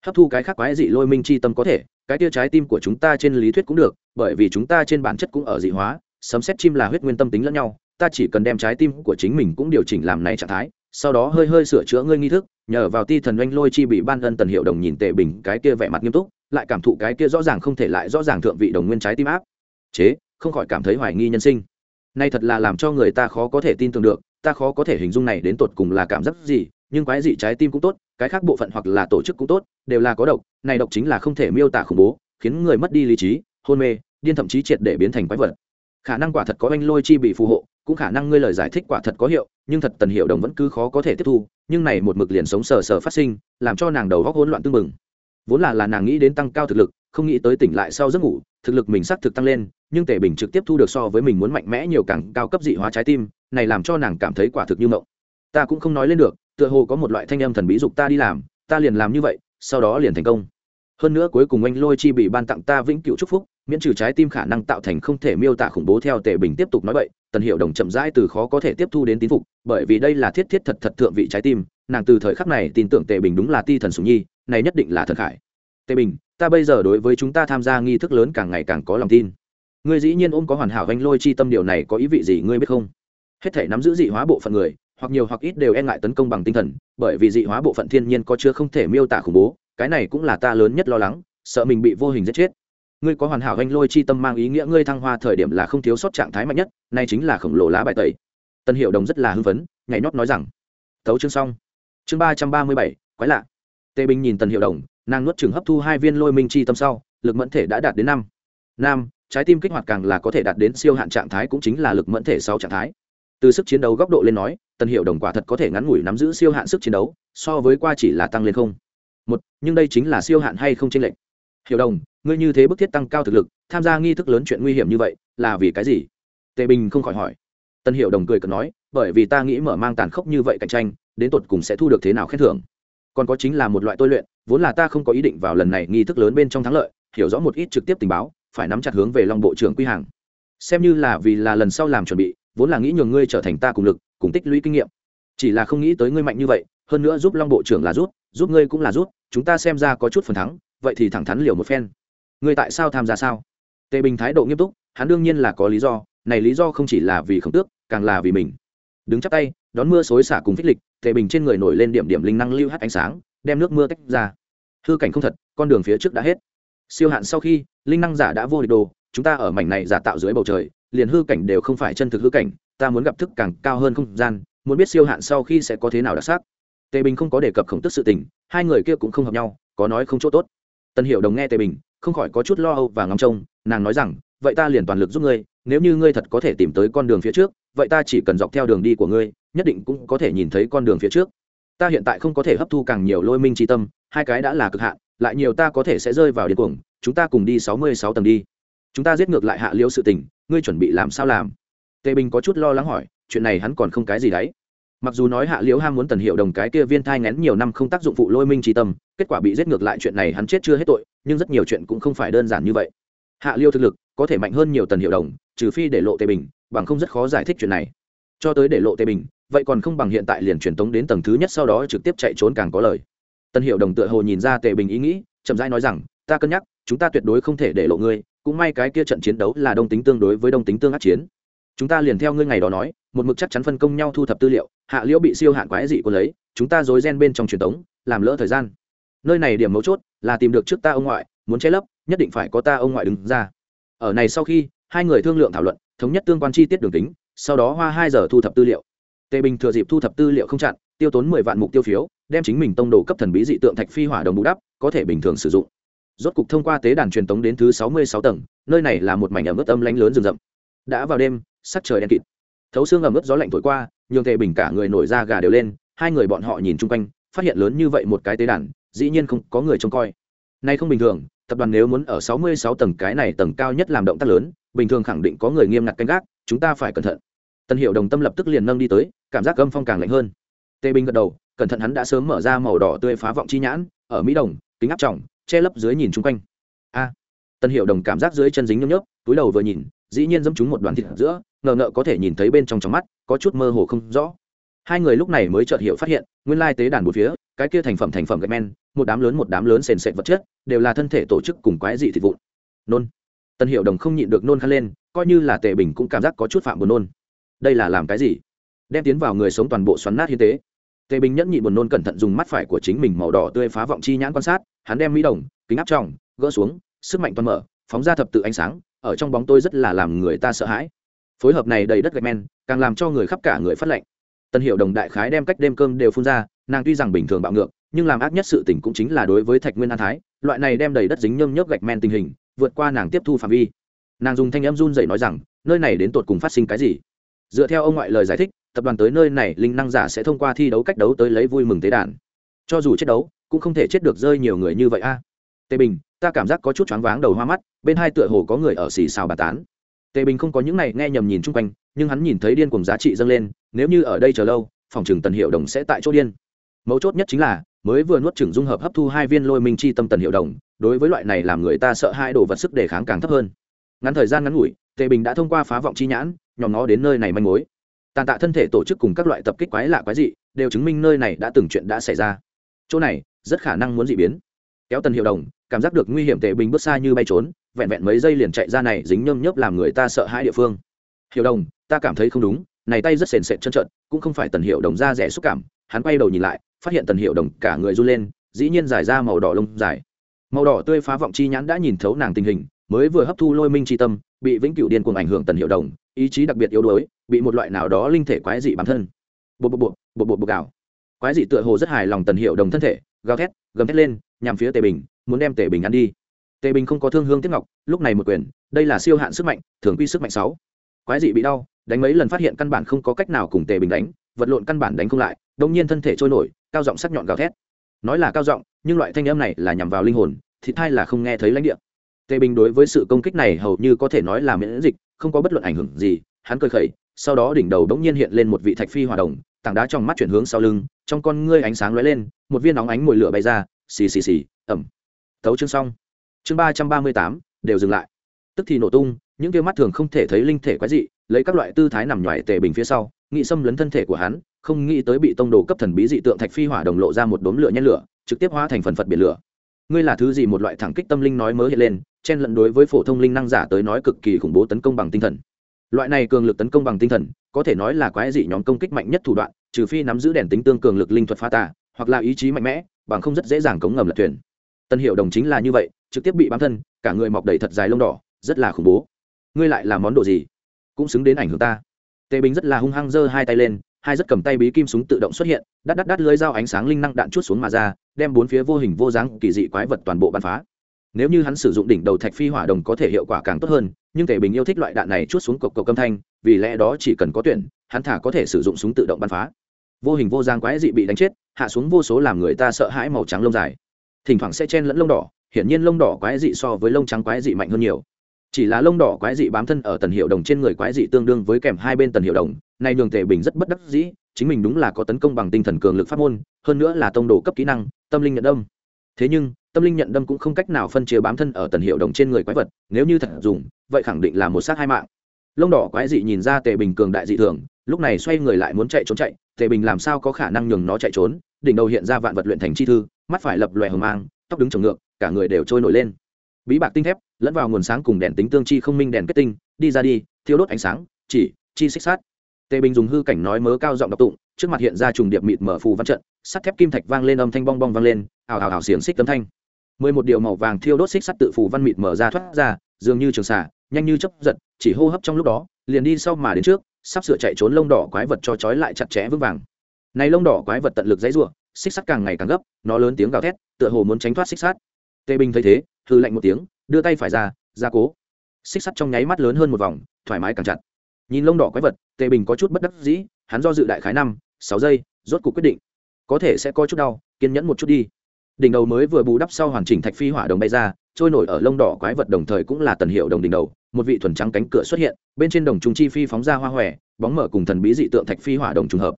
A: Hấp thu cái khác quái dị lôi minh chi tâm có thể, cái tia trái tim của chúng ta trên lý thuyết cũng được, bởi vì chúng ta trên bản chất cũng ở dị hóa, sấm xét chim là huyết nguyên tâm tính lẫn nhau, ta chỉ cần đem trái tim của chính mình cũng điều chỉnh làm này trạng thái sau đó hơi hơi sửa chữa ngươi nghi thức, nhờ vào ti thần oanh lôi chi bị ban ân tần hiệu đồng nhìn tệ bình cái kia vẻ mặt nghiêm túc, lại cảm thụ cái kia rõ ràng không thể lại rõ ràng thượng vị đồng nguyên trái tim áp. Chế, không khỏi cảm thấy hoài nghi nhân sinh. Nay thật là làm cho người ta khó có thể tin tưởng được, ta khó có thể hình dung này đến tột cùng là cảm giác gì, nhưng quái dị trái tim cũng tốt, cái khác bộ phận hoặc là tổ chức cũng tốt, đều là có độc, này độc chính là không thể miêu tả khủng bố, khiến người mất đi lý trí, hôn mê, điên thậm chí triệt để biến thành quái vật. Khả năng quả thật có anh lôi chi bị phù hộ cũng khả năng ngươi lời giải thích quả thật có hiệu, nhưng thật tần hiệu đồng vẫn cứ khó có thể tiếp thu, nhưng này một mực liền sống sờ sờ phát sinh, làm cho nàng đầu góc hỗn loạn tương mừng vốn là là nàng nghĩ đến tăng cao thực lực, không nghĩ tới tỉnh lại sau giấc ngủ, thực lực mình xác thực tăng lên, nhưng tề bình trực tiếp thu được so với mình muốn mạnh mẽ nhiều càng cao cấp dị hóa trái tim, này làm cho nàng cảm thấy quả thực như mộng. Ta cũng không nói lên được, tựa hồ có một loại thanh âm thần bí dục ta đi làm, ta liền làm như vậy, sau đó liền thành công. Hơn nữa cuối cùng anh lôi chi bị ban tặng ta vĩnh cửu chúc phúc miễn trừ trái tim khả năng tạo thành không thể miêu tả khủng bố theo tề bình tiếp tục nói vậy, tần hiệu đồng chậm rãi từ khó có thể tiếp thu đến tín phục, bởi vì đây là thiết thiết thật thật thượng vị trái tim, nàng từ thời khắc này tin tưởng tề bình đúng là ti thần sùng nhi, này nhất định là thần khải. Tề bình, ta bây giờ đối với chúng ta tham gia nghi thức lớn càng ngày càng có lòng tin. Ngươi dĩ nhiên ôm có hoàn hảo anh lôi chi tâm điều này có ý vị gì ngươi biết không? Hết thể nắm giữ dị hóa bộ phận người, hoặc nhiều hoặc ít đều e ngại tấn công bằng tinh thần, bởi vì dị hóa bộ phận thiên nhiên có chưa không thể miêu tả khủng bố, cái này cũng là ta lớn nhất lo lắng, sợ mình bị vô hình giết chết ngươi có hoàn hảo anh lôi chi tâm mang ý nghĩa ngươi thăng hoa thời điểm là không thiếu sót trạng thái mạnh nhất, nay chính là khổng lồ lá bài tẩy. Tân hiệu đồng rất là hưng phấn, nhảy nhót nói rằng, thấu chương xong. Chương ba trăm ba mươi bảy, quái lạ. Tề bình nhìn tần hiệu đồng, nàng nuốt chừng hấp thu hai viên lôi minh chi tâm sau, lực mẫn thể đã đạt đến năm. Năm, trái tim kích hoạt càng là có thể đạt đến siêu hạn trạng thái cũng chính là lực mẫn thể sau trạng thái. Từ sức chiến đấu góc độ lên nói, tần hiệu đồng quả thật có thể ngắn ngủi nắm giữ siêu hạn sức chiến đấu, so với qua chỉ là tăng lên không. Một, nhưng đây chính là siêu hạn hay không chênh lệch? Hiểu đồng, ngươi như thế bức thiết tăng cao thực lực, tham gia nghi thức lớn chuyện nguy hiểm như vậy, là vì cái gì? Tề bình không khỏi hỏi. Tân Hiểu đồng cười cần nói, bởi vì ta nghĩ mở mang tàn khốc như vậy cạnh tranh, đến tột cùng sẽ thu được thế nào khen thưởng? Còn có chính là một loại tôi luyện, vốn là ta không có ý định vào lần này nghi thức lớn bên trong thắng lợi, hiểu rõ một ít trực tiếp tình báo, phải nắm chặt hướng về long bộ trưởng quy hàng. Xem như là vì là lần sau làm chuẩn bị, vốn là nghĩ nhường ngươi trở thành ta cùng lực, cùng tích lũy kinh nghiệm. Chỉ là không nghĩ tới ngươi mạnh như vậy, hơn nữa giúp long bộ trưởng là rút, giúp ngươi cũng là rút, chúng ta xem ra có chút phần thắng vậy thì thẳng thắn liều một phen. Ngươi tại sao tham gia sao? Tề bình thái độ nghiêm túc, hắn đương nhiên là có lý do, này lý do không chỉ là vì khổng tước, càng là vì mình. Đứng chắp tay, đón mưa xối xả cùng phích lịch, tề bình trên người nổi lên điểm điểm linh năng lưu hắt ánh sáng, đem nước mưa tách ra. Hư cảnh không thật, con đường phía trước đã hết. Siêu hạn sau khi, linh năng giả đã vô địch đồ, chúng ta ở mảnh này giả tạo dưới bầu trời, liền hư cảnh đều không phải chân thực hư cảnh, ta muốn gặp thức càng cao hơn không gian, muốn biết siêu hạn sau khi sẽ có thế nào đặc sắc. Tề bình không có đề cập khổng tức sự tình, hai người kia cũng không hợp nhau, có nói không chỗ tốt tân hiệu đồng nghe tề bình, không khỏi có chút lo âu và ngóng trông, nàng nói rằng, vậy ta liền toàn lực giúp ngươi, nếu như ngươi thật có thể tìm tới con đường phía trước, vậy ta chỉ cần dọc theo đường đi của ngươi, nhất định cũng có thể nhìn thấy con đường phía trước. Ta hiện tại không có thể hấp thu càng nhiều lôi minh tri tâm, hai cái đã là cực hạn, lại nhiều ta có thể sẽ rơi vào điên cuồng, chúng ta cùng đi sáu mươi sáu tầng đi. Chúng ta giết ngược lại hạ liễu sự tình, ngươi chuẩn bị làm sao làm? Tề bình có chút lo lắng hỏi, chuyện này hắn còn không cái gì đấy? Mặc dù nói hạ liễu ham muốn tần hiệu đồng cái kia viên thai ngén nhiều năm không tác dụng phụ lôi minh trí tâm, kết quả bị giết ngược lại chuyện này hắn chết chưa hết tội, nhưng rất nhiều chuyện cũng không phải đơn giản như vậy. Hạ liêu thực lực có thể mạnh hơn nhiều tần hiệu đồng, trừ phi để lộ tề bình, bằng không rất khó giải thích chuyện này. Cho tới để lộ tề bình, vậy còn không bằng hiện tại liền truyền tống đến tầng thứ nhất sau đó trực tiếp chạy trốn càng có lời. Tần hiệu đồng tựa hồ nhìn ra tề bình ý nghĩ, chậm rãi nói rằng, ta cân nhắc, chúng ta tuyệt đối không thể để lộ ngươi, cũng may cái kia trận chiến đấu là đông tính tương đối với đông tính tương ác chiến. Chúng ta liền theo ngươi ngày đó nói, một mực chắc chắn phân công nhau thu thập tư liệu hạ liễu bị siêu hạn quái dị của lấy chúng ta dối gen bên trong truyền thống, làm lỡ thời gian. Nơi này điểm mấu chốt là tìm được trước ta ông ngoại muốn che lấp nhất định phải có ta ông ngoại đứng ra. Ở này sau khi hai người thương lượng thảo luận thống nhất tương quan chi tiết đường tính sau đó hoa hai giờ thu thập tư liệu. Tề bình thừa dịp thu thập tư liệu không chặn tiêu tốn mười vạn mục tiêu phiếu đem chính mình tông đồ cấp thần bí dị tượng thạch phi hỏa đồng bù đắp có thể bình thường sử dụng. Rốt cục thông qua tế đàn truyền tống đến thứ sáu mươi sáu tầng nơi này là một mảnh ẩm ướt âm lánh lớn rừng rậm. Đã vào đêm sắc trời đen kịt thấu xương ẩm ướt gió lạnh thổi qua, nhường tề bình cả người nổi ra gà đều lên, hai người bọn họ nhìn chung quanh, phát hiện lớn như vậy một cái tế đàn, dĩ nhiên không có người trông coi. Nay không bình thường, tập đoàn nếu muốn ở sáu mươi sáu tầng cái này tầng cao nhất làm động tác lớn, bình thường khẳng định có người nghiêm ngặt canh gác, chúng ta phải cẩn thận. Tân hiệu đồng tâm lập tức liền nâng đi tới, cảm giác gâm phong càng lạnh hơn. Tề bình gật đầu, cẩn thận hắn đã sớm mở ra màu đỏ tươi phá vọng chi nhãn, ở mỹ đồng, kính áp trọng che lấp dưới nhìn chung quanh. A. Tân hiệu đồng cảm giác dưới chân dính nhấp nhấp túi đầu vừa nhìn, dĩ nhiên dẫm chúng một đoàn thịt giữa ngờ ngợ có thể nhìn thấy bên trong trong mắt, có chút mơ hồ không rõ. Hai người lúc này mới chợt hiểu phát hiện, nguyên lai tế đàn một phía, cái kia thành phẩm thành phẩm gạch men, một đám lớn một đám lớn sền sệt vật chất, đều là thân thể tổ chức cùng quái dị thịt vụn. Nôn. Tân hiệu đồng không nhịn được nôn khăn lên, coi như là tệ bình cũng cảm giác có chút phạm buồn nôn. Đây là làm cái gì? Đem tiến vào người sống toàn bộ xoắn nát hiến tế. Tề bình nhẫn nhịn buồn nôn cẩn thận dùng mắt phải của chính mình màu đỏ tươi phá vọng chi nhãn quan sát, hắn đem mỹ đồng, kính áp tròng, gỡ xuống, sức mạnh toàn mở, phóng ra thập tự ánh sáng, ở trong bóng tôi rất là làm người ta sợ hãi phối hợp này đầy đất gạch men, càng làm cho người khắp cả người phát lệnh tân hiệu đồng đại khái đem cách đêm cơm đều phun ra, nàng tuy rằng bình thường bạo ngược, nhưng làm ác nhất sự tình cũng chính là đối với thạch nguyên an thái, loại này đem đầy đất dính nhơm nhớp gạch men tình hình, vượt qua nàng tiếp thu phạm vi. Nàng dùng thanh em run dậy nói rằng, nơi này đến tột cùng phát sinh cái gì? Dựa theo ông ngoại lời giải thích, tập đoàn tới nơi này, linh năng giả sẽ thông qua thi đấu cách đấu tới lấy vui mừng tế đàn. Cho dù chết đấu, cũng không thể chết được rơi nhiều người như vậy a. Tề bình, ta cảm giác có chút choáng váng đầu hoa mắt, bên hai tựa hồ có người ở xì xào bà tán tề bình không có những này nghe nhầm nhìn chung quanh, nhưng hắn nhìn thấy điên cùng giá trị dâng lên, nếu như ở đây chờ lâu, phòng trừng tần hiệu đồng sẽ tại chỗ điên. Mấu chốt nhất chính là, mới vừa nuốt trừng dung hợp hấp thu hai viên lôi minh chi tâm tần hiệu đồng, đối với loại này làm người ta sợ hai đồ vật sức đề kháng càng thấp hơn. Ngắn thời gian ngắn ngủi, tề bình đã thông qua phá vọng chi nhãn nhóm nó đến nơi này manh mối. Tàn tạ thân thể tổ chức cùng các loại tập kích quái lạ quái dị, đều chứng minh nơi này đã từng chuyện đã xảy ra. Chỗ này, rất khả năng muốn dị biến. Kéo tần hiệu đồng, cảm giác được nguy hiểm tề bình bước xa như bay trốn vẹn vẹn mấy giây liền chạy ra này dính nhơm nhớp làm người ta sợ hãi địa phương. Hiệu đồng, ta cảm thấy không đúng, này tay rất sền sệt chân trợn, cũng không phải tần hiệu đồng da rẻ xúc cảm. Hắn quay đầu nhìn lại, phát hiện tần hiệu đồng cả người run lên, dĩ nhiên giải ra màu đỏ lông dài. Màu đỏ tươi phá vọng chi nhãn đã nhìn thấu nàng tình hình, mới vừa hấp thu lôi minh chi tâm, bị vĩnh cửu điên cuồng ảnh hưởng tần hiệu đồng, ý chí đặc biệt yếu đuối, bị một loại nào đó linh thể quái dị bản thân. Bộ bộ bộ bộ bộ bộ gạo quái dị tựa hồ rất hài lòng tần hiệu đồng thân thể, gào thét, gầm thét lên, nhằm phía tề bình, muốn đem tề bình ăn đi tề bình không có thương hương tiếp ngọc, lúc này một quyền, đây là siêu hạn sức mạnh, thường quy sức mạnh sáu. Quái dị bị đau, đánh mấy lần phát hiện căn bản không có cách nào cùng tề bình đánh, vật lộn căn bản đánh không lại, đông nhiên thân thể trôi nổi, cao giọng sắc nhọn gào thét. Nói là cao giọng, nhưng loại thanh âm này là nhằm vào linh hồn, thì thai là không nghe thấy lãnh địa. Tề bình đối với sự công kích này hầu như có thể nói là miễn dịch, không có bất luận ảnh hưởng gì, hắn cười khẩy, sau đó đỉnh đầu bỗng nhiên hiện lên một vị thạch phi hòa đồng, tảng đá trong mắt chuyển hướng sau lưng, trong con ngươi ánh sáng lóe lên, một viên nóng ánh mồi lửa bay ra, xì xì xì ẩm tấu chương xong chương ba trăm ba mươi tám, đều dừng lại. Tức thì nổ tung, những kia mắt thường không thể thấy linh thể quái dị, lấy các loại tư thái nằm nhoài tề bình phía sau nghị xâm lấn thân thể của hắn, không nghĩ tới bị tông đồ cấp thần bí dị tượng thạch phi hỏa đồng lộ ra một đốm lửa nhen lửa, trực tiếp hóa thành phần phật biển lửa. Ngươi là thứ gì một loại thẳng kích tâm linh nói mới hiện lên, chen lẫn đối với phổ thông linh năng giả tới nói cực kỳ khủng bố tấn công bằng tinh thần. Loại này cường lực tấn công bằng tinh thần, có thể nói là quái dị nhóm công kích mạnh nhất thủ đoạn, trừ phi nắm giữ đèn tính tương cường lực linh thuật pha tà, hoặc là ý chí mạnh mẽ, bằng không rất dễ dàng cống ngầm lật thuyền. Tân hiệu đồng chính là như vậy trực tiếp bị bám thân, cả người mọc đầy thật dài lông đỏ, rất là khủng bố. Ngươi lại làm món đồ gì? Cũng xứng đến ảnh hưởng ta. Tề bình rất là hung hăng giơ hai tay lên, hai rất cầm tay bí kim súng tự động xuất hiện, đắt đắt đắt lưới dao ánh sáng linh năng đạn chút xuống mà ra, đem bốn phía vô hình vô dáng kỳ dị quái vật toàn bộ bắn phá. Nếu như hắn sử dụng đỉnh đầu thạch phi hỏa đồng có thể hiệu quả càng tốt hơn, nhưng tề bình yêu thích loại đạn này chút xuống cộc cộc âm thanh, vì lẽ đó chỉ cần có tuyển, hắn thả có thể sử dụng súng tự động bắn phá. Vô hình vô giang quái dị bị đánh chết, hạ xuống vô số làm người ta sợ hãi màu trắng lông dài. Thỉnh thoảng sẽ chen lẫn lông đỏ hiển nhiên lông đỏ quái dị so với lông trắng quái dị mạnh hơn nhiều. Chỉ là lông đỏ quái dị bám thân ở tần hiệu đồng trên người quái dị tương đương với kèm hai bên tần hiệu đồng. Nay nhường tề bình rất bất đắc dĩ, chính mình đúng là có tấn công bằng tinh thần cường lực pháp môn, hơn nữa là tông đồ cấp kỹ năng, tâm linh nhận đâm. Thế nhưng, tâm linh nhận đâm cũng không cách nào phân chia bám thân ở tần hiệu đồng trên người quái vật, nếu như thật dùng, vậy khẳng định là một sát hai mạng. Lông đỏ quái dị nhìn ra tề bình cường đại dị thường, lúc này xoay người lại muốn chạy trốn chạy, tề bình làm sao có khả năng nhường nó chạy trốn? Đỉnh đầu hiện ra vạn vật luyện thành chi thư, mắt phải lập loè hờ mang, tóc đứng trồng ngược cả người đều trôi nổi lên. Bí bạc tinh thép, lẫn vào nguồn sáng cùng đèn tính tương chi không minh đèn kết tinh, đi ra đi, thiêu đốt ánh sáng, chỉ, chi xích sát tề bình dùng hư cảnh nói mớ cao giọng đọc tụng, trước mặt hiện ra trùng điệp mịt mở phù văn trận, sắt thép kim thạch vang lên âm thanh bong bong vang lên, ào ào ào xiềng xích tấm thanh. Mười một điệu màu vàng thiêu đốt xích sắt tự phù văn mịt mở ra thoát ra, dường như trường xả nhanh như chấp giật, chỉ hô hấp trong lúc đó, liền đi sau mà đến trước, sắp sửa chạy trốn lông đỏ quái vật cho trói lại chặt chẽ vững vàng. Này lông đỏ quái vật tận lực dãy rủa, xích sắt càng ngày càng gấp, nó lớn tiếng gào thét, tựa hồ muốn tránh thoát xích sắt tề bình thấy thế hư lạnh một tiếng, đưa tay phải ra ra cố. Xích sắt trong nháy mắt lớn hơn một vòng, thoải mái càng chặt. Nhìn lông đỏ quái vật tề bình có chút bất đắc dĩ, hắn do dự đại khái năm, sáu giây, rốt cuộc quyết định. Có thể sẽ có chút đau, kiên nhẫn một chút đi. Đỉnh đầu mới vừa bù đắp sau hoàn chỉnh thạch phi hỏa đồng bay ra, trôi nổi ở lông đỏ quái vật đồng thời cũng là tần hiệu đồng đỉnh đầu, một vị thuần trắng cánh cửa xuất hiện, bên trên đồng trung chi phi phóng ra hoa hòe, bóng mở cùng thần bí dị tượng thạch phi hỏa đồng trùng hợp.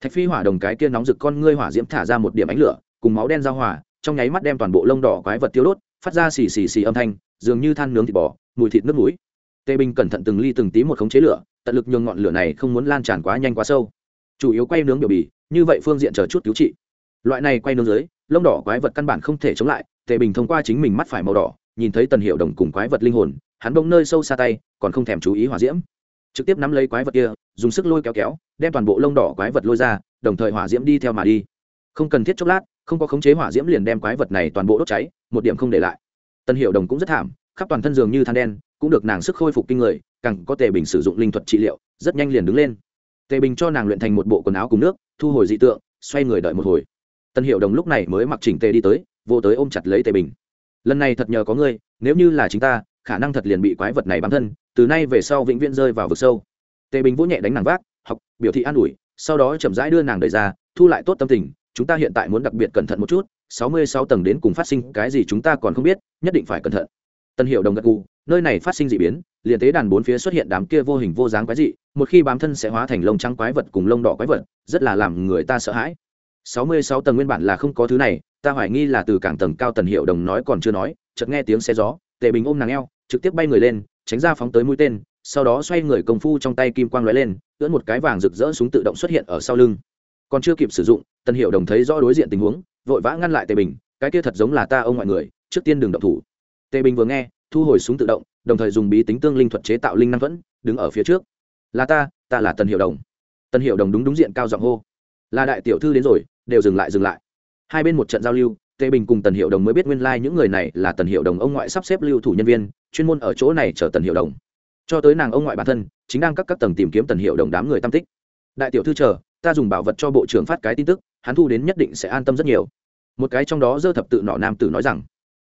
A: Thạch phi hỏa đồng cái kia nóng rực con ngươi hỏa diễm thả ra một điểm ánh lửa, cùng máu đen giao hỏa trong nháy mắt đem toàn bộ lông đỏ quái vật tiêu đốt, phát ra xì xì xì âm thanh, dường như than nướng thịt bò, mùi thịt nước mũi. Tê Bình cẩn thận từng ly từng tí một khống chế lửa, tận lực nhường ngọn lửa này không muốn lan tràn quá nhanh quá sâu. Chủ yếu quay nướng biểu bì, như vậy phương diện chờ chút cứu trị. Loại này quay nướng dưới, lông đỏ quái vật căn bản không thể chống lại tề bình thông qua chính mình mắt phải màu đỏ, nhìn thấy tần hiệu đồng cùng quái vật linh hồn, hắn bỗng nơi sâu xa tay, còn không thèm chú ý hỏa diễm. Trực tiếp nắm lấy quái vật kia, dùng sức lôi kéo kéo, đem toàn bộ lông đỏ quái vật lôi ra, đồng thời hỏa diễm đi theo mà đi không cần thiết chốc lát, không có khống chế hỏa diễm liền đem quái vật này toàn bộ đốt cháy, một điểm không để lại. Tân hiệu đồng cũng rất thảm, khắp toàn thân giường như than đen, cũng được nàng sức khôi phục kinh người, càng có tề bình sử dụng linh thuật trị liệu, rất nhanh liền đứng lên. Tề bình cho nàng luyện thành một bộ quần áo cùng nước, thu hồi dị tượng, xoay người đợi một hồi. Tân hiệu đồng lúc này mới mặc chỉnh tề đi tới, vô tới ôm chặt lấy tề bình. Lần này thật nhờ có ngươi, nếu như là chính ta, khả năng thật liền bị quái vật này bám thân, từ nay về sau vĩnh viễn rơi vào vực sâu. Tề bình vỗ nhẹ đánh nàng vác, học, biểu thị an ủi, sau đó chậm rãi đưa nàng đẩy ra, thu lại tốt tâm tình chúng ta hiện tại muốn đặc biệt cẩn thận một chút, sáu mươi sáu tầng đến cùng phát sinh cái gì chúng ta còn không biết, nhất định phải cẩn thận. Tân hiệu đồng gật gù, nơi này phát sinh d ị biến, liền tế đàn bốn phía xuất hiện đám kia vô hình vô dáng quái dị, một khi bám thân sẽ hóa thành lông trắng quái vật cùng lông đỏ quái vật, rất là làm người ta sợ hãi. sáu mươi sáu tầng nguyên bản là không có thứ này, ta hoài nghi là từ cảng tầng cao tần hiệu đồng nói còn chưa nói, chợt nghe tiếng xe gió, tề bình ôm nàng eo, trực tiếp bay người lên, tránh ra phóng tới mũi tên, sau đó xoay người công phu trong tay kim quang lóe lên, ưỡn một cái vàng rực rỡ súng tự động xuất hiện ở sau lưng. Còn chưa kịp sử dụng tần hiệu đồng thấy rõ đối diện tình huống, vội vã ngăn lại tề bình, cái kia thật giống là ta ông ngoại người, trước tiên đừng động thủ. Tề bình vừa nghe, thu hồi súng tự động, đồng thời dùng bí tính tương linh thuật chế tạo linh năng thuẫn, đứng ở phía trước. Là ta ta là tần hiệu đồng. Tần hiệu đồng đúng đúng diện cao giọng hô. Là đại tiểu thư đến rồi, đều dừng lại dừng lại. Hai bên một trận giao lưu, tề bình cùng tần hiệu đồng mới biết nguyên lai、like、những người này là tần hiệu đồng ông ngoại sắp xếp lưu thủ nhân viên, chuyên môn ở chỗ này chờ tần hiệu đồng. Cho tới nàng ông ngoại bản thân, chính đang các các tầng tìm kiếm tần hiệu đồng đám người tam tích. Đại tiểu thư chờ, ta dùng bảo vật cho bộ trưởng phát cái tin tức hắn thu đến nhất định sẽ an tâm rất nhiều. Một cái trong đó dơ thập tự nọ nam tử nói rằng,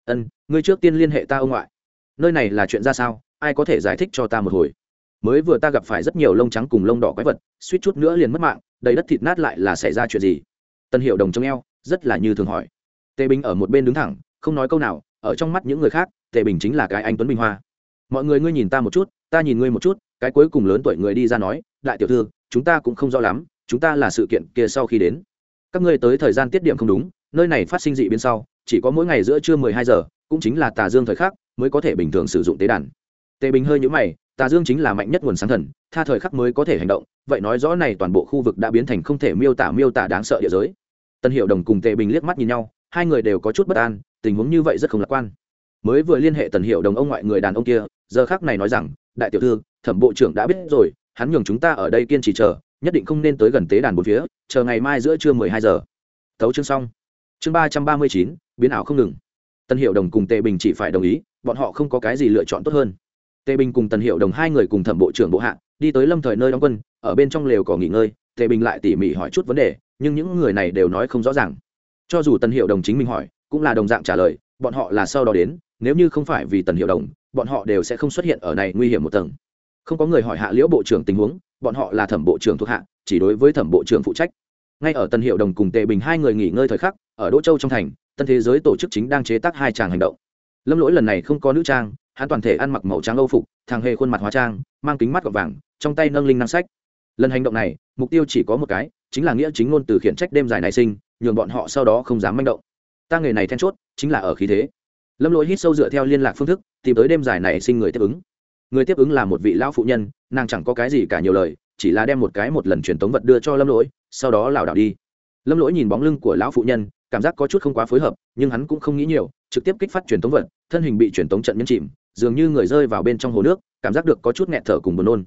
A: ân, ngươi trước tiên liên hệ ta ông ngoại. Nơi này là chuyện ra sao? Ai có thể giải thích cho ta một hồi? Mới vừa ta gặp phải rất nhiều lông trắng cùng lông đỏ quái vật, suýt chút nữa liền mất mạng, đầy đất thịt nát lại là xảy ra chuyện gì? Tân hiệu đồng trong eo, rất là như thường hỏi. Tề bình ở một bên đứng thẳng, không nói câu nào, ở trong mắt những người khác, tề bình chính là cái anh tuấn bình hoa. Mọi người ngươi nhìn ta một chút, ta nhìn ngươi một chút, cái cuối cùng lớn tuổi người đi ra nói, đại tiểu thư, chúng ta cũng không rõ lắm, chúng ta là sự kiện kia sau khi đến các ngươi tới thời gian tiết điểm không đúng, nơi này phát sinh dị biến sau, chỉ có mỗi ngày giữa trưa mười hai giờ, cũng chính là tà dương thời khắc, mới có thể bình thường sử dụng tế đàn. Tề bình hơi nhũ mày, tà dương chính là mạnh nhất nguồn sáng thần, tha thời khắc mới có thể hành động, vậy nói rõ này toàn bộ khu vực đã biến thành không thể miêu tả miêu tả đáng sợ địa giới. Tân hiệu đồng cùng tề bình liếc mắt nhìn nhau, hai người đều có chút bất an, tình huống như vậy rất không lạc quan. Mới vừa liên hệ tần hiệu đồng ông ngoại người đàn ông kia, giờ khác này nói rằng, đại tiểu thư, thẩm bộ trưởng đã biết rồi, hắn nhường chúng ta ở đây kiên trì chờ nhất định không nên tới gần tế đàn bốn phía, chờ ngày mai giữa trưa mười hai giờ. Tấu chương xong. Chương ba trăm ba mươi chín, biến ảo không ngừng. Tân hiệu đồng cùng tề bình chỉ phải đồng ý, bọn họ không có cái gì lựa chọn tốt hơn. Tề bình cùng tần hiệu đồng hai người cùng thẩm bộ trưởng bộ hạ, đi tới lâm thời nơi đóng quân, ở bên trong lều cỏ nghỉ ngơi, tề bình lại tỉ mỉ hỏi chút vấn đề, nhưng những người này đều nói không rõ ràng. Cho dù tần hiệu đồng chính mình hỏi, cũng là đồng dạng trả lời, bọn họ là sau đó đến, nếu như không phải vì tần hiệu đồng, bọn họ đều sẽ không xuất hiện ở này nguy hiểm một tầng. Không có người hỏi hạ liễu bộ trưởng tình huống bọn họ là thẩm bộ trưởng thuộc hạ, chỉ đối với thẩm bộ trưởng phụ trách. Ngay ở tân hiệu đồng cùng tề bình hai người nghỉ ngơi thời khắc, ở đỗ châu trong thành, tân thế giới tổ chức chính đang chế tác hai tràng hành động. Lâm lỗi lần này không có nữ trang, hắn toàn thể ăn mặc màu trắng âu phục, thằng hề khuôn mặt hóa trang, mang kính mắt gọt vàng, trong tay nâng linh năng sách. Lần hành động này, mục tiêu chỉ có một cái, chính là nghĩa chính ngôn từ khiển trách đêm dài này sinh, nhường bọn họ sau đó không dám manh động. Ta nghề này then chốt, chính là ở khí thế. Lâm lỗi hít sâu dựa theo liên lạc phương thức, tìm tới đêm dài này sinh người tiếp ứng người tiếp ứng là một vị lão phụ nhân, nàng chẳng có cái gì cả nhiều lời, chỉ là đem một cái một lần truyền tống vật đưa cho lâm lỗi, sau đó lảo đảo đi. Lâm lỗi nhìn bóng lưng của lão phụ nhân, cảm giác có chút không quá phối hợp, nhưng hắn cũng không nghĩ nhiều, trực tiếp kích phát truyền tống vật, thân hình bị truyền tống trận nhân chìm, dường như người rơi vào bên trong hồ nước, cảm giác được có chút nghẹt thở cùng buồn nôn.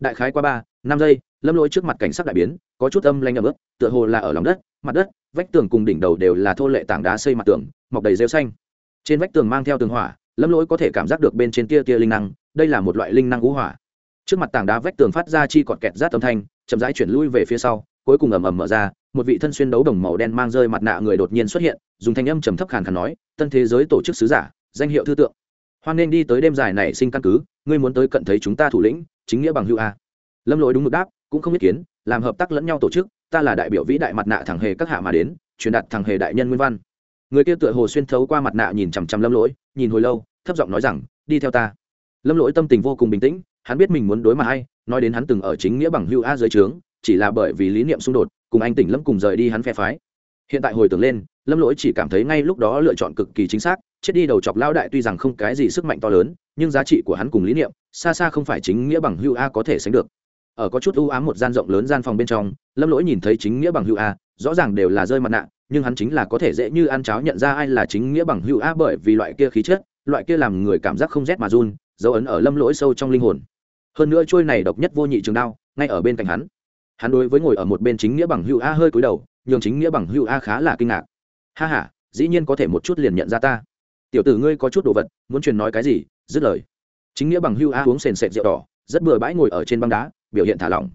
A: Đại khái qua ba, năm giây, lâm lỗi trước mặt cảnh sắc đại biến, có chút âm lanh ấm ướt, tựa hồ là ở lòng đất, mặt đất, vách tường cùng đỉnh đầu đều là thô lệ tảng đá xây mặt tường, mọc đầy rêu xanh. Trên vách tường mang theo tường hỏa, lâm lỗi có thể cảm giác được bên trên tia tia linh năng đây là một loại linh năng ngũ hỏa. Trước mặt tảng đá vách tường phát ra chi cọt kẹt rát âm thanh, chậm rãi chuyển lui về phía sau, cuối cùng ầm ầm mở ra, một vị thân xuyên đấu đồng màu đen mang rơi mặt nạ người đột nhiên xuất hiện, dùng thanh âm trầm thấp khàn khàn nói, tân thế giới tổ chức sứ giả, danh hiệu thư tượng. Hoan nên đi tới đêm dài này sinh căn cứ, ngươi muốn tới cận thấy chúng ta thủ lĩnh, chính nghĩa bằng hữu a. Lâm lỗi đúng mực đáp, cũng không ý kiến, làm hợp tác lẫn nhau tổ chức, ta là đại biểu vĩ đại mặt nạ thẳng hề các hạ mà đến, truyền đạt thẳng hề đại nhân nguyên văn. Người kia tựa hồ xuyên thấu qua mặt nạ nhìn chằm chằm lâm lỗi, nhìn hồi lâu, thấp giọng nói rằng, đi theo ta lâm lỗi tâm tình vô cùng bình tĩnh, hắn biết mình muốn đối mặt hay nói đến hắn từng ở chính nghĩa bằng Hưu a dưới trướng, chỉ là bởi vì lý niệm xung đột, cùng anh tỉnh lâm cùng rời đi hắn phe phái. Hiện tại hồi tưởng lên, lâm lỗi chỉ cảm thấy ngay lúc đó lựa chọn cực kỳ chính xác, chết đi đầu chọc lão đại tuy rằng không cái gì sức mạnh to lớn, nhưng giá trị của hắn cùng lý niệm, xa xa không phải chính nghĩa bằng Hưu a có thể sánh được. Ở có chút ưu ám một gian rộng lớn gian phòng bên trong, lâm lỗi nhìn thấy chính nghĩa bằng Hưu a, rõ ràng đều là rơi mặt nạ, nhưng hắn chính là có thể dễ như ăn cháo nhận ra ai là chính nghĩa bằng Hưu a bởi vì loại kia khí chất, loại kia làm người cảm giác không rét mà run dấu ấn ở lâm lỗi sâu trong linh hồn. Hơn nữa trôi này độc nhất vô nhị trường đao, ngay ở bên cạnh hắn. Hắn đối với ngồi ở một bên chính nghĩa bằng hữu a hơi cúi đầu, nhường chính nghĩa bằng hữu a khá là kinh ngạc. Ha h a dĩ nhiên có thể một chút liền nhận ra ta. Tiểu tử ngươi có chút đồ vật, muốn truyền nói cái gì, dứt lời. Chính nghĩa bằng hữu a uống sền sệt rượu đỏ, rất bừa bãi ngồi ở trên băng đá, biểu hiện thả lỏng.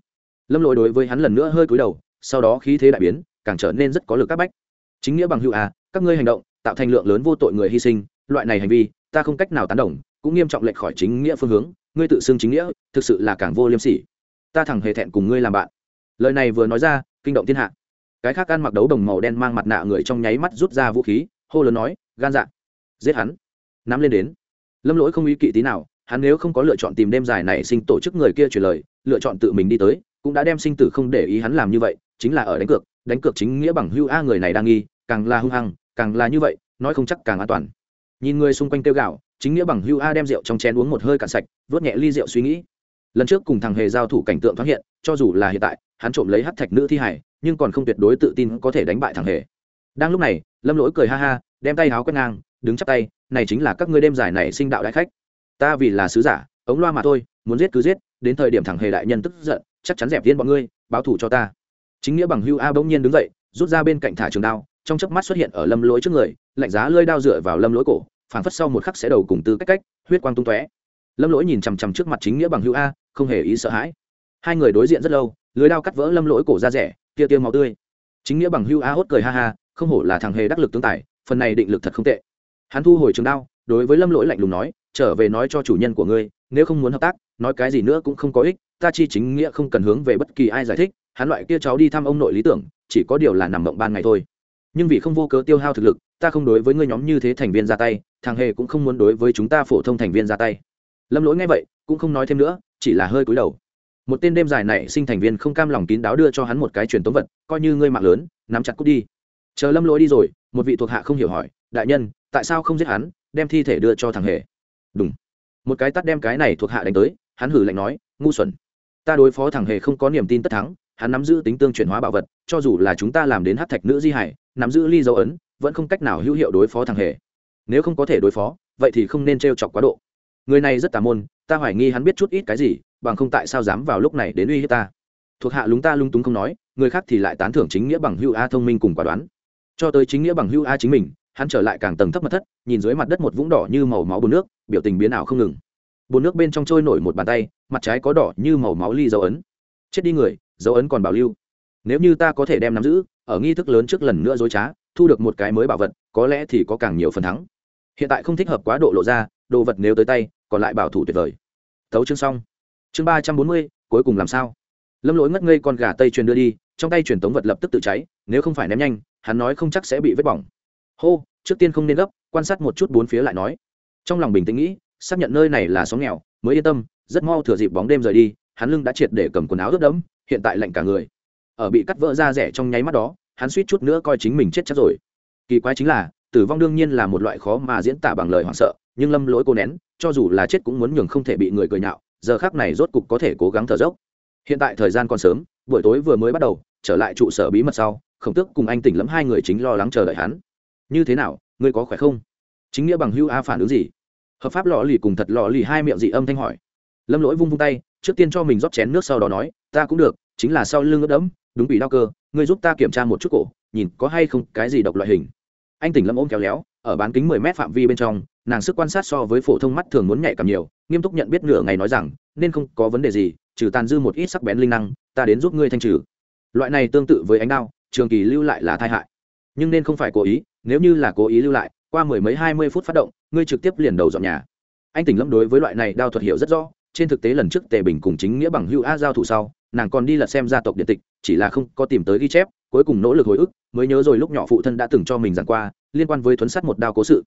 A: Lâm lỗi đối với hắn lần nữa hơi cúi đầu, sau đó khí thế đại biến, càng trở nên rất có lực các bách. Chính nghĩa bằng hữu a, các ngươi hành động, tạo thành lượng lớn vô tội người hy sinh, loại này hành vi, ta không cách nào tán đồng cũng nghiêm trọng lệch khỏi chính nghĩa phương hướng, ngươi tự xưng chính nghĩa, thực sự là càng vô liêm sỉ. Ta thẳng hề thẹn cùng ngươi làm bạn. Lời này vừa nói ra, kinh động thiên hạ. Cái khác ăn mặc đấu đồng màu đen mang mặt nạ người trong nháy mắt rút ra vũ khí, hô lớn nói, gan dạ giết hắn. Nắm lên đến. Lâm lỗi không ý kỵ tí nào, hắn nếu không có lựa chọn tìm đêm dài này sinh tổ chức người kia truyền lời, lựa chọn tự mình đi tới, cũng đã đem sinh tử không để ý hắn làm như vậy, chính là ở đánh cược đánh cược chính nghĩa bằng hưu a người này đang nghi, càng là hung hăng, càng là như vậy, nói không chắc càng an toàn. Nhìn người xung quanh kêu gạo chính nghĩa bằng hưu a đem rượu trong chén uống một hơi cạn sạch, vớt nhẹ ly rượu suy nghĩ. Lần trước cùng thằng hề giao thủ cảnh tượng thoáng hiện, cho dù là hiện tại, hắn trộm lấy hát thạch nữ thi hải nhưng còn không tuyệt đối tự tin có thể đánh bại thằng hề. Đang lúc này, lâm lỗi cười ha ha, đem tay háo quét ngang, đứng chắp tay, này chính là các ngươi đêm giải này sinh đạo đại khách. Ta vì là sứ giả, ống loa mà thôi, muốn giết cứ giết, đến thời điểm thằng hề đại nhân tức giận, chắc chắn dẹp viên bọn ngươi, báo thủ cho ta. Chính nghĩa bằng hưu a bỗng nhiên đứng dậy, rút ra bên cạnh thả trường đao, trong chớp mắt xuất hiện ở lâm lỗi trước người, lạnh giá lơi đao dựa vào lâm lỗi cổ phảng phất sau một khắc sẽ đầu cùng tư cách cách, huyết quang tung tóe. Lâm lỗi nhìn chằm chằm trước mặt chính nghĩa bằng hữu a, không hề ý sợ hãi. Hai người đối diện rất lâu, lưới đao cắt vỡ lâm lỗi cổ ra rẻ, tia tiêu máu tươi. Chính nghĩa bằng hữu a hốt cười ha ha, không hổ là thằng hề đắc lực tướng tài, phần này định lực thật không tệ. Hắn thu hồi trường đao, đối với lâm lỗi lạnh lùng nói, trở về nói cho chủ nhân của ngươi, nếu không muốn hợp tác, nói cái gì nữa cũng không có ích, ta chi chính nghĩa không cần hướng về bất kỳ ai giải thích. Hắn loại kia cháu đi thăm ông nội lý tưởng, chỉ có điều là nằm mộng ban ngày thôi. Nhưng vì không vô cớ tiêu hao thực lực, ta không đối với ngươi nhóm như thế thành viên ra tay thằng hề cũng không muốn đối với chúng ta phổ thông thành viên ra tay. Lâm lỗi nghe vậy, cũng không nói thêm nữa, chỉ là hơi cúi đầu. Một tên đêm dài này sinh thành viên không cam lòng kín đáo đưa cho hắn một cái truyền tống vật, coi như ngươi mạng lớn, nắm chặt cút đi. Chờ lâm lỗi đi rồi, một vị thuộc hạ không hiểu hỏi, đại nhân, tại sao không giết hắn, đem thi thể đưa cho thằng hề? Đúng một cái tắt đem cái này thuộc hạ đánh tới, hắn hử lạnh nói, ngu xuẩn. Ta đối phó thằng hề không có niềm tin tất thắng, hắn nắm giữ tính tương chuyển hóa bảo vật, cho dù là chúng ta làm đến hát thạch nữ di hải, nắm giữ ly dấu ấn, vẫn không cách nào hữu hiệu đối phó thằng hề nếu không có thể đối phó, vậy thì không nên t r e o chọc quá độ. Người này rất tà môn, ta hoài nghi hắn biết chút ít cái gì, bằng không tại sao dám vào lúc này đến uy hiếp ta? Thuộc hạ lúng ta lung túng không nói, người khác thì lại tán thưởng chính nghĩa bằng hưu a thông minh cùng quả đoán. Cho tới chính nghĩa bằng hưu a chính mình, hắn trở lại càng tầng thấp mật thất, nhìn dưới mặt đất một vũng đỏ như màu máu bồn nước, biểu tình biến ảo không ngừng. Bồn nước bên trong trôi nổi một bàn tay, mặt trái có đỏ như màu máu ly dấu ấn. Chết đi người, dấu ấn còn bảo lưu. Nếu như ta có thể đem nắm giữ, ở nghi thức lớn trước lần nữa dối trá, thu được một cái mới bảo vật có lẽ thì có càng nhiều phần thắng. Hiện tại không thích hợp quá độ lộ ra, đồ vật nếu tới tay, còn lại bảo thủ tuyệt vời. Thấu chương xong. Chương ba trăm bốn mươi, cuối cùng làm sao? Lâm lỗi ngất ngây con gà tây truyền đưa đi, trong tay truyền tống vật lập tức tự cháy, nếu không phải ném nhanh, hắn nói không chắc sẽ bị vết bỏng. Hô, trước tiên không nên gấp, quan sát một chút bốn phía lại nói. Trong lòng bình tĩnh nghĩ, xác nhận nơi này là xóm nghèo, mới yên tâm, rất mau thừa dịp bóng đêm rời đi, hắn lưng đã triệt để cầm quần áo ướt đẫm, hiện tại lạnh cả người. Ở bị cắt vỡ ra rẻ trong nháy mắt đó, hắn suýt chút nữa coi chính mình chết chắc rồi kỳ quái chính là, tử vong đương nhiên là một loại khó mà diễn tả bằng lời hoảng sợ, nhưng lâm lỗi cô nén, cho dù là chết cũng muốn nhường không thể bị người cười nhạo, giờ khác này rốt cục có thể cố gắng thở dốc. Hiện tại thời gian còn sớm, buổi tối vừa mới bắt đầu, trở lại trụ sở bí mật sau, khổng tước cùng anh tỉnh lẫm hai người chính lo lắng chờ đợi hắn. Như thế nào, ngươi có khỏe không? Chính nghĩa bằng hưu a phản ứng gì? Hợp pháp lò lì cùng thật lò lì hai miệng dị âm thanh hỏi. Lâm lỗi vung vung tay, trước tiên cho mình rót chén nước sau đó nói, ta cũng được, chính là sau lưng ướt đẫm, đúng bị đau cơ, ngươi giúp ta kiểm tra một chút cổ, nhìn có hay không cái gì độc loại hình anh tỉnh lâm ôm kéo léo, ở bán kính mười mét phạm vi bên trong, nàng sức quan sát so với phổ thông mắt thường muốn nhạy cảm nhiều, nghiêm túc nhận biết nửa ngày nói rằng, nên không có vấn đề gì, trừ tàn dư một ít sắc bén linh năng, ta đến giúp ngươi thanh trừ. Loại này tương tự với ánh đao, trường kỳ lưu lại là tai hại. Nhưng nên không phải cố ý, nếu như là cố ý lưu lại, qua mười mấy hai mươi phút phát động, ngươi trực tiếp liền đầu dọn nhà. Anh tỉnh lâm đối với loại này đao thuật hiểu rất rõ, trên thực tế lần trước tề bình cùng chính nghĩa bằng hữu a giao thủ sau, nàng còn đi lật xem gia tộc điện tịch, chỉ là không có tìm tới ghi chép cuối cùng nỗ lực hồi ức, mới nhớ rồi lúc nhỏ phụ thân đã từng cho mình giảng qua, liên quan với thuấn sắt một đao cố sự.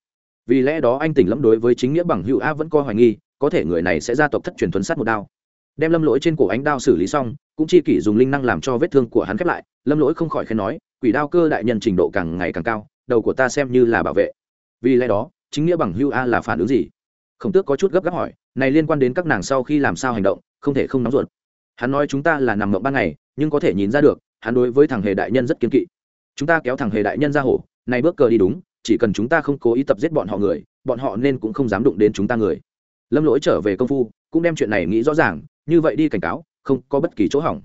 A: Vì lẽ đó anh tỉnh lâm đối với chính nghĩa bằng hữu a vẫn coi hoài nghi, có thể người này sẽ gia tộc thất truyền thuấn sắt một đao. Đem lâm lỗi trên cổ ánh đao xử lý xong, cũng chi kỷ dùng linh năng làm cho vết thương của hắn khép lại, lâm lỗi không khỏi khen nói, quỷ đao cơ đại nhân trình độ càng ngày càng cao, đầu của ta xem như là bảo vệ. Vì lẽ đó, chính nghĩa bằng hưu a là phản ứng gì? Khổng tước có chút gấp gáp hỏi, này liên quan đến các nàng sau khi làm sao hành động, không thể không nóng ruột. Hắn nói chúng ta là nằm mộng ban ngày, nhưng có thể nhìn ra được hắn đối với thằng hề đại nhân rất kiên kỵ. Chúng ta kéo thằng hề đại nhân ra hổ nay bước cờ đi đúng, chỉ cần chúng ta không cố ý tập giết bọn họ người, bọn họ nên cũng không dám đụng đến chúng ta người. Lâm lỗi trở về công phu, cũng đem chuyện này nghĩ rõ ràng, như vậy đi cảnh cáo, không có bất kỳ chỗ hỏng.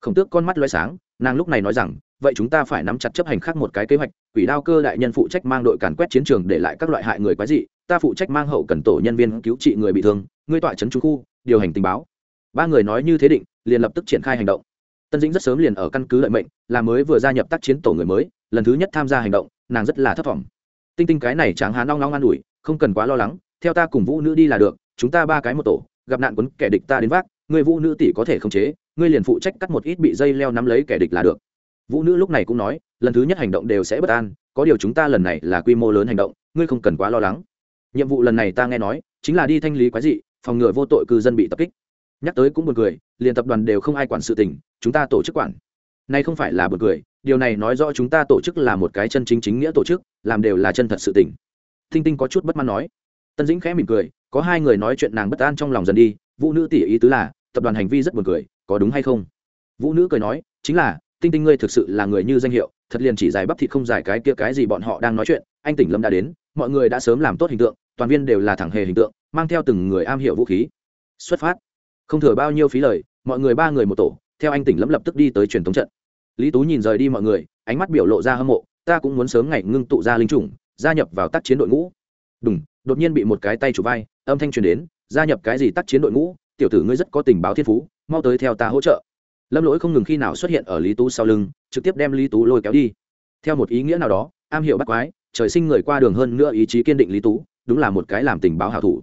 A: Khổng tước con mắt loay sáng, nàng lúc này nói rằng, vậy chúng ta phải nắm chặt chấp hành khác một cái kế hoạch, quỷ đao cơ đại nhân phụ trách mang đội càn quét chiến trường để lại các loại hại người quái dị, ta phụ trách mang hậu cần tổ nhân viên cứu trị người bị thương, ngươi tọa trấn chú khu, điều hành tình báo. Ba người nói như thế định, liền lập tức triển khai hành động tân dĩnh rất sớm liền ở căn cứ lợi mệnh, là mới vừa gia nhập tác chiến tổ người mới, lần thứ nhất tham gia hành động, nàng rất là thất vọng tinh tinh cái này tráng hán long long an ủi, không cần quá lo lắng, theo ta cùng vũ nữ đi là được, chúng ta ba cái một tổ, gặp nạn quấn kẻ địch ta đến vác, người vũ nữ tỷ có thể khống chế, ngươi liền phụ trách cắt một ít bị dây leo nắm lấy kẻ địch là được. Vũ nữ lúc này cũng nói, lần thứ nhất hành động đều sẽ bất an, có điều chúng ta lần này là quy mô lớn hành động, ngươi không cần quá lo lắng. Nhiệm vụ lần này ta nghe nói, chính là đi thanh lý quái dị, phòng ngừa vô tội cư dân bị tập kích nhắc tới cũng buồn cười, liền tập đoàn đều không ai quản sự tình, chúng ta tổ chức quản. Nay không phải là buồn cười, điều này nói rõ chúng ta tổ chức là một cái chân chính chính nghĩa tổ chức, làm đều là chân thật sự tình. Thinh tinh có chút bất mãn nói. Tân dĩnh khẽ mỉm cười, có hai người nói chuyện nàng bất an trong lòng dần đi, vũ nữ tỉ ý tứ là, tập đoàn hành vi rất buồn cười, có đúng hay không? Vũ nữ cười nói, chính là, tinh tinh ngươi thực sự là người như danh hiệu, thật liền chỉ dài bắp thịt không dài cái kia cái gì bọn họ đang nói chuyện, anh tỉnh lâm đã đến, mọi người đã sớm làm tốt hình tượng, toàn viên đều là thẳng hề hình tượng, mang theo từng người am hiểu vũ khí. Xuất phát không thừa bao nhiêu phí lời, mọi người ba người một tổ, theo anh tỉnh lâm lập tức đi tới truyền thống trận. Lý tú nhìn rời đi mọi người, ánh mắt biểu lộ ra hâm mộ, ta cũng muốn sớm ngày ngưng tụ ra linh chủng, gia nhập vào tác chiến đội ngũ. Đúng đột nhiên bị một cái tay chủ vai, âm thanh truyền đến, gia nhập cái gì tác chiến đội ngũ, tiểu tử ngươi rất có tình báo thiên phú, mau tới theo ta hỗ trợ. Lâm lỗi không ngừng khi nào xuất hiện ở lý tú sau lưng, trực tiếp đem lý tú lôi kéo đi. Theo một ý nghĩa nào đó, am hiểu bắt quái, trời sinh người qua đường hơn nữa ý chí kiên định lý tú, đúng là một cái làm tình báo hảo thủ.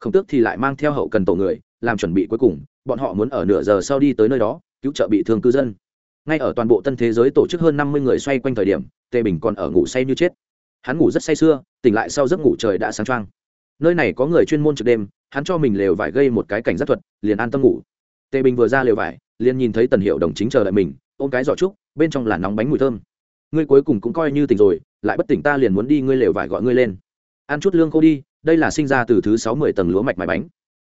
A: Không tước thì lại mang theo hậu cần tổ người làm chuẩn bị cuối cùng, bọn họ muốn ở nửa giờ sau đi tới nơi đó, cứu trợ bị thương cư dân. Ngay ở toàn bộ tân thế giới tổ chức hơn năm mươi người xoay quanh thời điểm, tề bình còn ở ngủ say như chết. Hắn ngủ rất say sưa, tỉnh lại sau giấc ngủ trời đã sáng trăng nơi này có người chuyên môn trực đêm, hắn cho mình lều vải gây một cái cảnh giác thuật, liền an tâm ngủ. Tề bình vừa ra lều vải, liền nhìn thấy tần hiệu đồng chính chờ đợi mình, ôm cái giỏ trúc, bên trong là nóng bánh mùi thơm. Ngươi cuối cùng cũng coi như tỉnh rồi, lại bất tỉnh ta liền muốn đi ngươi lều vải gọi ngươi lên. Ăn chút lương khô đi, đây là sinh ra từ thứ sáu mươi tầng lúa mạch mài bánh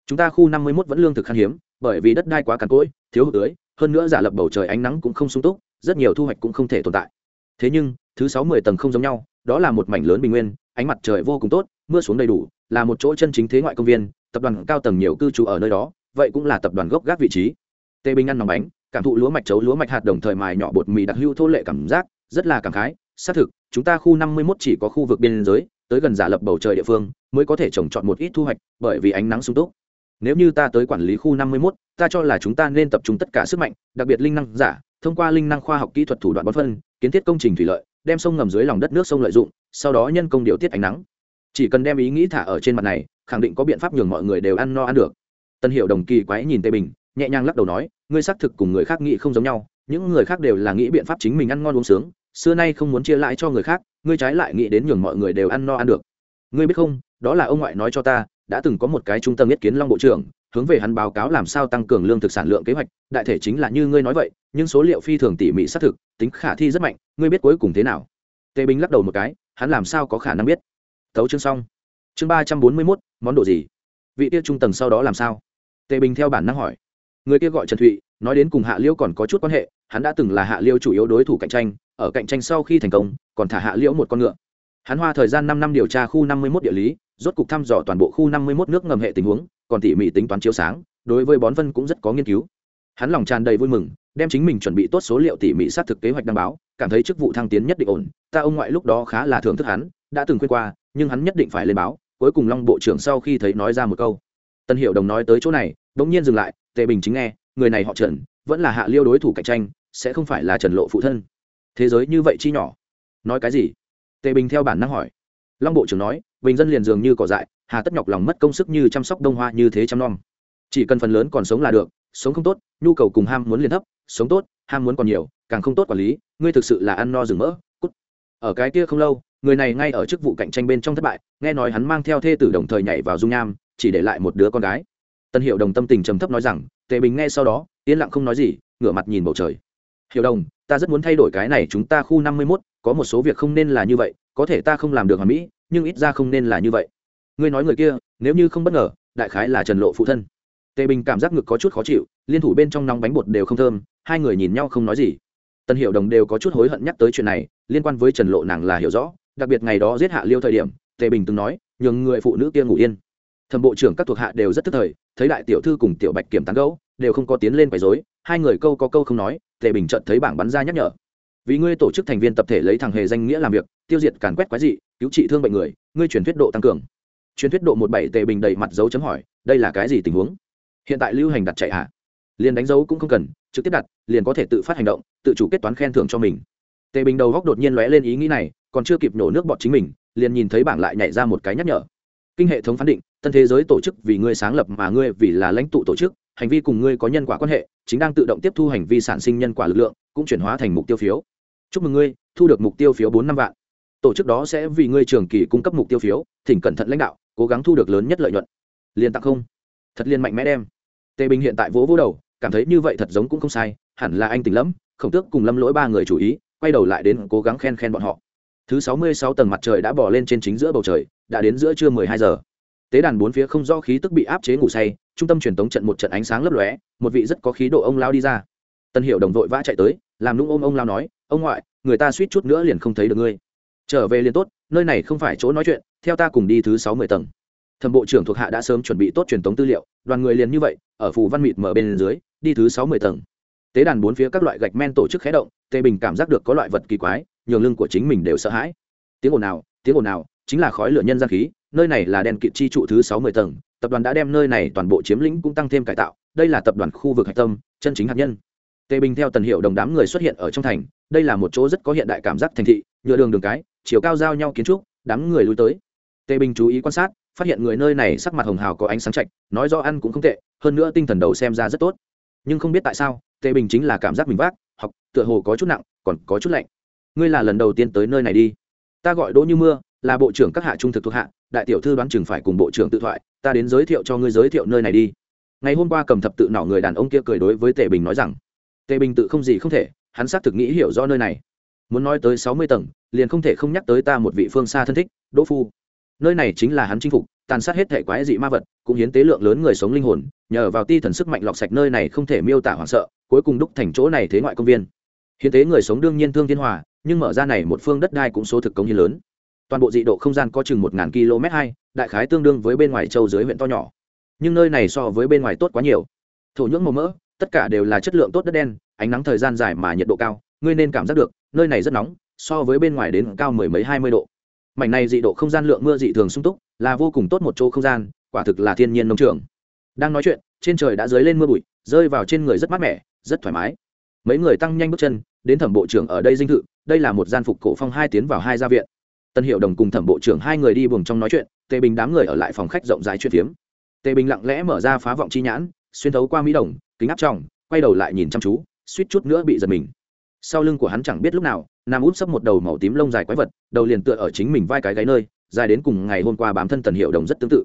A: chúng ta khu năm mươi mốt vẫn lương thực khan hiếm, bởi vì đất đai quá cằn cỗi, thiếu hụt tưới, hơn nữa giả lập bầu trời ánh nắng cũng không sung túc, rất nhiều thu hoạch cũng không thể tồn tại. Thế nhưng, thứ sáu mười tầng không giống nhau, đó là một mảnh lớn bình nguyên, ánh mặt trời vô cùng tốt, mưa xuống đầy đủ, là một chỗ chân chính thế ngoại công viên, tập đoàn cao tầng nhiều cư trú ở nơi đó, vậy cũng là tập đoàn gốc gác vị trí. Tê bình ăn nòng bánh, cảm thụ lúa mạch chấu, lúa mạch hạt đồng thời mài nhỏ bột mì đặc hưu thô lệ cảm giác, rất là cảm khái. Xác thực, chúng ta khu năm mươi 51 chỉ có khu vực biên giới, tới gần giả lập bầu trời địa phương, mới có thể trồng trọt một ít thu hoạch, bởi vì ánh nắng sung túc nếu như ta tới quản lý khu năm mươi 51, ta cho là chúng ta nên tập trung tất cả sức mạnh đặc biệt linh năng giả thông qua linh năng khoa học kỹ thuật thủ đoạn bón phân kiến thiết công trình thủy lợi đem sông ngầm dưới lòng đất nước sông lợi dụng sau đó nhân công điều tiết ánh nắng. Chỉ cần đem ý nghĩ thả ở trên mặt này khẳng định có biện pháp nhường mọi người đều ăn no ăn được. Tân hiệu đồng kỳ quái nhìn tây bình nhẹ nhàng lắc đầu nói ngươi xác thực cùng người khác nghĩ không giống nhau những người khác đều là nghĩ biện pháp chính mình ăn ngon uống sướng xưa nay không muốn chia lại cho người khác ngươi trái lại nghĩ đến nhường mọi người đều ăn no ăn được. Ngươi biết không đó là ông ngoại nói cho ta đã từng có một cái trung tâm nhất kiến long bộ trưởng, hướng về hắn báo cáo làm sao tăng cường lương thực sản lượng kế hoạch, đại thể chính là như ngươi nói vậy, nhưng số liệu phi thường tỉ mỉ xác thực, tính khả thi rất mạnh, ngươi biết cuối cùng thế nào? Tề bình lắc đầu một cái, hắn làm sao có khả năng biết? Tấu chương xong. Chương ba trăm bốn mươi mốt, món đồ gì? Vị tiết trung tầng sau đó làm sao? Tề bình theo bản năng hỏi. Người kia gọi trần thụy, nói đến cùng hạ liêu còn có chút quan hệ, hắn đã từng là hạ liêu chủ yếu đối thủ cạnh tranh, ở cạnh tranh sau khi thành công, còn thả hạ liễu một con ngựa. Hắn hoa thời gian năm năm điều tra khu năm mươi một địa lý rốt cục thăm dò toàn bộ khu năm mươi một nước ngầm hệ tình huống, còn tỉ mỉ tính toán chiếu sáng, đối với bón vân cũng rất có nghiên cứu. Hắn lòng tràn đầy vui mừng, đem chính mình chuẩn bị tốt số liệu tỉ mỉ xác thực kế hoạch đăng báo, cảm thấy chức vụ thăng tiến nhất định ổn, ta ông ngoại lúc đó khá là thưởng thức hắn, đã từng quên qua, nhưng hắn nhất định phải lên báo, cuối cùng long bộ trưởng sau khi thấy nói ra một câu. Tân Hiểu đồng nói tới chỗ này, bỗng nhiên dừng lại, tề bình chính nghe, người này họ trần, vẫn là hạ liêu đối thủ cạnh tranh, sẽ không phải là trần lộ phụ thân. Thế giới như vậy chi nhỏ. Nói cái gì? Tề bình theo bản năng hỏi. Long bộ trưởng nói bình dân liền dường như cỏ dại, hà tất nhọc lòng mất công sức như chăm sóc đông hoa như thế chăm nom. Chỉ cần phần lớn còn sống là được, sống không tốt, nhu cầu cùng ham muốn liền thấp, sống tốt, ham muốn còn nhiều, càng không tốt quản lý, ngươi thực sự là ăn no rừng mỡ, cút. Ở cái kia không lâu, người này ngay ở chức vụ cạnh tranh bên trong thất bại, nghe nói hắn mang theo thê tử đồng thời nhảy vào dung nham, chỉ để lại một đứa con gái. Tân hiệu đồng tâm tình trầm thấp nói rằng, tề bình nghe sau đó, yên lặng không nói gì, ngửa mặt nhìn bầu trời. Hiệu đồng, ta rất muốn thay đổi cái này chúng ta khu năm mươi mốt, có một số việc không nên là như vậy, có thể ta không làm được hoàn mỹ nhưng ít ra không nên là như vậy. Ngươi nói người kia, nếu như không bất ngờ, đại khái là trần lộ phụ thân. Tề bình cảm giác ngực có chút khó chịu, liên thủ bên trong nóng bánh bột đều không thơm, hai người nhìn nhau không nói gì. Tân hiệu đồng đều có chút hối hận nhắc tới chuyện này, liên quan với trần lộ nàng là hiểu rõ, đặc biệt ngày đó giết hạ liêu thời điểm, tề bình từng nói, nhường người phụ nữ kia ngủ yên. Thẩm bộ trưởng các thuộc hạ đều rất tức thời, thấy đại tiểu thư cùng tiểu bạch kiểm tán gấu đều không có tiến lên quấy dối hai người câu có câu không nói, tề bình trận thấy bảng bắn ra nhắc nhở vì ngươi tổ chức thành viên tập thể lấy thằng hề danh nghĩa làm việc, tiêu diệt càn quét quái dị, cứu trị thương bệnh người, ngươi truyền thuyết độ tăng cường. Truyền thuyết độ một bảy tề bình đầy mặt dấu chấm hỏi, đây là cái gì tình huống? Hiện tại lưu hành đặt chạy hạ liền đánh dấu cũng không cần, trực tiếp đặt, liền có thể tự phát hành động, tự chủ kết toán khen thưởng cho mình. Tề bình đầu góc đột nhiên lóe lên ý nghĩ này, còn chưa kịp nổ nước bọt chính mình, liền nhìn thấy bảng lại nhảy ra một cái nhắc nhở. Kinh hệ thống phán định, tân thế giới tổ chức vì ngươi sáng lập mà ngươi vì là lãnh tụ tổ chức, hành vi cùng ngươi có nhân quả quan hệ, chính đang tự động tiếp thu hành vi sản sinh nhân quả lực lượng, cũng chuyển hóa thành mục tiêu phiếu chúc mừng ngươi, thu được mục tiêu phiếu bốn năm vạn. Tổ chức đó sẽ vì ngươi trường kỳ cung cấp mục tiêu phiếu, thỉnh cẩn thận lãnh đạo, cố gắng thu được lớn nhất lợi nhuận. Liền tặng không? Thật liên mạnh mẽ đem. Tề bình hiện tại vỗ vỗ đầu, cảm thấy như vậy thật giống cũng không sai, hẳn là anh tỉnh lắm khổng tước cùng lâm lỗi ba người chủ ý, quay đầu lại đến cố gắng khen khen bọn họ. Thứ sáu mươi sáu tầng mặt trời đã bỏ lên trên chính giữa bầu trời, đã đến giữa trưa mười hai giờ. Tế đàn bốn phía không do khí tức bị áp chế ngủ say, trung tâm truyền tống trận một trận ánh sáng lấp lóe, một vị rất có khí độ ông lao đi ra. Tân hiệu đồng vội vã chạy tới, làm nung ôm ông lao nói ông ngoại, người ta suýt chút nữa liền không thấy được ngươi. Trở về liền tốt, nơi này không phải chỗ nói chuyện, theo ta cùng đi thứ sáu mươi tầng. Thẩm bộ trưởng thuộc hạ đã sớm chuẩn bị tốt truyền thống tư liệu, đoàn người liền như vậy, ở phù văn mịt mở bên dưới, đi thứ sáu mươi tầng. Tế đàn bốn phía các loại gạch men tổ chức khé động tê bình cảm giác được có loại vật kỳ quái, nhường lưng của chính mình đều sợ hãi. Tiếng ồn nào tiếng ồn nào chính là khói lửa nhân gian khí, nơi này là đèn kịt chi trụ thứ sáu mươi tầng, tập đoàn đã đem nơi này toàn bộ chiếm lĩnh cũng tăng thêm cải tạo, đây là tập đoàn khu vực hạch tâm, chân chính hạt nhân. Tề bình theo tần hiệu đồng đám người xuất hiện ở trong thành đây là một chỗ rất có hiện đại cảm giác thành thị, nhựa đường đường cái, chiều cao giao nhau kiến trúc, đám người lui tới. Tề bình chú ý quan sát, phát hiện người nơi này sắc mặt hồng hào có ánh sáng chạch, nói do ăn cũng không tệ, hơn nữa tinh thần đầu xem ra rất tốt. Nhưng không biết tại sao, tề bình chính là cảm giác mình vác, học, tựa hồ có chút nặng, còn có chút lạnh. Ngươi là lần đầu tiên tới nơi này đi. Ta gọi đỗ như mưa, là bộ trưởng các hạ trung thực thuộc hạ, đại tiểu thư đoán chừng phải cùng bộ trưởng tự thoại, ta đến giới thiệu cho ngươi giới thiệu nơi này đi. Ngày hôm qua cầm thập tự nỏ người đàn ông kia cười đối với tề bình nói rằng, tề bình tự không gì không thể hắn xác thực nghĩ hiểu rõ nơi này. Muốn nói tới sáu mươi tầng, liền không thể không nhắc tới ta một vị phương xa thân thích, đỗ phu. Nơi này chính là hắn chinh phục, tàn sát hết thể quái dị ma vật, cũng hiến tế lượng lớn người sống linh hồn, nhờ vào ti thần sức mạnh lọc sạch nơi này không thể miêu tả hoảng sợ, cuối cùng đúc thành chỗ này thế ngoại công viên. Hiến tế người sống đương nhiên thương thiên hòa, nhưng mở ra này một phương đất đai cũng số thực công như lớn. Toàn bộ dị độ không gian có chừng một ngàn km hai, đại khái tương đương với bên ngoài châu dưới huyện to nhỏ. Nhưng nơi này so với bên ngoài tốt quá nhiều. Thổ nhưỡng màu mỡ, tất cả đều là chất lượng tốt đất đen ánh nắng thời gian dài mà nhiệt độ cao, ngươi nên cảm giác được, nơi này rất nóng, so với bên ngoài đến cao mười mấy hai mươi độ. Mảnh này dị độ không gian lượng mưa dị thường sung túc, là vô cùng tốt một chỗ không gian, quả thực là thiên nhiên nông trường. Đang nói chuyện, trên trời đã dấy lên mưa bụi, rơi vào trên người rất mát mẻ, rất thoải mái. Mấy người tăng nhanh bước chân, đến thẩm bộ trưởng ở đây dinh thự, đây là một gian phục cổ phong hai tiến vào hai gia viện. Tân hiệu đồng cùng thẩm bộ trưởng hai người đi buồng trong nói chuyện, tề bình đám người ở lại phòng khách rộng rãi chuyện phiếm. Tề bình lặng lẽ mở ra phá vọng chi nhãn, xuyên thấu qua mỹ đồng, kính áp tròng, quay đầu lại nhìn chăm chú suýt chút nữa bị giật mình. Sau lưng của hắn chẳng biết lúc nào nam út sấp một đầu màu tím lông dài quái vật đầu liền tựa ở chính mình vai cái gáy nơi dài đến cùng ngày hôm qua bám thân tần hiệu đồng rất tương tự.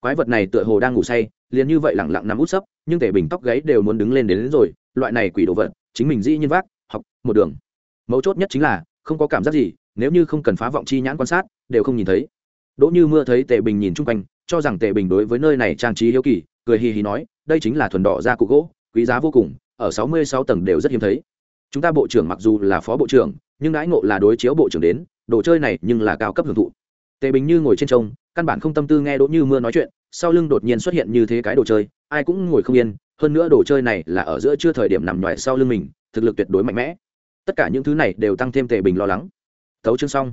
A: Quái vật này tựa hồ đang ngủ say liền như vậy lẳng lặng nằm út sấp nhưng tề bình tóc gáy đều muốn đứng lên đến, đến rồi loại này quỷ đồ vật chính mình dĩ nhiên vác học một đường. Mấu chốt nhất chính là không có cảm giác gì nếu như không cần phá vọng chi nhãn quan sát đều không nhìn thấy. Đỗ như mưa thấy tề bình nhìn chung quanh cho rằng tề bình đối với nơi này trang trí hiếu kỳ cười hì hì nói đây chính là thuần đỏ da cụ gỗ quý giá vô cùng ở sáu mươi sáu tầng đều rất hiếm thấy. Chúng ta bộ trưởng mặc dù là phó bộ trưởng, nhưng đãi ngộ là đối chiếu bộ trưởng đến, đồ chơi này nhưng là cao cấp hưởng thụ. Tề bình như ngồi trên trông, căn bản không tâm tư nghe đỗ như mưa nói chuyện, sau lưng đột nhiên xuất hiện như thế cái đồ chơi, ai cũng ngồi không yên, hơn nữa đồ chơi này là ở giữa chưa thời điểm nằm ngoài sau lưng mình, thực lực tuyệt đối mạnh mẽ. Tất cả những thứ này đều tăng thêm tề bình lo lắng. Thấu chương xong.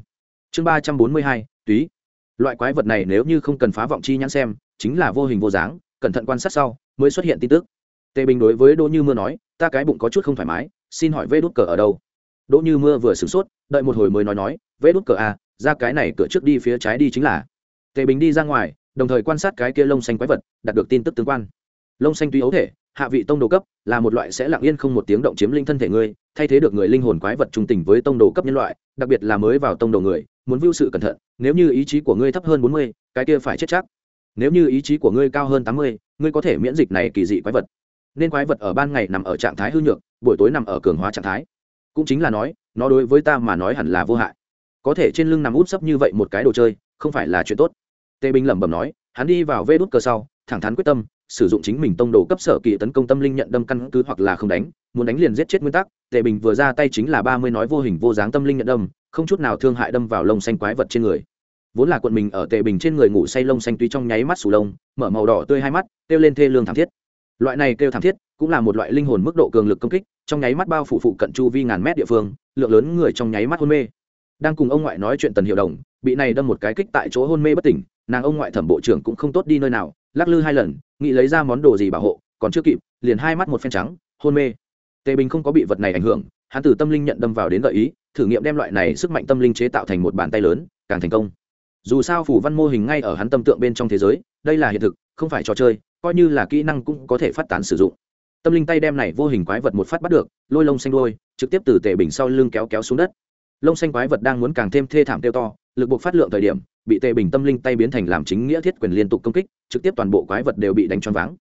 A: Chương ba trăm bốn mươi hai, túy. Loại quái vật này nếu như không cần phá vọng chi nhãn xem, chính là vô hình vô dáng, cẩn thận quan sát sau, mới xuất hiện tin tức tề bình đối với đỗ như mưa nói ta cái bụng có chút không thoải mái xin hỏi vê đút cờ ở đâu? Đỗ như mưa vừa sửng sốt đợi một hồi mới nói nói vê đút cờ à, ra cái này cửa trước đi phía trái đi chính là. Tề bình đi ra ngoài đồng thời quan sát cái kia lông xanh quái vật đạt được tin tức tương quan. Lông xanh tuy ấu thể hạ vị tông đồ cấp là một loại sẽ lặng yên không một tiếng động chiếm linh thân thể ngươi thay thế được người linh hồn quái vật trung tình với tông đồ cấp nhân loại đặc biệt là mới vào tông đồ người muốn vưu sự cẩn thận nếu như ý chí của ngươi thấp hơn bốn mươi cái kia phải chết chắc. Nếu như ý chí của ngươi cao hơn tám mươi ngươi có thể miễn dịch này kỳ dị quái vật nên quái vật ở ban ngày nằm ở trạng thái hư nhược, buổi tối nằm ở cường hóa trạng thái. Cũng chính là nói, nó đối với ta mà nói hẳn là vô hại. Có thể trên lưng nằm út sấp như vậy một cái đồ chơi, không phải là chuyện tốt. Tề binh lẩm bẩm nói, hắn đi vào vê đút cờ sau, thẳng thắn quyết tâm, sử dụng chính mình tông đồ cấp sở kỳ tấn công tâm linh nhận đâm căn cứ hoặc là không đánh, muốn đánh liền giết chết nguyên tắc. Tề bình vừa ra tay chính là ba mươi nói vô hình vô dáng tâm linh nhận đâm, không chút nào thương hại đâm vào lông xanh quái vật trên người. Vốn là quận mình ở tề bình trên người ngủ say lông xanh tuy trong nháy mắt sù lông, mở màu đỏ tươi hai mắt, kêu lên thê lương thảm thiết loại này kêu thảm thiết cũng là một loại linh hồn mức độ cường lực công kích, trong nháy mắt bao phủ phụ cận chu vi ngàn mét địa phương, lượng lớn người trong nháy mắt hôn mê. Đang cùng ông ngoại nói chuyện tần hiệu đồng, bị này đâm một cái kích tại chỗ hôn mê bất tỉnh, nàng ông ngoại thẩm bộ trưởng cũng không tốt đi nơi nào, lắc lư hai lần, nghĩ lấy ra món đồ gì bảo hộ, còn chưa kịp, liền hai mắt một phen trắng, hôn mê. Tề bình không có bị vật này ảnh hưởng, hắn từ tâm linh nhận đâm vào đến gợi ý, thử nghiệm đem loại này sức mạnh tâm linh chế tạo thành một bàn tay lớn, càng thành công. Dù sao phủ văn mô hình ngay ở hắn tâm tượng bên trong thế giới, đây là hiện thực, không phải trò chơi coi như là kỹ năng cũng có thể phát tán sử dụng. Tâm linh tay đem này vô hình quái vật một phát bắt được, lôi lông xanh đôi, trực tiếp từ tể bình sau lưng kéo kéo xuống đất. Lông xanh quái vật đang muốn càng thêm thê thảm tiêu to, lực buộc phát lượng thời điểm, bị tề bình tâm linh tay biến thành làm chính nghĩa thiết quyền liên tục công kích, trực tiếp toàn bộ quái vật đều bị đánh choáng váng.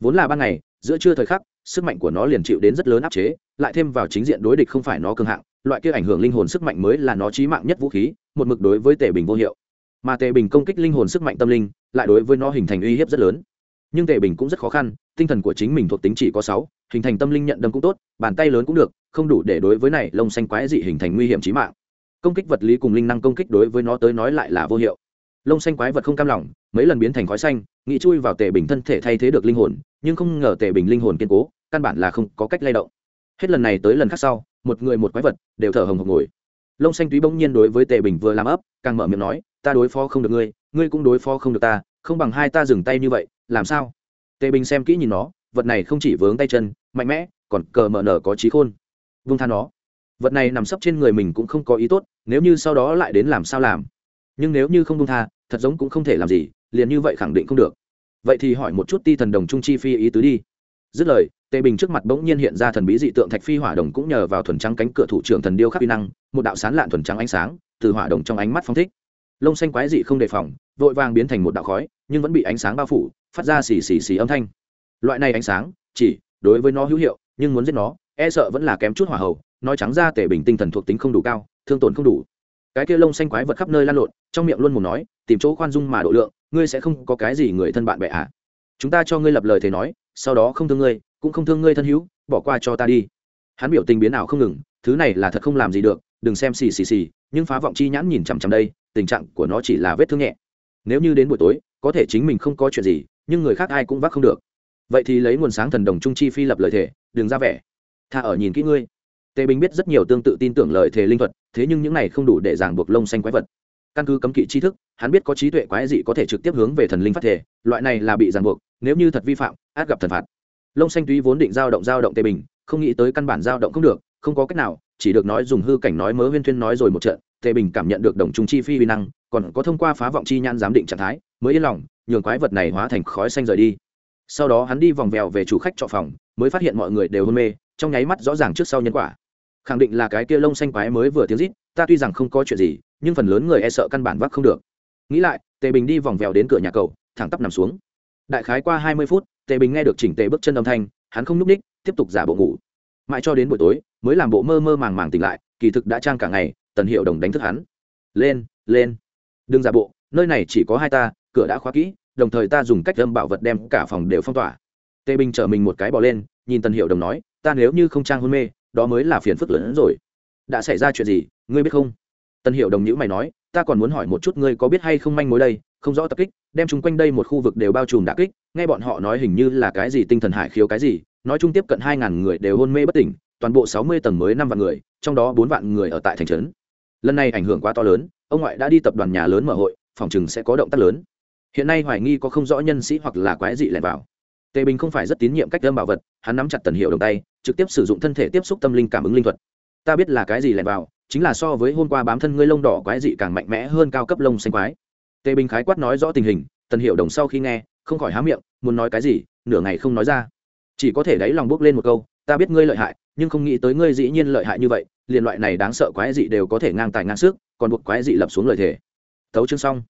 A: Vốn là ban ngày, giữa trưa thời khắc, sức mạnh của nó liền chịu đến rất lớn áp chế, lại thêm vào chính diện đối địch không phải nó cường hạng, loại kia ảnh hưởng linh hồn sức mạnh mới là nó chí mạng nhất vũ khí, một mực đối với tề bình vô hiệu. Mà tề bình công kích linh hồn sức mạnh tâm linh, lại đối với nó hình thành uy hiếp rất lớn nhưng tề bình cũng rất khó khăn, tinh thần của chính mình thuộc tính chỉ có sáu, hình thành tâm linh nhận đâm cũng tốt, bàn tay lớn cũng được, không đủ để đối với này lông xanh quái dị hình thành nguy hiểm chí mạng. Công kích vật lý cùng linh năng công kích đối với nó tới nói lại là vô hiệu. Lông xanh quái vật không cam lòng, mấy lần biến thành khói xanh, nghĩ chui vào tề bình thân thể thay thế được linh hồn, nhưng không ngờ tề bình linh hồn kiên cố, căn bản là không có cách lay động. Hết lần này tới lần khác sau, một người một quái vật đều thở hồng hộc ngồi. Lông xanh túy bỗng nhiên đối với tề bình vừa làm ấp, càng mở miệng nói, ta đối phó không được ngươi ngươi cũng đối phó không được ta, không bằng hai ta dừng tay như vậy làm sao? Tề bình xem kỹ nhìn nó, vật này không chỉ vướng tay chân, mạnh mẽ, còn cờ mở nở có trí khôn. Vung tha nó. Vật này nằm sấp trên người mình cũng không có ý tốt, nếu như sau đó lại đến làm sao làm? Nhưng nếu như không vung tha, thật giống cũng không thể làm gì, liền như vậy khẳng định không được. Vậy thì hỏi một chút ti thần đồng trung chi phi ý tứ đi. Dứt lời, tề bình trước mặt bỗng nhiên hiện ra thần bí dị tượng thạch phi hỏa đồng cũng nhờ vào thuần trắng cánh cửa thủ trưởng thần điêu khắc uy năng, một đạo sán lạn thuần trắng ánh sáng, từ hỏa đồng trong ánh mắt phong thích lông xanh quái dị không đề phòng, vội vàng biến thành một đạo khói, nhưng vẫn bị ánh sáng bao phủ, phát ra xì xì xì âm thanh. Loại này ánh sáng, chỉ đối với nó hữu hiệu, nhưng muốn giết nó e sợ vẫn là kém chút hỏa hầu, nói trắng ra tể bình tinh thần thuộc tính không đủ cao, thương tổn không đủ. Cái kia lông xanh quái vật khắp nơi lan lộn, trong miệng luôn muốn nói, tìm chỗ khoan dung mà độ lượng, ngươi sẽ không có cái gì người thân bạn bè à? Chúng ta cho ngươi lập lời thế nói, sau đó không thương ngươi, cũng không thương ngươi thân hữu, bỏ qua cho ta đi. Hắn biểu tình biến ảo không ngừng, thứ này là thật không làm gì được, đừng xem xì xì xì, nhưng phá vọng chi nhãn nhìn chằm chằm đây tình trạng của nó chỉ là vết thương nhẹ. Nếu như đến buổi tối, có thể chính mình không có chuyện gì, nhưng người khác ai cũng vác không được. Vậy thì lấy nguồn sáng thần đồng trung chi phi lập lời thể đừng ra vẻ. Tha ở nhìn kỹ ngươi. Tề bình biết rất nhiều tương tự tin tưởng lời thể linh thuật, thế nhưng những này không đủ để giảng buộc lông xanh quái vật. Căn cứ cấm kỵ tri thức, hắn biết có trí tuệ quái dị có thể trực tiếp hướng về thần linh phát thể loại này là bị giảng buộc, nếu như thật vi phạm, át gặp thần phạt. Lông xanh túy vốn định giao động giao động tề bình, không nghĩ tới căn bản giao động không được, không có cách nào chỉ được nói dùng hư cảnh nói mớ huyên thuyên nói rồi một trận, tề bình cảm nhận được đồng trung chi phi vi năng, còn có thông qua phá vọng chi nhan giám định trạng thái, mới yên lòng, nhường quái vật này hóa thành khói xanh rời đi. Sau đó hắn đi vòng vèo về chủ khách trọ phòng, mới phát hiện mọi người đều hôn mê, trong nháy mắt rõ ràng trước sau nhân quả. Khẳng định là cái kia lông xanh quái mới vừa tiếng rít, ta tuy rằng không có chuyện gì, nhưng phần lớn người e sợ căn bản vác không được. Nghĩ lại, tề bình đi vòng vèo đến cửa nhà cầu, thẳng tắp nằm xuống. Đại khái qua hai mươi phút, tề bình nghe được chỉnh tề bước chân âm thanh, hắn không n ú c ních tiếp tục giả bộ ngủ. Mãi cho đến buổi tối mới làm bộ mơ mơ màng màng tỉnh lại, kỳ thực đã trang cả ngày, tần hiệu đồng đánh thức hắn. Lên lên, đừng giả bộ, nơi này chỉ có hai ta, cửa đã khóa kỹ, đồng thời ta dùng cách âm bảo vật đem cả phòng đều phong tỏa. Tề bình chở mình một cái bỏ lên, nhìn tần hiệu đồng nói, ta nếu như không trang hôn mê, đó mới là phiền phức lớn hơn rồi. Đã xảy ra chuyện gì, ngươi biết không? Tần hiệu đồng nhữ mày nói, ta còn muốn hỏi một chút ngươi có biết hay không manh mối đây, không rõ tập kích, đem chúng quanh đây một khu vực đều bao trùm đả kích, nghe bọn họ nói hình như là cái gì tinh thần hải khiếu cái gì, nói chung tiếp cận hai ngàn người đều hôn mê bất tỉnh toàn bộ sáu mươi tầng mới năm vạn người, trong đó bốn vạn người ở tại thành trấn. Lần này ảnh hưởng quá to lớn, ông ngoại đã đi tập đoàn nhà lớn mở hội, phòng chừng sẽ có động tác lớn. Hiện nay hoài nghi có không rõ nhân sĩ hoặc là quái dị lẻn vào. Tề bình không phải rất tín nhiệm cách âm bảo vật, hắn nắm chặt tần hiệu đồng tay, trực tiếp sử dụng thân thể tiếp xúc tâm linh cảm ứng linh thuật. Ta biết là cái gì lẻn vào, chính là so với hôm qua bám thân ngươi lông đỏ quái dị càng mạnh mẽ hơn cao cấp lông xanh quái. Tề bình khái quát nói rõ tình hình, tần hiệu đồng sau khi nghe, không khỏi há miệng, muốn nói cái gì, nửa ngày không nói ra. Chỉ có thể đáy lòng bước lên một câu ta biết ngươi lợi hại, nhưng không nghĩ tới ngươi dĩ nhiên lợi hại như vậy, liền loại này đáng sợ quái dị đều có thể ngang tài ngang sức, còn buộc quái dị lập xuống lời thề. Thấu chương xong.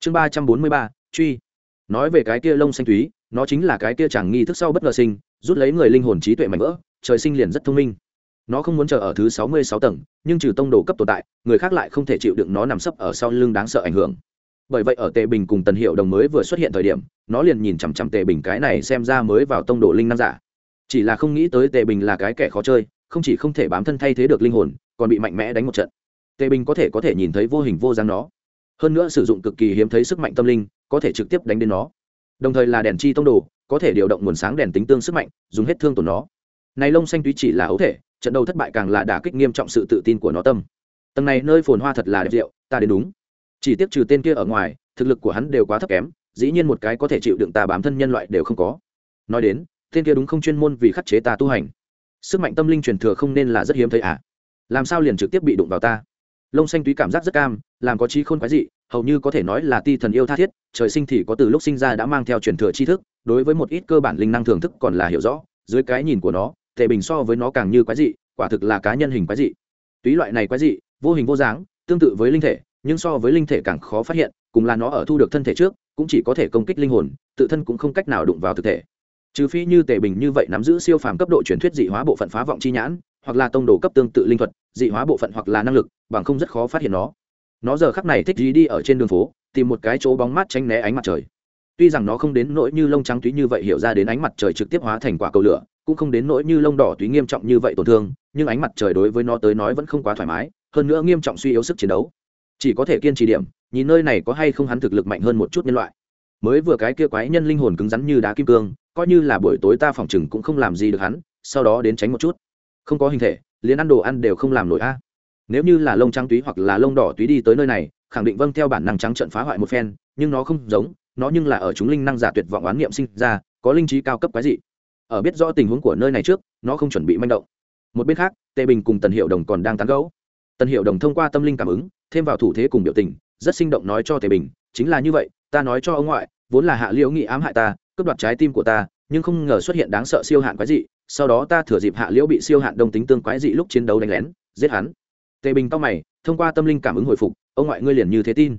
A: Chương ba trăm bốn mươi ba, truy. Nói về cái kia lông xanh túy nó chính là cái kia chẳng nghi thức sau bất ngờ sinh, rút lấy người linh hồn trí tuệ mạnh vỡ, trời sinh liền rất thông minh. Nó không muốn chờ ở thứ sáu mươi sáu tầng, nhưng trừ tông đồ cấp tồn tại, người khác lại không thể chịu đựng nó nằm sấp ở sau lưng đáng sợ ảnh hưởng. Bởi vậy ở tề bình cùng tần hiệu đồng mới vừa xuất hiện thời điểm, nó liền nhìn chằm chằm tề bình cái này xem ra mới vào tông đồ linh năng giả chỉ là không nghĩ tới tề bình là cái kẻ khó chơi, không chỉ không thể bám thân thay thế được linh hồn, còn bị mạnh mẽ đánh một trận. Tề bình có thể có thể nhìn thấy vô hình vô dáng nó. Hơn nữa sử dụng cực kỳ hiếm thấy sức mạnh tâm linh, có thể trực tiếp đánh đến nó. Đồng thời là đèn chi tông đồ, có thể điều động nguồn sáng đèn tính tương sức mạnh, dùng hết thương tổn nó. Này lông xanh tuy chỉ là ấu thể, trận đầu thất bại càng là đả kích nghiêm trọng sự tự tin của nó tâm. Tầng này nơi phồn hoa thật là đẹp rượu, ta đến đúng. Chỉ tiếc trừ tên kia ở ngoài, thực lực của hắn đều quá thấp kém, dĩ nhiên một cái có thể chịu đựng ta bám thân nhân loại đều không có. Nói đến tên kia đúng không chuyên môn vì khắc chế ta tu hành. Sức mạnh tâm linh truyền thừa không nên là rất hiếm thấy à? Làm sao liền trực tiếp bị đụng vào ta? Lông xanh túy cảm giác rất cam, làm có trí khôn quái dị, hầu như có thể nói là ti thần yêu tha thiết, trời sinh thì có từ lúc sinh ra đã mang theo truyền thừa tri thức, đối với một ít cơ bản linh năng thưởng thức còn là hiểu rõ, dưới cái nhìn của nó tề bình so với nó càng như quái dị, quả thực là cá nhân hình quái dị. Túy loại này quái dị, vô hình vô dáng, tương tự với linh thể, nhưng so với linh thể càng khó phát hiện, cùng là nó ở thu được thân thể trước, cũng chỉ có thể công kích linh hồn, tự thân cũng không cách nào đụng vào thực thể trừ phi như tề bình như vậy nắm giữ siêu phàm cấp độ truyền thuyết dị hóa bộ phận phá vọng chi nhãn, hoặc là tông đồ cấp tương tự linh thuật, dị hóa bộ phận hoặc là năng lực, bằng không rất khó phát hiện nó. Nó giờ khắc này thích gì đi ở trên đường phố, tìm một cái chỗ bóng mát tránh né ánh mặt trời. Tuy rằng nó không đến nỗi như lông trắng túy như vậy hiểu ra đến ánh mặt trời trực tiếp hóa thành quả cầu lửa, cũng không đến nỗi như lông đỏ túy nghiêm trọng như vậy tổn thương, nhưng ánh mặt trời đối với nó tới nói vẫn không quá thoải mái, hơn nữa nghiêm trọng suy yếu sức chiến đấu. Chỉ có thể kiên trì điểm, nhìn nơi này có hay không hắn thực lực mạnh hơn một chút nhân loại mới vừa cái kia quái nhân linh hồn cứng rắn như đá kim cương, coi như là buổi tối ta phòng chừng cũng không làm gì được hắn, sau đó đến tránh một chút. Không có hình thể, liền ăn đồ ăn đều không làm nổi a. Nếu như là lông trắng túy hoặc là lông đỏ túy đi tới nơi này, khẳng định vâng theo bản năng trắng trận phá hoại một phen, nhưng nó không giống, nó nhưng là ở chúng linh năng giả tuyệt vọng oán niệm sinh ra, có linh trí cao cấp quái dị. Ở biết rõ tình huống của nơi này trước, nó không chuẩn bị manh động. Một bên khác, tề bình cùng tần hiệu đồng còn đang tán gẫu. Tần hiệu đồng thông qua tâm linh cảm ứng, thêm vào thủ thế cùng biểu tình, rất sinh động nói cho tề bình, chính là như vậy ta nói cho ông ngoại, vốn là hạ liễu nghị ám hại ta, cướp đoạt trái tim của ta, nhưng không ngờ xuất hiện đáng sợ siêu hạn quái dị, sau đó ta thừa dịp hạ liễu bị siêu hạn đông tính tương quái dị lúc chiến đấu đánh lén, giết hắn. Tề bình tóc mày, thông qua tâm linh cảm ứng hồi phục, ông ngoại ngươi liền như thế tin.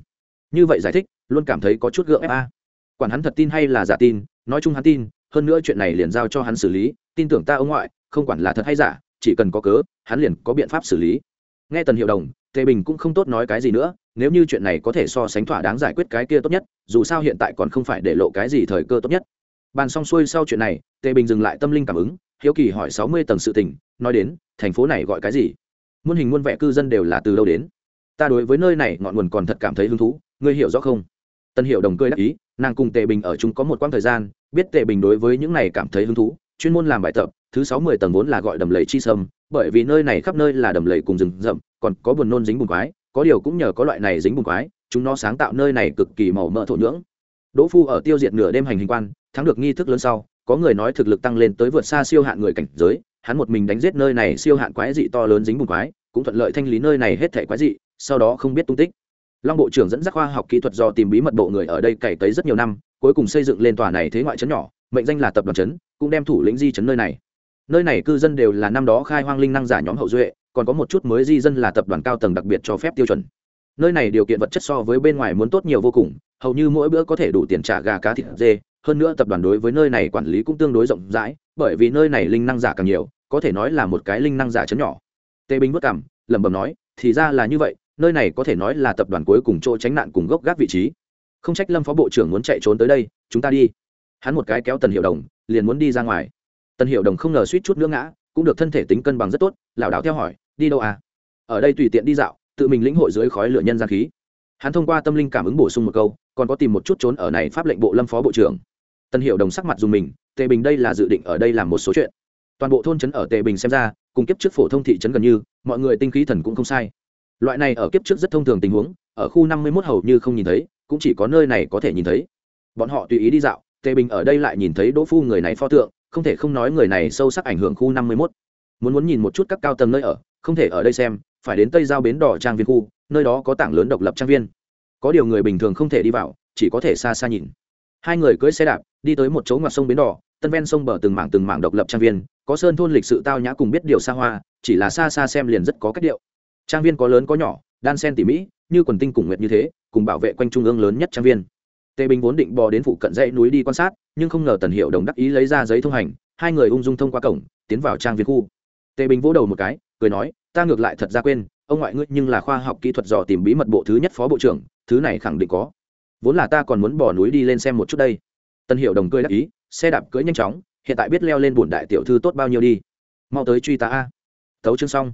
A: Như vậy giải thích, luôn cảm thấy có chút gượng ép a. Quản hắn thật tin hay là giả tin, nói chung hắn tin, hơn nữa chuyện này liền giao cho hắn xử lý, tin tưởng ta ông ngoại, không quản là thật hay giả, chỉ cần có cớ, hắn liền có biện pháp xử lý. Nghe tần hiệu đồng tề bình cũng không tốt nói cái gì nữa, nếu như chuyện này có thể so sánh thỏa đáng giải quyết cái kia tốt nhất, dù sao hiện tại còn không phải để lộ cái gì thời cơ tốt nhất. Bàn xong xuôi sau chuyện này, tề bình dừng lại tâm linh cảm ứng, hiếu kỳ hỏi sáu mươi tầng sự tình, nói đến, thành phố này gọi cái gì? Muôn hình muôn vẻ cư dân đều là từ đâu đến? Ta đối với nơi này ngọn nguồn còn thật cảm thấy hứng thú, ngươi hiểu rõ không? Tân hiệu đồng cười đắc ý, nàng cùng tề bình ở chung có một quãng thời gian, biết tề bình đối với những này cảm thấy hứng thú, chuyên môn làm bài tập, thứ sáu mươi tầng vốn là gọi đầm lầy chi sâm, bởi vì nơi này khắp nơi là đầm lầy cùng rừng rậm còn có buồn nôn dính bùn quái, có điều cũng nhờ có loại này dính bùn quái, chúng nó sáng tạo nơi này cực kỳ màu mỡ thổ nhưỡng. Đỗ phu ở tiêu diệt nửa đêm hành hình quan, thắng được nghi thức lớn sau, có người nói thực lực tăng lên tới vượt xa siêu hạn người cảnh giới, hắn một mình đánh giết nơi này siêu hạn quái dị to lớn dính bùn quái, cũng thuận lợi thanh lý nơi này hết thể quái dị, sau đó không biết tung tích. Long bộ trưởng dẫn dắt khoa học kỹ thuật do tìm bí mật bộ người ở đây cày tới rất nhiều năm, cuối cùng xây dựng lên tòa này thế ngoại trấn nhỏ, mệnh danh là tập đoàn trấn, cũng đem thủ lĩnh di trấn nơi này. Nơi này cư dân đều là năm đó khai hoang linh năng giả nhóm hậu duệ còn có một chút mới di dân là tập đoàn cao tầng đặc biệt cho phép tiêu chuẩn. Nơi này điều kiện vật chất so với bên ngoài muốn tốt nhiều vô cùng, hầu như mỗi bữa có thể đủ tiền trả gà cá thịt dê, hơn nữa tập đoàn đối với nơi này quản lý cũng tương đối rộng rãi, bởi vì nơi này linh năng giả càng nhiều, có thể nói là một cái linh năng giả chấn nhỏ. Tê binh vất cảm lẩm bẩm nói, thì ra là như vậy, nơi này có thể nói là tập đoàn cuối cùng chỗ tránh nạn cùng gốc gác vị trí. Không trách lâm phó bộ trưởng muốn chạy trốn tới đây, chúng ta đi. Hắn một cái kéo tần hiệu đồng, liền muốn đi ra ngoài. Tần hiệu đồng không ngờ suýt chút nữa ngã, cũng được thân thể tính cân bằng rất tốt, lảo đảo theo hỏi đi đâu à? Ở đây tùy tiện đi dạo, tự mình lĩnh hội dưới khói lửa nhân gian khí. Hắn thông qua tâm linh cảm ứng bổ sung một câu, còn có tìm một chút trốn ở này pháp lệnh bộ lâm phó bộ trưởng. Tân hiệu đồng sắc mặt dùng mình, tề bình đây là dự định ở đây làm một số chuyện. Toàn bộ thôn trấn ở tề bình xem ra, cùng kiếp trước phổ thông thị trấn gần như, mọi người tinh khí thần cũng không sai. Loại này ở kiếp trước rất thông thường tình huống, ở khu năm mươi mốt hầu như không nhìn thấy, cũng chỉ có nơi này có thể nhìn thấy. Bọn họ tùy ý đi dạo, tề bình ở đây lại nhìn thấy đỗ phu người này pho tượng, không thể không nói người này sâu sắc ảnh hưởng khu năm mươi mốt. Muốn muốn nhìn một chút các cao tầng nơi ở không thể ở đây xem, phải đến tây giao bến đỏ trang viên khu, nơi đó có tảng lớn độc lập trang viên. Có điều người bình thường không thể đi vào, chỉ có thể xa xa nhìn. Hai người cưỡi xe đạp, đi tới một chỗ ngoặt sông bến đỏ, tân ven sông bờ từng mảng từng mảng độc lập trang viên, có sơn thôn lịch sự tao nhã cùng biết điều xa hoa, chỉ là xa xa xem liền rất có cách điệu. Trang viên có lớn có nhỏ, đan sen tỉ mỹ như quần tinh cùng nguyệt như thế, cùng bảo vệ quanh trung ương lớn nhất trang viên. Tề bình vốn định bò đến phụ cận dãy núi đi quan sát, nhưng không ngờ tần hiệu đồng đắc ý lấy ra giấy thông hành, hai người ung dung thông qua cổng, tiến vào trang viên khu. Tề bình vỗ đầu một cái cười nói, ta ngược lại thật ra quên, ông ngoại ngươi nhưng là khoa học kỹ thuật dò tìm bí mật bộ thứ nhất phó bộ trưởng, thứ này khẳng định có. Vốn là ta còn muốn bỏ núi đi lên xem một chút đây. Tân hiệu đồng cười đắc ý, xe đạp cưỡi nhanh chóng, hiện tại biết leo lên bùn đại tiểu thư tốt bao nhiêu đi. Mau tới truy ta a. Tấu chương xong.